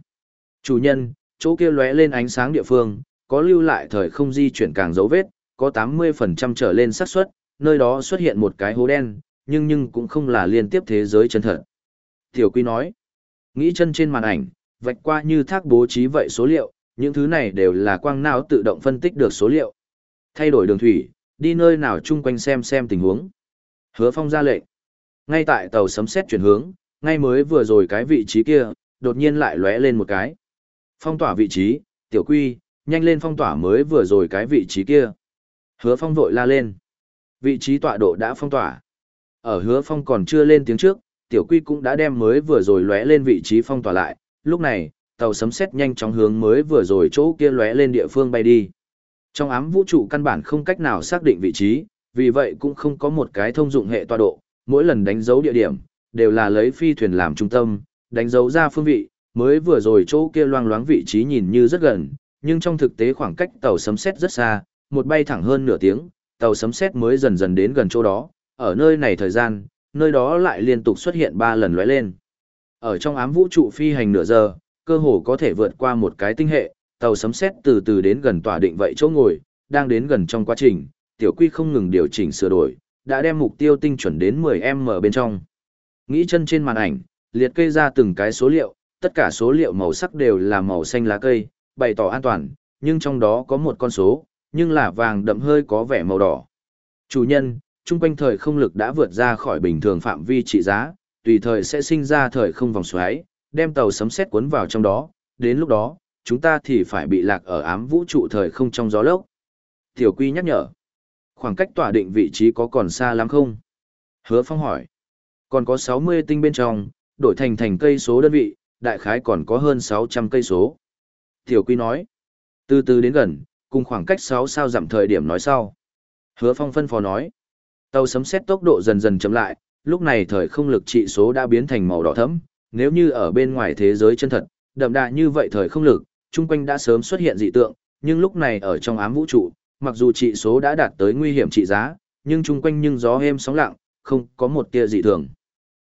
Chủ nhân, chỗ kia lóe lên ánh sáng địa phương, có lưu lại thời không di chuyển càng dấu vết, có 80% trở lên xác suất, nơi đó xuất hiện một cái hố đen, nhưng nhưng cũng không là liên tiếp thế giới chân thật. Tiểu Quy nói, nghĩ chân trên màn ảnh, vạch qua như thác bố trí vậy số liệu, những thứ này đều là quang não tự động phân tích được số liệu. Thay đổi đường thủy, đi nơi nào chung quanh xem xem tình huống. Hứa Phong ra lệnh. Ngay tại tàu sấm xét chuyển hướng, ngay mới vừa rồi cái vị trí kia, đột nhiên lại lóe lên một cái. Phong tỏa vị trí, tiểu quy, nhanh lên phong tỏa mới vừa rồi cái vị trí kia. Hứa phong vội la lên. Vị trí tọa độ đã phong tỏa. Ở hứa phong còn chưa lên tiếng trước, tiểu quy cũng đã đem mới vừa rồi lóe lên vị trí phong tỏa lại. Lúc này, tàu sấm xét nhanh chóng hướng mới vừa rồi chỗ kia lóe lên địa phương bay đi. Trong ám vũ trụ căn bản không cách nào xác định vị trí, vì vậy cũng không có một cái thông dụng hệ tọa độ, mỗi lần đánh dấu địa điểm, đều là lấy phi thuyền làm trung tâm, đánh dấu ra phương vị, mới vừa rồi chỗ kia loang loáng vị trí nhìn như rất gần, nhưng trong thực tế khoảng cách tàu sấm sét rất xa, một bay thẳng hơn nửa tiếng, tàu sấm sét mới dần dần đến gần chỗ đó, ở nơi này thời gian, nơi đó lại liên tục xuất hiện ba lần lóe lên. Ở trong ám vũ trụ phi hành nửa giờ, cơ hồ có thể vượt qua một cái tinh hệ, tàu sấm sét từ từ đến gần tỏa định vậy chỗ ngồi, đang đến gần trong quá trình, tiểu quy không ngừng điều chỉnh sửa đổi, đã đem mục tiêu tinh chuẩn đến 10m bên trong. Nghĩ chân trên màn ảnh, liệt kê ra từng cái số liệu, tất cả số liệu màu sắc đều là màu xanh lá cây, bày tỏ an toàn, nhưng trong đó có một con số, nhưng là vàng đậm hơi có vẻ màu đỏ. Chủ nhân, trung quanh thời không lực đã vượt ra khỏi bình thường phạm vi trị giá, tùy thời sẽ sinh ra thời không vòng xoáy, đem tàu sấm sét cuốn vào trong đó, đến lúc đó, chúng ta thì phải bị lạc ở ám vũ trụ thời không trong gió lốc. Tiểu Quy nhắc nhở. Khoảng cách tỏa định vị trí có còn xa lắm không? Hứa Phong hỏi. Còn có 60 tinh bên trong, đổi thành thành cây số đơn vị, đại khái còn có hơn 600 cây số. Tiểu Quy nói. Từ từ đến gần, cùng khoảng cách 6 sao giảm thời điểm nói sau. Hứa Phong phân phó nói. Tàu sấm xét tốc độ dần dần chậm lại, lúc này thời không lực trị số đã biến thành màu đỏ thẫm, nếu như ở bên ngoài thế giới chân thật, đậm đà như vậy thời không lực, chung quanh đã sớm xuất hiện dị tượng, nhưng lúc này ở trong ám vũ trụ, mặc dù trị số đã đạt tới nguy hiểm trị giá, nhưng chung quanh nhưng gió êm sóng lặng, không có một tia dị thường.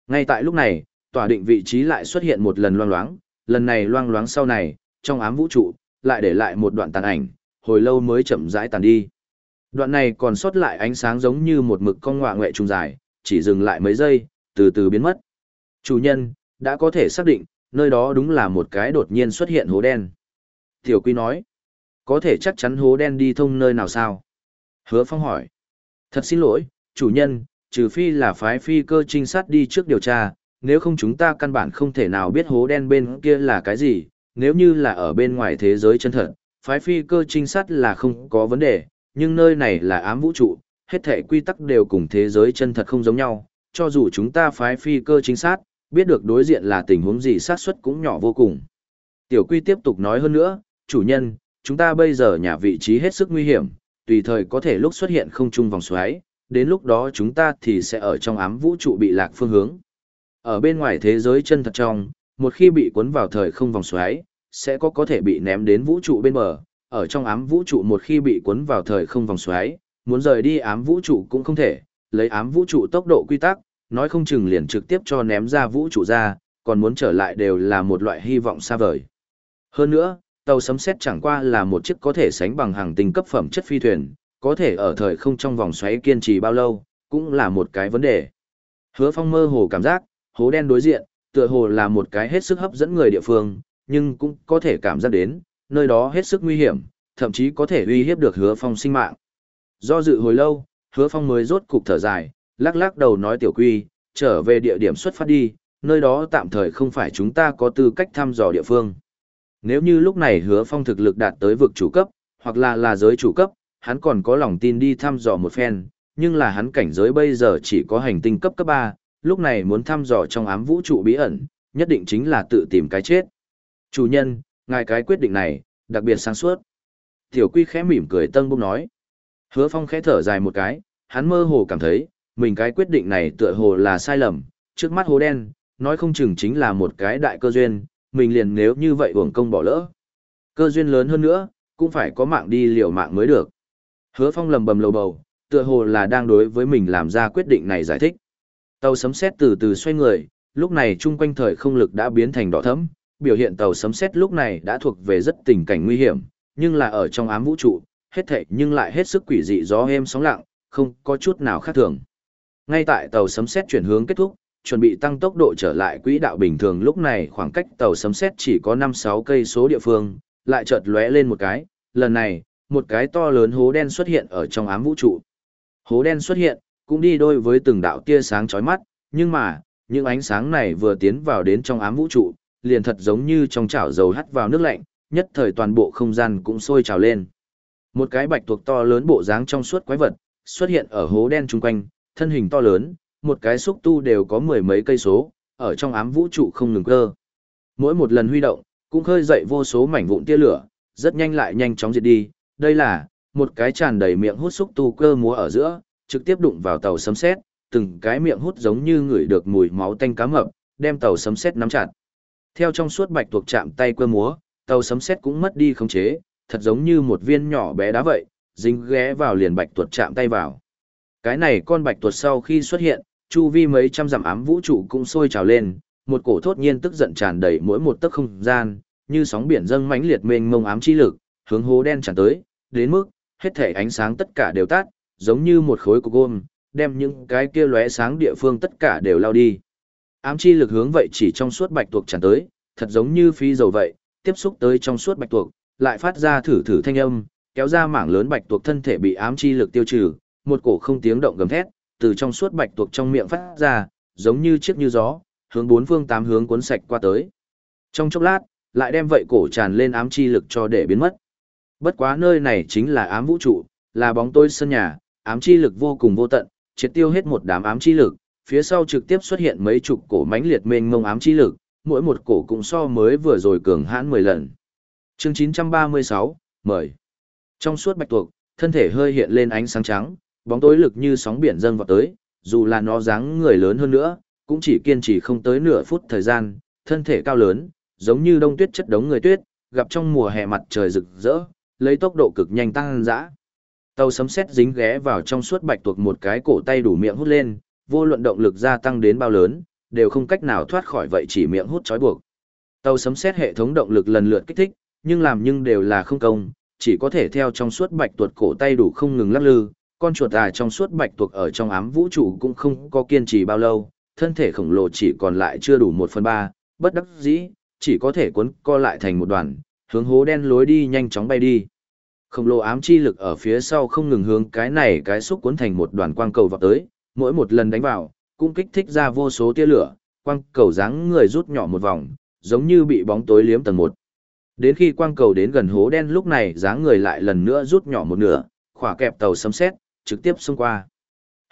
Ngay tại lúc này, tỏa định vị trí lại xuất hiện một lần loang loáng, lần này loang loáng sau này, trong ám vũ trụ, lại để lại một đoạn tàn ảnh, hồi lâu mới chậm rãi tàn đi. Đoạn này còn sót lại ánh sáng giống như một mực con ngọa ngoại trùng dài, chỉ dừng lại mấy giây, từ từ biến mất. Chủ nhân, đã có thể xác định, nơi đó đúng là một cái đột nhiên xuất hiện hố đen. Tiểu Quy nói, có thể chắc chắn hố đen đi thông nơi nào sao? Hứa Phong hỏi, thật xin lỗi, chủ nhân, trừ phi là phái phi cơ trinh sát đi trước điều tra, nếu không chúng ta căn bản không thể nào biết hố đen bên kia là cái gì, nếu như là ở bên ngoài thế giới chân thật, phái phi cơ trinh sát là không có vấn đề, nhưng nơi này là ám vũ trụ, hết thể quy tắc đều cùng thế giới chân thật không giống nhau, cho dù chúng ta phái phi cơ trinh sát, biết được đối diện là tình huống gì xác suất cũng nhỏ vô cùng. Tiểu quy tiếp tục nói hơn nữa, chủ nhân, chúng ta bây giờ nhà vị trí hết sức nguy hiểm, tùy thời có thể lúc xuất hiện không trung vòng xoáy, đến lúc đó chúng ta thì sẽ ở trong ám vũ trụ bị lạc phương hướng. Ở bên ngoài thế giới chân thật trong, một khi bị cuốn vào thời không vòng xoáy, sẽ có có thể bị ném đến vũ trụ bên bờ, ở trong ám vũ trụ một khi bị cuốn vào thời không vòng xoáy, muốn rời đi ám vũ trụ cũng không thể, lấy ám vũ trụ tốc độ quy tắc, nói không chừng liền trực tiếp cho ném ra vũ trụ ra, còn muốn trở lại đều là một loại hy vọng xa vời. Hơn nữa, tàu sấm xét chẳng qua là một chiếc có thể sánh bằng hàng tinh cấp phẩm chất phi thuyền, có thể ở thời không trong vòng xoáy kiên trì bao lâu, cũng là một cái vấn đề. Hứa phong mơ hồ cảm giác, hố đen đối diện, tựa hồ là một cái hết sức hấp dẫn người địa phương, nhưng cũng có thể cảm giác đến, nơi đó hết sức nguy hiểm, thậm chí có thể uy hiếp được hứa phong sinh mạng. Do dự hồi lâu, hứa phong mới rốt cục thở dài, lắc lắc đầu nói tiểu quy, trở về địa điểm xuất phát đi, nơi đó tạm thời không phải chúng ta có tư cách thăm dò địa phương. Nếu như lúc này hứa phong thực lực đạt tới vực chủ cấp, hoặc là là giới chủ cấp, hắn còn có lòng tin đi thăm dò một phen, nhưng là hắn cảnh giới bây giờ chỉ có hành tinh cấp cấp 3, lúc này muốn thăm dò trong ám vũ trụ bí ẩn, nhất định chính là tự tìm cái chết. Chủ nhân, ngài cái quyết định này, đặc biệt sáng suốt. Tiểu quy khẽ mỉm cười tân bông nói. Hứa phong khẽ thở dài một cái, hắn mơ hồ cảm thấy, mình cái quyết định này tựa hồ là sai lầm, trước mắt hố đen, nói không chừng chính là một cái đại cơ duyên, mình liền nếu như vậy uổng công bỏ lỡ. Cơ duyên lớn hơn nữa, cũng phải có mạng đi liều mạng mới được. Hứa phong lầm bầm lầu bầu, tựa hồ là đang đối với mình làm ra quyết định này giải thích. Tàu sấm sét từ từ xoay người, lúc này chung quanh thời không lực đã biến thành đỏ thẫm, biểu hiện tàu sấm sét lúc này đã thuộc về rất tình cảnh nguy hiểm, nhưng là ở trong ám vũ trụ, hết thảy nhưng lại hết sức quỷ dị gió êm sóng lặng, không có chút nào khác thường. Ngay tại tàu sấm sét chuyển hướng kết thúc, chuẩn bị tăng tốc độ trở lại quỹ đạo bình thường lúc này khoảng cách tàu sấm sét chỉ có 5-6 cây số địa phương, lại chợt lóe lên một cái, lần này, một cái to lớn hố đen xuất hiện ở trong ám vũ trụ. Hố đen xuất hiện, cũng đi đôi với từng đạo tia sáng chói mắt, nhưng mà, những ánh sáng này vừa tiến vào đến trong ám vũ trụ, liền thật giống như trong chảo dầu hắt vào nước lạnh, nhất thời toàn bộ không gian cũng sôi trào lên. Một cái bạch tuộc to lớn bộ dáng trong suốt quái vật, xuất hiện ở hố đen chung quanh, thân hình to lớn, một cái xúc tu đều có mười mấy cây số, ở trong ám vũ trụ không ngừng cơ. Mỗi một lần huy động, cũng khơi dậy vô số mảnh vụn tia lửa, rất nhanh lại nhanh chóng diệt đi. Đây là một cái tràn đầy miệng hút xúc tu cơ múa ở giữa, trực tiếp đụng vào tàu sấm sét, từng cái miệng hút giống như người được mùi máu tanh cá mập, đem tàu sấm sét nắm chặt. Theo trong suốt bạch tuộc chạm tay quơ múa, tàu sấm sét cũng mất đi khống chế, thật giống như một viên nhỏ bé đá vậy, dính ghé vào liền bạch tuộc chạm tay vào. Cái này con bạch tuộc sau khi xuất hiện, chu vi mấy trăm dặm ám vũ trụ cũng sôi trào lên, một cổ thốt nhiên tức giận tràn đầy mỗi một tấc không gian, như sóng biển dâng mãnh liệt mênh mông ám chi lực, hướng hố đen tràn tới, đến mức hết thể ánh sáng tất cả đều tắt, giống như một khối cục gôm, đem những cái kia lóe sáng địa phương tất cả đều lao đi. Ám chi lực hướng vậy chỉ trong suốt bạch tuộc tràn tới, thật giống như phi dầu vậy, tiếp xúc tới trong suốt bạch tuộc, lại phát ra thử thử thanh âm, kéo ra mảng lớn bạch tuộc thân thể bị ám chi lực tiêu trừ, một cổ không tiếng động gầm thét, từ trong suốt bạch tuộc trong miệng phát ra, giống như chiếc như gió, hướng bốn phương tám hướng cuốn sạch qua tới. Trong chốc lát, lại đem vậy cổ tràn lên ám chi lực cho để biến mất. Bất quá nơi này chính là ám vũ trụ, là bóng tối sân nhà, ám chi lực vô cùng vô tận, triệt tiêu hết một đám ám chi lực, phía sau trực tiếp xuất hiện mấy chục cổ mãnh liệt mênh mông ám chi lực, mỗi một cổ cũng so mới vừa rồi cường hãn 10 lần. Chương 936, mời. Trong suốt bạch tuộc, thân thể hơi hiện lên ánh sáng trắng, bóng tối lực như sóng biển dâng vào tới, dù là nó dáng người lớn hơn nữa, cũng chỉ kiên trì không tới nửa phút thời gian, thân thể cao lớn, giống như đông tuyết chất đống người tuyết, gặp trong mùa hè mặt trời rực rỡ, lấy tốc độ cực nhanh tăng dã. Tàu sấm sét dính ghé vào trong suốt bạch tuộc một cái cổ tay đủ miệng hút lên, vô luận động lực gia tăng đến bao lớn, đều không cách nào thoát khỏi vậy chỉ miệng hút trói buộc. Tàu sấm xét hệ thống động lực lần lượt kích thích, nhưng làm nhưng đều là không công, chỉ có thể theo trong suốt bạch tuột cổ tay đủ không ngừng lắc lư, con chuột à trong suốt bạch tuộc ở trong ám vũ trụ cũng không có kiên trì bao lâu, thân thể khổng lồ chỉ còn lại chưa đủ một phần ba, bất đắc dĩ, chỉ có thể cuốn co lại thành một đoàn, hướng hố đen lối đi nhanh chóng bay đi. Khổng lồ ám chi lực ở phía sau không ngừng hướng cái này cái xúc cuốn thành một đoàn quang cầu vào tới, mỗi một lần đánh vào, cũng kích thích ra vô số tia lửa, quang cầu dáng người rút nhỏ một vòng, giống như bị bóng tối liếm tầng một. Đến khi quang cầu đến gần hố đen lúc này dáng người lại lần nữa rút nhỏ một nửa, khỏa kẹp tàu sấm sét, trực tiếp xông qua.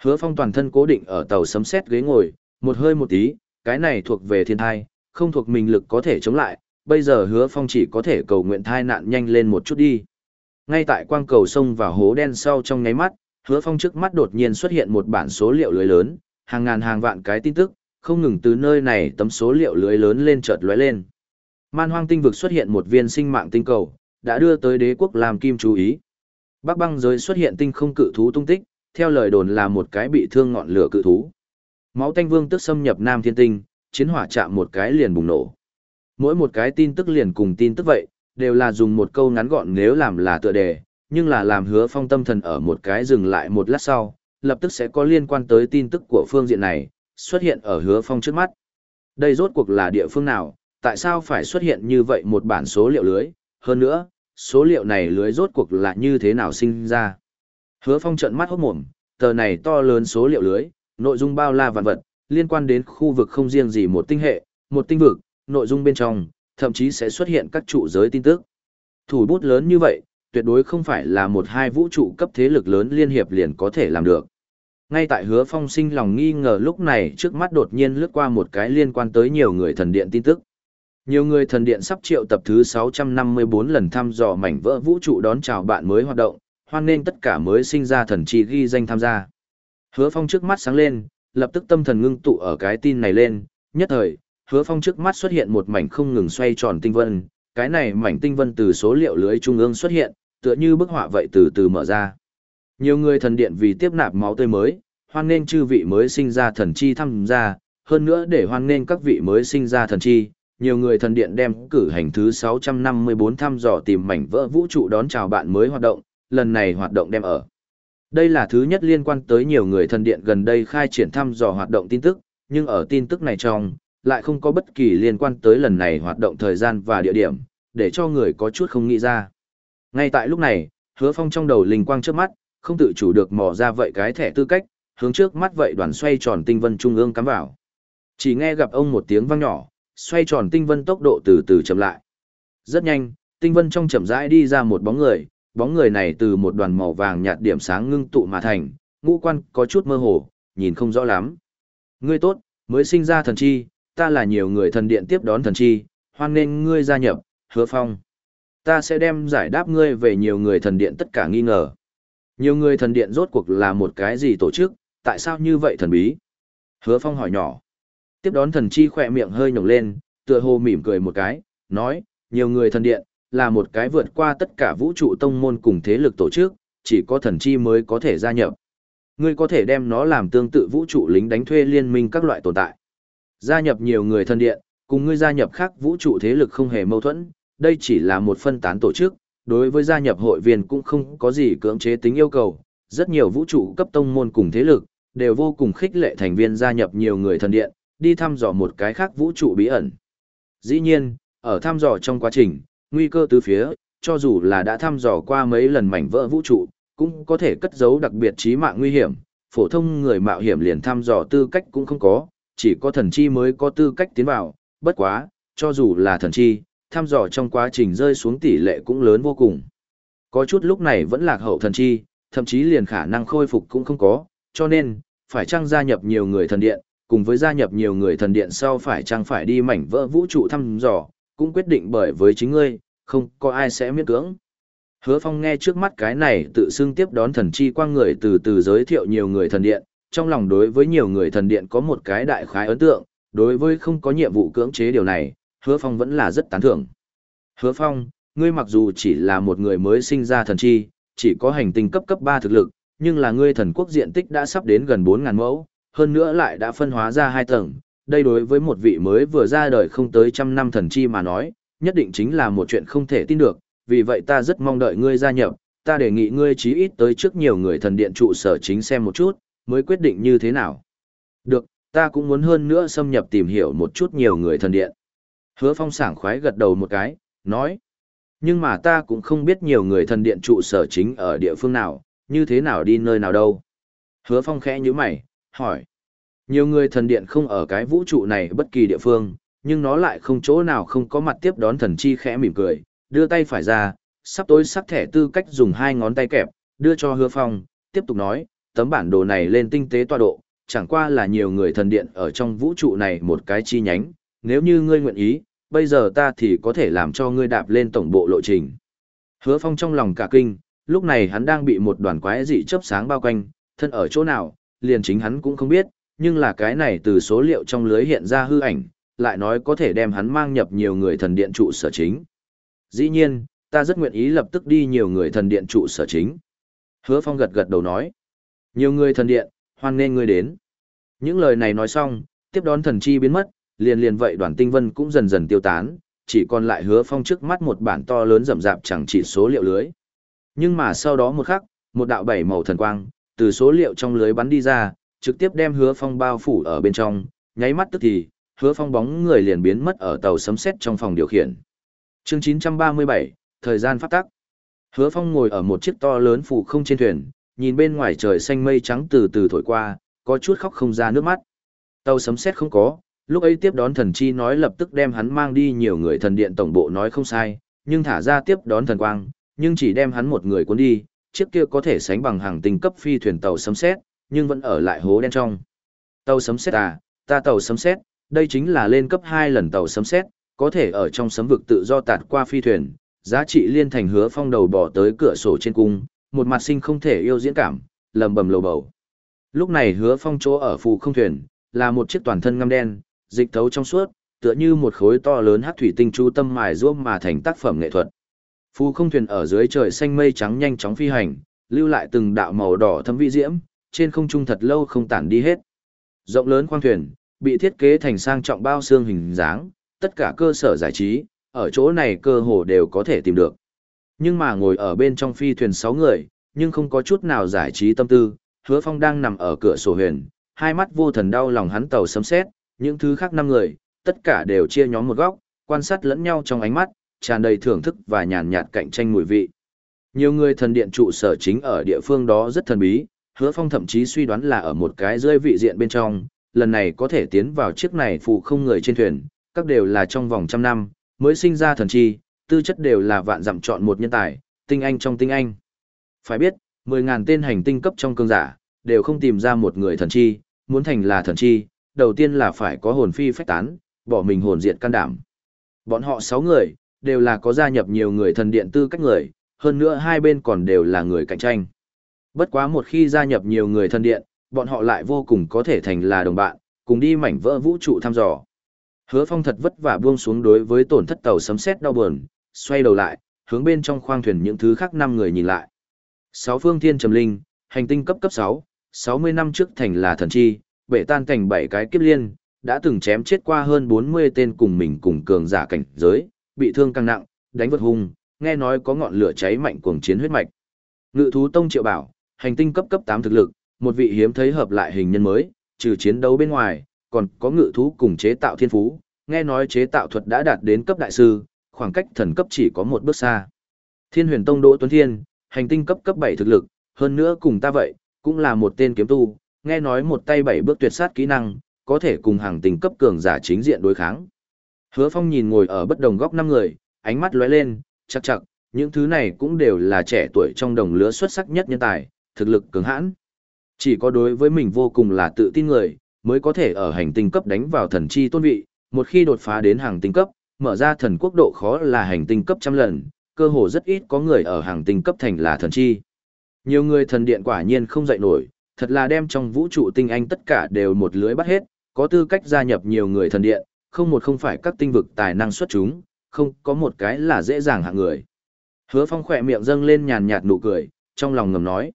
Hứa Phong toàn thân cố định ở tàu sấm sét ghế ngồi, một hơi một tí, cái này thuộc về thiên thai, không thuộc mình lực có thể chống lại, bây giờ Hứa Phong chỉ có thể cầu nguyện thai nạn nhanh lên một chút đi. Ngay tại quang cầu xông vào hố đen sau trong nháy mắt, Hứa Phong trước mắt đột nhiên xuất hiện một bản số liệu lưới lớn, hàng ngàn hàng vạn cái tin tức, không ngừng từ nơi này tấm số liệu lưới lớn lên chợt lóe lên. Man hoang tinh vực xuất hiện một viên sinh mạng tinh cầu, đã đưa tới đế quốc làm kim chú ý. Bắc băng giới xuất hiện tinh không cự thú tung tích, theo lời đồn là một cái bị thương ngọn lửa cự thú. Máu tanh vương tức xâm nhập Nam Thiên Tinh, chiến hỏa chạm một cái liền bùng nổ. Mỗi một cái tin tức liền cùng tin tức vậy, đều là dùng một câu ngắn gọn nếu làm là tựa đề, nhưng là làm hứa phong tâm thần ở một cái dừng lại một lát sau, lập tức sẽ có liên quan tới tin tức của phương diện này, xuất hiện ở hứa phong trước mắt. Đây rốt cuộc là địa phương nào, tại sao phải xuất hiện như vậy một bản số liệu lưới, hơn nữa, số liệu này lưới rốt cuộc là như thế nào sinh ra. Hứa phong trận mắt hốt mồm, tờ này to lớn số liệu lưới, nội dung bao la vạn vật, liên quan đến khu vực không riêng gì một tinh hệ, một tinh vực, nội dung bên trong, thậm chí sẽ xuất hiện các trụ giới tin tức. Thủ bút lớn như vậy, tuyệt đối không phải là một hai vũ trụ cấp thế lực lớn liên hiệp liền có thể làm được. Ngay tại hứa phong sinh lòng nghi ngờ lúc này trước mắt đột nhiên lướt qua một cái liên quan tới nhiều người thần điện tin tức. Nhiều người thần điện sắp triệu tập thứ 654 lần thăm dò mảnh vỡ vũ trụ đón chào bạn mới hoạt động, hoan nên tất cả mới sinh ra thần chi ghi danh tham gia. Hứa phong trước mắt sáng lên, lập tức tâm thần ngưng tụ ở cái tin này lên, nhất thời, hứa phong trước mắt xuất hiện một mảnh không ngừng xoay tròn tinh vân, cái này mảnh tinh vân từ số liệu lưới trung ương xuất hiện, tựa như bức họa vậy từ từ mở ra. Nhiều người thần điện vì tiếp nạp máu tươi mới, hoan nên chư vị mới sinh ra thần chi tham gia, hơn nữa để hoan nên các vị mới sinh ra thần chi, nhiều người thần điện đem cử hành thứ 654 thăm dò tìm mảnh vỡ vũ trụ đón chào bạn mới hoạt động, lần này hoạt động đem ở. Đây là thứ nhất liên quan tới nhiều người thần điện gần đây khai triển thăm dò hoạt động tin tức, nhưng ở tin tức này trong, lại không có bất kỳ liên quan tới lần này hoạt động thời gian và địa điểm, để cho người có chút không nghĩ ra. Ngay tại lúc này, hứa phong trong đầu linh quang trước mắt, không tự chủ được mò ra vậy cái thẻ tư cách, hướng trước mắt vậy đoàn xoay tròn tinh vân trung ương cắm vào. Chỉ nghe gặp ông một tiếng vang nhỏ, xoay tròn tinh vân tốc độ từ từ chậm lại. Rất nhanh, tinh vân trong chậm rãi đi ra một bóng người, bóng người này từ một đoàn màu vàng nhạt điểm sáng ngưng tụ mà thành, ngũ quan có chút mơ hồ, nhìn không rõ lắm. Ngươi tốt, mới sinh ra thần chi, ta là nhiều người thần điện tiếp đón thần chi, hoan nên ngươi gia nhập, hứa phong. Ta sẽ đem giải đáp ngươi về nhiều người thần điện tất cả nghi ngờ. Nhiều người thần điện rốt cuộc là một cái gì tổ chức, tại sao như vậy thần bí? Hứa phong hỏi nhỏ. Tiếp đón thần chi khỏe miệng hơi nhổng lên, tựa hồ mỉm cười một cái, nói, nhiều người thần điện, là một cái vượt qua tất cả vũ trụ tông môn cùng thế lực tổ chức, chỉ có thần chi mới có thể gia nhập. Ngươi có thể đem nó làm tương tự vũ trụ lính đánh thuê liên minh các loại tồn tại. Gia nhập nhiều người thần điện, cùng ngươi gia nhập khác vũ trụ thế lực không hề mâu thuẫn, đây chỉ là một phân tán tổ chức, đối với gia nhập hội viên cũng không có gì cưỡng chế tính yêu cầu. Rất nhiều vũ trụ cấp tông môn cùng thế lực, đều vô cùng khích lệ thành viên gia nhập nhiều người thần điện, đi thăm dò một cái khác vũ trụ bí ẩn. Dĩ nhiên, ở thăm dò trong quá trình, nguy cơ từ phía, cho dù là đã thăm dò qua mấy lần mảnh vỡ vũ trụ, cũng có thể cất giấu đặc biệt trí mạng nguy hiểm, phổ thông người mạo hiểm liền thăm dò tư cách cũng không có, chỉ có thần chi mới có tư cách tiến vào, bất quá, cho dù là thần chi, thăm dò trong quá trình rơi xuống tỷ lệ cũng lớn vô cùng. Có chút lúc này vẫn lạc hậu thần chi, thậm chí liền khả năng khôi phục cũng không có, cho nên, phải chăng gia nhập nhiều người thần điện, cùng với gia nhập nhiều người thần điện sau phải chăng phải đi mảnh vỡ vũ trụ thăm dò, cũng quyết định bởi với chính ngươi, không có ai sẽ miễn cưỡng. Hứa Phong nghe trước mắt cái này tự xưng tiếp đón thần chi quang người từ từ giới thiệu nhiều người thần điện, trong lòng đối với nhiều người thần điện có một cái đại khái ấn tượng, đối với không có nhiệm vụ cưỡng chế điều này, hứa phong vẫn là rất tán thưởng. Hứa phong, ngươi mặc dù chỉ là một người mới sinh ra thần chi, chỉ có hành tinh cấp cấp ba thực lực, nhưng là ngươi thần quốc diện tích đã sắp đến gần bốn ngàn mẫu, hơn nữa lại đã phân hóa ra hai tầng. Đây đối với một vị mới vừa ra đời không tới trăm năm thần chi mà nói, nhất định chính là một chuyện không thể tin được, vì vậy ta rất mong đợi ngươi gia nhập, ta đề nghị ngươi chí ít tới trước nhiều người thần điện trụ sở chính xem một chút, mới quyết định như thế nào. Được, ta cũng muốn hơn nữa xâm nhập tìm hiểu một chút nhiều người thần điện. Hứa phong sảng khoái gật đầu một cái, nói. Nhưng mà ta cũng không biết nhiều người thần điện trụ sở chính ở địa phương nào, như thế nào đi nơi nào đâu. Hứa phong khẽ như mày, hỏi. Nhiều người thần điện không ở cái vũ trụ này bất kỳ địa phương, nhưng nó lại không chỗ nào không có mặt tiếp đón thần chi khẽ mỉm cười, đưa tay phải ra, sắp tối sắc thẻ tư cách dùng hai ngón tay kẹp, đưa cho hứa phong, tiếp tục nói, tấm bản đồ này lên tinh tế tọa độ, chẳng qua là nhiều người thần điện ở trong vũ trụ này một cái chi nhánh, nếu như ngươi nguyện ý, bây giờ ta thì có thể làm cho ngươi đạp lên tổng bộ lộ trình. Hứa phong trong lòng cả kinh, lúc này hắn đang bị một đoàn quái dị chớp sáng bao quanh, thân ở chỗ nào, liền chính hắn cũng không biết, nhưng là cái này từ số liệu trong lưới hiện ra hư ảnh, lại nói có thể đem hắn mang nhập nhiều người thần điện trụ sở chính. Dĩ nhiên, ta rất nguyện ý lập tức đi nhiều người thần điện trụ sở chính. Hứa Phong gật gật đầu nói. Nhiều người thần điện, hoan nên ngươi đến. Những lời này nói xong, tiếp đón thần chi biến mất, liền liền vậy đoàn tinh vân cũng dần dần tiêu tán, chỉ còn lại hứa phong trước mắt một bản to lớn rậm rạp chẳng chỉ số liệu lưới. Nhưng mà sau đó một khắc, một đạo bảy màu thần quang, từ số liệu trong lưới bắn đi ra, trực tiếp đem hứa phong bao phủ ở bên trong, nháy mắt tức thì, hứa phong bóng người liền biến mất ở tàu sấm sét trong phòng điều khiển. Chương 937, thời gian phát tắc. Hứa phong ngồi ở một chiếc to lớn phủ không trên thuyền, nhìn bên ngoài trời xanh mây trắng từ từ thổi qua, có chút khóc không ra nước mắt. Tàu sấm sét không có, lúc ấy tiếp đón thần chi nói lập tức đem hắn mang đi nhiều người thần điện tổng bộ nói không sai, nhưng thả ra tiếp đón thần quang, nhưng chỉ đem hắn một người cuốn đi, chiếc kia có thể sánh bằng hàng tinh cấp phi thuyền tàu sấm sét, nhưng vẫn ở lại hố đen trong. Tàu sấm sét à, ta tàu sấm sét, đây chính là lên cấp 2 lần tàu sấm sét, có thể ở trong sấm vực tự do tạt qua phi thuyền, giá trị liên thành hứa phong đầu bỏ tới cửa sổ trên cung, một mặt sinh không thể yêu diễn cảm, lầm bầm lầu bầu. Lúc này hứa phong chỗ ở phù không thuyền, là một chiếc toàn thân ngăm đen, dịch thấu trong suốt, tựa như một khối to lớn hắc thủy tinh chu tâm mài giũa mà thành tác phẩm nghệ thuật. Phù không thuyền ở dưới trời xanh mây trắng nhanh chóng phi hành, lưu lại từng đạo màu đỏ thâm vị diễm, trên không trung thật lâu không tản đi hết. Rộng lớn khoang thuyền, bị thiết kế thành sang trọng bao xương hình dáng, tất cả cơ sở giải trí, ở chỗ này cơ hồ đều có thể tìm được. Nhưng mà ngồi ở bên trong phi thuyền 6 người, nhưng không có chút nào giải trí tâm tư, hứa phong đang nằm ở cửa sổ huyền, hai mắt vô thần đau lòng hắn tàu sấm xét, những thứ khác năm người, tất cả đều chia nhóm một góc, quan sát lẫn nhau trong ánh mắt, tràn đầy thưởng thức và nhàn nhạt cạnh tranh mùi vị. Nhiều người thần điện trụ sở chính ở địa phương đó rất thần bí, hứa phong thậm chí suy đoán là ở một cái rơi vị diện bên trong, lần này có thể tiến vào chiếc này phụ không người trên thuyền, các đều là trong vòng trăm năm, mới sinh ra thần chi, tư chất đều là vạn dặm chọn một nhân tài, tinh anh trong tinh anh. Phải biết, 10.000 tên hành tinh cấp trong cương giả, đều không tìm ra một người thần chi, muốn thành là thần chi, đầu tiên là phải có hồn phi phách tán, bỏ mình hồn diệt can đảm. Bọn họ 6 người, đều là có gia nhập nhiều người thần điện tư cách người, hơn nữa hai bên còn đều là người cạnh tranh. Bất quá một khi gia nhập nhiều người thần điện, bọn họ lại vô cùng có thể thành là đồng bạn, cùng đi mảnh vỡ vũ trụ thăm dò. Hứa Phong thật vất vả buông xuống đối với tổn thất tàu sấm sét đau buồn, xoay đầu lại, hướng bên trong khoang thuyền những thứ khác năm người nhìn lại. Sáu phương thiên trầm linh, hành tinh cấp cấp 6, 60 năm trước thành là thần chi, bể tan thành bảy cái kiếp liên, đã từng chém chết qua hơn 40 tên cùng mình cùng cường giả cảnh giới, bị thương càng nặng, đánh vật hung, nghe nói có ngọn lửa cháy mạnh cuồng chiến huyết mạch. Ngự thú tông triệu bảo, hành tinh cấp cấp 8 thực lực, một vị hiếm thấy hợp lại hình nhân mới, trừ chiến đấu bên ngoài, còn có ngự thú cùng chế tạo thiên phú, nghe nói chế tạo thuật đã đạt đến cấp đại sư, khoảng cách thần cấp chỉ có một bước xa. Thiên huyền tông Đỗ Tuấn Thiên, hành tinh cấp cấp 7 thực lực, hơn nữa cùng ta vậy, cũng là một tên kiếm tu, nghe nói một tay bảy bước tuyệt sát kỹ năng, có thể cùng hàng tình cấp cường giả chính diện đối kháng. Hứa Phong nhìn ngồi ở bất đồng góc năm người, ánh mắt lóe lên, chắc chắc, những thứ này cũng đều là trẻ tuổi trong đồng lứa xuất sắc nhất nhân tài, thực lực cứng hãn. Chỉ có đối với mình vô cùng là tự tin người, mới có thể ở hành tinh cấp đánh vào thần chi tôn vị, một khi đột phá đến hàng tinh cấp, mở ra thần quốc độ khó là hành tinh cấp trăm lần, cơ hồ rất ít có người ở hàng tinh cấp thành là thần chi. Nhiều người thần điện quả nhiên không dậy nổi, thật là đem trong vũ trụ tinh anh tất cả đều một lưới bắt hết, có tư cách gia nhập nhiều người thần điện, không một không phải các tinh vực tài năng xuất chúng, không có một cái là dễ dàng hạng người. Hứa phong khỏe miệng dâng lên nhàn nhạt nụ cười, trong lòng ngầm nói.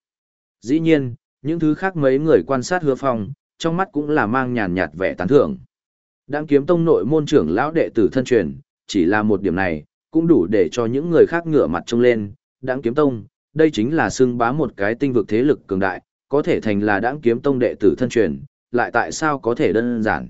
Dĩ nhiên, những thứ khác mấy người quan sát hứa phong, trong mắt cũng là mang nhàn nhạt vẻ tán thưởng. Đang kiếm tông nội môn trưởng lão đệ tử thân truyền, chỉ là một điểm này, cũng đủ để cho những người khác ngửa mặt trông lên. Đãng kiếm tông, đây chính là xưng bá một cái tinh vực thế lực cường đại, có thể thành là đãng kiếm tông đệ tử thân truyền, lại tại sao có thể đơn giản.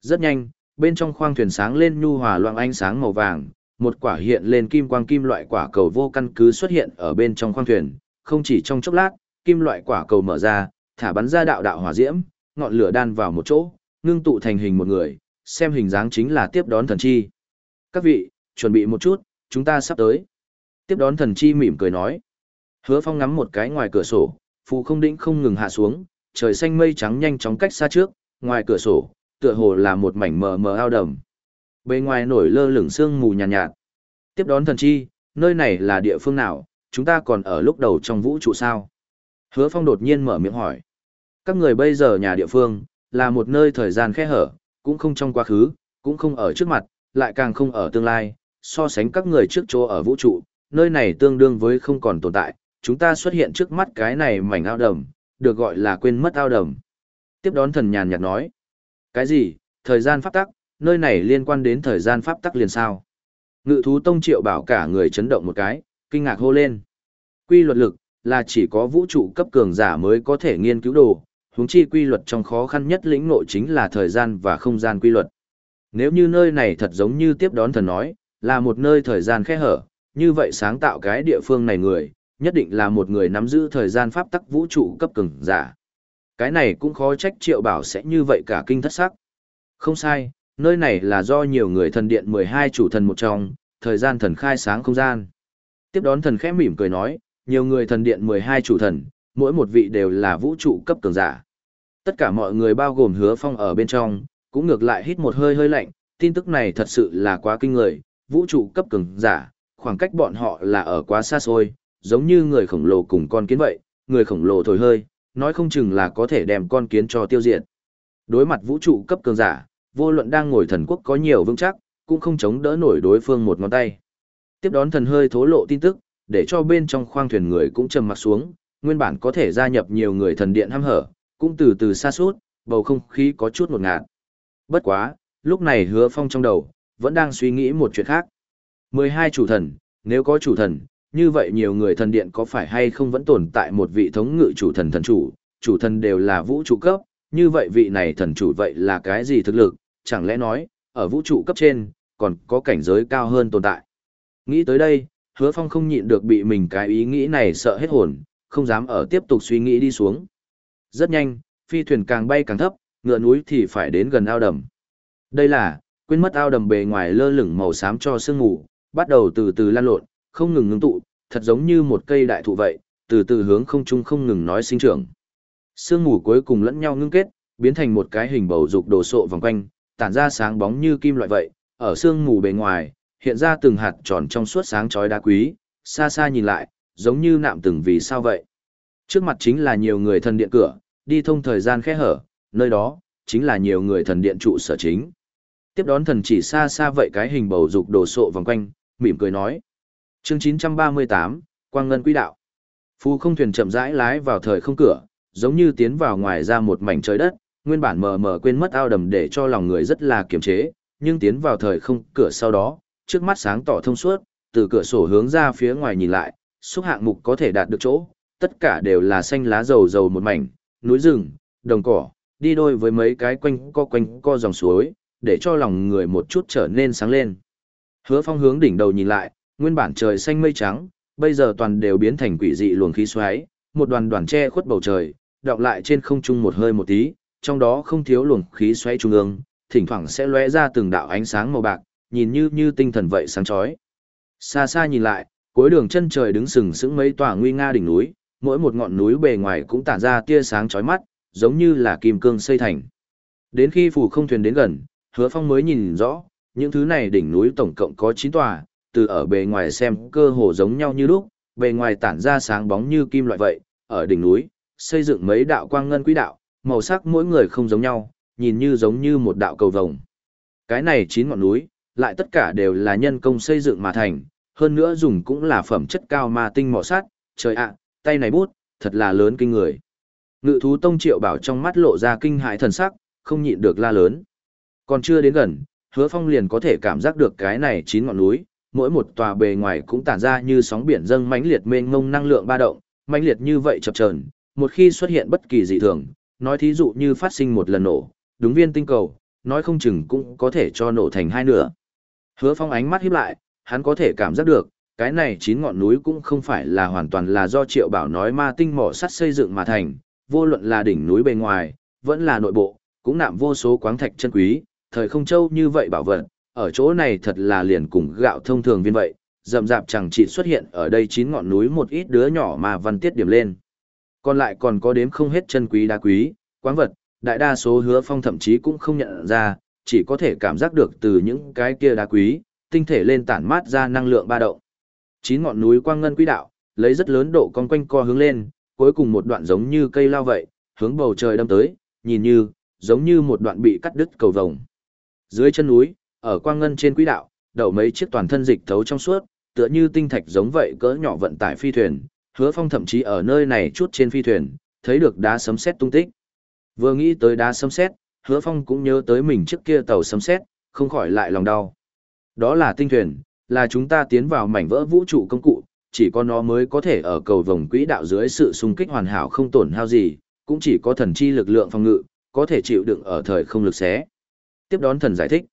Rất nhanh, bên trong khoang thuyền sáng lên nhu hòa loang ánh sáng màu vàng, một quả hiện lên kim quang kim loại quả cầu vô căn cứ xuất hiện ở bên trong khoang thuyền, không chỉ trong chốc lát, kim loại quả cầu mở ra, thả bắn ra đạo đạo hỏa diễm, ngọn lửa đan vào một chỗ, ngưng tụ thành hình một người, xem hình dáng chính là tiếp đón thần chi. Các vị, chuẩn bị một chút, chúng ta sắp tới. Tiếp đón thần chi mỉm cười nói. Hứa phong ngắm một cái ngoài cửa sổ, phù không đĩnh không ngừng hạ xuống, trời xanh mây trắng nhanh chóng cách xa trước, ngoài cửa sổ, tựa hồ là một mảnh mờ mờ ao đầm. Bên ngoài nổi lơ lửng sương mù nhàn nhạt, nhạt. Tiếp đón thần chi, nơi này là địa phương nào, chúng ta còn ở lúc đầu trong vũ trụ sao? Hứa phong đột nhiên mở miệng hỏi. Các người bây giờ nhà địa phương, là một nơi thời gian khe hở, cũng không trong quá khứ, cũng không ở trước mặt, lại càng không ở tương lai, so sánh các người trước chỗ ở vũ trụ, nơi này tương đương với không còn tồn tại, chúng ta xuất hiện trước mắt cái này mảnh ao đầm, được gọi là quên mất ao đầm. Tiếp đón thần nhàn nhạt nói, cái gì, thời gian pháp tắc, nơi này liên quan đến thời gian pháp tắc liền sao? Ngự thú tông triệu bảo cả người chấn động một cái, kinh ngạc hô lên. Quy luật lực, là chỉ có vũ trụ cấp cường giả mới có thể nghiên cứu đồ, huống chi quy luật trong khó khăn nhất lĩnh nội chính là thời gian và không gian quy luật. Nếu như nơi này thật giống như tiếp đón thần nói, là một nơi thời gian khe hở, như vậy sáng tạo cái địa phương này người, nhất định là một người nắm giữ thời gian pháp tắc vũ trụ cấp cường giả. Cái này cũng khó trách triệu bảo sẽ như vậy cả kinh thất sắc. Không sai, nơi này là do nhiều người thần điện 12 chủ thần một trong, thời gian thần khai sáng không gian. Tiếp đón thần khẽ mỉm cười nói, nhiều người thần điện 12 chủ thần, mỗi một vị đều là vũ trụ cấp cường giả. Tất cả mọi người bao gồm hứa phong ở bên trong, cũng ngược lại hít một hơi hơi lạnh, tin tức này thật sự là quá kinh người, vũ trụ cấp cường giả, khoảng cách bọn họ là ở quá xa xôi, giống như người khổng lồ cùng con kiến vậy, người khổng lồ thổi hơi, nói không chừng là có thể đem con kiến cho tiêu diệt. Đối mặt vũ trụ cấp cường giả, vô luận đang ngồi thần quốc có nhiều vững chắc, cũng không chống đỡ nổi đối phương một ngón tay. Tiếp đón thần hơi thố lộ tin tức, để cho bên trong khoang thuyền người cũng trầm mặt xuống, nguyên bản có thể gia nhập nhiều người thần điện hăm hở, cũng từ từ xa suốt, bầu không khí có chút một ngạt. Bất quá, lúc này hứa phong trong đầu, vẫn đang suy nghĩ một chuyện khác. 12 chủ thần, nếu có chủ thần, như vậy nhiều người thần điện có phải hay không vẫn tồn tại một vị thống ngự chủ thần thần chủ, chủ thần đều là vũ trụ cấp, như vậy vị này thần chủ vậy là cái gì thực lực, chẳng lẽ nói, ở vũ trụ cấp trên, còn có cảnh giới cao hơn tồn tại. Nghĩ tới đây, hứa phong không nhịn được bị mình cái ý nghĩ này sợ hết hồn, không dám ở tiếp tục suy nghĩ đi xuống. Rất nhanh, phi thuyền càng bay càng thấp, ngựa núi thì phải đến gần ao đầm. Đây là, quên mất ao đầm bề ngoài lơ lửng màu xám cho sương ngủ bắt đầu từ từ lan lộn, không ngừng ngưng tụ, thật giống như một cây đại thụ vậy, từ từ hướng không trung không ngừng nói sinh trưởng. Sương mù cuối cùng lẫn nhau ngưng kết, biến thành một cái hình bầu dục đồ sộ vòng quanh, tản ra sáng bóng như kim loại vậy, ở sương mù bề ngoài, hiện ra từng hạt tròn trong suốt sáng chói đá quý, xa xa nhìn lại, giống như nạm từng vì sao vậy. Trước mặt chính là nhiều người thần điện cửa, đi thông thời gian khẽ hở, nơi đó, chính là nhiều người thần điện trụ sở chính. Tiếp đón thần chỉ xa xa vậy cái hình bầu dục đồ sộ vòng quanh, mỉm cười nói. Chương 938, Quang Ngân Quỹ Đạo. Phù không thuyền chậm rãi lái vào thời không cửa, giống như tiến vào ngoài ra một mảnh trời đất, nguyên bản mờ mờ quên mất ao đầm để cho lòng người rất là kiềm chế, nhưng tiến vào thời không cửa sau đó, trước mắt sáng tỏ thông suốt, từ cửa sổ hướng ra phía ngoài nhìn lại, xúc hạng mục có thể đạt được chỗ, tất cả đều là xanh lá dầu dầu một mảnh, núi rừng, đồng cỏ, đi đôi với mấy cái quanh co quanh co dòng suối, để cho lòng người một chút trở nên sáng lên. Hứa phong hướng đỉnh đầu nhìn lại, nguyên bản trời xanh mây trắng, bây giờ toàn đều biến thành quỷ dị luồng khí xoáy, một đoàn đoàn che khuất bầu trời, đọng lại trên không trung một hơi một tí, trong đó không thiếu luồng khí xoáy trung ương, thỉnh thoảng sẽ lóe ra từng đạo ánh sáng màu bạc, nhìn như như tinh thần vậy sáng chói. Xa xa nhìn lại, cuối đường chân trời đứng sừng sững mấy tòa nguy nga đỉnh núi, mỗi một ngọn núi bề ngoài cũng tản ra tia sáng chói mắt, giống như là kim cương xây thành. Đến khi phủ không thuyền đến gần, Hứa Phong mới nhìn rõ, những thứ này đỉnh núi tổng cộng có 9 tòa, từ ở bề ngoài xem cơ hồ giống nhau như lúc, bề ngoài tản ra sáng bóng như kim loại vậy, ở đỉnh núi, xây dựng mấy đạo quang ngân quỹ đạo, màu sắc mỗi người không giống nhau, nhìn như giống như một đạo cầu vồng. Cái này chín ngọn núi, lại tất cả đều là nhân công xây dựng mà thành, hơn nữa dùng cũng là phẩm chất cao ma tinh mỏ sát, trời ạ, tay này bút, thật là lớn kinh người. Ngự thú tông triệu bảo trong mắt lộ ra kinh hãi thần sắc, không nhịn được la lớn. Còn chưa đến gần, hứa phong liền có thể cảm giác được cái này chín ngọn núi, mỗi một tòa bề ngoài cũng tản ra như sóng biển dâng mãnh liệt mênh mông năng lượng ba động, mãnh liệt như vậy chập chờn, một khi xuất hiện bất kỳ dị thường, nói thí dụ như phát sinh một lần nổ, đúng viên tinh cầu, nói không chừng cũng có thể cho nổ thành hai nửa. Hứa Phong ánh mắt híp lại, hắn có thể cảm giác được, cái này chín ngọn núi cũng không phải là hoàn toàn là do Triệu Bảo nói ma tinh mỏ sắt xây dựng mà thành, vô luận là đỉnh núi bề ngoài, vẫn là nội bộ, cũng nạm vô số quáng thạch chân quý, thời không châu như vậy bảo vật, ở chỗ này thật là liền cùng gạo thông thường viên vậy, rậm rạp chẳng chỉ xuất hiện ở đây chín ngọn núi một ít đứa nhỏ mà văn tiết điểm lên. Còn lại còn có đếm không hết chân quý đá quý, quáng vật, đại đa số hứa phong thậm chí cũng không nhận ra, chỉ có thể cảm giác được từ những cái kia đá quý, tinh thể lên tản mát ra năng lượng ba động. Chín ngọn núi quang ngân quý đạo, lấy rất lớn độ cong quanh co hướng lên, cuối cùng một đoạn giống như cây lao vậy, hướng bầu trời đâm tới, nhìn như, giống như một đoạn bị cắt đứt cầu vồng. Dưới chân núi, ở quang ngân trên quỹ đạo, đậu mấy chiếc toàn thân dịch thấu trong suốt, tựa như tinh thạch giống vậy cỡ nhỏ vận tải phi thuyền, hứa phong thậm chí ở nơi này chút trên phi thuyền, thấy được đá sấm sét tung tích. Vừa nghĩ tới đá sấm sét, hứa phong cũng nhớ tới mình trước kia tàu sấm sét, không khỏi lại lòng đau. Đó là tinh thuyền, là chúng ta tiến vào mảnh vỡ vũ trụ công cụ, chỉ có nó mới có thể ở cầu vòng quỹ đạo dưới sự xung kích hoàn hảo không tổn hao gì, cũng chỉ có thần chi lực lượng phòng ngự, có thể chịu đựng ở thời không lực xé. Tiếp đón thần giải thích.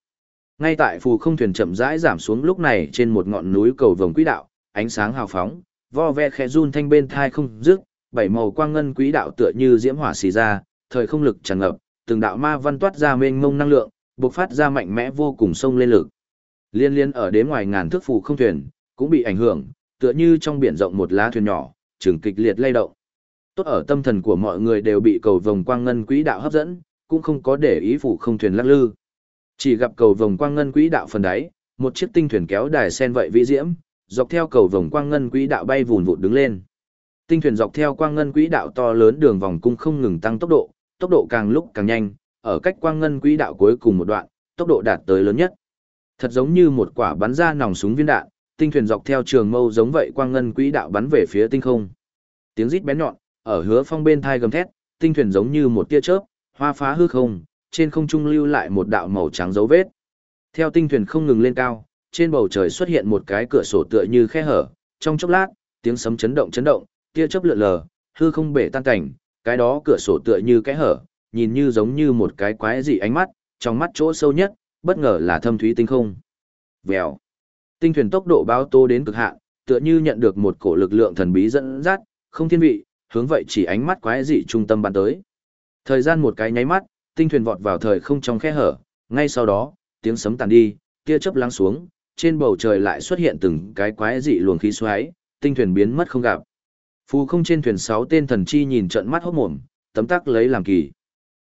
Ngay tại phù không thuyền chậm rãi giảm xuống lúc này trên một ngọn núi cầu vồng quỹ đạo, ánh sáng hào phóng, vo ve khẽ run thanh bên thai không dứt, bảy màu quang ngân quỹ đạo tựa như diễm hỏa xì ra, thời không lực tràn ngập, từng đạo ma văn toát ra mênh mông năng lượng, bộc phát ra mạnh mẽ vô cùng sông lên lực. Liên liên ở đến ngoài ngàn thước phù không thuyền, cũng bị ảnh hưởng, tựa như trong biển rộng một lá thuyền nhỏ, trường kịch liệt lay động. Tốt ở tâm thần của mọi người đều bị cầu vồng quang ngân quỹ đạo hấp dẫn, cũng không có để ý phù không thuyền lắc lư. Chỉ gặp cầu vòng quang ngân quỹ đạo phần đáy, một chiếc tinh thuyền kéo đài sen vậy vĩ diễm, dọc theo cầu vòng quang ngân quỹ đạo bay vùn vụt đứng lên. Tinh thuyền dọc theo quang ngân quỹ đạo to lớn đường vòng cung không ngừng tăng tốc độ, tốc độ càng lúc càng nhanh, ở cách quang ngân quỹ đạo cuối cùng một đoạn, tốc độ đạt tới lớn nhất. Thật giống như một quả bắn ra nòng súng viên đạn, tinh thuyền dọc theo trường mâu giống vậy quang ngân quỹ đạo bắn về phía tinh không. Tiếng rít bén nhọn, ở hứa phong bên thai gầm thét, tinh thuyền giống như một tia chớp, hoa phá hư không, trên không trung lưu lại một đạo màu trắng dấu vết. Theo tinh thuyền không ngừng lên cao, trên bầu trời xuất hiện một cái cửa sổ tựa như khe hở, trong chốc lát, tiếng sấm chấn động chấn động, tia chớp lượn lờ, hư không bể tan cảnh, cái đó cửa sổ tựa như kẽ hở, nhìn như giống như một cái quái dị ánh mắt, trong mắt chỗ sâu nhất, bất ngờ là thâm thúy tinh không. Vèo. Tinh thuyền tốc độ báo tô đến cực hạn, tựa như nhận được một cổ lực lượng thần bí dẫn dắt, không thiên vị, hướng vậy chỉ ánh mắt quái dị trung tâm bàn tới. Thời gian một cái nháy mắt, tinh thuyền vọt vào thời không trong khe hở, ngay sau đó, tiếng sấm tàn đi, tia chớp lắng xuống, trên bầu trời lại xuất hiện từng cái quái dị luồng khí xoáy, tinh thuyền biến mất không gặp. Phù không trên thuyền sáu tên thần chi nhìn trận mắt hốt mồm, tấm tắc lấy làm kỳ.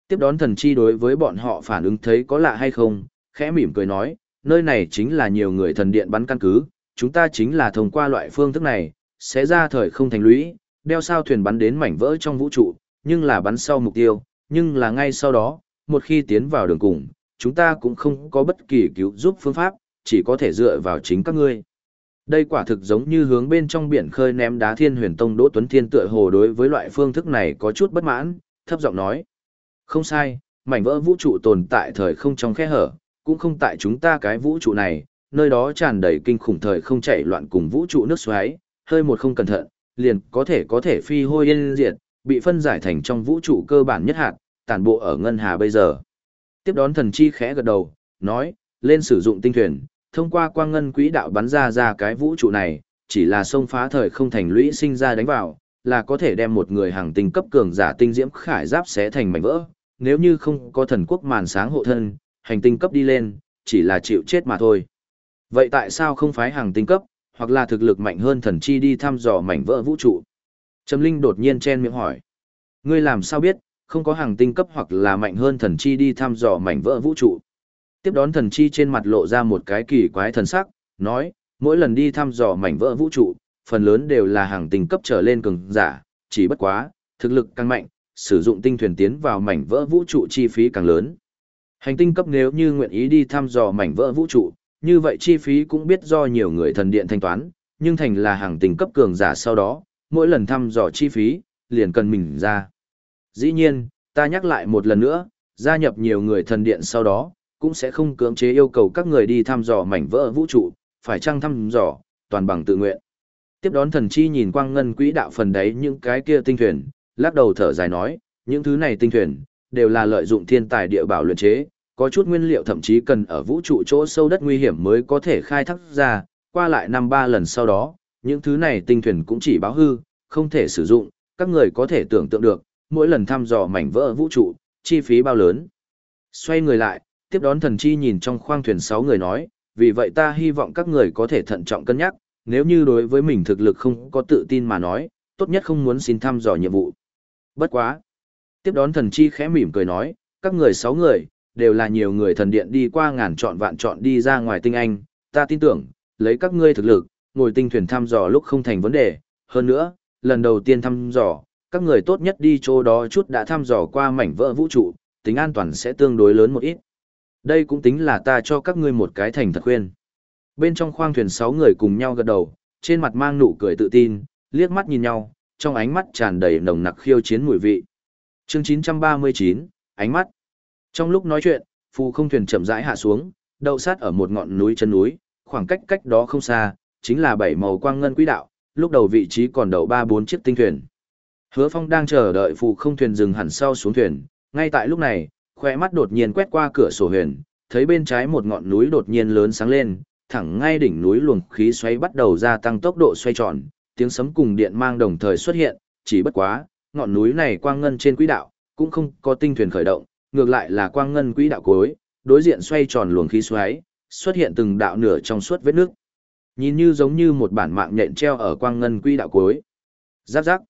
Tiếp đón thần chi đối với bọn họ phản ứng thấy có lạ hay không, khẽ mỉm cười nói, nơi này chính là nhiều người thần điện bắn căn cứ, chúng ta chính là thông qua loại phương thức này, sẽ ra thời không thành lũy, đeo sao thuyền bắn đến mảnh vỡ trong vũ trụ, nhưng là bắn sau mục tiêu, nhưng là ngay sau đó, một khi tiến vào đường cùng, chúng ta cũng không có bất kỳ cứu giúp phương pháp, chỉ có thể dựa vào chính các ngươi. Đây quả thực giống như hướng bên trong biển khơi ném đá thiên huyền tông Đỗ Tuấn Thiên tựa hồ đối với loại phương thức này có chút bất mãn, thấp giọng nói. Không sai, mảnh vỡ vũ trụ tồn tại thời không trong khe hở, cũng không tại chúng ta cái vũ trụ này, nơi đó tràn đầy kinh khủng thời không chạy loạn cùng vũ trụ nước xoáy, hơi một không cẩn thận, liền có thể có thể phi hôi yên diệt, bị phân giải thành trong vũ trụ cơ bản nhất hạt, tản bộ ở ngân hà bây giờ. Tiếp đón thần chi khẽ gật đầu, nói, lên sử dụng tinh thuyền, thông qua quang ngân quỹ đạo bắn ra ra cái vũ trụ này, chỉ là sông phá thời không thành lũy sinh ra đánh vào, là có thể đem một người hàng tinh cấp cường giả tinh diễm khải giáp xé thành mảnh vỡ, nếu như không có thần quốc màn sáng hộ thân, hành tinh cấp đi lên, chỉ là chịu chết mà thôi. Vậy tại sao không phái hàng tinh cấp, hoặc là thực lực mạnh hơn thần chi đi thăm dò mảnh vỡ vũ trụ? Trầm Linh đột nhiên chen miệng hỏi. Ngươi làm sao biết, không có hàng tinh cấp hoặc là mạnh hơn thần chi đi thăm dò mảnh vỡ vũ trụ? Tiếp đón thần chi trên mặt lộ ra một cái kỳ quái thần sắc, nói, mỗi lần đi thăm dò mảnh vỡ vũ trụ, phần lớn đều là hàng tinh cấp trở lên cường giả, chỉ bất quá, thực lực càng mạnh, sử dụng tinh thuyền tiến vào mảnh vỡ vũ trụ chi phí càng lớn. Hành tinh cấp nếu như nguyện ý đi thăm dò mảnh vỡ vũ trụ, như vậy chi phí cũng biết do nhiều người thần điện thanh toán, nhưng thành là hàng tinh cấp cường giả sau đó, mỗi lần thăm dò chi phí, liền cần mình ra. Dĩ nhiên, ta nhắc lại một lần nữa, gia nhập nhiều người thần điện sau đó, cũng sẽ không cưỡng chế yêu cầu các người đi thăm dò mảnh vỡ vũ trụ, phải chăng thăm dò, toàn bằng tự nguyện. Tiếp đón thần chi nhìn quang ngân quỹ đạo phần đấy những cái kia tinh thuyền, lắc đầu thở dài nói, những thứ này tinh thuyền, đều là lợi dụng thiên tài địa bảo luyện chế, có chút nguyên liệu thậm chí cần ở vũ trụ chỗ sâu đất nguy hiểm mới có thể khai thác ra, qua lại năm ba lần sau đó, những thứ này tinh thuyền cũng chỉ báo hư, không thể sử dụng, các người có thể tưởng tượng được, mỗi lần thăm dò mảnh vỡ vũ trụ, chi phí bao lớn. Xoay người lại, tiếp đón thần chi nhìn trong khoang thuyền sáu người nói, vì vậy ta hy vọng các người có thể thận trọng cân nhắc, nếu như đối với mình thực lực không có tự tin mà nói, tốt nhất không muốn xin thăm dò nhiệm vụ. Bất quá. Tiếp đón thần chi khẽ mỉm cười nói, các người sáu người, đều là nhiều người thần điện đi qua ngàn chọn vạn chọn đi ra ngoài tinh anh, ta tin tưởng, lấy các ngươi thực lực, ngồi tinh thuyền thăm dò lúc không thành vấn đề, hơn nữa, lần đầu tiên thăm dò, các người tốt nhất đi chỗ đó chút đã thăm dò qua mảnh vỡ vũ trụ, tính an toàn sẽ tương đối lớn một ít. Đây cũng tính là ta cho các ngươi một cái thành thật khuyên. Bên trong khoang thuyền sáu người cùng nhau gật đầu, trên mặt mang nụ cười tự tin, liếc mắt nhìn nhau, trong ánh mắt tràn đầy nồng nặc khiêu chiến mùi vị. Chương 939, ánh mắt. Trong lúc nói chuyện, phù không thuyền chậm rãi hạ xuống, đậu sát ở một ngọn núi chân núi, khoảng cách cách đó không xa, chính là bảy màu quang ngân quỹ đạo, lúc đầu vị trí còn đậu ba bốn chiếc tinh thuyền. Hứa Phong đang chờ đợi phù không thuyền dừng hẳn sau xuống thuyền, ngay tại lúc này, khoe mắt đột nhiên quét qua cửa sổ huyền, thấy bên trái một ngọn núi đột nhiên lớn sáng lên, thẳng ngay đỉnh núi luồng khí xoáy bắt đầu gia tăng tốc độ xoay tròn, tiếng sấm cùng điện mang đồng thời xuất hiện, chỉ bất quá, ngọn núi này quang ngân trên quỹ đạo, cũng không có tinh thuyền khởi động, ngược lại là quang ngân quỹ đạo cuối, đối diện xoay tròn luồng khí xoáy, xuất hiện từng đạo nửa trong suốt vết nước. Nhìn như giống như một bản mạng nhện treo ở quang ngân quỹ đạo cuối. Giáp giáp.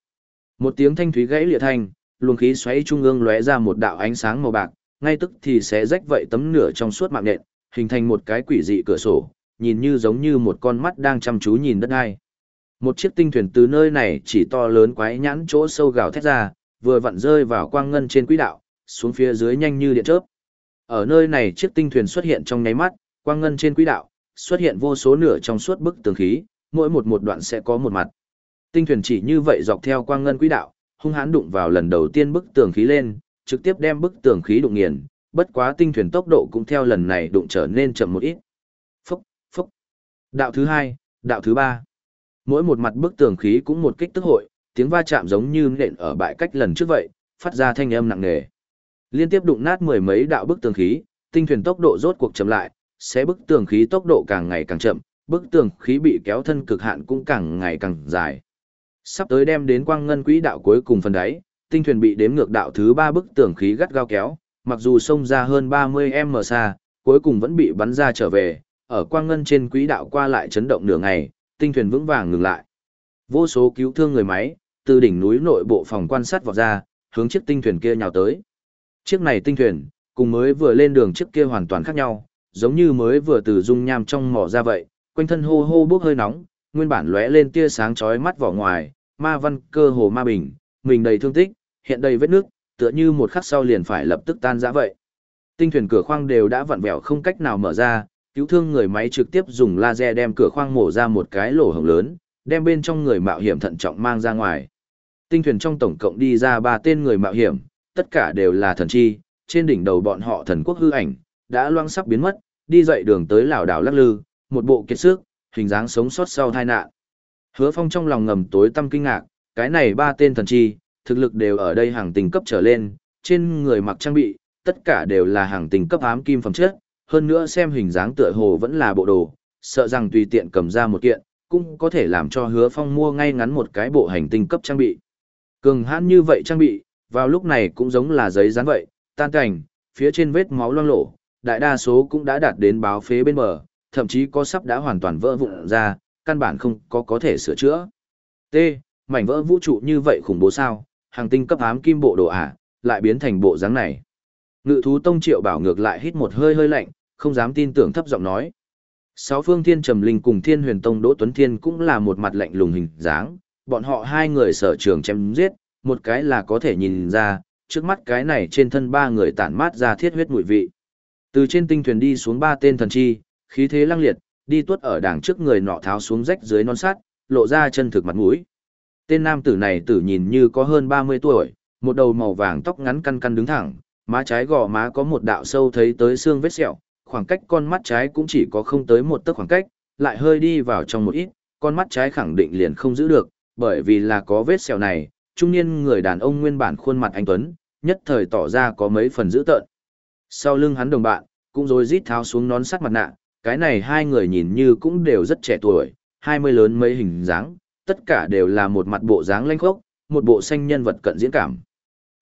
Một tiếng thanh thúy gãy lịa thanh, luồng khí xoáy trung ương lóe ra một đạo ánh sáng màu bạc, ngay tức thì sẽ rách vậy tấm nửa trong suốt mạng nện, hình thành một cái quỷ dị cửa sổ, nhìn như giống như một con mắt đang chăm chú nhìn đất ai. Một chiếc tinh thuyền từ nơi này chỉ to lớn quái nhãn chỗ sâu gào thét ra, vừa vặn rơi vào quang ngân trên quỹ đạo, xuống phía dưới nhanh như điện chớp. Ở nơi này chiếc tinh thuyền xuất hiện trong nháy mắt, quang ngân trên quỹ đạo, xuất hiện vô số nửa trong suốt bức tường khí, mỗi một một đoạn sẽ có một mặt. Tinh thuyền chỉ như vậy dọc theo quang ngân quỹ đạo, hung hãn đụng vào lần đầu tiên bức tường khí lên, trực tiếp đem bức tường khí đụng nghiền, bất quá tinh thuyền tốc độ cũng theo lần này đụng trở nên chậm một ít. Phốc, phốc. Đạo thứ hai, đạo thứ ba. Mỗi một mặt bức tường khí cũng một kích tức hội, tiếng va chạm giống như nện ở bãi cách lần trước vậy, phát ra thanh âm nặng nề. Liên tiếp đụng nát mười mấy đạo bức tường khí, tinh thuyền tốc độ rốt cuộc chậm lại, sẽ bức tường khí tốc độ càng ngày càng chậm, bức tường khí bị kéo thân cực hạn cũng càng ngày càng dài. Sắp tới đem đến quang ngân quỹ đạo cuối cùng phần đáy, tinh thuyền bị đếm ngược đạo thứ ba bức tường khí gắt gao kéo, mặc dù xông ra hơn 30m xa, cuối cùng vẫn bị bắn ra trở về, ở quang ngân trên quỹ đạo qua lại chấn động nửa ngày, tinh thuyền vững vàng ngừng lại. Vô số cứu thương người máy, từ đỉnh núi nội bộ phòng quan sát vọt ra, hướng chiếc tinh thuyền kia nhào tới. Chiếc này tinh thuyền, cùng mới vừa lên đường chiếc kia hoàn toàn khác nhau, giống như mới vừa từ dung nham trong mỏ ra vậy, quanh thân hô hô bốc hơi nóng, nguyên bản lóe lên tia sáng chói mắt vỏ ngoài, ma văn cơ hồ ma bình, mình đầy thương tích, hiện đầy vết nước, tựa như một khắc sau liền phải lập tức tan rã vậy. Tinh thuyền cửa khoang đều đã vặn vẹo không cách nào mở ra, cứu thương người máy trực tiếp dùng laser đem cửa khoang mổ ra một cái lỗ hổng lớn, đem bên trong người mạo hiểm thận trọng mang ra ngoài. Tinh thuyền trong tổng cộng đi ra ba tên người mạo hiểm, tất cả đều là thần chi, trên đỉnh đầu bọn họ thần quốc hư ảnh, đã loang sắp biến mất, đi dậy đường tới lảo đảo lắc lư, một bộ kiệt sức, hình dáng sống sót sau tai nạn. Hứa Phong trong lòng ngầm tối tâm kinh ngạc, cái này ba tên thần chi, thực lực đều ở đây hàng tình cấp trở lên, trên người mặc trang bị, tất cả đều là hàng tình cấp ám kim phẩm chất, hơn nữa xem hình dáng tựa hồ vẫn là bộ đồ, sợ rằng tùy tiện cầm ra một kiện, cũng có thể làm cho hứa phong mua ngay ngắn một cái bộ hành tinh cấp trang bị. Cường hãn như vậy trang bị, vào lúc này cũng giống là giấy dán vậy, tan cảnh, phía trên vết máu loang lổ, đại đa số cũng đã đạt đến báo phế bên bờ, thậm chí có sắp đã hoàn toàn vỡ vụn ra, căn bản không có có thể sửa chữa. T. Mảnh vỡ vũ trụ như vậy khủng bố sao, hàng tinh cấp ám kim bộ đồ ả, à, lại biến thành bộ dáng này. Ngự thú tông triệu bảo ngược lại hít một hơi hơi lạnh, không dám tin tưởng thấp giọng nói. Sáu phương thiên trầm linh cùng thiên huyền tông đỗ tuấn thiên cũng là một mặt lạnh lùng hình dáng, bọn họ hai người sở trường chém giết, một cái là có thể nhìn ra, trước mắt cái này trên thân ba người tản mát ra thiết huyết mùi vị. Từ trên tinh thuyền đi xuống ba tên thần chi, khí thế lăng liệt, đi tuốt ở đằng trước người nọ tháo xuống rách dưới non sắt, lộ ra chân thực mặt mũi. Tên nam tử này tử nhìn như có hơn 30 tuổi, một đầu màu vàng tóc ngắn căn căn đứng thẳng, má trái gò má có một đạo sâu thấy tới xương vết sẹo, khoảng cách con mắt trái cũng chỉ có không tới một tấc khoảng cách, lại hơi đi vào trong một ít, con mắt trái khẳng định liền không giữ được, bởi vì là có vết sẹo này, trung niên người đàn ông nguyên bản khuôn mặt anh Tuấn, nhất thời tỏ ra có mấy phần dữ tợn. Sau lưng hắn đồng bạn, cũng rồi rít tháo xuống nón sắt mặt nạ, cái này hai người nhìn như cũng đều rất trẻ tuổi, hai mươi lớn mấy hình dáng, tất cả đều là một mặt bộ dáng lanh khốc, một bộ xanh nhân vật cận diễn cảm.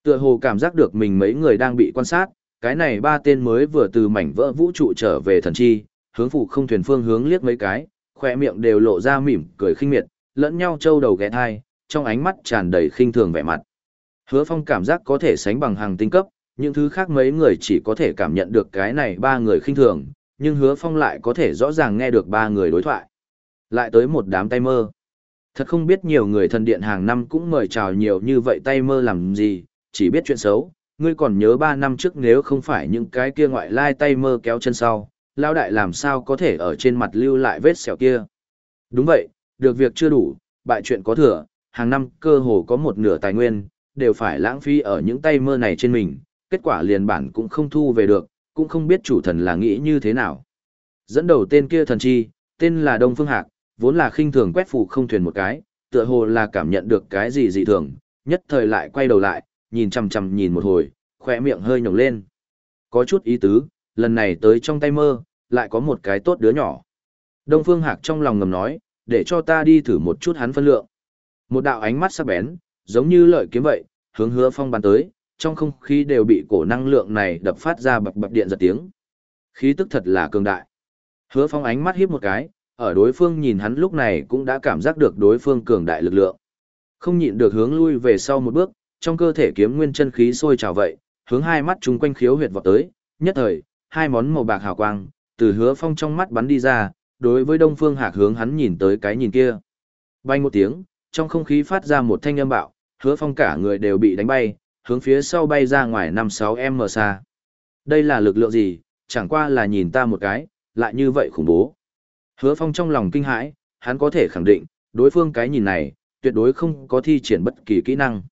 Tựa hồ cảm giác được mình mấy người đang bị quan sát, cái này ba tên mới vừa từ mảnh vỡ vũ trụ trở về thần chi, hướng phụ không thuyền phương hướng liếc mấy cái, khỏe miệng đều lộ ra mỉm cười khinh miệt, lẫn nhau trâu đầu ghé thai, trong ánh mắt tràn đầy khinh thường vẻ mặt. Hứa Phong cảm giác có thể sánh bằng hàng tinh cấp, những thứ khác mấy người chỉ có thể cảm nhận được cái này ba người khinh thường, nhưng Hứa Phong lại có thể rõ ràng nghe được ba người đối thoại. Lại tới một đám tay mơ. Thật không biết nhiều người thần điện hàng năm cũng mời chào nhiều như vậy tay mơ làm gì, chỉ biết chuyện xấu. Ngươi còn nhớ ba năm trước nếu không phải những cái kia ngoại lai tay mơ kéo chân sau, lao đại làm sao có thể ở trên mặt lưu lại vết sẹo kia. Đúng vậy, được việc chưa đủ, bại chuyện có thừa, hàng năm cơ hồ có một nửa tài nguyên, đều phải lãng phí ở những tay mơ này trên mình, kết quả liền bản cũng không thu về được, cũng không biết chủ thần là nghĩ như thế nào. Dẫn đầu tên kia thần chi, tên là Đông Phương Hạc, vốn là khinh thường quét phủ không thuyền một cái, tựa hồ là cảm nhận được cái gì dị thường, nhất thời lại quay đầu lại, nhìn chằm chằm nhìn một hồi, khỏe miệng hơi nhổng lên. Có chút ý tứ, lần này tới trong tay mơ, lại có một cái tốt đứa nhỏ. Đông Phương Hạc trong lòng ngầm nói, để cho ta đi thử một chút hắn phân lượng. Một đạo ánh mắt sắc bén, giống như lợi kiếm vậy, hướng hứa phong bàn tới, trong không khí đều bị cổ năng lượng này đập phát ra bập bập điện giật tiếng. Khí tức thật là cường đại. Hứa phong ánh mắt híp một cái, ở đối phương nhìn hắn lúc này cũng đã cảm giác được đối phương cường đại lực lượng. Không nhịn được hướng lui về sau một bước, trong cơ thể kiếm nguyên chân khí sôi trào vậy, hướng hai mắt chúng quanh khiếu huyệt vọt tới, nhất thời, hai món màu bạc hào quang, từ hứa phong trong mắt bắn đi ra, đối với đông phương hạc hướng hắn nhìn tới cái nhìn kia. Bay một tiếng, trong không khí phát ra một thanh âm bạo, hứa phong cả người đều bị đánh bay, hướng phía sau bay ra ngoài 5-6 m xa. Đây là lực lượng gì, chẳng qua là nhìn ta một cái, lại như vậy khủng bố. Hứa phong trong lòng kinh hãi, hắn có thể khẳng định, đối phương cái nhìn này, tuyệt đối không có thi triển bất kỳ kỹ năng.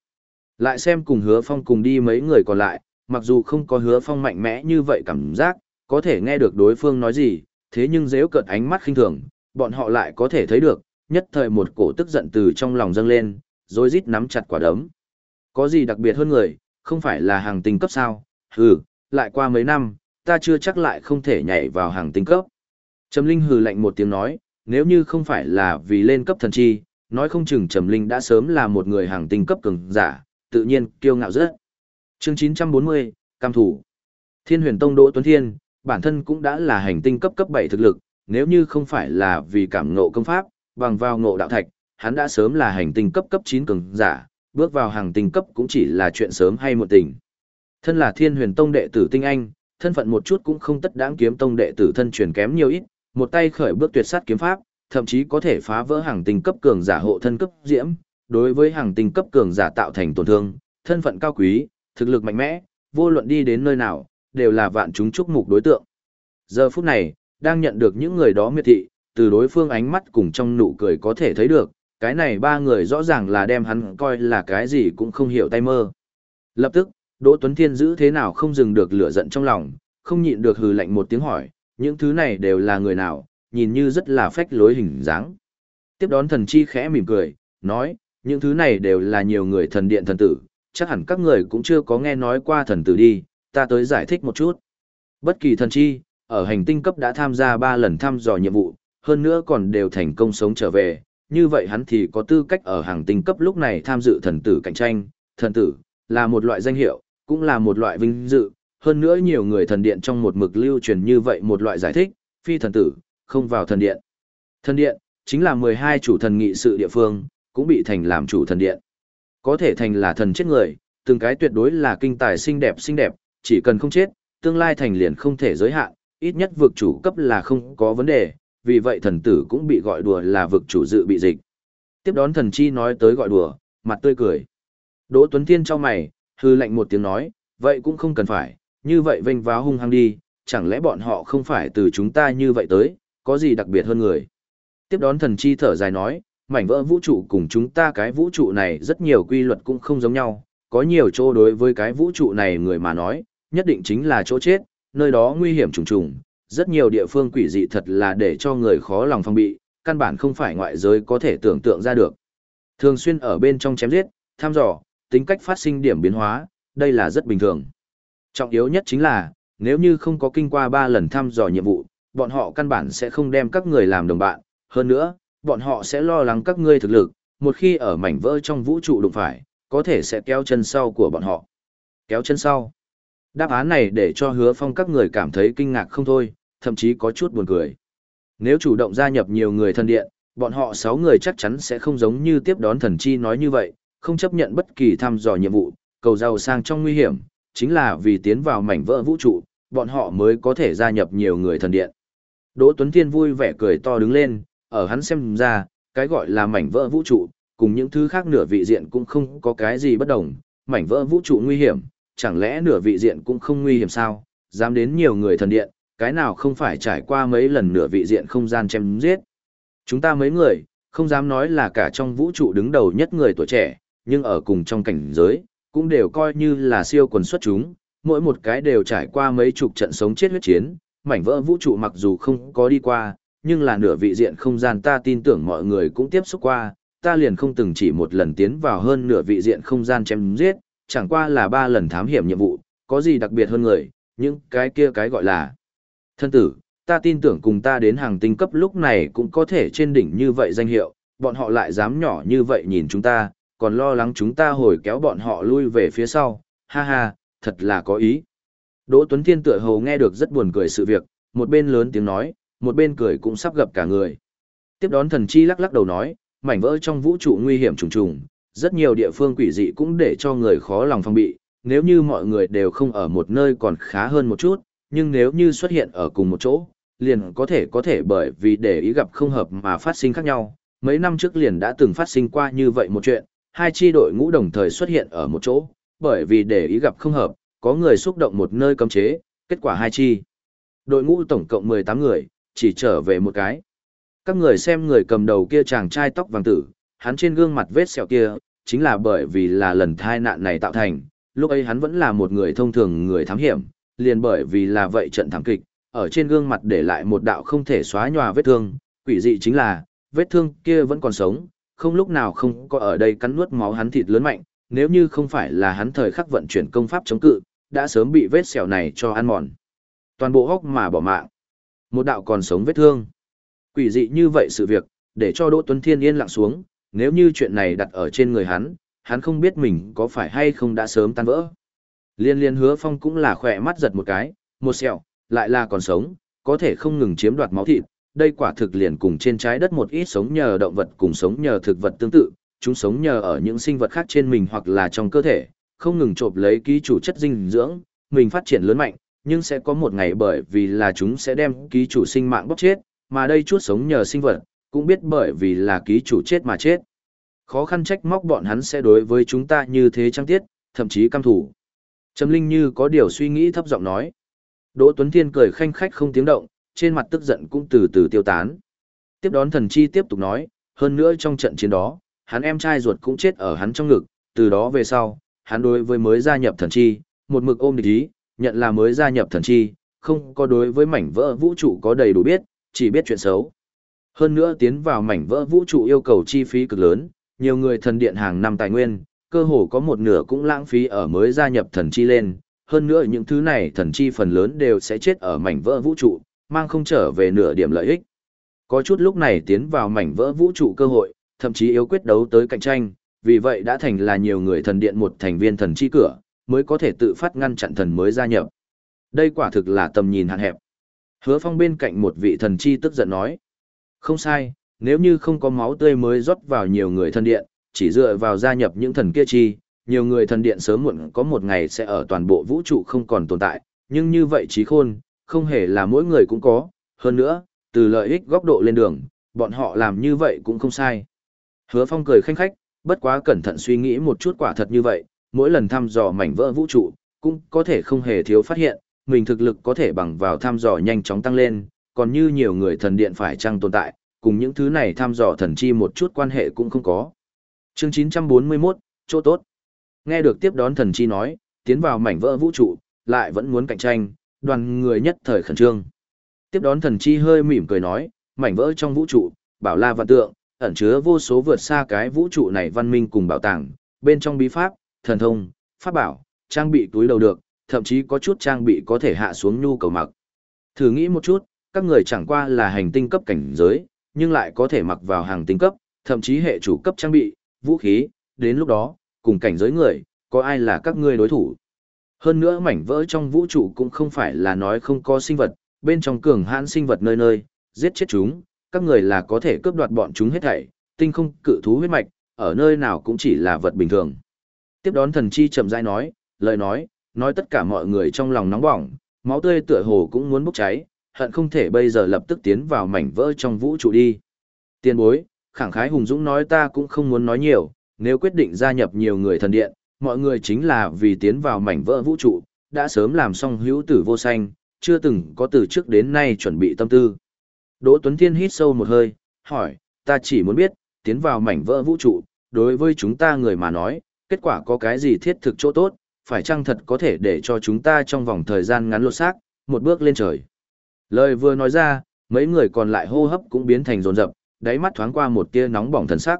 Lại xem cùng hứa phong cùng đi mấy người còn lại, mặc dù không có hứa phong mạnh mẽ như vậy cảm giác, có thể nghe được đối phương nói gì, thế nhưng dễ cợt ánh mắt khinh thường, bọn họ lại có thể thấy được, nhất thời một cổ tức giận từ trong lòng dâng lên, rồi rít nắm chặt quả đấm. Có gì đặc biệt hơn người, không phải là hàng tinh cấp sao, hừ, lại qua mấy năm, ta chưa chắc lại không thể nhảy vào hàng tinh cấp. Trầm Linh hừ lạnh một tiếng nói, nếu như không phải là vì lên cấp thần chi, nói không chừng Trầm Linh đã sớm là một người hàng tinh cấp cường giả, tự nhiên kiêu ngạo rất. Chương 940, Cam thủ. Thiên Huyền Tông Đỗ Tuấn Thiên, bản thân cũng đã là hành tinh cấp cấp 7 thực lực, nếu như không phải là vì cảm ngộ công pháp, bằng vào ngộ đạo thạch, hắn đã sớm là hành tinh cấp cấp 9 cường giả, bước vào hàng tinh cấp cũng chỉ là chuyện sớm hay một tình. Thân là Thiên Huyền Tông đệ tử tinh anh, thân phận một chút cũng không tất đáng kiếm tông đệ tử thân truyền kém nhiều ít, một tay khởi bước tuyệt sát kiếm pháp, thậm chí có thể phá vỡ hàng tinh cấp cường giả hộ thân cấp diễm, đối với hàng tinh cấp cường giả tạo thành tổn thương, thân phận cao quý, thực lực mạnh mẽ, vô luận đi đến nơi nào, đều là vạn chúng chúc mục đối tượng. Giờ phút này, đang nhận được những người đó miệt thị, từ đối phương ánh mắt cùng trong nụ cười có thể thấy được, cái này ba người rõ ràng là đem hắn coi là cái gì cũng không hiểu tay mơ. Lập tức, Đỗ Tuấn Thiên giữ thế nào không dừng được lửa giận trong lòng, không nhịn được hừ lạnh một tiếng hỏi, những thứ này đều là người nào, nhìn như rất là phách lối hình dáng. Tiếp đón thần chi khẽ mỉm cười, nói, những thứ này đều là nhiều người thần điện thần tử, chắc hẳn các người cũng chưa có nghe nói qua thần tử đi, ta tới giải thích một chút. Bất kỳ thần chi, ở hành tinh cấp đã tham gia 3 lần thăm dò nhiệm vụ, hơn nữa còn đều thành công sống trở về, như vậy hắn thì có tư cách ở hàng tinh cấp lúc này tham dự thần tử cạnh tranh, thần tử là một loại danh hiệu, cũng là một loại vinh dự, hơn nữa nhiều người thần điện trong một mực lưu truyền như vậy một loại giải thích, phi thần tử, không vào thần điện. Thần điện, chính là 12 chủ thần nghị sự địa phương, cũng bị thành làm chủ thần điện. Có thể thành là thần chết người, từng cái tuyệt đối là kinh tài xinh đẹp xinh đẹp, chỉ cần không chết, tương lai thành liền không thể giới hạn, ít nhất vực chủ cấp là không có vấn đề, vì vậy thần tử cũng bị gọi đùa là vực chủ dự bị dịch. Tiếp đón thần chi nói tới gọi đùa, mặt tươi cười. Đỗ Tuấn Thiên cho mày, hư lạnh một tiếng nói, vậy cũng không cần phải, như vậy vênh váo hung hăng đi, chẳng lẽ bọn họ không phải từ chúng ta như vậy tới, có gì đặc biệt hơn người. Tiếp đón thần chi thở dài nói, mảnh vỡ vũ trụ cùng chúng ta cái vũ trụ này rất nhiều quy luật cũng không giống nhau, có nhiều chỗ đối với cái vũ trụ này người mà nói, nhất định chính là chỗ chết, nơi đó nguy hiểm trùng trùng, rất nhiều địa phương quỷ dị thật là để cho người khó lòng phong bị, căn bản không phải ngoại giới có thể tưởng tượng ra được. Thường xuyên ở bên trong chém giết, tham dò, tính cách phát sinh điểm biến hóa, đây là rất bình thường. Trọng yếu nhất chính là, nếu như không có kinh qua 3 lần thăm dò nhiệm vụ, bọn họ căn bản sẽ không đem các người làm đồng bạn, hơn nữa, bọn họ sẽ lo lắng các ngươi thực lực, một khi ở mảnh vỡ trong vũ trụ đụng phải, có thể sẽ kéo chân sau của bọn họ. Kéo chân sau. Đáp án này để cho hứa phong các người cảm thấy kinh ngạc không thôi, thậm chí có chút buồn cười. Nếu chủ động gia nhập nhiều người thần điện, bọn họ 6 người chắc chắn sẽ không giống như tiếp đón thần chi nói như vậy, không chấp nhận bất kỳ thăm dò nhiệm vụ, cầu giàu sang trong nguy hiểm, chính là vì tiến vào mảnh vỡ vũ trụ, bọn họ mới có thể gia nhập nhiều người thần điện. Đỗ Tuấn Thiên vui vẻ cười to đứng lên, ở hắn xem ra, cái gọi là mảnh vỡ vũ trụ, cùng những thứ khác nửa vị diện cũng không có cái gì bất đồng, mảnh vỡ vũ trụ nguy hiểm, chẳng lẽ nửa vị diện cũng không nguy hiểm sao, dám đến nhiều người thần điện, cái nào không phải trải qua mấy lần nửa vị diện không gian chém giết. Chúng ta mấy người, không dám nói là cả trong vũ trụ đứng đầu nhất người tuổi trẻ, nhưng ở cùng trong cảnh giới, cũng đều coi như là siêu quần xuất chúng, mỗi một cái đều trải qua mấy chục trận sống chết huyết chiến, mảnh vỡ vũ trụ mặc dù không có đi qua, nhưng là nửa vị diện không gian ta tin tưởng mọi người cũng tiếp xúc qua, ta liền không từng chỉ một lần tiến vào hơn nửa vị diện không gian chém giết, chẳng qua là ba lần thám hiểm nhiệm vụ, có gì đặc biệt hơn người, những cái kia cái gọi là thân tử, ta tin tưởng cùng ta đến hàng tinh cấp lúc này cũng có thể trên đỉnh như vậy danh hiệu, bọn họ lại dám nhỏ như vậy nhìn chúng ta, còn lo lắng chúng ta hồi kéo bọn họ lui về phía sau, ha ha, thật là có ý. Đỗ Tuấn Thiên tựa hồ nghe được rất buồn cười sự việc, một bên lớn tiếng nói, một bên cười cũng sắp gặp cả người. Tiếp đón thần chi lắc lắc đầu nói, mảnh vỡ trong vũ trụ nguy hiểm trùng trùng, rất nhiều địa phương quỷ dị cũng để cho người khó lòng phòng bị, nếu như mọi người đều không ở một nơi còn khá hơn một chút, nhưng nếu như xuất hiện ở cùng một chỗ, liền có thể có thể bởi vì để ý gặp không hợp mà phát sinh khác nhau. Mấy năm trước liền đã từng phát sinh qua như vậy một chuyện, hai chi đội ngũ đồng thời xuất hiện ở một chỗ, bởi vì để ý gặp không hợp, có người xúc động một nơi cấm chế, kết quả hai chi. Đội ngũ tổng cộng 18 người, chỉ trở về một cái. Các người xem người cầm đầu kia chàng trai tóc vàng tử, hắn trên gương mặt vết sẹo kia, chính là bởi vì là lần thai nạn này tạo thành, lúc ấy hắn vẫn là một người thông thường người thám hiểm, liền bởi vì là vậy trận thảm kịch, ở trên gương mặt để lại một đạo không thể xóa nhòa vết thương, quỷ dị chính là, vết thương kia vẫn còn sống, không lúc nào không có ở đây cắn nuốt máu hắn thịt lớn mạnh, nếu như không phải là hắn thời khắc vận chuyển công pháp chống cự, đã sớm bị vết sẹo này cho ăn mòn. Toàn bộ hốc mà bỏ mạng. Một đạo còn sống vết thương. Quỷ dị như vậy sự việc, để cho Đỗ Tuấn Thiên yên lặng xuống, nếu như chuyện này đặt ở trên người hắn, hắn không biết mình có phải hay không đã sớm tan vỡ. Liên liên hứa phong cũng là khỏe mắt giật một cái, một sẹo, lại là còn sống, có thể không ngừng chiếm đoạt máu thịt. Đây quả thực liền cùng trên trái đất một ít sống nhờ động vật cùng sống nhờ thực vật tương tự, chúng sống nhờ ở những sinh vật khác trên mình hoặc là trong cơ thể, không ngừng trộm lấy ký chủ chất dinh dưỡng, mình phát triển lớn mạnh, nhưng sẽ có một ngày bởi vì là chúng sẽ đem ký chủ sinh mạng bóc chết, mà đây chút sống nhờ sinh vật, cũng biết bởi vì là ký chủ chết mà chết. Khó khăn trách móc bọn hắn sẽ đối với chúng ta như thế trăng tiết, thậm chí cam thủ. Trầm Linh như có điều suy nghĩ thấp giọng nói. Đỗ Tuấn Thiên cười khanh khách không tiếng động, trên mặt tức giận cũng từ từ tiêu tán. Tiếp đón thần chi tiếp tục nói, hơn nữa trong trận chiến đó, hắn em trai ruột cũng chết ở hắn trong ngực, từ đó về sau, hắn đối với mới gia nhập thần chi, một mực ôm địch ý, nhận là mới gia nhập thần chi, không có đối với mảnh vỡ vũ trụ có đầy đủ biết, chỉ biết chuyện xấu. Hơn nữa tiến vào mảnh vỡ vũ trụ yêu cầu chi phí cực lớn, nhiều người thần điện hàng năm tài nguyên, cơ hồ có một nửa cũng lãng phí ở mới gia nhập thần chi lên. Hơn nữa những thứ này thần chi phần lớn đều sẽ chết ở mảnh vỡ vũ trụ, mang không trở về nửa điểm lợi ích. Có chút lúc này tiến vào mảnh vỡ vũ trụ cơ hội, thậm chí yếu quyết đấu tới cạnh tranh, vì vậy đã thành là nhiều người thần điện một thành viên thần chi cửa, mới có thể tự phát ngăn chặn thần mới gia nhập. Đây quả thực là tầm nhìn hạn hẹp. Hứa phong bên cạnh một vị thần chi tức giận nói. Không sai, nếu như không có máu tươi mới rót vào nhiều người thần điện, chỉ dựa vào gia nhập những thần kia chi, nhiều người thần điện sớm muộn có một ngày sẽ ở toàn bộ vũ trụ không còn tồn tại, nhưng như vậy trí khôn, không hề là mỗi người cũng có, hơn nữa, từ lợi ích góc độ lên đường, bọn họ làm như vậy cũng không sai. Hứa Phong cười khanh khách, Bất quá cẩn thận suy nghĩ một chút quả thật như vậy, mỗi lần thăm dò mảnh vỡ vũ trụ, cũng có thể không hề thiếu phát hiện, mình thực lực có thể bằng vào thăm dò nhanh chóng tăng lên, còn như nhiều người thần điện phải chăng tồn tại, cùng những thứ này thăm dò thần chi một chút quan hệ cũng không có. Chương 941, chỗ tốt. Nghe được tiếp đón thần chi nói, tiến vào mảnh vỡ vũ trụ, lại vẫn muốn cạnh tranh, đoàn người nhất thời khẩn trương. Tiếp đón thần chi hơi mỉm cười nói, mảnh vỡ trong vũ trụ, bảo la văn tượng, ẩn chứa vô số vượt xa cái vũ trụ này văn minh cùng bảo tàng, bên trong bí pháp, thần thông, pháp bảo, trang bị túi đầu được, thậm chí có chút trang bị có thể hạ xuống nhu cầu mặc. Thử nghĩ một chút, các người chẳng qua là hành tinh cấp cảnh giới, nhưng lại có thể mặc vào hàng tinh cấp, thậm chí hệ chủ cấp trang bị, vũ khí, đến lúc đó, cùng cảnh giới người, có ai là các ngươi đối thủ. Hơn nữa mảnh vỡ trong vũ trụ cũng không phải là nói không có sinh vật, bên trong cường hãn sinh vật nơi nơi, giết chết chúng, các người là có thể cướp đoạt bọn chúng hết thảy, tinh không cự thú huyết mạch, ở nơi nào cũng chỉ là vật bình thường. Tiếp đón thần chi chậm rãi nói, lời nói, nói tất cả mọi người trong lòng nóng bỏng, máu tươi tựa hồ cũng muốn bốc cháy, hận không thể bây giờ lập tức tiến vào mảnh vỡ trong vũ trụ đi. Tiên bối, khẳng khái hùng dũng nói ta cũng không muốn nói nhiều, nếu quyết định gia nhập nhiều người thần điện, mọi người chính là vì tiến vào mảnh vỡ vũ trụ, đã sớm làm xong hữu tử vô sanh, chưa từng có từ trước đến nay chuẩn bị tâm tư. Đỗ Tuấn Thiên hít sâu một hơi, hỏi, ta chỉ muốn biết, tiến vào mảnh vỡ vũ trụ, đối với chúng ta người mà nói, kết quả có cái gì thiết thực chỗ tốt, phải chăng thật có thể để cho chúng ta trong vòng thời gian ngắn lột xác, một bước lên trời. Lời vừa nói ra, mấy người còn lại hô hấp cũng biến thành rồn rập, đáy mắt thoáng qua một tia nóng bỏng thần sắc.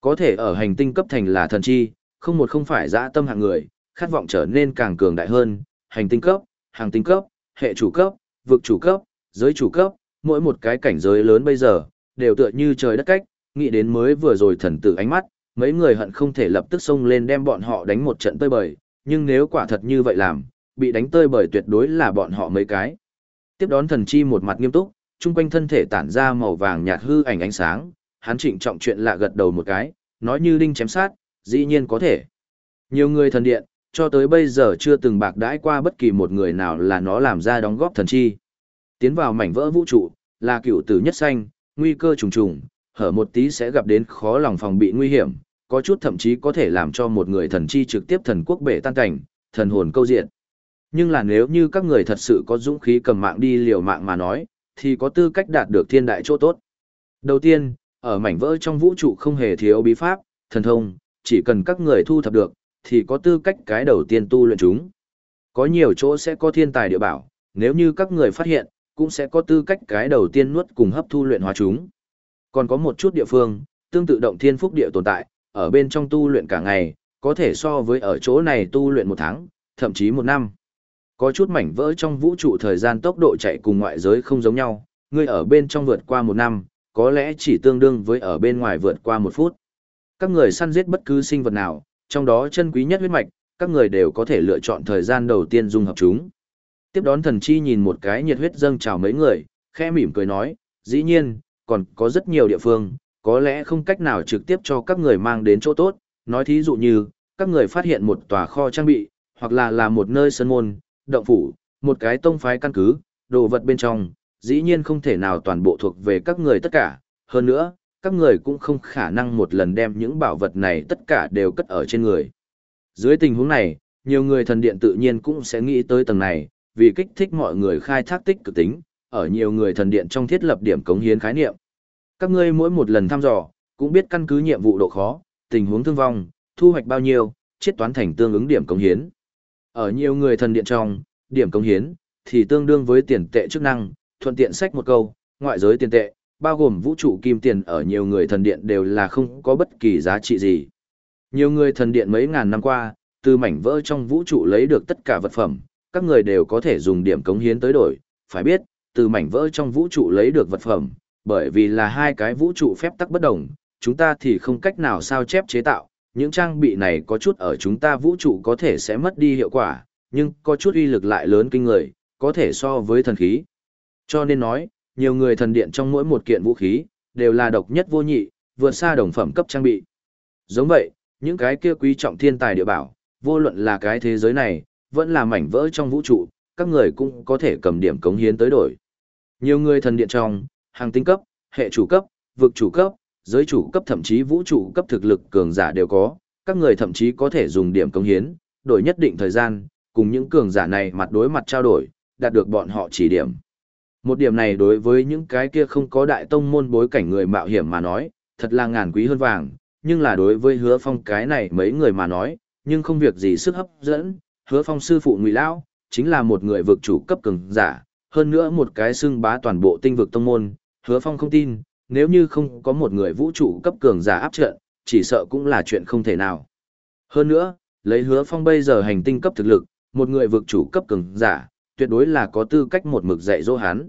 Có thể ở hành tinh cấp thành là thần chi, không một không phải dã tâm hạng người, khát vọng trở nên càng cường đại hơn, hành tinh cấp, hàng tinh cấp, hệ chủ cấp, vực chủ cấp, giới chủ cấp, mỗi một cái cảnh giới lớn bây giờ, đều tựa như trời đất cách, nghĩ đến mới vừa rồi thần tử ánh mắt, mấy người hận không thể lập tức xông lên đem bọn họ đánh một trận tơi bời, nhưng nếu quả thật như vậy làm, bị đánh tơi bời tuyệt đối là bọn họ mấy cái. Tiếp đón thần chi một mặt nghiêm túc, trung quanh thân thể tản ra màu vàng nhạt hư ảnh ánh sáng, hắn trịnh trọng chuyện lạ gật đầu một cái, nói như đinh chém sát, dĩ nhiên có thể. Nhiều người thần điện, cho tới bây giờ chưa từng bạc đãi qua bất kỳ một người nào là nó làm ra đóng góp thần chi. Tiến vào mảnh vỡ vũ trụ, là cựu tử nhất xanh, nguy cơ trùng trùng, hở một tí sẽ gặp đến khó lòng phòng bị nguy hiểm, có chút thậm chí có thể làm cho một người thần chi trực tiếp thần quốc bể tan cảnh, thần hồn câu diện. Nhưng là nếu như các người thật sự có dũng khí cầm mạng đi liều mạng mà nói, thì có tư cách đạt được thiên đại chỗ tốt. Đầu tiên, ở mảnh vỡ trong vũ trụ không hề thiếu bí pháp, thần thông, chỉ cần các người thu thập được, thì có tư cách cái đầu tiên tu luyện chúng. Có nhiều chỗ sẽ có thiên tài địa bảo, nếu như các người phát hiện, cũng sẽ có tư cách cái đầu tiên nuốt cùng hấp thu luyện hóa chúng. Còn có một chút địa phương, tương tự động thiên phúc địa tồn tại, ở bên trong tu luyện cả ngày, có thể so với ở chỗ này tu luyện một tháng, thậm chí một năm. Có chút mảnh vỡ trong vũ trụ thời gian tốc độ chạy cùng ngoại giới không giống nhau, người ở bên trong vượt qua một năm, có lẽ chỉ tương đương với ở bên ngoài vượt qua một phút. Các người săn giết bất cứ sinh vật nào, trong đó chân quý nhất huyết mạch, các người đều có thể lựa chọn thời gian đầu tiên dung hợp chúng. Tiếp đón thần chi nhìn một cái nhiệt huyết dâng chào mấy người, khẽ mỉm cười nói, dĩ nhiên, còn có rất nhiều địa phương, có lẽ không cách nào trực tiếp cho các người mang đến chỗ tốt, nói thí dụ như, các người phát hiện một tòa kho trang bị, hoặc là là một nơi sân môn, động phủ, một cái tông phái căn cứ, đồ vật bên trong, dĩ nhiên không thể nào toàn bộ thuộc về các người tất cả, hơn nữa, các người cũng không khả năng một lần đem những bảo vật này tất cả đều cất ở trên người. Dưới tình huống này, nhiều người thần điện tự nhiên cũng sẽ nghĩ tới tầng này, vì kích thích mọi người khai thác tích cực tính, ở nhiều người thần điện trong thiết lập điểm cống hiến khái niệm. Các ngươi mỗi một lần thăm dò, cũng biết căn cứ nhiệm vụ độ khó, tình huống thương vong, thu hoạch bao nhiêu, chiết toán thành tương ứng điểm cống hiến. Ở nhiều người thần điện trong, điểm công hiến thì tương đương với tiền tệ chức năng, thuận tiện sách một câu, ngoại giới tiền tệ, bao gồm vũ trụ kim tiền ở nhiều người thần điện đều là không có bất kỳ giá trị gì. Nhiều người thần điện mấy ngàn năm qua, từ mảnh vỡ trong vũ trụ lấy được tất cả vật phẩm, các người đều có thể dùng điểm cống hiến tới đổi, phải biết, từ mảnh vỡ trong vũ trụ lấy được vật phẩm, bởi vì là hai cái vũ trụ phép tắc bất đồng, chúng ta thì không cách nào sao chép chế tạo, những trang bị này có chút ở chúng ta vũ trụ có thể sẽ mất đi hiệu quả, nhưng có chút uy lực lại lớn kinh người, có thể so với thần khí. Cho nên nói, nhiều người thần điện trong mỗi một kiện vũ khí, đều là độc nhất vô nhị, vượt xa đồng phẩm cấp trang bị. Giống vậy, những cái kia quý trọng thiên tài địa bảo, vô luận là cái thế giới này, vẫn là mảnh vỡ trong vũ trụ, các người cũng có thể cầm điểm cống hiến tới đổi. Nhiều người thần điện trong, hàng tinh cấp, hệ chủ cấp, vực chủ cấp, giới chủ cấp thậm chí vũ trụ cấp thực lực cường giả đều có, các người thậm chí có thể dùng điểm công hiến, đổi nhất định thời gian, cùng những cường giả này mặt đối mặt trao đổi, đạt được bọn họ chỉ điểm. Một điểm này đối với những cái kia không có đại tông môn bối cảnh người mạo hiểm mà nói, thật là ngàn quý hơn vàng, nhưng là đối với hứa phong cái này mấy người mà nói, nhưng không việc gì sức hấp dẫn, hứa phong sư phụ ngụy lão chính là một người vực chủ cấp cường giả, hơn nữa một cái xưng bá toàn bộ tinh vực tông môn, hứa phong không tin, nếu như không có một người vũ trụ cấp cường giả áp trận, chỉ sợ cũng là chuyện không thể nào. Hơn nữa, lấy hứa phong bây giờ hành tinh cấp thực lực, một người vực chủ cấp cường giả, tuyệt đối là có tư cách một mực dạy dỗ hắn.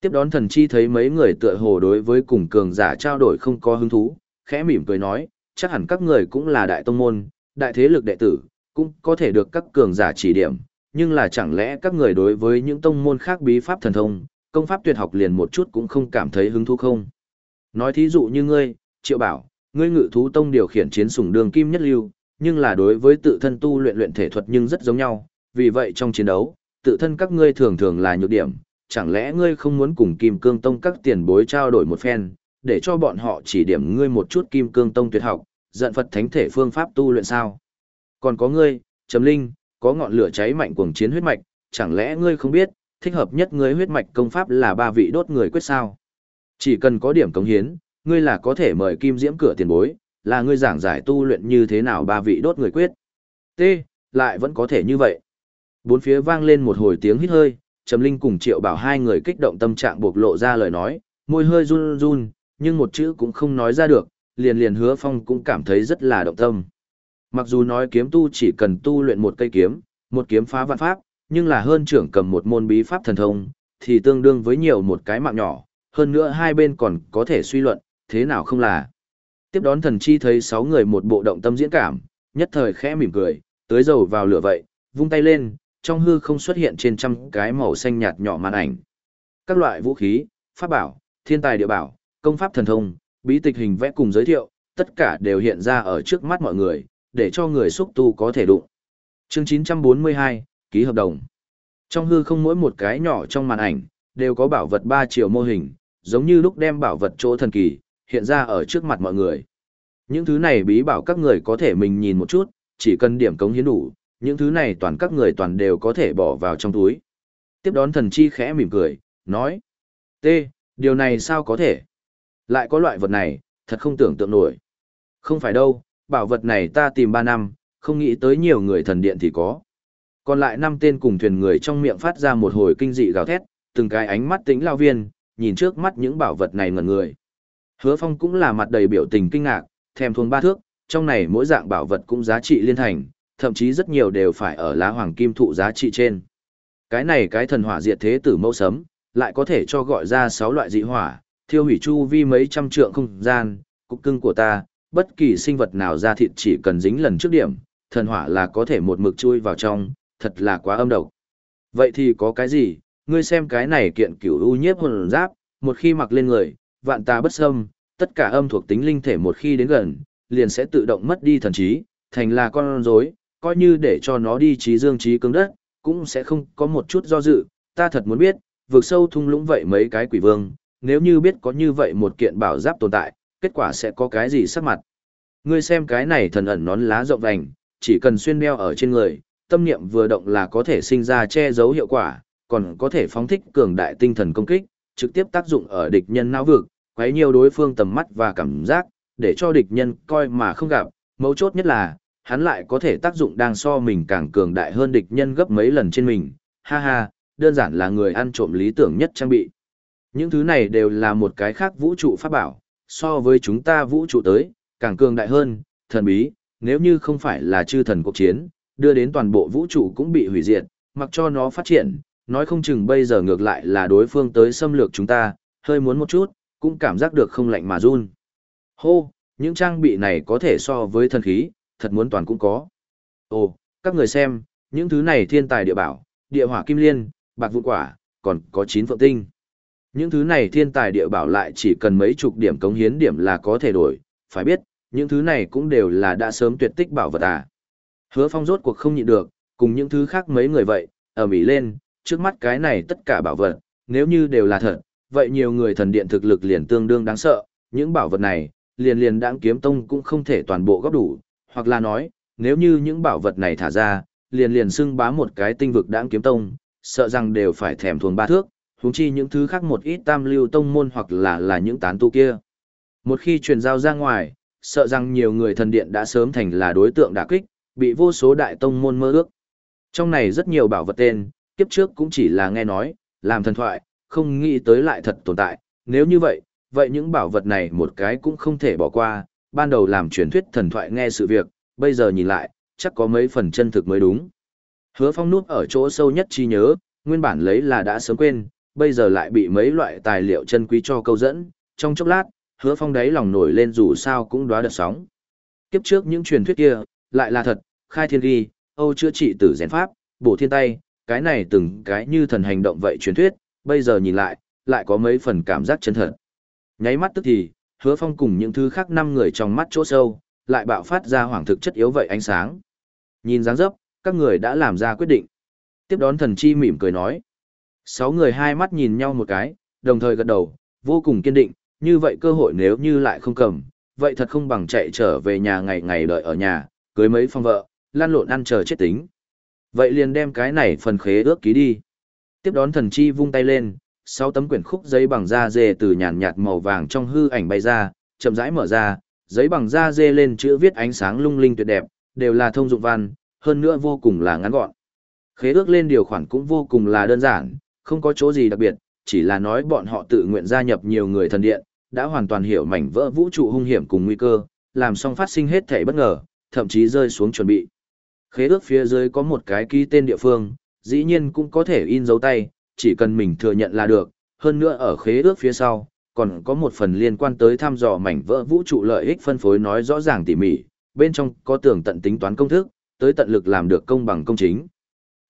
Tiếp đón thần chi thấy mấy người tựa hồ đối với cùng cường giả trao đổi không có hứng thú, khẽ mỉm cười nói, chắc hẳn các người cũng là đại tông môn, đại thế lực đệ tử, cũng có thể được các cường giả chỉ điểm, nhưng là chẳng lẽ các người đối với những tông môn khác bí pháp thần thông, công pháp tuyệt học liền một chút cũng không cảm thấy hứng thú không? Nói thí dụ như ngươi, Triệu Bảo, ngươi ngự thú tông điều khiển chiến sủng đường kim nhất lưu, nhưng là đối với tự thân tu luyện luyện thể thuật nhưng rất giống nhau, vì vậy trong chiến đấu, tự thân các ngươi thường thường là nhược điểm, chẳng lẽ ngươi không muốn cùng Kim Cương Tông các tiền bối trao đổi một phen, để cho bọn họ chỉ điểm ngươi một chút Kim Cương Tông tuyệt học, giận Phật thánh thể phương pháp tu luyện sao? Còn có ngươi, Trầm Linh, có ngọn lửa cháy mạnh cuồng chiến huyết mạch, chẳng lẽ ngươi không biết, thích hợp nhất ngươi huyết mạch công pháp là ba vị đốt người quyết sao? Chỉ cần có điểm cống hiến, ngươi là có thể mời Kim Diễm cửa tiền bối, là ngươi giảng giải tu luyện như thế nào ba vị đốt người quyết. T, lại vẫn có thể như vậy. Bốn phía vang lên một hồi tiếng hít hơi, Trầm Linh cùng Triệu Bảo hai người kích động tâm trạng bộc lộ ra lời nói, môi hơi run run, nhưng một chữ cũng không nói ra được, liền liền hứa phong cũng cảm thấy rất là động tâm. Mặc dù nói kiếm tu chỉ cần tu luyện một cây kiếm, một kiếm phá vạn pháp, nhưng là hơn trưởng cầm một môn bí pháp thần thông, thì tương đương với nhiều một cái mạng nhỏ, hơn nữa hai bên còn có thể suy luận, thế nào không là. Tiếp đón thần chi thấy sáu người một bộ động tâm diễn cảm, nhất thời khẽ mỉm cười, tới dầu vào lửa vậy, vung tay lên, trong hư không xuất hiện trên trăm cái màu xanh nhạt nhỏ màn ảnh. Các loại vũ khí, pháp bảo, thiên tài địa bảo, công pháp thần thông, bí tịch hình vẽ cùng giới thiệu, tất cả đều hiện ra ở trước mắt mọi người, để cho người xúc tu có thể đụng. Chương 942, ký hợp đồng. Trong hư không mỗi một cái nhỏ trong màn ảnh, đều có bảo vật ba chiều mô hình, giống như lúc đem bảo vật chỗ thần kỳ, hiện ra ở trước mặt mọi người. Những thứ này bí bảo các người có thể mình nhìn một chút, chỉ cần điểm cống hiến đủ, những thứ này toàn các người toàn đều có thể bỏ vào trong túi. Tiếp đón thần chi khẽ mỉm cười, nói. T, điều này sao có thể? Lại có loại vật này, thật không tưởng tượng nổi. Không phải đâu, bảo vật này ta tìm 3 năm, không nghĩ tới nhiều người thần điện thì có. Còn lại năm tên cùng thuyền người trong miệng phát ra một hồi kinh dị gào thét, từng cái ánh mắt tính lao viên, nhìn trước mắt những bảo vật này ngẩn người. Hứa Phong cũng là mặt đầy biểu tình kinh ngạc, thèm thuồng ba thước, trong này mỗi dạng bảo vật cũng giá trị liên thành, thậm chí rất nhiều đều phải ở lá hoàng kim thụ giá trị trên. Cái này cái thần hỏa diệt thế tử mẫu sấm, lại có thể cho gọi ra 6 loại dị hỏa, thiêu hủy chu vi mấy trăm trượng không gian, cục cưng của ta, bất kỳ sinh vật nào ra thịt chỉ cần dính lần trước điểm, thần hỏa là có thể một mực chui vào trong, thật là quá âm độc. Vậy thì có cái gì, ngươi xem cái này kiện cửu u nhiếp hồn giáp, một khi mặc lên người, vạn ta bất xâm, tất cả âm thuộc tính linh thể một khi đến gần, liền sẽ tự động mất đi thần trí, thành là con rối, coi như để cho nó đi trí dương trí cứng đất, cũng sẽ không có một chút do dự, ta thật muốn biết, vượt sâu thung lũng vậy mấy cái quỷ vương, nếu như biết có như vậy một kiện bảo giáp tồn tại, kết quả sẽ có cái gì sắc mặt. Ngươi xem cái này thần ẩn nón lá rộng vành, chỉ cần xuyên đeo ở trên người, tâm niệm vừa động là có thể sinh ra che giấu hiệu quả, còn có thể phóng thích cường đại tinh thần công kích, trực tiếp tác dụng ở địch nhân não vực, quấy nhiều đối phương tầm mắt và cảm giác, để cho địch nhân coi mà không gặp, mấu chốt nhất là, hắn lại có thể tác dụng đang so mình càng cường đại hơn địch nhân gấp mấy lần trên mình, ha ha, đơn giản là người ăn trộm lý tưởng nhất trang bị. Những thứ này đều là một cái khác vũ trụ pháp bảo, so với chúng ta vũ trụ tới, càng cường đại hơn, thần bí, nếu như không phải là chư thần cuộc chiến, đưa đến toàn bộ vũ trụ cũng bị hủy diệt, mặc cho nó phát triển, nói không chừng bây giờ ngược lại là đối phương tới xâm lược chúng ta, hơi muốn một chút, cũng cảm giác được không lạnh mà run. Hô, những trang bị này có thể so với thần khí, thật muốn toàn cũng có. Ồ, các người xem, những thứ này thiên tài địa bảo, địa hỏa kim liên, bạc vụ quả, còn có chín phượng tinh. Những thứ này thiên tài địa bảo lại chỉ cần mấy chục điểm cống hiến điểm là có thể đổi, phải biết, những thứ này cũng đều là đã sớm tuyệt tích bảo vật à. Hứa phong rốt cuộc không nhịn được, cùng những thứ khác mấy người vậy, ở Mỹ lên, trước mắt cái này tất cả bảo vật, nếu như đều là thật, vậy nhiều người thần điện thực lực liền tương đương đáng sợ, những bảo vật này, liền liền đãng kiếm tông cũng không thể toàn bộ góp đủ, hoặc là nói, nếu như những bảo vật này thả ra, liền liền xưng bá một cái tinh vực đãng kiếm tông, sợ rằng đều phải thèm thuồng ba thước, huống chi những thứ khác một ít tam lưu tông môn hoặc là là những tán tu kia. Một khi truyền giao ra ngoài, sợ rằng nhiều người thần điện đã sớm thành là đối tượng đả kích, bị vô số đại tông môn mơ ước. Trong này rất nhiều bảo vật tên, kiếp trước cũng chỉ là nghe nói, làm thần thoại, không nghĩ tới lại thật tồn tại, nếu như vậy, vậy những bảo vật này một cái cũng không thể bỏ qua, ban đầu làm truyền thuyết thần thoại nghe sự việc, bây giờ nhìn lại, chắc có mấy phần chân thực mới đúng. Hứa phong nút ở chỗ sâu nhất chi nhớ, nguyên bản lấy là đã sớm quên, bây giờ lại bị mấy loại tài liệu chân quý cho câu dẫn, trong chốc lát, hứa phong đáy lòng nổi lên dù sao cũng đoá đợt sóng. Kiếp trước những truyền thuyết kia, lại là thật, khai thiên ghi, âu chữa trị tử rèn pháp, bổ thiên tay, cái này từng cái như thần hành động vậy truyền thuyết, bây giờ nhìn lại, lại có mấy phần cảm giác chân thật. Nháy mắt tức thì, hứa phong cùng những thứ khác năm người trong mắt chỗ sâu, lại bạo phát ra hoàng thực chất yếu vậy ánh sáng. Nhìn dáng dấp, các người đã làm ra quyết định. Tiếp đón thần chi mỉm cười nói. Sáu người hai mắt nhìn nhau một cái, đồng thời gật đầu, vô cùng kiên định, như vậy cơ hội nếu như lại không cầm, vậy thật không bằng chạy trở về nhà ngày ngày đợi ở nhà, cưới mấy phong vợ, lan lộn ăn chờ chết tính. Vậy liền đem cái này phần khế ước ký đi. Tiếp đón thần chi vung tay lên, sáu tấm quyển khúc giấy bằng da dê từ nhàn nhạt màu vàng trong hư ảnh bay ra, chậm rãi mở ra, giấy bằng da dê lên chữ viết ánh sáng lung linh tuyệt đẹp, đều là thông dụng văn, hơn nữa vô cùng là ngắn gọn. Khế ước lên điều khoản cũng vô cùng là đơn giản, không có chỗ gì đặc biệt, chỉ là nói bọn họ tự nguyện gia nhập nhiều người thần điện, đã hoàn toàn hiểu mảnh vỡ vũ trụ hung hiểm cùng nguy cơ, làm xong phát sinh hết thể bất ngờ, thậm chí rơi xuống chuẩn bị. Khế ước phía dưới có một cái ký tên địa phương, dĩ nhiên cũng có thể in dấu tay, chỉ cần mình thừa nhận là được, hơn nữa ở khế ước phía sau, còn có một phần liên quan tới thăm dò mảnh vỡ vũ trụ lợi ích phân phối nói rõ ràng tỉ mỉ, bên trong có tưởng tận tính toán công thức, tới tận lực làm được công bằng công chính.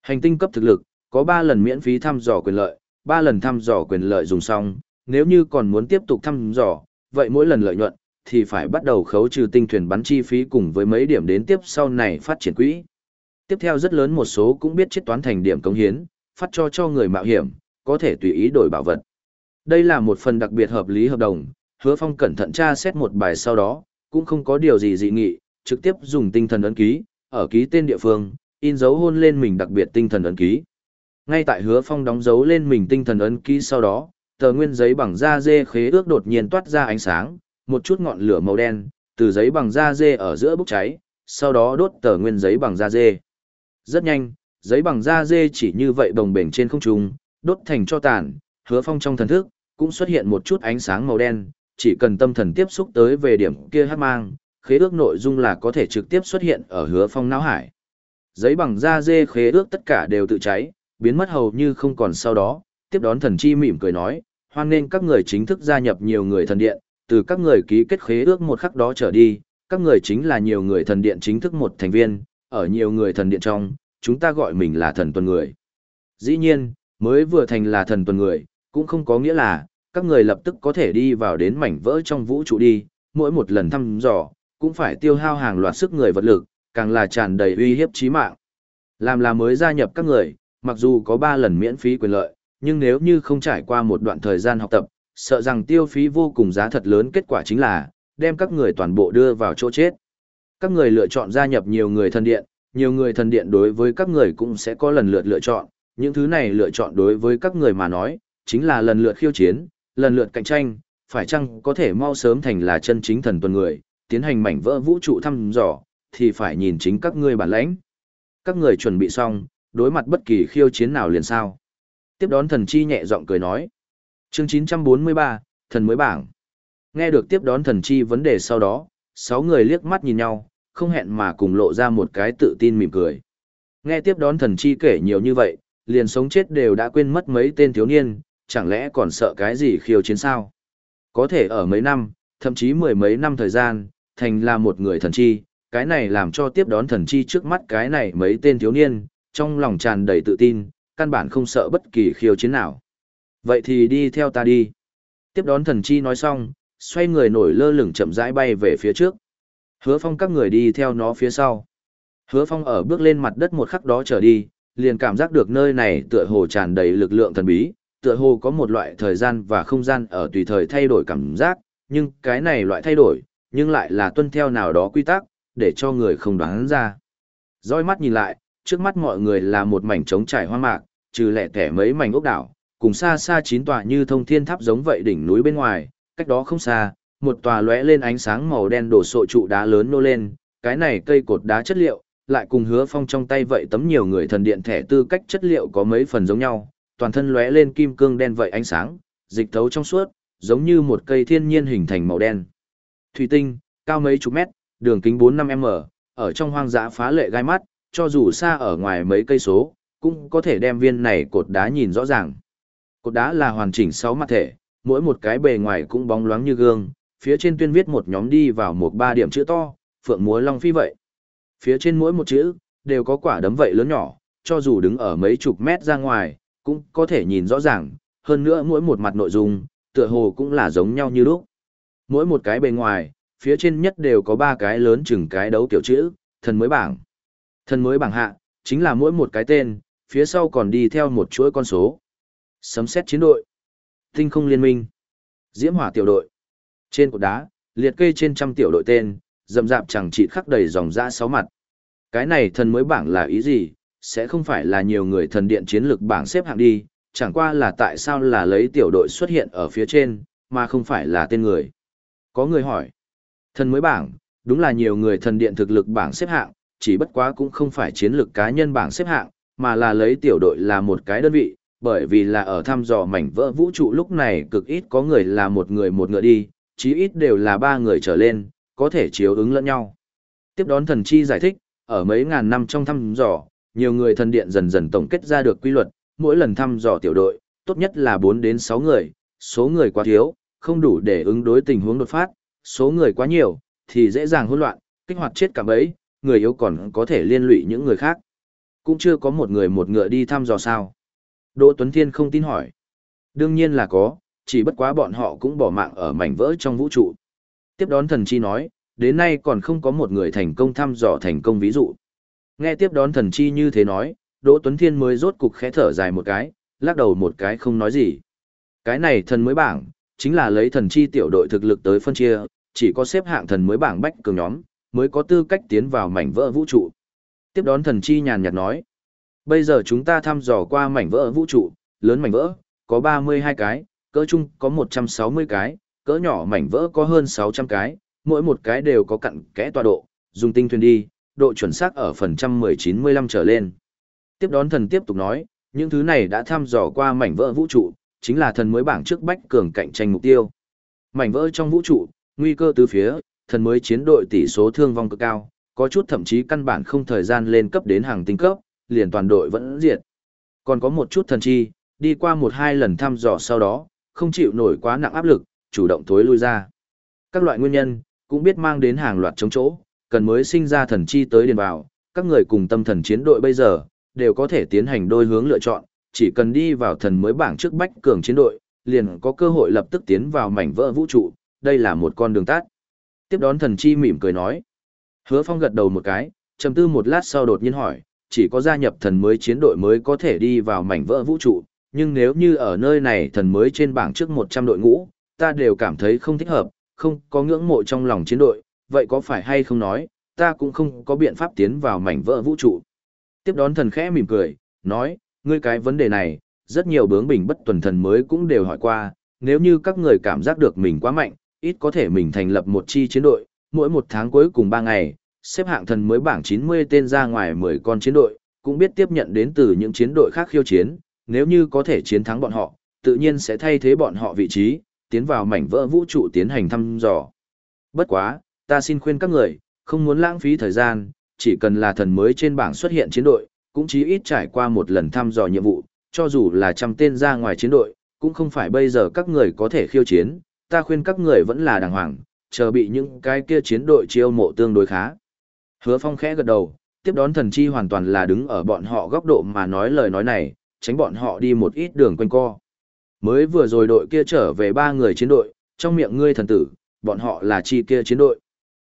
Hành tinh cấp thực lực, có 3 lần miễn phí thăm dò quyền lợi, 3 lần thăm dò quyền lợi dùng xong, nếu như còn muốn tiếp tục thăm dò, vậy mỗi lần lợi nhuận, thì phải bắt đầu khấu trừ tinh thuyền bắn chi phí cùng với mấy điểm đến tiếp sau này phát triển quỹ. Tiếp theo rất lớn một số cũng biết chết toán thành điểm công hiến, phát cho cho người mạo hiểm, có thể tùy ý đổi bảo vật. Đây là một phần đặc biệt hợp lý hợp đồng, hứa phong cẩn thận tra xét một bài sau đó, cũng không có điều gì dị nghị, trực tiếp dùng tinh thần ấn ký, ở ký tên địa phương, in dấu hôn lên mình đặc biệt tinh thần ấn ký. Ngay tại hứa phong đóng dấu lên mình tinh thần ấn ký sau đó, tờ nguyên giấy bằng da dê khế ước đột nhiên toát ra ánh sáng, một chút ngọn lửa màu đen, từ giấy bằng da dê ở giữa bốc cháy, sau đó đốt tờ nguyên giấy bằng da dê. Rất nhanh, giấy bằng da dê chỉ như vậy đồng bềnh trên không trung, đốt thành cho tàn, hứa phong trong thần thức, cũng xuất hiện một chút ánh sáng màu đen, chỉ cần tâm thần tiếp xúc tới về điểm kia hát mang, khế ước nội dung là có thể trực tiếp xuất hiện ở hứa phong não hải. Giấy bằng da dê khế ước tất cả đều tự cháy, biến mất hầu như không còn sau đó, tiếp đón thần chi mỉm cười nói, hoan nên các người chính thức gia nhập nhiều người thần điện, từ các người ký kết khế ước một khắc đó trở đi, các người chính là nhiều người thần điện chính thức một thành viên, ở nhiều người thần điện trong, chúng ta gọi mình là thần tuần người. Dĩ nhiên, mới vừa thành là thần tuần người, cũng không có nghĩa là, các người lập tức có thể đi vào đến mảnh vỡ trong vũ trụ đi, mỗi một lần thăm dò, cũng phải tiêu hao hàng loạt sức người vật lực, càng là tràn đầy uy hiếp chí mạng. Làm là mới gia nhập các người, mặc dù có 3 lần miễn phí quyền lợi, nhưng nếu như không trải qua một đoạn thời gian học tập, sợ rằng tiêu phí vô cùng giá thật lớn kết quả chính là, đem các người toàn bộ đưa vào chỗ chết. Các người lựa chọn gia nhập nhiều người thần điện, nhiều người thần điện đối với các người cũng sẽ có lần lượt lựa chọn, những thứ này lựa chọn đối với các người mà nói, chính là lần lượt khiêu chiến, lần lượt cạnh tranh, phải chăng có thể mau sớm thành là chân chính thần tuần người, tiến hành mảnh vỡ vũ trụ thăm dò, thì phải nhìn chính các ngươi bản lãnh. Các người chuẩn bị xong, đối mặt bất kỳ khiêu chiến nào liền sao. Tiếp đón thần chi nhẹ giọng cười nói. Chương 943, thần mới bảng. Nghe được tiếp đón thần chi vấn đề sau đó, sáu người liếc mắt nhìn nhau, không hẹn mà cùng lộ ra một cái tự tin mỉm cười. Nghe tiếp đón thần chi kể nhiều như vậy, liền sống chết đều đã quên mất mấy tên thiếu niên, chẳng lẽ còn sợ cái gì khiêu chiến sao? Có thể ở mấy năm, thậm chí mười mấy năm thời gian, thành là một người thần chi, cái này làm cho tiếp đón thần chi trước mắt cái này mấy tên thiếu niên, trong lòng tràn đầy tự tin, căn bản không sợ bất kỳ khiêu chiến nào. Vậy thì đi theo ta đi. Tiếp đón thần chi nói xong, xoay người nổi lơ lửng chậm rãi bay về phía trước. Hứa phong các người đi theo nó phía sau. Hứa phong ở bước lên mặt đất một khắc đó trở đi, liền cảm giác được nơi này tựa hồ tràn đầy lực lượng thần bí, tựa hồ có một loại thời gian và không gian ở tùy thời thay đổi cảm giác, nhưng cái này loại thay đổi, nhưng lại là tuân theo nào đó quy tắc, để cho người không đoán ra. Rõi mắt nhìn lại, trước mắt mọi người là một mảnh trống trải hoang mạc, trừ lẻ tẻ mấy mảnh ốc đảo, cùng xa xa chín tòa như thông thiên tháp giống vậy đỉnh núi bên ngoài, cách đó không xa, một tòa lóe lên ánh sáng màu đen đổ sộ trụ đá lớn nô lên, cái này cây cột đá chất liệu, lại cùng hứa phong trong tay vậy tấm nhiều người thần điện thẻ tư cách chất liệu có mấy phần giống nhau, toàn thân lóe lên kim cương đen vậy ánh sáng, dịch thấu trong suốt, giống như một cây thiên nhiên hình thành màu đen. Thủy tinh, cao mấy chục mét, đường kính 4-5m, ở trong hoang dã phá lệ gai mắt, cho dù xa ở ngoài mấy cây số, cũng có thể đem viên này cột đá nhìn rõ ràng. Cột đá là hoàn chỉnh 6 mặt thể, mỗi một cái bề ngoài cũng bóng loáng như gương, phía trên tuyên viết một nhóm đi vào một ba điểm chữ to, phượng múa long phi vậy. Phía trên mỗi một chữ, đều có quả đấm vậy lớn nhỏ, cho dù đứng ở mấy chục mét ra ngoài, cũng có thể nhìn rõ ràng, hơn nữa mỗi một mặt nội dung, tựa hồ cũng là giống nhau như lúc. Mỗi một cái bề ngoài, phía trên nhất đều có ba cái lớn chừng cái đấu kiểu chữ, thần mới bảng. Thần mới bảng hạ, chính là mỗi một cái tên, phía sau còn đi theo một chuỗi con số. Sấm xét chiến đội, tinh không liên minh, diễm hỏa tiểu đội. Trên cột đá, liệt kê trên trăm tiểu đội tên, dầm dạp chẳng chỉ khắc đầy dòng dã sáu mặt. Cái này thần mới bảng là ý gì, sẽ không phải là nhiều người thần điện chiến lược bảng xếp hạng đi, chẳng qua là tại sao là lấy tiểu đội xuất hiện ở phía trên, mà không phải là tên người. Có người hỏi, thần mới bảng, đúng là nhiều người thần điện thực lực bảng xếp hạng, chỉ bất quá cũng không phải chiến lược cá nhân bảng xếp hạng, mà là lấy tiểu đội là một cái đơn vị, bởi vì là ở thăm dò mảnh vỡ vũ trụ lúc này cực ít có người là một người một ngựa đi, chí ít đều là ba người trở lên, có thể chiếu ứng lẫn nhau. Tiếp đón thần chi giải thích, ở mấy ngàn năm trong thăm dò, nhiều người thần điện dần dần tổng kết ra được quy luật, mỗi lần thăm dò tiểu đội, tốt nhất là 4 đến 6 người, số người quá thiếu, không đủ để ứng đối tình huống đột phát, số người quá nhiều, thì dễ dàng hỗn loạn, kích hoạt chết cả bấy, người yếu còn có thể liên lụy những người khác. Cũng chưa có một người một ngựa đi thăm dò sao. Đỗ Tuấn Thiên không tin hỏi. Đương nhiên là có, chỉ bất quá bọn họ cũng bỏ mạng ở mảnh vỡ trong vũ trụ. Tiếp đón thần chi nói, đến nay còn không có một người thành công thăm dò thành công ví dụ. Nghe tiếp đón thần chi như thế nói, Đỗ Tuấn Thiên mới rốt cục khẽ thở dài một cái, lắc đầu một cái không nói gì. Cái này thần mới bảng, chính là lấy thần chi tiểu đội thực lực tới phân chia, chỉ có xếp hạng thần mới bảng bách cường nhóm, mới có tư cách tiến vào mảnh vỡ vũ trụ. Tiếp đón thần chi nhàn nhạt nói, bây giờ chúng ta thăm dò qua mảnh vỡ vũ trụ, lớn mảnh vỡ, có 32 cái, cỡ chung có 160 cái, cỡ nhỏ mảnh vỡ có hơn 600 cái, mỗi một cái đều có cặn kẽ tọa độ, dùng tinh thuyền đi, độ chuẩn xác ở phần trăm 1095 trở lên. Tiếp đón thần tiếp tục nói, những thứ này đã thăm dò qua mảnh vỡ vũ trụ, chính là thần mới bảng trước bách cường cạnh tranh mục tiêu. Mảnh vỡ trong vũ trụ, nguy cơ từ phía, thần mới chiến đội tỷ số thương vong cực cao, có chút thậm chí căn bản không thời gian lên cấp đến hàng tinh cấp, liền toàn đội vẫn diệt. Còn có một chút thần chi, đi qua một hai lần thăm dò sau đó, không chịu nổi quá nặng áp lực, chủ động thối lui ra. Các loại nguyên nhân, cũng biết mang đến hàng loạt chống chỗ, cần mới sinh ra thần chi tới điền vào, các người cùng tâm thần chiến đội bây giờ, đều có thể tiến hành đôi hướng lựa chọn, chỉ cần đi vào thần mới bảng trước bách cường chiến đội, liền có cơ hội lập tức tiến vào mảnh vỡ vũ trụ, đây là một con đường tắt. Tiếp đón thần chi mỉm cười nói. Hứa Phong gật đầu một cái, trầm tư một lát sau đột nhiên hỏi, chỉ có gia nhập thần mới chiến đội mới có thể đi vào mảnh vỡ vũ trụ, nhưng nếu như ở nơi này thần mới trên bảng trước 100 đội ngũ, ta đều cảm thấy không thích hợp, không có ngưỡng mộ trong lòng chiến đội, vậy có phải hay không nói, ta cũng không có biện pháp tiến vào mảnh vỡ vũ trụ. Tiếp đón thần khẽ mỉm cười, nói, ngươi cái vấn đề này, rất nhiều bướng bình bất tuần thần mới cũng đều hỏi qua, nếu như các người cảm giác được mình quá mạnh, ít có thể mình thành lập một chi chiến đội, mỗi một tháng cuối cùng 3 ngày, xếp hạng thần mới bảng 90 tên ra ngoài 10 con chiến đội, cũng biết tiếp nhận đến từ những chiến đội khác khiêu chiến, nếu như có thể chiến thắng bọn họ, tự nhiên sẽ thay thế bọn họ vị trí, tiến vào mảnh vỡ vũ trụ tiến hành thăm dò. Bất quá, ta xin khuyên các người, không muốn lãng phí thời gian, chỉ cần là thần mới trên bảng xuất hiện chiến đội, cũng chí ít trải qua một lần thăm dò nhiệm vụ, cho dù là trăm tên ra ngoài chiến đội, cũng không phải bây giờ các người có thể khiêu chiến, ta khuyên các người vẫn là đàng hoàng, chờ bị những cái kia chiến đội chiêu mộ tương đối khá. Hứa Phong khẽ gật đầu, tiếp đón thần chi hoàn toàn là đứng ở bọn họ góc độ mà nói lời nói này, tránh bọn họ đi một ít đường quanh co. Mới vừa rồi đội kia trở về ba người chiến đội, trong miệng ngươi thần tử, bọn họ là chi kia chiến đội.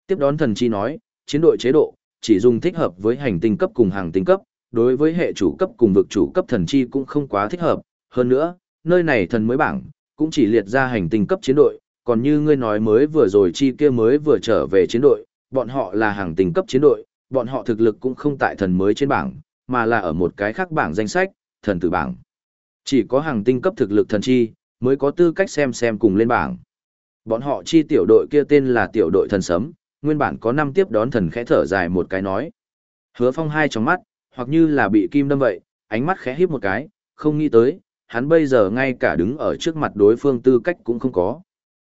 Tiếp đón thần chi nói, chiến đội chế độ, chỉ dùng thích hợp với hành tinh cấp cùng hàng tinh cấp, đối với hệ chủ cấp cùng vực chủ cấp thần chi cũng không quá thích hợp. Hơn nữa, nơi này thần mới bảng, cũng chỉ liệt ra hành tinh cấp chiến đội, còn như ngươi nói mới vừa rồi chi kia mới vừa trở về chiến đội, bọn họ là hàng tinh cấp chiến đội, bọn họ thực lực cũng không tại thần mới trên bảng, mà là ở một cái khác bảng danh sách, thần tử bảng. Chỉ có hàng tinh cấp thực lực thần chi, mới có tư cách xem xem cùng lên bảng. Bọn họ chi tiểu đội kia tên là tiểu đội thần sấm, nguyên bản có năm tiếp đón thần khẽ thở dài một cái nói. Hứa phong hai trong mắt, hoặc như là bị kim đâm vậy, ánh mắt khẽ híp một cái, không nghĩ tới, hắn bây giờ ngay cả đứng ở trước mặt đối phương tư cách cũng không có.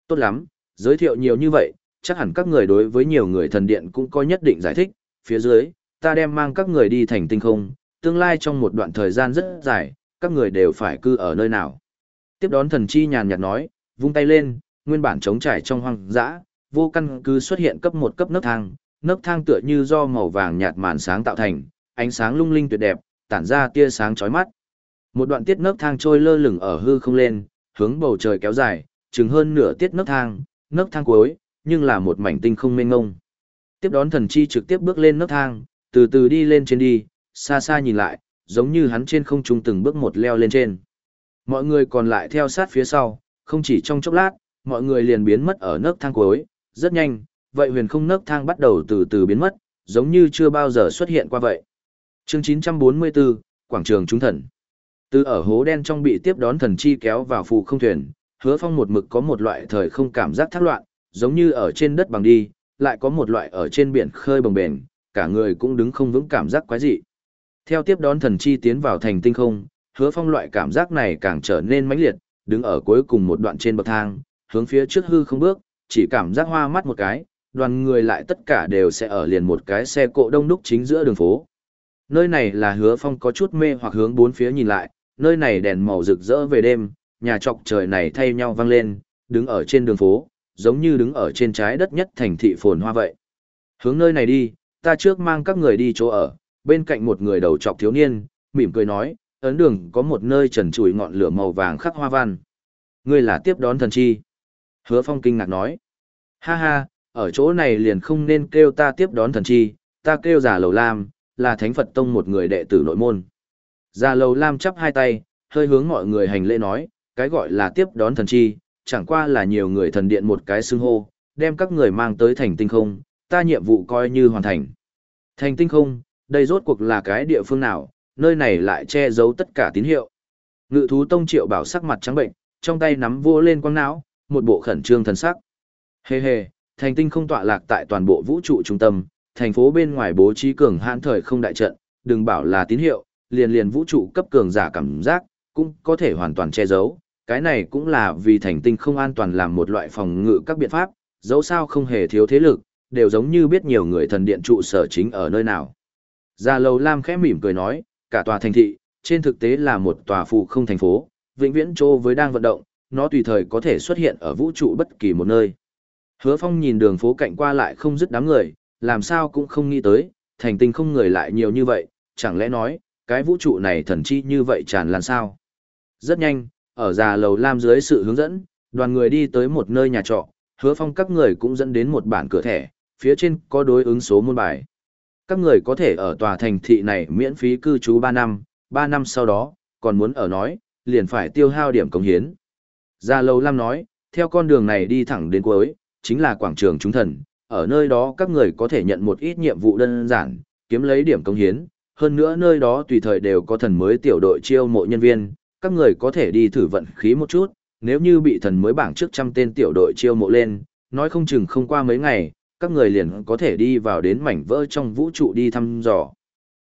Tốt lắm, giới thiệu nhiều như vậy, chắc hẳn các người đối với nhiều người thần điện cũng có nhất định giải thích, phía dưới, ta đem mang các người đi thành tinh không, tương lai trong một đoạn thời gian rất dài, các người đều phải cư ở nơi nào. Tiếp đón thần chi nhàn nhạt nói, vung tay lên, nguyên bản trống trải trong hoang dã, vô căn cứ xuất hiện cấp một cấp nấc thang, nấc thang tựa như do màu vàng nhạt màn sáng tạo thành, ánh sáng lung linh tuyệt đẹp, tản ra tia sáng chói mắt. Một đoạn tiết nấc thang trôi lơ lửng ở hư không lên, hướng bầu trời kéo dài, chừng hơn nửa tiết nấc thang, nấc thang cuối, nhưng là một mảnh tinh không mênh mông. Tiếp đón thần chi trực tiếp bước lên nấc thang, từ từ đi lên trên đi, xa xa nhìn lại, giống như hắn trên không trung từng bước một leo lên trên. Mọi người còn lại theo sát phía sau, không chỉ trong chốc lát, mọi người liền biến mất ở nấc thang cuối, rất nhanh, vậy huyền không nấc thang bắt đầu từ từ biến mất, giống như chưa bao giờ xuất hiện qua vậy. Chương 944, Quảng trường Trung Thần Từ ở hố đen trong bị tiếp đón thần chi kéo vào phù không thuyền, hứa phong một mực có một loại thời không cảm giác thác loạn, giống như ở trên đất bằng đi, lại có một loại ở trên biển khơi bồng bềnh, cả người cũng đứng không vững cảm giác quái dị. Theo tiếp đón thần chi tiến vào thành tinh không, hứa phong loại cảm giác này càng trở nên mãnh liệt, đứng ở cuối cùng một đoạn trên bậc thang, hướng phía trước hư không bước, chỉ cảm giác hoa mắt một cái, đoàn người lại tất cả đều sẽ ở liền một cái xe cộ đông đúc chính giữa đường phố. Nơi này là hứa phong có chút mê hoặc hướng bốn phía nhìn lại, nơi này đèn màu rực rỡ về đêm, nhà trọc trời này thay nhau vang lên, đứng ở trên đường phố, giống như đứng ở trên trái đất nhất thành thị phồn hoa vậy. Hướng nơi này đi, ta trước mang các người đi chỗ ở, bên cạnh một người đầu trọc thiếu niên, mỉm cười nói, ấn đường có một nơi trần trụi ngọn lửa màu vàng khắc hoa văn. Ngươi là tiếp đón thần chi. Hứa phong kinh ngạc nói, ha ha, ở chỗ này liền không nên kêu ta tiếp đón thần chi, ta kêu giả lầu lam, là thánh Phật tông một người đệ tử nội môn. Giả lầu lam chắp hai tay, hơi hướng mọi người hành lễ nói, cái gọi là tiếp đón thần chi, chẳng qua là nhiều người thần điện một cái xưng hô, đem các người mang tới thành tinh không, ta nhiệm vụ coi như hoàn thành. Thành tinh không, đây rốt cuộc là cái địa phương nào, nơi này lại che giấu tất cả tín hiệu. Ngự thú tông triệu bảo sắc mặt trắng bệnh, trong tay nắm vua lên quang não, một bộ khẩn trương thần sắc. Hề hề, thành tinh không tọa lạc tại toàn bộ vũ trụ trung tâm, thành phố bên ngoài bố trí cường hãn thời không đại trận, đừng bảo là tín hiệu, liền liền vũ trụ cấp cường giả cảm giác, cũng có thể hoàn toàn che giấu. Cái này cũng là vì thành tinh không an toàn làm một loại phòng ngự các biện pháp, dẫu sao không hề thiếu thế lực, đều giống như biết nhiều người thần điện trụ sở chính ở nơi nào. Gia Lầu Lam khẽ mỉm cười nói, cả tòa thành thị, trên thực tế là một tòa phụ không thành phố, vĩnh viễn trô với đang vận động, nó tùy thời có thể xuất hiện ở vũ trụ bất kỳ một nơi. Hứa Phong nhìn đường phố cạnh qua lại không dứt đám người, làm sao cũng không nghĩ tới, thành tinh không người lại nhiều như vậy, chẳng lẽ nói, cái vũ trụ này thần chi như vậy tràn lan sao? Rất nhanh, ở già lầu lam dưới sự hướng dẫn, đoàn người đi tới một nơi nhà trọ, hứa phong các người cũng dẫn đến một bản cửa thẻ, phía trên có đối ứng số môn bài. Các người có thể ở tòa thành thị này miễn phí cư trú 3 năm, 3 năm sau đó, còn muốn ở nói, liền phải tiêu hao điểm công hiến. Gia Lâu Lam nói, theo con đường này đi thẳng đến cuối, chính là quảng trường chúng thần, ở nơi đó các người có thể nhận một ít nhiệm vụ đơn giản, kiếm lấy điểm công hiến, hơn nữa nơi đó tùy thời đều có thần mới tiểu đội chiêu mộ nhân viên, các người có thể đi thử vận khí một chút, nếu như bị thần mới bảng trước trăm tên tiểu đội chiêu mộ lên, nói không chừng không qua mấy ngày, các người liền có thể đi vào đến mảnh vỡ trong vũ trụ đi thăm dò.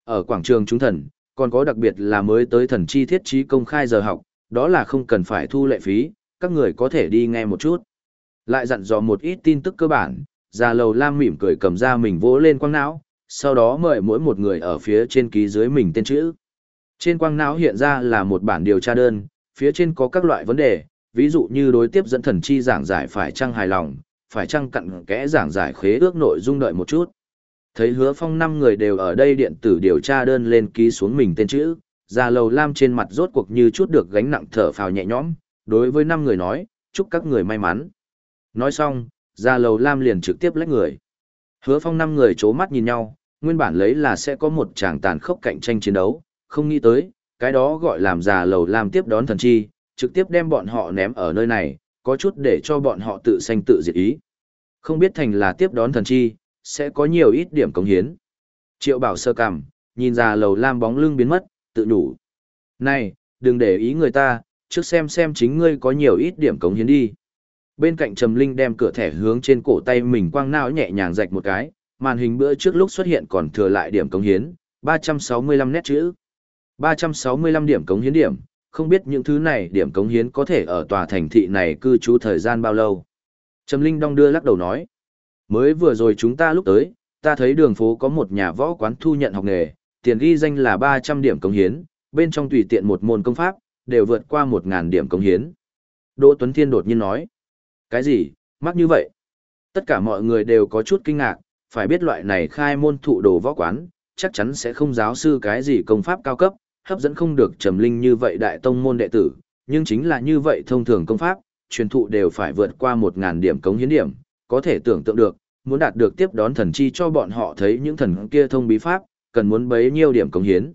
Ở quảng trường chúng thần, còn có đặc biệt là mới tới thần chi thiết trí công khai giờ học, đó là không cần phải thu lệ phí, các người có thể đi nghe một chút. Lại dặn dò một ít tin tức cơ bản, già lầu lam mỉm cười cầm ra mình vỗ lên quang não, sau đó mời mỗi một người ở phía trên ký dưới mình tên chữ. Trên quang não hiện ra là một bản điều tra đơn, phía trên có các loại vấn đề, ví dụ như đối tiếp dẫn thần chi giảng giải phải chăng hài lòng, phải chăng cặn kẽ giảng giải khế ước nội dung đợi một chút. Thấy hứa phong năm người đều ở đây điện tử điều tra đơn lên ký xuống mình tên chữ, già lầu lam trên mặt rốt cuộc như chút được gánh nặng thở phào nhẹ nhõm, đối với năm người nói, chúc các người may mắn. Nói xong, già lầu lam liền trực tiếp lách người. Hứa phong năm người chố mắt nhìn nhau, nguyên bản lấy là sẽ có một tràng tàn khốc cạnh tranh chiến đấu, không nghĩ tới, cái đó gọi làm già lầu lam tiếp đón thần chi, trực tiếp đem bọn họ ném ở nơi này, có chút để cho bọn họ tự sanh tự diệt ý. Không biết thành là tiếp đón thần chi, sẽ có nhiều ít điểm cống hiến. Triệu bảo sơ cằm, nhìn ra lầu lam bóng lưng biến mất, tự đủ. Này, đừng để ý người ta, trước xem xem chính ngươi có nhiều ít điểm cống hiến đi. Bên cạnh Trầm Linh đem cửa thẻ hướng trên cổ tay mình quang não nhẹ nhàng rạch một cái, màn hình bữa trước lúc xuất hiện còn thừa lại điểm cống hiến, 365 nét chữ. 365 điểm cống hiến điểm, không biết những thứ này điểm cống hiến có thể ở tòa thành thị này cư trú thời gian bao lâu. Trầm Linh đong đưa lắc đầu nói. Mới vừa rồi chúng ta lúc tới, ta thấy đường phố có một nhà võ quán thu nhận học nghề, tiền ghi danh là 300 điểm cống hiến, bên trong tùy tiện một môn công pháp, đều vượt qua 1.000 điểm cống hiến. Đỗ Tuấn Thiên đột nhiên nói. Cái gì, mắc như vậy? Tất cả mọi người đều có chút kinh ngạc, phải biết loại này khai môn thụ đồ võ quán, chắc chắn sẽ không giáo sư cái gì công pháp cao cấp, hấp dẫn không được trầm linh như vậy đại tông môn đệ tử, nhưng chính là như vậy thông thường công pháp, truyền thụ đều phải vượt qua một ngàn điểm cống hiến điểm, có thể tưởng tượng được, muốn đạt được tiếp đón thần chi cho bọn họ thấy những thần kia thông bí pháp, cần muốn bấy nhiêu điểm cống hiến.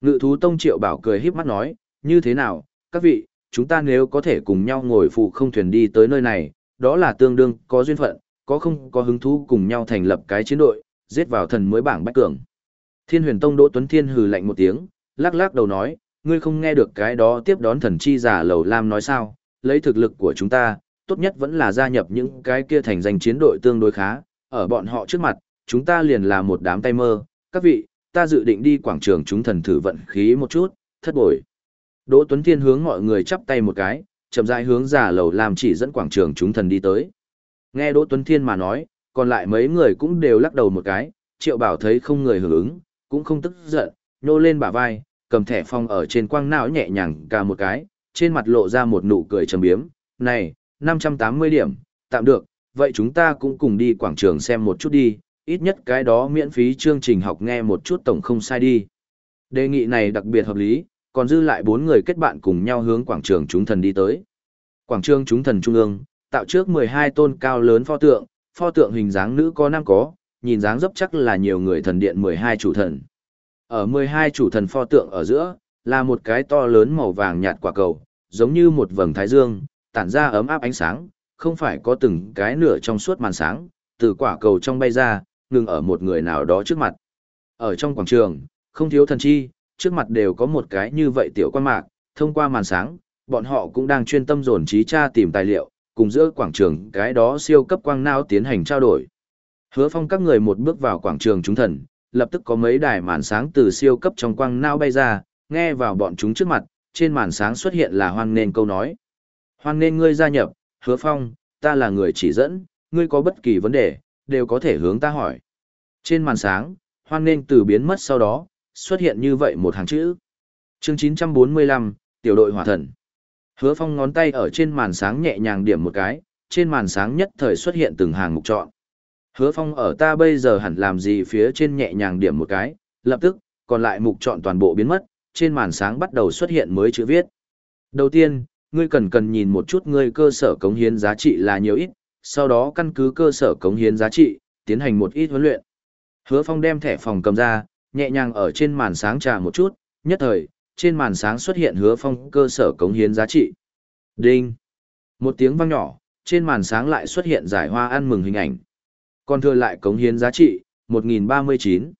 Ngự thú tông triệu bảo cười híp mắt nói, như thế nào, các vị, chúng ta nếu có thể cùng nhau ngồi phụ không thuyền đi tới nơi này, đó là tương đương có duyên phận, có không có hứng thú cùng nhau thành lập cái chiến đội, giết vào thần mới bảng bách cường. Thiên huyền tông Đỗ Tuấn Thiên hừ lạnh một tiếng, lắc lắc đầu nói, ngươi không nghe được cái đó tiếp đón thần chi giả lầu lam nói sao, lấy thực lực của chúng ta, tốt nhất vẫn là gia nhập những cái kia thành danh chiến đội tương đối khá, ở bọn họ trước mặt, chúng ta liền là một đám tay mơ, các vị, ta dự định đi quảng trường chúng thần thử vận khí một chút, thất bội. Đỗ Tuấn Thiên hướng mọi người chắp tay một cái, chậm rãi hướng giả lầu làm chỉ dẫn quảng trường chúng thần đi tới. Nghe Đỗ Tuấn Thiên mà nói, còn lại mấy người cũng đều lắc đầu một cái, Triệu Bảo thấy không người hưởng ứng, cũng không tức giận, nhô lên bả vai, cầm thẻ phong ở trên quang não nhẹ nhàng cả một cái, trên mặt lộ ra một nụ cười trầm biếm, này, 580 điểm, tạm được, vậy chúng ta cũng cùng đi quảng trường xem một chút đi, ít nhất cái đó miễn phí chương trình học nghe một chút tổng không sai đi. Đề nghị này đặc biệt hợp lý, còn dư lại bốn người kết bạn cùng nhau hướng quảng trường chúng thần đi tới. Quảng trường chúng thần trung ương, tạo trước 12 tôn cao lớn pho tượng, pho tượng hình dáng nữ có nam có, nhìn dáng dấp chắc là nhiều người thần điện 12 chủ thần. Ở 12 chủ thần pho tượng ở giữa, là một cái to lớn màu vàng nhạt quả cầu, giống như một vầng thái dương, tản ra ấm áp ánh sáng, không phải có từng cái nửa trong suốt màn sáng, từ quả cầu trong bay ra, ngừng ở một người nào đó trước mặt. Ở trong quảng trường, không thiếu thần chi, trước mặt đều có một cái như vậy tiểu quan mạc, thông qua màn sáng, bọn họ cũng đang chuyên tâm dồn trí tra tìm tài liệu, cùng giữa quảng trường cái đó siêu cấp quang não tiến hành trao đổi. Hứa phong các người một bước vào quảng trường chúng thần, lập tức có mấy đài màn sáng từ siêu cấp trong quang não bay ra, nghe vào bọn chúng trước mặt, trên màn sáng xuất hiện là hoan nên câu nói. Hoan nên ngươi gia nhập, hứa phong, ta là người chỉ dẫn, ngươi có bất kỳ vấn đề, đều có thể hướng ta hỏi. Trên màn sáng, hoan nên từ biến mất sau đó, xuất hiện như vậy một hàng chữ. Chương 945, tiểu đội hỏa thần. Hứa phong ngón tay ở trên màn sáng nhẹ nhàng điểm một cái, trên màn sáng nhất thời xuất hiện từng hàng mục chọn. Hứa phong ở ta bây giờ hẳn làm gì phía trên nhẹ nhàng điểm một cái, lập tức, còn lại mục chọn toàn bộ biến mất, trên màn sáng bắt đầu xuất hiện mới chữ viết. Đầu tiên, ngươi cần cần nhìn một chút ngươi cơ sở cống hiến giá trị là nhiều ít, sau đó căn cứ cơ sở cống hiến giá trị, tiến hành một ít huấn luyện. Hứa Phong đem thẻ phòng cầm ra, nhẹ nhàng ở trên màn sáng trà một chút, nhất thời, trên màn sáng xuất hiện Hứa Phong cơ sở cống hiến giá trị. Đinh! Một tiếng vang nhỏ, trên màn sáng lại xuất hiện giải hoa ăn mừng hình ảnh. Còn thừa lại cống hiến giá trị, 1039.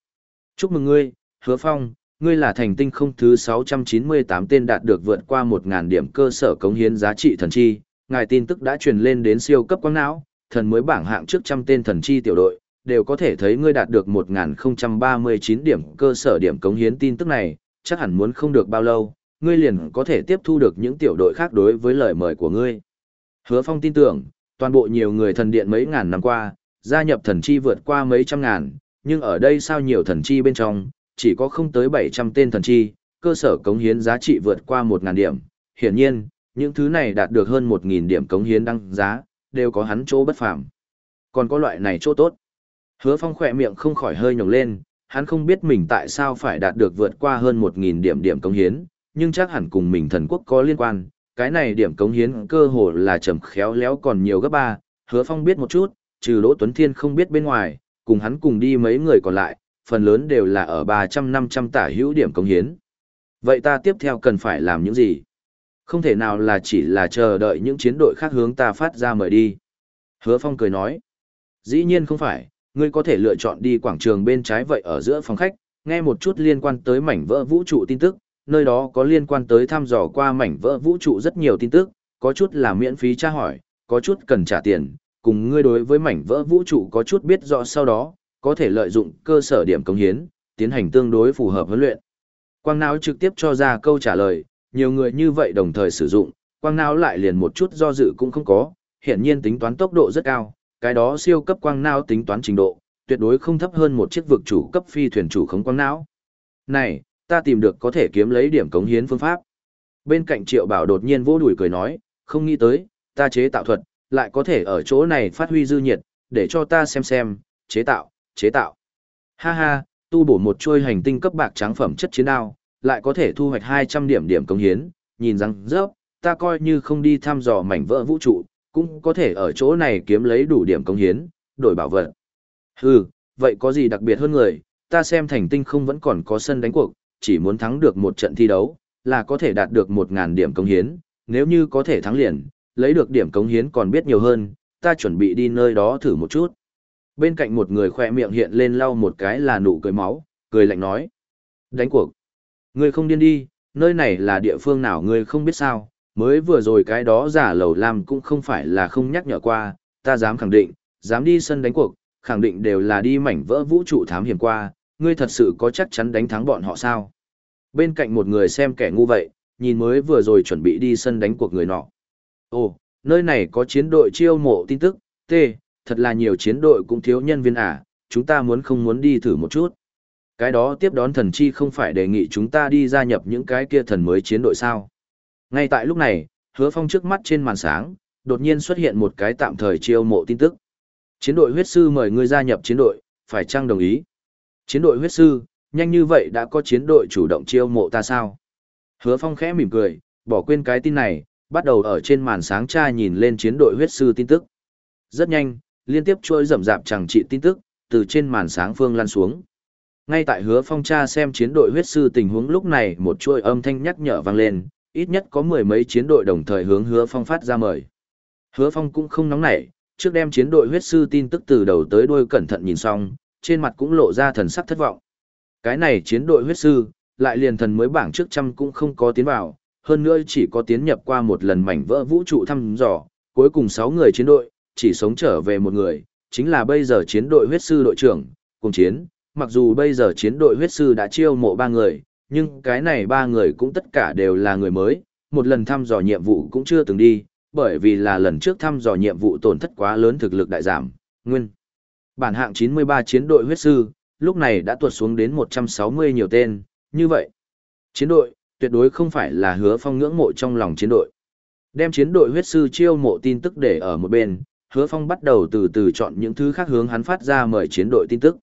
Chúc mừng ngươi, Hứa Phong, ngươi là thành tinh không thứ 698 tên đạt được vượt qua 1.000 điểm cơ sở cống hiến giá trị thần chi, ngài tin tức đã truyền lên đến siêu cấp quang não, thần mới bảng hạng trước trăm tên thần chi tiểu đội, đều có thể thấy ngươi đạt được 1039 điểm cơ sở điểm cống hiến tin tức này, chắc hẳn muốn không được bao lâu, ngươi liền có thể tiếp thu được những tiểu đội khác đối với lời mời của ngươi. Hứa Phong tin tưởng, toàn bộ nhiều người thần điện mấy ngàn năm qua, gia nhập thần chi vượt qua mấy trăm ngàn, nhưng ở đây sao nhiều thần chi bên trong, chỉ có không tới 700 tên thần chi, cơ sở cống hiến giá trị vượt qua 1.000 điểm. Hiển nhiên, những thứ này đạt được hơn 1.000 điểm cống hiến đăng giá, đều có hắn chỗ bất phàm. Còn có loại này chỗ tốt. Hứa Phong khỏe miệng không khỏi hơi nhồng lên, hắn không biết mình tại sao phải đạt được vượt qua hơn 1.000 điểm điểm cống hiến, nhưng chắc hẳn cùng mình thần quốc có liên quan. Cái này điểm cống hiến cơ hồ là trầm khéo léo còn nhiều gấp ba. Hứa Phong biết một chút, trừ Đỗ Tuấn Thiên không biết bên ngoài, cùng hắn cùng đi mấy người còn lại, phần lớn đều là ở 300-500 tả hữu điểm công hiến. Vậy ta tiếp theo cần phải làm những gì? Không thể nào là chỉ là chờ đợi những chiến đội khác hướng ta phát ra mời đi. Hứa Phong cười nói. Dĩ nhiên không phải, ngươi có thể lựa chọn đi quảng trường bên trái vậy ở giữa phòng khách, nghe một chút liên quan tới mảnh vỡ vũ trụ tin tức, nơi đó có liên quan tới thăm dò qua mảnh vỡ vũ trụ rất nhiều tin tức, có chút là miễn phí tra hỏi, có chút cần trả tiền, cùng ngươi đối với mảnh vỡ vũ trụ có chút biết rõ sau đó, có thể lợi dụng cơ sở điểm công hiến, tiến hành tương đối phù hợp huấn luyện. Quang não trực tiếp cho ra câu trả lời, nhiều người như vậy đồng thời sử dụng, quang não lại liền một chút do dự cũng không có, hiển nhiên tính toán tốc độ rất cao, cái đó siêu cấp quang não tính toán trình độ, tuyệt đối không thấp hơn một chiếc vực chủ cấp phi thuyền chủ khống quang não. Này, ta tìm được có thể kiếm lấy điểm cống hiến phương pháp. Bên cạnh Triệu Bảo đột nhiên vô đuổi cười nói, không nghĩ tới, ta chế tạo thuật, lại có thể ở chỗ này phát huy dư nhiệt, để cho ta xem xem, chế tạo, chế tạo. Ha ha, tu bổ một chuôi hành tinh cấp bạc trắng phẩm chất chiến đao, lại có thể thu hoạch 200 điểm điểm công hiến, nhìn rằng rớp, ta coi như không đi thăm dò mảnh vỡ vũ trụ, cũng có thể ở chỗ này kiếm lấy đủ điểm công hiến, đổi bảo vật. Hừ, vậy có gì đặc biệt hơn người, ta xem thành tinh không vẫn còn có sân đánh cuộc, chỉ muốn thắng được một trận thi đấu, là có thể đạt được 1.000 điểm công hiến, nếu như có thể thắng liền, lấy được điểm cống hiến còn biết nhiều hơn, ta chuẩn bị đi nơi đó thử một chút. Bên cạnh một người khoe miệng hiện lên lau một cái là nụ cười máu, cười lạnh nói. Đánh cuộc. Ngươi không điên đi, nơi này là địa phương nào ngươi không biết sao, mới vừa rồi cái đó giả lầu làm cũng không phải là không nhắc nhở qua, ta dám khẳng định, dám đi sân đánh cuộc, khẳng định đều là đi mảnh vỡ vũ trụ thám hiểm qua, ngươi thật sự có chắc chắn đánh thắng bọn họ sao? Bên cạnh một người xem kẻ ngu vậy, nhìn mới vừa rồi chuẩn bị đi sân đánh cuộc người nọ. Ồ, nơi này có chiến đội chiêu mộ tin tức, T, thật là nhiều chiến đội cũng thiếu nhân viên à, chúng ta muốn không muốn đi thử một chút. Cái đó tiếp đón thần chi không phải đề nghị chúng ta đi gia nhập những cái kia thần mới chiến đội sao. Ngay tại lúc này, hứa phong trước mắt trên màn sáng, đột nhiên xuất hiện một cái tạm thời chiêu mộ tin tức. Chiến đội huyết sư mời ngươi gia nhập chiến đội, phải chăng đồng ý? Chiến đội huyết sư, nhanh như vậy đã có chiến đội chủ động chiêu mộ ta sao? Hứa Phong khẽ mỉm cười, bỏ quên cái tin này, bắt đầu ở trên màn sáng tra nhìn lên chiến đội huyết sư tin tức. Rất nhanh, liên tiếp trôi rầm rạp chẳng trị tin tức, từ trên màn sáng phương lan xuống. Ngay tại hứa phong tra xem chiến đội huyết sư tình huống lúc này một chuỗi âm thanh nhắc nhở vang lên, ít nhất có mười mấy chiến đội đồng thời hướng hứa phong phát ra mời. Hứa phong cũng không nóng nảy, trước đem chiến đội huyết sư tin tức từ đầu tới đuôi cẩn thận nhìn xong, trên mặt cũng lộ ra thần sắc thất vọng. Cái này chiến đội huyết sư, lại liền thần mới bảng trước trăm cũng không có tiến vào, hơn nữa chỉ có tiến nhập qua một lần mảnh vỡ vũ trụ thăm dò, cuối cùng 6 người chiến đội, chỉ sống trở về một người, chính là bây giờ chiến đội huyết sư đội trưởng, cùng chiến, mặc dù bây giờ chiến đội huyết sư đã chiêu mộ ba người, nhưng cái này ba người cũng tất cả đều là người mới, một lần thăm dò nhiệm vụ cũng chưa từng đi, bởi vì là lần trước thăm dò nhiệm vụ tổn thất quá lớn thực lực đại giảm, nguyên. Bản hạng 93 chiến đội huyết sư, lúc này đã tuột xuống đến 160 nhiều tên, như vậy. Chiến đội, tuyệt đối không phải là hứa phong ngưỡng mộ trong lòng chiến đội. Đem chiến đội huyết sư chiêu mộ tin tức để ở một bên, hứa phong bắt đầu từ từ chọn những thứ khác hướng hắn phát ra mời chiến đội tin tức.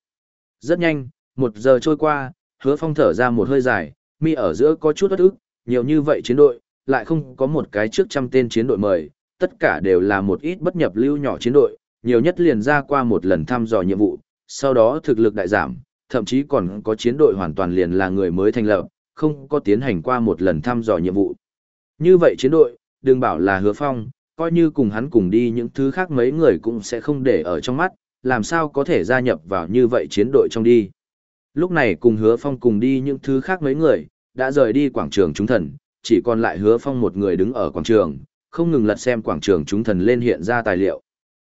Rất nhanh, một giờ trôi qua, hứa phong thở ra một hơi dài, mi ở giữa có chút bất ức, nhiều như vậy chiến đội, lại không có một cái trước trăm tên chiến đội mời, tất cả đều là một ít bất nhập lưu nhỏ chiến đội, nhiều nhất liền ra qua một lần thăm dò nhiệm vụ, sau đó thực lực đại giảm, thậm chí còn có chiến đội hoàn toàn liền là người mới thành lập, không có tiến hành qua một lần thăm dò nhiệm vụ. Như vậy chiến đội, đừng bảo là hứa phong, coi như cùng hắn cùng đi những thứ khác mấy người cũng sẽ không để ở trong mắt, làm sao có thể gia nhập vào như vậy chiến đội trong đi. Lúc này cùng hứa phong cùng đi những thứ khác mấy người, đã rời đi quảng trường chúng thần, chỉ còn lại hứa phong một người đứng ở quảng trường, không ngừng lật xem quảng trường chúng thần lên hiện ra tài liệu.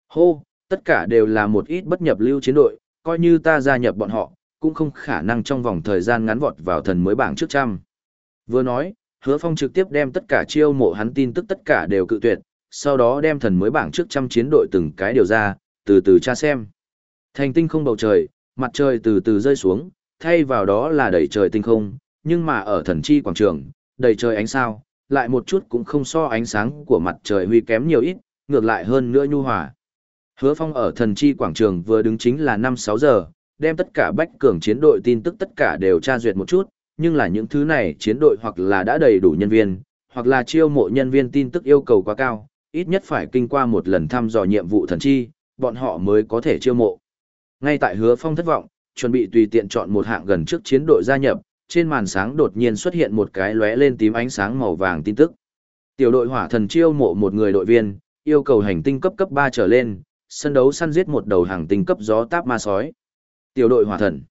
Hô, tất cả đều là một ít bất nhập lưu chiến đội, coi như ta gia nhập bọn họ, cũng không khả năng trong vòng thời gian ngắn vọt vào thần mới bảng trước trăm. Vừa nói, hứa phong trực tiếp đem tất cả chiêu mộ hắn tin tức tất cả đều cự tuyệt, sau đó đem thần mới bảng trước trăm chiến đội từng cái điều ra, từ từ tra xem. Thành tinh không bầu trời, mặt trời từ từ rơi xuống, thay vào đó là đầy trời tinh không, nhưng mà ở thần chi quảng trường, đầy trời ánh sao, lại một chút cũng không so ánh sáng của mặt trời huy kém nhiều ít, ngược lại hơn nữa nhu hòa. Hứa Phong ở thần chi quảng trường vừa đứng chính là 5-6 giờ, đem tất cả bách cường chiến đội tin tức tất cả đều tra duyệt một chút, nhưng là những thứ này chiến đội hoặc là đã đầy đủ nhân viên, hoặc là chiêu mộ nhân viên tin tức yêu cầu quá cao, ít nhất phải kinh qua một lần thăm dò nhiệm vụ thần chi, bọn họ mới có thể chiêu mộ. Ngay tại hứa phong thất vọng, chuẩn bị tùy tiện chọn một hạng gần trước chiến đội gia nhập, trên màn sáng đột nhiên xuất hiện một cái lóe lên tím ánh sáng màu vàng tin tức. Tiểu đội hỏa thần chiêu mộ một người đội viên, yêu cầu hành tinh cấp cấp 3 trở lên, sân đấu săn giết một đầu hàng tinh cấp gió táp ma sói. Tiểu đội hỏa thần,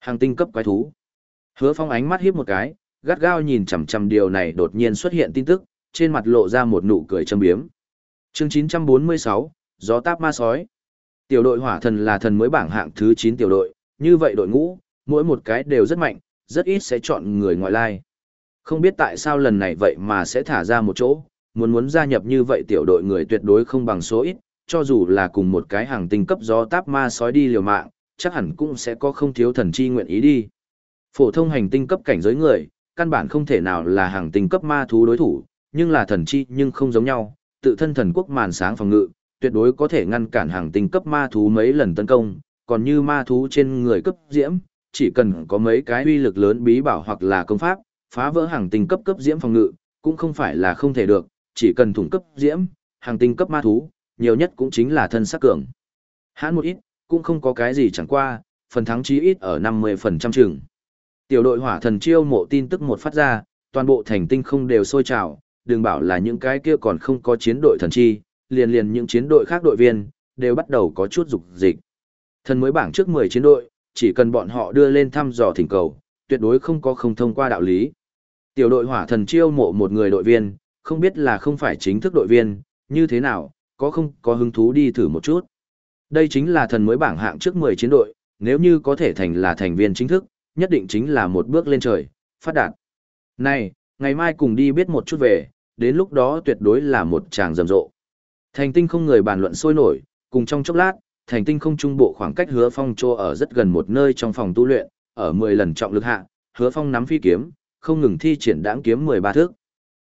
hàng tinh cấp quái thú. Hứa Phong ánh mắt hiếp một cái, gắt gao nhìn chằm chằm điều này đột nhiên xuất hiện tin tức, trên mặt lộ ra một nụ cười châm biếm. Chương 946, gió táp ma sói. Tiểu đội hỏa thần là thần mới bảng hạng thứ 9 tiểu đội, như vậy đội ngũ, mỗi một cái đều rất mạnh, rất ít sẽ chọn người ngoại lai. Không biết tại sao lần này vậy mà sẽ thả ra một chỗ, muốn muốn gia nhập như vậy tiểu đội người tuyệt đối không bằng số ít, cho dù là cùng một cái hàng tinh cấp gió táp ma sói đi liều mạng, chắc hẳn cũng sẽ có không thiếu thần chi nguyện ý đi. Phổ thông hành tinh cấp cảnh giới người, căn bản không thể nào là hàng tinh cấp ma thú đối thủ, nhưng là thần chi nhưng không giống nhau, tự thân thần quốc màn sáng phòng ngự, tuyệt đối có thể ngăn cản hàng tinh cấp ma thú mấy lần tấn công, còn như ma thú trên người cấp diễm, chỉ cần có mấy cái uy lực lớn bí bảo hoặc là công pháp, phá vỡ hàng tinh cấp cấp diễm phòng ngự, cũng không phải là không thể được, chỉ cần thủng cấp diễm, hàng tinh cấp ma thú, nhiều nhất cũng chính là thân sắc cường. Hãn một ít, cũng không có cái gì chẳng qua, phần thắng chí ít ở 50% chừng. Tiểu đội hỏa thần chiêu mộ tin tức một phát ra, toàn bộ thành tinh không đều sôi trào, đừng bảo là những cái kia còn không có chiến đội thần chi, liền liền những chiến đội khác đội viên, đều bắt đầu có chút dục dịch. Thần mới bảng trước 10 chiến đội, chỉ cần bọn họ đưa lên thăm dò thỉnh cầu, tuyệt đối không có không thông qua đạo lý. Tiểu đội hỏa thần chiêu mộ một người đội viên, không biết là không phải chính thức đội viên, như thế nào, có không có hứng thú đi thử một chút. Đây chính là thần mới bảng hạng trước 10 chiến đội, nếu như có thể thành là thành viên chính thức, nhất định chính là một bước lên trời, phát đạt. Này, ngày mai cùng đi biết một chút về, đến lúc đó tuyệt đối là một chàng rầm rộ. Thành tinh không người bàn luận sôi nổi, cùng trong chốc lát, thành tinh không trung bộ khoảng cách hứa phong trô ở rất gần một nơi trong phòng tu luyện, ở 10 lần trọng lực hạ, hứa phong nắm phi kiếm, không ngừng thi triển đãng kiếm 13 thước.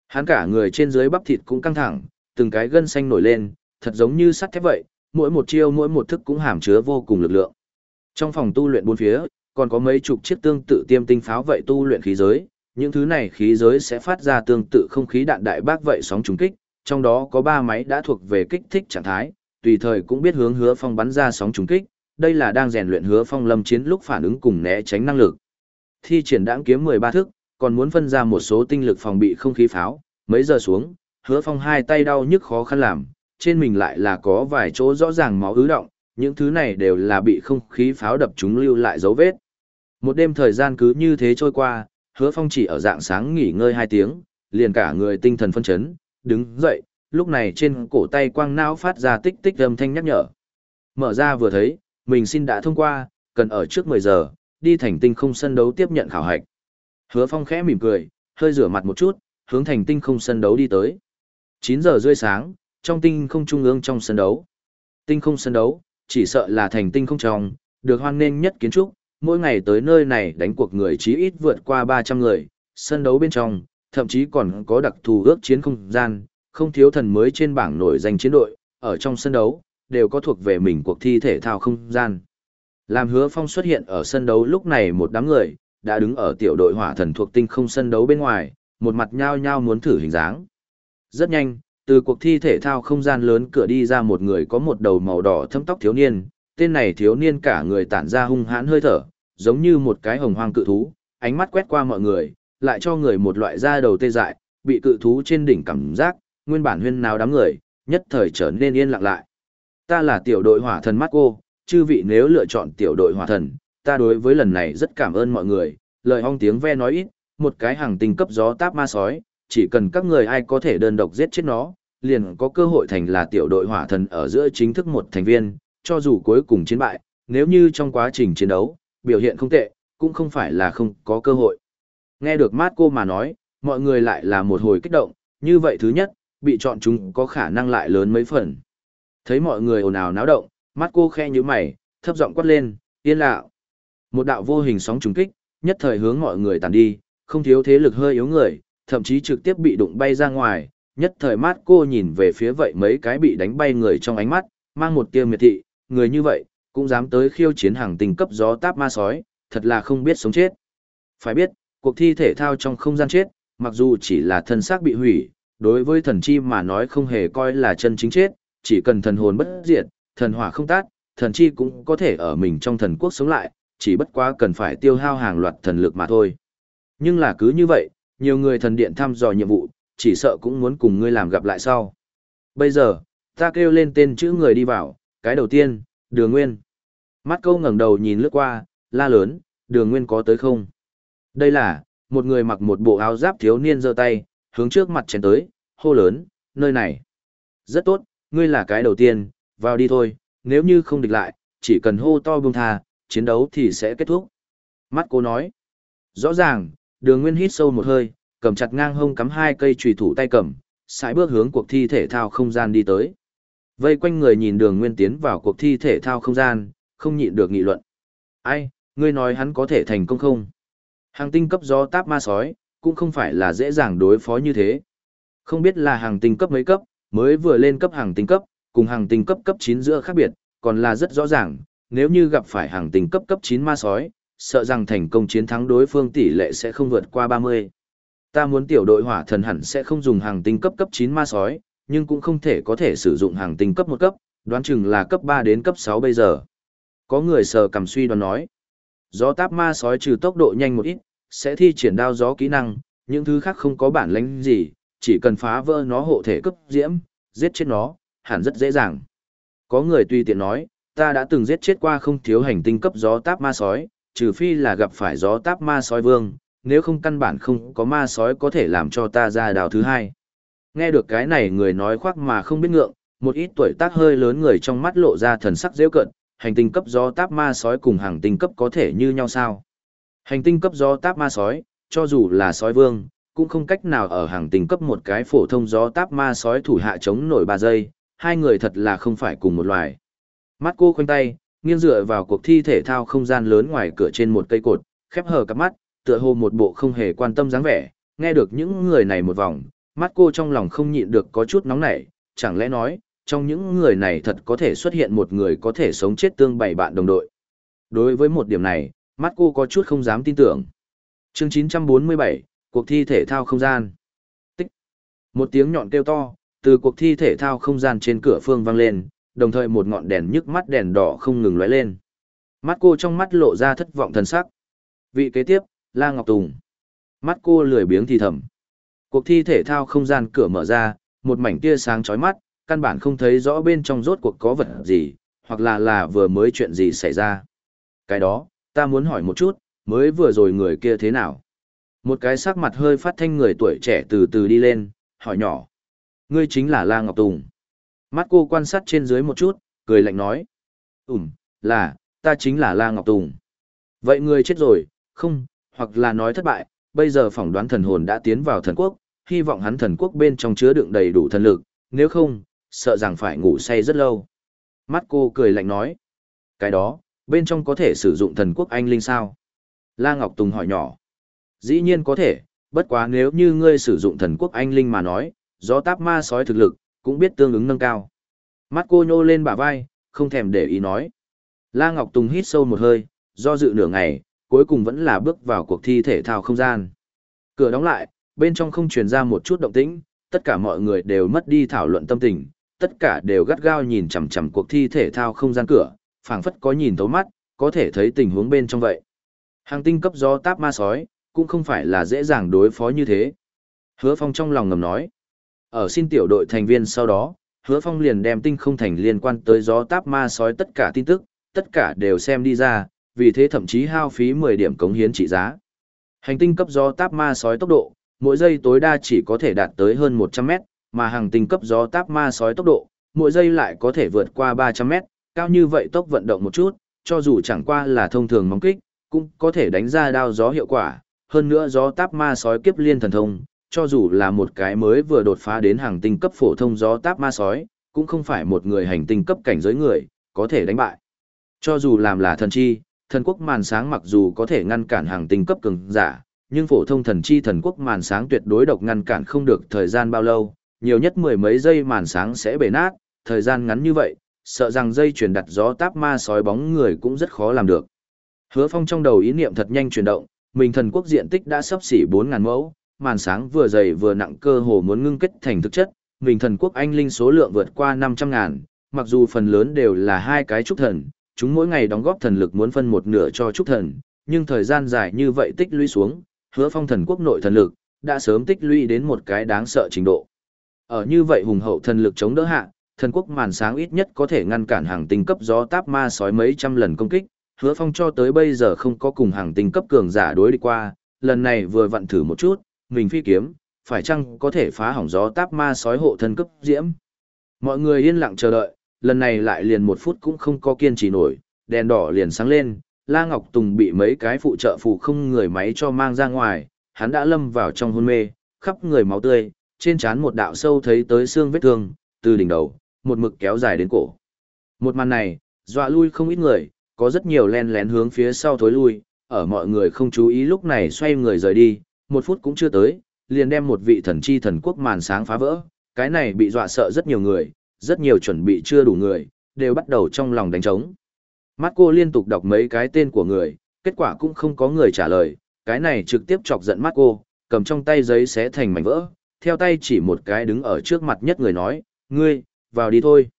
Hắn cả người trên dưới bắp thịt cũng căng thẳng, từng cái gân xanh nổi lên, thật giống như sắt thép vậy, mỗi một chiêu mỗi một thức cũng hàm chứa vô cùng lực lượng. Trong phòng tu luyện bốn phía, còn có mấy chục chiếc tương tự tiêm tinh pháo vậy tu luyện khí giới, những thứ này khí giới sẽ phát ra tương tự không khí đạn đại bác vậy sóng trùng kích, trong đó có 3 máy đã thuộc về kích thích trạng thái, tùy thời cũng biết hướng hứa phong bắn ra sóng trùng kích, đây là đang rèn luyện hứa phong lâm chiến lúc phản ứng cùng né tránh năng lực. Thi triển đãng kiếm 13 thức, còn muốn phân ra một số tinh lực phòng bị không khí pháo, mấy giờ xuống, hứa phong hai tay đau nhức khó khăn làm, trên mình lại là có vài chỗ rõ ràng máu ứ động, những thứ này đều là bị không khí pháo đập chúng lưu lại dấu vết. Một đêm thời gian cứ như thế trôi qua, hứa phong chỉ ở dạng sáng nghỉ ngơi hai tiếng, liền cả người tinh thần phân chấn, đứng dậy, lúc này trên cổ tay quang não phát ra tích tích âm thanh nhắc nhở. Mở ra vừa thấy, mình xin đã thông qua, cần ở trước 10 giờ, đi thành tinh không sân đấu tiếp nhận khảo hạch. Hứa Phong khẽ mỉm cười, hơi rửa mặt một chút, hướng thành tinh không sân đấu đi tới. 9 giờ rưỡi sáng, trong tinh không trung ương trong sân đấu. Tinh không sân đấu, chỉ sợ là thành tinh không trong, được hoan nghênh nhất kiến trúc, mỗi ngày tới nơi này đánh cuộc người chí ít vượt qua 300 người, sân đấu bên trong, thậm chí còn có đặc thù ước chiến không gian, không thiếu thần mới trên bảng nổi danh chiến đội, ở trong sân đấu, đều có thuộc về mình cuộc thi thể thao không gian. Làm hứa phong xuất hiện ở sân đấu lúc này một đám người, đã đứng ở tiểu đội hỏa thần thuộc tinh không sân đấu bên ngoài, một mặt nhao nhao muốn thử hình dáng. Rất nhanh, từ cuộc thi thể thao không gian lớn cửa đi ra một người có một đầu màu đỏ thâm tóc thiếu niên, tên này thiếu niên cả người tản ra hung hãn hơi thở, giống như một cái hồng hoang cự thú, ánh mắt quét qua mọi người, lại cho người một loại da đầu tê dại, bị cự thú trên đỉnh cảm giác, nguyên bản huyên nào đám người, nhất thời trở nên yên lặng lại. Ta là tiểu đội hỏa thần Marco, chư vị nếu lựa chọn tiểu đội hỏa thần, ta đối với lần này rất cảm ơn mọi người, lời ong tiếng ve nói ít, một cái hàng tinh cấp gió táp ma sói, chỉ cần các người ai có thể đơn độc giết chết nó, liền có cơ hội thành là tiểu đội hỏa thần ở giữa chính thức một thành viên, cho dù cuối cùng chiến bại, nếu như trong quá trình chiến đấu, biểu hiện không tệ, cũng không phải là không có cơ hội. Nghe được Marco mà nói, mọi người lại là một hồi kích động, như vậy thứ nhất, bị chọn chúng có khả năng lại lớn mấy phần. Thấy mọi người ồn ào náo động, mắt cô khe như mày, thấp giọng quát lên, yên lạo. Một đạo vô hình sóng trùng kích, nhất thời hướng mọi người tàn đi, không thiếu thế lực hơi yếu người, thậm chí trực tiếp bị đụng bay ra ngoài, nhất thời mắt cô nhìn về phía vậy mấy cái bị đánh bay người trong ánh mắt, mang một tia miệt thị, người như vậy, cũng dám tới khiêu chiến hàng tình cấp gió táp ma sói, thật là không biết sống chết. Phải biết, cuộc thi thể thao trong không gian chết, mặc dù chỉ là thân xác bị hủy, đối với thần chi mà nói không hề coi là chân chính chết, chỉ cần thần hồn bất diệt, thần hỏa không tát, thần chi cũng có thể ở mình trong thần quốc sống lại, chỉ bất quá cần phải tiêu hao hàng loạt thần lực mà thôi. Nhưng là cứ như vậy, nhiều người thần điện thăm dò nhiệm vụ, chỉ sợ cũng muốn cùng ngươi làm gặp lại sau. Bây giờ, ta kêu lên tên chữ người đi vào, cái đầu tiên, đường nguyên. Mắt câu ngẩng đầu nhìn lướt qua, la lớn, đường nguyên có tới không? Đây là, một người mặc một bộ áo giáp thiếu niên giơ tay, hướng trước mặt chén tới, hô lớn, nơi này. Rất tốt, ngươi là cái đầu tiên, vào đi thôi, nếu như không địch lại, chỉ cần hô to buông tha, chiến đấu thì sẽ kết thúc. Mắt cô nói, rõ ràng, đường nguyên hít sâu một hơi, cầm chặt ngang hông cắm hai cây chùy thủ tay cầm, sải bước hướng cuộc thi thể thao không gian đi tới. Vây quanh người nhìn đường nguyên tiến vào cuộc thi thể thao không gian, không nhịn được nghị luận. Ai, ngươi nói hắn có thể thành công không? Hàng tinh cấp do táp ma sói, cũng không phải là dễ dàng đối phó như thế. Không biết là hàng tinh cấp mấy cấp, mới vừa lên cấp hàng tinh cấp, cùng hàng tinh cấp cấp 9 giữa khác biệt, còn là rất rõ ràng, nếu như gặp phải hàng tinh cấp cấp 9 ma sói, sợ rằng thành công chiến thắng đối phương tỷ lệ sẽ không vượt qua 30. Ta muốn tiểu đội hỏa thần hẳn sẽ không dùng hàng tinh cấp cấp 9 ma sói, nhưng cũng không thể có thể sử dụng hàng tinh cấp một cấp, đoán chừng là cấp 3 đến cấp 6 bây giờ. Có người sờ cầm suy đoán nói, gió táp ma sói trừ tốc độ nhanh một ít, sẽ thi triển đao gió kỹ năng, những thứ khác không có bản lĩnh gì, chỉ cần phá vỡ nó hộ thể cấp diễm, giết chết nó, hẳn rất dễ dàng. Có người tùy tiện nói, ta đã từng giết chết qua không thiếu hành tinh cấp gió táp ma sói, trừ phi là gặp phải gió táp ma sói vương, nếu không căn bản không có ma sói có thể làm cho ta ra đào thứ hai. Nghe được cái này người nói khoác mà không biết ngượng, một ít tuổi tác hơi lớn người trong mắt lộ ra thần sắc dễ cận, hành tinh cấp gió táp ma sói cùng hàng tinh cấp có thể như nhau sao? Hành tinh cấp gió táp ma sói, cho dù là sói vương, cũng không cách nào ở hàng tinh cấp một cái phổ thông gió táp ma sói thủ hạ chống nổi 3 giây, hai người thật là không phải cùng một loài. Mắt cô khoanh tay, nghiêng dựa vào cuộc thi thể thao không gian lớn ngoài cửa trên một cây cột, khép hờ cặp mắt, tựa hồ một bộ không hề quan tâm dáng vẻ, nghe được những người này một vòng, mắt cô trong lòng không nhịn được có chút nóng nảy, chẳng lẽ nói, trong những người này thật có thể xuất hiện một người có thể sống chết tương bảy bạn đồng đội. Đối với một điểm này, mắt cô có chút không dám tin tưởng. Chương 947, cuộc thi thể thao không gian. Tích. Một tiếng nhọn kêu to, từ cuộc thi thể thao không gian trên cửa phương vang lên, đồng thời một ngọn đèn nhức mắt đèn đỏ không ngừng lóe lên. Mắt cô trong mắt lộ ra thất vọng thần sắc. Vị kế tiếp, La Ngọc Tùng. Mắt cô lười biếng thì thầm. Cuộc thi thể thao không gian cửa mở ra, một mảnh tia sáng chói mắt, căn bản không thấy rõ bên trong rốt cuộc có vật gì, hoặc là là vừa mới chuyện gì xảy ra. Cái đó, ta muốn hỏi một chút, mới vừa rồi người kia thế nào? Một cái sắc mặt hơi phát thanh người tuổi trẻ từ từ đi lên, hỏi nhỏ. Ngươi chính là La Ngọc Tùng. Mắt cô quan sát trên dưới một chút, cười lạnh nói. Ừm, là, ta chính là La Ngọc Tùng. Vậy ngươi chết rồi, không, hoặc là nói thất bại, bây giờ phỏng đoán thần hồn đã tiến vào thần quốc, hy vọng hắn thần quốc bên trong chứa đựng đầy đủ thần lực, nếu không, sợ rằng phải ngủ say rất lâu. Mắt cô cười lạnh nói. Cái đó, bên trong có thể sử dụng thần quốc anh linh sao? La Ngọc Tùng hỏi nhỏ. Dĩ nhiên có thể, bất quá nếu như ngươi sử dụng thần quốc anh linh mà nói, do táp ma sói thực lực, cũng biết tương ứng nâng cao. Mắt cô nhô lên bả vai, không thèm để ý nói. La Ngọc Tùng hít sâu một hơi, do dự nửa ngày, cuối cùng vẫn là bước vào cuộc thi thể thao không gian. Cửa đóng lại, bên trong không truyền ra một chút động tĩnh, tất cả mọi người đều mất đi thảo luận tâm tình, tất cả đều gắt gao nhìn chằm chằm cuộc thi thể thao không gian cửa, phảng phất có nhìn thấu mắt, có thể thấy tình huống bên trong vậy. Hàng tinh cấp do táp ma sói, cũng không phải là dễ dàng đối phó như thế. Hứa Phong trong lòng ngầm nói. Ở xin tiểu đội thành viên sau đó, Hứa Phong liền đem tinh không thành liên quan tới gió táp ma sói tất cả tin tức, tất cả đều xem đi ra, vì thế thậm chí hao phí 10 điểm cống hiến trị giá. Hành tinh cấp gió táp ma sói tốc độ, mỗi giây tối đa chỉ có thể đạt tới hơn 100 mét, mà hàng tinh cấp gió táp ma sói tốc độ, mỗi giây lại có thể vượt qua 300 mét, cao như vậy tốc vận động một chút, cho dù chẳng qua là thông thường móng kích, cũng có thể đánh ra đao gió hiệu quả, hơn nữa gió táp ma sói kiếp liên thần thông, cho dù là một cái mới vừa đột phá đến hàng tinh cấp phổ thông gió táp ma sói, cũng không phải một người hành tinh cấp cảnh giới người, có thể đánh bại. Cho dù làm là thần chi, thần quốc màn sáng mặc dù có thể ngăn cản hàng tinh cấp cường giả, nhưng phổ thông thần chi thần quốc màn sáng tuyệt đối độc ngăn cản không được thời gian bao lâu, nhiều nhất mười mấy giây màn sáng sẽ bể nát, thời gian ngắn như vậy, sợ rằng dây chuyển đặt gió táp ma sói bóng người cũng rất khó làm được. Hứa Phong trong đầu ý niệm thật nhanh chuyển động, mình thần quốc diện tích đã sắp xỉ 4.000 mẫu, màn sáng vừa dày vừa nặng cơ hồ muốn ngưng kết thành thực chất, mình thần quốc anh linh số lượng vượt qua 500 ngàn, mặc dù phần lớn đều là hai cái trúc thần, chúng mỗi ngày đóng góp thần lực muốn phân một nửa cho trúc thần, nhưng thời gian dài như vậy tích lũy xuống, hứa phong thần quốc nội thần lực, đã sớm tích lũy đến một cái đáng sợ trình độ. Ở như vậy hùng hậu thần lực chống đỡ hạ, thần quốc màn sáng ít nhất có thể ngăn cản hàng tinh cấp gió táp ma sói mấy trăm lần công kích, hứa phong cho tới bây giờ không có cùng hàng tinh cấp cường giả đối đi qua, lần này vừa vặn thử một chút, mình phi kiếm, phải chăng có thể phá hỏng gió táp ma sói hộ thân cấp diễm. Mọi người yên lặng chờ đợi, lần này lại liền một phút cũng không có kiên trì nổi, đèn đỏ liền sáng lên, La Ngọc Tùng bị mấy cái phụ trợ phụ không người máy cho mang ra ngoài, hắn đã lâm vào trong hôn mê, khắp người máu tươi, trên trán một đạo sâu thấy tới xương vết thương, từ đỉnh đầu, một mực kéo dài đến cổ. Một màn này, dọa lui không ít người, có rất nhiều len lén hướng phía sau thối lui, ở mọi người không chú ý lúc này xoay người rời đi, một phút cũng chưa tới, liền đem một vị thần chi thần quốc màn sáng phá vỡ, cái này bị dọa sợ rất nhiều người, rất nhiều chuẩn bị chưa đủ người, đều bắt đầu trong lòng đánh trống. Mắt cô liên tục đọc mấy cái tên của người, kết quả cũng không có người trả lời, cái này trực tiếp chọc giận mắt cô, cầm trong tay giấy xé thành mảnh vỡ, theo tay chỉ một cái đứng ở trước mặt nhất người nói, ngươi, vào đi thôi.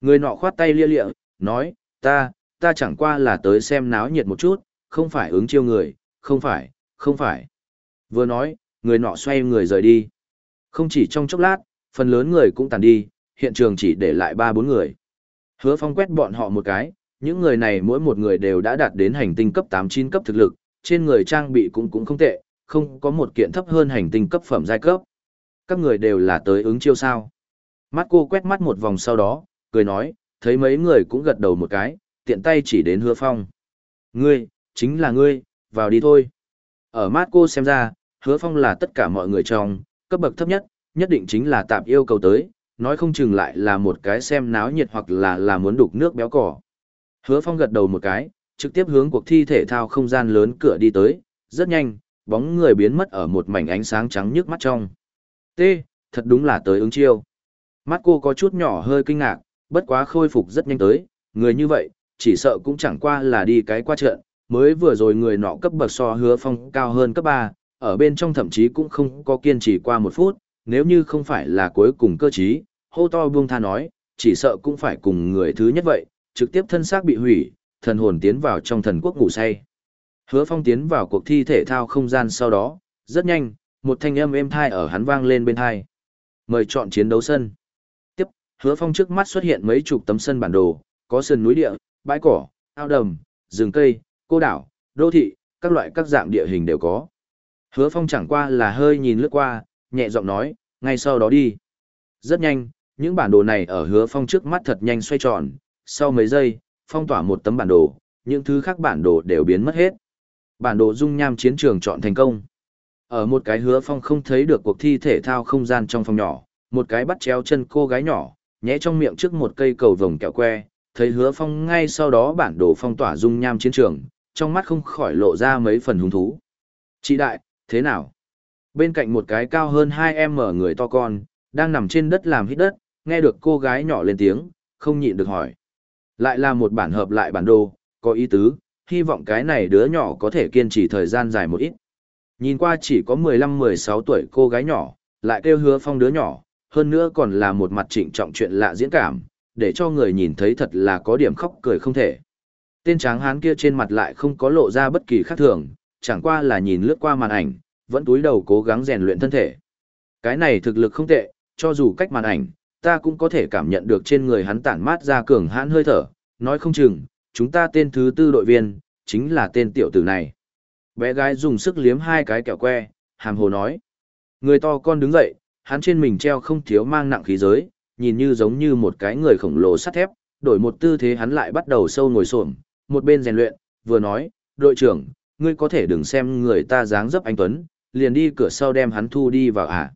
Người nọ khoát tay lia lịa, nói, ta, ta chẳng qua là tới xem náo nhiệt một chút, không phải ứng chiêu người, không phải, không phải. Vừa nói, người nọ xoay người rời đi. Không chỉ trong chốc lát, phần lớn người cũng tàn đi, hiện trường chỉ để lại ba bốn người. Hứa phong quét bọn họ một cái, những người này mỗi một người đều đã đạt đến hành tinh cấp 8-9 cấp thực lực, trên người trang bị cũng cũng không tệ, không có một kiện thấp hơn hành tinh cấp phẩm giai cấp. Các người đều là tới ứng chiêu sao. Mắt cô quét mắt một vòng sau đó, cười nói, thấy mấy người cũng gật đầu một cái, tiện tay chỉ đến hứa phong. Ngươi, chính là ngươi, vào đi thôi. Ở mắt cô xem ra, hứa phong là tất cả mọi người trong, cấp bậc thấp nhất, nhất định chính là tạm yêu cầu tới, nói không chừng lại là một cái xem náo nhiệt hoặc là là muốn đục nước béo cỏ. Hứa phong gật đầu một cái, trực tiếp hướng cuộc thi thể thao không gian lớn cửa đi tới, rất nhanh, bóng người biến mất ở một mảnh ánh sáng trắng nhức mắt trong. T, thật đúng là tới ứng chiêu. Mắt cô có chút nhỏ hơi kinh ngạc, bất quá khôi phục rất nhanh tới, người như vậy, chỉ sợ cũng chẳng qua là đi cái qua trận, mới vừa rồi người nọ cấp bậc so hứa phong cao hơn cấp 3, ở bên trong thậm chí cũng không có kiên trì qua một phút, nếu như không phải là cuối cùng cơ trí, hô to buông tha nói, chỉ sợ cũng phải cùng người thứ nhất vậy, trực tiếp thân xác bị hủy, thần hồn tiến vào trong thần quốc ngủ say. Hứa phong tiến vào cuộc thi thể thao không gian sau đó, rất nhanh, một thanh âm êm thai ở hắn vang lên bên thai. Mời chọn chiến đấu sân. Tiếp, hứa phong trước mắt xuất hiện mấy chục tấm sân bản đồ, có sườn núi địa, bãi cỏ, ao đầm, rừng cây, cô đảo, đô thị, các loại các dạng địa hình đều có. Hứa phong chẳng qua là hơi nhìn lướt qua, nhẹ giọng nói, ngay sau đó đi. Rất nhanh, những bản đồ này ở hứa phong trước mắt thật nhanh xoay tròn, sau mấy giây, phong tỏa một tấm bản đồ, những thứ khác bản đồ đều biến mất hết. Bản đồ dung nham chiến trường chọn thành công. Ở một cái hứa phong không thấy được cuộc thi thể thao không gian trong phòng nhỏ, một cái bắt chéo chân cô gái nhỏ, nhẽ trong miệng trước một cây cầu vồng kẹo que, thấy hứa phong ngay sau đó bản đồ phong tỏa dung nham chiến trường, trong mắt không khỏi lộ ra mấy phần hứng thú. Chị đại, thế nào? Bên cạnh một cái cao hơn 2M người to con, đang nằm trên đất làm hít đất, nghe được cô gái nhỏ lên tiếng, không nhịn được hỏi. Lại là một bản hợp lại bản đồ, có ý tứ, hy vọng cái này đứa nhỏ có thể kiên trì thời gian dài một ít. Nhìn qua chỉ có 15-16 tuổi cô gái nhỏ, lại kêu hứa phong đứa nhỏ, hơn nữa còn là một mặt trịnh trọng chuyện lạ diễn cảm, để cho người nhìn thấy thật là có điểm khóc cười không thể. Tên tráng hán kia trên mặt lại không có lộ ra bất kỳ khác thường, chẳng qua là nhìn lướt qua màn ảnh, vẫn túi đầu cố gắng rèn luyện thân thể. Cái này thực lực không tệ, cho dù cách màn ảnh, ta cũng có thể cảm nhận được trên người hắn tản mát ra cường hãn hơi thở, nói không chừng, chúng ta tên thứ tư đội viên, chính là tên tiểu tử này. Bé gái dùng sức liếm hai cái kẹo que, hàm hồ nói. Người to con đứng dậy, hắn trên mình treo không thiếu mang nặng khí giới, nhìn như giống như một cái người khổng lồ sắt thép, đổi một tư thế hắn lại bắt đầu sâu ngồi xổm, một bên rèn luyện, vừa nói, đội trưởng, ngươi có thể đừng xem người ta dáng dấp anh Tuấn, liền đi cửa sau đem hắn thu đi vào à.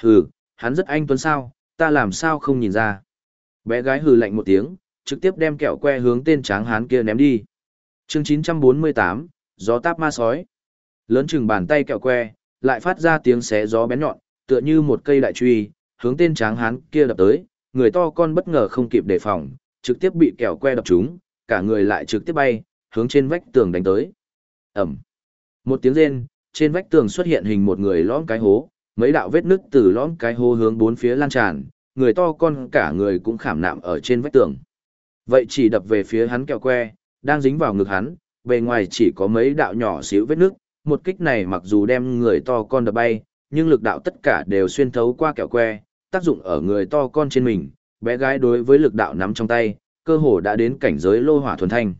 Hừ, hắn rất anh Tuấn sao, ta làm sao không nhìn ra. Bé gái hừ lạnh một tiếng, trực tiếp đem kẹo que hướng tên tráng hán kia ném đi. chương 948, gió táp ma sói. Lớn chừng bàn tay kẹo que, lại phát ra tiếng xé gió bén nhọn, tựa như một cây đại truy, hướng tên tráng hán kia đập tới, người to con bất ngờ không kịp đề phòng, trực tiếp bị kẹo que đập trúng, cả người lại trực tiếp bay, hướng trên vách tường đánh tới. Ẩm. Một tiếng rên, trên vách tường xuất hiện hình một người lõm cái hố, mấy đạo vết nứt từ lõm cái hố hướng bốn phía lan tràn, người to con cả người cũng khảm nạm ở trên vách tường. Vậy chỉ đập về phía hắn kẹo que, đang dính vào ngực hắn, bề ngoài chỉ có mấy đạo nhỏ xíu vết nứt, một kích này mặc dù đem người to con đập bay, nhưng lực đạo tất cả đều xuyên thấu qua kẹo que, tác dụng ở người to con trên mình, bé gái đối với lực đạo nắm trong tay, cơ hồ đã đến cảnh giới lô hỏa thuần thanh.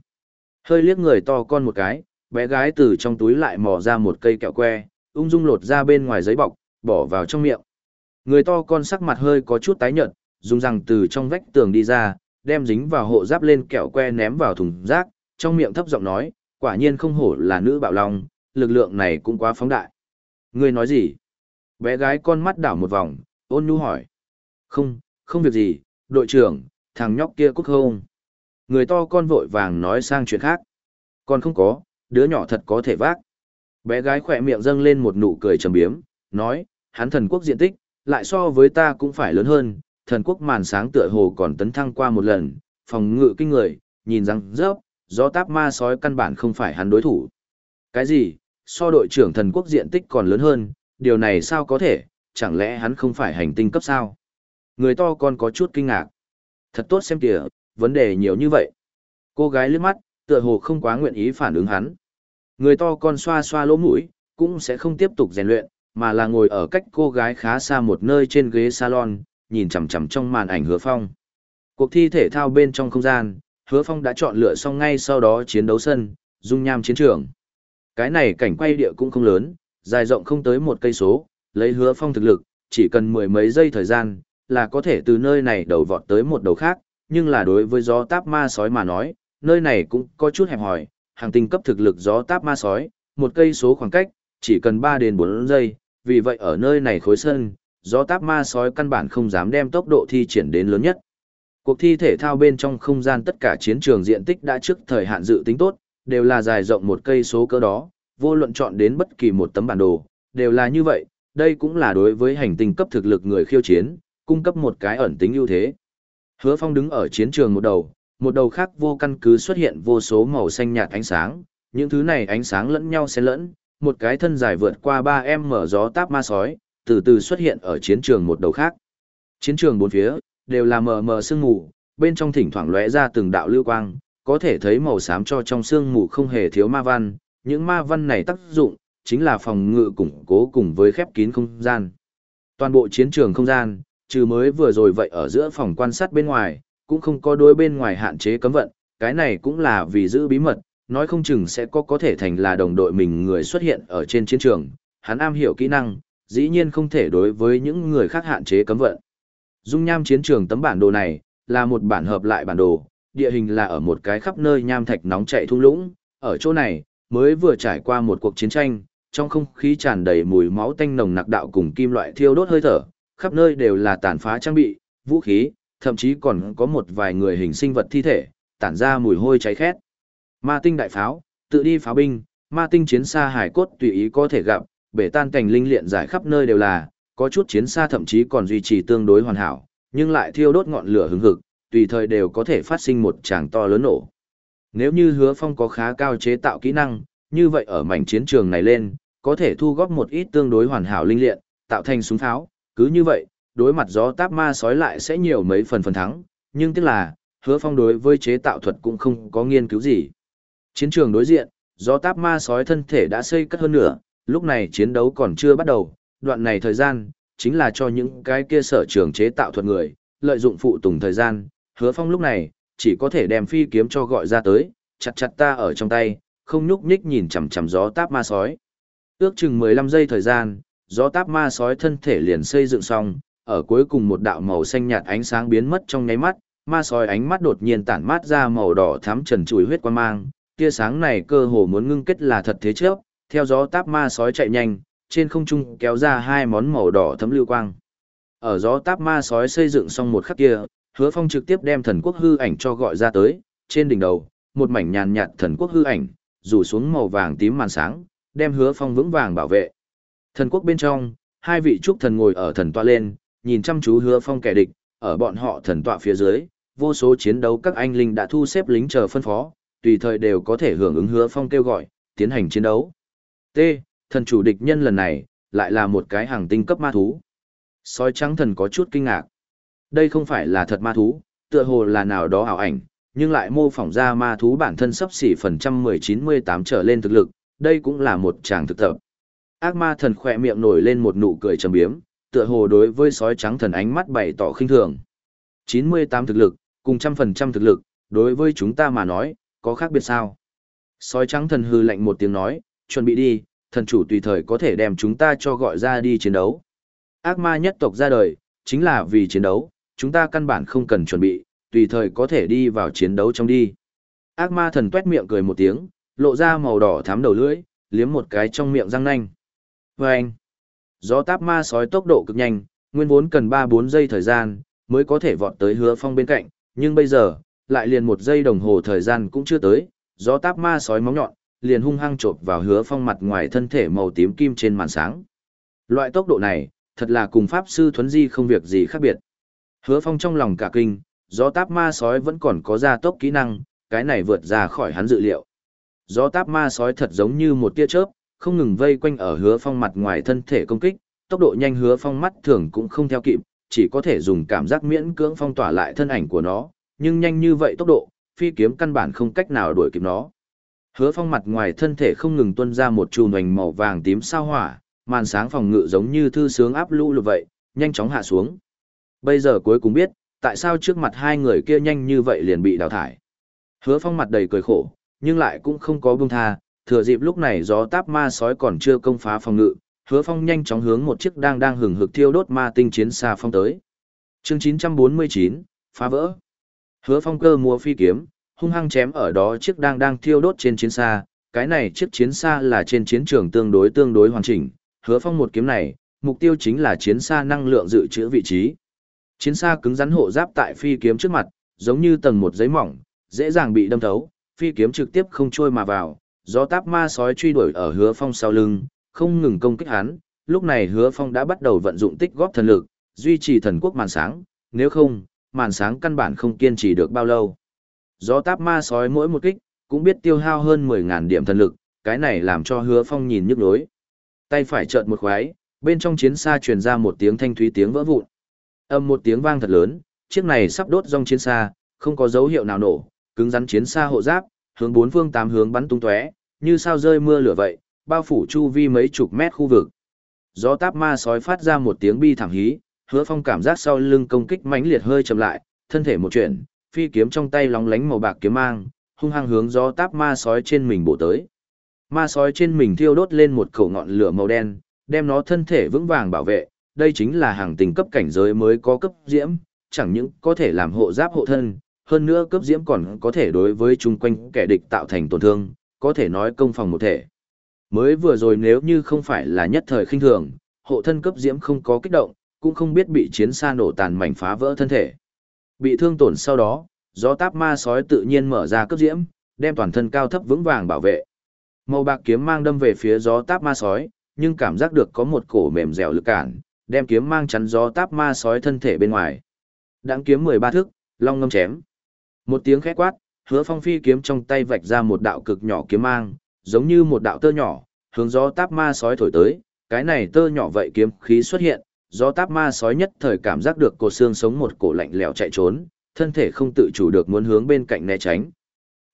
Hơi liếc người to con một cái, bé gái từ trong túi lại mò ra một cây kẹo que, ung dung lột ra bên ngoài giấy bọc, bỏ vào trong miệng. Người to con sắc mặt hơi có chút tái nhợt, dùng răng từ trong vách tường đi ra, đem dính vào hộ giáp lên kẹo que ném vào thùng rác, trong miệng thấp giọng nói, quả nhiên không hổ là nữ bạo long, lực lượng này cũng quá phóng đại. người nói gì? Bé gái con mắt đảo một vòng, ôn nhu hỏi. Không, không việc gì, đội trưởng, thằng nhóc kia cút không. Người to con vội vàng nói sang chuyện khác. Còn không có, đứa nhỏ thật có thể vác. Bé gái khỏe miệng dâng lên một nụ cười trầm biếm, nói, hắn thần quốc diện tích, lại so với ta cũng phải lớn hơn, thần quốc màn sáng tựa hồ còn tấn thăng qua một lần, phòng ngự kinh người, nhìn răng rớp, do táp ma sói căn bản không phải hắn đối thủ. Cái gì, so đội trưởng thần quốc diện tích còn lớn hơn, điều này sao có thể, chẳng lẽ hắn không phải hành tinh cấp sao? Người to còn có chút kinh ngạc. Thật tốt xem kìa, vấn đề nhiều như vậy. Cô gái liếc mắt, tựa hồ không quá nguyện ý phản ứng hắn. Người to con xoa xoa lỗ mũi, cũng sẽ không tiếp tục rèn luyện, mà là ngồi ở cách cô gái khá xa một nơi trên ghế salon, nhìn chằm chằm trong màn ảnh hứa phong. Cuộc thi thể thao bên trong không gian, hứa phong đã chọn lựa xong ngay sau đó chiến đấu sân, dung nham chiến trường. Cái này cảnh quay địa cũng không lớn, dài rộng không tới một cây số, lấy hứa phong thực lực, chỉ cần mười mấy giây thời gian, là có thể từ nơi này đầu vọt tới một đầu khác, nhưng là đối với gió táp ma sói mà nói, nơi này cũng có chút hẹp hòi, hàng tinh cấp thực lực gió táp ma sói, một cây số khoảng cách, chỉ cần 3 đến 4 giây, vì vậy ở nơi này khối sân, gió táp ma sói căn bản không dám đem tốc độ thi triển đến lớn nhất. Cuộc thi thể thao bên trong không gian tất cả chiến trường diện tích đã trước thời hạn dự tính tốt, đều là dài rộng một cây số cỡ đó, vô luận chọn đến bất kỳ một tấm bản đồ, đều là như vậy, đây cũng là đối với hành tinh cấp thực lực người khiêu chiến, cung cấp một cái ẩn tính ưu thế. Hứa Phong đứng ở chiến trường một đầu, một đầu khác vô căn cứ xuất hiện vô số màu xanh nhạt ánh sáng, những thứ này ánh sáng lẫn nhau xen lẫn, một cái thân dài vượt qua 3 mở gió táp ma sói, từ từ xuất hiện ở chiến trường một đầu khác. Chiến trường bốn phía, đều là mờ mờ sương mù, bên trong thỉnh thoảng lóe ra từng đạo lưu quang, có thể thấy màu xám cho trong sương mù không hề thiếu ma văn, những ma văn này tác dụng, chính là phòng ngự củng cố cùng với khép kín không gian. Toàn bộ chiến trường không gian, trừ mới vừa rồi vậy ở giữa phòng quan sát bên ngoài, cũng không có đối bên ngoài hạn chế cấm vận, cái này cũng là vì giữ bí mật, nói không chừng sẽ có có thể thành là đồng đội mình người xuất hiện ở trên chiến trường, hắn am hiểu kỹ năng, dĩ nhiên không thể đối với những người khác hạn chế cấm vận. Dung nham chiến trường tấm bản đồ này, là một bản hợp lại bản đồ, địa hình là ở một cái khắp nơi nham thạch nóng chảy thung lũng, ở chỗ này, mới vừa trải qua một cuộc chiến tranh, trong không khí tràn đầy mùi máu tanh nồng nặc đạo cùng kim loại thiêu đốt hơi thở, khắp nơi đều là tàn phá trang bị, vũ khí, thậm chí còn có một vài người hình sinh vật thi thể, tản ra mùi hôi cháy khét. Ma tinh đại pháo, tự đi pháo binh, ma tinh chiến xa hải cốt tùy ý có thể gặp, bể tan cảnh linh liện giải khắp nơi đều là, có chút chiến xa thậm chí còn duy trì tương đối hoàn hảo, nhưng lại thiêu đốt ngọn lửa hứng hực, tùy thời đều có thể phát sinh một tràng to lớn nổ. Nếu như hứa phong có khá cao chế tạo kỹ năng, như vậy ở mảnh chiến trường này lên, có thể thu góp một ít tương đối hoàn hảo linh liện, tạo thành súng pháo, cứ như vậy, đối mặt gió táp ma sói lại sẽ nhiều mấy phần phần thắng, nhưng tiếc là, hứa phong đối với chế tạo thuật cũng không có nghiên cứu gì. Chiến trường đối diện, gió táp ma sói thân thể đã xây cất hơn nửa, lúc này chiến đấu còn chưa bắt đầu, đoạn này thời gian, chính là cho những cái kia sở trường chế tạo thuật người, lợi dụng phụ tùng thời gian, hứa phong lúc này, chỉ có thể đem phi kiếm cho gọi ra tới, chặt chặt ta ở trong tay, không nhúc nhích nhìn chằm chằm gió táp ma sói. Ước chừng 15 giây thời gian, gió táp ma sói thân thể liền xây dựng xong, ở cuối cùng một đạo màu xanh nhạt ánh sáng biến mất trong nháy mắt, ma sói ánh mắt đột nhiên tản mát ra màu đỏ thắm trần trùi huyết quang mang, tia sáng này cơ hồ muốn ngưng kết là thật thế trước, theo gió táp ma sói chạy nhanh, trên không trung kéo ra hai món màu đỏ thấm lưu quang. Ở gió táp ma sói xây dựng xong một khắc kia, Hứa Phong trực tiếp đem thần quốc hư ảnh cho gọi ra tới, trên đỉnh đầu, một mảnh nhàn nhạt thần quốc hư ảnh, rủ xuống màu vàng tím màn sáng, đem Hứa Phong vững vàng bảo vệ. Thần quốc bên trong, hai vị trúc thần ngồi ở thần tọa lên, nhìn chăm chú hứa phong kẻ địch, ở bọn họ thần tọa phía dưới, vô số chiến đấu các anh linh đã thu xếp lính chờ phân phó, tùy thời đều có thể hưởng ứng hứa phong kêu gọi, tiến hành chiến đấu. T. Thần chủ địch nhân lần này, lại là một cái hàng tinh cấp ma thú. Sói trắng thần có chút kinh ngạc. Đây không phải là thật ma thú, tựa hồ là nào đó ảo ảnh, nhưng lại mô phỏng ra ma thú bản thân sắp xỉ phần trăm mười chín mươi tám trở lên thực lực, đây cũng là một tràng thực tập. Ác ma thần khỏe miệng nổi lên một nụ cười trầm biếm, tựa hồ đối với sói trắng thần ánh mắt bày tỏ khinh thường. 98 thực lực, cùng trăm phần trăm thực lực, đối với chúng ta mà nói, có khác biệt sao? Sói trắng thần hư lạnh một tiếng nói, chuẩn bị đi, thần chủ tùy thời có thể đem chúng ta cho gọi ra đi chiến đấu. Ác ma nhất tộc ra đời, chính là vì chiến đấu, chúng ta căn bản không cần chuẩn bị, tùy thời có thể đi vào chiến đấu trong đi. Ác ma thần tuét miệng cười một tiếng, lộ ra màu đỏ thắm đầu lưỡi, liếm một cái trong miệng răng nanh. Vâng! anh, gió táp ma sói tốc độ cực nhanh, nguyên vốn cần 3-4 giây thời gian, mới có thể vọt tới hứa phong bên cạnh, nhưng bây giờ, lại liền một giây đồng hồ thời gian cũng chưa tới, gió táp ma sói móng nhọn, liền hung hăng chộp vào hứa phong mặt ngoài thân thể màu tím kim trên màn sáng. Loại tốc độ này, thật là cùng pháp sư thuấn di không việc gì khác biệt. Hứa phong trong lòng cả kinh, gió táp ma sói vẫn còn có gia tốc kỹ năng, cái này vượt ra khỏi hắn dự liệu. Gió táp ma sói thật giống như một tia chớp, không ngừng vây quanh ở hứa phong mặt ngoài thân thể công kích, tốc độ nhanh hứa phong mắt thường cũng không theo kịp, chỉ có thể dùng cảm giác miễn cưỡng phong tỏa lại thân ảnh của nó, nhưng nhanh như vậy tốc độ, phi kiếm căn bản không cách nào đuổi kịp nó. Hứa phong mặt ngoài thân thể không ngừng tuôn ra một chùm hoành màu vàng tím sao hỏa, màn sáng phòng ngự giống như thư sướng áp lũ lụt vậy, nhanh chóng hạ xuống. Bây giờ cuối cùng biết, tại sao trước mặt hai người kia nhanh như vậy liền bị đào thải. Hứa phong mặt đầy cười khổ, nhưng lại cũng không có buông tha, thừa dịp lúc này gió táp ma sói còn chưa công phá phòng ngự, hứa phong nhanh chóng hướng một chiếc đang đang hừng hực thiêu đốt ma tinh chiến xa phong tới. Chương 949, phá vỡ. Hứa phong cơ mua phi kiếm, hung hăng chém ở đó chiếc đang đang thiêu đốt trên chiến xa, cái này chiếc chiến xa là trên chiến trường tương đối tương đối hoàn chỉnh, hứa phong một kiếm này, mục tiêu chính là chiến xa năng lượng dự trữ vị trí. Chiến xa cứng rắn hộ giáp tại phi kiếm trước mặt, giống như tầng một giấy mỏng, dễ dàng bị đâm thấu, phi kiếm trực tiếp không trôi mà vào, gió táp ma sói truy đuổi ở hứa phong sau lưng, không ngừng công kích hắn, lúc này hứa phong đã bắt đầu vận dụng tích góp thần lực, duy trì thần quốc màn sáng, nếu không, màn sáng căn bản không kiên trì được bao lâu. Gió táp ma sói mỗi một kích, cũng biết tiêu hao hơn 10.000 điểm thần lực, cái này làm cho hứa phong nhìn nhức lối. Tay phải chợt một khoái, bên trong chiến xa truyền ra một tiếng thanh thúy tiếng vỡ vụn. Âm một tiếng vang thật lớn, chiếc này sắp đốt rong chiến xa, không có dấu hiệu nào nổ, cứng rắn chiến xa hộ giáp, hướng bốn phương tám hướng bắn tung tóe, như sao rơi mưa lửa vậy, bao phủ chu vi mấy chục mét khu vực. Gió táp ma sói phát ra một tiếng bi thảm hí, hứa phong cảm giác sau lưng công kích mãnh liệt hơi chậm lại, thân thể một chuyển, phi kiếm trong tay lóng lánh màu bạc kiếm mang, hung hăng hướng gió táp ma sói trên mình bổ tới. Ma sói trên mình thiêu đốt lên một khẩu ngọn lửa màu đen, đem nó thân thể vững vàng bảo vệ, đây chính là hàng tình cấp cảnh giới mới có cấp diễm, chẳng những có thể làm hộ giáp hộ thân, hơn nữa cấp diễm còn có thể đối với chung quanh kẻ địch tạo thành tổn thương, có thể nói công phòng một thể. Mới vừa rồi nếu như không phải là nhất thời khinh thường, hộ thân cấp diễm không có kích động, cũng không biết bị chiến xa nổ tàn mảnh phá vỡ thân thể. Bị thương tổn sau đó, gió táp ma sói tự nhiên mở ra cấp diễm, đem toàn thân cao thấp vững vàng bảo vệ. Màu bạc kiếm mang đâm về phía gió táp ma sói, nhưng cảm giác được có một cổ mềm dẻo lực cản, đem kiếm mang chắn gió táp ma sói thân thể bên ngoài. Đãng kiếm 13 thước, long ngâm chém. Một tiếng khẽ quát, hứa phong phi kiếm trong tay vạch ra một đạo cực nhỏ kiếm mang, giống như một đạo tơ nhỏ, hướng gió táp ma sói thổi tới, cái này tơ nhỏ vậy kiếm khí xuất hiện, gió táp ma sói nhất thời cảm giác được cột xương sống một cổ lạnh lẽo chạy trốn, thân thể không tự chủ được muốn hướng bên cạnh né tránh.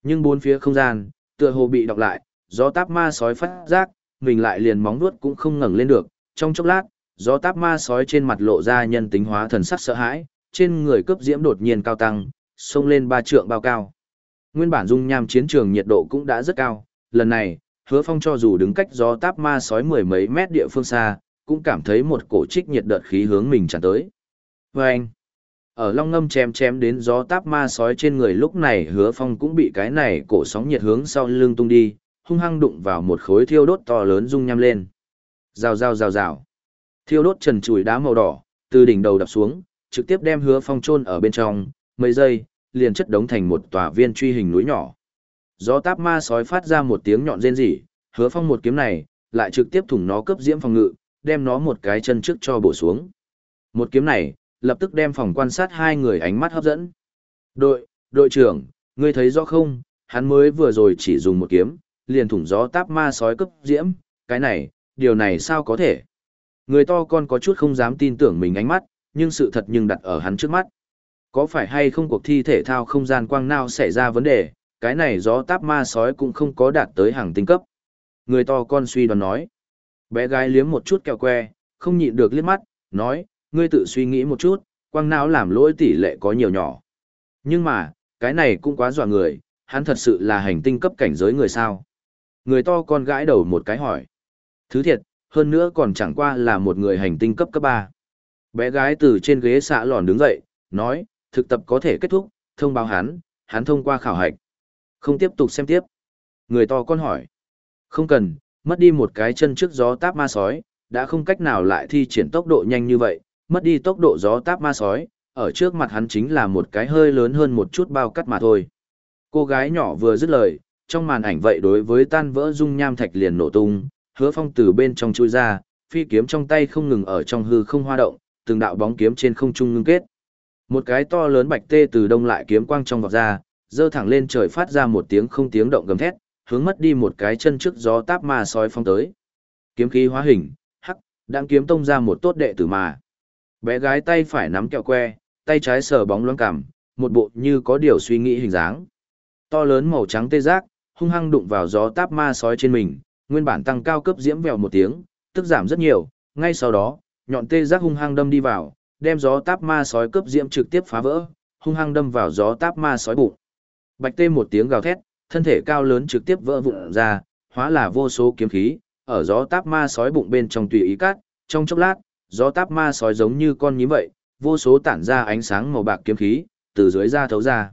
Nhưng bốn phía không gian, tựa hồ bị đọc lại, gió táp ma sói phát giác, mình lại liền móng nuốt cũng không ngẩng lên được, trong chốc lát, gió táp ma sói trên mặt lộ ra nhân tính hóa thần sắc sợ hãi, trên người cướp diễm đột nhiên cao tăng, xông lên ba trượng bao cao. Nguyên bản dung nham chiến trường nhiệt độ cũng đã rất cao, lần này, hứa phong cho dù đứng cách gió táp ma sói mười mấy mét địa phương xa, cũng cảm thấy một cổ trích nhiệt đợt khí hướng mình tràn tới. Và anh, ở long ngâm chém chém đến gió táp ma sói trên người lúc này hứa phong cũng bị cái này cổ sóng nhiệt hướng sau lưng tung đi, hung hăng đụng vào một khối thiêu đốt to lớn dung nham lên. Rào rào rào rào. Thiêu đốt trần chùi đá màu đỏ, từ đỉnh đầu đập xuống, trực tiếp đem hứa phong chôn ở bên trong, mấy giây, liền chất đống thành một tòa viên truy hình núi nhỏ. Gió táp ma sói phát ra một tiếng nhọn rên rỉ, hứa phong một kiếm này, lại trực tiếp thủng nó cấp diễm phòng ngự, đem nó một cái chân trước cho bổ xuống. Một kiếm này, lập tức đem phòng quan sát hai người ánh mắt hấp dẫn. Đội, đội trưởng, ngươi thấy rõ không, hắn mới vừa rồi chỉ dùng một kiếm, liền thủng gió táp ma sói cấp diễm, cái này, điều này sao có thể. Người to con có chút không dám tin tưởng mình ánh mắt, nhưng sự thật nhưng đặt ở hắn trước mắt. Có phải hay không cuộc thi thể thao không gian quang nào xảy ra vấn đề, cái này gió táp ma sói cũng không có đạt tới hàng tinh cấp. Người to con suy đoán nói. Bé gái liếm một chút kẹo que, không nhịn được liếc mắt, nói, ngươi tự suy nghĩ một chút, quang não làm lỗi tỷ lệ có nhiều nhỏ. Nhưng mà, cái này cũng quá dọa người, hắn thật sự là hành tinh cấp cảnh giới người sao. Người to con gãi đầu một cái hỏi. Thứ thiệt, hơn nữa còn chẳng qua là một người hành tinh cấp cấp 3. Bé gái từ trên ghế xạ lòn đứng dậy, nói, thực tập có thể kết thúc, thông báo hắn, hắn thông qua khảo hạch. Không tiếp tục xem tiếp. Người to con hỏi. Không cần, mất đi một cái chân trước gió táp ma sói, đã không cách nào lại thi triển tốc độ nhanh như vậy, mất đi tốc độ gió táp ma sói, ở trước mặt hắn chính là một cái hơi lớn hơn một chút bao cắt mà thôi. Cô gái nhỏ vừa dứt lời, trong màn ảnh vậy đối với tan vỡ dung nham thạch liền nổ tung, hứa phong từ bên trong chui ra, phi kiếm trong tay không ngừng ở trong hư không hoa động, từng đạo bóng kiếm trên không trung ngưng kết. Một cái to lớn bạch tê từ đông lại kiếm quang trong vọt ra, dơ thẳng lên trời phát ra một tiếng không tiếng động gầm thét, hướng mất đi một cái chân trước gió táp ma sói phong tới. Kiếm khí hóa hình, hắc, đang kiếm tông ra một tốt đệ tử mà. Bé gái tay phải nắm kẹo que, tay trái sờ bóng loáng cảm, một bộ như có điều suy nghĩ hình dáng. To lớn màu trắng tê giác, hung hăng đụng vào gió táp ma sói trên mình, nguyên bản tăng cao cấp diễm vèo một tiếng, tức giảm rất nhiều, ngay sau đó, nhọn tê giác hung hăng đâm đi vào, đem gió táp ma sói cướp diễm trực tiếp phá vỡ, hung hăng đâm vào gió táp ma sói bụng. Bạch tê một tiếng gào thét, thân thể cao lớn trực tiếp vỡ vụn ra, hóa là vô số kiếm khí, ở gió táp ma sói bụng bên trong tùy ý cắt, trong chốc lát, gió táp ma sói giống như con nhím vậy, vô số tản ra ánh sáng màu bạc kiếm khí, từ dưới ra thấu ra.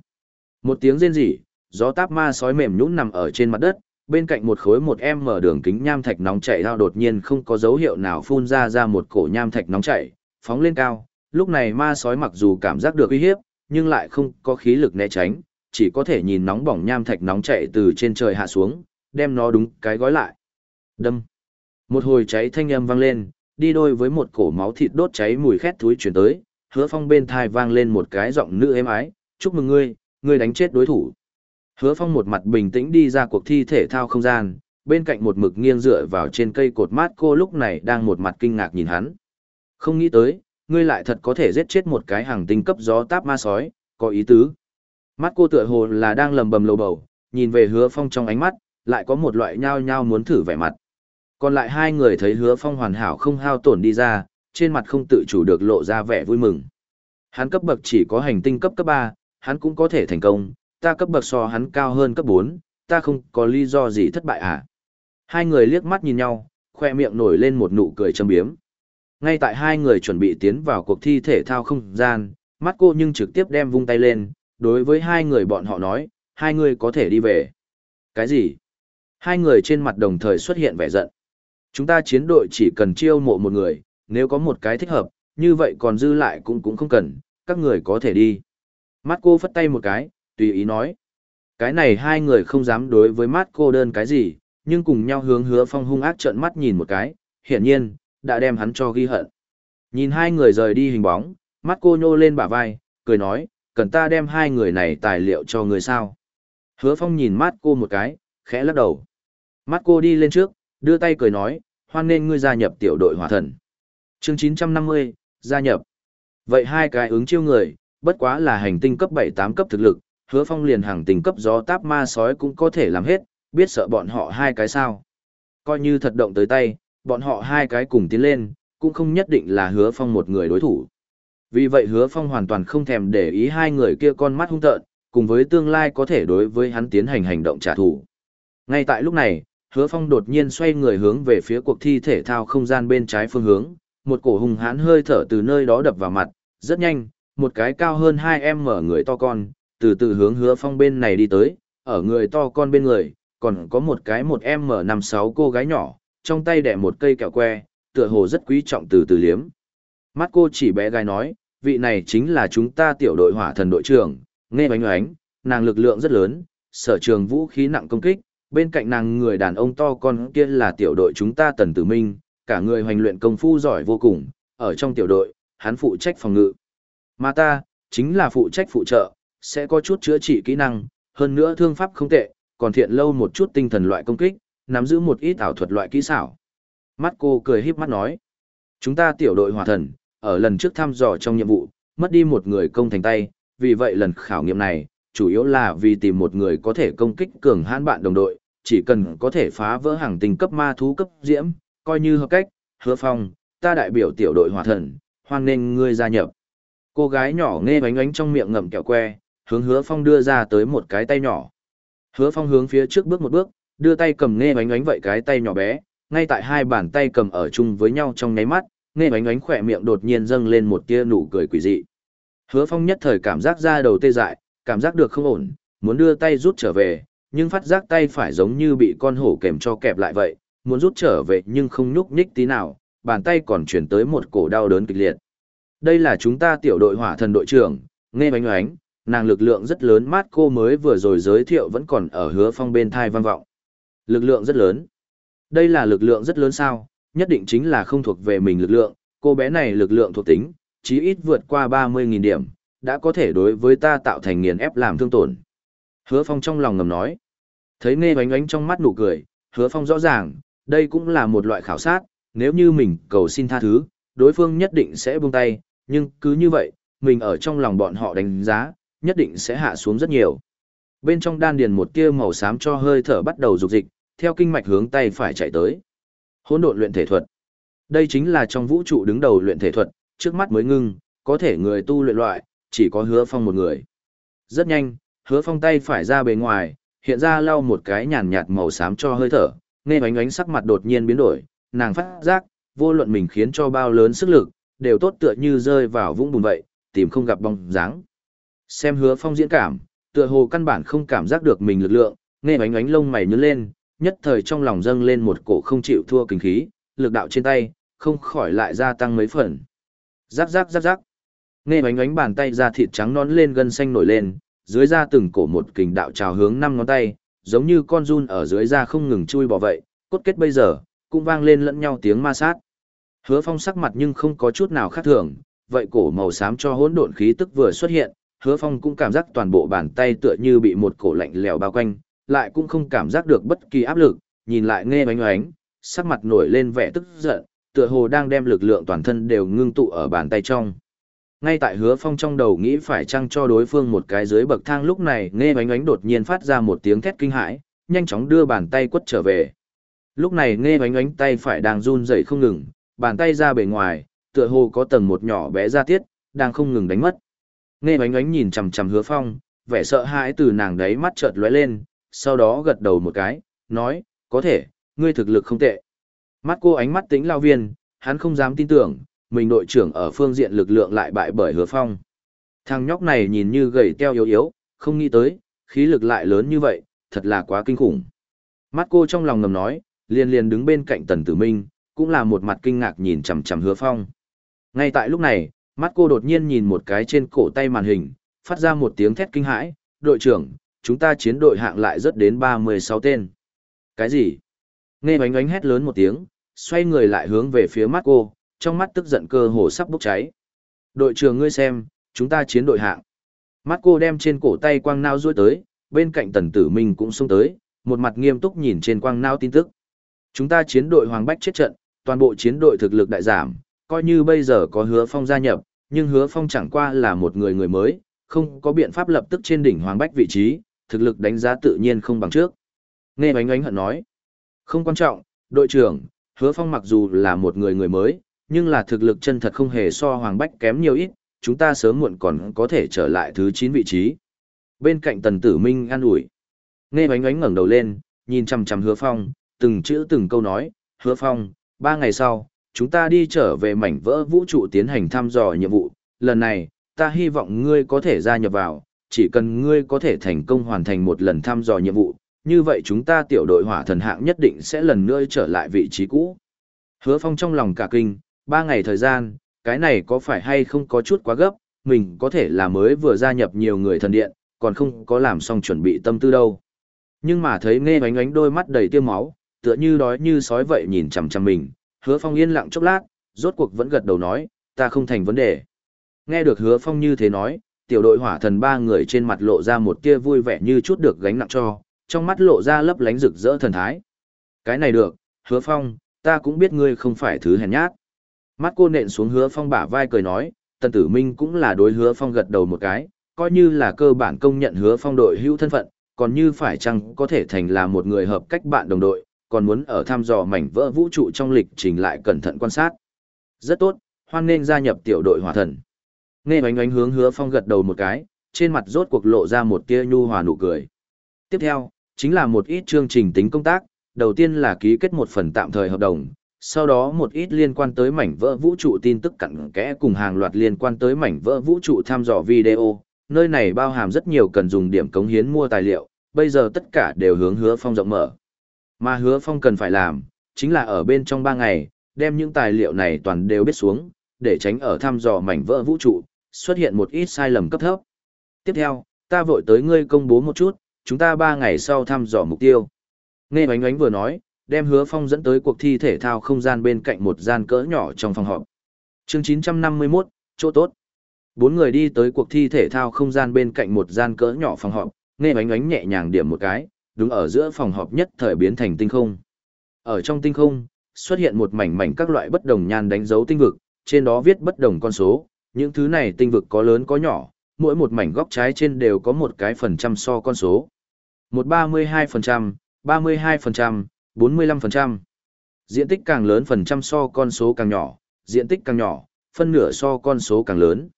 Một tiếng rên rỉ, gió táp ma sói mềm nhũn nằm ở trên mặt đất, bên cạnh một khối một em mở đường kính nham thạch nóng chảy lao đột nhiên không có dấu hiệu nào phun ra ra một cổ nham thạch nóng chảy, phóng lên cao. Lúc này ma sói mặc dù cảm giác được uy hiếp, nhưng lại không có khí lực né tránh, chỉ có thể nhìn nóng bỏng nham thạch nóng chảy từ trên trời hạ xuống, đem nó đúng cái gói lại. Đâm. Một hồi cháy thanh âm vang lên, đi đôi với một cổ máu thịt đốt cháy mùi khét thúi chuyển tới, hứa phong bên thai vang lên một cái giọng nữ êm ái, chúc mừng ngươi, ngươi đánh chết đối thủ. Hứa phong một mặt bình tĩnh đi ra cuộc thi thể thao không gian, bên cạnh một mực nghiêng dựa vào trên cây cột mát cô lúc này đang một mặt kinh ngạc nhìn hắn. Không nghĩ tới, ngươi lại thật có thể giết chết một cái hàng tinh cấp gió táp ma sói, có ý tứ. Mắt cô tựa hồ là đang lầm bầm lầu bầu, nhìn về hứa phong trong ánh mắt, lại có một loại nhao nhao muốn thử vẻ mặt. Còn lại hai người thấy hứa phong hoàn hảo không hao tổn đi ra, trên mặt không tự chủ được lộ ra vẻ vui mừng. Hắn cấp bậc chỉ có hành tinh cấp cấp 3, hắn cũng có thể thành công, ta cấp bậc so hắn cao hơn cấp 4, ta không có lý do gì thất bại à. Hai người liếc mắt nhìn nhau, khoe miệng nổi lên một nụ cười châm biếm. Ngay tại hai người chuẩn bị tiến vào cuộc thi thể thao không gian, mắt cô nhưng trực tiếp đem vung tay lên, đối với hai người bọn họ nói, hai người có thể đi về. Cái gì? Hai người trên mặt đồng thời xuất hiện vẻ giận. Chúng ta chiến đội chỉ cần chiêu mộ một người, nếu có một cái thích hợp, như vậy còn dư lại cũng cũng không cần, các người có thể đi. Mắt cô phất tay một cái, tùy ý nói. Cái này hai người không dám đối với mắt cô đơn cái gì, nhưng cùng nhau hướng hứa phong hung ác trợn mắt nhìn một cái, hiển nhiên, đã đem hắn cho ghi hận. Nhìn hai người rời đi hình bóng, mắt cô nhô lên bả vai, cười nói, cần ta đem hai người này tài liệu cho người sao. Hứa phong nhìn mắt cô một cái, khẽ lắc đầu. Mắt cô đi lên trước, đưa tay cười nói, hoan nên ngươi gia nhập tiểu đội hỏa thần. Chương 950, gia nhập. Vậy hai cái ứng chiêu người, bất quá là hành tinh cấp 7-8 cấp thực lực, hứa phong liền hàng tinh cấp gió táp ma sói cũng có thể làm hết, biết sợ bọn họ hai cái sao. Coi như thật động tới tay, bọn họ hai cái cùng tiến lên, cũng không nhất định là hứa phong một người đối thủ. Vì vậy hứa phong hoàn toàn không thèm để ý hai người kia con mắt hung tợn, cùng với tương lai có thể đối với hắn tiến hành hành động trả thù. Ngay tại lúc này, hứa phong đột nhiên xoay người hướng về phía cuộc thi thể thao không gian bên trái phương hướng, một cổ hùng hãn hơi thở từ nơi đó đập vào mặt, rất nhanh, một cái cao hơn hai em mở người to con, từ từ hướng hứa phong bên này đi tới, ở người to con bên người, còn có một cái một em mở năm sáu cô gái nhỏ, trong tay đẻ một cây kẹo que, tựa hồ rất quý trọng từ từ liếm. Mắt cô chỉ bé gái nói, vị này chính là chúng ta tiểu đội hỏa thần đội trưởng, nghe bánh oánh, nàng lực lượng rất lớn, sở trường vũ khí nặng công kích, bên cạnh nàng người đàn ông to con kia là tiểu đội chúng ta tần tử minh, cả người hoành luyện công phu giỏi vô cùng, ở trong tiểu đội, hắn phụ trách phòng ngự. Mà ta, chính là phụ trách phụ trợ, sẽ có chút chữa trị kỹ năng, hơn nữa thương pháp không tệ, còn thiện lâu một chút tinh thần loại công kích, nắm giữ một ít ảo thuật loại kỹ xảo. Mắt cô cười híp mắt nói, chúng ta tiểu đội hỏa thần, ở lần trước thăm dò trong nhiệm vụ, mất đi một người công thành tay, vì vậy lần khảo nghiệm này, chủ yếu là vì tìm một người có thể công kích cường hãn bạn đồng đội, chỉ cần có thể phá vỡ hàng tinh cấp ma thú cấp diễm, Coi như hợp cách, hứa phong, ta đại biểu tiểu đội hỏa thần, hoan nghênh ngươi gia nhập. Cô gái nhỏ nghe bánh ánh trong miệng ngậm kẹo que, hướng hứa phong đưa ra tới một cái tay nhỏ. Hứa phong hướng phía trước bước một bước, đưa tay cầm nghe oánh oánh vậy cái tay nhỏ bé, ngay tại hai bàn tay cầm ở chung với nhau trong nháy mắt, nghe oánh oánh khỏe miệng đột nhiên dâng lên một tia nụ cười quỷ dị. Hứa phong nhất thời cảm giác ra đầu tê dại, cảm giác được không ổn, muốn đưa tay rút trở về, nhưng phát giác tay phải giống như bị con hổ kèm cho kẹp lại vậy, muốn rút trở về nhưng không nhúc nhích tí nào, bàn tay còn chuyển tới một cổ đau đớn kịch liệt. Đây là chúng ta tiểu đội hỏa thần đội trưởng, nghe oánh oánh, nàng lực lượng rất lớn mát cô mới vừa rồi giới thiệu vẫn còn ở hứa phong bên thai vang vọng. Lực lượng rất lớn. Đây là lực lượng rất lớn sao, nhất định chính là không thuộc về mình lực lượng, cô bé này lực lượng thuộc tính, chí ít vượt qua 30.000 điểm, đã có thể đối với ta tạo thành nghiền ép làm thương tổn. Hứa phong trong lòng ngầm nói. Thấy nghe bánh oánh trong mắt nụ cười, hứa phong rõ ràng, đây cũng là một loại khảo sát, nếu như mình cầu xin tha thứ, đối phương nhất định sẽ buông tay, nhưng cứ như vậy, mình ở trong lòng bọn họ đánh giá, nhất định sẽ hạ xuống rất nhiều. Bên trong đan điền một tia màu xám cho hơi thở bắt đầu dục dịch, theo kinh mạch hướng tay phải chạy tới. Hỗn độn luyện thể thuật. Đây chính là trong vũ trụ đứng đầu luyện thể thuật, trước mắt mới ngưng, có thể người tu luyện loại, chỉ có hứa phong một người. Rất nhanh, hứa phong tay phải ra bề ngoài, hiện ra lau một cái nhàn nhạt màu xám cho hơi thở, nghe ánh ánh sắc mặt đột nhiên biến đổi, nàng phát giác, vô luận mình khiến cho bao lớn sức lực, đều tốt tựa như rơi vào vũng bùn vậy, tìm không gặp bóng dáng. Xem hứa phong diễn cảm, tựa hồ căn bản không cảm giác được mình lực lượng, nghe ánh ánh lông mày nhướng lên, nhất thời trong lòng dâng lên một cổ không chịu thua kinh khí, lực đạo trên tay, không khỏi lại gia tăng mấy phần. Rắc rắc rắc rắc. Nghe bánh ánh bàn tay ra thịt trắng nón lên gân xanh nổi lên, dưới da từng cổ một kình đạo trào hướng năm ngón tay, giống như con run ở dưới da không ngừng chui bỏ vậy, cốt kết bây giờ, cũng vang lên lẫn nhau tiếng ma sát. Hứa Phong sắc mặt nhưng không có chút nào khác thường, vậy cổ màu xám cho hỗn độn khí tức vừa xuất hiện, Hứa Phong cũng cảm giác toàn bộ bàn tay tựa như bị một cổ lạnh lẽo bao quanh, lại cũng không cảm giác được bất kỳ áp lực, nhìn lại nghe oánh oánh, sắc mặt nổi lên vẻ tức giận, tựa hồ đang đem lực lượng toàn thân đều ngưng tụ ở bàn tay trong. Ngay tại hứa phong trong đầu nghĩ phải chăng cho đối phương một cái dưới bậc thang lúc này nghe oánh oánh đột nhiên phát ra một tiếng thét kinh hãi, nhanh chóng đưa bàn tay quất trở về. Lúc này nghe oánh oánh tay phải đang run rẩy không ngừng, bàn tay ra bề ngoài, tựa hồ có tầng một nhỏ bé ra tiết, đang không ngừng đánh mất. Nghe oánh oánh nhìn chằm chằm hứa phong, vẻ sợ hãi từ nàng đấy mắt chợt lóe lên, sau đó gật đầu một cái, nói, có thể, ngươi thực lực không tệ. Mắt cô ánh mắt tính lao viên, hắn không dám tin tưởng, mình đội trưởng ở phương diện lực lượng lại bại bởi hứa phong. Thằng nhóc này nhìn như gầy teo yếu yếu, không nghĩ tới, khí lực lại lớn như vậy, thật là quá kinh khủng. Mắt cô trong lòng ngầm nói, liền liền đứng bên cạnh tần tử minh, cũng là một mặt kinh ngạc nhìn chằm chằm hứa phong. Ngay tại lúc này, mắt cô đột nhiên nhìn một cái trên cổ tay màn hình, phát ra một tiếng thét kinh hãi, đội trưởng, chúng ta chiến đội hạng lại rất đến 36 tên. Cái gì? Nghe bánh ánh hét lớn một tiếng, xoay người lại hướng về phía mắt cô, trong mắt tức giận cơ hồ sắp bốc cháy. Đội trưởng ngươi xem, chúng ta chiến đội hạng. Mắt cô đem trên cổ tay quang nao duỗi tới, bên cạnh tần tử minh cũng xông tới, một mặt nghiêm túc nhìn trên quang nao tin tức. Chúng ta chiến đội Hoàng Bách chết trận, toàn bộ chiến đội thực lực đại giảm, coi như bây giờ có hứa phong gia nhập, nhưng hứa phong chẳng qua là một người người mới, không có biện pháp lập tức trên đỉnh Hoàng Bách vị trí, thực lực đánh giá tự nhiên không bằng trước. Nghe bánh ánh hận nói, không quan trọng, đội trưởng, hứa phong mặc dù là một người người mới, nhưng là thực lực chân thật không hề so Hoàng Bách kém nhiều ít, chúng ta sớm muộn còn có thể trở lại thứ 9 vị trí. Bên cạnh Tần Tử Minh an ủi. Nghe bánh ánh ngẩng đầu lên, nhìn chằm chằm Hứa Phong, từng chữ từng câu nói, Hứa Phong, ba ngày sau, chúng ta đi trở về mảnh vỡ vũ trụ tiến hành thăm dò nhiệm vụ, lần này, ta hy vọng ngươi có thể gia nhập vào, chỉ cần ngươi có thể thành công hoàn thành một lần thăm dò nhiệm vụ, như vậy chúng ta tiểu đội hỏa thần hạng nhất định sẽ lần nữa trở lại vị trí cũ. Hứa Phong trong lòng cả kinh, ba ngày thời gian, cái này có phải hay không có chút quá gấp, mình có thể là mới vừa gia nhập nhiều người thần điện, còn không có làm xong chuẩn bị tâm tư đâu. Nhưng mà thấy nghe ánh ánh đôi mắt đầy tiêu máu, tựa như đói như sói vậy nhìn chằm chằm mình, hứa phong yên lặng chốc lát, rốt cuộc vẫn gật đầu nói, ta không thành vấn đề. Nghe được hứa phong như thế nói, tiểu đội hỏa thần ba người trên mặt lộ ra một tia vui vẻ như chút được gánh nặng cho, trong mắt lộ ra lấp lánh rực rỡ thần thái. Cái này được, hứa phong, ta cũng biết ngươi không phải thứ hèn nhát. Mắt cô nện xuống hứa phong bả vai cười nói, tần tử minh cũng là đối hứa phong gật đầu một cái, coi như là cơ bản công nhận hứa phong đội hữu thân phận, còn như phải chăng có thể thành là một người hợp cách bạn đồng đội, còn muốn ở thăm dò mảnh vỡ vũ trụ trong lịch trình lại cẩn thận quan sát. Rất tốt, hoan nên gia nhập tiểu đội hỏa thần. Nghe oánh oánh hướng hứa phong gật đầu một cái, trên mặt rốt cuộc lộ ra một tia nhu hòa nụ cười. Tiếp theo, chính là một ít chương trình tính công tác, đầu tiên là ký kết một phần tạm thời hợp đồng, sau đó một ít liên quan tới mảnh vỡ vũ trụ tin tức cặn kẽ cùng hàng loạt liên quan tới mảnh vỡ vũ trụ tham dò video, nơi này bao hàm rất nhiều cần dùng điểm cống hiến mua tài liệu, bây giờ tất cả đều hướng hứa phong rộng mở. Mà hứa phong cần phải làm, chính là ở bên trong 3 ngày, đem những tài liệu này toàn đều biết xuống, để tránh ở thăm dò mảnh vỡ vũ trụ, xuất hiện một ít sai lầm cấp thấp. Tiếp theo, ta vội tới ngươi công bố một chút, chúng ta ba ngày sau thăm dò mục tiêu. Nghe bánh Ánh vừa nói, đem hứa phong dẫn tới cuộc thi thể thao không gian bên cạnh một gian cỡ nhỏ trong phòng họp. chương 951, chỗ tốt. Bốn người đi tới cuộc thi thể thao không gian bên cạnh một gian cỡ nhỏ phòng họp, nghe bánh Ánh nhẹ nhàng điểm một cái, đứng ở giữa phòng họp nhất thời biến thành tinh không. Ở trong tinh không, xuất hiện một mảnh mảnh các loại bất đồng nhan đánh dấu tinh vực, trên đó viết bất đồng con số, những thứ này tinh vực có lớn có nhỏ, mỗi một mảnh góc trái trên đều có một cái phần trăm so con số. Một ba mươi hai phần trăm, ba mươi hai phần trăm, bốn mươi lăm phần trăm. Diện tích càng lớn phần trăm so con số càng nhỏ, diện tích càng nhỏ, phân nửa so con số càng lớn.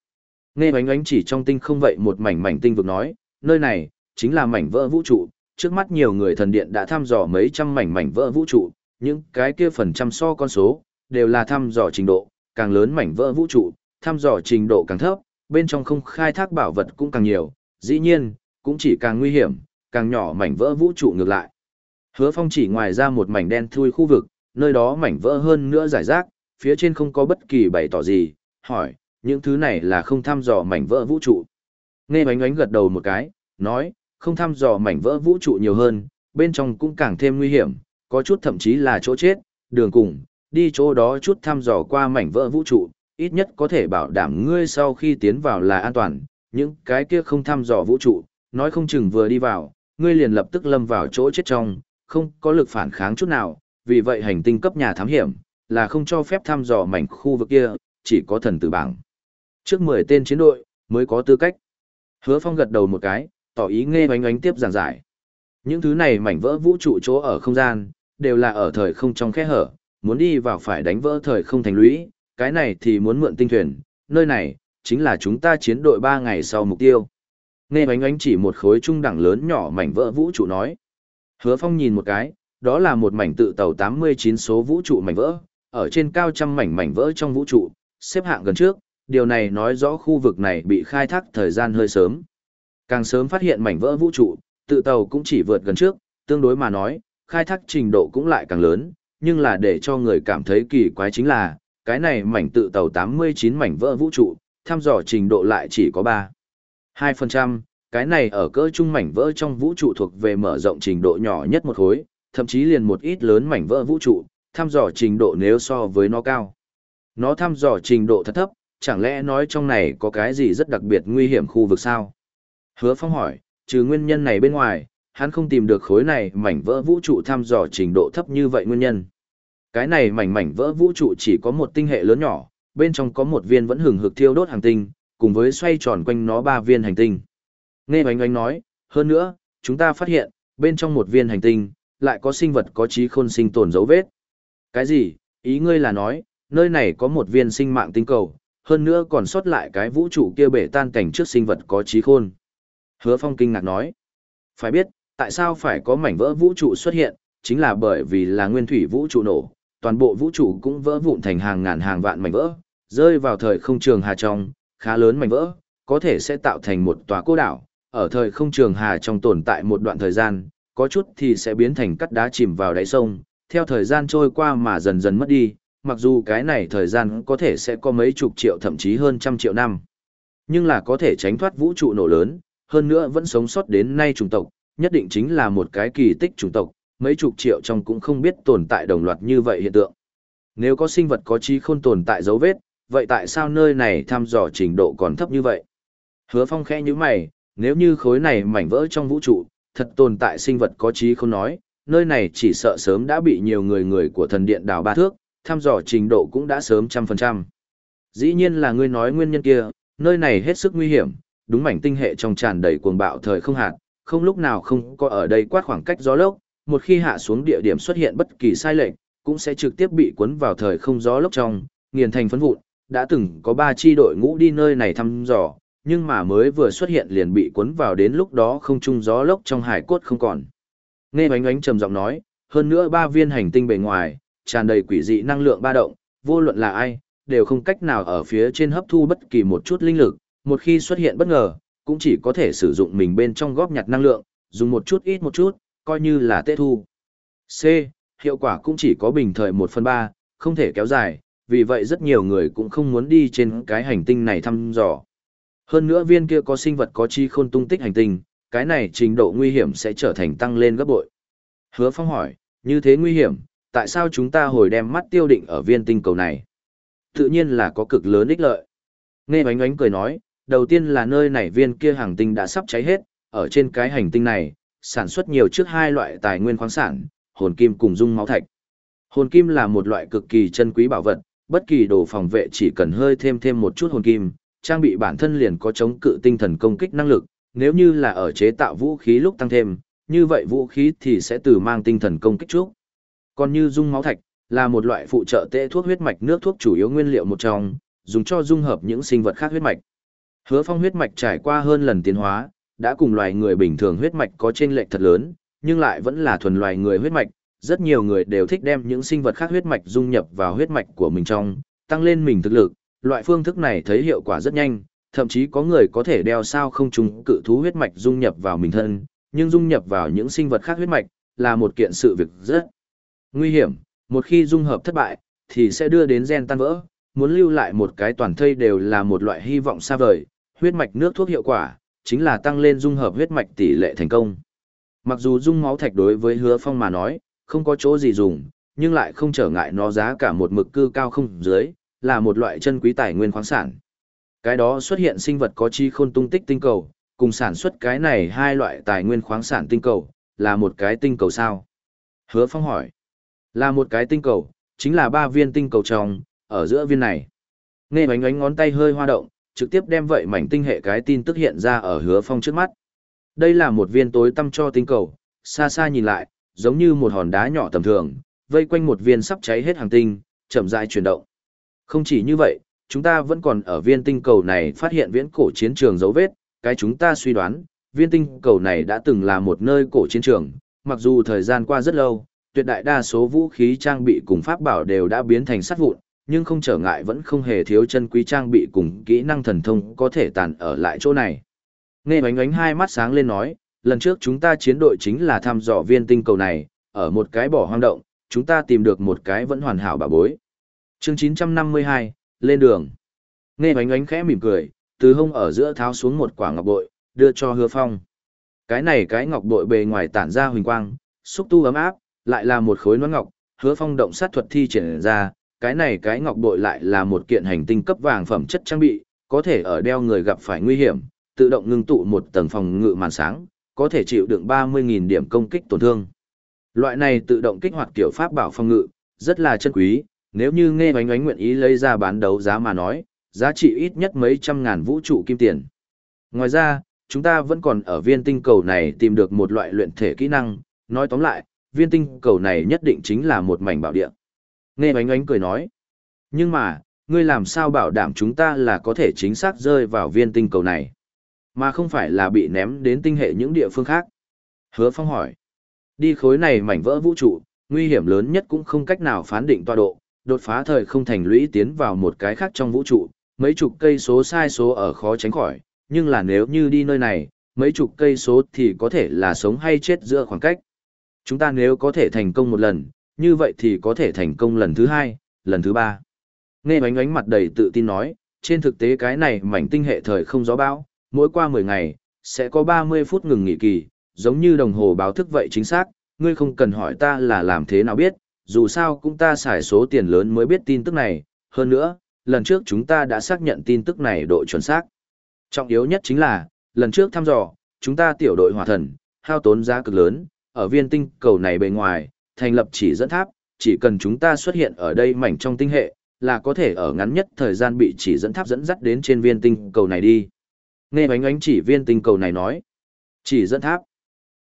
Nghe ánh ánh chỉ trong tinh không vậy một mảnh mảnh tinh vực nói, nơi này, chính là mảnh vỡ vũ trụ, trước mắt nhiều người thần điện đã thăm dò mấy trăm mảnh mảnh vỡ vũ trụ, những cái kia phần trăm so con số, đều là thăm dò trình độ, càng lớn mảnh vỡ vũ trụ, thăm dò trình độ càng thấp, bên trong không khai thác bảo vật cũng càng nhiều, dĩ nhiên, cũng chỉ càng nguy hiểm, càng nhỏ mảnh vỡ vũ trụ ngược lại. Hứa Phong chỉ ngoài ra một mảnh đen thui khu vực, nơi đó mảnh vỡ hơn nữa giải rác, phía trên không có bất kỳ bày tỏ gì, hỏi, những thứ này là không thăm dò mảnh vỡ vũ trụ. Nghe bánh ánh gật đầu một cái, nói, không thăm dò mảnh vỡ vũ trụ nhiều hơn, bên trong cũng càng thêm nguy hiểm, có chút thậm chí là chỗ chết, đường cùng, đi chỗ đó chút thăm dò qua mảnh vỡ vũ trụ, ít nhất có thể bảo đảm ngươi sau khi tiến vào là an toàn, những cái kia không thăm dò vũ trụ, nói không chừng vừa đi vào, ngươi liền lập tức lâm vào chỗ chết trong, không có lực phản kháng chút nào, vì vậy hành tinh cấp nhà thám hiểm, là không cho phép thăm dò mảnh khu vực kia, chỉ có thần tử bảng. Trước 10 tên chiến đội, mới có tư cách. Hứa Phong gật đầu một cái, tỏ ý nghe oánh oánh tiếp giảng giải. Những thứ này mảnh vỡ vũ trụ chỗ ở không gian, đều là ở thời không trong khe hở, muốn đi vào phải đánh vỡ thời không thành lũy, cái này thì muốn mượn tinh thuyền, nơi này, chính là chúng ta chiến đội 3 ngày sau mục tiêu. Nghe bánh ánh chỉ một khối trung đẳng lớn nhỏ mảnh vỡ vũ trụ nói. Hứa Phong nhìn một cái, đó là một mảnh tự tàu 89 số vũ trụ mảnh vỡ, ở trên cao trăm mảnh mảnh vỡ trong vũ trụ, xếp hạng gần trước, điều này nói rõ khu vực này bị khai thác thời gian hơi sớm. Càng sớm phát hiện mảnh vỡ vũ trụ, tự tàu cũng chỉ vượt gần trước, tương đối mà nói, khai thác trình độ cũng lại càng lớn, nhưng là để cho người cảm thấy kỳ quái chính là, cái này mảnh tự tàu 89 mảnh vỡ vũ trụ, thăm dò trình độ lại chỉ có 3. 2%, cái này ở cỡ trung mảnh vỡ trong vũ trụ thuộc về mở rộng trình độ nhỏ nhất một khối, thậm chí liền một ít lớn mảnh vỡ vũ trụ, thăm dò trình độ nếu so với nó cao. Nó thăm dò trình độ thật thấp, chẳng lẽ nói trong này có cái gì rất đặc biệt nguy hiểm khu vực sao? Hứa Phong hỏi, trừ nguyên nhân này bên ngoài, hắn không tìm được khối này mảnh vỡ vũ trụ thăm dò trình độ thấp như vậy nguyên nhân. Cái này mảnh mảnh vỡ vũ trụ chỉ có một tinh hệ lớn nhỏ, bên trong có một viên vẫn hừng hực thiêu đốt hành tinh, cùng với xoay tròn quanh nó ba viên hành tinh. Nghe oanh oanh nói, hơn nữa, chúng ta phát hiện, bên trong một viên hành tinh, lại có sinh vật có trí khôn sinh tồn dấu vết. Cái gì, ý ngươi là nói, nơi này có một viên sinh mạng tinh cầu, hơn nữa còn sót lại cái vũ trụ kia bể tan cảnh trước sinh vật có trí khôn. Hứa Phong kinh ngạc nói, phải biết, tại sao phải có mảnh vỡ vũ trụ xuất hiện, chính là bởi vì là nguyên thủy vũ trụ nổ, toàn bộ vũ trụ cũng vỡ vụn thành hàng ngàn hàng vạn mảnh vỡ, rơi vào thời không trường hà trong, khá lớn mảnh vỡ, có thể sẽ tạo thành một tòa cô đảo, ở thời không trường hà trong tồn tại một đoạn thời gian, có chút thì sẽ biến thành cắt đá chìm vào đáy sông, theo thời gian trôi qua mà dần dần mất đi, mặc dù cái này thời gian có thể sẽ có mấy chục triệu thậm chí hơn trăm triệu năm. Nhưng là có thể tránh thoát vũ trụ nổ lớn, hơn nữa vẫn sống sót đến nay chủng tộc, nhất định chính là một cái kỳ tích chủng tộc, mấy chục triệu trong cũng không biết tồn tại đồng loạt như vậy hiện tượng. Nếu có sinh vật có trí không tồn tại dấu vết, vậy tại sao nơi này thăm dò trình độ còn thấp như vậy? Hứa Phong khẽ như mày, nếu như khối này mảnh vỡ trong vũ trụ, thật tồn tại sinh vật có trí không nói, nơi này chỉ sợ sớm đã bị nhiều người người của thần điện đào ba thước, thăm dò trình độ cũng đã sớm trăm phần trăm. Dĩ nhiên là ngươi nói nguyên nhân kia, nơi này hết sức nguy hiểm, đúng mảnh tinh hệ trong tràn đầy cuồng bạo thời không hạt, không lúc nào không có ở đây quát khoảng cách gió lốc, một khi hạ xuống địa điểm xuất hiện bất kỳ sai lệch, cũng sẽ trực tiếp bị cuốn vào thời không gió lốc trong, nghiền thành phấn vụn. Đã từng có ba chi đội ngũ đi nơi này thăm dò, nhưng mà mới vừa xuất hiện liền bị cuốn vào đến lúc đó không trung gió lốc trong hải cốt không còn. Nghe bánh ánh trầm giọng nói, hơn nữa ba viên hành tinh bề ngoài, tràn đầy quỷ dị năng lượng ba động, vô luận là ai, đều không cách nào ở phía trên hấp thu bất kỳ một chút linh lực, một khi xuất hiện bất ngờ, cũng chỉ có thể sử dụng mình bên trong góp nhặt năng lượng, dùng một chút ít một chút, coi như là tê thu. C. Hiệu quả cũng chỉ có bình thời 1 phần 3, không thể kéo dài, vì vậy rất nhiều người cũng không muốn đi trên cái hành tinh này thăm dò. Hơn nữa viên kia có sinh vật có chi khôn tung tích hành tinh, cái này trình độ nguy hiểm sẽ trở thành tăng lên gấp bội. Hứa Phong hỏi, như thế nguy hiểm, tại sao chúng ta hồi đem mắt tiêu định ở viên tinh cầu này? Tự nhiên là có cực lớn ích lợi. Nghe bánh ánh cười nói, đầu tiên là nơi này viên kia hành tinh đã sắp cháy hết, ở trên cái hành tinh này, sản xuất nhiều trước hai loại tài nguyên khoáng sản, hồn kim cùng dung máu thạch. Hồn kim là một loại cực kỳ chân quý bảo vật, bất kỳ đồ phòng vệ chỉ cần hơi thêm thêm một chút hồn kim, trang bị bản thân liền có chống cự tinh thần công kích năng lực, nếu như là ở chế tạo vũ khí lúc tăng thêm, như vậy vũ khí thì sẽ từ mang tinh thần công kích trước. Còn như dung máu thạch, là một loại phụ trợ tê thuốc huyết mạch nước thuốc chủ yếu nguyên liệu một trong, dùng cho dung hợp những sinh vật khác huyết mạch. Hứa Phong huyết mạch trải qua hơn lần tiến hóa, đã cùng loài người bình thường huyết mạch có chênh lệch thật lớn, nhưng lại vẫn là thuần loài người huyết mạch, rất nhiều người đều thích đem những sinh vật khác huyết mạch dung nhập vào huyết mạch của mình trong, tăng lên mình thực lực, loại phương thức này thấy hiệu quả rất nhanh, thậm chí có người có thể đeo sao không trùng cự thú huyết mạch dung nhập vào mình thân, nhưng dung nhập vào những sinh vật khác huyết mạch là một kiện sự việc rất nguy hiểm, một khi dung hợp thất bại thì sẽ đưa đến gen tan vỡ, muốn lưu lại một cái toàn thây đều là một loại hy vọng xa vời, huyết mạch nước thuốc hiệu quả chính là tăng lên dung hợp huyết mạch tỷ lệ thành công. Mặc dù dung máu thạch đối với hứa phong mà nói, không có chỗ gì dùng, nhưng lại không trở ngại nó giá cả một mực cư cao không dưới, là một loại chân quý tài nguyên khoáng sản. Cái đó xuất hiện sinh vật có chi khôn tung tích tinh cầu, cùng sản xuất cái này hai loại tài nguyên khoáng sản tinh cầu, là một cái tinh cầu sao? Hứa Phong hỏi. Là một cái tinh cầu, chính là ba viên tinh cầu trong, ở giữa viên này. Nghe bánh ánh ngón tay hơi hoa động, trực tiếp đem vậy mảnh tinh hệ cái tin tức hiện ra ở Hứa Phong trước mắt. Đây là một viên tối tăm cho tinh cầu, xa xa nhìn lại, giống như một hòn đá nhỏ tầm thường, vây quanh một viên sắp cháy hết hàng tinh, chậm rãi chuyển động. Không chỉ như vậy, chúng ta vẫn còn ở viên tinh cầu này phát hiện viễn cổ chiến trường dấu vết, cái chúng ta suy đoán, viên tinh cầu này đã từng là một nơi cổ chiến trường, mặc dù thời gian qua rất lâu, tuyệt đại đa số vũ khí trang bị cùng pháp bảo đều đã biến thành sắt vụn, nhưng không trở ngại vẫn không hề thiếu chân quý trang bị cùng kỹ năng thần thông có thể tàn ở lại chỗ này. Nghe ánh ánh hai mắt sáng lên nói, lần trước chúng ta chiến đội chính là thăm dò viên tinh cầu này, ở một cái bỏ hoang động, chúng ta tìm được một cái vẫn hoàn hảo bà bối. Chương 952, lên đường. Nghe ánh ánh khẽ mỉm cười, từ hông ở giữa tháo xuống một quả ngọc bội, đưa cho hứa phong. Cái này cái ngọc bội bề ngoài tản ra huỳnh quang, xúc tu ấm áp, lại là một khối nón ngọc, hứa phong động sát thuật thi triển ra, cái này cái ngọc bội lại là một kiện hành tinh cấp vàng phẩm chất trang bị, có thể ở đeo người gặp phải nguy hiểm, tự động ngưng tụ một tầng phòng ngự màn sáng, có thể chịu đựng 30.000 điểm công kích tổn thương. Loại này tự động kích hoạt kiểu pháp bảo phòng ngự, rất là chân quý, nếu như nghe bánh ánh nguyện ý lấy ra bán đấu giá mà nói, giá trị ít nhất mấy trăm ngàn vũ trụ kim tiền. Ngoài ra, chúng ta vẫn còn ở viên tinh cầu này tìm được một loại luyện thể kỹ năng, nói tóm lại, viên tinh cầu này nhất định chính là một mảnh bảo địa. Nghe oánh ánh cười nói, nhưng mà, ngươi làm sao bảo đảm chúng ta là có thể chính xác rơi vào viên tinh cầu này, mà không phải là bị ném đến tinh hệ những địa phương khác? Hứa Phong hỏi, đi khối này mảnh vỡ vũ trụ, nguy hiểm lớn nhất cũng không cách nào phán định tọa độ, đột phá thời không thành lũy tiến vào một cái khác trong vũ trụ, mấy chục cây số sai số ở khó tránh khỏi, nhưng là nếu như đi nơi này, mấy chục cây số thì có thể là sống hay chết giữa khoảng cách. Chúng ta nếu có thể thành công một lần, như vậy thì có thể thành công lần thứ hai, lần thứ ba. Nghe bánh ánh mặt đầy tự tin nói, trên thực tế cái này mảnh tinh hệ thời không gió bão, mỗi qua 10 ngày, sẽ có 30 phút ngừng nghỉ kỳ, giống như đồng hồ báo thức vậy chính xác, ngươi không cần hỏi ta là làm thế nào biết, dù sao cũng ta xài số tiền lớn mới biết tin tức này, hơn nữa, lần trước chúng ta đã xác nhận tin tức này độ chuẩn xác. Trọng yếu nhất chính là, lần trước thăm dò, chúng ta tiểu đội hỏa thần, hao tốn giá cực lớn, ở viên tinh cầu này bề ngoài, thành lập chỉ dẫn tháp, chỉ cần chúng ta xuất hiện ở đây mảnh trong tinh hệ, là có thể ở ngắn nhất thời gian bị chỉ dẫn tháp dẫn dắt đến trên viên tinh cầu này đi. Nghe bánh ánh chỉ viên tinh cầu này nói, chỉ dẫn tháp.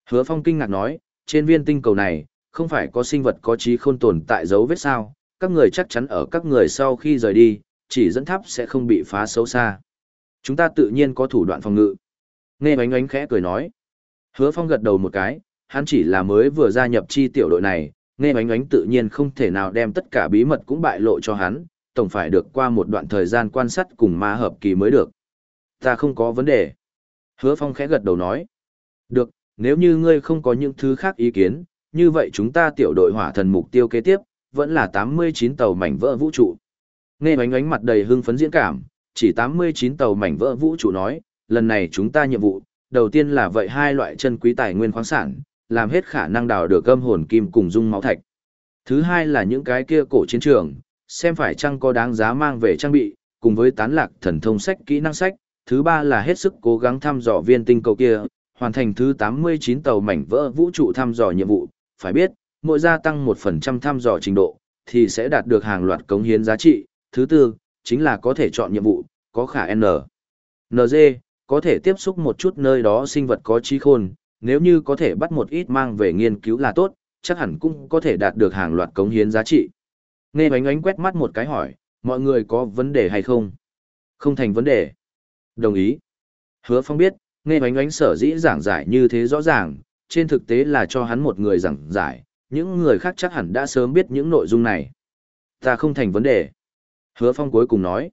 Hứa Phong kinh ngạc nói, trên viên tinh cầu này, không phải có sinh vật có trí khôn tồn tại dấu vết sao, các người chắc chắn ở các người sau khi rời đi, chỉ dẫn tháp sẽ không bị phá xấu xa. Chúng ta tự nhiên có thủ đoạn phòng ngự. Nghe bánh ánh khẽ cười nói. Hứa Phong gật đầu một cái, hắn chỉ là mới vừa gia nhập chi tiểu đội này, nghe ánh ánh tự nhiên không thể nào đem tất cả bí mật cũng bại lộ cho hắn, tổng phải được qua một đoạn thời gian quan sát cùng ma hợp kỳ mới được. Ta không có vấn đề. Hứa Phong khẽ gật đầu nói. Được, nếu như ngươi không có những thứ khác ý kiến, như vậy chúng ta tiểu đội hỏa thần mục tiêu kế tiếp, vẫn là 89 tàu mảnh vỡ vũ trụ. Nghe ánh ánh mặt đầy hưng phấn diễn cảm, chỉ 89 tàu mảnh vỡ vũ trụ nói, lần này chúng ta nhiệm vụ, đầu tiên là vậy hai loại chân quý tài nguyên khoáng sản, làm hết khả năng đào được âm hồn kim cùng dung máu thạch. Thứ hai là những cái kia cổ chiến trường, xem phải chăng có đáng giá mang về trang bị, cùng với tán lạc thần thông sách kỹ năng sách. Thứ ba là hết sức cố gắng thăm dò viên tinh cầu kia, hoàn thành thứ 89 tàu mảnh vỡ vũ trụ thăm dò nhiệm vụ. Phải biết, mỗi gia tăng 1% thăm dò trình độ, thì sẽ đạt được hàng loạt cống hiến giá trị. Thứ tư, chính là có thể chọn nhiệm vụ, có khả N. NG, có thể tiếp xúc một chút nơi đó sinh vật có trí khôn, nếu như có thể bắt một ít mang về nghiên cứu là tốt, chắc hẳn cũng có thể đạt được hàng loạt cống hiến giá trị. Nghe bánh ánh quét mắt một cái hỏi, mọi người có vấn đề hay không? Không thành vấn đề. Đồng ý. Hứa Phong biết, nghe bánh ánh sở dĩ giảng giải như thế rõ ràng, trên thực tế là cho hắn một người giảng giải, những người khác chắc hẳn đã sớm biết những nội dung này. Ta không thành vấn đề. Hứa Phong cuối cùng nói.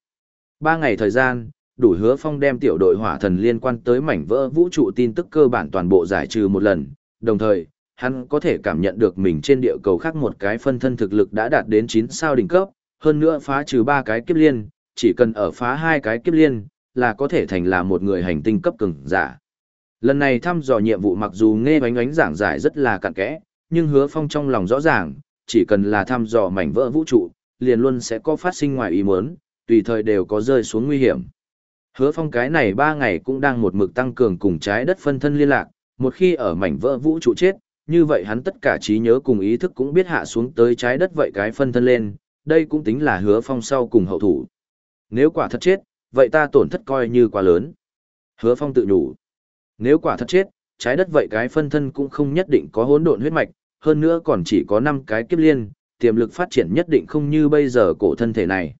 Ba ngày thời gian, đủ hứa phong đem tiểu đội hỏa thần liên quan tới mảnh vỡ vũ trụ tin tức cơ bản toàn bộ giải trừ một lần, đồng thời, hắn có thể cảm nhận được mình trên địa cầu khác một cái phân thân thực lực đã đạt đến chín sao đỉnh cấp, hơn nữa phá trừ ba cái kiếp liên, chỉ cần ở phá hai cái kiếp liên, là có thể thành là một người hành tinh cấp cường giả. Lần này thăm dò nhiệm vụ mặc dù nghe bánh ánh giảng giải rất là cặn kẽ, nhưng hứa phong trong lòng rõ ràng, chỉ cần là thăm dò mảnh vỡ vũ trụ, liền luôn sẽ có phát sinh ngoài ý muốn, tùy thời đều có rơi xuống nguy hiểm. Hứa phong cái này ba ngày cũng đang một mực tăng cường cùng trái đất phân thân liên lạc, một khi ở mảnh vỡ vũ trụ chết, như vậy hắn tất cả trí nhớ cùng ý thức cũng biết hạ xuống tới trái đất vậy cái phân thân lên, đây cũng tính là hứa phong sau cùng hậu thủ. Nếu quả thật chết, vậy ta tổn thất coi như quá lớn. Hứa phong tự nhủ. Nếu quả thật chết, trái đất vậy cái phân thân cũng không nhất định có hỗn độn huyết mạch, hơn nữa còn chỉ có 5 cái kiếp liên, tiềm lực phát triển nhất định không như bây giờ cổ thân thể này.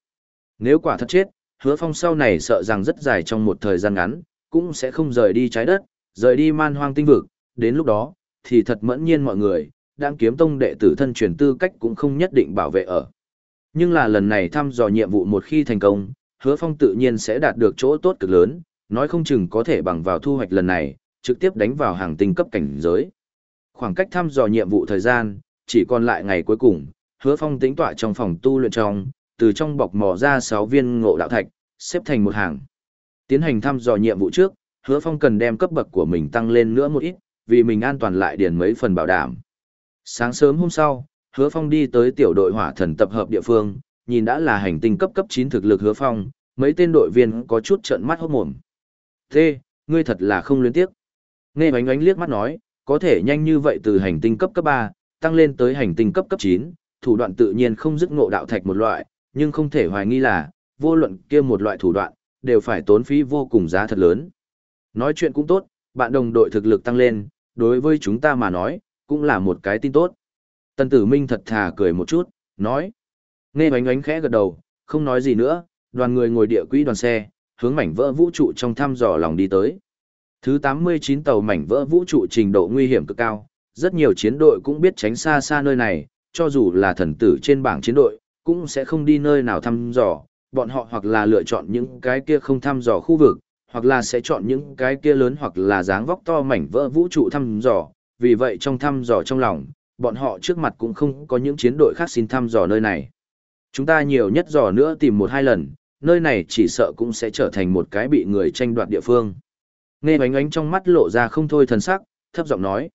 Nếu quả thật chết, hứa phong sau này sợ rằng rất dài trong một thời gian ngắn, cũng sẽ không rời đi trái đất, rời đi man hoang tinh vực, đến lúc đó, thì thật mẫn nhiên mọi người, đang kiếm tông đệ tử thân truyền tư cách cũng không nhất định bảo vệ ở. Nhưng là lần này thăm dò nhiệm vụ một khi thành công, hứa phong tự nhiên sẽ đạt được chỗ tốt cực lớn, nói không chừng có thể bằng vào thu hoạch lần này, trực tiếp đánh vào hàng tinh cấp cảnh giới. Khoảng cách thăm dò nhiệm vụ thời gian, chỉ còn lại ngày cuối cùng, hứa phong tính tọa trong phòng tu luyện trong, từ trong bọc mò ra 6 viên ngộ đạo thạch, xếp thành một hàng. Tiến hành thăm dò nhiệm vụ trước, hứa phong cần đem cấp bậc của mình tăng lên nữa một ít, vì mình an toàn lại điền mấy phần bảo đảm. Sáng sớm hôm sau, hứa phong đi tới tiểu đội hỏa thần tập hợp địa phương, nhìn đã là hành tinh cấp cấp 9 thực lực hứa phong, mấy tên đội viên có chút trợn mắt hốt mồm. Thế, ngươi thật là không luyến tiếc. Nghe bánh ánh liếc mắt nói, có thể nhanh như vậy từ hành tinh cấp cấp 3, tăng lên tới hành tinh cấp cấp 9, thủ đoạn tự nhiên không dứt ngộ đạo thạch một loại, nhưng không thể hoài nghi là, vô luận kia một loại thủ đoạn, đều phải tốn phí vô cùng giá thật lớn. Nói chuyện cũng tốt, bạn đồng đội thực lực tăng lên, đối với chúng ta mà nói, cũng là một cái tin tốt. Tần tử minh thật thà cười một chút, nói. Nghe bánh ánh khẽ gật đầu, không nói gì nữa, đoàn người ngồi địa quỹ đoàn xe, hướng mảnh vỡ vũ trụ trong thăm dò lòng đi tới. Thứ 89 tàu mảnh vỡ vũ trụ trình độ nguy hiểm cực cao, rất nhiều chiến đội cũng biết tránh xa xa nơi này, cho dù là thần tử trên bảng chiến đội, cũng sẽ không đi nơi nào thăm dò, bọn họ hoặc là lựa chọn những cái kia không thăm dò khu vực, hoặc là sẽ chọn những cái kia lớn hoặc là dáng vóc to mảnh vỡ vũ trụ thăm dò, vì vậy trong thăm dò trong lòng, bọn họ trước mặt cũng không có những chiến đội khác xin thăm dò nơi này. Chúng ta nhiều nhất dò nữa tìm một hai lần, nơi này chỉ sợ cũng sẽ trở thành một cái bị người tranh đoạt địa phương. Nghe ánh ánh trong mắt lộ ra không thôi thần sắc, thấp giọng nói.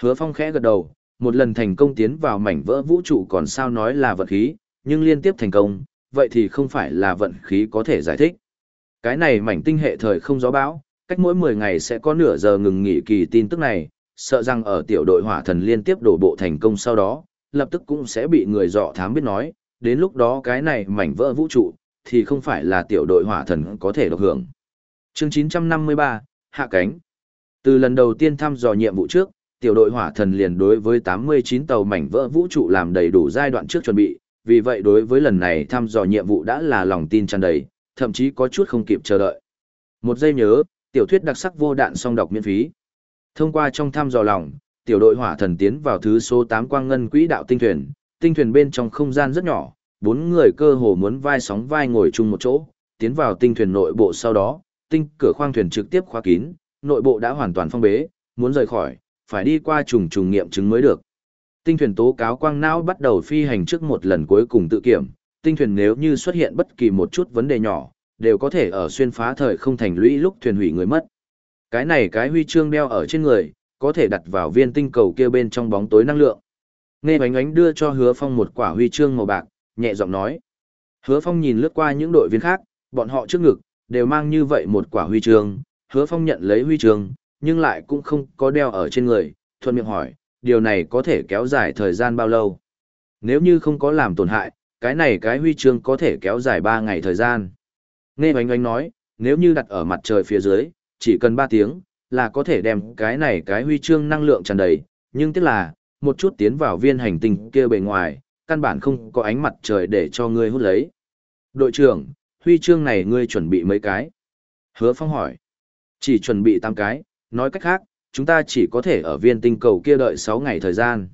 Hứa phong khẽ gật đầu, một lần thành công tiến vào mảnh vỡ vũ trụ còn sao nói là vật khí, nhưng liên tiếp thành công, vậy thì không phải là vận khí có thể giải thích. Cái này mảnh tinh hệ thời không gió bão, cách mỗi 10 ngày sẽ có nửa giờ ngừng nghỉ kỳ tin tức này, sợ rằng ở tiểu đội hỏa thần liên tiếp đổ bộ thành công sau đó, lập tức cũng sẽ bị người dọ thám biết nói, đến lúc đó cái này mảnh vỡ vũ trụ, thì không phải là tiểu đội hỏa thần có thể được hưởng. Chương 953, Hạ cánh. Từ lần đầu tiên thăm dò nhiệm vụ trước, tiểu đội hỏa thần liền đối với 89 tàu mảnh vỡ vũ trụ làm đầy đủ giai đoạn trước chuẩn bị, vì vậy đối với lần này thăm dò nhiệm vụ đã là lòng tin tràn đầy, thậm chí có chút không kịp chờ đợi. Một giây nhớ, tiểu thuyết đặc sắc vô đạn song đọc miễn phí. Thông qua trong thăm dò lòng, tiểu đội hỏa thần tiến vào thứ số 8 quang ngân quỹ đạo tinh thuyền, tinh thuyền bên trong không gian rất nhỏ, bốn người cơ hồ muốn vai sóng vai ngồi chung một chỗ, tiến vào tinh thuyền nội bộ sau đó, tinh cửa khoang thuyền trực tiếp khóa kín, nội bộ đã hoàn toàn phong bế, muốn rời khỏi, phải đi qua trùng trùng nghiệm chứng mới được. Tinh thuyền tố cáo quang não bắt đầu phi hành trước một lần cuối cùng tự kiểm, tinh thuyền nếu như xuất hiện bất kỳ một chút vấn đề nhỏ, đều có thể ở xuyên phá thời không thành lũy lúc thuyền hủy người mất. Cái này cái huy chương đeo ở trên người, có thể đặt vào viên tinh cầu kia bên trong bóng tối năng lượng. Nghe bánh ánh đưa cho hứa phong một quả huy chương màu bạc, nhẹ giọng nói. Hứa phong nhìn lướt qua những đội viên khác, bọn họ trước ngực, đều mang như vậy một quả huy chương. Hứa phong nhận lấy huy chương, nhưng lại cũng không có đeo ở trên người, thuận miệng hỏi, điều này có thể kéo dài thời gian bao lâu? Nếu như không có làm tổn hại, cái này cái huy chương có thể kéo dài 3 ngày thời gian. Nghe oanh oanh nói, nếu như đặt ở mặt trời phía dưới, chỉ cần 3 tiếng, là có thể đem cái này cái huy chương năng lượng tràn đầy, nhưng tiếc là, một chút tiến vào viên hành tinh kia bề ngoài, căn bản không có ánh mặt trời để cho ngươi hút lấy. Đội trưởng, huy chương này ngươi chuẩn bị mấy cái? Hứa Phong hỏi. Chỉ chuẩn bị 8 cái, nói cách khác, chúng ta chỉ có thể ở viên tinh cầu kia đợi 6 ngày thời gian.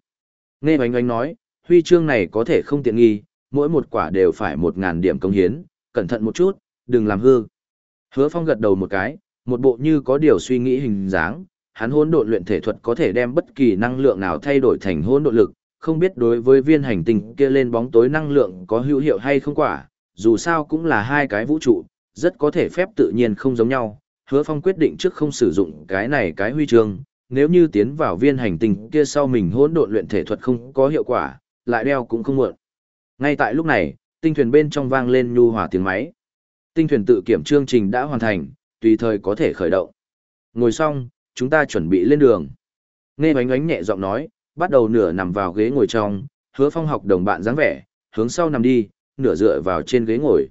Nghe oanh oanh nói, huy chương này có thể không tiện nghi, mỗi một quả đều phải 1.000 điểm công hiến, cẩn thận một chút, đừng làm hư. Hứa Phong gật đầu một cái, một bộ như có điều suy nghĩ hình dáng, hắn hỗn độn luyện thể thuật có thể đem bất kỳ năng lượng nào thay đổi thành hỗn độn lực, không biết đối với viên hành tinh kia lên bóng tối năng lượng có hữu hiệu hay không quả, dù sao cũng là hai cái vũ trụ, rất có thể phép tự nhiên không giống nhau. Hứa Phong quyết định trước không sử dụng cái này cái huy chương, nếu như tiến vào viên hành tinh kia sau mình hỗn độn luyện thể thuật không có hiệu quả, lại đeo cũng không muộn. Ngay tại lúc này, tinh thuyền bên trong vang lên nhu hòa tiếng máy. Tinh thuyền tự kiểm chương trình đã hoàn thành, tùy thời có thể khởi động. Ngồi xong, chúng ta chuẩn bị lên đường. Nghe bánh oánh nhẹ giọng nói, bắt đầu nửa nằm vào ghế ngồi trong, hứa phong học đồng bạn dáng vẻ, hướng sau nằm đi, nửa dựa vào trên ghế ngồi.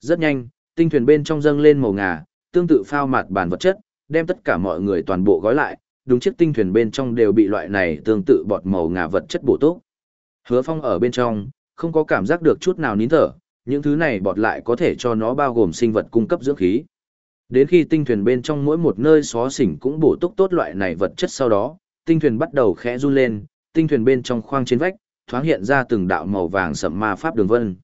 Rất nhanh, tinh thuyền bên trong dâng lên màu ngà, tương tự phao mặt bàn vật chất, đem tất cả mọi người toàn bộ gói lại, đúng chiếc tinh thuyền bên trong đều bị loại này tương tự bọt màu ngà vật chất bổ túc. Hứa phong ở bên trong, không có cảm giác được chút nào nín thở, những thứ này bọt lại có thể cho nó bao gồm sinh vật cung cấp dưỡng khí. Đến khi tinh thuyền bên trong mỗi một nơi xó xỉnh cũng bổ túc tốt loại này vật chất sau đó, tinh thuyền bắt đầu khẽ run lên, tinh thuyền bên trong khoang trên vách, thoáng hiện ra từng đạo màu vàng sẫm ma pháp đường vân.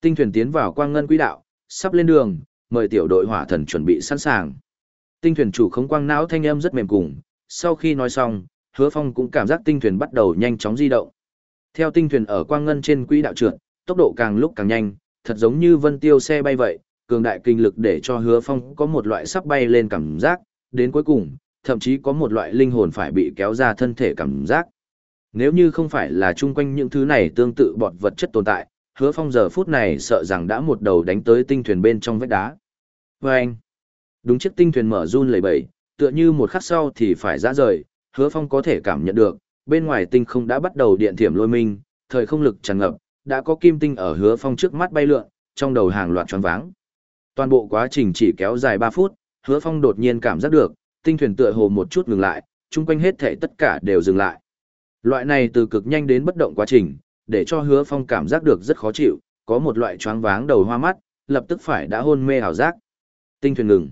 Tinh thuyền tiến vào quang ngân quỹ đạo, sắp lên đường, mời tiểu đội hỏa thần chuẩn bị sẵn sàng. Tinh thuyền chủ không quang não thanh âm rất mềm cùng, sau khi nói xong, Hứa Phong cũng cảm giác tinh thuyền bắt đầu nhanh chóng di động. Theo tinh thuyền ở quang ngân trên quỹ đạo trượt, tốc độ càng lúc càng nhanh, thật giống như vân tiêu xe bay vậy, cường đại kinh lực để cho hứa phong có một loại sắp bay lên cảm giác, đến cuối cùng, thậm chí có một loại linh hồn phải bị kéo ra thân thể cảm giác. Nếu như không phải là chung quanh những thứ này tương tự bọt vật chất tồn tại, hứa phong giờ phút này sợ rằng đã một đầu đánh tới tinh thuyền bên trong vách đá. Và anh, đúng chiếc tinh thuyền mở run lẩy bẩy, tựa như một khắc sau thì phải ra rời, hứa phong có thể cảm nhận được, bên ngoài tinh không đã bắt đầu điện thiểm lôi minh, thời không lực tràn ngập, đã có kim tinh ở hứa phong trước mắt bay lượn, trong đầu hàng loạt choáng váng. Toàn bộ quá trình chỉ kéo dài ba phút, hứa phong đột nhiên cảm giác được, tinh thuyền tựa hồ một chút ngừng lại, chung quanh hết thể tất cả đều dừng lại. Loại này từ cực nhanh đến bất động quá trình, để cho hứa phong cảm giác được rất khó chịu, có một loại choáng váng đầu hoa mắt, lập tức phải đã hôn mê ảo giác. Tinh thuyền ngừng.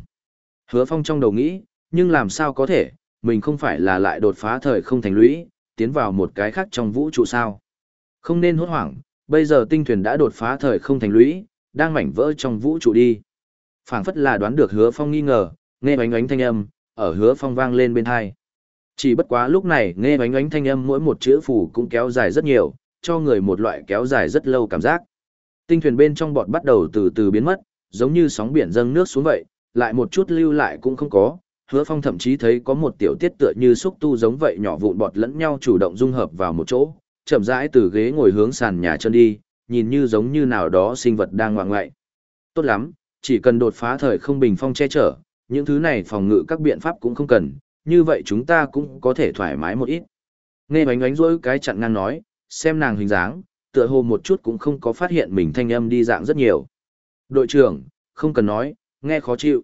Hứa phong trong đầu nghĩ, nhưng làm sao có thể, mình không phải là lại đột phá thời không thành lũy, tiến vào một cái khác trong vũ trụ sao. Không nên hốt hoảng, bây giờ tinh thuyền đã đột phá thời không thành lũy, đang mảnh vỡ trong vũ trụ đi phảng phất là đoán được hứa phong nghi ngờ nghe bánh oánh thanh âm ở hứa phong vang lên bên thai chỉ bất quá lúc này nghe bánh oánh thanh âm mỗi một chữ phủ cũng kéo dài rất nhiều cho người một loại kéo dài rất lâu cảm giác. Tinh thuyền bên trong bọt bắt đầu từ từ biến mất giống như sóng biển dâng nước xuống vậy lại một chút lưu lại cũng không có. Hứa phong thậm chí thấy có một tiểu tiết tựa như xúc tu giống vậy nhỏ vụn bọt lẫn nhau chủ động dung hợp vào một chỗ chậm rãi từ ghế ngồi hướng sàn nhà chân đi nhìn như giống như nào đó sinh vật đang ngoạng ngoại. Tốt lắm chỉ cần đột phá thời không bình phong che chở, những thứ này phòng ngự các biện pháp cũng không cần, như vậy chúng ta cũng có thể thoải mái một ít. Nghe bánh bánh rỗi cái chặn ngang nói, xem nàng hình dáng, tựa hồ một chút cũng không có phát hiện mình thanh âm đi dạng rất nhiều. Đội trưởng, không cần nói, nghe khó chịu.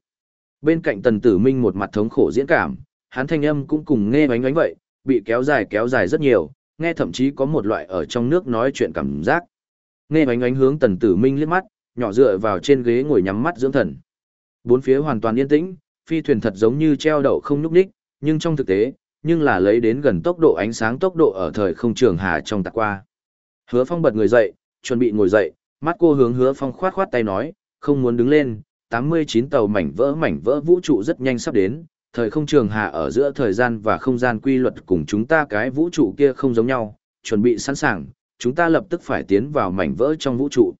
Bên cạnh tần tử minh một mặt thống khổ diễn cảm, hắn thanh âm cũng cùng nghe bánh bánh vậy, bị kéo dài kéo dài rất nhiều, nghe thậm chí có một loại ở trong nước nói chuyện cảm giác. Nghe bánh ánh hướng tần tử minh liếc mắt, nhỏ dựa vào trên ghế ngồi nhắm mắt dưỡng thần. Bốn phía hoàn toàn yên tĩnh, phi thuyền thật giống như treo đậu không nhúc nhích, nhưng trong thực tế, nhưng là lấy đến gần tốc độ ánh sáng tốc độ ở thời không trường hà trong tạc qua. Hứa Phong bật người dậy, chuẩn bị ngồi dậy, mắt cô hướng Hứa Phong khoát khoát tay nói, không muốn đứng lên, 89 tàu mảnh vỡ mảnh vỡ vũ trụ rất nhanh sắp đến, thời không trường hà ở giữa thời gian và không gian quy luật cùng chúng ta cái vũ trụ kia không giống nhau, chuẩn bị sẵn sàng, chúng ta lập tức phải tiến vào mảnh vỡ trong vũ trụ.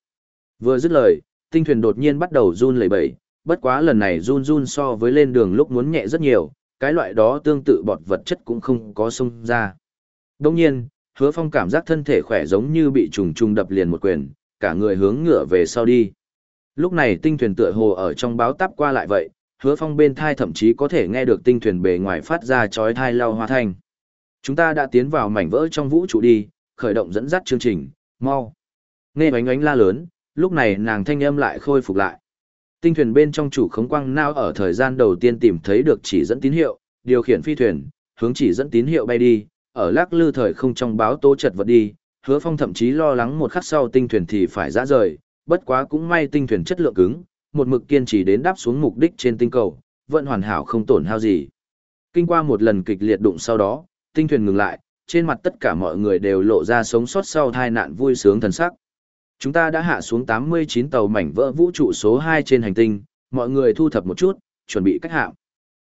Vừa dứt lời, tinh thuyền đột nhiên bắt đầu run lẩy bẩy, bất quá lần này run run so với lên đường lúc muốn nhẹ rất nhiều, cái loại đó tương tự bọt vật chất cũng không có xông ra. Đồng nhiên, hứa phong cảm giác thân thể khỏe giống như bị trùng trùng đập liền một quyền, cả người hướng ngựa về sau đi. Lúc này tinh thuyền tựa hồ ở trong báo táp qua lại vậy, hứa phong bên thai thậm chí có thể nghe được tinh thuyền bề ngoài phát ra chói thai lao hoa thanh. Chúng ta đã tiến vào mảnh vỡ trong vũ trụ đi, khởi động dẫn dắt chương trình, mau. Nghe bánh ánh la lớn, lúc này nàng thanh âm lại khôi phục lại. Tinh thuyền bên trong chủ khống quang nao ở thời gian đầu tiên tìm thấy được chỉ dẫn tín hiệu, điều khiển phi thuyền, hướng chỉ dẫn tín hiệu bay đi, ở lắc lư thời không trong báo tố chật vật đi, hứa phong thậm chí lo lắng một khắc sau tinh thuyền thì phải ra rời, bất quá cũng may tinh thuyền chất lượng cứng, một mực kiên trì đến đáp xuống mục đích trên tinh cầu, vẫn hoàn hảo không tổn hao gì. Kinh qua một lần kịch liệt đụng sau đó, tinh thuyền ngừng lại, trên mặt tất cả mọi người đều lộ ra sống sót sau tai nạn vui sướng thần sắc. Chúng ta đã hạ xuống 89 tàu mảnh vỡ vũ trụ số 2 trên hành tinh, mọi người thu thập một chút, chuẩn bị cách hạm.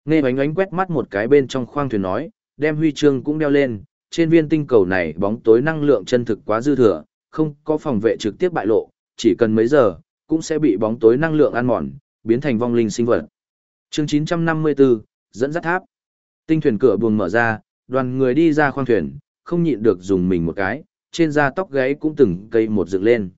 Nghe bánh ánh quét mắt một cái bên trong khoang thuyền nói, đem huy chương cũng đeo lên, trên viên tinh cầu này bóng tối năng lượng chân thực quá dư thừa, không có phòng vệ trực tiếp bại lộ, chỉ cần mấy giờ, cũng sẽ bị bóng tối năng lượng ăn mòn, biến thành vong linh sinh vật. Chương 954, dẫn dắt tháp. Tinh thuyền cửa buồng mở ra, đoàn người đi ra khoang thuyền, không nhịn được dùng mình một cái, trên da tóc gáy cũng từng cây một dựng lên.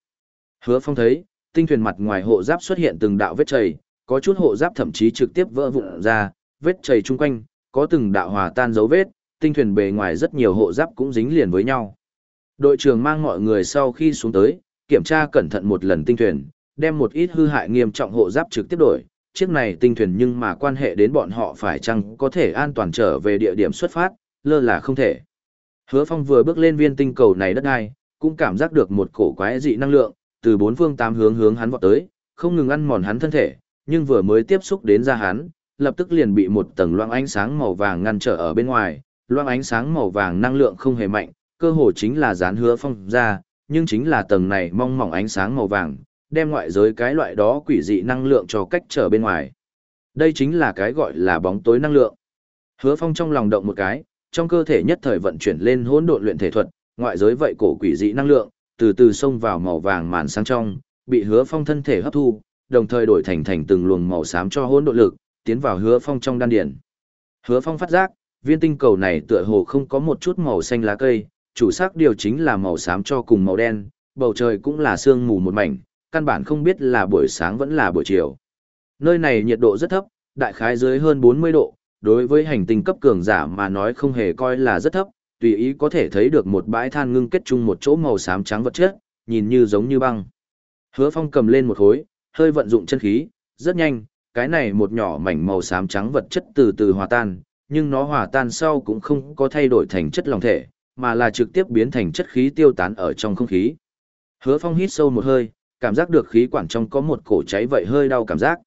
Hứa Phong thấy, tinh thuyền mặt ngoài hộ giáp xuất hiện từng đạo vết chảy, có chút hộ giáp thậm chí trực tiếp vỡ vụn ra, vết chảy chung quanh, có từng đạo hòa tan dấu vết, tinh thuyền bề ngoài rất nhiều hộ giáp cũng dính liền với nhau. Đội trưởng mang mọi người sau khi xuống tới, kiểm tra cẩn thận một lần tinh thuyền, đem một ít hư hại nghiêm trọng hộ giáp trực tiếp đổi. Chiếc này tinh thuyền nhưng mà quan hệ đến bọn họ phải chăng có thể an toàn trở về địa điểm xuất phát, lơ là không thể. Hứa Phong vừa bước lên viên tinh cầu này đất ai, cũng cảm giác được một cổ quái dị năng lượng, từ bốn phương tám hướng hướng hắn vọt tới, không ngừng ăn mòn hắn thân thể, nhưng vừa mới tiếp xúc đến da hắn, lập tức liền bị một tầng loang ánh sáng màu vàng ngăn trở ở bên ngoài, loang ánh sáng màu vàng năng lượng không hề mạnh, cơ hồ chính là dán hứa phong ra, nhưng chính là tầng này mong mỏng ánh sáng màu vàng, đem ngoại giới cái loại đó quỷ dị năng lượng cho cách trở bên ngoài. Đây chính là cái gọi là bóng tối năng lượng. Hứa phong trong lòng động một cái, trong cơ thể nhất thời vận chuyển lên hỗn độn luyện thể thuật, ngoại giới vậy cổ quỷ dị năng lượng, từ từ xông vào màu vàng màn sáng trong, bị hứa phong thân thể hấp thu, đồng thời đổi thành thành từng luồng màu xám cho hỗn độn lực, tiến vào hứa phong trong đan điển. Hứa phong phát giác, viên tinh cầu này tựa hồ không có một chút màu xanh lá cây, chủ sắc điều chính là màu xám cho cùng màu đen, bầu trời cũng là sương mù một mảnh, căn bản không biết là buổi sáng vẫn là buổi chiều. Nơi này nhiệt độ rất thấp, đại khái dưới hơn 40 độ, đối với hành tinh cấp cường giả mà nói không hề coi là rất thấp, tùy ý có thể thấy được một bãi than ngưng kết chung một chỗ màu xám trắng vật chất, nhìn như giống như băng. Hứa Phong cầm lên một khối, hơi vận dụng chân khí, rất nhanh, cái này một nhỏ mảnh màu xám trắng vật chất từ từ hòa tan, nhưng nó hòa tan sau cũng không có thay đổi thành chất lòng thể, mà là trực tiếp biến thành chất khí tiêu tán ở trong không khí. Hứa Phong hít sâu một hơi, cảm giác được khí quản trong có một cổ cháy vậy hơi đau cảm giác.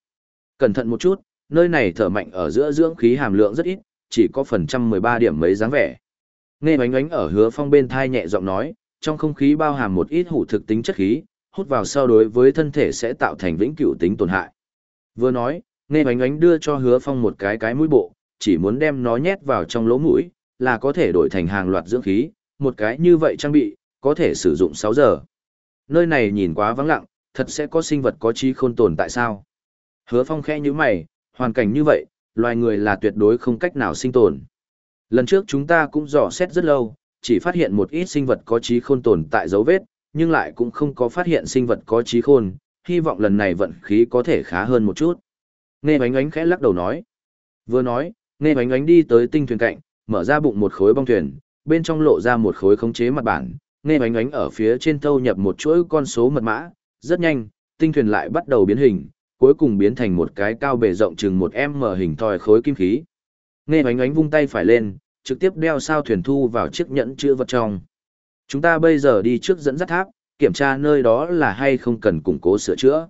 Cẩn thận một chút, nơi này thở mạnh ở giữa dưỡng khí hàm lượng rất ít, chỉ có phần trăm 13 điểm mấy dáng vẻ. Nghe bánh ánh ở hứa phong bên thai nhẹ giọng nói, trong không khí bao hàm một ít hủ thực tính chất khí, hút vào sau đối với thân thể sẽ tạo thành vĩnh cửu tính tổn hại. Vừa nói, nghe bánh ánh đưa cho hứa phong một cái cái mũi bộ, chỉ muốn đem nó nhét vào trong lỗ mũi, là có thể đổi thành hàng loạt dưỡng khí, một cái như vậy trang bị, có thể sử dụng 6 giờ. Nơi này nhìn quá vắng lặng, thật sẽ có sinh vật có trí khôn tồn tại sao? Hứa phong khẽ như mày, hoàn cảnh như vậy, loài người là tuyệt đối không cách nào sinh tồn. Lần trước chúng ta cũng dò xét rất lâu, chỉ phát hiện một ít sinh vật có trí khôn tồn tại dấu vết, nhưng lại cũng không có phát hiện sinh vật có trí khôn, hy vọng lần này vận khí có thể khá hơn một chút. Nghe bánh ánh khẽ lắc đầu nói. Vừa nói, nghe bánh ánh đi tới tinh thuyền cạnh, mở ra bụng một khối bong thuyền, bên trong lộ ra một khối khống chế mặt bản, nghe bánh ánh ở phía trên thâu nhập một chuỗi con số mật mã, rất nhanh, tinh thuyền lại bắt đầu biến hình, cuối cùng biến thành một cái cao bề rộng chừng một m hình thòi khối kim khí. Nghe bánh ánh vung tay phải lên, trực tiếp đeo sao thuyền thu vào chiếc nhẫn chữ vật trong. Chúng ta bây giờ đi trước dẫn dắt tháp, kiểm tra nơi đó là hay không cần củng cố sửa chữa.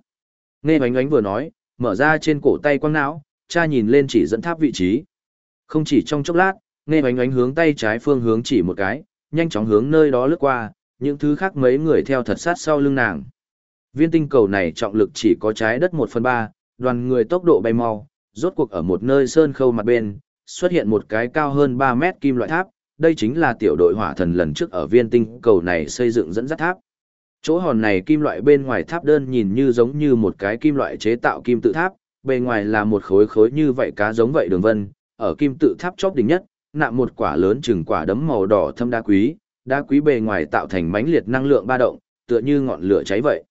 Nghe bánh ánh vừa nói, mở ra trên cổ tay quăng não, cha nhìn lên chỉ dẫn tháp vị trí. Không chỉ trong chốc lát, nghe bánh ánh hướng tay trái phương hướng chỉ một cái, nhanh chóng hướng nơi đó lướt qua, những thứ khác mấy người theo thật sát sau lưng nàng. Viên tinh cầu này trọng lực chỉ có trái đất 1 phần 3, đoàn người tốc độ bay mau, rốt cuộc ở một nơi sơn khâu mặt bên, xuất hiện một cái cao hơn 3 mét kim loại tháp, đây chính là tiểu đội hỏa thần lần trước ở viên tinh cầu này xây dựng dẫn dắt tháp. Chỗ hòn này kim loại bên ngoài tháp đơn nhìn như giống như một cái kim loại chế tạo kim tự tháp, bề ngoài là một khối khối như vậy cá giống vậy đường vân, ở kim tự tháp chóp đỉnh nhất, nạm một quả lớn chừng quả đấm màu đỏ thâm đá quý, đá quý bề ngoài tạo thành mãnh liệt năng lượng ba động, tựa như ngọn lửa cháy vậy.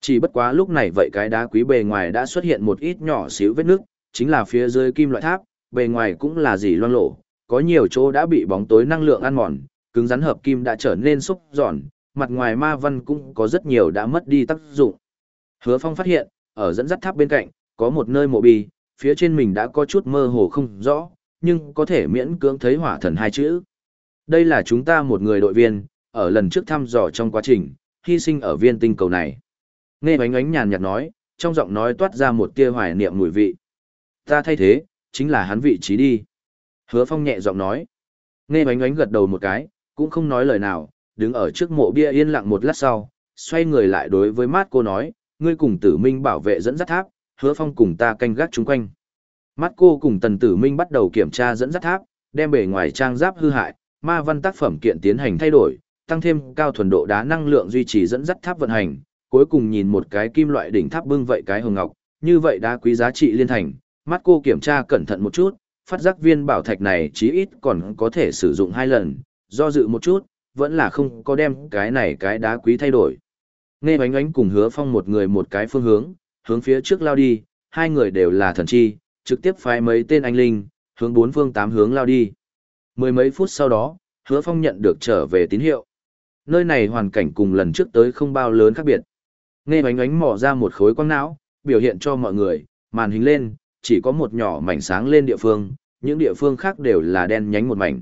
Chỉ bất quá lúc này vậy cái đá quý bề ngoài đã xuất hiện một ít nhỏ xíu vết nước, chính là phía dưới kim loại tháp, bề ngoài cũng là gì loang lộ, có nhiều chỗ đã bị bóng tối năng lượng ăn mòn, cứng rắn hợp kim đã trở nên xúc giòn, mặt ngoài ma văn cũng có rất nhiều đã mất đi tác dụng. Hứa Phong phát hiện, ở dẫn dắt tháp bên cạnh, có một nơi mộ bì, phía trên mình đã có chút mơ hồ không rõ, nhưng có thể miễn cưỡng thấy hỏa thần hai chữ. Đây là chúng ta một người đội viên, ở lần trước thăm dò trong quá trình, hy sinh ở viên tinh cầu này. Nghe bánh ánh nhàn nhạt nói, trong giọng nói toát ra một tia hoài niệm mùi vị. Ta thay thế, chính là hắn vị trí đi. Hứa Phong nhẹ giọng nói. Nghe bánh ánh gật đầu một cái, cũng không nói lời nào, đứng ở trước mộ bia yên lặng một lát sau, xoay người lại đối với mát cô nói, ngươi cùng tử minh bảo vệ dẫn dắt tháp, hứa phong cùng ta canh gác chung quanh. Mắt cô cùng tần tử minh bắt đầu kiểm tra dẫn dắt tháp, đem bề ngoài trang giáp hư hại, ma văn tác phẩm kiện tiến hành thay đổi, tăng thêm cao thuần độ đá năng lượng duy trì dẫn dắt tháp vận hành, cuối cùng nhìn một cái kim loại đỉnh tháp bưng vậy cái hồng ngọc, như vậy đá quý giá trị liên thành, mắt cô kiểm tra cẩn thận một chút, phát giác viên bảo thạch này chí ít còn có thể sử dụng hai lần, do dự một chút, vẫn là không có đem cái này cái đá quý thay đổi. Nghe bánh ánh cùng hứa phong một người một cái phương hướng, hướng phía trước lao đi, hai người đều là thần chi, trực tiếp phái mấy tên anh linh, hướng bốn phương tám hướng lao đi. Mười mấy phút sau đó, hứa phong nhận được trở về tín hiệu. Nơi này hoàn cảnh cùng lần trước tới không bao lớn khác biệt. Nghe bánh ánh mò ra một khối quang não, biểu hiện cho mọi người, màn hình lên, chỉ có một nhỏ mảnh sáng lên địa phương, những địa phương khác đều là đen nhánh một mảnh.